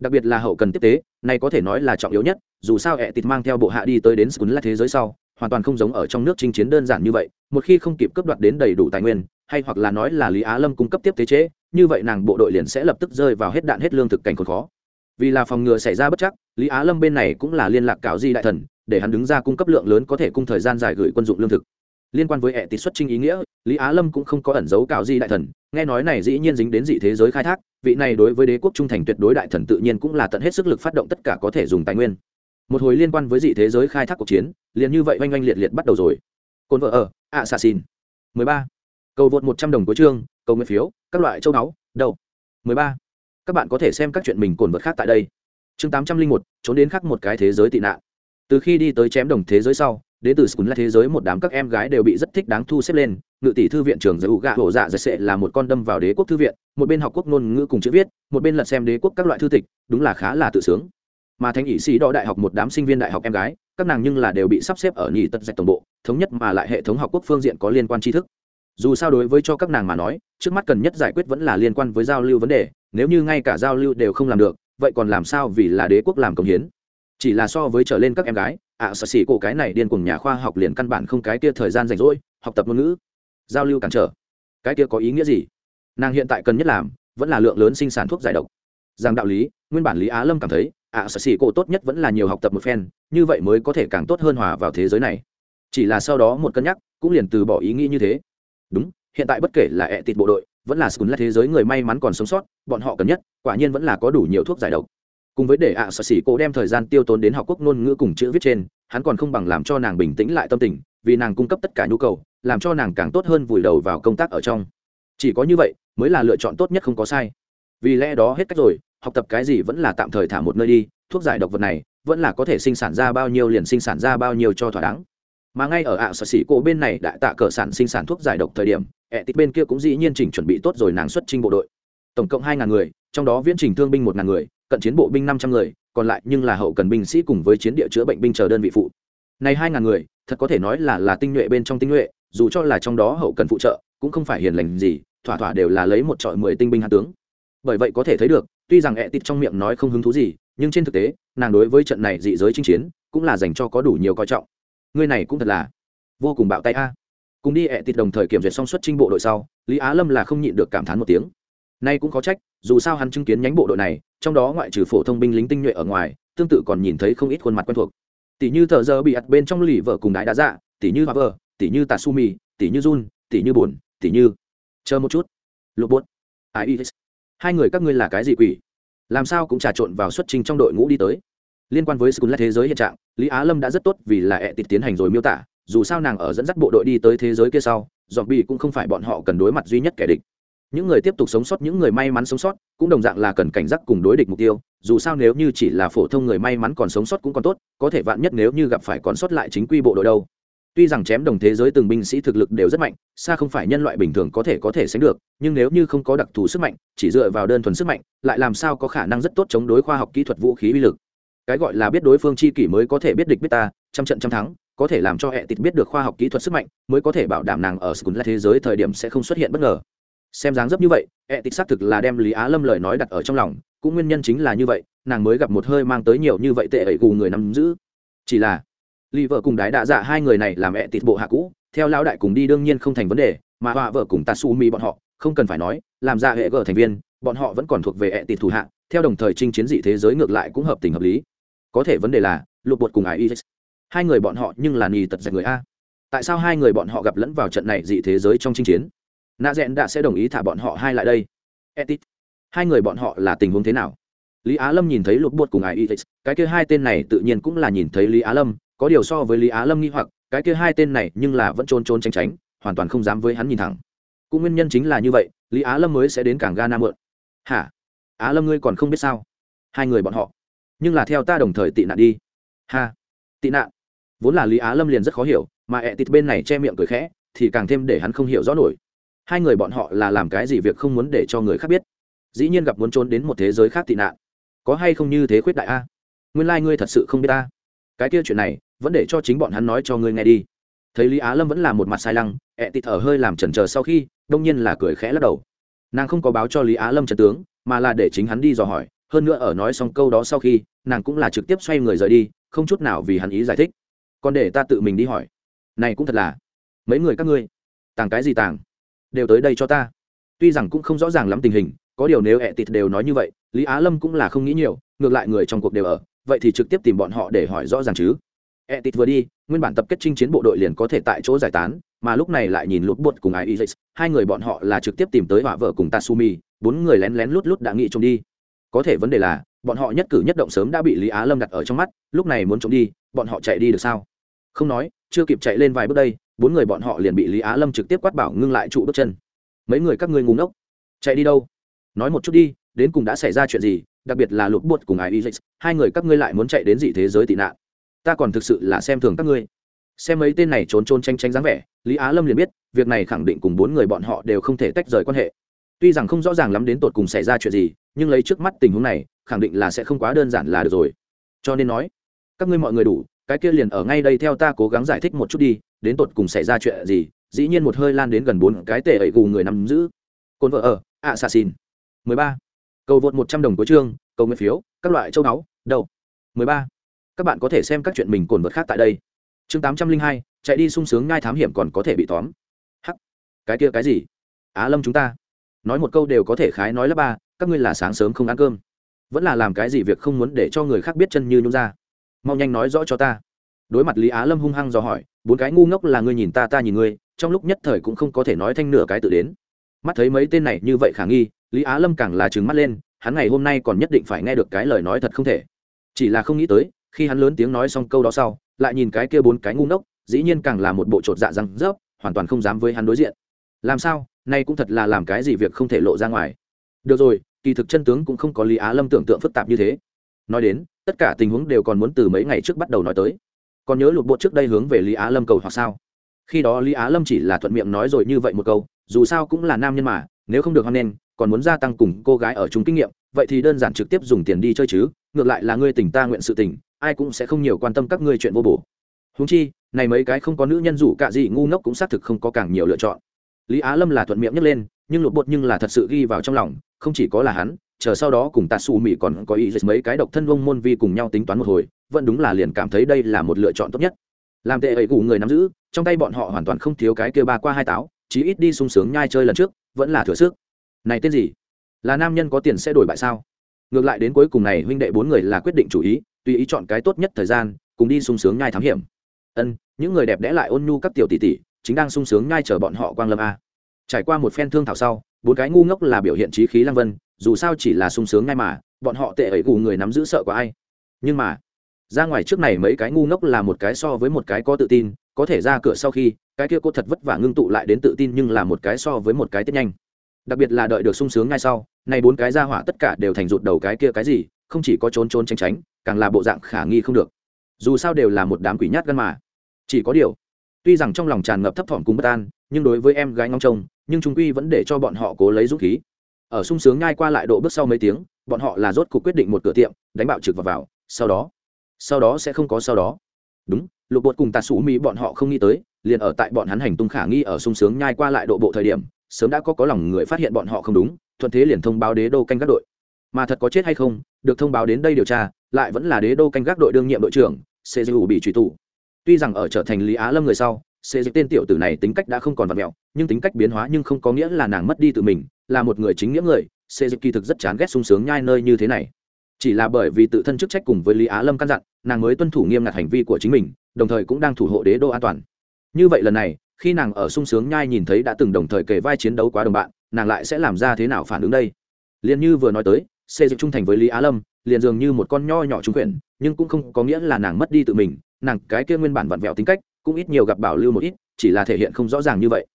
Đặc biệt là hậu cần tiếp tế, này có thể nói là trọng yếu nhất, dù sao ẹ tịt mang theo bộ hạ đi tới đến school thế giới sau, hoàn toàn không giống ở trong nước chinh chiến đơn giản như vậy, một khi không kịp cấp đoạt đến đầy đủ tài nguyên, hay hoặc là nói là lý á lâm cung cấp tiếp tế chế, như vậy nàng bộ đội liền sẽ lập tức rơi vào hết đạn hết lương thực cảnh còn khó vì là phòng ngừa xảy ra bất chắc, lý á lâm bên này cũng là liên lạc cạo di đại thần, để hắn đứng ra cung cấp lượng lớn có thể cung thời gian dài gửi quân dụng lương thực. Liên quan với hệ tỷ xuất trinh ý nghĩa, lý á lâm cũng không có ẩn giấu cạo di đại thần, nghe nói này dĩ nhiên dính đến dị thế giới khai thác, vị này đối với đế quốc trung thành tuyệt đối đại thần tự nhiên cũng là tận hết sức lực phát động tất cả có thể dùng tài nguyên. Một hồi liên quan với dị thế giới khai thác cuộc chiến, liền như vậy oanh oanh liệt liệt bắt đầu rồi. Cồn vợ ở ạ xà xin mười ba. Cầu vượt một trăm đồng cuối chương, cầu nguyện phiếu, các loại châu báu, đầu. Mười ba các bạn có thể xem các chuyện mình cồn vượt khác tại đây. Chương tám trăm linh một, trốn đến khác một cái thế giới tị nạn. Từ khi đi tới chém đồng thế giới sau, đến từ Skull là thế giới một đám các em gái đều bị rất thích đáng thu xếp lên. Ngự tỷ thư viện trường giới gạ hổ dạ dạy sệ là một con đâm vào đế quốc thư viện, một bên học quốc ngôn ngữ cùng chữ viết, một bên lật xem đế quốc các loại thư tịch, đúng là khá là tự sướng. Mà thánh ỷ sĩ đỏ đại học một đám sinh viên đại học em gái, các nàng nhưng là đều bị sắp xếp ở nhị tật dạch tổng bộ, thống nhất mà lại hệ thống học quốc phương diện có liên quan tri thức. Dù sao đối với cho các nàng mà nói, trước mắt cần nhất giải quyết vẫn là liên quan với giao lưu vấn đề nếu như ngay cả giao lưu đều không làm được vậy còn làm sao vì là đế quốc làm công hiến? Chỉ là so với trở lên các em gái ạ à, sợ xỉ cổ cái này điên cùng nhà khoa học liền căn bản không cái kia thời gian rảnh rỗi học tập ngôn ngữ giao lưu cản trở. Cái kia có ý nghĩa gì? Nàng hiện tại cần nhất làm vẫn là lượng lớn sinh sản thuốc giải độc. Rằng đạo lý nguyên bản lý á lâm cảm thấy ạ à, sở xỉ cổ tốt nhất vẫn là nhiều học tập một phen như vậy mới có thể càng tốt hơn hòa vào thế giới này. Chỉ là sau đó một cân nhắc cũng liền từ bỏ ý nghĩ như thế. Đúng hiện tại bất kể là ẹ tịt bộ đội vẫn là sùn là thế giới người may mắn còn sống sót, bọn họ cần nhất, quả nhiên vẫn là có đủ nhiều thuốc giải độc. Cùng với để ạ à sở xỉ cô đem thời gian tiêu tốn đến học quốc ngôn ngữ cùng chữ viết trên, hắn còn không bằng làm cho nàng bình tĩnh lại tâm tình, vì nàng cung cấp tất cả nhu cầu, làm cho nàng càng tốt hơn vùi đầu vào công tác ở trong. Chỉ có như vậy, mới là lựa chọn tốt nhất không có sai. Vì lẽ đó hết cách rồi, học tập cái gì vẫn là tạm thời thả một nơi đi, thuốc giải độc vật này, vẫn là có thể sinh sản ra bao nhiêu liền sinh sản ra bao nhiêu cho thỏa đáng mà ngay ở ạ sở sĩ cổ bên này đại tạ cờ sản sinh sản thuốc giải độc thời điểm, ẹ tịt bên kia cũng dĩ nhiên chỉnh chuẩn bị tốt rồi nàng xuất trình bộ đội. Tổng cộng hai ngàn người, trong đó viễn trình thương binh một ngàn người, cận chiến bộ binh năm trăm người, còn lại nhưng là hậu cần binh sĩ cùng với chiến địa chữa bệnh binh chờ đơn vị phụ. Này hai ngàn người, thật có thể nói là là tinh nhuệ bên trong tinh nhuệ, dù cho là trong đó hậu cần phụ trợ, cũng không phải hiền lành gì, thỏa thỏa đều là lấy một trọi mười tinh binh hạ tướng. Bởi vậy có thể thấy được, tuy rằng ẹ tịt trong miệng nói không hứng thú gì, nhưng trên thực tế, nàng đối với trận này dị giới chinh chiến, cũng là dành cho có đủ nhiều coi trọng ngươi này cũng thật là vô cùng bạo tay a. Cùng đi, ẹ tịt đồng thời kiểm duyệt song xuất trinh bộ đội sau, lý á lâm là không nhịn được cảm thán một tiếng. Nay cũng có trách, dù sao hắn chứng kiến nhánh bộ đội này, trong đó ngoại trừ phổ thông binh lính tinh nhuệ ở ngoài, tương tự còn nhìn thấy không ít khuôn mặt quen thuộc. Tỷ như thợ giờ bị ặt bên trong lì vợ cùng đái đá dạ tỷ như hoa vợ tỷ như tatsumi, tỷ như jun, tỷ như bùn tỷ như chờ một chút. Lục bốt ai hai người các ngươi là cái gì quỷ? Làm sao cũng trà trộn vào xuất trình trong đội ngũ đi tới liên quan với skull thế giới hiện trạng, lý á lâm đã rất tốt vì là ẹ tịt tiến hành rồi miêu tả, dù sao nàng ở dẫn dắt bộ đội đi tới thế giới kia sau dọn bị cũng không phải bọn họ cần đối mặt duy nhất kẻ địch. Những người tiếp tục sống sót, những người may mắn sống sót, cũng đồng dạng là cần cảnh giác cùng đối địch mục tiêu, dù sao nếu như chỉ là phổ thông người may mắn còn sống sót cũng còn tốt, có thể vạn nhất nếu như gặp phải còn sót lại chính quy bộ đội đâu. Tuy rằng chém đồng thế giới từng binh sĩ thực lực đều rất mạnh, xa không phải nhân loại bình thường có thể có thể sánh được, nhưng nếu như không có đặc thù sức mạnh, chỉ dựa vào đơn thuần sức mạnh, lại làm sao có khả năng rất tốt chống đối khoa học kỹ thuật vũ khí uy lực cái gọi là biết đối phương chi kỷ mới có thể biết địch biết ta trăm trận trăm thắng có thể làm cho hệ tịt biết được khoa học kỹ thuật sức mạnh mới có thể bảo đảm nàng ở skull thế giới thời điểm sẽ không xuất hiện bất ngờ xem dáng dấp như vậy hệ tịt xác thực là đem lý á lâm lời nói đặt ở trong lòng cũng nguyên nhân chính là như vậy nàng mới gặp một hơi mang tới nhiều như vậy tệ ẩy gù người nắm giữ chỉ là lì vợ cùng đái đạ dạ hai người này làm hệ tịt bộ hạ cũ, theo lão đại cùng đi đương nhiên không thành vấn đề, mà họa vợ cùng Tatsumi bọn họ, không cần phải nói, làm ra hệ gở thành viên, bọn họ vẫn còn thuộc về hệ tịt thủ hạ, theo đồng thời chinh chiến dị thế giới ngược lại cũng hợp tình hợp lý. Có thể vấn đề là, lục bột cùng ai hai người bọn họ nhưng là nì tật dạy người a. Tại sao hai người bọn họ gặp lẫn vào trận này dị thế giới trong chinh chiến? Nạ Dẹn đã sẽ đồng ý thả bọn họ hai lại đây. Etit. Hai người bọn họ là tình huống thế nào? Lý Á Lâm nhìn thấy lục bột cùng ai cái kia hai tên này tự nhiên cũng là nhìn thấy Lý Á Lâm, có điều so với lý á lâm nghi hoặc cái kia hai tên này nhưng là vẫn trôn trôn tránh tránh hoàn toàn không dám với hắn nhìn thẳng cũng nguyên nhân chính là như vậy lý á lâm mới sẽ đến cảng ga nam mượn hả á lâm ngươi còn không biết sao hai người bọn họ nhưng là theo ta đồng thời tị nạn đi. Ha, tị nạn? Vốn là lý á lâm liền rất khó hiểu, mà ẹ tịt bên này che miệng cười khẽ, thì càng thêm để hắn không hiểu rõ nổi. Hai người bọn họ là làm cái gì việc không muốn để cho người khác biết? Dĩ nhiên gặp muốn trốn đến một thế giới khác tị nạn. Có hay không như thế khuyết đại a? Nguyên lai、like、ngươi thật sự không biết ta. Cái kia chuyện này, vẫn để cho chính bọn hắn nói cho ngươi nghe đi. Thấy lý á lâm vẫn là một mặt sai lăng, ẹ tịt thở hơi làm chần chờ sau khi, đông nhiên là cười khẽ lắc đầu. Nàng không có báo cho lý á lâm trần tướng, mà là để chính hắn đi dò hỏi hơn nữa ở nói xong câu đó sau khi nàng cũng là trực tiếp xoay người rời đi không chút nào vì hắn ý giải thích. Còn để ta tự mình đi hỏi. Này cũng thật là mấy người các ngươi tàng cái gì tàng? Đều tới đây cho ta. Tuy rằng cũng không rõ ràng lắm tình hình có điều nếu ẹ tịt đều nói như vậy lý á lâm cũng là không nghĩ nhiều ngược lại người trong cuộc đều ở vậy thì trực tiếp tìm bọn họ để hỏi rõ ràng chứ. Etit vừa đi, nguyên bản tập kết chinh chiến bộ đội liền có thể tại chỗ giải tán, mà lúc này lại nhìn lút buột cùng ai y hai người bọn họ là trực tiếp tìm tới hỏa vợ cùng Tatsumi, bốn người lén lén lút lút đã nghĩ trông đi. Có thể vấn đề là, bọn họ nhất cử nhất động sớm đã bị Lý Á Lâm đặt ở trong mắt, lúc này muốn trộm đi, bọn họ chạy đi được sao? Không nói, chưa kịp chạy lên vài bước đây, bốn người bọn họ liền bị Lý Á Lâm trực tiếp quát bảo ngưng lại trụ bước chân. Mấy người các ngươi ngu ngốc, chạy đi đâu? Nói một chút đi, đến cùng đã xảy ra chuyện gì, đặc biệt là lục buột cùng ai Isis, hai người các ngươi lại muốn chạy đến dị thế giới tị nạn ta còn thực sự là xem thường các ngươi xem mấy tên này trốn trôn tranh tranh dáng vẻ lý á lâm liền biết việc này khẳng định cùng bốn người bọn họ đều không thể tách rời quan hệ tuy rằng không rõ ràng lắm đến tột cùng xảy ra chuyện gì, nhưng lấy trước mắt tình huống này, khẳng định là sẽ không quá đơn giản là được rồi. Cho nên nói, các ngươi mọi người đủ, cái kia liền ở ngay đây theo ta cố gắng giải thích một chút đi, đến tột cùng xảy ra chuyện gì, dĩ nhiên một hơi lan đến gần bốn cái tệ ẩy gù người nằm giữ. Cồn vợ ở ạ xà xin mười ba. Cầu vượt một trăm đồng cuối chương, cầu nguyện phiếu, các loại châu báu, đầu. Mười ba. Các bạn có thể xem các chuyện mình cồn vật khác tại đây. Chương tám trăm linh hai, chạy đi sung sướng ngai thám hiểm còn có thể bị tóm. Hắc. Cái kia cái gì? Á lâm chúng ta nói một câu đều có thể khái nói là ba, các ngươi là sáng sớm không ăn cơm. Vẫn là làm cái gì việc không muốn để cho người khác biết chân như nhung ra. Mau nhanh nói rõ cho ta. Đối mặt lý á lâm hung hăng dò hỏi, bốn cái ngu ngốc là ngươi nhìn ta ta nhìn ngươi, trong lúc nhất thời cũng không có thể nói thanh nửa cái tự đến. Mắt thấy mấy tên này như vậy khả nghi, lý á lâm càng là trừng mắt lên, hắn ngày hôm nay còn nhất định phải nghe được cái lời nói thật không thể. Chỉ là không nghĩ tới, khi hắn lớn tiếng nói xong câu đó sau, lại nhìn cái kia bốn cái ngu ngốc, dĩ nhiên càng là một bộ trột dạ răng rớp, hoàn toàn không dám với hắn đối diện. Làm sao? Nay cũng thật là làm cái gì việc không thể lộ ra ngoài. Được rồi kỳ thực chân tướng cũng không có lý á lâm tưởng tượng phức tạp như thế. Nói đến tất cả tình huống đều còn muốn từ mấy ngày trước bắt đầu nói tới. Còn nhớ lụt bộ trước đây hướng về lý á lâm cầu hoặc sao? Khi đó lý á lâm chỉ là thuận miệng nói rồi như vậy một câu dù sao cũng là nam nhân mà nếu không được hoan nên, còn muốn gia tăng cùng cô gái ở chung kinh nghiệm vậy thì đơn giản trực tiếp dùng tiền đi chơi chứ ngược lại là ngươi tỉnh ta nguyện sự tỉnh, ai cũng sẽ không nhiều quan tâm các ngươi chuyện vô bổ. Húng chi này mấy cái không có nữ nhân rủ cả gì ngu ngốc cũng xác thực không có càng nhiều lựa chọn lý á lâm là thuận miệng nhấc lên, nhưng lụt bột nhưng là thật sự ghi vào trong lòng, không chỉ có là hắn, chờ sau đó cùng tạ xù mỹ còn có ý dịch mấy cái độc thân vông môn vi cùng nhau tính toán một hồi, vẫn đúng là liền cảm thấy đây là một lựa chọn tốt nhất. Làm tệ ấy cụ người nắm giữ, trong tay bọn họ hoàn toàn không thiếu cái kia ba qua hai táo, chí ít đi sung sướng nhai chơi lần trước, vẫn là thừa sức. Này tên gì? Là nam nhân có tiền sẽ đổi bại sao? Ngược lại đến cuối cùng này huynh đệ bốn người là quyết định chủ ý, tùy ý chọn cái tốt nhất thời gian, cùng đi sung sướng nhai thám hiểm. Ân, những người đẹp đẽ lại ôn nhu các tiểu tỷ tỷ chính đang sung sướng nhai chờ bọn họ quang lâm a. Trải qua một phen thương thảo sau, bốn cái ngu ngốc là biểu hiện trí khí lăng vân, dù sao chỉ là sung sướng ngay mà, bọn họ tệ ấy gù người nắm giữ sợ của ai. Nhưng mà, ra ngoài trước này mấy cái ngu ngốc là một cái so với một cái có tự tin, có thể ra cửa sau khi, cái kia cô thật vất vả ngưng tụ lại đến tự tin nhưng là một cái so với một cái tiết nhanh. Đặc biệt là đợi được sung sướng ngay sau, này bốn cái ra hỏa tất cả đều thành rụt đầu cái kia cái gì, không chỉ có trốn trốn tránh tránh, càng là bộ dạng khả nghi không được. Dù sao đều là một đám quỷ nhát gan mà. Chỉ có điều tuy rằng trong lòng tràn ngập thấp thỏm cùng bất an, nhưng đối với em gái ngóng trông, nhưng chúng quy vẫn để cho bọn họ cố lấy dũng khí. Ở sung sướng nhai qua lại độ bước sau mấy tiếng, bọn họ là rốt cuộc quyết định một cửa tiệm, đánh bạo trực vào vào, sau đó sau đó sẽ không có sau đó. Đúng, lục bột cùng tà sủ mỹ bọn họ không nghĩ tới, liền ở tại bọn hắn hành tung khả nghi ở sung sướng nhai qua lại độ bộ thời điểm, sớm đã có có lòng người phát hiện bọn họ không đúng, thuận thế liền thông báo đế đô canh các đội. Mà thật có chết hay không, được thông báo đến đây điều tra, lại vẫn là đế đô canh gác đội đương nhiệm đội trưởng cgu bị truy tụ tuy rằng ở trở thành lý á lâm người sau sẽ dịch tên tiểu tử này tính cách đã không còn vặt mẹo, nhưng tính cách biến hóa nhưng không có nghĩa là nàng mất đi tự mình, là một người chính nghĩa người sẽ dịch kỳ thực rất chán ghét sung sướng nhai nơi như thế này. Chỉ là bởi vì tự thân chức trách cùng với lý á lâm căn dặn, nàng mới tuân thủ nghiêm ngặt hành vi của chính mình, đồng thời cũng đang thủ hộ đế đô an toàn. Như vậy lần này, khi nàng ở sung sướng nhai nhìn thấy đã từng đồng thời kể vai chiến đấu quá đồng bạn, nàng lại sẽ làm ra thế nào phản ứng đây? Liền như vừa nói tới xê dịch trung thành với lý á lâm liền dường như một con nho nhỏ trung quyển, nhưng cũng không có nghĩa là nàng mất đi tự mình, nàng cái kia nguyên bản vặn vẹo tính cách, cũng ít nhiều gặp bảo lưu một ít, chỉ là thể hiện không rõ ràng như vậy.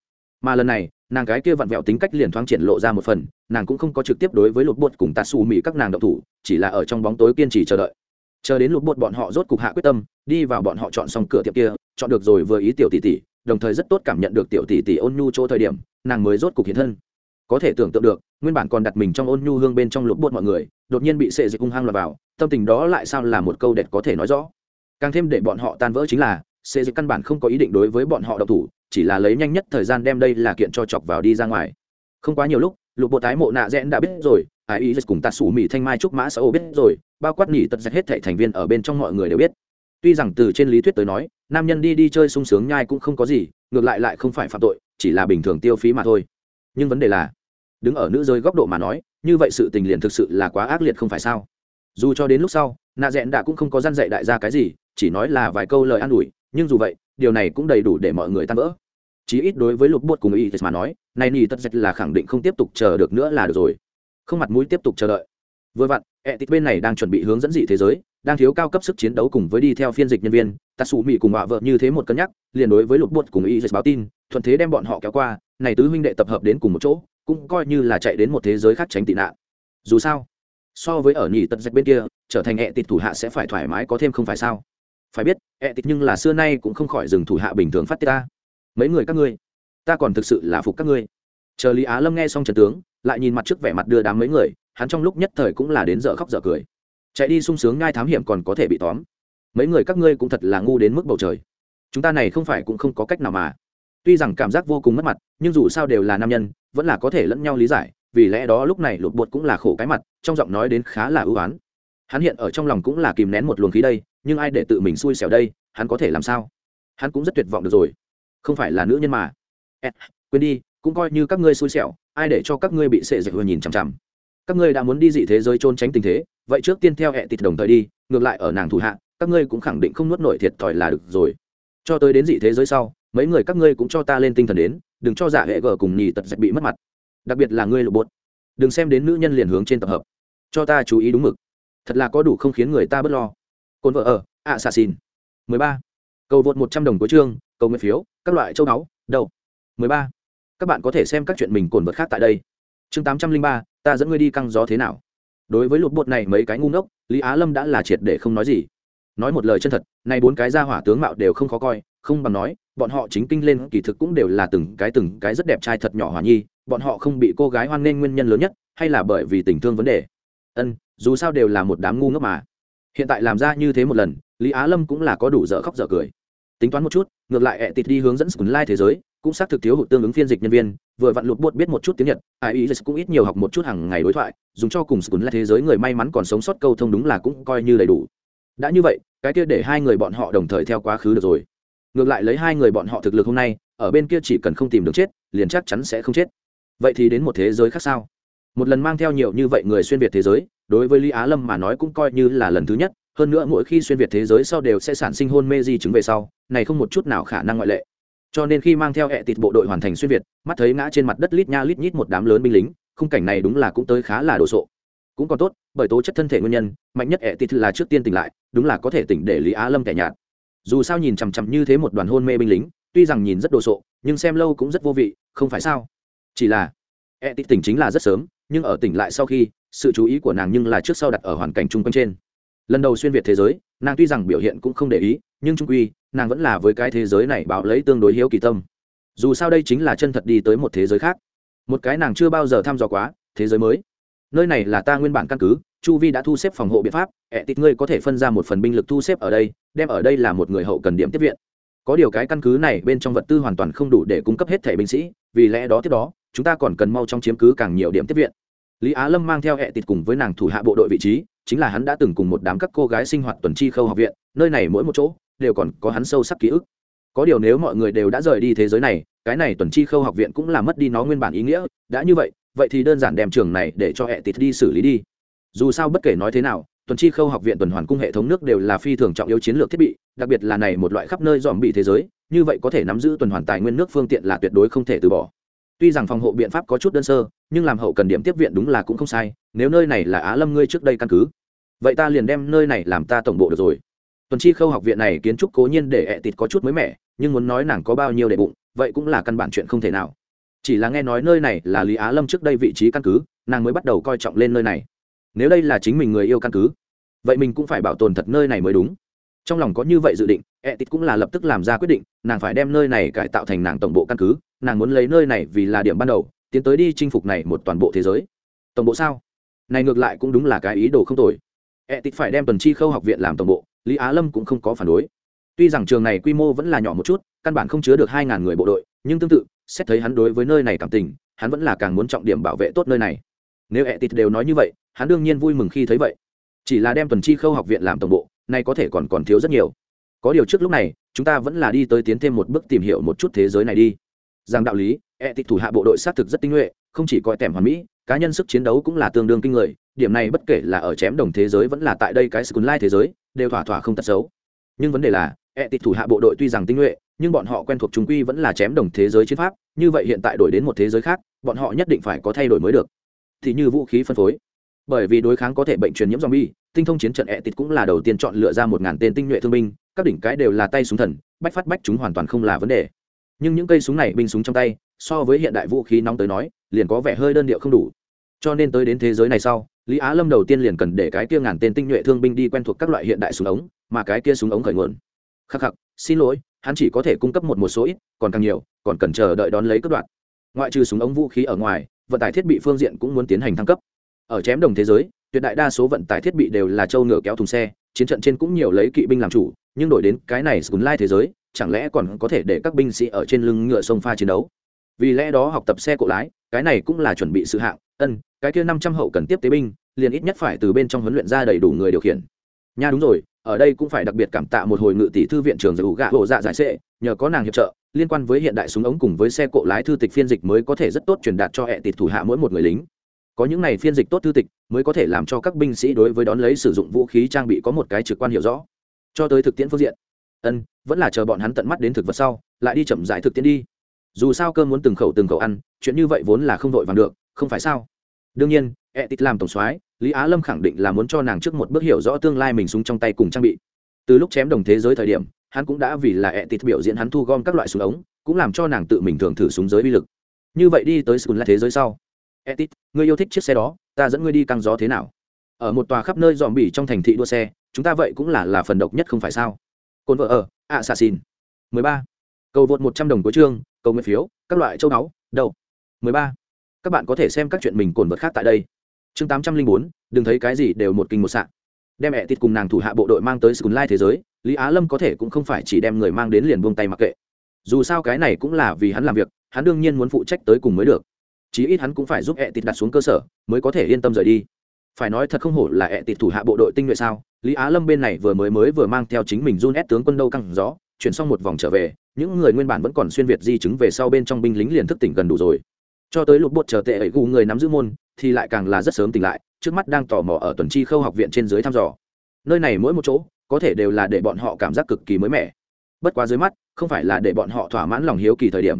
Mà lần này, nàng cái kia vặn vẹo tính cách liền thoáng triển lộ ra một phần, nàng cũng không có trực tiếp đối với lột bột cùng tạ xù mỹ các nàng động thủ, chỉ là ở trong bóng tối kiên trì chờ đợi. Chờ đến lột bột bọn họ rốt cục hạ quyết tâm, đi vào bọn họ chọn xong cửa tiệm kia, chọn được rồi vừa ý tiểu tỷ tỷ, đồng thời rất tốt cảm nhận được tiểu tỷ tỷ ôn nhu chỗ thời điểm, nàng mới rốt cục hiện thân. Có thể tưởng tượng được nguyên bản còn đặt mình trong ôn nhu hương bên trong lục bột mọi người, đột nhiên bị sệ dịch hung hăng lọt vào, tâm tình đó lại sao là một câu đẹp có thể nói rõ. Càng thêm để bọn họ tan vỡ chính là, sệ dịch căn bản không có ý định đối với bọn họ độc thủ, chỉ là lấy nhanh nhất thời gian đem đây là kiện cho chọc vào đi ra ngoài. Không quá nhiều lúc, lục bộ tái mộ nạ rẽn đã biết rồi, ai ý cùng tạt sủ mỹ thanh mai trúc mã xã biết rồi, bao quát nghỉ tật giật hết thảy thành viên ở bên trong mọi người đều biết. Tuy rằng từ trên lý thuyết tới nói, nam nhân đi đi chơi sung sướng nhai cũng không có gì, ngược lại lại không phải phạm tội, chỉ là bình thường tiêu phí mà thôi. Nhưng vấn đề là đứng ở nữ giới góc độ mà nói, như vậy sự tình liền thực sự là quá ác liệt không phải sao? Dù cho đến lúc sau, nạ rẽn đã cũng không có răn dạy đại gia cái gì, chỉ nói là vài câu lời an ủi, nhưng dù vậy, điều này cũng đầy đủ để mọi người tan vỡ. Chí ít đối với lục bột cùng y mà nói, này nỉ tất dạch là khẳng định không tiếp tục chờ được nữa là được rồi. Không mặt mũi tiếp tục chờ đợi. Vừa vặn, ẹ tít bên này đang chuẩn bị hướng dẫn dị thế giới, đang thiếu cao cấp sức chiến đấu cùng với đi theo phiên dịch nhân viên tạ xù mỹ cùng họa vợ như thế một cân nhắc, liền đối với lục bột cùng y báo tin, thuận thế đem bọn họ kéo qua, này tứ huynh đệ tập hợp đến cùng một chỗ cũng coi như là chạy đến một thế giới khác tránh tị nạn. Dù sao, so với ở nhì tật dạch bên kia, trở thành hẹ tịt thủ hạ sẽ phải thoải mái có thêm không phải sao? Phải biết hẹ tịt nhưng là xưa nay cũng không khỏi dừng thủ hạ bình thường phát tiết ta. Mấy người các ngươi, ta còn thực sự là phục các ngươi. Chờ lý á lâm nghe xong trần tướng, lại nhìn mặt trước vẻ mặt đưa đám mấy người, hắn trong lúc nhất thời cũng là đến dở khóc dở cười. Chạy đi sung sướng ngai thám hiểm còn có thể bị tóm. Mấy người các ngươi cũng thật là ngu đến mức bầu trời. Chúng ta này không phải cũng không có cách nào mà tuy rằng cảm giác vô cùng mất mặt, nhưng dù sao đều là nam nhân, vẫn là có thể lẫn nhau lý giải, vì lẽ đó lúc này lột bột cũng là khổ cái mặt, trong giọng nói đến khá là ưu á n hắn hiện ở trong lòng cũng là kìm nén một luồng khí đây, nhưng ai để tự mình xui xẻo đây, hắn có thể làm sao? Hắn cũng rất tuyệt vọng được rồi. Không phải là nữ nhân mà. Quên đi, cũng coi như các ngươi xui xẻo, ai để cho các ngươi bị sệ dạy vừa nhìn chằm chằm? Các ngươi đã muốn đi dị thế giới trôn tránh tình thế, vậy trước tiên theo hệ tịt đồng thời đi, ngược lại ở nàng thủ hạ, các ngươi cũng khẳng định không nuốt nổi thiệt thòi là được rồi. Cho tới đến dị thế giới sau mấy người các ngươi cũng cho ta lên tinh thần đến, đừng cho giả hệ gở cùng nhì tật dạch bị mất mặt. Đặc biệt là ngươi lộ bột. Đừng xem đến nữ nhân liền hướng trên tập hợp. Cho ta chú ý đúng mực. Thật là có đủ không khiến người ta bớt lo. Cồn vợ ở, ạ xà xin mười ba. Cầu vượt một trăm đồng cuối chương, cầu nguyện phiếu, các loại châu báu, đầu. mười ba. Các bạn có thể xem các chuyện mình cồn vật khác tại đây. Chương tám trăm linh ba, ta dẫn ngươi đi căng gió thế nào? Đối với lụt bột này mấy cái ngu ngốc, lý á lâm đã là triệt để không nói gì nói một lời chân thật, nay bốn cái ra hỏa tướng mạo đều không khó coi, không bằng nói, bọn họ chính kinh lên kỳ thực cũng đều là từng cái từng cái rất đẹp trai thật nhỏ hòa nhi, bọn họ không bị cô gái hoan nghênh nguyên nhân lớn nhất, hay là bởi vì tình thương vấn đề. Ân, dù sao đều là một đám ngu ngốc mà. Hiện tại làm ra như thế một lần, lý á lâm cũng là có đủ dở khóc dở cười. Tính toán một chút, ngược lại ẹ tịt đi hướng dẫn sừng lai thế giới, cũng xác thực thiếu hụt tương ứng phiên dịch nhân viên, vừa vặn lụt buốt biết một chút tiếng nhật, ai ý cũng ít nhiều học một chút hàng ngày đối thoại, dùng cho cùng sừng lai thế giới người may mắn còn sống sót câu thông đúng là cũng coi như đầy đủ đã như vậy, cái kia để hai người bọn họ đồng thời theo quá khứ được rồi. Ngược lại lấy hai người bọn họ thực lực hôm nay, ở bên kia chỉ cần không tìm được chết, liền chắc chắn sẽ không chết. Vậy thì đến một thế giới khác sao? Một lần mang theo nhiều như vậy người xuyên việt thế giới, đối với lý á lâm mà nói cũng coi như là lần thứ nhất, hơn nữa mỗi khi xuyên việt thế giới sau đều sẽ sản sinh hôn mê di chứng về sau, này không một chút nào khả năng ngoại lệ. Cho nên khi mang theo hệ tịt bộ đội hoàn thành xuyên việt, mắt thấy ngã trên mặt đất lít nha lít nhít một đám lớn binh lính, khung cảnh này đúng là cũng tới khá là đồ sộ. Cũng còn tốt, bởi tố chất thân thể nguyên nhân, mạnh nhất hệ tịt là trước tiên tỉnh lại đúng là có thể tỉnh để lý á lâm kẻ nhạt. Dù sao nhìn chằm chằm như thế một đoàn hôn mê binh lính, tuy rằng nhìn rất đồ sộ, nhưng xem lâu cũng rất vô vị, không phải sao? Chỉ là e tịt tỉnh chính là rất sớm, nhưng ở tỉnh lại sau khi, sự chú ý của nàng nhưng là trước sau đặt ở hoàn cảnh chung quanh trên. Lần đầu xuyên việt thế giới, nàng tuy rằng biểu hiện cũng không để ý, nhưng trung quy, nàng vẫn là với cái thế giới này bảo lấy tương đối hiếu kỳ tâm. Dù sao đây chính là chân thật đi tới một thế giới khác. Một cái nàng chưa bao giờ thăm dò quá, thế giới mới. Nơi này là ta nguyên bản căn cứ chu vi đã thu xếp phòng hộ biện pháp ẹ tịt ngươi có thể phân ra một phần binh lực thu xếp ở đây, đem ở đây là một người hậu cần điểm tiếp viện. Có điều cái căn cứ này bên trong vật tư hoàn toàn không đủ để cung cấp hết thẻ binh sĩ, vì lẽ đó tiếp đó, chúng ta còn cần mau trong chiếm cứ càng nhiều điểm tiếp viện. Lý á lâm mang theo ẹ tịt cùng với nàng thủ hạ bộ đội vị trí, chính là hắn đã từng cùng một đám các cô gái sinh hoạt tuần chi khâu học viện, nơi này mỗi một chỗ đều còn có hắn sâu sắc ký ức. Có điều nếu mọi người đều đã rời đi thế giới này, cái này tuần chi khâu học viện cũng là mất đi nó nguyên bản ý nghĩa, đã như vậy vậy thì đơn giản đem trường này để cho hệ tịt đi xử lý đi dù sao bất kể nói thế nào, tuần chi khâu học viện tuần hoàn cung hệ thống nước đều là phi thường trọng yếu chiến lược thiết bị, đặc biệt là này một loại khắp nơi dòm bị thế giới, như vậy có thể nắm giữ tuần hoàn tài nguyên nước phương tiện là tuyệt đối không thể từ bỏ. Tuy rằng phòng hộ biện pháp có chút đơn sơ, nhưng làm hậu cần điểm tiếp viện đúng là cũng không sai, nếu nơi này là á lâm ngươi trước đây căn cứ, vậy ta liền đem nơi này làm ta tổng bộ được rồi. Tuần chi khâu học viện này kiến trúc cố nhiên để ẹ tịt có chút mới mẻ, nhưng muốn nói nàng có bao nhiêu để bụng, vậy cũng là căn bản chuyện không thể nào. Chỉ là nghe nói nơi này là lý á lâm trước đây vị trí căn cứ, nàng mới bắt đầu coi trọng lên nơi này nếu đây là chính mình người yêu căn cứ, vậy mình cũng phải bảo tồn thật nơi này mới đúng. Trong lòng có như vậy dự định e tịt cũng là lập tức làm ra quyết định, nàng phải đem nơi này cải tạo thành nàng tổng bộ căn cứ, nàng muốn lấy nơi này vì là điểm ban đầu, tiến tới đi chinh phục này một toàn bộ thế giới. Tổng bộ sao? Này ngược lại cũng đúng là cái ý đồ không tồi. E tịt phải đem tuần chi khâu học viện làm tổng bộ, lý á lâm cũng không có phản đối. Tuy rằng trường này quy mô vẫn là nhỏ một chút, căn bản không chứa được hai ngàn người bộ đội, nhưng tương tự, xét thấy hắn đối với nơi này cảm tình, hắn vẫn là càng muốn trọng điểm bảo vệ tốt nơi này nếu ẹ tịt đều nói như vậy, hắn đương nhiên vui mừng khi thấy vậy. Chỉ là đem tuần chi khâu học viện làm tổng bộ, nay có thể còn còn thiếu rất nhiều. Có điều trước lúc này, chúng ta vẫn là đi tới tiến thêm một bước tìm hiểu một chút thế giới này đi. Rằng đạo lý ẹ tịt thủ hạ bộ đội xác thực rất tinh nhuệ, không chỉ coi tẻm hoàn mỹ, cá nhân sức chiến đấu cũng là tương đương kinh người, điểm này bất kể là ở chém đồng thế giới vẫn là tại đây cái skull lai thế giới, đều thỏa thỏa không tật xấu. Nhưng vấn đề là ẹ tịt thủ hạ bộ đội tuy rằng tinh nhuệ, nhưng bọn họ quen thuộc chúng quy vẫn là chém đồng thế giới chiến pháp, như vậy hiện tại đổi đến một thế giới khác, bọn họ nhất định phải có thay đổi mới được thì như vũ khí phân phối. Bởi vì đối kháng có thể bệnh truyền nhiễm zombie, tinh thông chiến trận ẹ tịt cũng là đầu tiên chọn lựa ra một ngàn tên tinh nhuệ thương binh, các đỉnh cái đều là tay súng thần, bách phát bách chúng hoàn toàn không là vấn đề. Nhưng những cây súng này binh súng trong tay, so với hiện đại vũ khí nóng tới nói, liền có vẻ hơi đơn điệu không đủ. Cho nên tới đến thế giới này sau, lý á lâm đầu tiên liền cần để cái kia ngàn tên tinh nhuệ thương binh đi quen thuộc các loại hiện đại súng ống, mà cái kia súng ống khởi nguồn. Khắc khắc, xin lỗi, hắn chỉ có thể cung cấp một một số ít, còn càng nhiều, còn cần chờ đợi đón lấy cấp đoạn. Ngoại trừ súng ống vũ khí ở ngoài vận tải thiết bị phương diện cũng muốn tiến hành thăng cấp. Ở chém đồng thế giới, tuyệt đại đa số vận tải thiết bị đều là châu ngựa kéo thùng xe, chiến trận trên cũng nhiều lấy kỵ binh làm chủ, nhưng đổi đến cái này súng lai thế giới, chẳng lẽ còn có thể để các binh sĩ ở trên lưng ngựa sông pha chiến đấu? Vì lẽ đó học tập xe cộ lái, cái này cũng là chuẩn bị sự hạng, ân, cái kia năm trăm hậu cần tiếp tế binh, liền ít nhất phải từ bên trong huấn luyện ra đầy đủ người điều khiển. Nha đúng rồi ở đây cũng phải đặc biệt cảm tạ một hồi ngự tỷ thư viện trường giải ủ gạ hộ dạ giải sệ, nhờ có nàng hiệp trợ, liên quan với hiện đại súng ống cùng với xe cộ lái thư tịch phiên dịch mới có thể rất tốt truyền đạt cho hệ tịt thủ hạ mỗi một người lính. Có những này phiên dịch tốt thư tịch mới có thể làm cho các binh sĩ đối với đón lấy sử dụng vũ khí trang bị có một cái trực quan hiểu rõ. Cho tới thực tiễn phương diện. Ân, vẫn là chờ bọn hắn tận mắt đến thực vật sau, lại đi chậm giải thực tiễn đi. Dù sao cơm muốn từng khẩu từng khẩu ăn, chuyện như vậy vốn là không vội vàng được, không phải sao? Đương nhiên e tịt làm tổng soái lý á lâm khẳng định là muốn cho nàng trước một bước hiểu rõ tương lai mình súng trong tay cùng trang bị. Từ lúc chém đồng thế giới thời điểm, hắn cũng đã vì là ẹ tịt biểu diễn hắn thu gom các loại súng ống, cũng làm cho nàng tự mình thường thử súng giới bi lực. Như vậy đi tới súng là thế giới sau. Ẹ tịt người yêu thích chiếc xe đó, ta dẫn ngươi đi căng gió thế nào? Ở một tòa khắp nơi dòm bỉ trong thành thị đua xe, chúng ta vậy cũng là là phần độc nhất không phải sao? Cồn vợ ở ạ xà xin mười ba. Cầu vượt một trăm đồng cuối chương, cầu nguyện phiếu, các loại châu báu, đậu. Mười ba. Các bạn có thể xem các chuyện mình cồn vật khác tại đây chương tám trăm linh bốn, đừng thấy cái gì đều một kinh một sạn. Đem mẹ tịt cùng nàng thủ hạ bộ đội mang tới sừng lai thế giới, lý á lâm có thể cũng không phải chỉ đem người mang đến liền buông tay mặc kệ. Dù sao cái này cũng là vì hắn làm việc, hắn đương nhiên muốn phụ trách tới cùng mới được. Chí ít hắn cũng phải giúp ẹ tịt đặt xuống cơ sở, mới có thể yên tâm rời đi. Phải nói thật không hổ là ẹ tịt thủ hạ bộ đội tinh nhuệ sao? Lý á lâm bên này vừa mới mới vừa mang theo chính mình run ép tướng quân đâu căng gió, chuyển xong một vòng trở về, những người nguyên bản vẫn còn xuyên việt di chứng về sau bên trong binh lính liền thức tỉnh gần đủ rồi cho tới lục bột chờ tệ ấy gù người nắm giữ môn, thì lại càng là rất sớm tỉnh lại, trước mắt đang tò mò ở tuần chi khâu học viện trên dưới thăm dò. Nơi này mỗi một chỗ, có thể đều là để bọn họ cảm giác cực kỳ mới mẻ. Bất quá dưới mắt, không phải là để bọn họ thỏa mãn lòng hiếu kỳ thời điểm.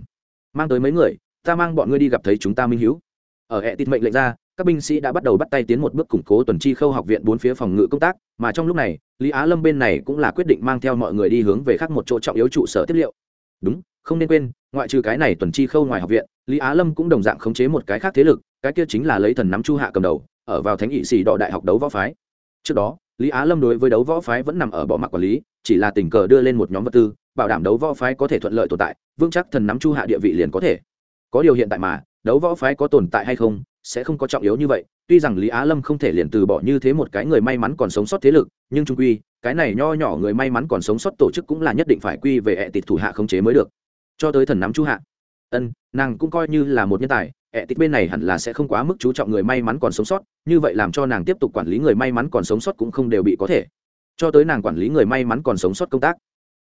Mang tới mấy người, ta mang bọn ngươi đi gặp thấy chúng ta minh hiếu. Ở hệ tịt mệnh lệnh ra, các binh sĩ đã bắt đầu bắt tay tiến một bước củng cố tuần chi khâu học viện bốn phía phòng ngự công tác, mà trong lúc này, lý á lâm bên này cũng là quyết định mang theo mọi người đi hướng về khác một chỗ trọng yếu trụ sở tiếp liệu. Đúng không nên quên, ngoại trừ cái này tuần chi khâu ngoài học viện, lý á lâm cũng đồng dạng khống chế một cái khác thế lực, cái kia chính là lấy thần nắm chu hạ cầm đầu, ở vào thánh nghị sĩ đọ đại học đấu võ phái. Trước đó, lý á lâm đối với đấu võ phái vẫn nằm ở bỏ mặc quản lý, chỉ là tình cờ đưa lên một nhóm vật tư, bảo đảm đấu võ phái có thể thuận lợi tồn tại, vững chắc thần nắm chu hạ địa vị liền có thể. Có điều hiện tại mà, đấu võ phái có tồn tại hay không, sẽ không có trọng yếu như vậy, tuy rằng lý á lâm không thể liền từ bỏ như thế một cái người may mắn còn sống sót thế lực, nhưng trung quy, cái này nho nhỏ người may mắn còn sống sót tổ chức cũng là nhất định phải quy về hệ tịt thủ hạ khống chế mới được cho tới thần nắm chú hạ. Ân, nàng cũng coi như là một nhân tài ẹ tích bên này hẳn là sẽ không quá mức chú trọng người may mắn còn sống sót, như vậy làm cho nàng tiếp tục quản lý người may mắn còn sống sót cũng không đều bị có thể. Cho tới nàng quản lý người may mắn còn sống sót công tác.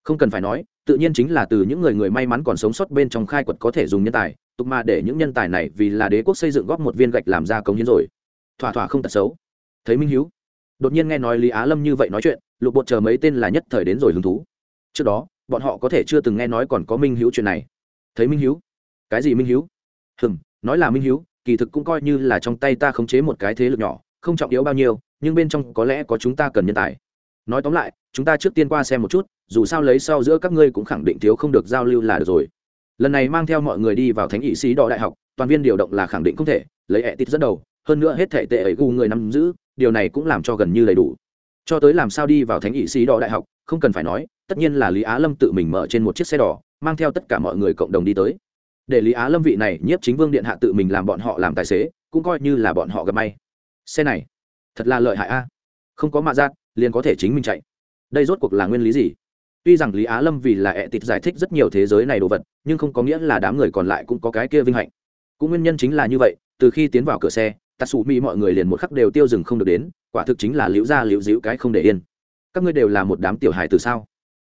Không cần phải nói, tự nhiên chính là từ những người người may mắn còn sống sót bên trong khai quật có thể dùng nhân tài, tục mà để những nhân tài này vì là đế quốc xây dựng góp một viên gạch làm ra công hiến rồi. Thỏa thỏa không tật xấu. Thấy minh hiếu, đột nhiên nghe nói lý á lâm như vậy nói chuyện, lục bột chờ mấy tên là nhất thời đến rồi hứng thú. Trước đó bọn họ có thể chưa từng nghe nói còn có minh hiếu chuyện này. Thấy minh hiếu? Cái gì minh hiếu? Hừm, nói là minh hiếu, kỳ thực cũng coi như là trong tay ta khống chế một cái thế lực nhỏ, không trọng yếu bao nhiêu, nhưng bên trong có lẽ có chúng ta cần nhân tài. Nói tóm lại, chúng ta trước tiên qua xem một chút, dù sao lấy sau giữa các ngươi cũng khẳng định thiếu không được giao lưu là được rồi. Lần này mang theo mọi người đi vào thánh ỵ sĩ đỏ đại học, toàn viên điều động là khẳng định không thể, lấy ẹ tít dẫn đầu, hơn nữa hết thể tệ ấy gu người nắm giữ, điều này cũng làm cho gần như đầy đủ cho tới làm sao đi vào thánh nghị sĩ đỏ đại học, không cần phải nói, tất nhiên là lý á lâm tự mình mở trên một chiếc xe đỏ, mang theo tất cả mọi người cộng đồng đi tới. Để lý á lâm vị này nhiếp chính vương điện hạ tự mình làm bọn họ làm tài xế, cũng coi như là bọn họ gặp may. Xe này, thật là lợi hại a. Không có mạ giác liền có thể chính mình chạy. Đây rốt cuộc là nguyên lý gì? Tuy rằng lý á lâm vì là ẹ tịt giải thích rất nhiều thế giới này đồ vật, nhưng không có nghĩa là đám người còn lại cũng có cái kia vinh hạnh. Cũng nguyên nhân chính là như vậy, từ khi tiến vào cửa xe tạt xù mỹ mọi người liền một khắc đều tiêu dừng không được đến, quả thực chính là liễu ra liễu dĩu cái không để yên. Các ngươi đều là một đám tiểu hài từ sao?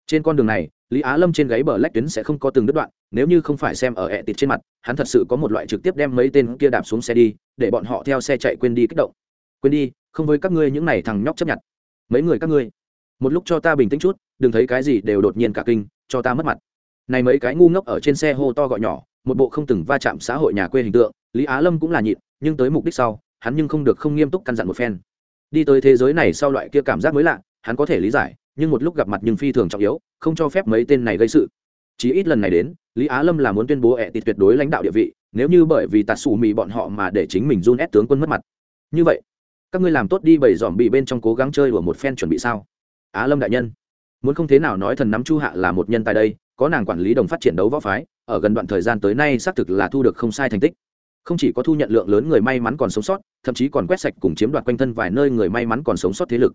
Trên con đường này, lý á lâm trên gáy bờ lách tuyến sẽ không có từng đứt đoạn, nếu như không phải xem ở ẹ tịt trên mặt, hắn thật sự có một loại trực tiếp đem mấy tên kia đạp xuống xe đi, để bọn họ theo xe chạy quên đi kích động. Quên đi, không với các ngươi những này thằng nhóc chấp nhận. Mấy người các ngươi, một lúc cho ta bình tĩnh chút, đừng thấy cái gì đều đột nhiên cả kinh, cho ta mất mặt. Này mấy cái ngu ngốc ở trên xe hô to gọi nhỏ, một bộ không từng va chạm xã hội nhà quê hình tượng, lý á lâm cũng là nhịn nhưng tới mục đích sau, hắn nhưng không được không nghiêm túc căn dặn một phen. Đi tới thế giới này sau loại kia cảm giác mới lạ, hắn có thể lý giải, nhưng một lúc gặp mặt nhưng phi thường trọng yếu, không cho phép mấy tên này gây sự. Chỉ ít lần này đến, lý á lâm là muốn tuyên bố ẹ tịt tuyệt đối lãnh đạo địa vị, nếu như bởi vì tạt xù mì bọn họ mà để chính mình run ép tướng quân mất mặt. Như vậy, các ngươi làm tốt đi bảy dòm bị bên trong cố gắng chơi của một phen chuẩn bị sao? Á lâm đại nhân, muốn không thế nào nói thần nắm chu hạ là một nhân tài đây, có nàng quản lý đồng phát triển đấu võ phái, ở gần đoạn thời gian tới nay xác thực là thu được không sai thành tích không chỉ có thu nhận lượng lớn người may mắn còn sống sót, thậm chí còn quét sạch cùng chiếm đoạt quanh thân vài nơi người may mắn còn sống sót thế lực.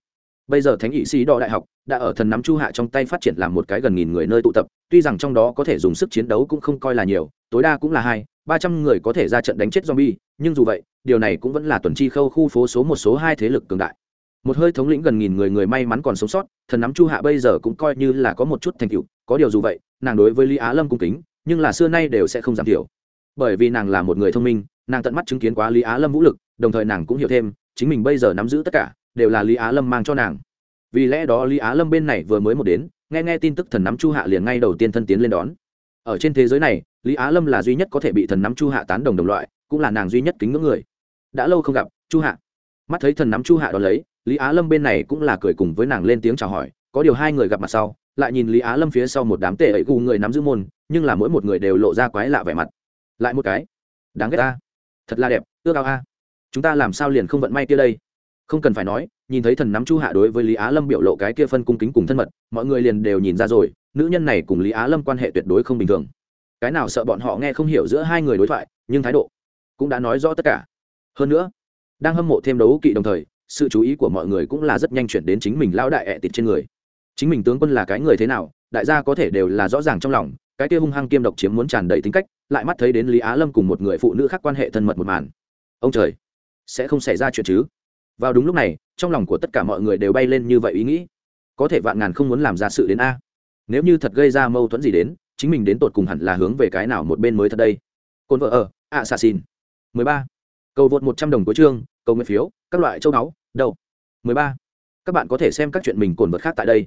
Bây giờ thánh nghị sĩ đo đại học đã ở thần nắm chu hạ trong tay phát triển làm một cái gần nghìn người nơi tụ tập, tuy rằng trong đó có thể dùng sức chiến đấu cũng không coi là nhiều, tối đa cũng là hai, ba trăm người có thể ra trận đánh chết zombie, nhưng dù vậy, điều này cũng vẫn là tuần chi khâu khu phố số một, số hai thế lực cường đại. Một hơi thống lĩnh gần nghìn người người may mắn còn sống sót, thần nắm chu hạ bây giờ cũng coi như là có một chút thành tựu, có điều dù vậy, nàng đối với lý á lâm cung kính, nhưng là xưa nay đều sẽ không giảm thiểu bởi vì nàng là một người thông minh, nàng tận mắt chứng kiến quá lý á lâm vũ lực, đồng thời nàng cũng hiểu thêm, chính mình bây giờ nắm giữ tất cả, đều là lý á lâm mang cho nàng. Vì lẽ đó lý á lâm bên này vừa mới một đến, nghe nghe tin tức thần nắm chu hạ liền ngay đầu tiên thân tiến lên đón. Ở trên thế giới này, lý á lâm là duy nhất có thể bị thần nắm chu hạ tán đồng đồng loại, cũng là nàng duy nhất kính ngưỡng người. Đã lâu không gặp, chu hạ. Mắt thấy thần nắm chu hạ đón lấy, lý á lâm bên này cũng là cười cùng với nàng lên tiếng chào hỏi, có điều hai người gặp mặt sau, lại nhìn lý á lâm phía sau một đám tệ ẩy gù người nắm giữ môn, nhưng là mỗi một người đều lộ ra quái lạ vẻ mặt lại một cái. Đáng ghét ta. Thật là đẹp, ước ao a. Chúng ta làm sao liền không vận may kia đây? Không cần phải nói, nhìn thấy thần nắm chu hạ đối với lý á lâm biểu lộ cái kia phân cung kính cùng thân mật, mọi người liền đều nhìn ra rồi, nữ nhân này cùng lý á lâm quan hệ tuyệt đối không bình thường. Cái nào sợ bọn họ nghe không hiểu giữa hai người đối thoại, nhưng thái độ cũng đã nói rõ tất cả. Hơn nữa, đang hâm mộ thêm đấu kỵ đồng thời, sự chú ý của mọi người cũng là rất nhanh chuyển đến chính mình lão đại ẹ tịt trên người. Chính mình tướng quân là cái người thế nào, đại gia có thể đều là rõ ràng trong lòng, cái kia hung hăng kiêm độc chiếm muốn tràn đầy tính cách lại mắt thấy đến lý á lâm cùng một người phụ nữ khác quan hệ thân mật một màn. Ông trời, sẽ không xảy ra chuyện chứ? Vào đúng lúc này, trong lòng của tất cả mọi người đều bay lên như vậy ý nghĩ. Có thể vạn ngàn không muốn làm ra sự đến a. Nếu như thật gây ra mâu thuẫn gì đến, chính mình đến tột cùng hẳn là hướng về cái nào một bên mới thật đây? Cồn vợ ở ạ xà xin mười ba. Cầu vượt một trăm đồng cuối chương, cầu nguyện phiếu, các loại châu náu đâu mười ba. Các bạn có thể xem các chuyện mình cồn vật khác tại đây.